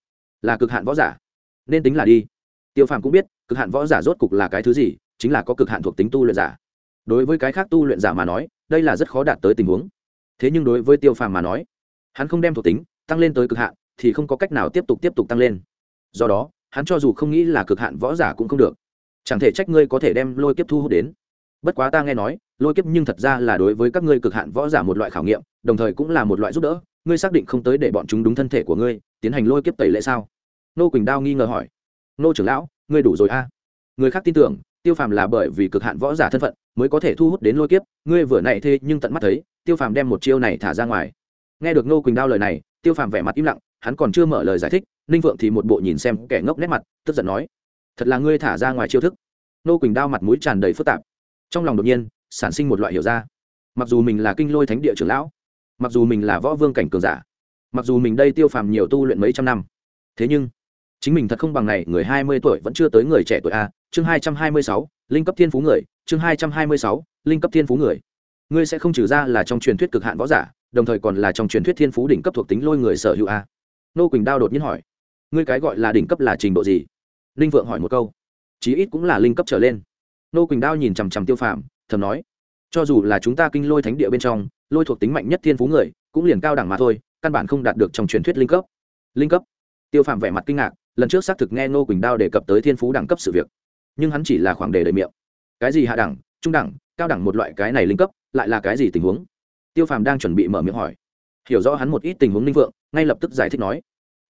là cực hạn võ giả, nên tính là đi. Tiêu phàm cũng biết, cực hạn võ giả rốt cục là cái thứ gì, chính là có cực hạn thuộc tính tu luyện giả. Đối với cái khác tu luyện giả mà nói, đây là rất khó đạt tới tình huống. Thế nhưng đối với tiêu phàm mà nói, hắn không đem thuộc tính tăng lên tới cực hạn thì không có cách nào tiếp tục tiếp tục tăng lên. Do đó, hắn cho dù không nghĩ là cực hạn võ giả cũng không được. Chẳng thể trách ngươi có thể đem lôi kiếp thu hút đến. Bất quá ta nghe nói, lôi kiếp nhưng thật ra là đối với các ngươi cực hạn võ giả một loại khảo nghiệm, đồng thời cũng là một loại giúp đỡ ngươi xác định không tới để bọn chúng đúng thân thể của ngươi, tiến hành lôi kiếp tẩy lệ sao? Nô quỳnh đao nghi ngờ hỏi. Nô trưởng lão, ngươi đủ rồi a. À? người khác tin tưởng, tiêu phàm là bởi vì cực hạn võ giả thân phận mới có thể thu hút đến lôi kiếp, ngươi vừa nãy thế nhưng tận mắt thấy, tiêu phàm đem một chiêu này thả ra ngoài. Nghe được nô quỳnh đao lời này, tiêu phàm vẻ mặt im lặng, hắn còn chưa mở lời giải thích, ninh vượng thì một bộ nhìn xem kẻ ngốc nét mặt, tức giận nói, thật là ngươi thả ra ngoài chiêu thức. Nô quỳnh đao mặt mũi tràn đầy phức tạp. Trong lòng đột nhiên, sản sinh một loại hiểu ra. Mặc dù mình là kinh lôi thánh địa trưởng lão mặc dù mình là võ vương cảnh cường giả, mặc dù mình đây tiêu phàm nhiều tu luyện mấy trăm năm, thế nhưng chính mình thật không bằng này, người hai mươi tuổi vẫn chưa tới người trẻ tuổi a, chương hai trăm hai mươi sáu, linh cấp thiên phú người, chương hai trăm hai mươi sáu, linh cấp thiên phú người. Ngươi sẽ không trừ ra là trong truyền thuyết cực hạn võ giả, đồng thời còn là trong truyền thuyết thiên phú đỉnh cấp thuộc tính lôi người sở hữu a. Nô quỳnh đao đột nhiên hỏi, ngươi cái gọi là đỉnh cấp là trình độ gì? Linh vượng hỏi một câu, chí ít cũng là linh cấp trở lên. Nô quỳnh đao nhìn chằm chằm tiêu phàm, thầm nói, cho dù là chúng ta kinh lôi thánh địa bên trong lôi thuộc tính mạnh nhất thiên phú người, cũng liền cao đẳng mà thôi, căn bản không đạt được trong truyền thuyết linh cấp. Linh cấp? Tiêu phàm vẻ mặt kinh ngạc, lần trước xác thực nghe ngô quỳnh đao đề cập tới thiên phú đẳng cấp sự việc. Nhưng hắn chỉ là khoảng đề đầy miệng. Cái gì hạ đẳng, trung đẳng, cao đẳng một loại cái này linh cấp, lại là cái gì tình huống? Tiêu phàm đang chuẩn bị mở miệng hỏi. Hiểu rõ hắn một ít tình huống linh vượng, ngay lập tức giải thích nói.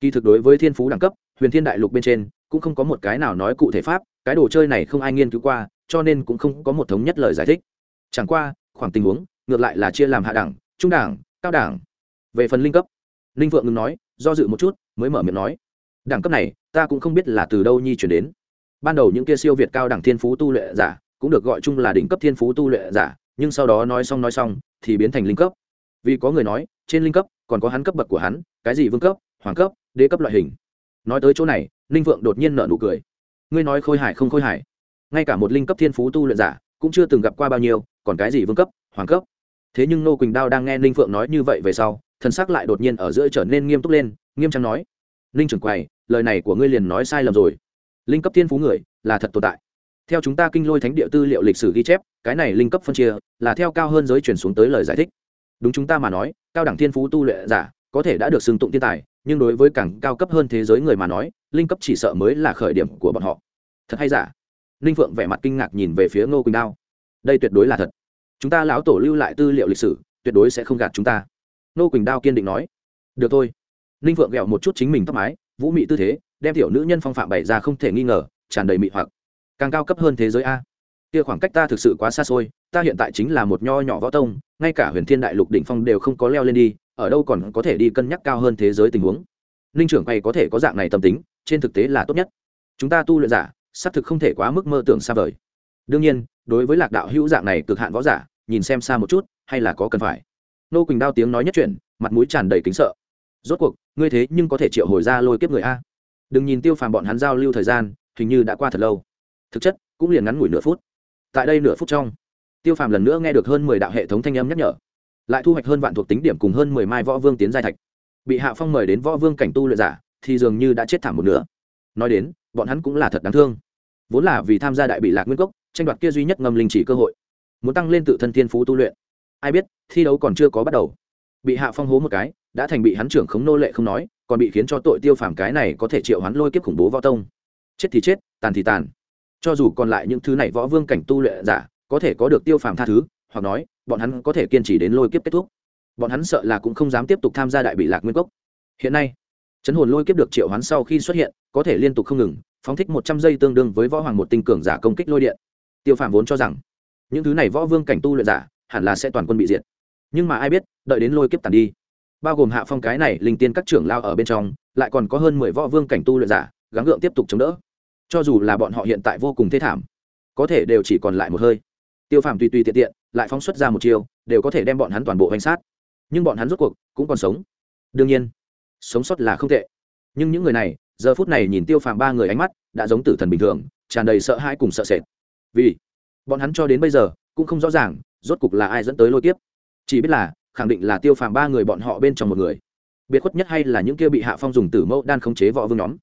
Kỳ thực đối với thiên phú đẳng cấp, huyền thiên đại lục bên trên, cũng không có một cái nào nói cụ thể pháp, cái đồ chơi này không ai nghiên cứu qua, cho nên cũng không có một thống nhất lời giải thích. Chẳng qua, khoảng tình huống ngược lại là chia làm hạ đẳng, trung đẳng, cao đẳng. Về phần linh cấp linh vượng ngừng nói, do dự một chút, mới mở miệng nói, đẳng cấp này, ta cũng không biết là từ đâu nhi chuyển đến. Ban đầu những kia siêu việt cao đẳng thiên phú tu luyện giả, cũng được gọi chung là đỉnh cấp thiên phú tu luyện giả, nhưng sau đó nói xong nói xong, thì biến thành linh cấp. Vì có người nói, trên linh cấp, còn có hắn cấp bậc của hắn, cái gì vương cấp, hoàng cấp, đế cấp loại hình. Nói tới chỗ này linh vượng đột nhiên nở nụ cười. Ngươi nói khôi hải không khôi hải ngay cả một linh cấp thiên phú tu luyện giả, cũng chưa từng gặp qua bao nhiêu, còn cái gì vương cấp, hoàng cấp thế nhưng nô quỳnh đao đang nghe ninh phượng nói như vậy về sau, thần sắc lại đột nhiên ở giữa trở nên nghiêm túc lên, nghiêm trang nói, ninh trưởng quầy, lời này của ngươi liền nói sai lầm rồi. Linh cấp thiên phú người là thật tồn tại. Theo chúng ta kinh lôi thánh địa tư liệu lịch sử ghi chép, cái này linh cấp phân chia là theo cao hơn giới chuyển xuống tới lời giải thích. Đúng chúng ta mà nói, cao đẳng thiên phú tu luyện giả có thể đã được xưng tụng thiên tài, nhưng đối với càng cao cấp hơn thế giới người mà nói, linh cấp chỉ sợ mới là khởi điểm của bọn họ. Thật hay giả? Ninh phượng vẻ mặt kinh ngạc nhìn về phía ngô quỳnh đao. Đây tuyệt đối là thật chúng ta lão tổ lưu lại tư liệu lịch sử, tuyệt đối sẽ không gạt chúng ta. Nô quỳnh đao kiên định nói. Được thôi. Ninh phượng ghẹo một chút chính mình tóc mái, vũ mị tư thế, đem tiểu nữ nhân phong phạm bày ra không thể nghi ngờ, tràn đầy mị hoặc. Càng cao cấp hơn thế giới a. Kia khoảng cách ta thực sự quá xa xôi, ta hiện tại chính là một nho nhỏ võ tông, ngay cả huyền thiên đại lục đỉnh phong đều không có leo lên đi, ở đâu còn có thể đi cân nhắc cao hơn thế giới tình huống. Ninh trưởng quay có thể có dạng này tâm tính, trên thực tế là tốt nhất. Chúng ta tu luyện giả, xác thực không thể quá mức mơ tưởng xa vời. Đương nhiên đối với lạc đạo hữu dạng này cực hạn võ giả, nhìn xem xa một chút, hay là có cần phải? Nô quỳnh đao tiếng nói nhất chuyện mặt mũi tràn đầy kính sợ. Rốt cuộc, ngươi thế nhưng có thể triệu hồi ra lôi kiếp người a. Đừng nhìn tiêu phàm bọn hắn giao lưu thời gian, hình như đã qua thật lâu. Thực chất, cũng liền ngắn ngủi nửa phút. Tại đây nửa phút trong, tiêu phàm lần nữa nghe được hơn mười đạo hệ thống thanh âm nhắc nhở. Lại thu hoạch hơn vạn thuộc tính điểm cùng hơn mười mai võ vương tiến giai thạch. Bị hạ phong mời đến võ vương cảnh tu luyện giả, thì dường như đã chết thảm một nửa. Nói đến, bọn hắn cũng là thật đáng thương. Vốn là vì tham gia đại bị lạc nguyên cốc tranh đoạt kia duy nhất ngầm linh chỉ cơ hội. Muốn tăng lên tự thân thiên phú tu luyện. Ai biết, thi đấu còn chưa có bắt đầu. Bị hạ phong hố một cái, đã thành bị hắn trưởng khống nô lệ không nói, còn bị khiến cho tội tiêu phàm cái này có thể triệu hắn lôi kiếp khủng bố võ tông. Chết thì chết, tàn thì tàn. Cho dù còn lại những thứ này võ vương cảnh tu luyện giả, có thể có được tiêu phàm tha thứ, hoặc nói, bọn hắn có thể kiên trì đến lôi kiếp kết thúc. Bọn hắn sợ là cũng không dám tiếp tục tham gia đại bị lạc nguyên cốc. Hiện nay, chấn hồn lôi kiếp được triệu hoán sau khi xuất hiện, có thể liên tục không ngừng, phóng thích một trăm giây tương đương với võ hoàng một tinh cường giả công kích lôi điện tiêu phạm vốn cho rằng, những thứ này võ vương cảnh tu luyện giả hẳn là sẽ toàn quân bị diệt. Nhưng mà ai biết, đợi đến lôi kiếp tàn đi, bao gồm hạ phong cái này linh tiên các trưởng lao ở bên trong, lại còn có hơn mười võ vương cảnh tu luyện giả, gắng gượng tiếp tục chống đỡ. Cho dù là bọn họ hiện tại vô cùng thế thảm, có thể đều chỉ còn lại một hơi. Tiêu phàm tùy tùy tiện tiện, lại phóng xuất ra một chiều đều có thể đem bọn hắn toàn bộ hành sát. Nhưng bọn hắn rốt cuộc cũng còn sống. Đương nhiên, sống sót là không tệ. Nhưng những người này, giờ phút này nhìn tiêu phàm ba người ánh mắt, đã giống tử thần bình thường, tràn đầy sợ hãi cùng sợ sệt vì bọn hắn cho đến bây giờ cũng không rõ ràng rốt cục là ai dẫn tới lôi kiếp. Chỉ biết là, khẳng định là tiêu phàm ba người bọn họ bên trong một người. Biệt khuất nhất hay là những kia bị hạ phong dùng tử mẫu đan khống chế võ vương nhóm.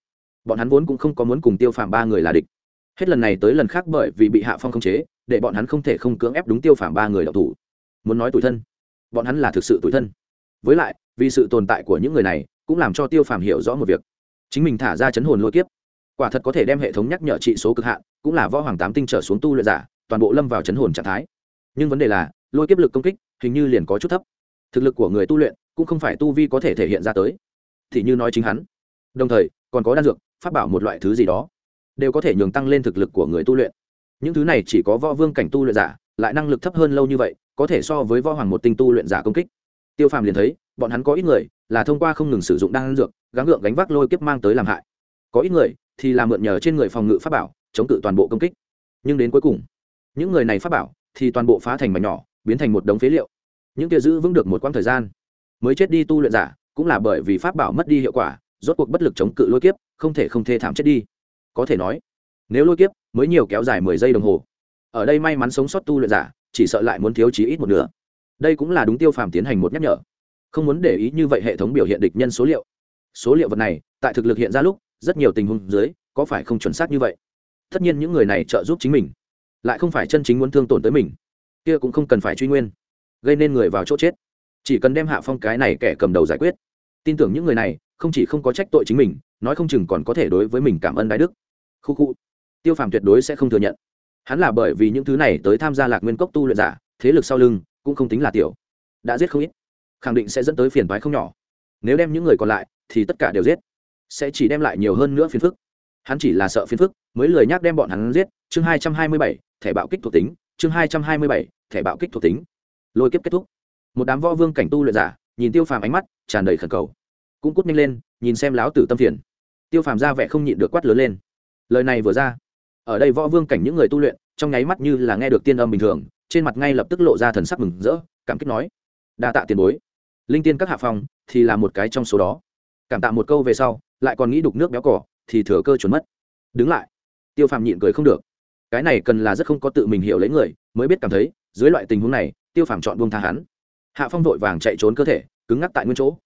Bọn hắn vốn cũng không có muốn cùng tiêu phàm ba người là địch. Hết lần này tới lần khác bởi vì bị hạ phong khống chế, để bọn hắn không thể không cưỡng ép đúng tiêu phàm ba người đậu thủ. Muốn nói tủi thân, bọn hắn là thực sự tủi thân. Với lại, vì sự tồn tại của những người này, cũng làm cho tiêu phàm hiểu rõ một việc. Chính mình thả ra chấn hồn lôi kiếp quả thật có thể đem hệ thống nhắc nhở trị số cực hạn, cũng là võ hoàng tám tinh trở xuống tu luyện giả, toàn bộ lâm vào chấn hồn trạng thái. Nhưng vấn đề là, lôi kiếp lực công kích, hình như liền có chút thấp. Thực lực của người tu luyện, cũng không phải tu vi có thể thể hiện ra tới. Thì như nói chính hắn. Đồng thời, còn có đan dược phát bảo một loại thứ gì đó, đều có thể nhường tăng lên thực lực của người tu luyện. Những thứ này chỉ có võ vương cảnh tu luyện giả, lại năng lực thấp hơn lâu như vậy, có thể so với võ hoàng một tinh tu luyện giả công kích. Tiêu phàm liền thấy, bọn hắn có ít người là thông qua không ngừng sử dụng đan dược, gắng gượng gánh vác lôi kiếp mang tới làm hại. Có ít người thì là mượn nhờ trên người phòng ngự pháp bảo, chống cự toàn bộ công kích. Nhưng đến cuối cùng, những người này pháp bảo thì toàn bộ phá thành mảnh nhỏ, biến thành một đống phế liệu. Những kia giữ vững được một quãng thời gian, mới chết đi tu luyện giả, cũng là bởi vì pháp bảo mất đi hiệu quả, rốt cuộc bất lực chống cự lôi kiếp, không thể không thê thảm chết đi. Có thể nói, nếu lôi kiếp mới nhiều kéo dài mười giây đồng hồ, ở đây may mắn sống sót tu luyện giả, chỉ sợ lại muốn thiếu chí ít một nửa. Đây cũng là đúng tiêu phàm tiến hành một nhắc nhở. Không muốn để ý như vậy hệ thống biểu hiện địch nhân số liệu. Số liệu vật này, tại thực lực hiện ra lúc rất nhiều tình huống dưới, có phải không chuẩn xác như vậy? Tất nhiên những người này trợ giúp chính mình, lại không phải chân chính muốn thương tổn tới mình. Kia cũng không cần phải truy nguyên, gây nên người vào chỗ chết. Chỉ cần đem hạ phong cái này kẻ cầm đầu giải quyết. Tin tưởng những người này, không chỉ không có trách tội chính mình, nói không chừng còn có thể đối với mình cảm ơn đại đức. Khu khu. Tiêu phàm tuyệt đối sẽ không thừa nhận. Hắn là bởi vì những thứ này tới tham gia lạc nguyên cốc tu luyện giả, thế lực sau lưng, cũng không tính là tiểu. Đã giết không ít, khẳng định sẽ dẫn tới phiền toái không nhỏ. Nếu đem những người còn lại, thì tất cả đều giết sẽ chỉ đem lại nhiều hơn nữa phiền phức. Hắn chỉ là sợ phiền phức mới lười nhắc đem bọn hắn giết. Chương hai trăm hai mươi bảy thẻ bạo kích thuộc tính. Chương hai trăm hai mươi bảy thẻ bạo kích thuộc tính. Lôi kiếp kết thúc. Một đám võ vương cảnh tu luyện giả nhìn tiêu phàm ánh mắt tràn đầy khẩn cầu. Cũng cút nhanh lên nhìn xem láo tử tâm phiền. Tiêu phàm ra vẻ không nhịn được quát lớn lên. Lời này vừa ra ở đây võ vương cảnh những người tu luyện trong nháy mắt như là nghe được tiên âm bình thường trên mặt ngay lập tức lộ ra thần sắc mừng rỡ cảm kích nói đa tạ tiền bối. Linh tiên các hạ phòng, thì là một cái trong số đó. Cảm tạ một câu về sau lại còn nghĩ đục nước béo cỏ, thì thừa cơ chuẩn mất. Đứng lại. Tiêu phàm nhịn cười không được. Cái này cần là rất không có tự mình hiểu lấy người, mới biết cảm thấy, dưới loại tình huống này, tiêu phàm chọn buông tha hắn. Hạ phong vội vàng chạy trốn cơ thể, cứng ngắc tại nguyên chỗ.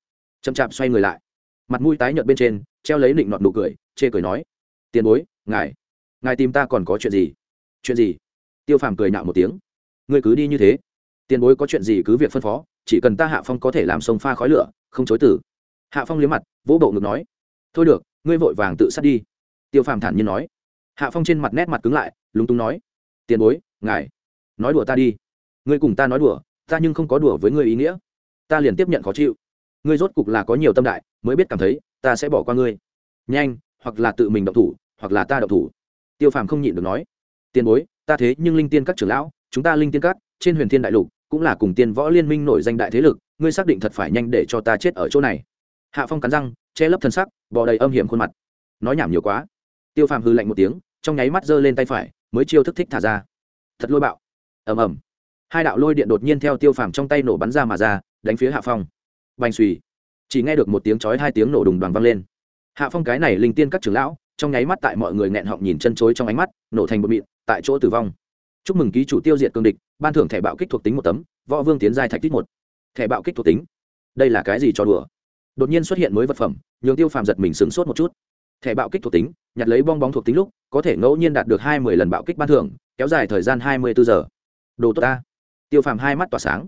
Chậm chạp xoay người lại. Mặt mũi tái nhợt bên trên, treo lấy định nọt nụ cười, chê cười nói, tiền bối, ngài ngài tìm ta còn có chuyện gì? Chuyện gì? Tiêu phàm cười nạo một tiếng. Ngươi cứ đi như thế. Tiền bối có chuyện gì cứ việc phân phó, chỉ cần ta hạ phong có thể làm sông pha khói lửa, không chối tử hạ phong liếm mặt, vỗ bộ ngực nói thôi được, ngươi vội vàng tự sát đi. Tiêu phàm thản nhiên nói. Hạ phong trên mặt nét mặt cứng lại, lúng túng nói. Tiền bối, ngài, nói đùa ta đi. Ngươi cùng ta nói đùa, ta nhưng không có đùa với ngươi ý nghĩa. Ta liền tiếp nhận khó chịu. Ngươi rốt cục là có nhiều tâm đại, mới biết cảm thấy, ta sẽ bỏ qua ngươi. Nhanh, hoặc là tự mình động thủ, hoặc là ta động thủ. Tiêu phàm không nhịn được nói. Tiền bối, ta thế nhưng linh tiên các trưởng lão, chúng ta linh tiên các, trên huyền thiên đại lục, cũng là cùng tiên võ liên minh nổi danh đại thế lực, ngươi xác định thật phải nhanh để cho ta chết ở chỗ này. Hạ phong cắn răng che lấp thân sắc, bò đầy âm hiểm khuôn mặt. Nói nhảm nhiều quá. Tiêu phàm hư lạnh một tiếng, trong nháy mắt giơ lên tay phải, mới chiêu thức thích thả ra. Thật lôi bạo. Ầm ầm. Hai đạo lôi điện đột nhiên theo tiêu phàm trong tay nổ bắn ra mà ra, đánh phía hạ phong. Bành suy chỉ nghe được một tiếng chói hai tiếng nổ đùng đoàn vang lên. Hạ phong cái này linh tiên các trưởng lão, trong nháy mắt tại mọi người nghẹn họng nhìn chân chối trong ánh mắt, nổ thành một mịn, tại chỗ tử vong. Chúc mừng ký chủ tiêu diệt cương địch, ban thưởng thẻ bạo kích thuộc tính một tấm, võ vương tiến giai thạch tích một. Thẻ bạo kích thuộc tính. Đây là cái gì cho đùa? Đột nhiên xuất hiện mới vật phẩm, nhường tiêu phàm giật mình sửng sốt một chút. Thẻ bạo kích thuộc tính, nhặt lấy bong bóng thuộc tính lúc, có thể ngẫu nhiên đạt được hai mươi lần bạo kích ban thưởng, kéo dài thời gian hai mươi bốn giờ. Đồ tốt ta. Tiêu phàm hai mắt tỏa sáng.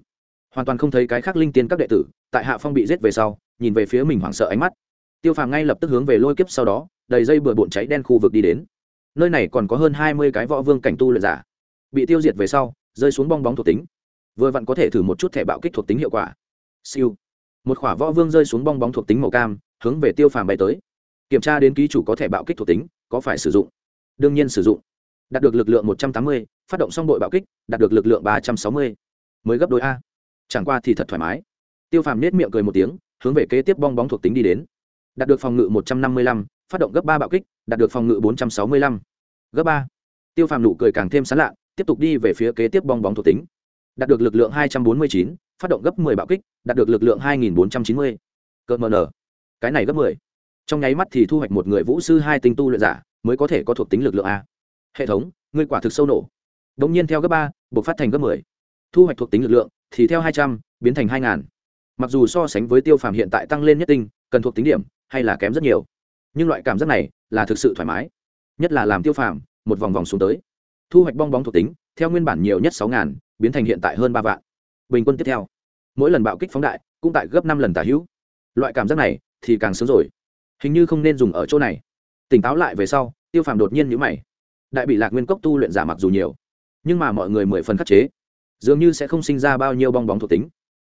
Hoàn toàn không thấy cái khác linh tiên các đệ tử, tại hạ phong bị giết về sau, nhìn về phía mình hoảng sợ ánh mắt. Tiêu phàm ngay lập tức hướng về lôi kiếp sau đó, đầy dây bừa bộn cháy đen khu vực đi đến. Nơi này còn có hơn hai mươi cái võ vương cảnh tu luyện giả. Bị tiêu diệt về sau, rơi xuống bong bóng thuộc tính. Vừa vặn có thể thử một chút thẻ bạo kích thuộc tính hiệu quả. Siêu một khỏa võ vương rơi xuống bong bóng thuộc tính màu cam, hướng về tiêu phàm bay tới. Kiểm tra đến ký chủ có thể bạo kích thuộc tính, có phải sử dụng? Đương nhiên sử dụng. Đạt được lực lượng một trăm tám mươi, phát động xong đội bạo kích, đạt được lực lượng ba trăm sáu mươi. Mới gấp đôi a. Chẳng qua thì thật thoải mái. Tiêu phàm nết miệng cười một tiếng, hướng về kế tiếp bong bóng thuộc tính đi đến. Đạt được phòng ngự một trăm năm mươi lăm, phát động gấp ba bạo kích, đạt được phòng ngự bốn trăm sáu mươi lăm. Gấp ba. Tiêu phàm nụ cười càng thêm sán lạ, tiếp tục đi về phía kế tiếp bong bóng thuộc tính. Đạt được lực lượng hai trăm bốn mươi chín phát động gấp 10 bạo kích, đạt được lực lượng hai nghìn mờ nở cái này gấp 10. trong nháy mắt thì thu hoạch một người vũ sư hai tinh tu luyện giả, mới có thể có thuộc tính lực lượng a. Hệ thống, ngươi quả thực sâu nổ. Đống nhiên theo gấp ba buộc phát thành gấp 10. thu hoạch thuộc tính lực lượng thì theo hai trăm, biến thành hai ngàn. Mặc dù so sánh với tiêu phàm hiện tại tăng lên nhất tinh, cần thuộc tính điểm, hay là kém rất nhiều. Nhưng loại cảm giác này là thực sự thoải mái. Nhất là làm tiêu phàm, một vòng vòng xuống tới. Thu hoạch bong bóng thuộc tính, theo nguyên bản nhiều nhất sáu ngàn, biến thành hiện tại hơn ba vạn bình quân tiếp theo. Mỗi lần bạo kích phóng đại, cũng tại gấp năm lần tả hữu. Loại cảm giác này thì càng sớm rồi. Hình như không nên dùng ở chỗ này. Tỉnh táo lại về sau, tiêu phàm đột nhiên nhữ mày. Đại bị lạc nguyên cốc tu luyện giả mặc dù nhiều, nhưng mà mọi người mười phần khắc chế, dường như sẽ không sinh ra bao nhiêu bong bóng thuộc tính.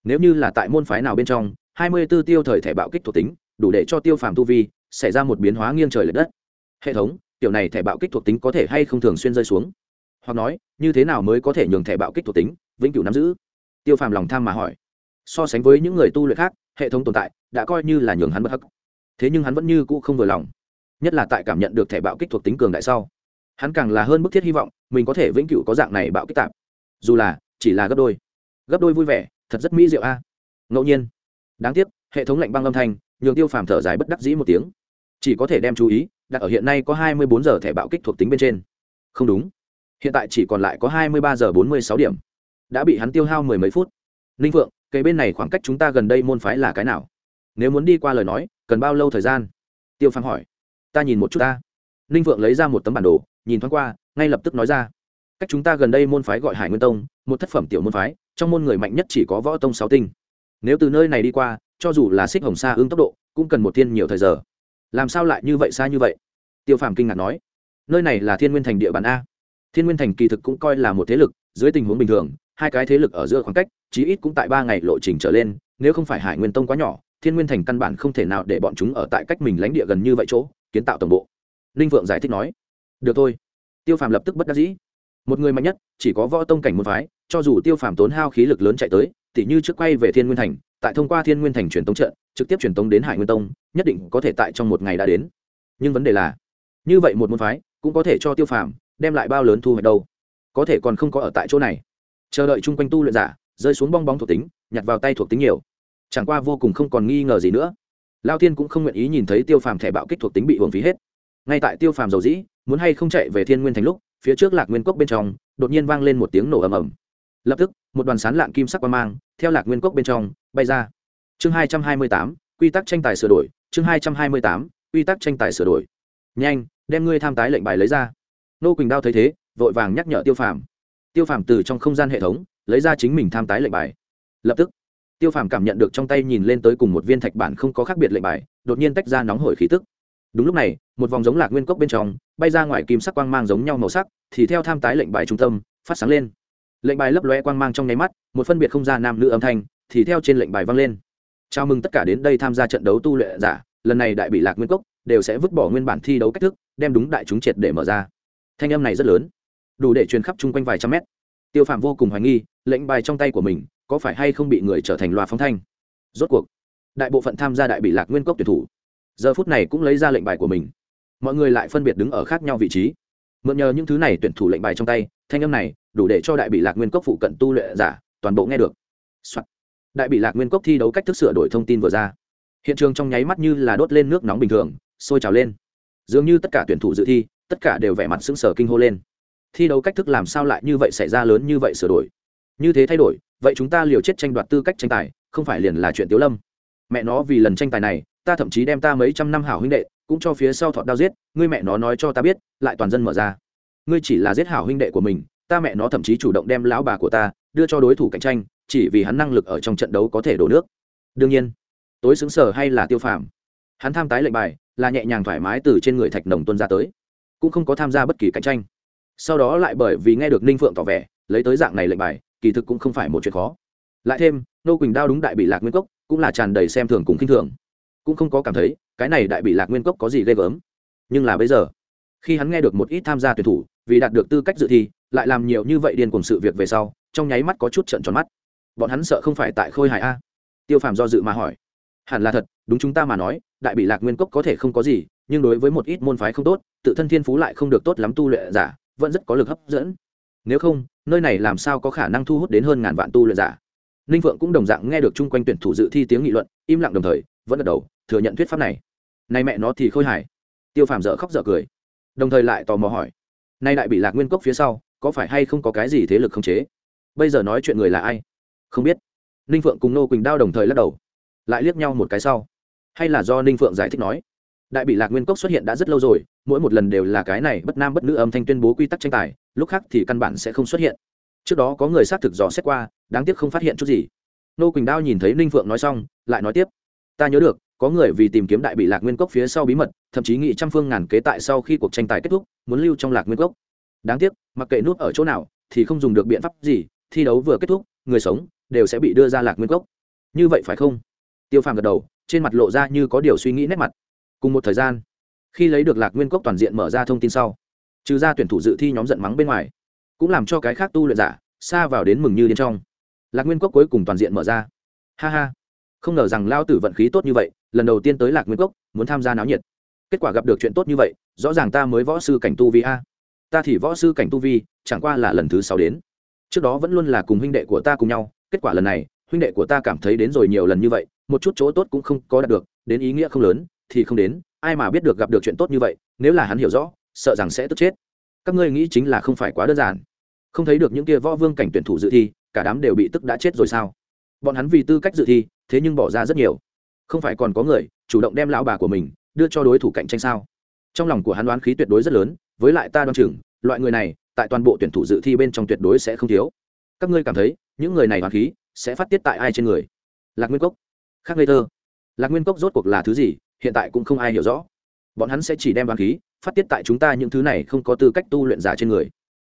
Nếu như là tại môn phái nào bên trong, hai mươi b ố tiêu thời thẻ bạo kích thuộc tính, đủ để cho tiêu phàm tu vi xảy ra một biến hóa nghiêng trời l ệ đất. Hệ thống kiểu này thẻ bạo kích thuộc tính có thể hay không thường xuyên rơi xuống? Hoặc nói, như thế nào mới có thể nhường thẻ bạo kích thuộc tính vĩnh cửu nắm giữ? Tiêu phàm lòng tham mà hỏi, so sánh với những người tu luyện khác, hệ thống tồn tại đã coi như là nhường hắn bất hắc. Thế nhưng hắn vẫn như cũ không vừa lòng, nhất là tại cảm nhận được thẻ bạo kích thuộc tính cường đại sau. Hắn càng là hơn bức thiết hy vọng, mình có thể vĩnh cửu có dạng này bạo kích tạp. Dù là, chỉ là gấp đôi. Gấp đôi vui vẻ, thật rất mỹ diệu a. Ngẫu nhiên, đáng tiếc, hệ thống lạnh băng âm thanh, nhường tiêu phàm thở dài bất đắc dĩ một tiếng. Chỉ có thể đem chú ý, đặt ở hiện nay có hai mươi bốn giờ thẻ bạo kích thuộc tính bên trên. Không đúng, hiện tại chỉ còn lại có hai mươi ba giờ bốn mươi sáu điểm đã bị hắn tiêu hao mười mấy phút. Ninh phượng cây bên này khoảng cách chúng ta gần đây môn phái là cái nào? Nếu muốn đi qua lời nói, cần bao lâu thời gian? Tiêu phàm hỏi. Ta nhìn một chút ta. Ninh phượng lấy ra một tấm bản đồ, nhìn thoáng qua, ngay lập tức nói ra. Cách chúng ta gần đây môn phái gọi hải nguyên tông, một thất phẩm tiểu môn phái, trong môn người mạnh nhất chỉ có võ tông sáu tinh. Nếu từ nơi này đi qua, cho dù là xích hồng xa ương tốc độ, cũng cần một thiên nhiều thời giờ. Làm sao lại như vậy xa như vậy? Tiêu phàm kinh ngạc nói. Nơi này là thiên nguyên thành địa bàn a. Thiên nguyên thành kỳ thực cũng coi là một thế lực, dưới tình huống bình thường hai cái thế lực ở giữa khoảng cách, chí ít cũng tại ba ngày lộ trình trở lên, nếu không phải hải nguyên tông quá nhỏ, thiên nguyên thành căn bản không thể nào để bọn chúng ở tại cách mình lãnh địa gần như vậy chỗ, kiến tạo tổng bộ. Ninh vượng giải thích nói, được thôi. Tiêu phàm lập tức bất đắc dĩ. Một người mạnh nhất, chỉ có võ tông cảnh môn phái, cho dù tiêu phàm tốn hao khí lực lớn chạy tới, tỉ như trước quay về thiên nguyên thành, tại thông qua thiên nguyên thành truyền tống trận, trực tiếp truyền tống đến hải nguyên tông, nhất định có thể tại trong một ngày đã đến. Nhưng vấn đề là, như vậy một môn phái, cũng có thể cho tiêu phàm đem lại bao lớn thu hoạch đâu. Có thể còn không có ở tại chỗ này chờ đợi chung quanh tu luyện giả, rơi xuống bong bóng thuộc tính, nhặt vào tay thuộc tính nhiều. Chẳng qua vô cùng không còn nghi ngờ gì nữa. Lao thiên cũng không nguyện ý nhìn thấy tiêu phàm thẻ bạo kích thuộc tính bị hưởng phí hết. Ngay tại tiêu phàm dầu dĩ, muốn hay không chạy về thiên nguyên thành lúc, phía trước lạc nguyên cốc bên trong, đột nhiên vang lên một tiếng nổ ầm ầm. Lập tức, một đoàn sán lạng kim sắc qua mang, theo lạc nguyên cốc bên trong, bay ra. Chương hai trăm hai mươi tám, quy tắc tranh tài sửa đổi. Chương hai trăm hai mươi tám, quy tắc tranh tài sửa đổi. Nhanh, đem ngươi tham tái lệnh bài lấy ra. Nô quỳnh đao thấy thế, vội vàng nhắc nhở tiêu phàm tiêu phàm từ trong không gian hệ thống lấy ra chính mình tham tái lệnh bài. Lập tức, tiêu phàm cảm nhận được trong tay nhìn lên tới cùng một viên thạch bản không có khác biệt lệnh bài, đột nhiên tách ra nóng hổi khí tức. Đúng lúc này, một vòng giống lạc nguyên cốc bên trong, bay ra ngoài kim sắc quang mang giống nhau màu sắc, thì theo tham tái lệnh bài trung tâm, phát sáng lên. Lệnh bài lấp loe quang mang trong nháy mắt, một phân biệt không gian nam nữ âm thanh, thì theo trên lệnh bài vang lên. Chào mừng tất cả đến đây tham gia trận đấu tu luyện giả, lần này đại bị lạc nguyên cốc đều sẽ vứt bỏ nguyên bản thi đấu cách thức, đem đúng đại chúng triệt để mở ra. Thanh âm này rất lớn đủ để truyền khắp chung quanh vài trăm mét. Tiêu phạm vô cùng hoài nghi, lệnh bài trong tay của mình có phải hay không bị người trở thành loa phóng thanh? Rốt cuộc, đại bộ phận tham gia đại bị lạc nguyên cốc tuyển thủ, giờ phút này cũng lấy ra lệnh bài của mình. Mọi người lại phân biệt đứng ở khác nhau vị trí. Mượn nhờ những thứ này tuyển thủ lệnh bài trong tay, thanh âm này đủ để cho đại bị lạc nguyên cốc phụ cận tu luyện giả toàn bộ nghe được、Soạn. đại bị lạc nguyên cốc thi đấu cách thức sửa đổi thông tin vừa ra. Hiện trường trong nháy mắt như là đốt lên nước nóng bình thường, sôi trào lên. Dường như tất cả tuyển thủ dự thi, tất cả đều vẻ mặt sững sờ kinh hô lên thi đấu cách thức làm sao lại như vậy xảy ra lớn như vậy sửa đổi? Như thế thay đổi, vậy chúng ta liều chết tranh đoạt tư cách tranh tài, không phải liền là chuyện tiếu lâm. Mẹ nó, vì lần tranh tài này, ta thậm chí đem ta mấy trăm năm hảo huynh đệ, cũng cho phía sau thọt đao giết, ngươi mẹ nó nói cho ta biết, lại toàn dân mở ra. Ngươi chỉ là giết hảo huynh đệ của mình, ta mẹ nó thậm chí chủ động đem lão bà của ta đưa cho đối thủ cạnh tranh, chỉ vì hắn năng lực ở trong trận đấu có thể đổ nước. Đương nhiên, tối xứng sở hay là tiêu phàm, hắn tham tái lệnh bài, là nhẹ nhàng thoải mái từ trên người thạch nồng tuân ra tới, cũng không có tham gia bất kỳ cạnh tranh sau đó lại bởi vì nghe được ninh phượng tỏ vẻ, lấy tới dạng này lệnh bài, kỳ thực cũng không phải một chuyện khó. Lại thêm, nô quỳnh đao đúng đại bị lạc nguyên cốc, cũng là tràn đầy xem thường cùng khinh thường. Cũng không có cảm thấy, cái này đại bị lạc nguyên cốc có gì ghê gớm. Nhưng là bây giờ, khi hắn nghe được một ít tham gia tuyển thủ, vì đạt được tư cách dự thi, lại làm nhiều như vậy điên cùng sự việc về sau, trong nháy mắt có chút trận tròn mắt. Bọn hắn sợ không phải tại khôi hài a. Tiêu phàm do dự mà hỏi, hẳn là thật, đúng chúng ta mà nói, đại bị lạc nguyên cốc có thể không có gì, nhưng đối với một ít môn phái không tốt, tự thân thiên phú lại không được tốt lắm tu luyện giả vẫn rất có lực hấp dẫn. Nếu không, nơi này làm sao có khả năng thu hút đến hơn ngàn vạn tu luyện giả? Ninh phượng cũng đồng dạng nghe được chung quanh tuyển thủ dự thi tiếng nghị luận, im lặng đồng thời, vẫn gật đầu, thừa nhận thuyết pháp này. Nay mẹ nó thì khôi hài. Tiêu phàm dở khóc dở cười. Đồng thời lại tò mò hỏi, nay đại bị lạc nguyên cốc phía sau, có phải hay không có cái gì thế lực khống chế? Bây giờ nói chuyện người là ai? Không biết. Ninh phượng cùng nô quỳnh đao đồng thời lắc đầu, lại liếc nhau một cái sau. Hay là do ninh phượng giải thích nói? Đại bị lạc nguyên cốc xuất hiện đã rất lâu rồi, mỗi một lần đều là cái này bất nam bất nữ âm thanh tuyên bố quy tắc tranh tài, lúc khác thì căn bản sẽ không xuất hiện. Trước đó có người xác thực dò xét qua, đáng tiếc không phát hiện chút gì. Nô quỳnh đao nhìn thấy ninh phượng nói xong, lại nói tiếp. Ta nhớ được, có người vì tìm kiếm đại bị lạc nguyên cốc phía sau bí mật, thậm chí nghị trăm phương ngàn kế tại sau khi cuộc tranh tài kết thúc, muốn lưu trong lạc nguyên cốc. Đáng tiếc, mặc kệ nút ở chỗ nào, thì không dùng được biện pháp gì, thi đấu vừa kết thúc, người sống đều sẽ bị đưa ra lạc nguyên cốc. Như vậy phải không? Tiêu phàm gật đầu, trên mặt lộ ra như có điều suy nghĩ nét mặt cùng một thời gian, khi lấy được lạc nguyên cốc toàn diện mở ra thông tin sau, trừ ra tuyển thủ dự thi nhóm giận mắng bên ngoài, cũng làm cho cái khác tu luyện giả xa vào đến mừng như đến trong. Lạc nguyên cốc cuối cùng toàn diện mở ra. Ha ha, không ngờ rằng lao tử vận khí tốt như vậy, lần đầu tiên tới lạc nguyên cốc, muốn tham gia náo nhiệt. Kết quả gặp được chuyện tốt như vậy, rõ ràng ta mới võ sư cảnh tu vi a. Ta thì võ sư cảnh tu vi, chẳng qua là lần thứ sáu đến. Trước đó vẫn luôn là cùng huynh đệ của ta cùng nhau, kết quả lần này, huynh đệ của ta cảm thấy đến rồi nhiều lần như vậy, một chút chỗ tốt cũng không có đạt được, đến ý nghĩa không lớn thì không đến, ai mà biết được gặp được chuyện tốt như vậy, nếu là hắn hiểu rõ, sợ rằng sẽ tức chết. Các ngươi nghĩ chính là không phải quá đơn giản. Không thấy được những kia võ vương cảnh tuyển thủ dự thi, cả đám đều bị tức đã chết rồi sao? Bọn hắn vì tư cách dự thi, thế nhưng bỏ ra rất nhiều. Không phải còn có người chủ động đem lão bà của mình đưa cho đối thủ cạnh tranh sao? Trong lòng của hắn đoán khí tuyệt đối rất lớn, với lại ta đoán chừng, loại người này, tại toàn bộ tuyển thủ dự thi bên trong tuyệt đối sẽ không thiếu. Các ngươi cảm thấy, những người này đoán khí sẽ phát tiết tại ai trên người? Lạc nguyên cốc. Khác ngây thơ. Lạc nguyên cốc rốt cuộc là thứ gì? Hiện tại cũng không ai hiểu rõ. Bọn hắn sẽ chỉ đem đoán khí, phát tiết tại chúng ta những thứ này không có tư cách tu luyện giả trên người.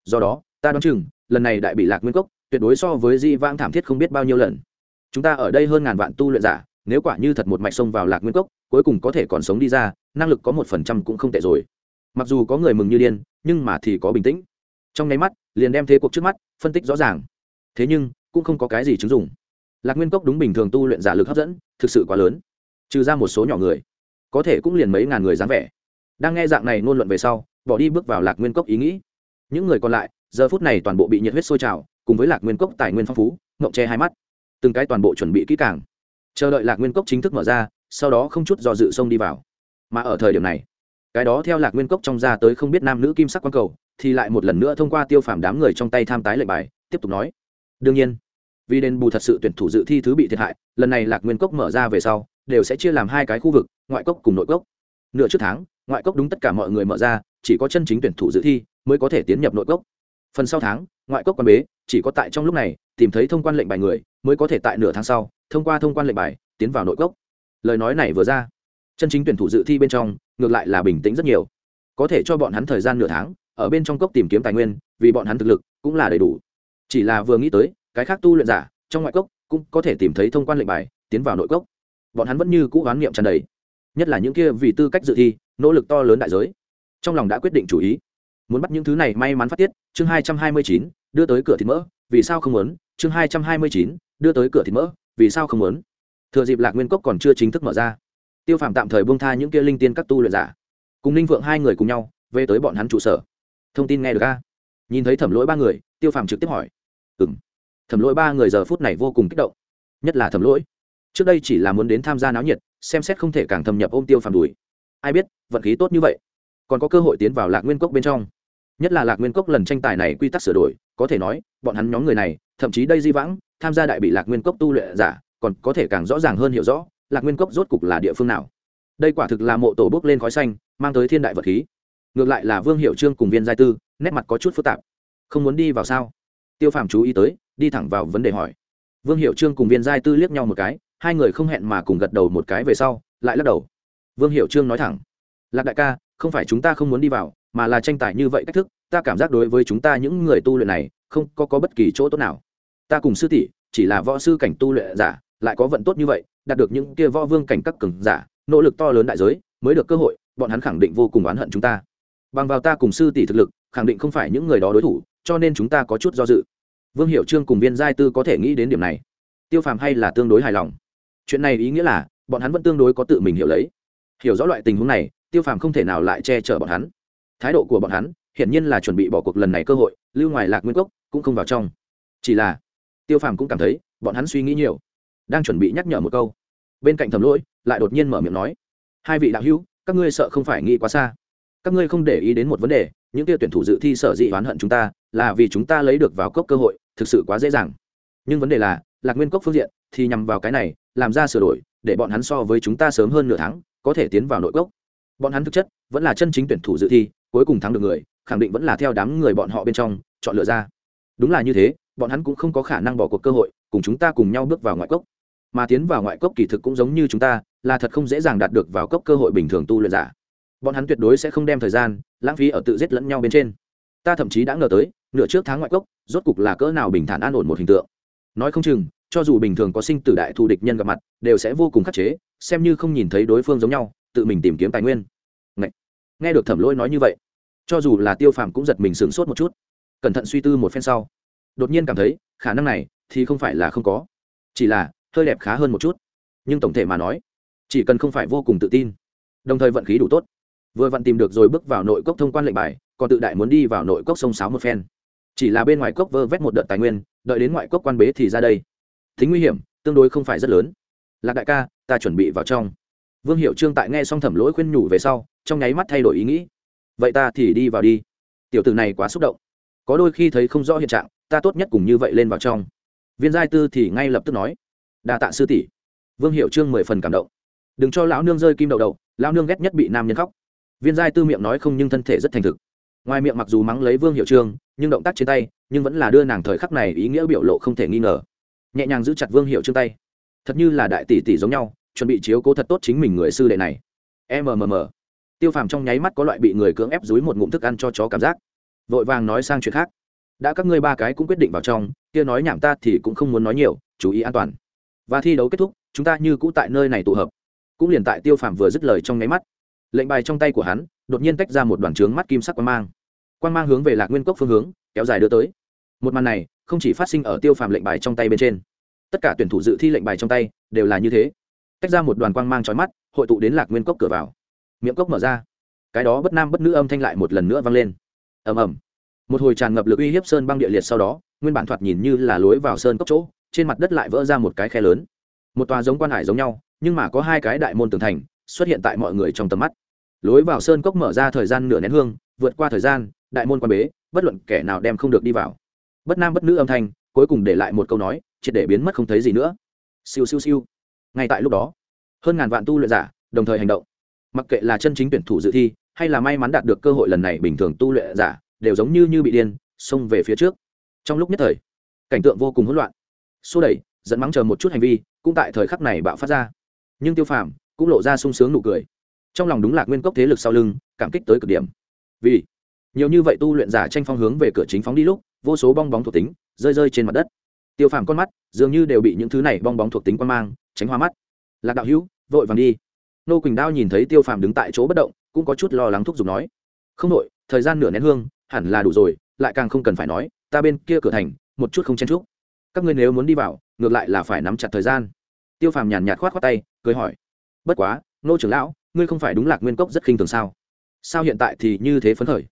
Do đó, ta đoán chừng, lần này đại bị lạc nguyên cốc, tuyệt đối so với di vang thảm thiết không biết bao nhiêu lần. Chúng ta ở đây hơn ngàn vạn tu luyện giả, nếu quả như thật một mạch sông vào lạc nguyên cốc, cuối cùng có thể còn sống đi ra, năng lực có một phần trăm cũng không tệ rồi. Mặc dù có người mừng như điên, nhưng mà thì có bình tĩnh. Trong nháy mắt, liền đem thế cuộc trước mắt, phân tích rõ ràng. Thế nhưng, cũng không có cái gì chứng dụng. Lạc nguyên cốc đúng bình thường tu luyện giả lực hấp dẫn, thực sự quá lớn. Trừ ra một số nhỏ người có thể cũng liền mấy ngàn người dáng vẻ. Đang nghe dạng này ngôn luận về sau, bỏ đi bước vào lạc nguyên cốc ý nghĩ. Những người còn lại, giờ phút này toàn bộ bị nhiệt huyết sôi trào, cùng với lạc nguyên cốc tài nguyên phong phú, ngậm che hai mắt. Từng cái toàn bộ chuẩn bị kỹ càng. Chờ đợi lạc nguyên cốc chính thức mở ra, sau đó không chút do dự xông đi vào. Mà ở thời điểm này, cái đó theo lạc nguyên cốc trong ra tới không biết nam nữ kim sắc quang cầu, thì lại một lần nữa thông qua tiêu phàm đám người trong tay tham tái lệnh bài, tiếp tục nói. Đương nhiên, vì đền bù thật sự tuyển thủ dự thi thứ bị thiệt hại, lần này lạc nguyên cốc mở ra về sau đều sẽ chia làm hai cái khu vực, ngoại cốc cùng nội cốc. Nửa trước tháng, ngoại cốc đúng tất cả mọi người mở ra, chỉ có chân chính tuyển thủ dự thi mới có thể tiến nhập nội cốc. Phần sau tháng, ngoại cốc quan bế, chỉ có tại trong lúc này, tìm thấy thông quan lệnh bài người, mới có thể tại nửa tháng sau, thông qua thông quan lệnh bài, tiến vào nội cốc. Lời nói này vừa ra, chân chính tuyển thủ dự thi bên trong, ngược lại là bình tĩnh rất nhiều. Có thể cho bọn hắn thời gian nửa tháng, ở bên trong cốc tìm kiếm tài nguyên, vì bọn hắn thực lực cũng là đầy đủ. Chỉ là vừa nghĩ tới, cái khác tu luyện giả, trong ngoại cốc cũng có thể tìm thấy thông quan lệnh bài, tiến vào nội cốc bọn hắn vẫn như cũ oán niệm tràn đầy. Nhất là những kia vì tư cách dự thi, nỗ lực to lớn đại giới. Trong lòng đã quyết định chủ ý. Muốn bắt những thứ này may mắn phát tiết, chương hai trăm hai mươi chín, đưa tới cửa thịt mỡ, vì sao không muốn? Chương hai trăm hai mươi chín, đưa tới cửa thịt mỡ, vì sao không muốn? Thừa dịp lạc nguyên cốc còn chưa chính thức mở ra, tiêu phàm tạm thời buông tha những kia linh tiên các tu luyện giả. Cùng ninh vượng hai người cùng nhau, về tới bọn hắn trụ sở. Thông tin nghe được a? Nhìn thấy thẩm lỗi ba người, tiêu phàm trực tiếp hỏi. Ừ m thẩm lỗi ba người giờ phút này vô cùng kích động. Nhất là thẩm lỗi trước đây chỉ là muốn đến tham gia náo nhiệt, xem xét không thể càng thâm nhập ôm tiêu phàm đùi. Ai biết, vận khí tốt như vậy. Còn có cơ hội tiến vào lạc nguyên cốc bên trong. Nhất là lạc nguyên cốc lần tranh tài này quy tắc sửa đổi, có thể nói, bọn hắn nhóm người này, thậm chí đây di vãng, tham gia đại bị lạc nguyên cốc tu luyện giả, còn có thể càng rõ ràng hơn hiểu rõ, lạc nguyên cốc rốt cục là địa phương nào. Đây quả thực là mộ tổ bốc lên khói xanh, mang tới thiên đại vật khí. Ngược lại là vương hiệu trương cùng viên giai tư, nét mặt có chút phức tạp. Không muốn đi vào sao? Tiêu phàm chú ý tới, đi thẳng vào vấn đề hỏi. Vương hiệu trương cùng viên giai tư liếc nhau một cái hai người không hẹn mà cùng gật đầu một cái về sau lại lắc đầu. Vương hiệu trương nói thẳng lạc đại ca không phải chúng ta không muốn đi vào mà là tranh tài như vậy cách thức ta cảm giác đối với chúng ta những người tu luyện này không có, có bất kỳ chỗ tốt nào. Ta cùng sư tỷ chỉ là võ sư cảnh tu luyện giả lại có vận tốt như vậy đạt được những kia võ vương cảnh các cường giả nỗ lực to lớn đại giới mới được cơ hội bọn hắn khẳng định vô cùng oán hận chúng ta. Bằng vào ta cùng sư tỷ thực lực khẳng định không phải những người đó đối thủ cho nên chúng ta có chút do dự. Vương hiệu trương cùng viên giai tư có thể nghĩ đến điểm này. Tiêu phàm hay là tương đối hài lòng chuyện này ý nghĩa là, bọn hắn vẫn tương đối có tự mình hiểu lấy. Hiểu rõ loại tình huống này, tiêu phàm không thể nào lại che chở bọn hắn. Thái độ của bọn hắn, hiển nhiên là chuẩn bị bỏ cuộc lần này cơ hội, lưu ngoài lạc nguyên cốc, cũng không vào trong. Chỉ là, tiêu phàm cũng cảm thấy, bọn hắn suy nghĩ nhiều, đang chuẩn bị nhắc nhở một câu. Bên cạnh thầm lỗi, lại đột nhiên mở miệng nói, hai vị đạo hữu, các ngươi sợ không phải nghĩ quá xa. Các ngươi không để ý đến một vấn đề, những kia tuyển thủ dự thi sở dĩ oán hận chúng ta, là vì chúng ta lấy được vào cốc cơ hội, thực sự quá dễ dàng. Nhưng vấn đề là lạc nguyên cốc phương diện thì nhằm vào cái này, làm ra sửa đổi, để bọn hắn so với chúng ta sớm hơn nửa tháng, có thể tiến vào nội cốc. Bọn hắn thực chất vẫn là chân chính tuyển thủ dự thi, cuối cùng thắng được người, khẳng định vẫn là theo đám người bọn họ bên trong chọn lựa ra. Đúng là như thế, bọn hắn cũng không có khả năng bỏ cuộc cơ hội, cùng chúng ta cùng nhau bước vào ngoại cốc. Mà tiến vào ngoại cốc kỳ thực cũng giống như chúng ta, là thật không dễ dàng đạt được vào cốc cơ hội bình thường tu luyện giả. Bọn hắn tuyệt đối sẽ không đem thời gian, lãng phí ở tự giết lẫn nhau bên trên. Ta thậm chí đã ngờ tới, nửa trước tháng ngoại cốc, rốt cục là cỡ nào bình thản an ổn một hình tượng nói không chừng, cho dù bình thường có sinh tử đại thù địch nhân gặp mặt, đều sẽ vô cùng khắc chế, xem như không nhìn thấy đối phương giống nhau, tự mình tìm kiếm tài nguyên. Ngậy! nghe được thẩm lỗi nói như vậy, cho dù là tiêu phàm cũng giật mình sửng sốt một chút. Cẩn thận suy tư một phen sau, đột nhiên cảm thấy, khả năng này thì không phải là không có, chỉ là hơi đẹp khá hơn một chút. Nhưng tổng thể mà nói, chỉ cần không phải vô cùng tự tin, đồng thời vận khí đủ tốt, vừa vặn tìm được rồi bước vào nội cốc thông quan lệnh bài, còn tự đại muốn đi vào nội cốc sông sáo một phen. Chỉ là bên ngoài cốc vơ vét một đợt tài nguyên đợi đến ngoại cốc quan bế thì ra đây. Tính nguy hiểm, tương đối không phải rất lớn. Lạc đại ca, ta chuẩn bị vào trong. Vương hiệu trương tại nghe xong thẩm lỗi khuyên nhủ về sau, trong nháy mắt thay đổi ý nghĩ. Vậy ta thì đi vào đi. Tiểu tử này quá xúc động. Có đôi khi thấy không rõ hiện trạng, ta tốt nhất cùng như vậy lên vào trong. Viên giai tư thì ngay lập tức nói, đa tạ sư tỷ. Vương hiệu trương mười phần cảm động. Đừng cho lão nương rơi kim đậu đậu lão nương ghét nhất bị nam nhân khóc. Viên giai tư miệng nói không nhưng thân thể rất thành thực. Ngoài miệng mặc dù mắng lấy vương hiệu trương, nhưng động tác trên tay nhưng vẫn là đưa nàng thời khắc này ý nghĩa biểu lộ không thể nghi ngờ. Nhẹ nhàng giữ chặt vương hiệu trương tay. Thật như là đại tỷ tỷ giống nhau, chuẩn bị chiếu cố thật tốt chính mình người sư đệ này. Mmm tiêu phàm trong nháy mắt có loại bị người cưỡng ép dúi một ngụm thức ăn cho chó cảm giác. Vội vàng nói sang chuyện khác. Đã các ngươi ba cái cũng quyết định vào trong, kia nói nhảm ta thì cũng không muốn nói nhiều, chú ý an toàn. Và thi đấu kết thúc, chúng ta như cũ tại nơi này tụ hợp. Cũng liền tại tiêu phàm vừa dứt lời trong nháy mắt, lệnh bài trong tay của hắn đột nhiên tách ra một đoàn trướng mắt kim sắc quang mang. Quang mang hướng về lạc nguyên cốc phương hướng, kéo dài đưa tới một màn này không chỉ phát sinh ở tiêu phàm lệnh bài trong tay bên trên, tất cả tuyển thủ dự thi lệnh bài trong tay đều là như thế. Tách ra một đoàn quang mang trói mắt, hội tụ đến lạc nguyên cốc cửa vào. Miệng cốc mở ra, cái đó bất nam bất nữ âm thanh lại một lần nữa vang lên. Ầm ầm. Một hồi tràn ngập lực uy hiếp sơn băng địa liệt sau đó, nguyên bản thoạt nhìn như là lối vào sơn cốc chỗ, trên mặt đất lại vỡ ra một cái khe lớn. Một tòa giống quan hải giống nhau, nhưng mà có hai cái đại môn tường thành, xuất hiện tại mọi người trong tầm mắt. Lối vào sơn cốc mở ra thời gian nửa nén hương, vượt qua thời gian, đại môn quan bế, bất luận kẻ nào đem không được đi vào bất nam bất nữ âm thanh, cuối cùng để lại một câu nói, triệt để biến mất không thấy gì nữa. Siêu siêu siêu. Ngay tại lúc đó, hơn ngàn vạn tu luyện giả đồng thời hành động. Mặc kệ là chân chính tuyển thủ dự thi, hay là may mắn đạt được cơ hội lần này, bình thường tu luyện giả đều giống như như bị điên, xông về phía trước. Trong lúc nhất thời, cảnh tượng vô cùng hỗn loạn. Xô đẩy dẫn mắng chờ một chút hành vi, cũng tại thời khắc này bạo phát ra. Nhưng tiêu phàm cũng lộ ra sung sướng nụ cười. Trong lòng đúng là nguyên cốc thế lực sau lưng, cảm kích tới cực điểm. Vì nhiều như vậy tu luyện giả tranh phong hướng về cửa chính phóng đi lúc vô số bong bóng thuộc tính rơi rơi trên mặt đất. Tiêu phàm con mắt dường như đều bị những thứ này bong bóng thuộc tính quan mang, tránh hoa mắt. Lạc đạo hữu, vội vàng đi. Nô quỳnh đao nhìn thấy tiêu phàm đứng tại chỗ bất động, cũng có chút lo lắng thúc giục nói, không đội, thời gian nửa nén hương, hẳn là đủ rồi, lại càng không cần phải nói, ta bên kia cửa thành, một chút không chen chúc. Các ngươi nếu muốn đi vào, ngược lại là phải nắm chặt thời gian. Tiêu phàm nhàn nhạt khoát khoát tay, cười hỏi, bất quá, nô trưởng lão, ngươi không phải đúng lạc nguyên cốc rất khinh thường sao? Sao hiện tại thì như thế phấn khởi?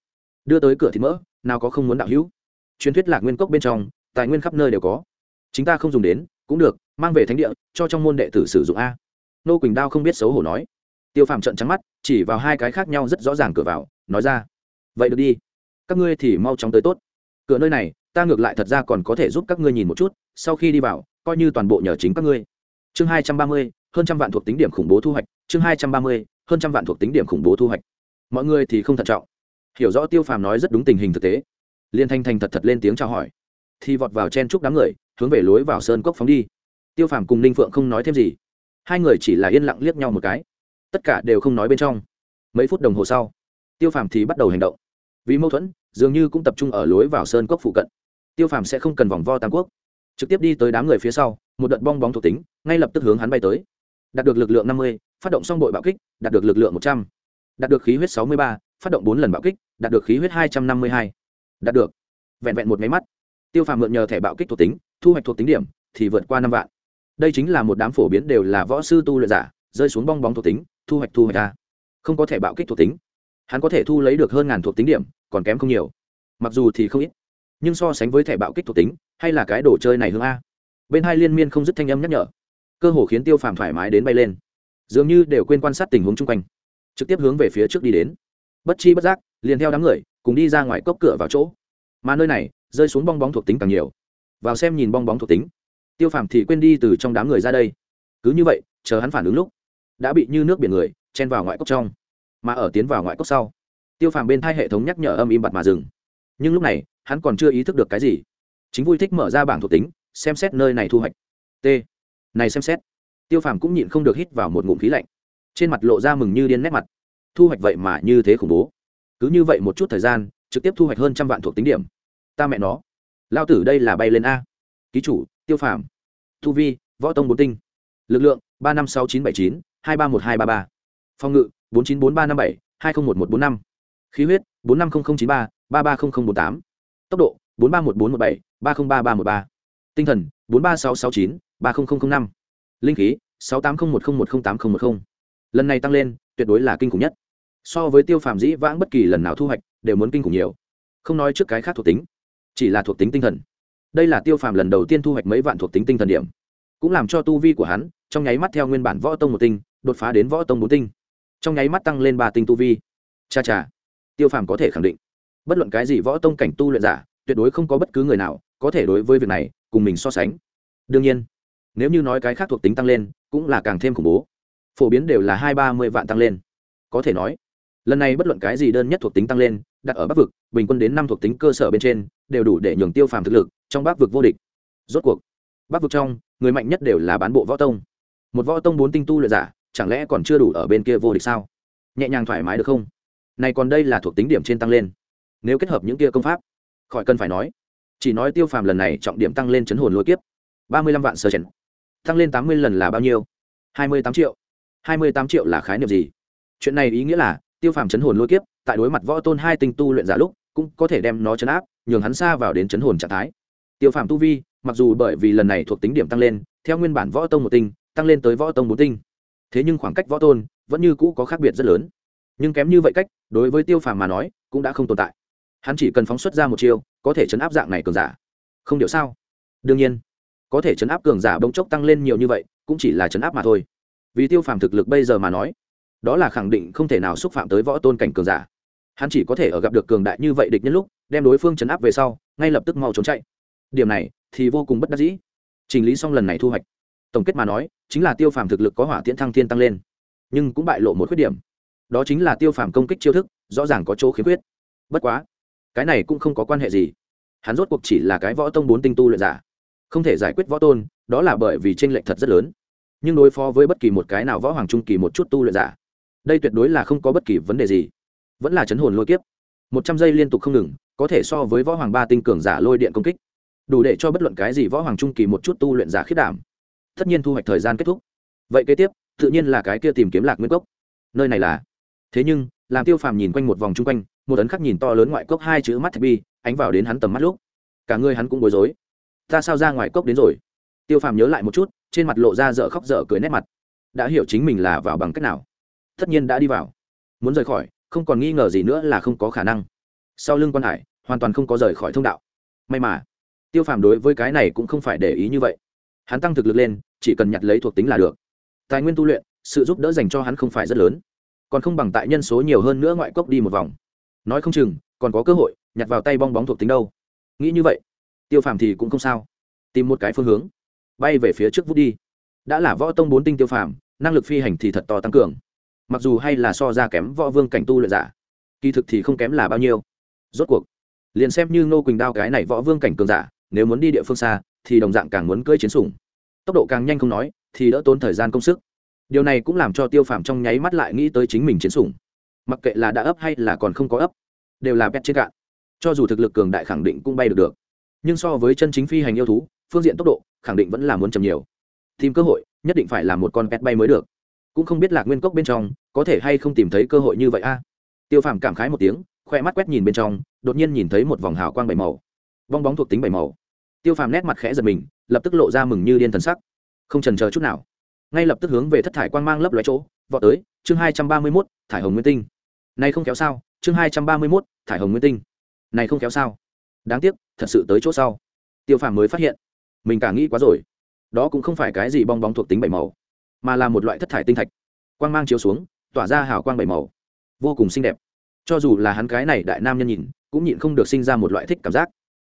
Đưa tới cửa thì mỡ, nào có không muốn đạo hữu? Truyền thuyết lạc nguyên cốc bên trong, tài nguyên khắp nơi đều có. Chúng ta không dùng đến, cũng được, mang về thánh địa, cho trong môn đệ tử sử dụng a. Nô quỳnh đao không biết xấu hổ nói. Tiêu phàm trận trắng mắt, chỉ vào hai cái khác nhau rất rõ ràng cửa vào, nói ra. Vậy được đi. Các ngươi thì mau chóng tới tốt. Cửa nơi này, ta ngược lại thật ra còn có thể giúp các ngươi nhìn một chút, sau khi đi vào, coi như toàn bộ nhờ chính các ngươi. Chương hai trăm ba mươi, hơn trăm vạn thuộc tính điểm khủng bố thu hoạch, chương hai trăm ba mươi, hơn trăm vạn thuộc tính điểm khủng bố thu hoạch. Mọi người thì không thận trọng. Hiểu rõ tiêu phàm nói rất đúng tình hình thực tế liên thanh thành thật thật lên tiếng chào hỏi. Thì vọt vào chen chúc đám người, hướng về lối vào sơn cốc phóng đi. Tiêu phàm cùng ninh phượng không nói thêm gì. Hai người chỉ là yên lặng liếc nhau một cái. Tất cả đều không nói bên trong. Mấy phút đồng hồ sau, tiêu phàm thì bắt đầu hành động. Vì mâu thuẫn, dường như cũng tập trung ở lối vào sơn cốc phụ cận. Tiêu phàm sẽ không cần vòng vo tam quốc. Trực tiếp đi tới đám người phía sau, một đợt bong bóng thuộc tính, ngay lập tức hướng hắn bay tới. Đạt được lực lượng năm mươi, phát động xong bội bạo kích, đạt được lực lượng một trăm, đạt được khí huyết sáu mươi ba, phát động bốn lần bạo kích, đạt được khí huyết hai trăm năm mươi hai đạt được. Vẹn vẹn một máy mắt. Tiêu phàm mượn nhờ thẻ bạo kích thuộc tính, thu hoạch thuộc tính điểm, thì vượt qua năm vạn. Đây chính là một đám phổ biến đều là võ sư tu luyện giả, rơi xuống bong bóng thuộc tính, thu hoạch thu hoạch a không có thể bạo kích thuộc tính, hắn có thể thu lấy được hơn ngàn thuộc tính điểm, còn kém không nhiều. Mặc dù thì không ít, nhưng so sánh với thẻ bạo kích thuộc tính, hay là cái đồ chơi này hương a. Bên hai liên miên không dứt thanh âm nhắc nhở. Cơ hồ khiến tiêu phàm thoải mái đến bay lên. Dường như đều quên quan sát tình huống chung quanh. Trực tiếp hướng về phía trước đi đến. Bất chi bất giác, liền theo đám người cùng đi ra ngoài cốc cửa vào chỗ. Mà nơi này, rơi xuống bong bóng thuộc tính càng nhiều. Vào xem nhìn bong bóng thuộc tính. Tiêu phàm thì quên đi từ trong đám người ra đây. Cứ như vậy, chờ hắn phản ứng lúc, đã bị như nước biển người chen vào ngoại cốc trong, mà ở tiến vào ngoại cốc sau, tiêu phàm bên thai hệ thống nhắc nhở âm im bặt mà dừng. Nhưng lúc này, hắn còn chưa ý thức được cái gì. Chính vui thích mở ra bảng thuộc tính, xem xét nơi này thu hoạch. T. Này xem xét. Tiêu phàm cũng nhịn không được hít vào một ngụm khí lạnh. Trên mặt lộ ra mừng như điên nét mặt. Thu hoạch vậy mà như thế khủng bố cứ như vậy một chút thời gian, trực tiếp thu hoạch hơn trăm vạn thuộc tính điểm. Ta mẹ nó. Lao tử đây là bay lên a. Ký chủ, tiêu phàm. Thu vi, võ tông bốn tinh. Lực lượng, ba năm sáu chín bảy chín, hai ba một hai ba ba. Phòng ngự, bốn chín bốn ba năm bảy, hai không một một bốn năm. Khí huyết, bốn năm không không chín ba ba ba không không bốn tám. Tốc độ, bốn ba một bốn một bảy, ba không ba ba một ba. Tinh thần, bốn ba sáu sáu chín, ba không không không năm. Linh khí, sáu tám không một không một không tám không một không. Lần này tăng lên, tuyệt đối là kinh khủng nhất so với tiêu phàm dĩ vãng bất kỳ lần nào thu hoạch, đều muốn kinh khủng nhiều. Không nói trước cái khác thuộc tính, chỉ là thuộc tính tinh thần. Đây là tiêu phàm lần đầu tiên thu hoạch mấy vạn thuộc tính tinh thần điểm. Cũng làm cho tu vi của hắn, trong nháy mắt theo nguyên bản võ tông một tinh, đột phá đến võ tông bốn tinh. Trong nháy mắt tăng lên ba tinh tu vi. Cha cha, tiêu phàm có thể khẳng định, bất luận cái gì võ tông cảnh tu luyện giả, tuyệt đối không có bất cứ người nào có thể đối với việc này cùng mình so sánh. Đương nhiên, nếu như nói cái khác thuộc tính tăng lên, cũng là càng thêm khủng bố. Phổ biến đều là hai ba mươi vạn tăng lên. Có thể nói lần này bất luận cái gì đơn nhất thuộc tính tăng lên, đặt ở bắc vực, bình quân đến năm thuộc tính cơ sở bên trên, đều đủ để nhường tiêu phàm thực lực trong bắc vực vô địch. Rốt cuộc, bắc vực trong, người mạnh nhất đều là bán bộ võ tông. Một võ tông bốn tinh tu luyện giả, chẳng lẽ còn chưa đủ ở bên kia vô địch sao? Nhẹ nhàng thoải mái được không? Này còn đây là thuộc tính điểm trên tăng lên. Nếu kết hợp những kia công pháp, khỏi cần phải nói. Chỉ nói tiêu phàm lần này trọng điểm tăng lên chấn hồn lôi kiếp. Ba mươi lăm vạn sơ chèn tăng lên tám mươi lần là bao nhiêu? Hai mươi tám triệu. Hai mươi tám triệu là khái niệm gì? Chuyện này ý nghĩa là tiêu phàm chấn hồn lôi kiếp, tại đối mặt võ tôn hai tinh tu luyện giả lúc, cũng có thể đem nó chấn áp, nhường hắn xa vào đến chấn hồn trạng thái. Tiêu phàm tu vi, mặc dù bởi vì lần này thuộc tính điểm tăng lên, theo nguyên bản võ tông một tinh, tăng lên tới võ tông bốn tinh. Thế nhưng khoảng cách võ tôn vẫn như cũ có khác biệt rất lớn. Nhưng kém như vậy cách, đối với tiêu phàm mà nói, cũng đã không tồn tại. Hắn chỉ cần phóng xuất ra một chiêu, có thể chấn áp dạng này cường giả. Không điều sao? Đương nhiên, có thể chấn áp cường giả bỗng chốc tăng lên nhiều như vậy, cũng chỉ là chấn áp mà thôi. Vì tiêu phàm thực lực bây giờ mà nói đó là khẳng định không thể nào xúc phạm tới võ tôn cảnh cường giả. Hắn chỉ có thể ở gặp được cường đại như vậy địch nhân lúc, đem đối phương chấn áp về sau, ngay lập tức mau trốn chạy. Điểm này thì vô cùng bất đắc dĩ. Chỉnh lý xong lần này thu hoạch. Tổng kết mà nói, chính là tiêu phàm thực lực có hỏa tiễn thăng thiên tăng lên. Nhưng cũng bại lộ một khuyết điểm. Đó chính là tiêu phàm công kích chiêu thức, rõ ràng có chỗ khiếm khuyết. Bất quá, cái này cũng không có quan hệ gì. Hắn rốt cuộc chỉ là cái võ tông bốn tinh tu luyện giả. Không thể giải quyết võ tôn, đó là bởi vì tranh lệch thật rất lớn. Nhưng đối phó với bất kỳ một cái nào võ hoàng trung kỳ một chút tu luyện giả đây tuyệt đối là không có bất kỳ vấn đề gì. Vẫn là chấn hồn lôi kiếp. Một trăm giây liên tục không ngừng, có thể so với võ hoàng ba tinh cường giả lôi điện công kích. Đủ để cho bất luận cái gì võ hoàng trung kỳ một chút tu luyện giả khiết đảm. Tất nhiên thu hoạch thời gian kết thúc. Vậy kế tiếp, tự nhiên là cái kia tìm kiếm lạc nguyên cốc. Nơi này là. Thế nhưng, làm tiêu phàm nhìn quanh một vòng chung quanh, một ấn khắc nhìn to lớn ngoại cốc hai chữ mắt thạch bi, ánh vào đến hắn tầm mắt lúc. Cả người hắn cũng bối rối. Ta sao ra ngoài cốc đến rồi? Tiêu phàm nhớ lại một chút, trên mặt lộ ra dở khóc dở cười nét mặt. Đã hiểu chính mình là vào bằng cách nào tất nhiên đã đi vào. Muốn rời khỏi, không còn nghi ngờ gì nữa là không có khả năng. Sau lưng quan hải, hoàn toàn không có rời khỏi thông đạo. May mà, tiêu phàm đối với cái này cũng không phải để ý như vậy. Hắn tăng thực lực lên, chỉ cần nhặt lấy thuộc tính là được. Tài nguyên tu luyện, sự giúp đỡ dành cho hắn không phải rất lớn. Còn không bằng tại nhân số nhiều hơn nữa ngoại cốc đi một vòng. Nói không chừng, còn có cơ hội nhặt vào tay bong bóng thuộc tính đâu. Nghĩ như vậy, tiêu phàm thì cũng không sao. Tìm một cái phương hướng. Bay về phía trước vút đi. Đã là võ tông bốn tinh tiêu phàm, năng lực phi hành thì thật to tăng cường mặc dù hay là so ra kém võ vương cảnh tu luyện giả, kỳ thực thì không kém là bao nhiêu. Rốt cuộc, liền xem như ngô quỳnh đao cái này võ vương cảnh cường giả, nếu muốn đi địa phương xa, thì đồng dạng càng muốn cưỡi chiến sủng. Tốc độ càng nhanh không nói, thì đỡ tốn thời gian công sức. Điều này cũng làm cho tiêu phàm trong nháy mắt lại nghĩ tới chính mình chiến sủng. Mặc kệ là đã ấp hay là còn không có ấp, đều là pet trên cạn. Cho dù thực lực cường đại khẳng định cũng bay được được. Nhưng so với chân chính phi hành yêu thú, phương diện tốc độ khẳng định vẫn là muốn chậm nhiều. Tìm cơ hội, nhất định phải là một con pet bay mới được cũng không biết lạc nguyên cốc bên trong, có thể hay không tìm thấy cơ hội như vậy a. Tiêu phàm cảm khái một tiếng, khoe mắt quét nhìn bên trong, đột nhiên nhìn thấy một vòng hào quang bảy màu. Bong bóng thuộc tính bảy màu. Tiêu phàm nét mặt khẽ giật mình, lập tức lộ ra mừng như điên thần sắc. Không trần chờ chút nào. Ngay lập tức hướng về thất thải quang mang lấp lóe chỗ, vọt tới, chương hai trăm ba mươi mốt, thải hồng nguyên tinh. Này không kéo sao, chương hai trăm ba mươi mốt, thải hồng nguyên tinh. Này không kéo sao. Đáng tiếc, thật sự tới chỗ sau. Tiêu phàm mới phát hiện, mình cả nghĩ quá rồi. Đó cũng không phải cái gì bong bóng thuộc tính bảy màu mà là một loại thất thải tinh thạch. Quang mang chiếu xuống, tỏa ra hào quang bảy màu. Vô cùng xinh đẹp. Cho dù là hắn cái này đại nam nhân nhìn, cũng nhịn không được sinh ra một loại thích cảm giác.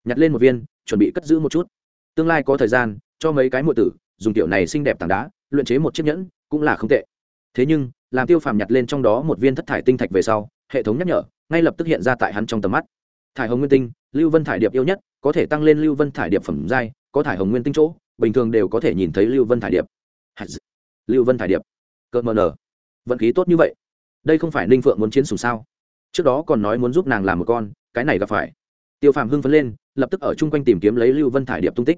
Nhặt lên một viên, chuẩn bị cất giữ một chút. Tương lai có thời gian, cho mấy cái mượn tử, dùng tiểu này xinh đẹp tảng đá, luyện chế một chiếc nhẫn, cũng là không tệ. Thế nhưng, làm tiêu phàm nhặt lên trong đó một viên thất thải tinh thạch về sau, hệ thống nhắc nhở, ngay lập tức hiện ra tại hắn trong tầm mắt. Thải hồng nguyên tinh, lưu vân thải điệp yêu nhất, có thể tăng lên lưu vân thải điệp phẩm giai, có thải hồng nguyên tinh chỗ, bình thường đều có thể nhìn thấy lưu vân thải điệp lưu vân thải điệp. Cơ mờ nở vận khí tốt như vậy. Đây không phải ninh phượng muốn chiến sùng sao? Trước đó còn nói muốn giúp nàng làm một con, cái này gặp phải. Tiêu phàm hưng phấn lên, lập tức ở chung quanh tìm kiếm lấy lưu vân thải điệp tung tích.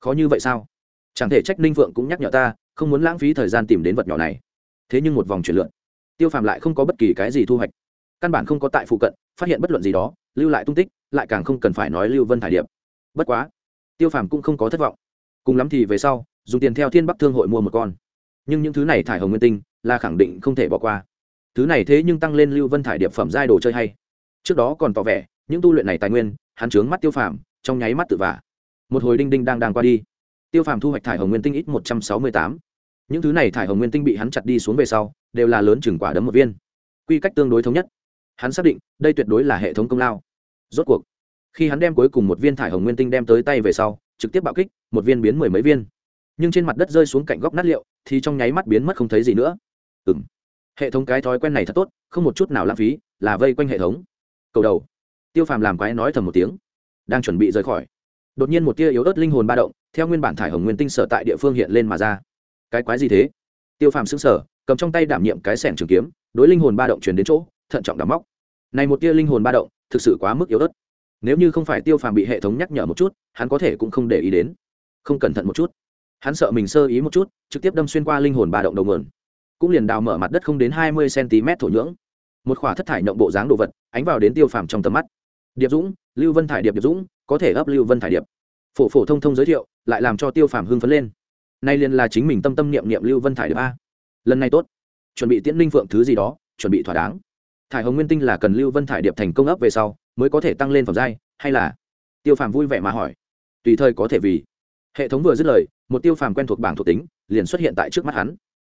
Khó như vậy sao? Chẳng thể trách ninh phượng cũng nhắc nhở ta, không muốn lãng phí thời gian tìm đến vật nhỏ này. Thế nhưng một vòng chuyển lượn, tiêu phàm lại không có bất kỳ cái gì thu hoạch. Căn bản không có tại phụ cận, phát hiện bất luận gì đó, lưu lại tung tích, lại càng không cần phải nói lưu vân thải điệp. Bất quá, tiêu phàm cũng không có thất vọng. Cùng lắm thì về sau, dùng tiền theo thiên bắc thương hội mua một con nhưng những thứ này thải hồng nguyên tinh là khẳng định không thể bỏ qua. Thứ này thế nhưng tăng lên lưu vân thải điệp phẩm giai đồ chơi hay. Trước đó còn tỏ vẻ, những tu luyện này tài nguyên, hắn trướng mắt tiêu phàm, trong nháy mắt tự vả. Một hồi đinh đinh đang đang qua đi. Tiêu phàm thu hoạch thải hồng nguyên tinh ít một trăm sáu mươi tám. Những thứ này thải hồng nguyên tinh bị hắn chặt đi xuống về sau, đều là lớn chừng quả đấm một viên. Quy cách tương đối thống nhất. Hắn xác định, đây tuyệt đối là hệ thống công lao. Rốt cuộc, khi hắn đem cuối cùng một viên thải hồng nguyên tinh đem tới tay về sau, trực tiếp bạo kích, một viên biến mười mấy viên nhưng trên mặt đất rơi xuống cạnh góc nát liệu thì trong nháy mắt biến mất không thấy gì nữa. Ừ m hệ thống cái thói quen này thật tốt, không một chút nào lãng phí, là vây quanh hệ thống. Cầu đầu, tiêu phàm làm quái nói thầm một tiếng, đang chuẩn bị rời khỏi. Đột nhiên một tia yếu ớt linh hồn ba động, theo nguyên bản thải hồng nguyên tinh sở tại địa phương hiện lên mà ra. Cái quái gì thế? Tiêu phàm xứng sở cầm trong tay đảm nhiệm cái sẻng trường kiếm, đối linh hồn ba động chuyển đến chỗ, thận trọng đắm móc. Này một tia linh hồn ba động, thực sự quá mức yếu ớt. Nếu như không phải tiêu phàm bị hệ thống nhắc nhở một chút, hắn có thể cũng không để ý đến. Không cẩn thận một chút hắn sợ mình sơ ý một chút, trực tiếp đâm xuyên qua linh hồn ba động đầu nguồn. Cũng liền đào mở mặt đất không đến hai mươi cm thổ nhưỡng. Một khỏa thất thải nhộng bộ dáng đồ vật, ánh vào đến tiêu phàm trong tầm mắt. Điệp dũng, lưu vân thải điệp điệp dũng, có thể ấp lưu vân thải điệp. Phổ phổ thông thông giới thiệu, lại làm cho tiêu phàm hưng phấn lên. Nay liền là chính mình tâm tâm niệm niệm lưu vân thải điệp a. Lần này tốt. Chuẩn bị tiễn linh phượng thứ gì đó, chuẩn bị thỏa đáng. Thải hồng nguyên tinh là cần lưu vân thải điệp thành công ấp về sau, mới có thể tăng lên phẩm giai, hay là? Tiêu phàm vui vẻ mà hỏi. Tùy thời có thể vì. Hệ thống vừa dứt lời một tiêu phàm quen thuộc bảng thuộc tính liền xuất hiện tại trước mắt hắn.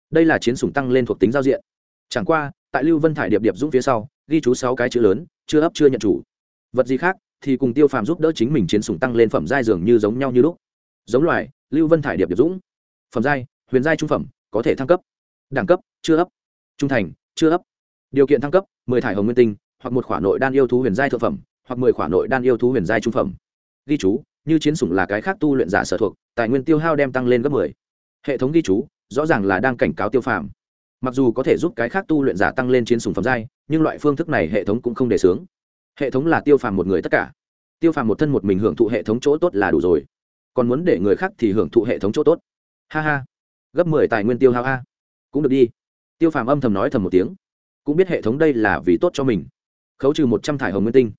Đây là chiến sủng tăng lên thuộc tính giao diện. Chẳng qua, tại lưu vân thải điệp điệp dũng phía sau, ghi chú sáu cái chữ lớn, chưa ấp chưa nhận chủ. Vật gì khác, thì cùng tiêu phàm giúp đỡ chính mình chiến sủng tăng lên phẩm giai dường như giống nhau như lúc. Giống loài, lưu vân thải điệp điệp dũng. Phẩm giai, huyền giai trung phẩm, có thể thăng cấp. Đẳng cấp, chưa ấp. Trung thành, chưa ấp. Điều kiện thăng cấp, mười thải hồng nguyên tinh, hoặc một khoản nội đan yêu thú huyền giai thượng phẩm, hoặc mười khoản nội đan yêu thú huyền giai trung phẩm. Ghi chú như chiến sủng là cái khác tu luyện giả sở thuộc, tài nguyên tiêu hao đem tăng lên gấp mười. Hệ thống ghi chú, rõ ràng là đang cảnh cáo tiêu phàm. Mặc dù có thể giúp cái khác tu luyện giả tăng lên chiến sủng phẩm giai, nhưng loại phương thức này hệ thống cũng không đề xướng. Hệ thống là tiêu phàm một người tất cả. Tiêu phàm một thân một mình hưởng thụ hệ thống chỗ tốt là đủ rồi. Còn muốn để người khác thì hưởng thụ hệ thống chỗ tốt. Ha ha. Gấp mười tài nguyên tiêu hao a. Cũng được đi. Tiêu phàm âm thầm nói thầm một tiếng. Cũng biết hệ thống đây là vì tốt cho mình. Khấu trừ một trăm thải hồng nguyên tinh.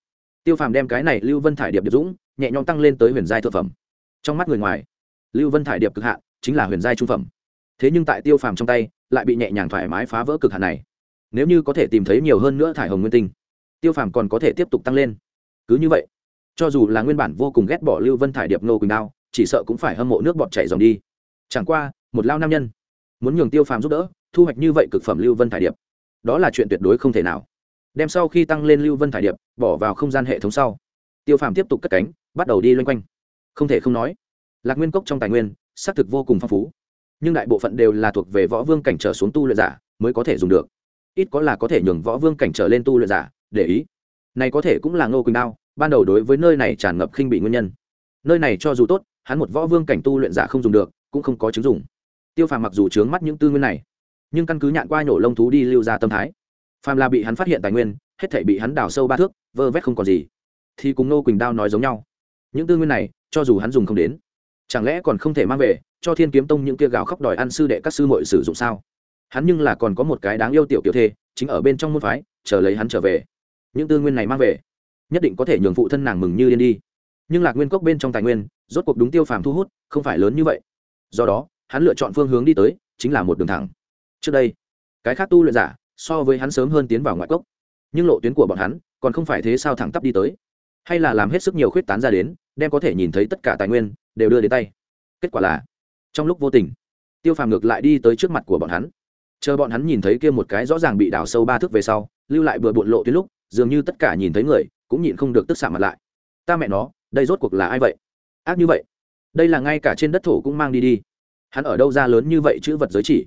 Tiêu phàm đem cái này lưu vân thải điệp điệp dũng nhẹ nhõm tăng lên tới huyền giai thượng phẩm. Trong mắt người ngoài, lưu vân thải điệp cực hạn chính là huyền giai trung phẩm. Thế nhưng tại tiêu phàm trong tay, lại bị nhẹ nhàng thoải mái phá vỡ cực hạn này. Nếu như có thể tìm thấy nhiều hơn nữa thải hồng nguyên tinh, tiêu phàm còn có thể tiếp tục tăng lên. Cứ như vậy, cho dù là nguyên bản vô cùng ghét bỏ lưu vân thải điệp nô quỳnh đao, chỉ sợ cũng phải hâm mộ nước bọt chảy dòng đi. Chẳng qua, một lao nam nhân, muốn nhường tiêu phàm giúp đỡ, thu hoạch như vậy cực phẩm lưu vân thải điệp, đó là chuyện tuyệt đối không thể nào. Đem sau khi tăng lên lưu vân thải điệp, bỏ vào không gian hệ thống sau tiêu phàm tiếp tục cất cánh, bắt đầu đi loanh quanh. Không thể không nói, lạc nguyên cốc trong tài nguyên, xác thực vô cùng phong phú. Nhưng đại bộ phận đều là thuộc về võ vương cảnh trở xuống tu luyện giả mới có thể dùng được. Ít có là có thể nhường võ vương cảnh trở lên tu luyện giả, để ý. Này có thể cũng là ngô quỳnh đao, ban đầu đối với nơi này tràn ngập khinh bị nguyên nhân. Nơi này cho dù tốt, hắn một võ vương cảnh tu luyện giả không dùng được, cũng không có chứng dùng tiêu phàm mặc dù trướng mắt những tư nguyên này, nhưng căn cứ nhạn qua nhổ lông thú đi lưu ra tâm thái. Phàm là bị hắn phát hiện tài nguyên, hết thể bị hắn đào sâu ba thước, vơ vét không còn gì thì cùng nô quỳnh đao nói giống nhau. Những tư nguyên này, cho dù hắn dùng không đến, chẳng lẽ còn không thể mang về, cho thiên kiếm tông những kia gào khóc đòi ăn sư đệ các sư muội sử dụng sao? Hắn nhưng là còn có một cái đáng yêu tiểu kiểu thê, chính ở bên trong môn phái, chờ lấy hắn trở về. Những tư nguyên này mang về, nhất định có thể nhường phụ thân nàng mừng như điên đi. Nhưng lạc nguyên cốc bên trong tài nguyên, rốt cuộc đúng tiêu phàm thu hút, không phải lớn như vậy. Do đó, hắn lựa chọn phương hướng đi tới, chính là một đường thẳng. Trước đây, cái khác tu luyện giả, so với hắn sớm hơn tiến vào ngoại cốc. Nhưng lộ tuyến của bọn hắn, còn không phải thế sao thẳng tắp đi tới hay là làm hết sức nhiều khuyết tán ra đến, đem có thể nhìn thấy tất cả tài nguyên, đều đưa đến tay. Kết quả là, trong lúc vô tình, tiêu phàm ngược lại đi tới trước mặt của bọn hắn. Chờ bọn hắn nhìn thấy kia một cái rõ ràng bị đào sâu ba thước về sau, lưu lại bừa bộn lộ tuyến lúc, dường như tất cả nhìn thấy người, cũng nhịn không được tức xạ mặt lại. Ta mẹ nó, đây rốt cuộc là ai vậy? Ác như vậy. Đây là ngay cả trên đất thổ cũng mang đi đi. Hắn ở đâu ra lớn như vậy chữ vật giới chỉ?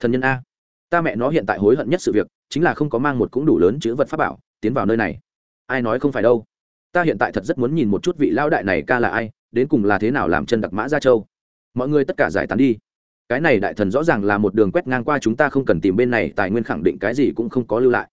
Thần nhân a. Ta mẹ nó hiện tại hối hận nhất sự việc, chính là không có mang một cũng đủ lớn chữ vật pháp bảo, tiến vào nơi này. Ai nói không phải đâu? Ta hiện tại thật rất muốn nhìn một chút vị lão đại này ca là ai, đến cùng là thế nào làm chân đặc mã ra châu. Mọi người tất cả giải tán đi. Cái này đại thần rõ ràng là một đường quét ngang qua chúng ta không cần tìm bên này, tài nguyên khẳng định cái gì cũng không có lưu lại.